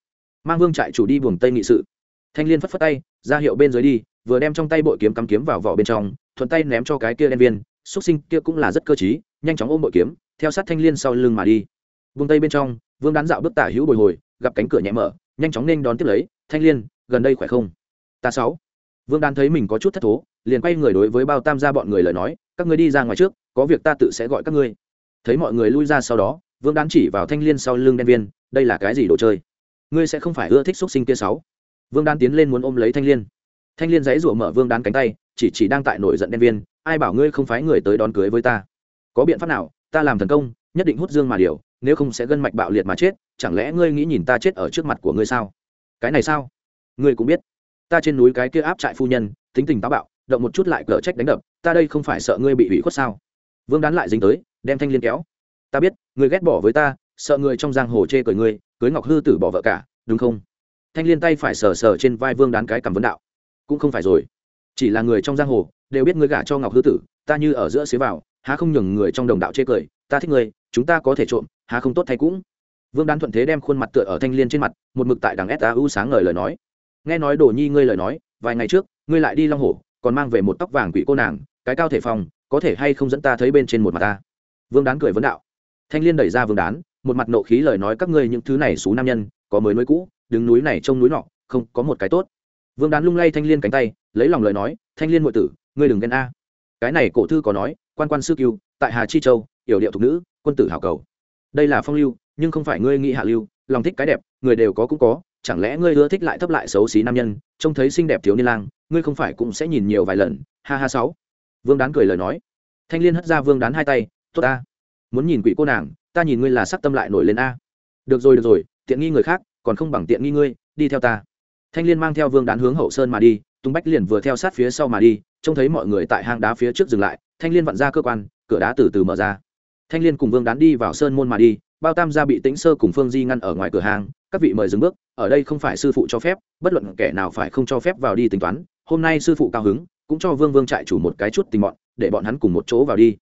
Mang vương trại chủ đi buồng tây nghị sự. Thanh liên phất phất tay, ra hiệu bên dưới đi, vừa đem trong tay bội kiếm cắm kiếm vào vỏ bên trong, thuận tay ném cho cái kia đen viên xuất sinh kia cũng là rất cơ t nhanh chóng ôm bội kiếm, theo sát thanh liên sau lưng mà đi. Buồng tây bên trong, vương đán dạo bước tả hữu bồi hồi, gặp cánh cửa nhẹ mở, nhanh chóng nên đón tiếp lấy, thanh liên, gần đây khỏe không? Ta sáu. Vương đán thấy mình có chút thất thố, liền quay người đối với bao tam gia bọn người lời nói, các ngươi đi ra ngoài trước, có việc ta tự sẽ gọi các ngươi thấy mọi người lui ra sau đó, vương đán chỉ vào thanh liên sau lưng đen viên, đây là cái gì đồ chơi? Ngươi sẽ không phải ưa thích xúc sinh kia sáu. Vương đán tiến lên muốn ôm lấy thanh liên. Thanh liên dãy rủa mở vương đán cánh tay, chỉ chỉ đang tại nổi giận đen viên, ai bảo ngươi không phái người tới đón cưới với ta? Có biện pháp nào? Ta làm thần công, nhất định hút dương mà điều, nếu không sẽ gân mạch bạo liệt mà chết, chẳng lẽ ngươi nghĩ nhìn ta chết ở trước mặt của ngươi sao? Cái này sao? Ngươi cũng biết. Ta trên núi cái kia áp trại phu nhân, tính tình táo bạo, động một chút lại cờ trách đánh đập, ta đây không phải sợ ngươi bị hủy khuất sao? Vương đán lại dính tới, đem thanh liên kéo. Ta biết, người ghét bỏ với ta, sợ người trong giang hồ chê cười ngươi, cưới ngọc hư tử bỏ vợ cả, đúng không? Thanh liên tay phải sờ sờ trên vai vương đán cái cầm vấn đạo. Cũng không phải rồi. Chỉ là người trong giang hồ, đều biết ngươi gả cho ngọc hư tử, ta như ở giữa xế vào, há không nhường người trong đồng đạo chê cười, ta thích ngươi, chúng ta có thể trộm, há không tốt thay cũng. Vương đán thuận thế đem khuôn mặt tựa ở thanh liên trên mặt, một mực tại đằng u sáng ngời lời nói. Nghe nói đồ nhi ngươi lời nói, vài ngày trước, ngươi lại đi long hồ, còn mang về một tóc vàng quỷ cô nàng, cái cao thể phòng có thể hay không dẫn ta thấy bên trên một mặt ta? Vương đán cười vấn đạo. Thanh liên đẩy ra vương đán, một mặt nộ khí lời nói các ngươi những thứ này xú nam nhân, có mới núi cũ, đứng núi này trông núi nọ, không, có một cái tốt. Vương đán lung lay thanh liên cánh tay, lấy lòng lời nói, thanh liên ngụy tử, ngươi đừng ghen a. Cái này cổ thư có nói, quan quan sư cưu tại hà chi châu, yểu điệu thục nữ, quân tử hảo cầu. Đây là phong lưu, nhưng không phải ngươi nghĩ hạ lưu, lòng thích cái đẹp, người đều có cũng có, chẳng lẽ ngươi ưa thích lại thấp lại xấu xí nam nhân, trông thấy xinh đẹp thiếu niên lang, ngươi không phải cũng sẽ nhìn nhiều vài lần, ha ha sáu vương đán cười lời nói. Thanh liên hất ra vương đán hai tay, tốt ta, muốn nhìn quỷ cô nàng, ta nhìn ngươi là sắc tâm lại nổi lên a. Được rồi được rồi, tiện nghi người khác, còn không bằng tiện nghi ngươi, đi theo ta. Thanh liên mang theo vương đán hướng hậu sơn mà đi tung bách liền vừa theo sát phía sau mà đi, trông thấy mọi người tại hang đá phía trước dừng lại, thanh liên vặn ra cơ quan, cửa đá từ từ mở ra. Thanh liên cùng vương đán đi vào sơn môn mà đi, bao tam gia bị tĩnh sơ cùng phương di ngăn ở ngoài cửa hàng, các vị mời dừng bước, ở đây không phải sư phụ cho phép, bất luận kẻ nào phải không cho phép vào đi tính toán, hôm nay sư phụ cao hứng cũng cho vương vương trại chủ một cái chút tình bọn để bọn hắn cùng một chỗ vào đi.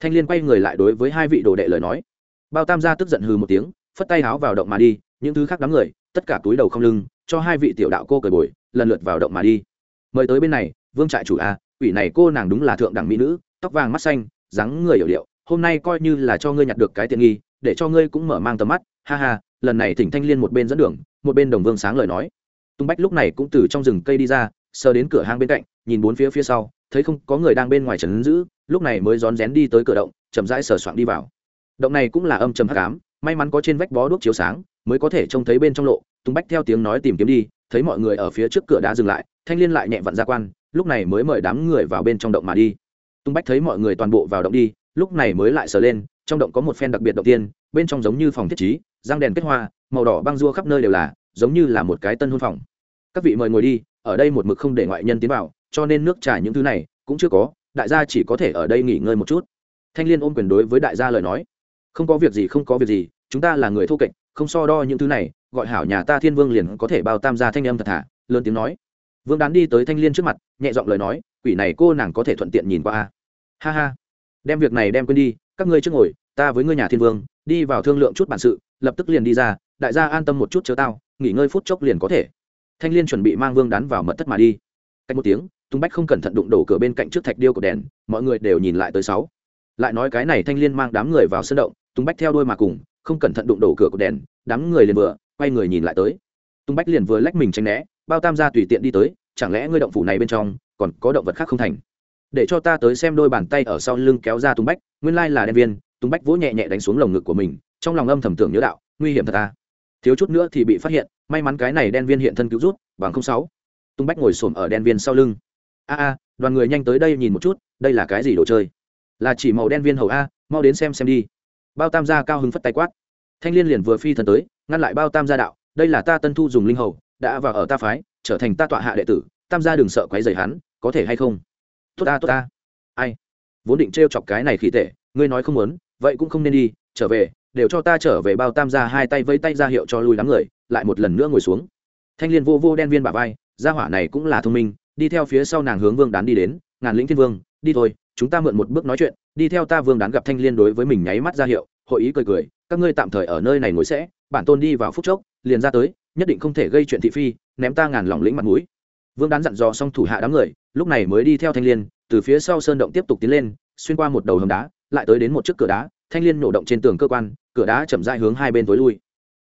Thanh liên quay người lại đối với hai vị đồ đệ lời nói. Bao tam gia tức giận hừ một tiếng phất tay háo vào động mà đi những thứ khác đám người tất cả túi đầu không lưng cho hai vị tiểu đạo cô cởi bồi lần lượt vào động mà đi. Mời tới bên này vương trại chủ a à, ủy này cô nàng đúng là thượng đẳng mỹ nữ tóc vàng mắt xanh dáng người hiểu điệu hôm nay coi như là cho ngươi nhặt được cái tiện nghi để cho ngươi cũng mở mang tầm mắt ha ha lần này thỉnh thanh liên một bên dẫn đường một bên đồng vương sáng lời nói. Tung bách lúc này cũng từ trong rừng cây đi ra sờ đến cửa hang bên cạnh nhìn bốn phía phía sau, thấy không, có người đang bên ngoài trấn giữ, lúc này mới rón rén đi tới cửa động, chậm rãi sờ soạng đi vào. Động này cũng là âm trầm hắc ám, may mắn có trên vách bó đuốc chiếu sáng, mới có thể trông thấy bên trong lộ tung bách theo tiếng nói tìm kiếm đi, thấy mọi người ở phía trước cửa đã dừng lại, thanh liên lại nhẹ vặn ra quan, lúc này mới mời đám người vào bên trong động mà đi. Tung bách thấy mọi người toàn bộ vào động đi, lúc này mới lại sờ lên, trong động có một phen đặc biệt đầu tiên, bên trong giống như phòng thiết trí, răng đèn kết hoa, màu đỏ băng rua khắp nơi đều là, giống như là một cái tân hôn phòng. Các vị mời ngồi đi, ở đây một mực không để ngoại nhân tiến vào cho nên nước trà những thứ này cũng chưa có, đại gia chỉ có thể ở đây nghỉ ngơi một chút. Thanh liên ôm quyền đối với đại gia lời nói. Không có việc gì, không có việc gì, chúng ta là người thô kệch, không so đo những thứ này, gọi hảo nhà ta thiên vương liền có thể bao tam gia thanh âm thật thả lớn tiếng nói. Vương đán đi tới thanh liên trước mặt, nhẹ giọng lời nói, quỷ này cô nàng có thể thuận tiện nhìn qua a ha ha, đem việc này đem quên đi, các ngươi trước ngồi, ta với ngươi nhà thiên vương, đi vào thương lượng chút bản sự, lập tức liền đi ra, đại gia an tâm một chút chớ tao, nghỉ ngơi phút chốc liền có thể. Thanh liên chuẩn bị mang vương đán vào mật thất mà đi. Cách một tiếng tung bách không cẩn thận đụng đổ cửa bên cạnh trước thạch điêu của đèn, mọi người đều nhìn lại tới sáu. Lại nói cái này thanh liên mang đám người vào sân động, tung bách theo đôi mà cùng, không cẩn thận đụng đổ cửa của đèn, đám người liền vừa, quay người nhìn lại tới. Tung bách liền vừa lách mình tránh né, bao tam gia tùy tiện đi tới, chẳng lẽ ngươi động phủ này bên trong, còn có động vật khác không thành? Để cho ta tới xem đôi bàn tay ở sau lưng kéo ra tung bách, nguyên lai là đen viên, tung bách vỗ nhẹ nhẹ đánh xuống lồng ngực của mình, trong lòng âm thầm tưởng nhớ đạo, nguy hiểm thật ta thiếu chút nữa thì bị phát hiện, may mắn cái này đen viên hiện thân cứu rút bằng không sáu. Tung bách ngồi xổm ở đen viên sau lưng a a, đoàn người nhanh tới đây nhìn một chút, đây là cái gì đồ chơi? Là chỉ màu đen viên hầu a, mau đến xem xem đi. Bao tam gia cao hứng phất tay quát. Thanh liên liền vừa phi thần tới, ngăn lại bao tam gia đạo, đây là ta tân thu dùng linh hầu, đã vào ở ta phái, trở thành ta tọa hạ đệ tử, tam gia đừng sợ quấy rầy hắn, có thể hay không? Tốt ta tốt ta. Ai? Vốn định trêu chọc cái này khỉ tệ ngươi nói không muốn, vậy cũng không nên đi, trở về, đều cho ta trở về bao tam gia hai tay vây tay ra hiệu cho lui đám người, lại một lần nữa ngồi xuống. Thanh liên vô vô đen viên bà vai, gia hỏa này cũng là thông minh đi theo phía sau nàng hướng vương đán đi đến, ngàn lĩnh thiên vương, đi thôi, chúng ta mượn một bước nói chuyện, đi theo ta vương đán gặp thanh liên đối với mình nháy mắt ra hiệu, hội ý cười cười, các ngươi tạm thời ở nơi này ngồi sẽ, bản tôn đi vào phút chốc, liền ra tới, nhất định không thể gây chuyện thị phi, ném ta ngàn lỏng lĩnh mặt mũi. Vương đán dặn dò xong thủ hạ đám người, lúc này mới đi theo thanh liên, từ phía sau sơn động tiếp tục tiến lên, xuyên qua một đầu hầm đá, lại tới đến một chiếc cửa đá, thanh liên nổ động trên tường cơ quan, cửa đá chậm dại hướng hai bên tối lui.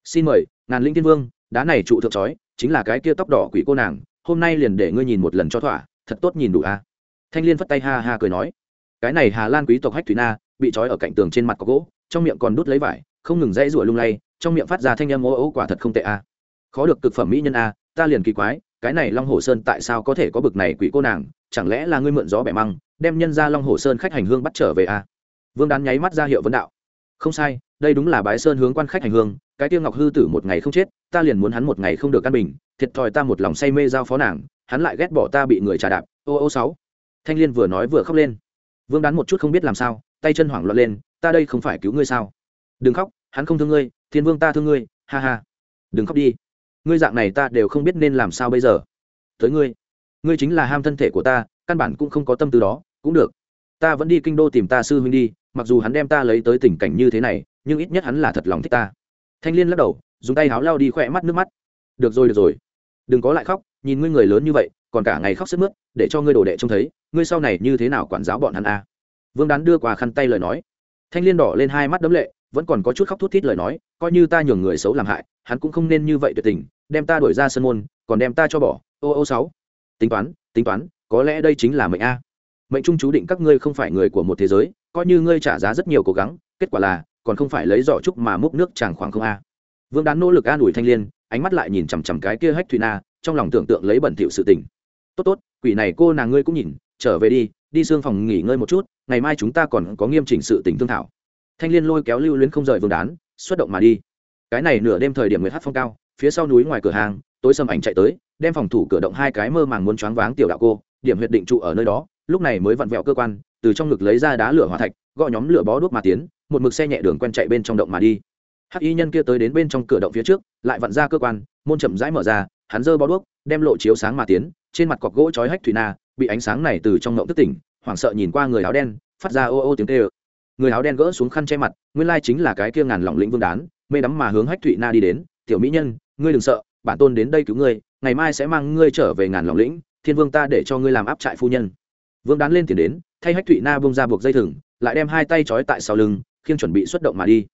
Xin mời, ngàn linh thiên vương, đá này trụ thượng trói chính là cái kia tóc đỏ quỷ cô nàng hôm nay liền để ngươi nhìn một lần cho thỏa, thật tốt nhìn đủ a. Thanh liên phất tay ha ha cười nói, cái này hà lan quý tộc hách thủy na bị trói ở cạnh tường trên mặt có gỗ, trong miệng còn đút lấy vải, không ngừng dãy rủa lung lay, trong miệng phát ra thanh âm ô ô quả thật không tệ a. Khó được cực phẩm mỹ nhân a, ta liền kỳ quái, cái này long hồ sơn tại sao có thể có bực này quỷ cô nàng, chẳng lẽ là ngươi mượn gió bẻ măng, đem nhân ra long hồ sơn khách hành hương bắt trở về a? Vương đán nháy mắt ra hiệu vấn đạo, không sai đây đúng là bái sơn hướng quan khách hành hương, cái tiêu ngọc hư tử một ngày không chết, ta liền muốn hắn một ngày không được căn bình, thiệt thòi ta một lòng say mê giao phó nàng, hắn lại ghét bỏ ta bị người trà đạp, ô ô sáu. Thanh liên vừa nói vừa khóc lên. Vương đán một chút không biết làm sao, tay chân hoảng loạn lên, ta đây không phải cứu ngươi sao? Đừng khóc, hắn không thương ngươi, thiên vương ta thương ngươi, ha ha. Đừng khóc đi. Ngươi dạng này ta đều không biết nên làm sao bây giờ. Tới ngươi. Ngươi chính là ham thân thể của ta, căn bản cũng không có tâm tư đó, cũng được. Ta vẫn đi kinh đô tìm ta sư huynh đi, mặc dù hắn đem ta lấy tới tình cảnh như thế này nhưng ít nhất hắn là thật lòng thích ta. Thanh liên lắc đầu, dùng tay háo lao đi khỏe mắt nước mắt. Được rồi được rồi. Đừng có lại khóc, nhìn ngươi người lớn như vậy, còn cả ngày khóc sức mướt, để cho ngươi đồ đệ trông thấy, ngươi sau này như thế nào quản giáo bọn hắn a? Vương đán đưa quà khăn tay lời nói. Thanh liên đỏ lên hai mắt đấm lệ, vẫn còn có chút khóc thút thít lời nói, coi như ta nhường người xấu làm hại, hắn cũng không nên như vậy tuyệt tình, đem ta đuổi ra sân môn, còn đem ta cho bỏ. Ô ô sáu. Tính toán tính toán, có lẽ đây chính là mệnh a. Mệnh trung chú định các ngươi không phải người của một thế giới, coi như ngươi trả giá rất nhiều cố gắng, kết quả là còn không phải lấy giỏ trúc mà múc nước chàng khoảng không a. Vương đán nỗ lực an ủi thanh liên, ánh mắt lại nhìn chằm chằm cái kia hách thủy na, trong lòng tưởng tượng lấy bẩn thỉu sự tình. Tốt tốt, quỷ này cô nàng ngươi cũng nhìn, trở về đi đi xương phòng nghỉ ngơi một chút, ngày mai chúng ta còn có nghiêm chỉnh sự tình thương thảo. Thanh liên lôi kéo lưu luyến không rời vương đán, xuất động mà đi. Cái này nửa đêm thời điểm nguyệt hát phong cao, phía sau núi ngoài cửa hàng, tối sầm ảnh chạy tới, đem phòng thủ cửa động hai cái mơ màng muốn choáng váng tiểu đạo cô, điểm huyệt định trụ ở nơi đó, lúc này mới vặn vẹo cơ quan, từ trong ngực lấy ra đá lửa hỏa thạch, gõ nhóm lửa bó đuốc mà tiến một mực xe nhẹ đường quen chạy bên trong động mà đi. Hắc y nhân kia tới đến bên trong cửa động phía trước, lại vặn ra cơ quan, môn chậm rãi mở ra, hắn giơ bao đuốc, đem lộ chiếu sáng mà tiến, trên mặt cọc gỗ chói hách thủy na, bị ánh sáng này từ trong ngộng thức tỉnh, hoảng sợ nhìn qua người áo đen, phát ra ô ô tiếng tê ơ người áo đen gỡ xuống khăn che mặt, nguyên lai chính là cái kia ngàn lỏng lĩnh vương đán, mê đắm mà hướng hách thụy na đi đến, tiểu mỹ nhân, ngươi đừng sợ, bản tôn đến đây cứu ngươi, ngày mai sẽ mang ngươi trở về ngàn lỏng lĩnh, thiên vương ta để cho ngươi làm áp trại phu nhân. Vương đán lên tiền đến, thay hách thụy na bông ra buộc dây thừng, lại đem hai tay trói tại sau lưng khiêng chuẩn bị xuất động mà đi.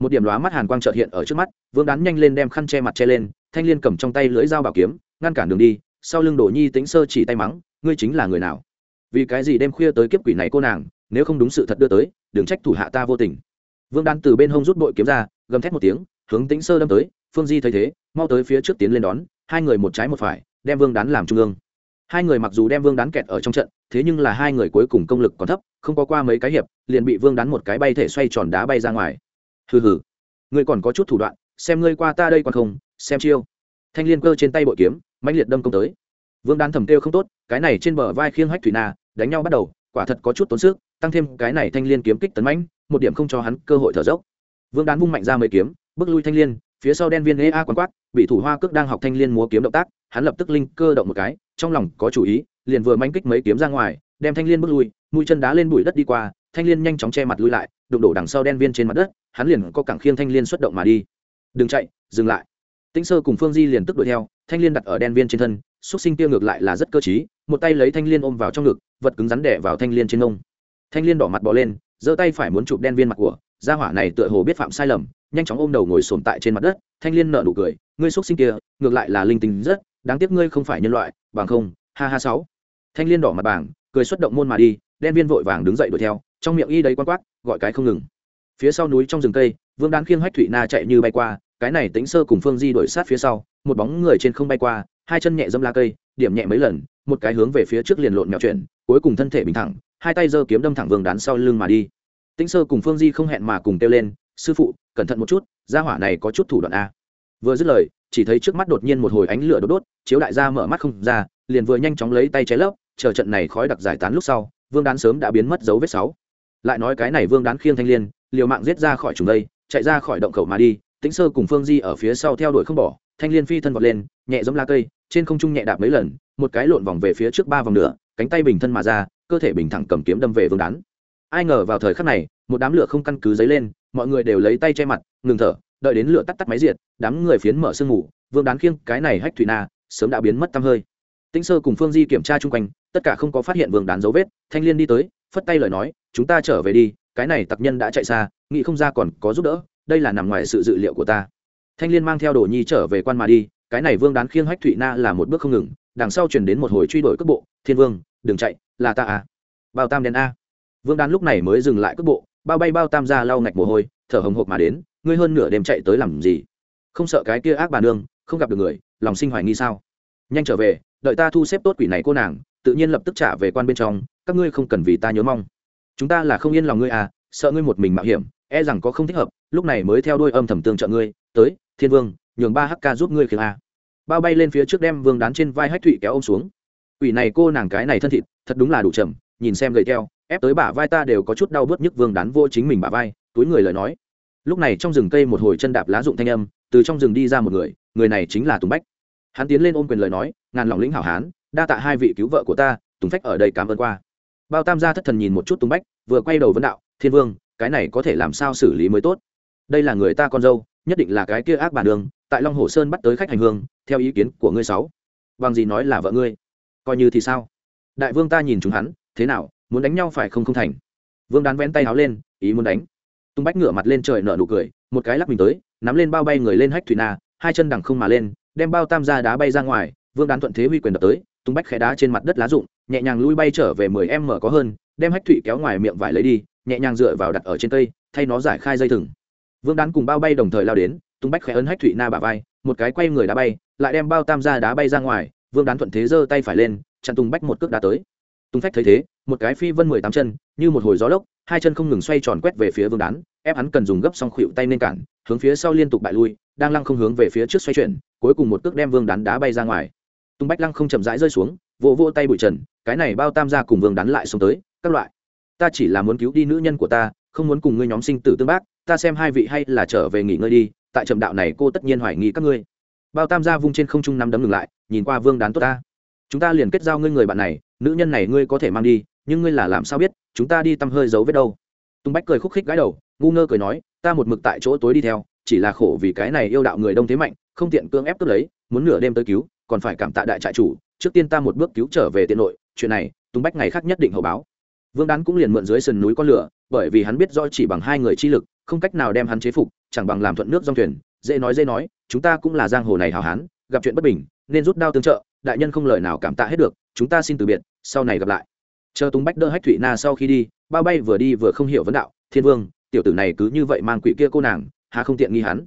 Một điểm lóa mắt hàn quang trợt hiện ở trước mắt, vương đán nhanh lên đem khăn che mặt che lên, thanh liên cầm trong tay lưỡi dao bảo kiếm, ngăn cản đường đi, sau lưng đổ nhi tính sơ chỉ tay mắng, ngươi chính là người nào? Vì cái gì đêm khuya tới kiếp quỷ này cô nàng, nếu không đúng sự thật đưa tới, đừng trách thủ hạ ta vô tình. Vương đan từ bên hông rút bội kiếm ra, gầm thét một tiếng, hướng tĩnh sơ đâm tới, phương di thấy thế, mau tới phía trước tiến lên đón, hai người một trái một phải, đem vương đán làm trung ương. Hai người mặc dù đem vương đán kẹt ở trong trận thế nhưng là hai người cuối cùng công lực còn thấp, không có qua mấy cái hiệp, liền bị vương đán một cái bay thể xoay tròn đá bay ra ngoài. Hừ hừ. Ngươi còn có chút thủ đoạn, xem ngươi qua ta đây còn không, xem chiêu. Thanh liên cơ trên tay bội kiếm, mãnh liệt đâm công tới. Vương đán thầm kêu không tốt, cái này trên bờ vai khiêng hách thủy na, đánh nhau bắt đầu, quả thật có chút tốn sức, tăng thêm cái này thanh liên kiếm kích tấn mãnh, một điểm không cho hắn cơ hội thở dốc. Vương đán vung mạnh ra mấy kiếm, bước lui thanh liên, phía sau đen viên ê a quán quát, bị thủ hoa cước đang học thanh liên múa kiếm động tác, hắn lập tức linh cơ động một cái, trong lòng có chủ ý liền vừa manh kích mấy kiếm ra ngoài, đem thanh liên bước lui, mũi chân đá lên bụi đất đi qua, thanh liên nhanh chóng che mặt lui lại, đụng đổ đằng sau đen viên trên mặt đất, hắn liền có cẳng khiêng thanh liên xuất động mà đi. Đừng chạy, dừng lại. Tĩnh sơ cùng phương di liền tức đuổi theo, thanh liên đặt ở đen viên trên thân, xúc sinh tiêu ngược lại là rất cơ t một tay lấy thanh liên ôm vào trong ngực, vật cứng rắn đẻ vào thanh liên trên nông thanh liên đỏ mặt bỏ lên, giơ tay phải muốn chụp đen viên mặt của, gia hỏa này tựa hồ biết phạm sai lầm, nhanh chóng ôm đầu ngồi sồn tại trên mặt đất, thanh liên nợ nụ cười, ngươi xúc sinh kia, ngược lại là linh tính rất, đáng tiếc ngươi không phải nhân loại, bằng không, ha ha sáu thanh liên đỏ mặt bảng cười xuất động môn mà đi, đen viên vội vàng đứng dậy đuổi theo, trong miệng y đấy quát quát, gọi cái không ngừng. Phía sau núi trong rừng cây, vương đán khiêng hách thụy na chạy như bay qua, cái này tính sơ cùng phương di đuổi sát phía sau, một bóng người trên không bay qua, hai chân nhẹ dâm la cây, điểm nhẹ mấy lần, một cái hướng về phía trước liền lộn mèo chuyển, cuối cùng thân thể bình thẳng, hai tay giơ kiếm đâm thẳng vương đán sau lưng mà đi. Tĩnh sơ cùng phương di không hẹn mà cùng kêu lên, sư phụ, cẩn thận một chút, gia hỏa này có chút thủ đoạn a. Vừa dứt lời, chỉ thấy trước mắt đột nhiên một hồi ánh lửa đốt đốt, chiếu đại gia mở mắt không ra, liền vừa nhanh chóng lấy tay cháy lấp chờ trận này khói đặc giải tán lúc sau, vương đán sớm đã biến mất dấu vết sáu. Lại nói cái này vương đán khiêng thanh liên, liều mạng giết ra khỏi trùng đây, chạy ra khỏi động khẩu mà đi, tĩnh sơ cùng phương di ở phía sau theo đuổi không bỏ, thanh liên phi thân vọt lên, nhẹ giống la cây, trên không trung nhẹ đạp mấy lần, một cái lộn vòng về phía trước ba vòng nữa cánh tay bình thân mà ra, cơ thể bình thẳng cầm kiếm đâm về vương đán. Ai ngờ vào thời khắc này, một đám lửa không căn cứ dấy lên, mọi người đều lấy tay che mặt, ngừng thở, đợi đến lửa tắt tắt máy diệt, đám người phiến mở sương ngủ, vương đán khiêng cái này hách thủy na, sớm đã biến mất tăm hơi. Tĩnh sơ cùng phương di kiểm tra chung quanh tất cả không có phát hiện vương đán dấu vết, thanh liên đi tới, phất tay lời nói, chúng ta trở về đi, cái này tặc nhân đã chạy xa, nghĩ không ra còn có giúp đỡ, đây là nằm ngoài sự dự liệu của ta. Thanh liên mang theo đồ nhi trở về quan mà đi, cái này vương đán khiêng hách thụy na là một bước không ngừng, đằng sau chuyển đến một hồi truy đuổi cước bộ, thiên vương, đừng chạy, là ta à. Bao tam đen a. Vương đán lúc này mới dừng lại cước bộ, bao bay bao tam ra lau ngạch mồ hôi, thở hồng hộc mà đến, ngươi hơn nửa đêm chạy tới làm gì? Không sợ cái kia ác bà nương, không gặp được người, lòng sinh hoài nghi sao? Nhanh trở về, đợi ta thu xếp tốt quỷ này cô nàng tự nhiên lập tức trả về quan bên trong, các ngươi không cần vì ta nhớ mong. Chúng ta là không yên lòng ngươi à sợ ngươi một mình mạo hiểm e rằng có không thích hợp, lúc này mới theo đôi âm thầm tương trợ ngươi, tới, thiên vương, nhường ba hk giúp ngươi khiêng a. Bao bay lên phía trước đem vương đán trên vai hách thụy kéo ô m xuống. Ủy này cô nàng cái này thân thịt, thật đúng là đủ chậm, nhìn xem gậy keo ép tới bả vai ta đều có chút đau bớt nhức vương đán vô chính mình bả vai, túi người lời nói. Lúc này trong rừng cây một hồi chân đạp lá dụng thanh âm, từ trong rừng đi ra một người người này chính là tùng bách. Hắn tiến lên ôm quyền lời nói, ngàn lòng lĩnh hảo hán đa tạ hai vị cứu vợ của ta, tùng phách ở đây cảm ơn qua. Bao tam gia thất thần nhìn một chút tùng bách, vừa quay đầu vấn đạo, thiên vương, cái này có thể làm sao xử lý mới tốt? Đây là người ta con dâu, nhất định là cái kia ác bản đường, tại long hồ sơn bắt tới khách hành hương, theo ý kiến của ngươi sáu. Bằng gì nói là vợ ngươi? Coi như thì sao? Đại vương ta nhìn chúng hắn, thế nào, muốn đánh nhau phải không không thành? Vương đán vén tay áo lên, ý muốn đánh. Tung bách ngửa mặt lên trời nở nụ cười, một cái lắc mình tới, nắm lên bao bay người lên hách thủy na, hai chân đằng không mà lên, đem bao tam gia đá bay ra ngoài, vương đán thuận thế huy quyền đập tới tung bách khẽ đá trên mặt đất lá rụng, nhẹ nhàng lui bay trở về mười em mở có hơn, đem hách thủy kéo ngoài miệng vải lấy đi, nhẹ nhàng dựa vào đặt ở trên cây, thay nó giải khai dây thừng. Vương đán cùng bao bay đồng thời lao đến, tung bách khẽ ấn hách thụy na bà vai, một cái quay người đá bay, lại đem bao tam gia đá bay ra ngoài, vương đán thuận thế giơ tay phải lên, chặn tung bách một cước đá tới. Tung phách thấy thế, một cái phi vân mười tám chân, như một hồi gió lốc, hai chân không ngừng xoay tròn quét về phía vương đán, ép hắn cần dùng gấp xong khuỵu tay nên cản, hướng phía sau liên tục bại lui, đang lăng không hướng về phía trước xoay chuyển, cuối cùng một cước đem vương đán đá bay ra ngoài tung bách lăng không chậm rãi rơi xuống, vỗ vỗ tay bụi trần, cái này bao tam gia cùng vương đán lại xuống tới, các loại. Ta chỉ là muốn cứu đi nữ nhân của ta, không muốn cùng ngươi nhóm sinh tử tương bác, ta xem hai vị hay là trở về nghỉ ngơi đi, tại trầm đạo này cô tất nhiên hoài nghi các ngươi. Bao tam gia vung trên không trung năm đấm ngừng lại, nhìn qua vương đán tốt ta. Chúng ta liền kết giao ngươi người bạn này, nữ nhân này ngươi có thể mang đi, nhưng ngươi là làm sao biết, chúng ta đi tăm hơi giấu vết đâu. Tung bách cười khúc khích gãi đầu, ngu ngơ cười nói, ta một mực tại chỗ tối đi theo, chỉ là khổ vì cái này yêu đạo người đông thế mạnh, không tiện cưỡng ép cướp lấy, muốn nửa đêm tới cứu còn phải cảm tạ đại trại chủ, trước tiên ta một bước cứu trở về tiện nội, chuyện này tung bách ngày khác nhất định hậu báo. Vương đán cũng liền mượn dưới sườn núi con lửa, bởi vì hắn biết do chỉ bằng hai người chi lực, không cách nào đem hắn chế phục, chẳng bằng làm thuận nước dòng thuyền, dễ nói dễ nói, chúng ta cũng là giang hồ này hào hán, gặp chuyện bất bình, nên rút đao tương trợ, đại nhân không lời nào cảm tạ hết được, chúng ta xin từ biệt, sau này gặp lại. Chờ tùng bách đỡ hách thụy na sau khi đi, bao bay vừa đi vừa không hiểu vấn đạo, thiên vương, tiểu tử này cứ như vậy mang quỷ kia cô nàng hà không tiện nghi hắn?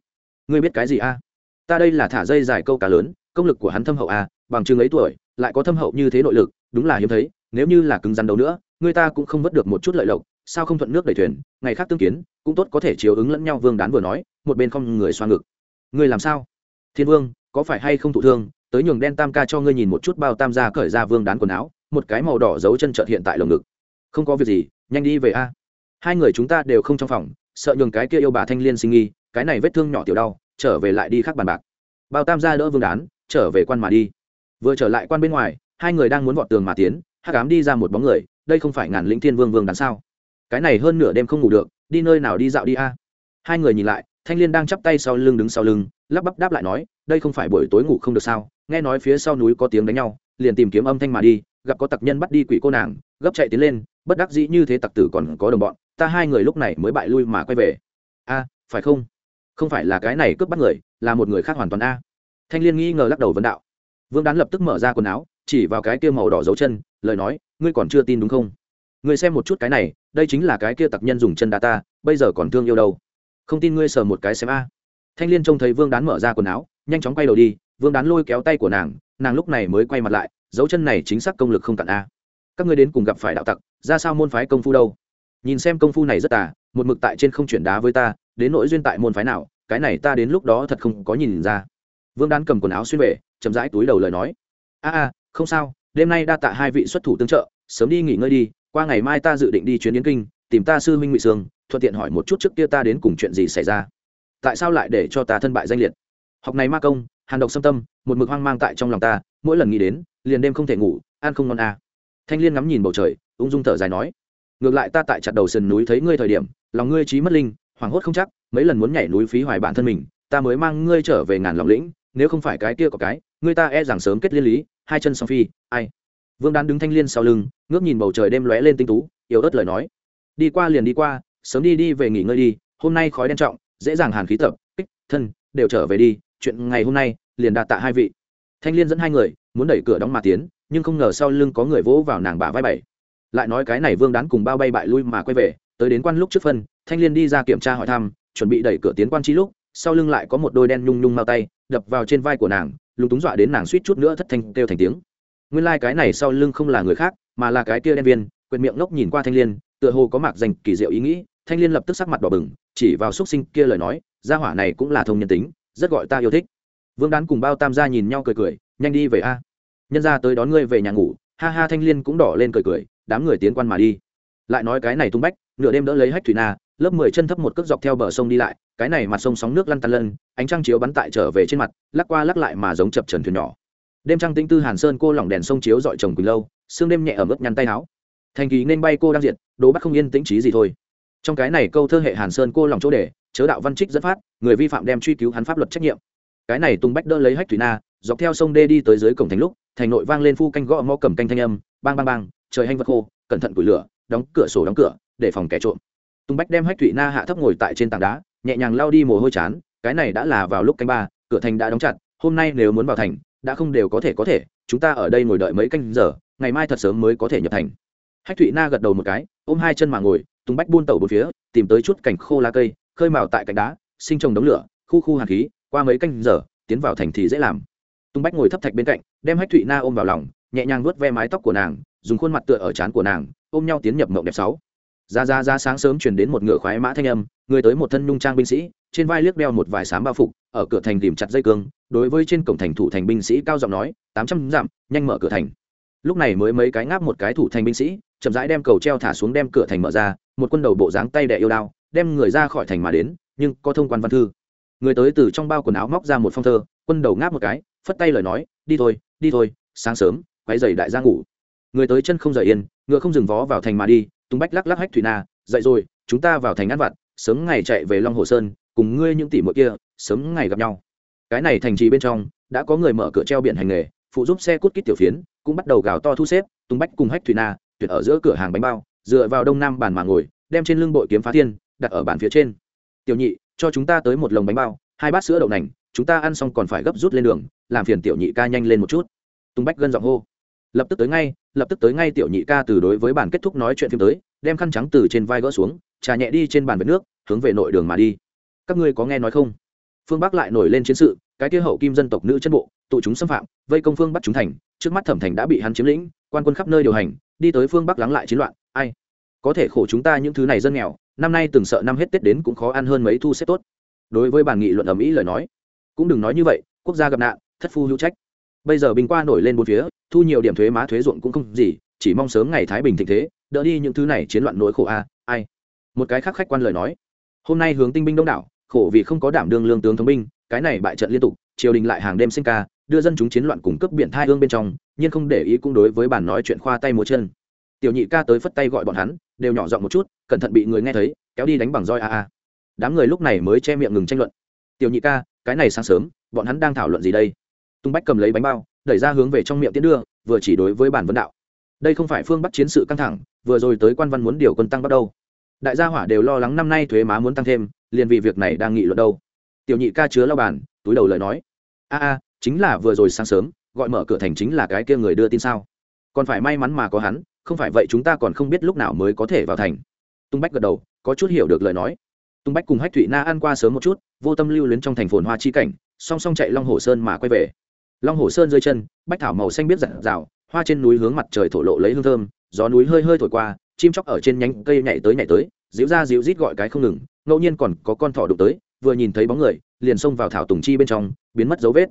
Ngươi biết cái gì a? Ta đây là thả dây dài câu cá lớn công lực của hắn thâm hậu à, bằng chừng ấy tuổi lại có thâm hậu như thế nội lực đúng là hiếm thấy nếu như là cứng rắn đấu nữa người ta cũng không vớt được một chút lợi lộc sao không thuận nước đẩy thuyền ngày khác tương kiến cũng tốt có thể chiếu ứng lẫn nhau vương đán vừa nói một bên không người xoa ngực. Người làm sao? Thiên vương có phải hay không thụ thương? Tới nhường đen tam ca cho ngươi nhìn một chút bao tam gia cởi ra vương đán quần áo một cái màu đỏ giấu chân trợt hiện tại lồng ngực. Không có việc gì nhanh đi về a. Hai người chúng ta đều không trong phòng sợ nhường cái kia yêu bà thanh liên sinh nghi cái này vết thương nhỏ tiểu đau trở về lại đi khác bàn bạc. Bao tam gia đỡ vương đán trở về quan mà đi. Vừa trở lại quan bên ngoài, hai người đang muốn vọt tường mà tiến, hắc ám đi ra một bóng người, đây không phải ngàn lĩnh thiên vương vương đằng sao cái này hơn nửa đêm không ngủ được, đi nơi nào đi dạo đi a? Hai người nhìn lại, thanh liên đang chắp tay sau lưng đứng sau lưng, lắp bắp đáp lại nói, đây không phải buổi tối ngủ không được sao? Nghe nói phía sau núi có tiếng đánh nhau, liền tìm kiếm âm thanh mà đi, gặp có tặc nhân bắt đi quỷ cô nàng, gấp chạy tiến lên, bất đắc dĩ như thế tặc tử còn có đồng bọn, ta hai người lúc này mới bại lui mà quay về. A, phải không? Không phải là cái này cướp bắt người, là một người khác hoàn toàn a thanh liên nghi ngờ lắc đầu vấn đạo. Vương đán lập tức mở ra quần áo, chỉ vào cái kia màu đỏ dấu chân, lời nói, ngươi còn chưa tin đúng không? Ngươi xem một chút cái này, đây chính là cái kia tặc nhân dùng chân đá ta, bây giờ còn thương yêu đâu? Không tin ngươi sờ một cái xem a. Thanh liên trông thấy vương đán mở ra quần áo, nhanh chóng quay đầu đi, vương đán lôi kéo tay của nàng nàng lúc này mới quay mặt lại, dấu chân này chính xác công lực không cạn a. Các ngươi đến cùng gặp phải đạo tặc, ra sao môn phái công phu đâu? Nhìn xem công phu này rất tà, một mực tại trên không chuyển đá với ta, đến nỗi duyên tại môn phái nào, cái này ta đến lúc đó thật không có nhìn ra vương đán cầm quần áo xuyên về, chậm rãi túi đầu lời nói. A a, không sao, đêm nay đa tạ hai vị xuất thủ tương trợ, sớm đi nghỉ ngơi đi, qua ngày mai ta dự định đi chuyến yến kinh, tìm ta sư minh ngụy sương, thuận tiện hỏi một chút trước kia ta đến cùng chuyện gì xảy ra. Tại sao lại để cho ta thân bại danh liệt? Học này ma công, hàn độc xâm tâm, một mực hoang mang tại trong lòng ta, mỗi lần nghĩ đến, liền đêm không thể ngủ, ăn không ngon à. thanh liên ngắm nhìn bầu trời, ung dung thở dài nói. Ngược lại ta tại chặt đầu sườn núi thấy ngươi thời điểm, lòng ngươi trí mất linh, hoảng hốt không chắc, mấy lần muốn nhảy núi phí hoài bản thân mình, ta mới mang ngươi trở về ngàn lòng lĩnh nếu không phải cái kia có cái, người ta e rằng sớm kết liên lý, hai chân song phi, ai? Vương đán đứng thanh liên sau lưng, ngước nhìn bầu trời đêm lóe lên tinh tú, yếu ớt lời nói. Đi qua liền đi qua, sớm đi đi về nghỉ ngơi đi, hôm nay khói đen trọng, dễ dàng hàn khí tập, kích, thân, đều trở về đi, chuyện ngày hôm nay, liền đạt tạ hai vị. Thanh liên dẫn hai người, muốn đẩy cửa đóng mà tiến, nhưng không ngờ sau lưng có người vỗ vào nàng bả vai bảy. Lại nói cái này vương đán cùng bao bay bại lui mà quay về, tới đến quan lúc trước phân, thanh liên đi ra kiểm tra hỏi thăm, chuẩn bị đẩy cửa tiến quan chi lúc, sau lưng lại có một đôi đen nhung nhung mau tay đập vào trên vai của nàng, lúng túng dọa đến nàng suýt chút nữa thất thanh kêu thành tiếng. Nguyên lai、like、cái này sau lưng không là người khác, mà là cái kia đen viên quyệt miệng ngốc nhìn qua thanh liên, tựa hồ có mạc dành kỳ diệu ý nghĩ, thanh liên lập tức sắc mặt đỏ bừng, chỉ vào x u ấ t sinh kia lời nói, gia hỏa này cũng là thông nhân tính, rất gọi ta yêu thích. Vương đán cùng bao tam gia nhìn nhau cười cười, nhanh đi về a. Nhân ra tới đón ngươi về nhà ngủ, ha ha thanh liên cũng đỏ lên cười cười, đám người tiến quan mà đi. Lại nói cái này tung bách, nửa đêm đỡ lấy hách thủy na lớp mười chân thấp một cước dọc theo bờ sông đi lại, cái này mặt sông sóng nước lăn tăn lân, ánh trăng chiếu bắn tại trở về trên mặt, lắc qua lắc lại mà giống chập trần thuyền nhỏ. Đêm trăng tinh tư hàn sơn cô lỏng đèn sông chiếu dọi chồng quỳnh lâu, sương đêm nhẹ ở mức nhăn tay áo. Thành kỳ nên bay cô đang diện đố bắt không yên tĩnh trí gì thôi. Trong cái này câu thơ hệ hàn sơn cô lòng chỗ để, chớ đạo văn trích dẫn phát, người vi phạm đem truy cứu hắn pháp luật trách nhiệm. Cái này tung bách đỡ lấy hách thủy na, dọc theo sông đê đi tới dưới cổng thành lúc, thành nội vang lên phu canh gõ mõ cầm canh thanh âm, bang bang bang, trời hanh vật khô, cẩn thận củi lửa, đóng cửa sổ đóng cửa, để phòng kẻ trộm tung bách đem hách Thụy na hạ thấp ngồi tại trên tảng đá, nhẹ nhàng lao đi mồ hôi chán, cái này đã là vào lúc canh ba, cửa thành đã đóng chặt, hôm nay nếu muốn vào thành, đã không đều có thể có thể, chúng ta ở đây ngồi đợi mấy canh giờ, ngày mai thật sớm mới có thể nhập thành. Hách thụy na gật đầu một cái, ôm hai chân mà ngồi tung bách buôn tẩu bốn phía, tìm tới chút cảnh khô lá cây, khơi mào tại cạnh đá, sinh trồng đống lửa, khu khu hạt khí, qua mấy canh giờ, tiến vào thành thì dễ làm. Tung bách ngồi thấp thạch bên cạnh, đem hách thụy na ôm vào lòng, nhẹ nhàng vuốt ve mái tóc của nàng, dùng khuôn mặt tựa ở trán của nàng, ôm nhau tiến nhập mộng đẹp sáu ra ra ra sáng sớm chuyển đến một ngựa khoái mã thanh âm, người tới một thân nhung trang binh sĩ, trên vai liếc đeo một vài sám bao phục, ở cửa thành tìm chặt dây cương, đối với trên cổng thành thủ thành binh sĩ cao giọng nói, tám trăm dặm, nhanh mở cửa thành. Lúc này mới mấy cái ngáp một cái thủ thành binh sĩ, chậm rãi đem cầu treo thả xuống đem cửa thành mở ra, một quân đầu bộ dáng tay đẻ yêu đao, đem người ra khỏi thành mà đến, nhưng có thông quan văn thư. Người tới từ trong bao quần áo móc ra một phong thơ, quân đầu ngáp một cái, phất tay lời nói, đi thôi đi thôi, sáng sớm quay dày đại gia ngủ. Người tới chân không rời yên, ngựa không dừng vó vào thành mà đi tung bách lắc lắc hách thủy na, dậy rồi, chúng ta vào thành ăn vặt, sớm ngày chạy về long hồ sơn, cùng ngươi những tỷ muội kia, sớm ngày gặp nhau. Cái này thành trì bên trong, đã có người mở cửa treo biển hành nghề, phụ giúp xe cút kít tiểu phiến, cũng bắt đầu gào to thu xếp tung bách cùng hách thủy na, tuyệt ở giữa cửa hàng bánh bao, dựa vào đông nam bàn mà ngồi, đem trên lưng bội kiếm phá thiên, đặt ở bàn phía trên. Tiểu nhị, cho chúng ta tới một lồng bánh bao, hai bát sữa đậu nành, chúng ta ăn xong còn phải gấp rút lên đường, làm phiền tiểu nhị ca nhanh lên một chút. Tung bách gân giọng hô lập tức tới ngay, lập tức tới ngay tiểu nhị ca từ đối với bàn kết thúc nói chuyện phim tới, đem khăn trắng từ trên vai gỡ xuống, trà nhẹ đi trên bàn vết nước, hướng về nội đường mà đi. Các ngươi có nghe nói không? Phương bắc lại nổi lên chiến sự, cái kia hậu kim dân tộc nữ chân bộ, tụ chúng xâm phạm, vây công phương bắc chúng thành, trước mắt thẩm thành đã bị hắn chiếm lĩnh, quan quân khắp nơi điều hành, đi tới phương bắc lắng lại chiến loạn, ai? Có thể khổ chúng ta những thứ này dân nghèo, năm nay từng sợ năm hết tết đến cũng khó ăn hơn mấy thu xếp tốt. Đối với bàn nghị luận ầm ĩ lời nói, cũng đừng nói như vậy, quốc gia gặp nạn, thất phu hữu trách bây giờ bình qua nổi lên bốn phía, thu nhiều điểm thuế má thuế ruộng cũng không gì, chỉ mong sớm ngày thái bình thịnh thế, đỡ đi những thứ này chiến loạn nỗi khổ a, ai. Một cái khác khách quan lời nói. Hôm nay hướng tinh binh đông đảo, khổ vì không có đảm đương lương tướng thống binh, cái này bại trận liên tục, triều đình lại hàng đêm sinh ca, đưa dân chúng chiến loạn cùng cấp biển thai hương bên trong, nhưng không để ý cũng đối với bản nói chuyện khoa tay múa chân. Tiểu nhị ca tới phất tay gọi bọn hắn, đều nhỏ giọng một chút, cẩn thận bị người nghe thấy, kéo đi đánh bằng roi a a. Đám người lúc này mới che miệng ngừng tranh luận. Tiểu nhị ca, cái này sáng sớm, bọn hắn đang thảo luận gì đây? Tung bách cầm lấy bánh bao, đẩy ra hướng về trong miệng tiến đưa, vừa chỉ đối với bản vấn đạo. Đây không phải phương bắc chiến sự căng thẳng, vừa rồi tới quan văn muốn điều quân tăng bắt đầu. Đại gia hỏa đều lo lắng năm nay thuế má muốn tăng thêm, liền vì việc này đang nghị luận đâu. Tiểu nhị ca chứa lao bàn, túi đầu lời nói. A a, chính là vừa rồi sáng sớm, gọi mở cửa thành chính là cái kia người đưa tin sao? Còn phải may mắn mà có hắn, không phải vậy chúng ta còn không biết lúc nào mới có thể vào thành. Tung bách gật đầu, có chút hiểu được lời nói. Tung bách cùng hách thụy na ăn qua sớm một chút, vô tâm lưu luyến trong thành phồn hoa chi cảnh, song song chạy long hồ sơn mà quay về long hồ sơn rơi chân, bách thảo màu xanh biết rạng rào hoa trên núi hướng mặt trời thổ lộ lấy hương thơm, gió núi hơi hơi thổi qua, chim chóc ở trên nhánh cây nhảy tới nhảy tới, dịu ra dịu rít gọi cái không ngừng, ngẫu nhiên còn có con thỏ đụng tới, vừa nhìn thấy bóng người, liền xông vào thảo tùng chi bên trong, biến mất dấu vết.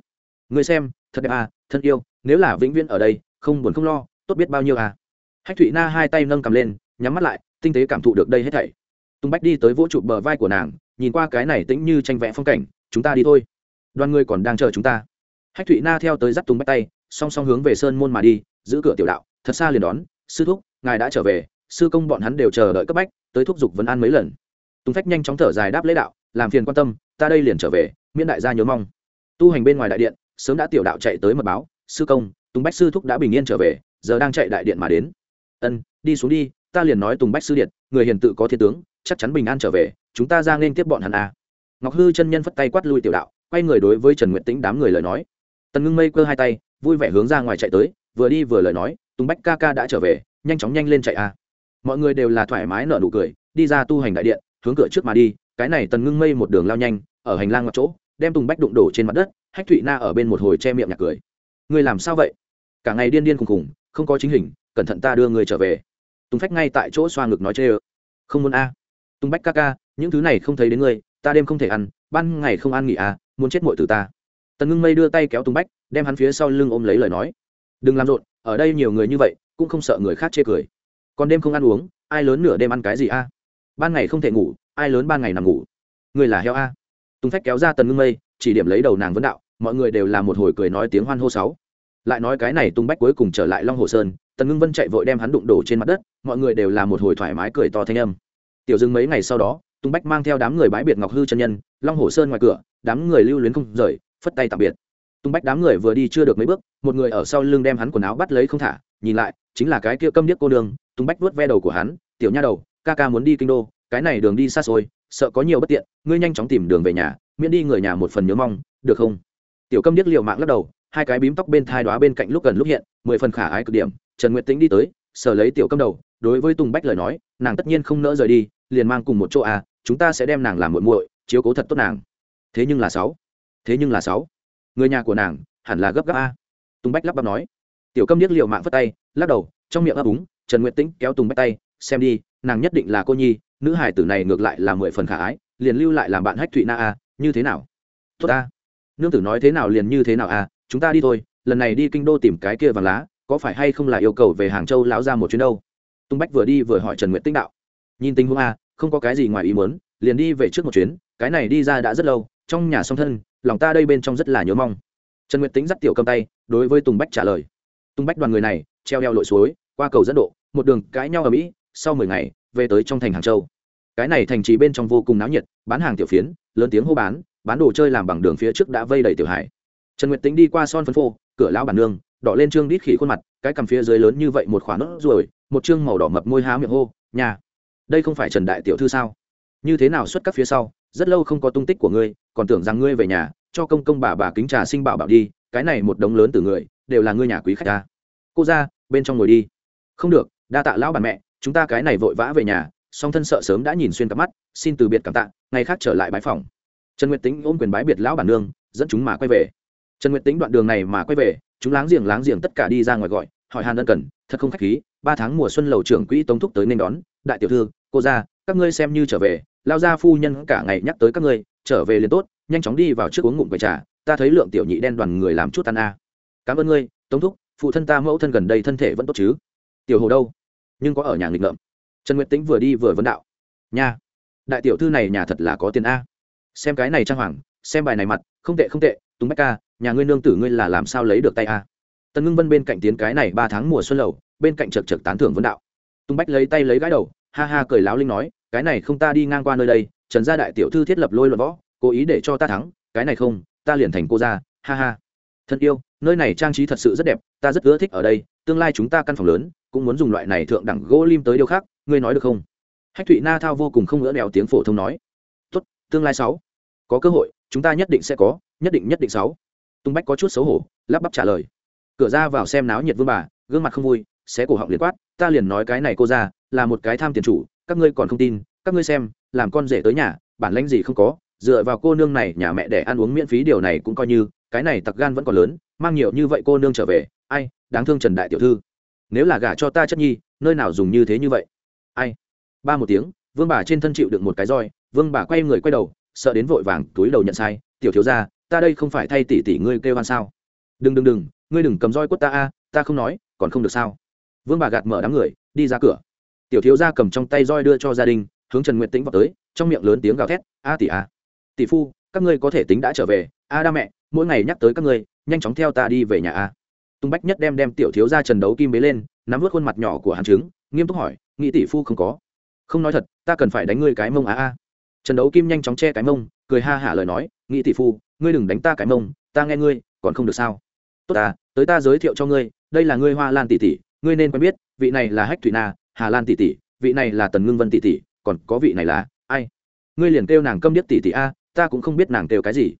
Người xem, thật đẹp à thân yêu, nếu là vĩnh viễn ở đây, không buồn không lo, tốt biết bao nhiêu à. Hách thụy na hai tay nâng cầm lên, nhắm mắt lại, tinh tế cảm thụ được đây hết thảy. Tung bách đi tới vỗ trụ bờ vai của nàng, nhìn qua cái này tĩnh như tranh vẽ phong cảnh, chúng ta đi thôi. Đoàn người còn đang chờ chúng ta hách thụy na theo tới dắt Tùng bách tay, song song hướng về sơn môn mà đi, giữ cửa tiểu đạo, thật xa liền đón, sư thúc, ngài đã trở về, sư công bọn hắn đều chờ đợi cấp bách, tới thúc giục vấn an mấy lần. Tùng phách nhanh chóng thở dài đáp lễ đạo, làm phiền quan tâm, ta đây liền trở về, miễn đại gia nhớ mong. Tu hành bên ngoài đại điện, sớm đã tiểu đạo chạy tới mật báo, sư công, tùng bách sư thúc đã bình yên trở về, giờ đang chạy đại điện mà đến. Ân, đi xuống đi, ta liền nói tùng bách sư điện, người hiền tự có thiên tướng, chắc chắn bình an trở về, chúng ta ra nên tiếp bọn hắn à. ngọc hư chân nhân phất tay quát lui tiểu đạo, quay người đối với trần nguyện tĩnh đám người lời nói tần ngưng mây cơ hai tay, vui vẻ hướng ra ngoài chạy tới, vừa đi vừa lời nói, tùng bách ca ca đã trở về, nhanh chóng nhanh lên chạy a. Mọi người đều là thoải mái nở nụ cười, đi ra tu hành đại điện, hướng cửa trước mà đi, cái này tần ngưng mây một đường lao nhanh, ở hành lang mặt chỗ, đem tùng bách đụng đổ trên mặt đất, hách thụy na ở bên một hồi che miệng nhạc cười. Người làm sao vậy? Cả ngày điên điên khùng khùng, không có chính hình, cẩn thận ta đưa người trở về. Tùng phách ngay tại chỗ xoa ngực nói chê ơ. Không muốn a. Tùng bách ca ca, những thứ này không thấy đến ngươi, ta đêm không thể ăn, ban ngày không ăn nghỉ à muốn chết muội từ ta tần ngưng mây đưa tay kéo tùng bách, đem hắn phía sau lưng ôm lấy lời nói. Đừng làm rộn, ở đây nhiều người như vậy, cũng không sợ người khác chê cười. Còn đêm không ăn uống, ai lớn nửa đêm ăn cái gì a? Ban ngày không thể ngủ, ai lớn ban ngày nằm ngủ. Người là heo a? Tùng phách kéo ra tần ngưng mây, chỉ điểm lấy đầu nàng vấn đạo, mọi người đều là một hồi cười nói tiếng hoan hô sáu. Lại nói cái này tung bách cuối cùng trở lại long hồ sơn, tần ngưng vân chạy vội đem hắn đụng đổ trên mặt đất, mọi người đều là một hồi thoải mái cười to thanh âm. Tiểu dưng mấy ngày sau đó tung bách mang theo đám người bãi biệt ngọc hư chân nhân, long hồ sơn ngoài cửa, đám người lưu luyến không rời phất tay tạm biệt. Tung bách đám người vừa đi chưa được mấy bước, một người ở sau lưng đem hắn quần áo bắt lấy không thả, nhìn lại, chính là cái kia câm điếc cô đường tung bách vuốt ve đầu của hắn, tiểu nha đầu, ca ca muốn đi kinh đô, cái này đường đi xa xôi, sợ có nhiều bất tiện, ngươi nhanh chóng tìm đường về nhà, miễn đi người nhà một phần nhớ mong, được không? Tiểu câm điếc liều mạng lắc đầu, hai cái bím tóc bên thai đoá bên cạnh lúc gần lúc hiện, mười phần khả ái cực điểm. Trần nguyệt tĩnh đi tới, sờ lấy tiểu câm đầu, đối với tùng bách lời nói, nàng tất nhiên không nỡ rời đi, liền mang cùng một chỗ à chúng ta sẽ đem nàng làm muội muội, chiếu cố thật tốt nàng. Thế nhưng là sáu thế nhưng là sáu. Người nhà của nàng, hẳn là gấp gáp a. Tùng bách lắp bắp nói. Tiểu câm điếc liều mạng phất tay, lắc đầu, trong miệng ấp úng, trần nguyệt tĩnh kéo tùng bách tay, xem đi, nàng nhất định là cô nhi, nữ hải tử này ngược lại là mười phần khả ái, liền lưu lại làm bạn hách thụy na a, như thế nào? Tốt a. Nương tử nói thế nào liền như thế nào a, chúng ta đi thôi, lần này đi kinh đô tìm cái kia vàng lá, có phải hay không là yêu cầu về hàng châu lão ra một chuyến đâu? Tung bách vừa đi vừa hỏi trần nguyện tĩnh đạo. Nhìn tình huống a, không có cái gì ngoài ý muốn, liền đi về trước một chuyến, cái này đi ra đã rất lâu, trong nhà song thân lòng ta đây bên trong rất là nhớ mong. Trần nguyệt tính dắt tiểu cầm tay, đối với tùng bách trả lời. Tùng bách đoàn người này, treo đeo lội suối, qua cầu dẫn độ, một đường cãi nhau ở mỹ, sau mười ngày, về tới trong thành hàng châu. Cái này thành trì bên trong vô cùng náo nhiệt, bán hàng tiểu phiến, lớn tiếng hô bán bán đồ chơi làm bằng đường phía trước đã vây đầy tiểu hải. Trần nguyệt tính đi qua son phân phô, cửa lão bản nương, đỏ lên trương đít khỉ khuôn mặt, cái cằm phía dưới lớn như vậy một khoản nốt ruồi, một chương màu đỏ mập môi há miệng hô, nhà, đây không phải trần đại tiểu thư sao? Như thế nào xuất các phía sau, rất lâu không có tung tích của ngươi còn tưởng rằng ngươi về nhà, cho công công bà bà kính trà sinh bảo bảo đi, cái này một đống lớn từ người, đều là ngươi nhà quý khách ta. Cô ra, bên trong ngồi đi. Không được, đa tạ lão bà mẹ, chúng ta cái này vội vã về nhà, song thân sợ sớm đã nhìn xuyên cặp mắt, xin từ biệt cảm tạ, ngày khác trở lại bãi phòng. Trần nguyệt tính ôm quyền bái biệt lão bản nương, dẫn chúng mà quay về. Trần nguyệt tính đoạn đường này mà quay về, chúng láng giềng láng giềng tất cả đi ra ngoài gọi, hỏi hàn ân cần, thật không khách khí, ba tháng mùa xuân lầu trưởng quỹ tống thúc tới nên đón, đại tiểu thư, cô ra, các ngươi xem như trở về lao ra phu nhân cả ngày nhắc tới các ngươi trở về liền tốt, nhanh chóng đi vào trước uống ngụm quầy trà, ta thấy lượng tiểu nhị đen đoàn người làm chút tan a. Cảm ơn ngươi, tống thúc, phụ thân ta mẫu thân gần đây thân thể vẫn tốt chứ? Tiểu hồ đâu? Nhưng có ở nhà nghịch ngợm. Trần nguyệt tĩnh vừa đi vừa vấn đạo. Nha, đại tiểu thư này nhà thật là có tiền a. Xem cái này trang hoàng, xem bài này mặt, không tệ không tệ túng bách ca, nhà ngươi nương tử ngươi là làm sao lấy được tay a? Tần ngưng vân bên cạnh tiến cái này ba tháng mùa xuân lầu, bên cạnh chật chật tán thưởng vấn đạo. Tung bách lấy tay lấy gái đầu, ha ha cười láo linh nói, cái này không ta đi ngang qua nơi đây trần gia đại tiểu thư thiết lập lôi luận võ cố ý để cho ta thắng cái này không ta liền thành cô gia, ha ha. Thân yêu nơi này trang trí thật sự rất đẹp ta rất ưa thích ở đây tương lai chúng ta căn phòng lớn cũng muốn dùng loại này thượng đẳng gỗ lim tới điều khác ngươi nói được không? Hách thụy na thao vô cùng không ngỡ đèo tiếng phổ thông nói. Tốt tương lai sáu. Có cơ hội chúng ta nhất định sẽ có nhất định nhất định sáu. Tung bách có chút xấu hổ lắp bắp trả lời. Cửa ra vào xem náo nhiệt vương bà gương mặt không vui xé cổ họng liền quát ta liền nói cái này cô ra là một cái tham tiền chủ các ngươi còn không tin các ngươi xem làm con rể tới nhà, bản lãnh gì không có, dựa vào cô nương này nhà mẹ để ăn uống miễn phí điều này cũng coi như, cái này tặc gan vẫn còn lớn, mang nhiều như vậy cô nương trở về, ai, đáng thương trần đại tiểu thư. Nếu là gả cho ta chất nhi, nơi nào dùng như thế như vậy? Ai? Ba một tiếng, vương bà trên thân chịu được một cái roi, vương bà quay người quay đầu, sợ đến vội vàng, túi đầu nhận sai, tiểu thiếu ra ta đây không phải thay tỷ tỷ ngươi kêu hoan sao? Đừng đừng đừng, ngươi đừng cầm roi quất ta a, ta không nói, còn không được sao? Vương bà gạt mở đám người, đi ra cửa. Tiểu thiếu ra cầm trong tay roi đưa cho gia đình hướng trần nguyện tĩnh vào tới, trong miệng lớn tiếng gào thét, a tỷ a, tỷ phu, các ngươi có thể tính đã trở về. A đa mẹ, mỗi ngày nhắc tới các ngươi, nhanh chóng theo ta đi về nhà a. Tung bách nhất đem đem tiểu thiếu ra trần đấu kim bế lên, nắm vớt khuôn mặt nhỏ của hàn trứng, nghiêm túc hỏi, nghĩ tỷ phu không có? Không nói thật, ta cần phải đánh ngươi cái mông a a. Trần đấu kim nhanh chóng che cái mông, cười ha hả lời nói, nghĩ tỷ phu, ngươi đừng đánh ta cái mông, ta nghe ngươi, còn không được sao? Tốt ta, tới ta giới thiệu cho ngươi, đây là ngươi hoa lan tỷ tỷ, ngươi nên quen biết, vị này là hách thủy na, hà lan tỷ tỷ, vị này là tần ngưng vân tỷ tỷ còn có vị này là ai? Ngươi liền kêu nàng câm điếc tỷ tỷ a, ta cũng không biết nàng kêu cái gì.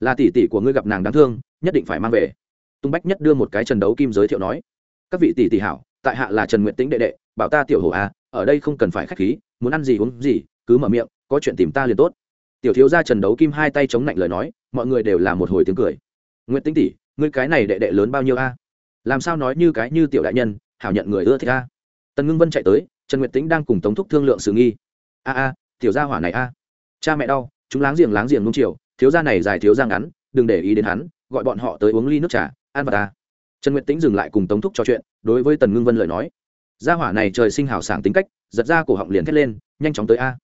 Là tỷ tỷ của ngươi gặp nàng đáng thương, nhất định phải mang về. Tung bách nhất đưa một cái trần đấu kim giới thiệu nói. Các vị tỷ tỷ hảo, tại hạ là trần nguyện tĩnh đệ đệ, bảo ta tiểu hổ a. ở đây không cần phải khách khí, muốn ăn gì uống gì, cứ mở miệng, có chuyện tìm ta liền tốt. Tiểu thiếu gia trần đấu kim hai tay chống lạnh lời nói, mọi người đều là một hồi tiếng cười. Nguyễn tĩnh tỷ, ngươi cái này đệ đệ lớn bao nhiêu a? Làm sao nói như cái như tiểu đại nhân, hảo nhận người ưa thích a? Tần ngưng vân chạy tới, trần nguyện tĩnh đang cùng tống thúc thương lượng sự nghi a a, tiểu gia hỏa này a. Cha mẹ đau, chúng láng giềng láng giềng nung chiều, thiếu gia này dài thiếu gia ngắn, đừng để ý đến hắn, gọi bọn họ tới uống ly nước trà, ăn vào ta. Trần nguyệt tĩnh dừng lại cùng tống thúc trò chuyện, đối với tần ngưng vân lời nói. Gia hỏa này trời sinh hào sảng tính cách, giật ra cổ họng liền thét lên, nhanh chóng tới a.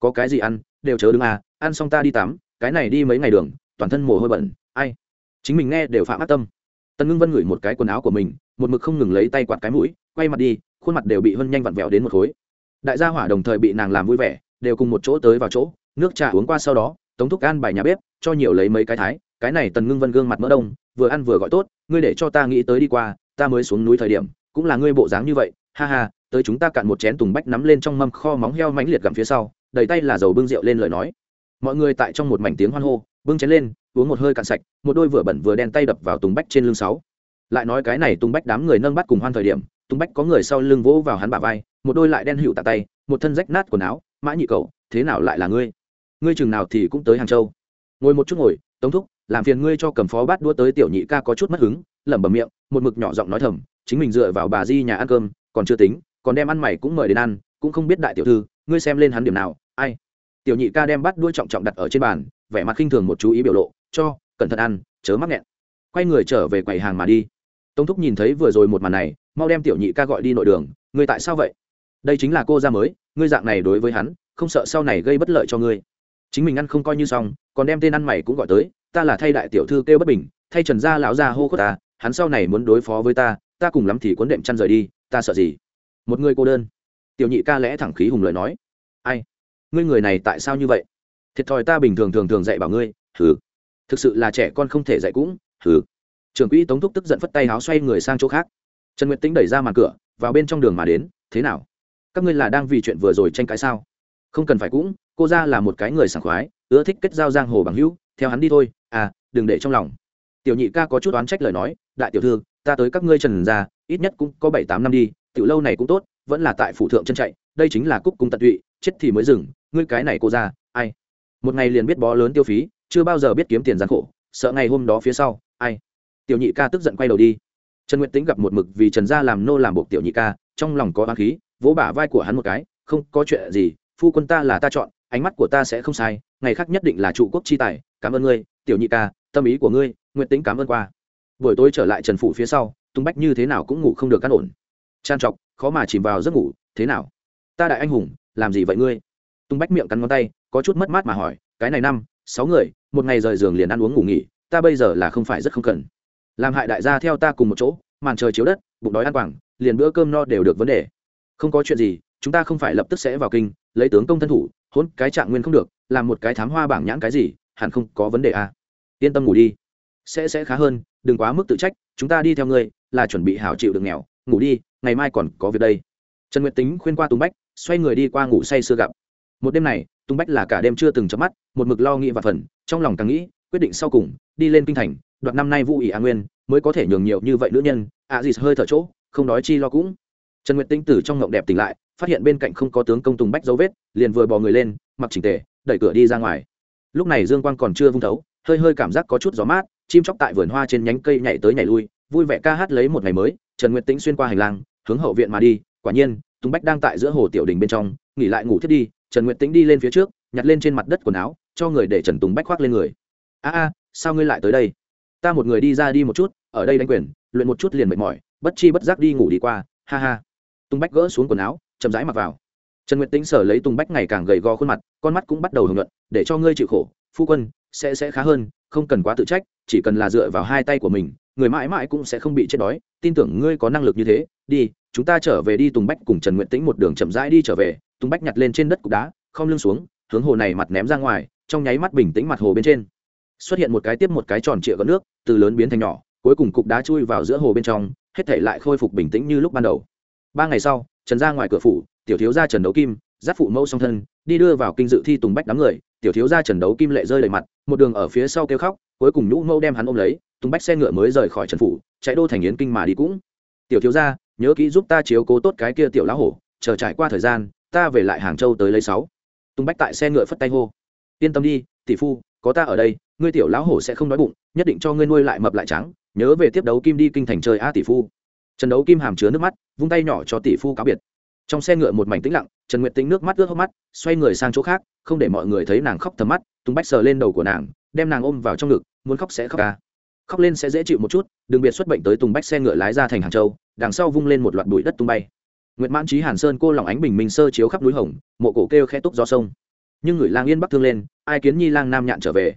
Có cái gì ăn, đều chớ đứng a, ăn xong ta đi tắm, cái này đi mấy ngày đường, toàn thân mồ hôi bẩn, ai. Chính mình nghe đều phạm ác tâm. Tần ngưng vân ngửi một cái quần áo của mình, một mực không ngừng lấy tay quạt cái mũi, quay mặt đi, khuôn mặt đều bị hân nhanh vặn vẹo đến một khối đại gia hỏa đồng thời bị nàng làm vui vẻ, đều cùng một chỗ tới vào chỗ, nước trà uống qua sau đó, tống thúc an bài nhà bếp, cho nhiều lấy mấy cái thái, cái này tần ngưng vân gương mặt mỡ đông, vừa ăn vừa gọi tốt, ngươi để cho ta nghĩ tới đi qua, ta mới xuống núi thời điểm, cũng là ngươi bộ dáng như vậy, ha ha, tới chúng ta cạn một chén tùng bách nắm lên trong mâm kho móng heo mãnh liệt gặm phía sau, đầy tay là dầu bưng rượu lên lời nói. Mọi người tại trong một mảnh tiếng hoan hô, bưng chén lên, uống một hơi cạn sạch, một đôi vừa bẩn vừa đen tay đập vào tùng bách trên lưng sáu. Lại nói cái này tùng bách đám người nâng bắt cùng hoan thời điểm tùng bách có người sau lưng vỗ vào hắn bả vai, một đôi lại đen hữu tạ tay, một thân rách nát quần áo, mã nhị cậu thế nào lại là ngươi? Ngươi chừng nào thì cũng tới hàng châu. Ngồi một chút ngồi, tống thúc, làm phiền ngươi cho cầm phó bát đua tới tiểu nhị ca có chút mất hứng. Lẩm bẩm miệng, một mực nhỏ giọng nói thầm, chính mình dựa vào bà di nhà ăn cơm, còn chưa tính, còn đem ăn mày cũng mời đến ăn, cũng không biết đại tiểu thư, ngươi xem lên hắn điểm nào, ai? Tiểu nhị ca đem bắt đuôi trọng trọng đặt ở trên bàn, vẻ mặt khinh thường một chú ý biểu lộ, cho, cẩn thận ăn, chớ mắc nghẹn. Quay người trở về quầy hàng mà đi tống thúc nhìn thấy vừa rồi một màn này, mau đem tiểu nhị ca gọi đi nội đường, ngươi tại sao vậy? Đây chính là cô ra mới, ngươi dạng này đối với hắn, không sợ sau này gây bất lợi cho ngươi. Chính mình ăn không coi như xong, còn đem tên ăn mày cũng gọi tới, ta là thay đại tiểu thư kêu bất bình, thay trần gia lão gia hô khốt ta, hắn sau này muốn đối phó với ta ta cùng lắm thì cuốn đệm chăn rời đi, ta sợ gì? Một người cô đơn. Tiểu nhị ca lẽ thẳng khí hùng lời nói. Ai? Ngươi người này tại sao như vậy? Thiệt thòi ta bình thường thường thường dạy bảo ngươi thử thực sự là trẻ con không thể dạy cũng thử trưởng quỹ tống thúc tức giận phất tay áo xoay người sang chỗ khác. Trần nguyệt tính đẩy ra màn cửa, vào bên trong đường mà đến, thế nào? Các ngươi là đang vì chuyện vừa rồi tranh cãi sao? Không cần phải cũng, cô ra là một cái người sảng khoái, ưa thích kết giao giang hồ bằng hữu, theo hắn đi thôi à đừng để trong lòng. Tiểu nhị ca có chút oán trách lời nói, đại tiểu thư, ta tới các ngươi trần ra ít nhất cũng có bảy tám năm đi, tiểu lâu này cũng tốt, vẫn là tại phủ thượng chân chạy, đây chính là cúc cung tận tụy, chết thì mới dừng, ngươi cái này cô ra, ai? Một ngày liền biết bó lớn tiêu phí, chưa bao giờ biết kiếm tiền gian khổ, sợ ngày hôm đó phía sau, ai? Tiểu nhị ca tức giận quay đầu đi. Trần nguyệt tính gặp một mực vì trần gia làm nô làm buộc tiểu nhị ca, trong lòng có oán khí, vỗ bả vai của hắn một cái, không có chuyện gì, phu quân ta là ta chọn, ánh mắt của ta sẽ không sai, ngày khác nhất định là trụ quốc chi tài, cảm ơn ngươi, tiểu nhị ca, tâm ý của ngươi nguyện tính cảm ơn qua. Buổi tối trở lại trần phủ phía sau tung bách như thế nào cũng ngủ không được cắt ổn. Trang trọc, khó mà chìm vào giấc ngủ, thế nào? Ta đại anh hùng, làm gì vậy ngươi? Tung bách miệng cắn ngón tay, có chút mất mát mà hỏi, cái này năm, sáu người, một ngày rời giường liền ăn uống ngủ nghỉ, ta bây giờ là không phải rất không cần làm hại đại gia theo ta cùng một chỗ, màn trời chiếu đất, bụng đói ăn quảng, liền bữa cơm no đều được vấn đề. Không có chuyện gì, chúng ta không phải lập tức sẽ vào kinh, lấy tướng công thân thủ hôn cái trạng nguyên không được, làm một cái thám hoa bảng nhãn cái gì, hẳn không có vấn đề à. yên tâm ngủ đi. Sẽ sẽ khá hơn, đừng quá mức tự trách, chúng ta đi theo ngươi, là chuẩn bị hảo chịu được nghèo, ngủ đi, ngày mai còn có việc đây. Trần nguyệt tính khuyên qua tùng bách, xoay người đi qua ngủ say sưa gặp. Một đêm này, tùng bách là cả đêm chưa từng chớp mắt, một mực lo nghĩ và phần, trong lòng càng nghĩ, quyết định sau cùng, đi lên kinh thành đoạt năm nay vũ ỷ a nguyên, mới có thể nhường nhiều như vậy nữ nhân, ạ à gì hơi thở chỗ, không đói chi lo cũng. Trần nguyệt tinh từ trong ngộng đẹp tỉnh lại, phát hiện bên cạnh không có tướng công tùng bách dấu vết, liền vừa bò người lên, mặc chỉnh tề, đẩy cửa đi ra ngoài. Lúc này dương quang còn chưa vung thấu, hơi hơi cảm giác có chút gió mát, chim chóc tại vườn hoa trên nhánh cây nhảy tới nhảy lui, vui vẻ ca hát lấy một ngày mới, trần nguyệt tĩnh xuyên qua hành lang, hướng hậu viện mà đi, quả nhiên, tùng bách đang tại giữa hồ tiểu đình bên trong, nghỉ lại ngủ thiết đi, trần nguyệt tĩnh đi lên phía trước, nhặt lên trên mặt đất quần áo, cho người để trần tùng bách khoác lên người. A a, sao ngươi lại tới đây? Ta một người đi ra đi một chút, ở đây đánh quyền, luyện một chút liền mệt mỏi, bất chi bất giác đi ngủ đi qua, ha ha. Tùng bách gỡ xuống quần áo, chậm rãi mặc vào. Trần nguyệt tĩnh sở lấy tùng bách ngày càng gầy gò khuôn mặt, con mắt cũng bắt đầu hưởng luận, để cho ngươi chịu khổ, phu quân, sẽ sẽ khá hơn, không cần quá tự trách, chỉ cần là dựa vào hai tay của mình, người mãi mãi cũng sẽ không bị chết đói, tin tưởng ngươi có năng lực như thế, đi, chúng ta trở về đi. Tùng bách cùng trần nguyện tĩnh một đường chậm rãi đi trở về, tùng bách nhặt lên trên đất cục đá không lưng xuống, hướng hồ này mặt ném ra ngoài, trong nháy mắt bình tĩnh mặt hồ bên trên xuất hiện một cái tiếp một cái tròn trịa gợn nước, từ lớn biến thành nhỏ, cuối cùng cục đá chui vào giữa hồ bên trong, hết thể lại khôi phục bình tĩnh như lúc ban đầu. Ba ngày sau, trần ra ngoài cửa phủ, tiểu thiếu gia trần đấu kim, giáp phụ mẫu song thân, đi đưa vào kinh dự thi tùng bách đám người, tiểu thiếu gia trần đấu kim lệ rơi đầy mặt, một đường ở phía sau kêu khóc, cuối cùng nhũ mẫu đem hắn ôm lấy, Tùng bách xe ngựa mới rời khỏi trần phủ, chạy đô thành yến kinh mà đi cũng. Tiểu thiếu gia, nhớ kỹ giúp ta chiếu cố tốt cái kia tiểu lão hổ, chờ trải qua thời gian, ta về lại hàng châu tới lấy sáu. Tùng bách tại xe ngựa phất tay hô, yên tâm đi tỷ phu, có ta ở đây, ngươi tiểu lão hổ sẽ không đói bụng, nhất định cho ngươi nuôi lại mập lại trắng, nhớ về tiếp đấu kim đi kinh thành chơi a tỷ phu. Trần đấu kim hàm chứa nước mắt, vung tay nhỏ cho tỷ phu cáo biệt. Trong xe ngựa một mảnh tĩnh lặng, trần nguyệt tính nước mắt ướt hốc mắt, xoay người sang chỗ khác, không để mọi người thấy nàng khóc thầm mắt, tung bách sờ lên đầu của nàng, đem nàng ôm vào trong ngực, muốn khóc sẽ khóc ca. Khóc lên sẽ dễ chịu một chút, đừng biệt xuất bệnh tới tùng bách xe ngựa lái ra thành hàng châu, đằng sau vung lên một loạt bụi đất tung bay. Nguyệt mãn trí hàn sơn cô lòng ánh bình minh sơ chiếu khắp núi hồng, mộ cổ kêu khe túc do sông. Nhưng người lang yên bắc thương lên ai kiến nhi lang nam nhạn trở về.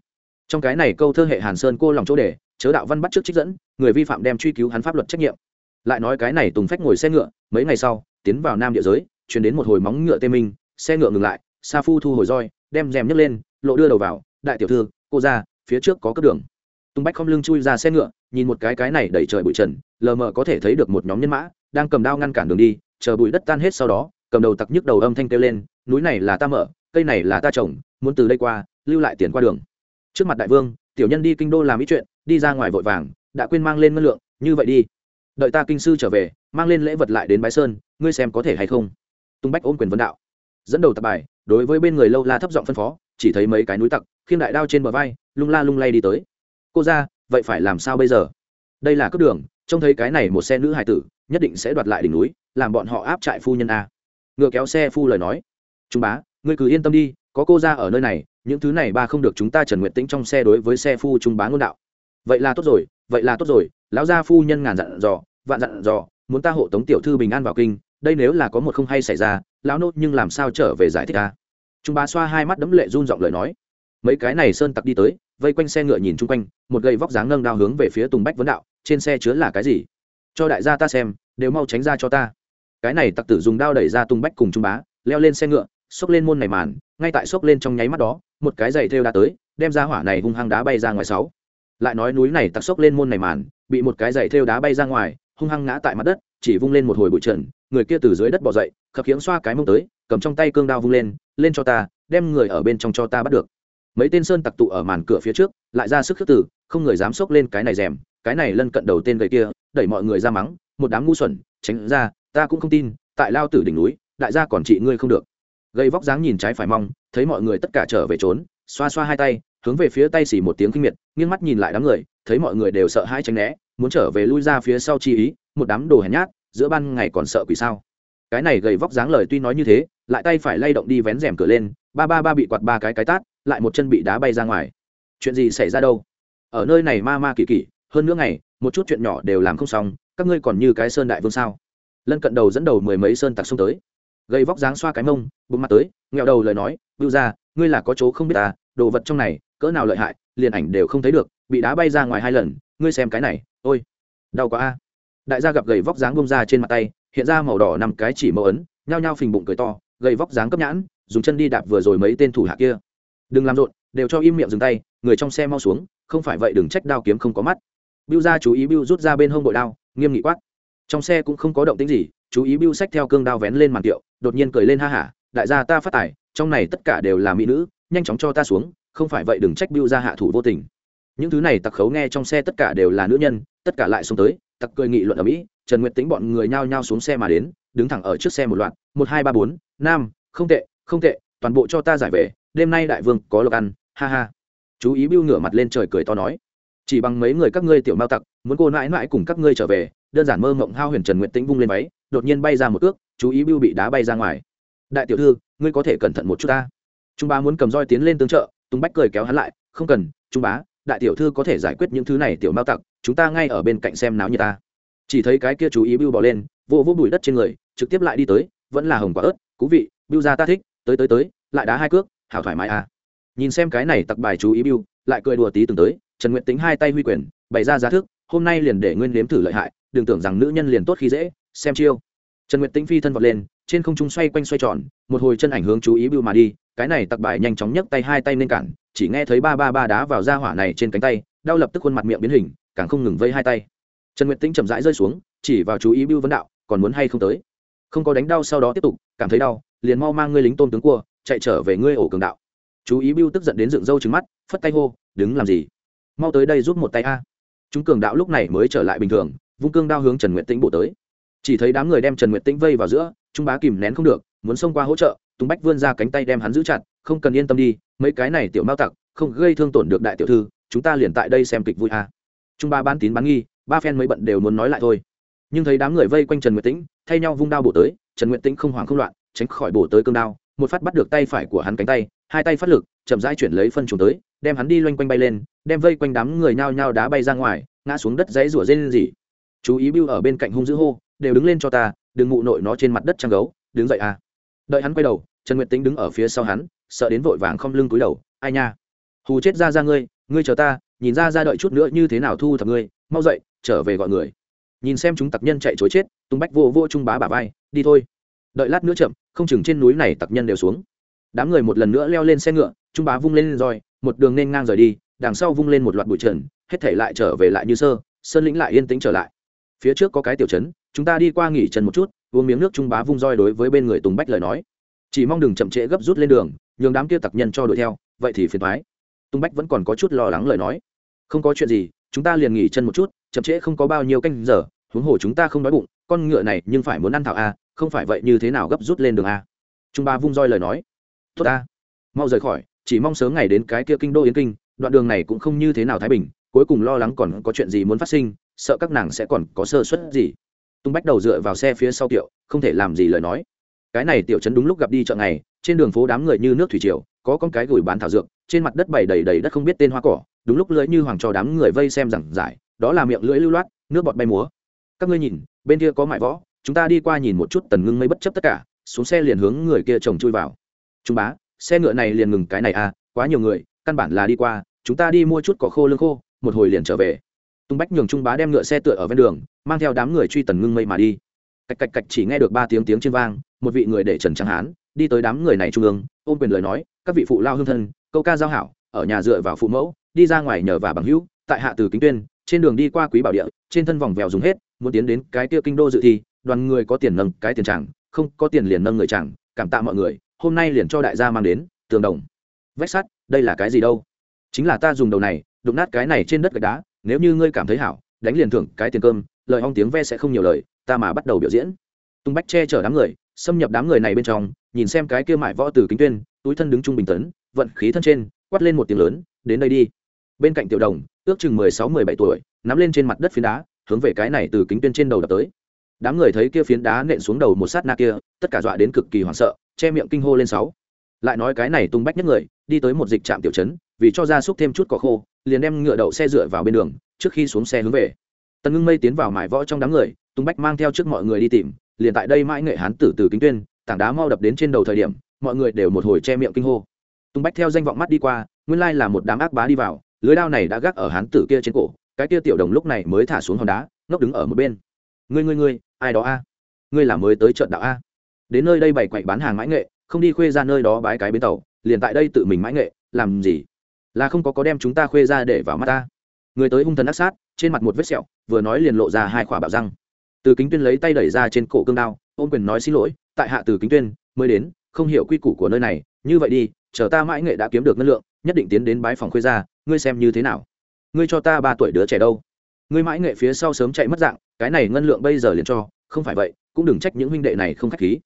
Trong cái này câu thơ hệ hàn sơn cô lòng chỗ đề chớ đạo văn bắt trước trích dẫn, người vi phạm đem truy cứu hắn pháp luật trách nhiệm. Lại nói cái này tùng phách ngồi xe ngựa, mấy ngày sau, tiến vào nam địa giới chuyển đến một hồi móng ngựa tê minh, xe ngựa ngừng lại, sa phu thu hồi roi, đem rèm nhấc lên, lộ đưa đầu vào, đại tiểu thư, cô ra, phía trước có cất đường. Tùng bách không lưng chui ra xe ngựa, nhìn một cái cái này đẩy trời bụi trần, lờ mờ có thể thấy được một nhóm nhân mã, đang cầm đao ngăn cản đường đi, chờ bụi đất tan hết sau đó, cầm đầu tặc nhức đầu âm thanh kêu lên, núi này là ta mở, cây này là ta trồng muốn từ đây qua, lưu lại tiền qua đường. Trước mặt đại vương, tiểu nhân đi kinh đô làm ý chuyện, đi ra ngoài vội vàng, đã quên mang lên ngân lượng, như vậy đi. Đợi ta kinh sư trở về, mang lên lễ vật lại đến bái sơn, ngươi xem có thể hay không? Tung bách ôm quyền vấn đạo. Dẫn đầu tập bài, đối với bên người lâu la thấp giọng phân phó, chỉ thấy mấy cái núi tặc khiêng đại đao trên bờ vai, lung la lung lay đi tới. Cô ra, vậy phải làm sao bây giờ? Đây là cướp đường, trông thấy cái này một xe nữ hải tử, nhất định sẽ đoạt lại đỉnh núi, làm bọn họ áp trại phu nhân a. Ngựa kéo xe phu lời nói. Trung bá, ngươi cứ yên tâm đi có cô ra ở nơi này, những thứ này ba không được chúng ta trần nguyện tĩnh trong xe đối với xe phu trung bá ngôn đạo. Vậy là tốt rồi, vậy là tốt rồi, lão gia phu nhân ngàn dặn dò, vạn dặn dò, muốn ta hộ tống tiểu thư bình an vào kinh, đây nếu là có một không hay xảy ra, lão nốt nhưng làm sao trở về giải thích ta? Trung bá xoa hai mắt đấm lệ run giọng lời nói. Mấy cái này sơn tặc đi tới, vây quanh xe ngựa nhìn chung quanh, một gậy vóc dáng nâng đao hướng về phía tùng bách vấn đạo, trên xe chứa là cái gì? Cho đại gia ta xem, đều mau tránh ra cho ta. Cái này tặc tử dùng đao đẩy ra tùng bách cùng trung bá, leo lên xe ngựa, xốc lên môn này màn ngay tại xốc lên trong nháy mắt đó, một cái giày thêu đã tới, đem ra hỏa này hung hăng đá bay ra ngoài sáu. Lại nói núi này tặc xốc lên môn này màn, bị một cái giày thêu đá bay ra ngoài, hung hăng ngã tại mặt đất, chỉ vung lên một hồi bụi trần, người kia từ dưới đất bỏ dậy, khập khiễng xoa cái mông tới, cầm trong tay cương đao vung lên lên cho ta, đem người ở bên trong cho ta bắt được. Mấy tên sơn tặc tụ ở màn cửa phía trước, lại ra sức khước tử không người dám xốc lên cái này rèm, cái này lân cận đầu tên gầy kia, đẩy mọi người ra mắng, một đám ngu xuẩn, tránh ra, ta cũng không tin, tại lao tử đỉnh núi, đại gia còn trị ngươi không được gây vóc dáng nhìn trái phải mong, thấy mọi người tất cả trở về trốn, xoa xoa hai tay, hướng về phía tay xỉ một tiếng kinh miệt, nghiêng mắt nhìn lại đám người, thấy mọi người đều sợ hai tránh né, muốn trở về lui ra phía sau chi ý, một đám đồ hèn nhát, giữa ban ngày còn sợ quỷ sao. Cái này gầy vóc dáng lời tuy nói như thế, lại tay phải lay động đi vén rèm cửa lên, ba ba ba bị quạt ba cái cái tát, lại một chân bị đá bay ra ngoài. Chuyện gì xảy ra đâu? Ở nơi này ma ma kỳ kỳ, hơn nữa ngày, một chút chuyện nhỏ đều làm không xong, các ngươi còn như cái sơn đại vương sao? Lân cận đầu dẫn đầu mười mấy sơn tặc xông tới gây vóc dáng xoa cái mông bụng mặt tới nghèo đầu lời nói bưu ra ngươi là có chỗ không biết ta đồ vật trong này cỡ nào lợi hại liền ảnh đều không thấy được bị đá bay ra ngoài hai lần ngươi xem cái này ôi đau quá a. Đại gia gặp gầy vóc dáng bông ra trên mặt tay hiện ra màu đỏ nằm cái chỉ màu ấn nhao nhao phình bụng cười to gầy vóc dáng cấp nhãn dùng chân đi đạp vừa rồi mấy tên thủ hạ kia. Đừng làm rộn đều cho im miệng dừng tay người trong xe mau xuống không phải vậy đừng trách đao kiếm không có mắt. Bưu ra chú ý Bưu rút ra bên hông bội đao, nghiêm nghị quát. Trong xe cũng không có động tĩnh gì, chú ý Bưu sách theo cương đao vén lên màn tiệu, đột nhiên cười lên ha hả, đại gia ta phát tài, trong này tất cả đều là mỹ nữ, nhanh chóng cho ta xuống, không phải vậy đừng trách Bưu ra hạ thủ vô tình. Những thứ này tặc khấu nghe trong xe tất cả đều là nữ nhân, tất cả lại xuống tới, tặc cười nghị luận ở mỹ, Trần Nguyệt tính bọn người nhao nhao xuống xe mà đến, đứng thẳng ở trước xe một loạt, một hai ba bốn, nam, không tệ, không tệ, toàn bộ cho ta giải về, đêm nay đại vương có lộc ăn, ha ha. Chú ý Bưu ngửa mặt lên trời cười to nói chỉ bằng mấy người các ngươi tiểu mao tặc muốn cô mãi mãi cùng các ngươi trở về đơn giản mơ mộng hao huyền trần nguyện tĩnh vung lên váy, đột nhiên bay ra một ước chú ý bưu bị đá bay ra ngoài. Đại tiểu thư, ngươi có thể cẩn thận một chút ta. Trung bá muốn cầm roi tiến lên tương trợ, tùng bách cười kéo hắn lại, không cần, trung bá, đại tiểu thư có thể giải quyết những thứ này tiểu mao tặc, chúng ta ngay ở bên cạnh xem náo như ta. Chỉ thấy cái kia chú ý bưu bỏ lên, vô vô bụi đất trên người, trực tiếp lại đi tới, vẫn là hồng quả ớt, cú vị, bưu ra ta thích, tới tới tới, lại đá hai cước, hảo thoải mái à. Nhìn xem cái này tặc bài chú ý bưu, lại cười đùa tí từng tới, trần nguyện tính hai tay huy quyền, bày ra giá thức, hôm nay liền để nguyên nếm thử lợi hại đừng tưởng rằng nữ nhân liền tốt khi dễ, xem chiêu. Trần Nguyệt Tĩnh phi thân vọt lên, trên không trung xoay quanh xoay tròn, một hồi chân ảnh hướng chú ý bưu mà đi, cái này tặc bài nhanh chóng nhấc tay hai tay lên cản, chỉ nghe thấy ba ba ba đá vào da hỏa này trên cánh tay, đau lập tức khuôn mặt miệng biến hình, càng không ngừng vây hai tay. Trần Nguyệt Tĩnh chậm rãi rơi xuống, chỉ vào chú ý bưu vấn đạo, còn muốn hay không tới? Không có đánh đau sau đó tiếp tục, cảm thấy đau, liền mau mang ngươi lính tôn tướng cua, chạy trở về ngươi ổ cường đạo. Chú ý bưu tức giận đến dựng râu trứng mắt, phất tay hô, đứng làm gì? Mau tới đây giúp một tay a. Chúng cường đạo lúc này mới trở lại bình thường vung cương đao hướng trần nguyện tĩnh bổ tới. Chỉ thấy đám người đem trần nguyện tĩnh vây vào giữa, trung bá kìm nén không được, muốn xông qua hỗ trợ, tùng bách vươn ra cánh tay đem hắn giữ chặt, không cần yên tâm đi, mấy cái này tiểu mao tặc, không gây thương tổn được đại tiểu thư, chúng ta liền tại đây xem kịch vui à? trung bá bán tín bán nghi, ba phen mấy bận đều muốn nói lại thôi. Nhưng thấy đám người vây quanh trần nguyệt tĩnh, thay nhau vung đao bổ tới, trần nguyệt tĩnh không hoảng không loạn, tránh khỏi bổ tới cương đao, một phát bắt được tay phải của hắn cánh tay, hai tay phát lực, chậm rãi chuyển lấy phân trùng tới, đem hắn đi loanh quanh bay lên, đem vây quanh đám người nhao nhao đá bay ra ngoài, ngã xuống đất dãy rủa rên rỉ chú ý bưu ở bên cạnh hung dữ hô, đều đứng lên cho ta, đừng ngụ nội nó trên mặt đất trăng gấu, đứng dậy à. Đợi hắn quay đầu, trần nguyệt tính đứng ở phía sau hắn, sợ đến vội vàng không lưng túi đầu, ai nha? Hù chết ra ra ngươi ngươi chờ ta, nhìn ra ra đợi chút nữa như thế nào thu thập ngươi, mau dậy, trở về gọi người. Nhìn xem chúng tặc nhân chạy chối chết tung bách vô vô trung bá bả vai, đi thôi. Đợi lát nữa chậm, không chừng trên núi này tặc nhân đều xuống. Đám người một lần nữa leo lên xe ngựa, trung bá vung lên roi, một đường nên ngang rời đi, đằng sau vung lên một loạt bụi trần, hết thể lại trở về lại như sơ, sơn lĩnh lại yên tĩnh trở lại phía trước có cái tiểu trấn, chúng ta đi qua nghỉ chân một chút, uống miếng nước trung bá vung roi đối với bên người tùng bách lời nói. Chỉ mong đừng chậm trễ gấp rút lên đường, nhường đám kia tặc nhân cho đuổi theo, vậy thì phiền thoái tùng bách vẫn còn có chút lo lắng lời nói. Không có chuyện gì, chúng ta liền nghỉ chân một chút, chậm trễ không có bao nhiêu canh giờ, huống hồ chúng ta không đói bụng, con ngựa này nhưng phải muốn ăn thảo a không phải vậy như thế nào gấp rút lên đường a trung ba vung roi lời nói. Tốt a mau rời khỏi, chỉ mong sớm ngày đến cái kia kinh đô yến kinh, đoạn đường này cũng không như thế nào thái bình, cuối cùng lo lắng còn có chuyện gì muốn phát sinh sợ các nàng sẽ còn có sơ suất gì. Tung bách đầu dựa vào xe phía sau tiệu không thể làm gì lời nói. Cái này tiểu trấn đúng lúc gặp đi chợ ngày, trên đường phố đám người như nước thủy triều, có con cái gửi bán thảo dược, trên mặt đất bày đầy đầy đất không biết tên hoa cỏ, đúng lúc lưỡi như hoàng cho đám người vây xem rằng giải, đó là miệng lưỡi lưu loát, nước bọt bay múa. Các ngươi nhìn, bên kia có mại võ, chúng ta đi qua nhìn một chút tần ngưng mây bất chấp tất cả, xuống xe liền hướng người kia chồng chui vào. Trung bá, xe ngựa này liền ngừng cái này à quá nhiều người, căn bản là đi qua, chúng ta đi mua chút cỏ khô lương khô, một hồi liền trở về tung bách nhường trung bá đem ngựa xe tựa ở ven đường, mang theo đám người truy tần ngưng mây mà đi. Cạch cạch cạch chỉ nghe được ba tiếng tiếng trên vang, một vị người để trần trắng hán, đi tới đám người này trung ương, ôm quyền lời nói, các vị phụ lao hương thân, câu ca giao hảo, ở nhà dựa vào phụ mẫu, đi ra ngoài nhờ và bằng hữu, tại hạ từ kính tuyên, trên đường đi qua quý bảo địa, trên thân vòng vèo dùng hết, muốn tiến đến cái kia kinh đô dự thi, đoàn người có tiền nâng cái tiền chẳng, không có tiền liền nâng người chẳng, cảm tạ mọi người, hôm nay liền cho đại gia mang đến, tường đồng. Vách sắt, đây là cái gì đâu? Chính là ta dùng đầu này, đụng nát cái này trên đất gạch đá nếu như ngươi cảm thấy hảo, đánh liền thưởng cái tiền cơm, lời hong tiếng ve sẽ không nhiều lời, ta mà bắt đầu biểu diễn. Tung bách che chở đám người, xâm nhập đám người này bên trong, nhìn xem cái kia mại võ từ kính tuyên, túi thân đứng trung bình tấn, vận khí thân trên, quát lên một tiếng lớn, đến đây đi. Bên cạnh tiểu đồng, ước chừng mười sáu, mười bảy tuổi, nắm lên trên mặt đất phiến đá, hướng về cái này từ kính tuyên trên đầu đập tới. Đám người thấy kia phiến đá nện xuống đầu một sát na kia, tất cả dọa đến cực kỳ hoảng sợ, che miệng kinh hô lên sáu. Lại nói cái này tung bách nhất người, đi tới một dịch trạm tiểu trấn, vì cho ra xúc thêm chút cỏ khô liền đem ngựa đậu xe dựa vào bên đường, trước khi xuống xe hướng về. Tần ngưng mây tiến vào mải võ trong đám người tung bách mang theo trước mọi người đi tìm, liền tại đây mãi nghệ hán tử từ kính tuyên, tảng đá mau đập đến trên đầu thời điểm, mọi người đều một hồi che miệng kinh hô. Tung bách theo danh vọng mắt đi qua, nguyên lai là một đám ác bá đi vào, lưới đao này đã gác ở hán tử kia trên cổ, cái kia tiểu đồng lúc này mới thả xuống hòn đá, ngốc đứng ở một bên. Ngươi ngươi ngươi, ai đó a? Ngươi là mới tới trận đạo a? Đến nơi đây bày quậy bán hàng mãi nghệ, không đi khuê ra nơi đó bái cái bến tàu, liền tại đây tự mình mãi nghệ, làm gì? Là không có có đem chúng ta khuê ra để vào mắt ta. Người tới hung thần ác sát, trên mặt một vết sẹo, vừa nói liền lộ ra hai khỏa bạo răng. Từ kính tuyên lấy tay đẩy ra trên cổ cương đao, ôm quyền nói xin lỗi, tại hạ từ kính tuyên, mới đến, không hiểu quy củ của nơi này, như vậy đi, chờ ta mãi nghệ đã kiếm được ngân lượng, nhất định tiến đến bái phòng khuê ra ngươi xem như thế nào? Ngươi cho ta ba tuổi đứa trẻ đâu? Ngươi mãi nghệ phía sau sớm chạy mất dạng, cái này ngân lượng bây giờ liền cho, không phải vậy, cũng đừng trách những huynh đệ này không k h á c h khí.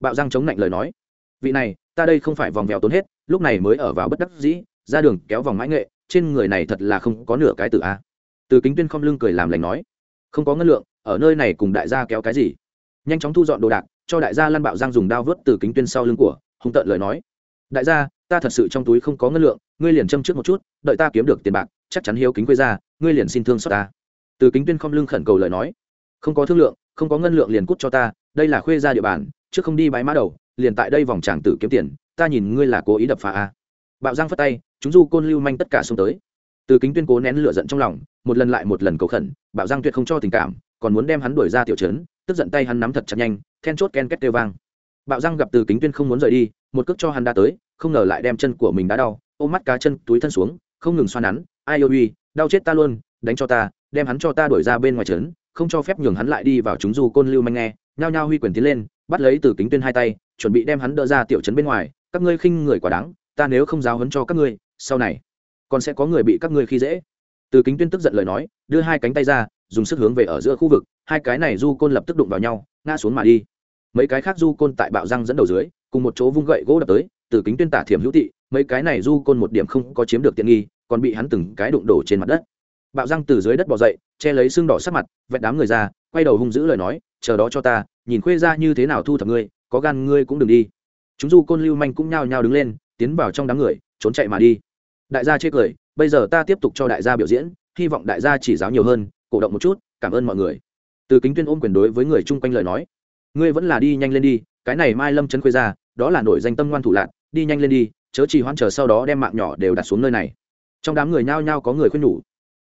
Bạo răng chống lạnh lời nói. Vị này, ta đây không phải vòng vèo tốn hết, lúc này mới ở vào bất đắc dĩ ra đường kéo vòng mãi nghệ, trên người này thật là không có nửa cái từ a. Từ kính tuyên không lưng cười làm lành nói, không có ngân lượng, ở nơi này cùng đại gia kéo cái gì? Nhanh chóng thu dọn đồ đạc, cho đại gia lăn bạo giang dùng đao vớt từ kính tuyên sau lưng của, hung tợn lời nói. Đại gia, ta thật sự trong túi không có ngân lượng, ngươi liền châm trước một chút, đợi ta kiếm được tiền bạc, chắc chắn hiếu kính quê ra, ngươi liền xin thương xót ta. Từ kính tuyên không lưng khẩn cầu lời nói, không có thương lượng, không có ngân lượng liền cút cho ta, đây là khuê ra địa bàn, trước không đi bãi mã đầu, liền tại đây vòng tràng tử kiếm tiền, ta nhìn ngươi là cố ý đập phá a. Bạo giang phất tay chúng du côn lưu manh tất cả xông tới. Từ kính tuyên cố nén lửa giận trong lòng, một lần lại một lần cầu khẩn bạo giang tuyệt không cho tình cảm, còn muốn đem hắn đuổi ra tiểu trấn, tức giận tay hắn nắm thật chặt nhanh, then chốt ken két kêu vang. Bạo giang gặp từ kính tuyên không muốn rời đi, một cước cho hắn đã tới, không ngờ lại đem chân của mình đá đau ôm mắt cá chân túi thân xuống, không ngừng xoa nắn, ai ôi uy, đau chết ta luôn, đánh cho ta, đem hắn cho ta đuổi ra bên ngoài trấn, không cho phép nhường hắn lại đi vào chúng du côn lưu manh nghe. Nhao nhao huy quyền tiến lên, bắt lấy từ kính tuyên hai tay, chuẩn bị đem hắn đỡ ra tiểu trấn bên ngoài, các ngươi khinh người quá đáng, ta nếu không giáo hấn cho các ngươi sau này còn sẽ có người bị các ngươi khi dễ. Từ kính tuyên tức giận lời nói, đưa hai cánh tay ra, dùng sức hướng về ở giữa khu vực, hai cái này du côn lập tức đụng vào nhau, ngã xuống mà đi. Mấy cái khác du côn tại bạo răng dẫn đầu dưới, cùng một chỗ vung gậy gỗ đập tới, từ kính tuyên tả thiểm hữu thị mấy cái này du côn một điểm không có chiếm được tiện nghi, còn bị hắn từng cái đụng đổ trên mặt đất. Bạo răng từ dưới đất bỏ dậy, che lấy xương đỏ sắc mặt vẹn đám người ra, quay đầu hung dữ lời nói, chờ đó cho ta, nhìn khuê ra như thế nào thu thập ngươi, có gan ngươi cũng đừng đi. Chúng du côn lưu manh cũng nhao nhao đứng lên, tiến vào trong đám người, trốn chạy mà đi đại gia chê cười, bây giờ ta tiếp tục cho đại gia biểu diễn, hy vọng đại gia chỉ giáo nhiều hơn, cổ động một chút, cảm ơn mọi người. Từ kính tuyên ôm quyền đối với người chung quanh lời nói. Ngươi vẫn là đi nhanh lên đi, cái này mai lâm chấn khuê ra đó là nổi danh tâm ngoan thủ lạc đi nhanh lên đi, chớ chỉ hoãn chờ sau đó đem mạng nhỏ đều đặt xuống nơi này. Trong đám người nhao nhao có người khuyên nhủ.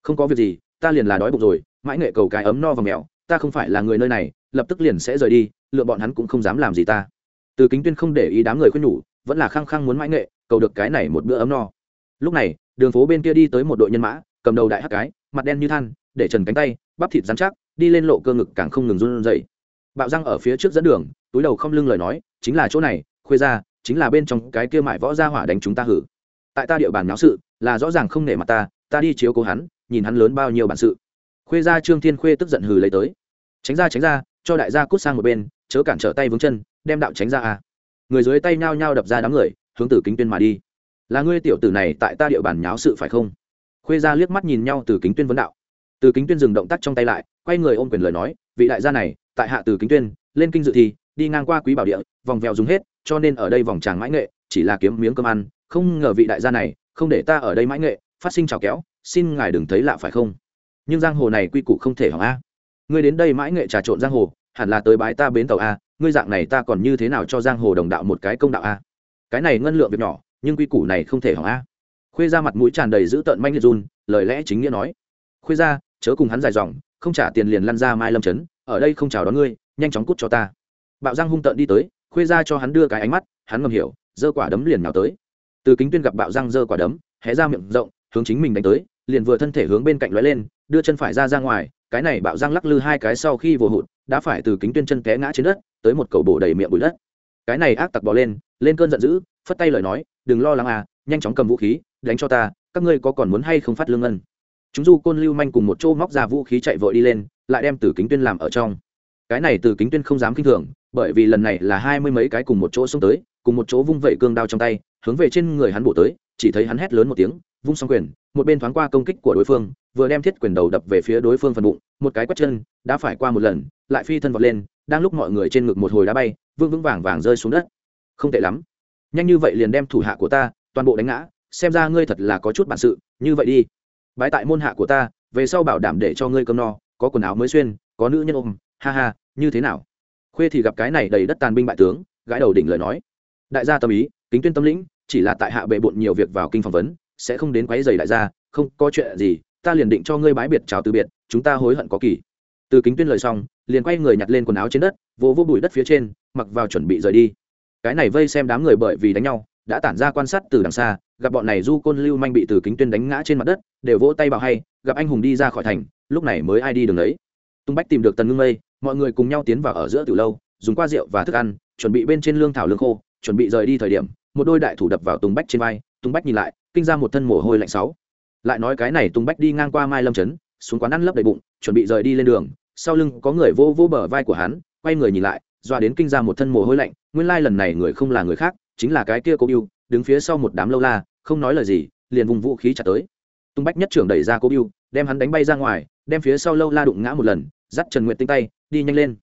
Không có việc gì, ta liền là đói bụng rồi, mãi nghệ cầu cái ấm no và mèo ta không phải là người nơi này, lập tức liền sẽ rời đi, lựa bọn hắn cũng không dám làm gì ta. Từ kính tuyên không để ý đám người khuyên nhủ, vẫn là khăng khăng muốn mãi nghệ, cầu được cái này một bữa ấm no lúc này, đường phố bên kia đi tới một đội nhân mã, cầm đầu đại hắc cái, mặt đen như than, để trần cánh tay, bắp thịt dán chắc, đi lên lộ cơ ngực càng không ngừng run rẩy. Bạo răng ở phía trước dẫn đường, túi đầu không lưng lời nói, chính là chỗ này, khuê ra chính là bên trong cái kia mại võ ra hỏa đánh chúng ta hử. Tại ta địa bàn náo sự, là rõ ràng không nể mặt ta ta đi chiếu cố hắn, nhìn hắn lớn bao nhiêu bản sự. Khuê ra trương thiên khuê tức giận hừ lấy tới. Tránh ra tránh ra, cho đại gia cút sang một bên, chớ cản trở tay vướng chân, đem đạo tránh ra à người dưới tay nhao nhao đập ra đám người, hướng tử kính tuyên mà đi là ngươi tiểu tử này tại ta địa bàn nháo sự phải không? Khuê ra liếc mắt nhìn nhau từ kính tuyên vấn đạo. Từ kính tuyên dừng động tác trong tay lại, quay người ôm quyền lời nói, vị đại gia này, tại hạ từ kính tuyên, lên kinh dự thi, đi ngang qua quý bảo địa, vòng vèo dùng hết, cho nên ở đây vòng tràng mãi nghệ, chỉ là kiếm miếng cơm ăn, không ngờ vị đại gia này, không để ta ở đây mãi nghệ, phát sinh trào kéo, xin ngài đừng thấy lạ phải không? Nhưng giang hồ này quy củ không thể hỏng a. Ngươi đến đây mãi nghệ trà trộn giang hồ, hẳn là tới bái ta bến tàu a, ngươi dạng này ta còn như thế nào cho giang hồ đồng đạo một cái công đạo a? Cái này ngân lượng việc nhỏ nhưng quy củ này không thể hỏng a. Khuê ra mặt mũi tràn đầy giữ tợn manh liệt run, lời lẽ chính nghĩa nói. Khuê ra chớ cùng hắn dài dòng, không trả tiền liền lăn ra mai lâm trấn, ở đây không chào đón ngươi, nhanh chóng cút cho ta. Bạo giang hung tợn đi tới, khuê ra cho hắn đưa cái ánh mắt, hắn ngầm hiểu, giơ quả đấm liền nào tới. Từ kính tuyên gặp bạo giang giơ quả đấm, hé ra miệng rộng, hướng chính mình đánh tới, liền vừa thân thể hướng bên cạnh lóe lên, đưa chân phải ra ra ngoài, cái này bạo giang lắc lư hai cái sau khi vừa hụt, đã phải từ kính tuyên chân té ngã trên đất, tới một cầu bổ đầy miệng bụi đất. Cái này ác tặc bò lên lên cơn giận dữ phất tay lời nói, đừng lo lắng à nhanh chóng cầm vũ khí, đánh cho ta, các ngươi có còn muốn hay không phát lương ân chúng du côn lưu manh cùng một chỗ móc ra vũ khí chạy vội đi lên, lại đem từ kính tuyên làm ở trong. Cái này từ kính tuyên không dám kinh thường, bởi vì lần này là hai mươi mấy cái cùng một chỗ xông tới, cùng một chỗ vung vẩy cương đao trong tay, hướng về trên người hắn bổ tới, chỉ thấy hắn hét lớn một tiếng, vung xong quyền, một bên thoáng qua công kích của đối phương, vừa đem thiết quyền đầu đập về phía đối phương phần bụng, một cái quét chân, đã phải qua một lần, lại phi thân vọt lên, đang lúc mọi người trên ngực một hồi đá bay, vương vững vàng vàng rơi xuống đất. Không tệ lắm nhanh như vậy liền đem thủ hạ của ta toàn bộ đánh ngã, xem ra ngươi thật là có chút bản sự, như vậy đi. Bái tại môn hạ của ta, về sau bảo đảm để cho ngươi cơm no, có quần áo mới xuyên, có nữ nhân ôm, ha ha, như thế nào? Khuê thì gặp cái này đầy đất tàn binh bại tướng, gãi đầu đỉnh lời nói. Đại gia tâm ý, kính tuyên tâm lĩnh, chỉ là tại hạ bệ bộn nhiều việc vào kinh phỏng vấn, sẽ không đến quấy giày đại gia, không có chuyện gì, ta liền định cho ngươi bái biệt chào từ biệt, chúng ta hối hận có kỳ. Từ kính tuyên lời xong, liền quay người nhặt lên quần áo trên đất, vỗ vỗ bụi đất phía trên, mặc vào chuẩn bị rời đi cái này vây xem đám người bởi vì đánh nhau, đã tản ra quan sát từ đằng xa, gặp bọn này du côn lưu manh bị từ kính tuyên đánh ngã trên mặt đất, đều vỗ tay bảo hay, gặp anh hùng đi ra khỏi thành, lúc này mới ai đi đường đấy tung bách tìm được tần ngưng mây, mọi người cùng nhau tiến vào ở giữa từ lâu, dùng qua rượu và thức ăn, chuẩn bị bên trên lương thảo lương khô, chuẩn bị rời đi thời điểm, một đôi đại thủ đập vào tùng bách trên vai tùng bách nhìn lại, kinh ra một thân mồ hôi lạnh sáu. Lại nói cái này tùng bách đi ngang qua mai lâm trấn, xuống quán ăn lấp đầy bụng, chuẩn bị rời đi lên đường, sau lưng có người vô vô bờ vai của hắn, quay người nhìn lại doa đến kinh ra một thân mồ hôi lạnh, nguyên lai lần này người không là người khác, chính là cái kia cô biêu đứng phía sau một đám lâu la, không nói lời gì, liền vùng vũ khí chặt tới. Tung bách nhất trưởng đẩy ra cô biêu đem hắn đánh bay ra ngoài, đem phía sau lâu la đụng ngã một lần, dắt trần nguyện tinh tay, đi nhanh lên.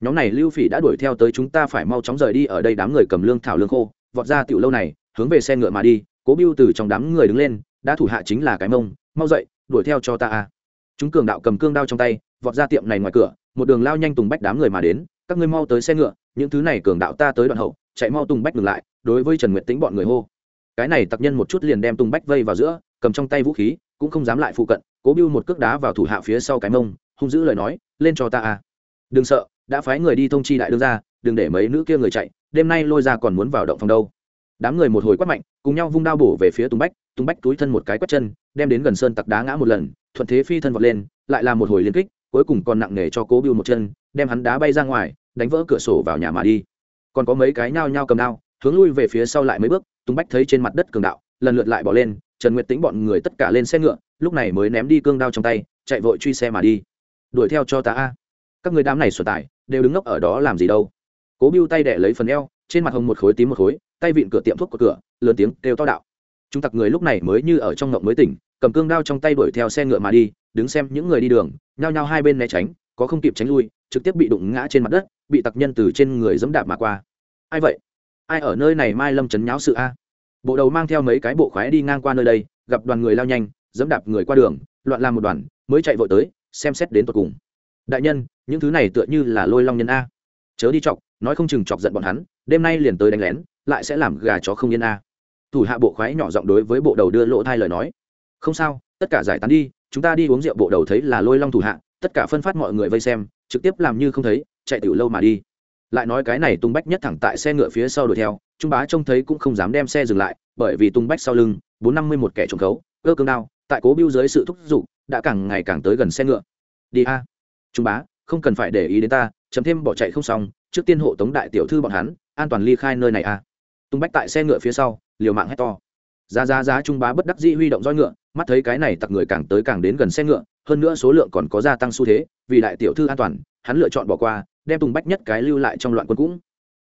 Nhóm này lưu phỉ đã đuổi theo tới chúng ta phải mau chóng rời đi, ở đây đám người cầm lương thảo lương khô, vọt ra tiểu lâu này, hướng về xe ngựa mà đi, cố biêu từ trong đám người đứng lên, đã thủ hạ chính là cái mông, mau dậy, đuổi theo cho ta a. Chúng cường đạo cầm cương đao trong tay, vọt ra tiệm này ngoài cửa, một đường lao nhanh tùng bách đám người mà đến các ngươi mau tới xe ngựa những thứ này cường đạo ta tới đoạn hậu chạy mau tùng bách ngừng lại đối với trần nguyệt tính bọn người hô. Cái này tặc nhân một chút liền đem tùng bách vây vào giữa cầm trong tay vũ khí cũng không dám lại phụ cận cố biêu một cước đá vào thủ hạ phía sau cái mông hung dữ lời nói lên cho ta à, đừng sợ đã phái người đi thông chi đại đương ra đừng để mấy nữ kia người chạy đêm nay lôi ra còn muốn vào động phòng đâu. Đám người một hồi quát mạnh cùng nhau vung đao bổ về phía tùng bách tùng bách túi thân một cái quét chân đem đến gần sơn tặc đá ngã một lần thuận thế phi thân vọt lên lại là một hồi liên kích cuối cùng còn nặng nề cho cố bưu một chân, đem hắn đá bay ra ngoài, đánh vỡ cửa sổ vào nhà mà đi. Còn có mấy cái nhao nhao cầm đao, hướng lui về phía sau lại mấy bước, tùng bách thấy trên mặt đất cường đạo, lần lượt lại bỏ lên, trần nguyệt tĩnh bọn người tất cả lên xe ngựa, lúc này mới ném đi cương đao trong tay, chạy vội truy xe mà đi. Đuổi theo cho ta a. Các người đám này sửa tải, đều đứng ngốc ở đó làm gì đâu. Cố bưu tay đẻ lấy phần eo, trên mặt hồng một khối tím một khối, tay vịn cửa tiệm thuốc của cửa, lớn tiếng kêu to đạo. Chúng tặc người lúc này mới như ở trong ngộng mới tỉnh, cầm cương đao trong tay đuổi theo xe ngựa mà đi đứng xem những người đi đường, nhao nhao hai bên né tránh, có không kịp tránh lui, trực tiếp bị đụng ngã trên mặt đất, bị tặc nhân từ trên người dẫm đạp mà qua. Ai vậy? Ai ở nơi này mai lâm chấn nháo sự a? Bộ đầu mang theo mấy cái bộ khoái đi ngang qua nơi đây, gặp đoàn người lao nhanh, dẫm đạp người qua đường, loạn làm một đoàn, mới chạy vội tới, xem xét đến tột cùng. Đại nhân, những thứ này tựa như là lôi long nhân a. Chớ đi chọc, nói không chừng chọc giận bọn hắn, đêm nay liền tới đánh lén, lại sẽ làm gà chó không yên a. Thủ hạ bộ khoái nhỏ giọng đối với bộ đầu đưa lỗ thai lời nói. Không sao tất cả giải tán đi, chúng ta đi uống rượu bộ đầu thấy là lôi long thủ hạ, tất cả phân phát mọi người vây xem, trực tiếp làm như không thấy, chạy tiểu lâu mà đi. Lại nói cái này tung bách nhất thẳng tại xe ngựa phía sau đuổi theo, trung bá trông thấy cũng không dám đem xe dừng lại, bởi vì tung bách sau lưng, bốn năm mươi một kẻ trộm khấu cơ cương đao, tại cố biêu dưới sự thúc giục, đã càng ngày càng tới gần xe ngựa. Đi a. Trung bá, không cần phải để ý đến ta chấm thêm bỏ chạy không xong, trước tiên hộ tống đại tiểu thư bọn hắn, an toàn ly khai nơi này a. Tung bách tại xe ngựa phía sau, liều mạng hét to. Giá giá giá trung bá bất đắc dĩ huy động roi ngựa mắt thấy cái này tặc người càng tới càng đến gần xe ngựa, hơn nữa số lượng còn có gia tăng xu thế, vì đại tiểu thư an toàn, hắn lựa chọn bỏ qua, đem tùng bách nhất cái lưu lại trong loạn quân cũng.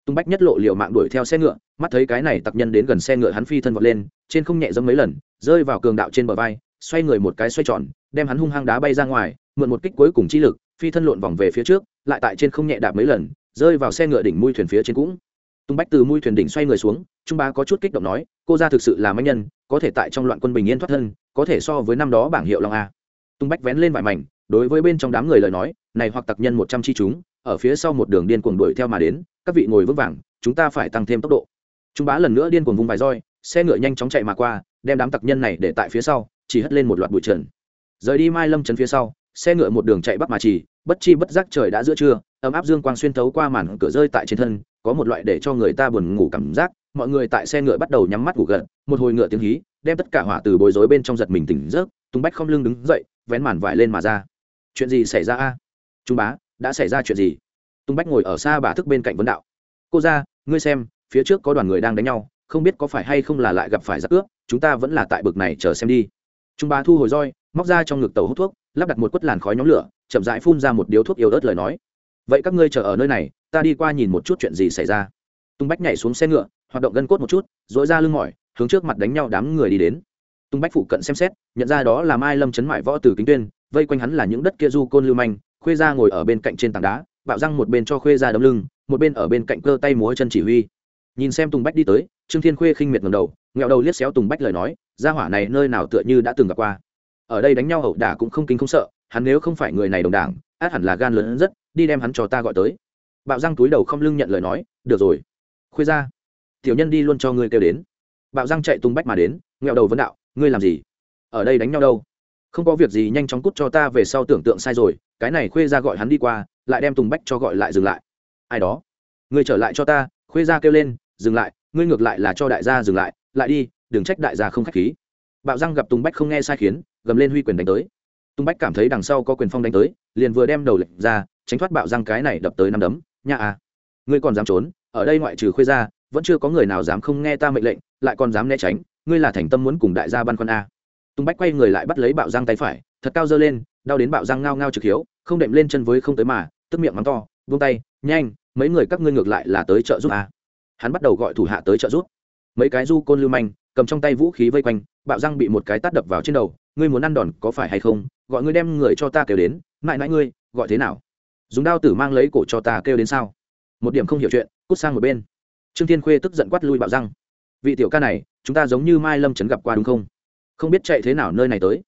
Tùng bách nhất lộ liều mạng đuổi theo xe ngựa, mắt thấy cái này tặc nhân đến gần xe ngựa hắn phi thân vọt lên, trên không nhẹ dẫm mấy lần, rơi vào cường đạo trên bờ vai, xoay người một cái xoay tròn, đem hắn hung hăng đá bay ra ngoài, mượn một kích cuối cùng chi lực, phi thân lộn vòng về phía trước, lại tại trên không nhẹ đạp mấy lần, rơi vào xe ngựa đỉnh mui thuyền phía trên cũng. Tung bách từ mui thuyền đỉnh xoay người xuống, trung ba có chút kích động nói, cô ra thực sự là mạnh nhân có thể tại trong loạn quân bình yên thoát thân, có thể so với năm đó bảng hiệu long a. Tung bách vén lên vải mảnh, đối với bên trong đám người lời nói, này hoặc tặc nhân một trăm chi chúng, ở phía sau một đường điên cuồng đuổi theo mà đến, các vị ngồi vững vàng, chúng ta phải tăng thêm tốc độ. Trung bá lần nữa điên cuồng vùng vài roi, xe ngựa nhanh chóng chạy mà qua, đem đám tặc nhân này để tại phía sau, chỉ hất lên một loạt bụi trần. Rời đi mai lâm trấn phía sau, xe ngựa một đường chạy bắc mà chỉ, bất chi bất giác trời đã giữa trưa, ấm áp dương quang xuyên thấu qua màn cửa rơi tại trên thân, có một loại để cho người ta buồn ngủ cảm giác mọi người tại xe ngựa bắt đầu nhắm mắt ngủ gật, một hồi ngựa tiếng hí, đem tất cả hỏa từ bối rối bên trong giật mình tỉnh giấc tung bách không lưng đứng dậy, vén màn vải lên mà ra. Chuyện gì xảy ra a? Trung bá, đã xảy ra chuyện gì? Tung bách ngồi ở xa bà thức bên cạnh vấn đạo. Cô ra, ngươi xem, phía trước có đoàn người đang đánh nhau, không biết có phải hay không là lại gặp phải giặc ướp chúng ta vẫn là tại bực này chờ xem đi. Trung bá thu hồi roi, móc ra trong ngực tàu hút thuốc, lắp đặt một quất làn khói nhóm lửa, chậm rãi phun ra một điếu thuốc yếu ớt lời nói. Vậy các ngươi chờ ở nơi này, ta đi qua nhìn một chút chuyện gì xảy ra tung bách nhảy xuống xe ngựa, hoạt động gân cốt một chút, rỗi ra lưng mỏi, hướng trước mặt đánh nhau đám người đi đến. Tung bách phụ cận xem xét, nhận ra đó là mai lâm chấn mại võ tử kính tuyên, vây quanh hắn là những đất kia du côn lưu manh, khuê ra ngồi ở bên cạnh trên tảng đá, bạo răng một bên cho khuê ra đấm lưng, một bên ở bên cạnh cơ tay múa chân chỉ huy. Nhìn xem tùng bách đi tới, trương thiên khuê khinh miệt ngầm đầu, nghẹo đầu liếc xéo tùng bách lời nói ra hỏa này nơi nào tựa như đã từng gặp qua. Ở đây đánh nhau hậu đả cũng không kinh không sợ, hắn nếu không phải người này đồng đảng, át hẳn là gan lớn rất, đi đem hắn cho ta gọi tới. Bạo răng túi đầu không lưng nhận lời nói, được rồi khuê ra tiểu nhân đi luôn cho ngươi kêu đến. Bạo răng chạy tung bách mà đến, nghẹo đầu vấn đạo, ngươi làm gì? Ở đây đánh nhau đâu? Không có việc gì, nhanh chóng cút cho ta về sau tưởng tượng sai rồi, cái này khuê ra gọi hắn đi qua, lại đem tùng bách cho gọi lại dừng lại. Ai đó? Ngươi trở lại cho ta, khuê ra kêu lên, dừng lại, ngươi ngược lại là cho đại gia dừng lại lại đi, đừng trách đại gia không k h á c h khí. Bạo răng gặp tùng bách không nghe sai khiến, gầm lên huy quyền đánh tới. Tùng bách cảm thấy đằng sau có quyền phong đánh tới, liền vừa đem đầu lệnh ra, tránh thoát bạo răng cái này đập tới năm đấm. Nha à ngươi còn dám trốn? Ở đây ngoại trừ khuê ra vẫn chưa có người nào dám không nghe ta mệnh lệnh, lại còn dám né tránh, ngươi là thành tâm muốn cùng đại gia băn khoăn a. Tùng bách quay người lại bắt lấy bạo răng tay phải, thật cao dơ lên, đau đến bạo răng ngao ngao trực hiếu, không đệm lên chân với không tới mà, tức miệng mắng to vung tay, nhanh, mấy người các ngươi ngược lại là tới trợ giúp a. Hắn bắt đầu gọi thủ hạ tới trợ giúp. Mấy cái du côn lưu manh, cầm trong tay vũ khí vây quanh, bạo răng bị một cái tát đập vào trên đầu, ngươi muốn ăn đòn có phải hay không? Gọi ngươi đem người cho ta kêu đến, mãi mãi ngươi, gọi thế nào? Dùng đao tử mang lấy cổ cho ta kêu đến sao? Một điểm không hiểu chuyện cút sang một bên. Trương thiên khuê tức giận quát lui bạo răng. Vị tiểu ca này, chúng ta giống như mai lâm trấn gặp qua đúng không? Không biết chạy thế nào nơi này tới.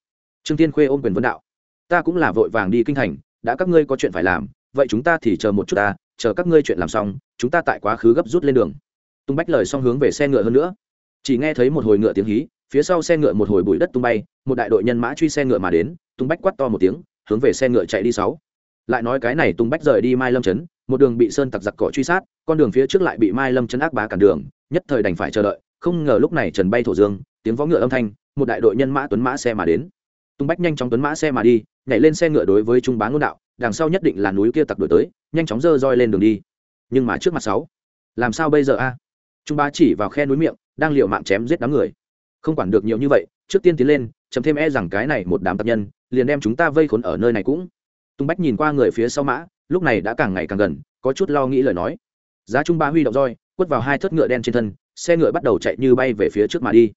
Trương thiên khuê ôm quyền vấn đạo. Ta cũng là vội vàng đi kinh thành, đã các ngươi có chuyện phải làm, vậy chúng ta thì chờ một chút ta, chờ các ngươi chuyện làm xong, chúng ta tại quá khứ gấp rút lên đường. Tung bách lời xong hướng về xe ngựa hơn nữa. Chỉ nghe thấy một hồi ngựa tiếng hí, phía sau xe ngựa một hồi bụi đất tung bay, một đại đội nhân mã truy xe ngựa mà đến, tung bách quát to một tiếng, hướng về xe ngựa chạy đi sáu. Lại nói cái này tung bách rời đi mai lâm trấn một đường bị sơn tặc giặc cỏ truy sát, con đường phía trước lại bị mai lâm chấn ác bá cản đường, nhất thời đành phải chờ đợi, không ngờ lúc này trần bay thổ dương, tiếng võ ngựa âm thanh, một đại đội nhân mã tuấn mã xe mà đến. Tung bách nhanh chóng tuấn mã xe mà đi, nhảy lên xe ngựa đối với trung bá ngôn đạo, đằng sau nhất định là núi kia tặc đổi tới, nhanh chóng dơ roi lên đường đi. Nhưng mà trước mặt sáu, làm sao bây giờ a? Trung bá chỉ vào khe núi miệng, đang liều mạng chém giết đám người. Không quản được nhiều như vậy, trước tiên tiến lên chấm thêm e rằng cái này một đám tập nhân, liền đem chúng ta vây khốn ở nơi này cũng. Tung bách nhìn qua người phía sau mã lúc này đã càng ngày càng gần, có chút lo nghĩ lời nói. Giá trung ba huy động roi, quất vào hai thất ngựa đen trên thân, xe ngựa bắt đầu chạy như bay về phía trước mà đi.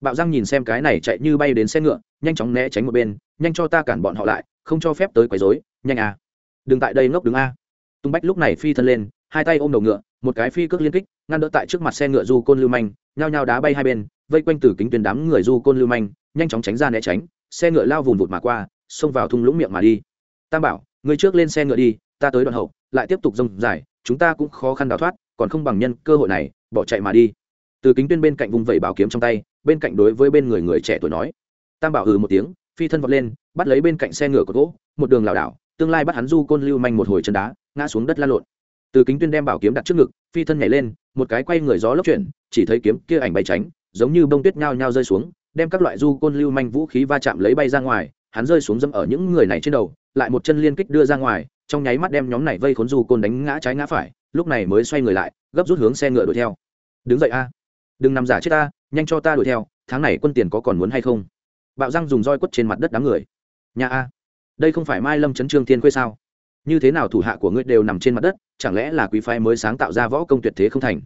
Bạo răng nhìn xem cái này chạy như bay đến xe ngựa, nhanh chóng né tránh một bên, nhanh cho ta cản bọn họ lại, không cho phép tới quấy rối, nhanh à. Đừng tại đây ngốc đứng a. Tung bách lúc này phi thân lên, hai tay ôm đầu ngựa, một cái phi cước liên kích, ngăn đỡ tại trước mặt xe ngựa du côn lưu manh, nhao nhao đá bay hai bên, vây quanh từ kính tuyến đám người du côn lưu manh, nhanh chóng tránh ra né tránh, xe ngựa lao vùng vụt mà qua, xông vào thung lũng miệng mà đi. Tam bảo người trước lên xe ngựa đi ta tới đoạn hậu, lại tiếp tục rông dài, chúng ta cũng khó khăn đào thoát, còn không bằng nhân cơ hội này, bỏ chạy mà đi. Từ kính tuyên bên cạnh vùng vẩy bảo kiếm trong tay, bên cạnh đối với bên người người trẻ tuổi nói. Tam bảo ừ một tiếng, phi thân vọt lên, bắt lấy bên cạnh xe ngựa của gỗ, một đường lảo đảo, tương lai bắt hắn du côn lưu manh một hồi chân đá, ngã xuống đất la lộn. Từ kính tuyên đem bảo kiếm đặt trước ngực, phi thân nhảy lên, một cái quay người gió lốc chuyển, chỉ thấy kiếm kia ảnh bay tránh, giống như bông tuyết nhao nhao rơi xuống, đem các loại du côn lưu manh vũ khí va chạm lấy bay ra ngoài, hắn rơi xuống dâm ở những người này trên đầu, lại một chân liên kích đưa ra ngoài trong nháy mắt đem nhóm này vây khốn du côn đánh ngã trái ngã phải, lúc này mới xoay người lại, gấp rút hướng xe ngựa đuổi theo. Đứng dậy a. Đừng nằm giả chết ta, nhanh cho ta đuổi theo, tháng này quân tiền có còn muốn hay không? Bạo răng dùng roi quất trên mặt đất đám người. Nhà a, đây không phải mai lâm chấn trương thiên khuê sao? Như thế nào thủ hạ của ngươi đều nằm trên mặt đất, chẳng lẽ là quý phái mới sáng tạo ra võ công tuyệt thế không thành?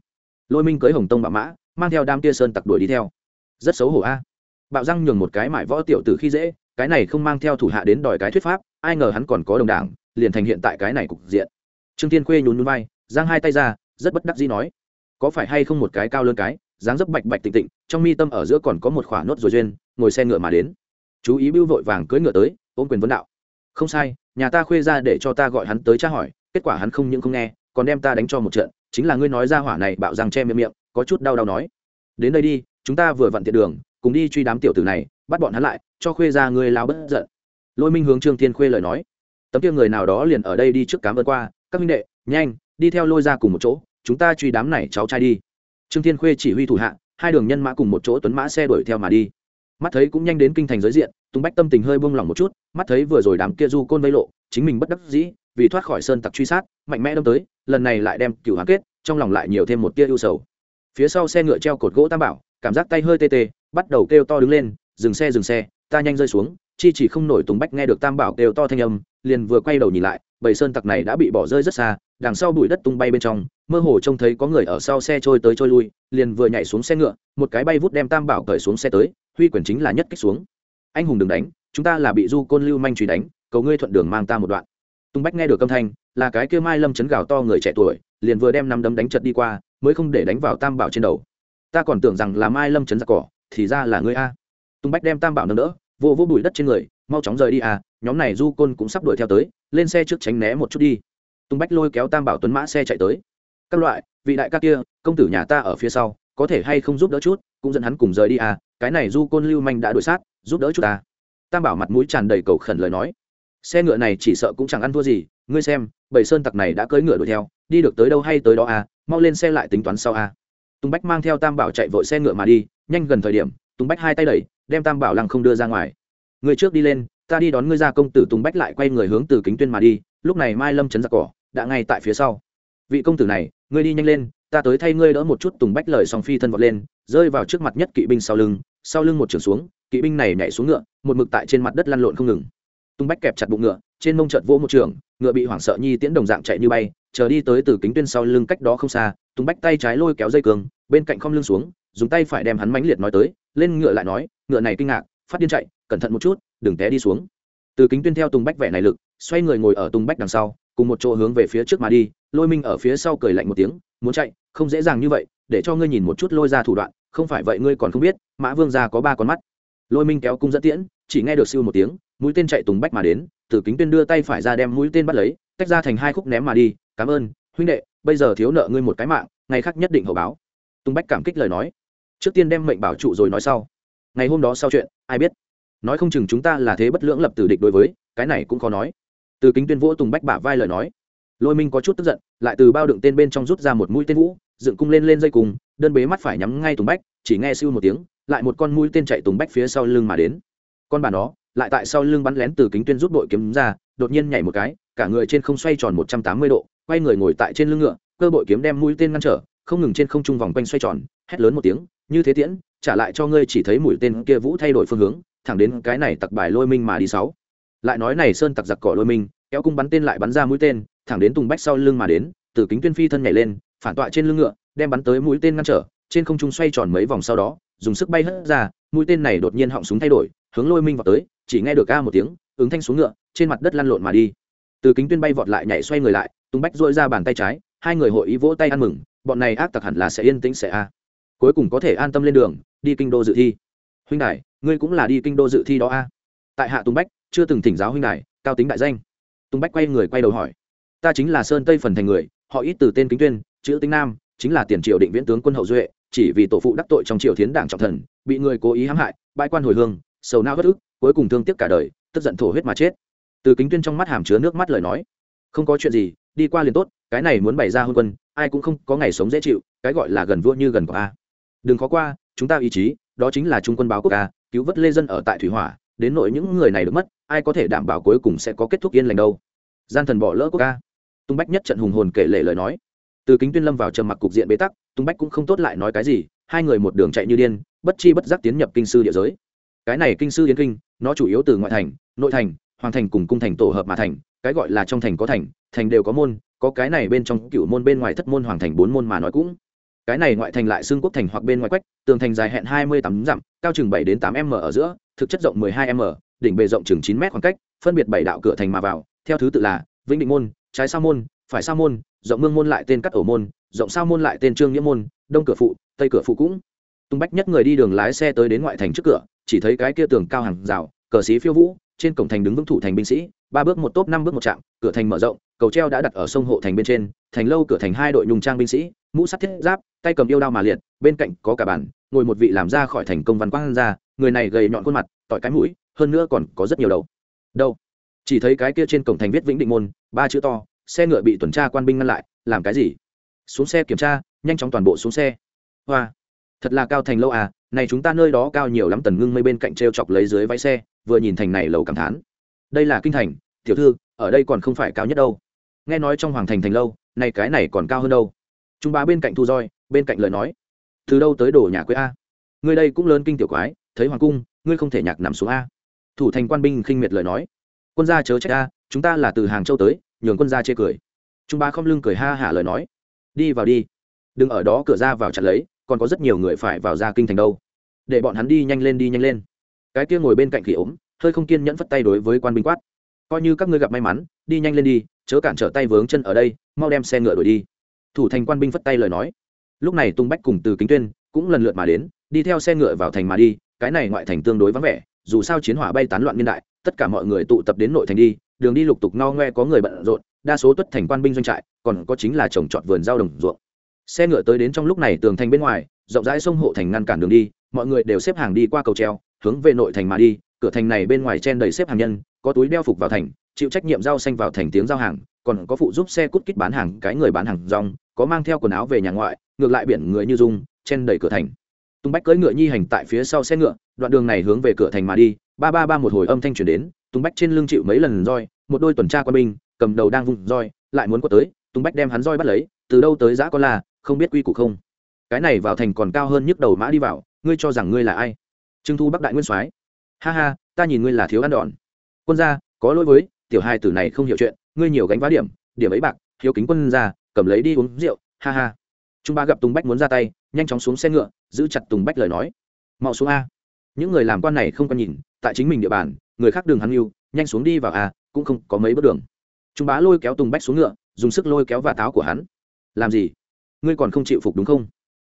Lôi minh cưới hồng tông bạo mã, mang theo đam tia sơn tặc đuổi đi theo. Rất xấu hổ a. Bạo răng nhường một cái mại võ tiểu tử khi dễ, cái này không mang theo thủ hạ đến đòi cái thuyết pháp ai ngờ hắn còn có đồng đảng, liền thành hiện tại cái này cục diện. Trương tiên khuê nhún nhún vai, giang hai tay ra, rất bất đắc dĩ nói, có phải hay không một cái cao lớn cái, dáng dấp bạch bạch tịnh tịnh, trong mi tâm ở giữa còn có một khỏa nốt rồi duyên, ngồi xe ngựa mà đến. Chú ý bưu vội vàng cưỡi ngựa tới, ôm quyền vấn đạo, không sai, nhà ta khuê ra để cho ta gọi hắn tới tra hỏi, kết quả hắn không những không nghe, còn đem ta đánh cho một trận, chính là ngươi nói ra hỏa này bạo răng che miệng miệng, có chút đau đau nói, đến đây đi, chúng ta vừa vặn tiện đường, cùng đi truy đám tiểu tử này, bắt bọn hắn lại, cho khuê ra ngươi lao bất giận lôi minh hướng trương thiên khuê lời nói. Tấm kia người nào đó liền ở đây đi trước cám ơn qua. Các minh đệ, nhanh, đi theo lôi ra cùng một chỗ. Chúng ta truy đám này cháu trai đi. Trương thiên khuê chỉ huy thủ hạ, hai đường nhân mã cùng một chỗ tuấn mã xe đuổi theo mà đi. Mắt thấy cũng nhanh đến kinh thành giới diện tung bách tâm tình hơi buông lỏng một chút, mắt thấy vừa rồi đám kia du côn vây lộ, chính mình bất đắc dĩ, vì thoát khỏi sơn tặc truy sát, mạnh mẽ đâm tới, lần này lại đem cựu hán kết, trong lòng lại nhiều thêm một tia ưu sầu. Phía sau xe ngựa treo cột gỗ tam bảo, cảm giác tay hơi tê tê, bắt đầu kêu to đứng lên, dừng xe dừng xe, ta nhanh rơi xuống chi chỉ không nổi tùng bách nghe được tam bảo đều to thanh âm, liền vừa quay đầu nhìn lại, bầy sơn tặc này đã bị bỏ rơi rất xa, đằng sau bụi đất tung bay bên trong, mơ hồ trông thấy có người ở sau xe trôi tới trôi lui, liền vừa nhảy xuống xe ngựa, một cái bay vút đem tam bảo cởi xuống xe tới, huy quyền chính là nhất kích xuống. Anh hùng đừng đánh, chúng ta là bị du côn lưu manh truy đánh, cầu ngươi thuận đường mang ta một đoạn. Tung bách nghe được âm thanh, là cái kia mai lâm chấn gào to người trẻ tuổi, liền vừa đem năm đấm đánh chật đi qua, mới không để đánh vào tam bảo trên đầu. Ta còn tưởng rằng là mai lâm chấn giặc cỏ, thì ra là ngươi a. Tung bách đem tam bảo nâng đỡ vô vô bụi đất trên người, mau chóng rời đi à nhóm này du côn cũng sắp đuổi theo tới, lên xe trước tránh né một chút đi. Tung bách lôi kéo tam bảo tuấn mã xe chạy tới. Các loại, vị đại ca kia, công tử nhà ta ở phía sau, có thể hay không giúp đỡ chút, cũng dẫn hắn cùng rời đi à cái này du côn lưu manh đã đuổi sát, giúp đỡ chút ta tam bảo mặt mũi tràn đầy cầu khẩn lời nói. Xe ngựa này chỉ sợ cũng chẳng ăn thua gì, ngươi xem bảy sơn tặc này đã cưỡi ngựa đuổi theo, đi được tới đâu hay tới đó à mau lên xe lại tính toán sau à. Tùng bách mang theo tam bảo chạy vội xe ngựa mà đi, nhanh gần thời điểm tùng bách hai tay đẩy, đem tam bảo lăng không đưa ra ngoài. Người trước đi lên, ta đi đón ngươi ra công tử tùng bách lại quay người hướng từ kính tuyên mà đi, lúc này mai lâm chấn giặc cỏ, đã ngay tại phía sau. Vị công tử này, ngươi đi nhanh lên, ta tới thay ngươi đỡ một chút tùng bách lời song phi thân vọt lên, rơi vào trước mặt nhất kỵ binh sau lưng sau lưng một trường xuống, kỵ binh này nhảy xuống ngựa, một mực tại trên mặt đất lăn lộn không ngừng. Tùng bách kẹp chặt bụng ngựa, trên mông trợt vỗ một trường, ngựa bị hoảng sợ nhi tiễn đồng dạng chạy như bay chờ đi tới từ kính tuyên sau lưng cách đó không xa, tùng bách tay trái lôi kéo dây cường, bên cạnh không lưng xuống, dùng tay phải đem hắn mãnh liệt nói tới, lên ngựa lại nói, ngựa này kinh ngạc, phát điên chạy, cẩn thận một chút, đừng té đi xuống. Từ kính tuyên theo tùng bách vẻ này lực, xoay người ngồi ở tùng bách đằng sau, cùng một chỗ hướng về phía trước mà đi, lôi minh ở phía sau cười lạnh một tiếng, muốn chạy, không dễ dàng như vậy, để cho ngươi nhìn một chút lôi ra thủ đoạn, không phải vậy ngươi còn không biết, mã vương gia có ba con mắt. Lôi minh kéo cung dẫn tiễn, chỉ nghe được siêu một tiếng, mũi tên chạy tùng bách mà đến, từ kính tuyên đưa tay phải ra đem mũi tên bắt lấy tách ra thành hai khúc ném mà đi, cảm ơn, huynh đệ, bây giờ thiếu nợ ngươi một cái mạng, ngày khác nhất định hậu báo. Tùng bách cảm kích lời nói. Trước tiên đem mệnh bảo trụ rồi nói sau. Ngày hôm đó sau chuyện, ai biết? Nói không chừng chúng ta là thế bất lưỡng lập tử địch đối với, cái này cũng khó nói. Từ kính tuyên vỗ tùng bách bả vai lời nói. Lôi minh có chút tức giận, lại từ bao đựng tên bên trong rút ra một mũi tên vũ, dựng cung lên lên dây cùng, đơn bế mắt phải nhắm ngay tùng bách, chỉ nghe siêu một tiếng, lại một con mũi tên chạy tùng bách phía sau lưng mà đến. Con bà nó lại tại sau lưng bắn lén từ kính tuyên rút đội kiếm ra, đột nhiên nhảy một cái, cả người trên không xoay tròn một trăm tám mươi độ, quay người ngồi tại trên lưng ngựa, cơ bội kiếm đem mũi tên ngăn trở, không ngừng trên không trung vòng quanh xoay tròn, hét lớn một tiếng, như thế tiễn, trả lại cho ngươi chỉ thấy mũi tên kia vũ thay đổi phương hướng, thẳng đến cái này tặc bài lôi minh mà đi sáu. Lại nói này sơn tặc giặc cỏ lôi minh, kéo cung bắn tên lại bắn ra mũi tên, thẳng đến tùng bách sau lưng mà đến, từ kính tuyên phi thân nhảy lên, phản tọa trên lưng ngựa, đem bắn tới mũi tên ngăn trở, trên không trung xoay tròn mấy vòng sau đó, dùng sức bay hất ra, mũi tên này đột nhiên họng súng thay đổi, hướng lôi minh vào tới chỉ nghe được ca một tiếng, ứng thanh xuống ngựa, trên mặt đất lăn lộn mà đi. Từ kính tuyên bay vọt lại nhảy xoay người lại, tùng bách dội ra bàn tay trái, hai người hội ý vỗ tay ăn mừng, bọn này ác tặc hẳn là sẽ yên tĩnh sẽ a. Cuối cùng có thể an tâm lên đường, đi kinh đô dự thi. Huynh đại ngươi cũng là đi kinh đô dự thi đó a. Tại hạ tùng bách, chưa từng thỉnh giáo huynh đại cao tính đại danh. Tùng bách quay người quay đầu hỏi, ta chính là sơn tây phần thành người, họ ít từ tên kính tuyên, chữ tính nam, chính là tiền triều định viễn tướng quân hậu duệ, chỉ vì tổ phụ đắc tội trong triều thiến đảng trọng thần, bị người cố ý hãm hại, bãi quan hồi hương, sầu nao bất ức cuối cùng thương tiếc cả đời, tức giận thổ huyết mà chết. Từ kính tuyên trong mắt hàm chứa nước mắt lời nói, không có chuyện gì, đi qua liền tốt, cái này muốn bày ra hôn quân, ai cũng không có ngày sống dễ chịu, cái gọi là gần vua như gần của a. Đừng khó qua, chúng ta ý chí, đó chính là trung quân báo quốc ca cứu vớt lê dân ở tại thủy hỏa, đến nội những người này được mất, ai có thể đảm bảo cuối cùng sẽ có kết thúc yên lành đâu. Gian thần bỏ lỡ quốc ca tung bách nhất trận hùng hồn kể lệ lời nói. Từ kính tuyên lâm vào trầm mặc cục diện bế tắc, tung bách cũng không tốt lại nói cái gì, hai người một đường chạy như điên, bất chi bất giác tiến nhập kinh sư địa giới. Cái này kinh sư yến kinh nó chủ yếu từ ngoại thành, nội thành, hoàng thành cùng cung thành tổ hợp mà thành, cái gọi là trong thành có thành thành đều có môn, có cái này bên trong cựu môn bên ngoài thất môn hoàng thành bốn môn mà nói cũng. Cái này ngoại thành lại xương quốc thành hoặc bên ngoài quách, tường thành dài hẹn hai mươi tám dặm, cao chừng bảy đến tám m ở giữa, thực chất rộng mười hai m, đỉnh bề rộng chừng chín m khoảng cách, phân biệt bảy đạo cửa thành mà vào, theo thứ tự là vĩnh định môn, trái sa môn, phải sa môn, rộng mương môn lại tên cắt ổ môn, rộng sao môn lại tên trương nghĩa môn, đông cửa phụ, tây cửa phụ cũng. Tung bách nhất người đi đường lái xe tới đến ngoại thành trước cửa chỉ thấy cái kia tường cao hàng rào cờ xí phiêu vũ trên cổng thành đứng vững thủ thành binh sĩ ba bước một tốp năm bước một trạm cửa thành mở rộng cầu treo đã đặt ở sông hộ thành bên trên thành lâu cửa thành hai đội nhung trang binh sĩ mũ sắt thiết giáp tay cầm yêu đao mà liệt bên cạnh có cả bản, ngồi một vị làm ra khỏi thành công văn quang ra người này gầy nhọn khuôn mặt tỏi cái mũi hơn nữa còn có rất nhiều đầu. Đâu? Chỉ thấy cái kia trên cổng thành viết vĩnh định môn ba chữ to xe ngựa bị tuần tra quan binh ngăn lại làm cái gì? Xuống xe kiểm tra nhanh chóng toàn bộ xuống xe. Hoa. Thật là cao thành lâu à này chúng ta nơi đó cao nhiều lắm tần ngưng mây bên cạnh t r e o chọc lấy dưới váy xe, vừa nhìn thành này lầu cảm thán. Đây là kinh thành, tiểu thư, ở đây còn không phải cao nhất đâu. Nghe nói trong hoàng thành thành lâu, này cái này còn cao hơn đâu. Chúng ba bên cạnh thu roi, bên cạnh lời nói. Từ đâu tới đổ nhà quê a? Ngươi đây cũng lớn kinh tiểu quái, thấy hoàng cung, ngươi không thể nhạc nằm xuống a. Thủ thành quan binh khinh miệt lời nói. Quân gia chớ trách a, chúng ta là từ hàng châu tới, nhường quân gia chê cười. Chúng ba không lưng cười ha hả lời nói. Đi vào đi. Đừng ở đó cửa ra vào chặt lấy còn có rất nhiều người phải vào ra kinh thành đâu. Để bọn hắn đi nhanh lên đi nhanh lên. Cái kia ngồi bên cạnh khỉ ốm, hơi không kiên nhẫn phất tay đối với quan binh quát. Coi như các ngươi gặp may mắn, đi nhanh lên đi, chớ cản trở tay vướng chân ở đây, mau đem xe ngựa đuổi đi. Thủ thành quan binh phất tay lời nói. Lúc này tung bách cùng từ kính tuyên cũng lần lượt mà đến, đi theo xe ngựa vào thành mà đi, cái này ngoại thành tương đối vắng vẻ, dù sao chiến hỏa bay tán loạn niên đại, tất cả mọi người tụ tập đến nội thành đi, đường đi lục tục no ngoe có người bận rộn, đa số tuất thành quan binh doanh trại, còn có chính là trồng trọt vườn rau đồng ruộng xe ngựa tới đến trong lúc này tường thành bên ngoài, rộng rãi sông hộ thành ngăn cản đường đi, mọi người đều xếp hàng đi qua cầu treo, hướng về nội thành mà đi. Cửa thành này bên ngoài chen đầy xếp hàng nhân, có túi đeo phục vào thành, chịu trách nhiệm giao xanh vào thành tiếng giao hàng, còn có phụ giúp xe cút kít bán hàng, cái người bán hàng rong, có mang theo quần áo về nhà ngoại, ngược lại biển người như dung chen đầy cửa thành. Tung bách cưỡi ngựa nhi hành tại phía sau xe ngựa, đoạn đường này hướng về cửa thành mà đi, ba ba ba một hồi âm thanh truyền đến, tung bách trên lưng chịu mấy lần roi, một đôi tuần tra quân binh, cầm đầu đang vùng roi, lại muốn có tới, tung bách đem hắn roi bắt lấy, từ đâu tới giã con là không biết quy củ không? Cái này vào thành còn cao hơn nhức đầu mã đi vào, ngươi cho rằng ngươi là ai? Trưng thu bắc đại nguyên soái. Ha ha, ta nhìn ngươi là thiếu ăn đòn. Quân gia, có lỗi với, tiểu hai tử này không hiểu chuyện, ngươi nhiều gánh vá điểm điểm ấy bạc thiếu kính quân gia, cầm lấy đi uống rượu, ha ha. Trung ba gặp tùng bách muốn ra tay, nhanh chóng xuống xe ngựa, giữ chặt tùng bách lời nói. Mau xuống a. Những người làm quan này không có nhìn, tại chính mình địa bàn, người khác đường hắn yêu, nhanh xuống đi vào a, cũng không có mấy bước đường. Trung bá lôi kéo tùng bách xuống ngựa, dùng sức lôi kéo và táo của hắn. Làm gì? Ngươi còn không chịu phục đúng không?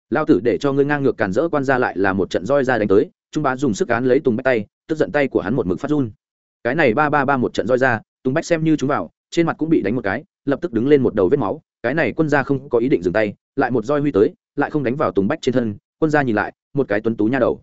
Lao tử để cho ngươi ngang ngược cản rỡ quan ra lại là một trận roi ra đánh tới, trung bá dùng sức cán lấy tùng bách tay, tức giận tay của hắn một mực phát run. Cái này ba ba ba một trận roi ra, tùng bách xem như chúng vào, trên mặt cũng bị đánh một cái, lập tức đứng lên một đầu vết máu. Cái này quân gia không có ý định dừng tay, lại một roi huy tới, lại không đánh vào tùng bách trên thân. Quân gia nhìn lại, một cái tuấn tú nha đầu.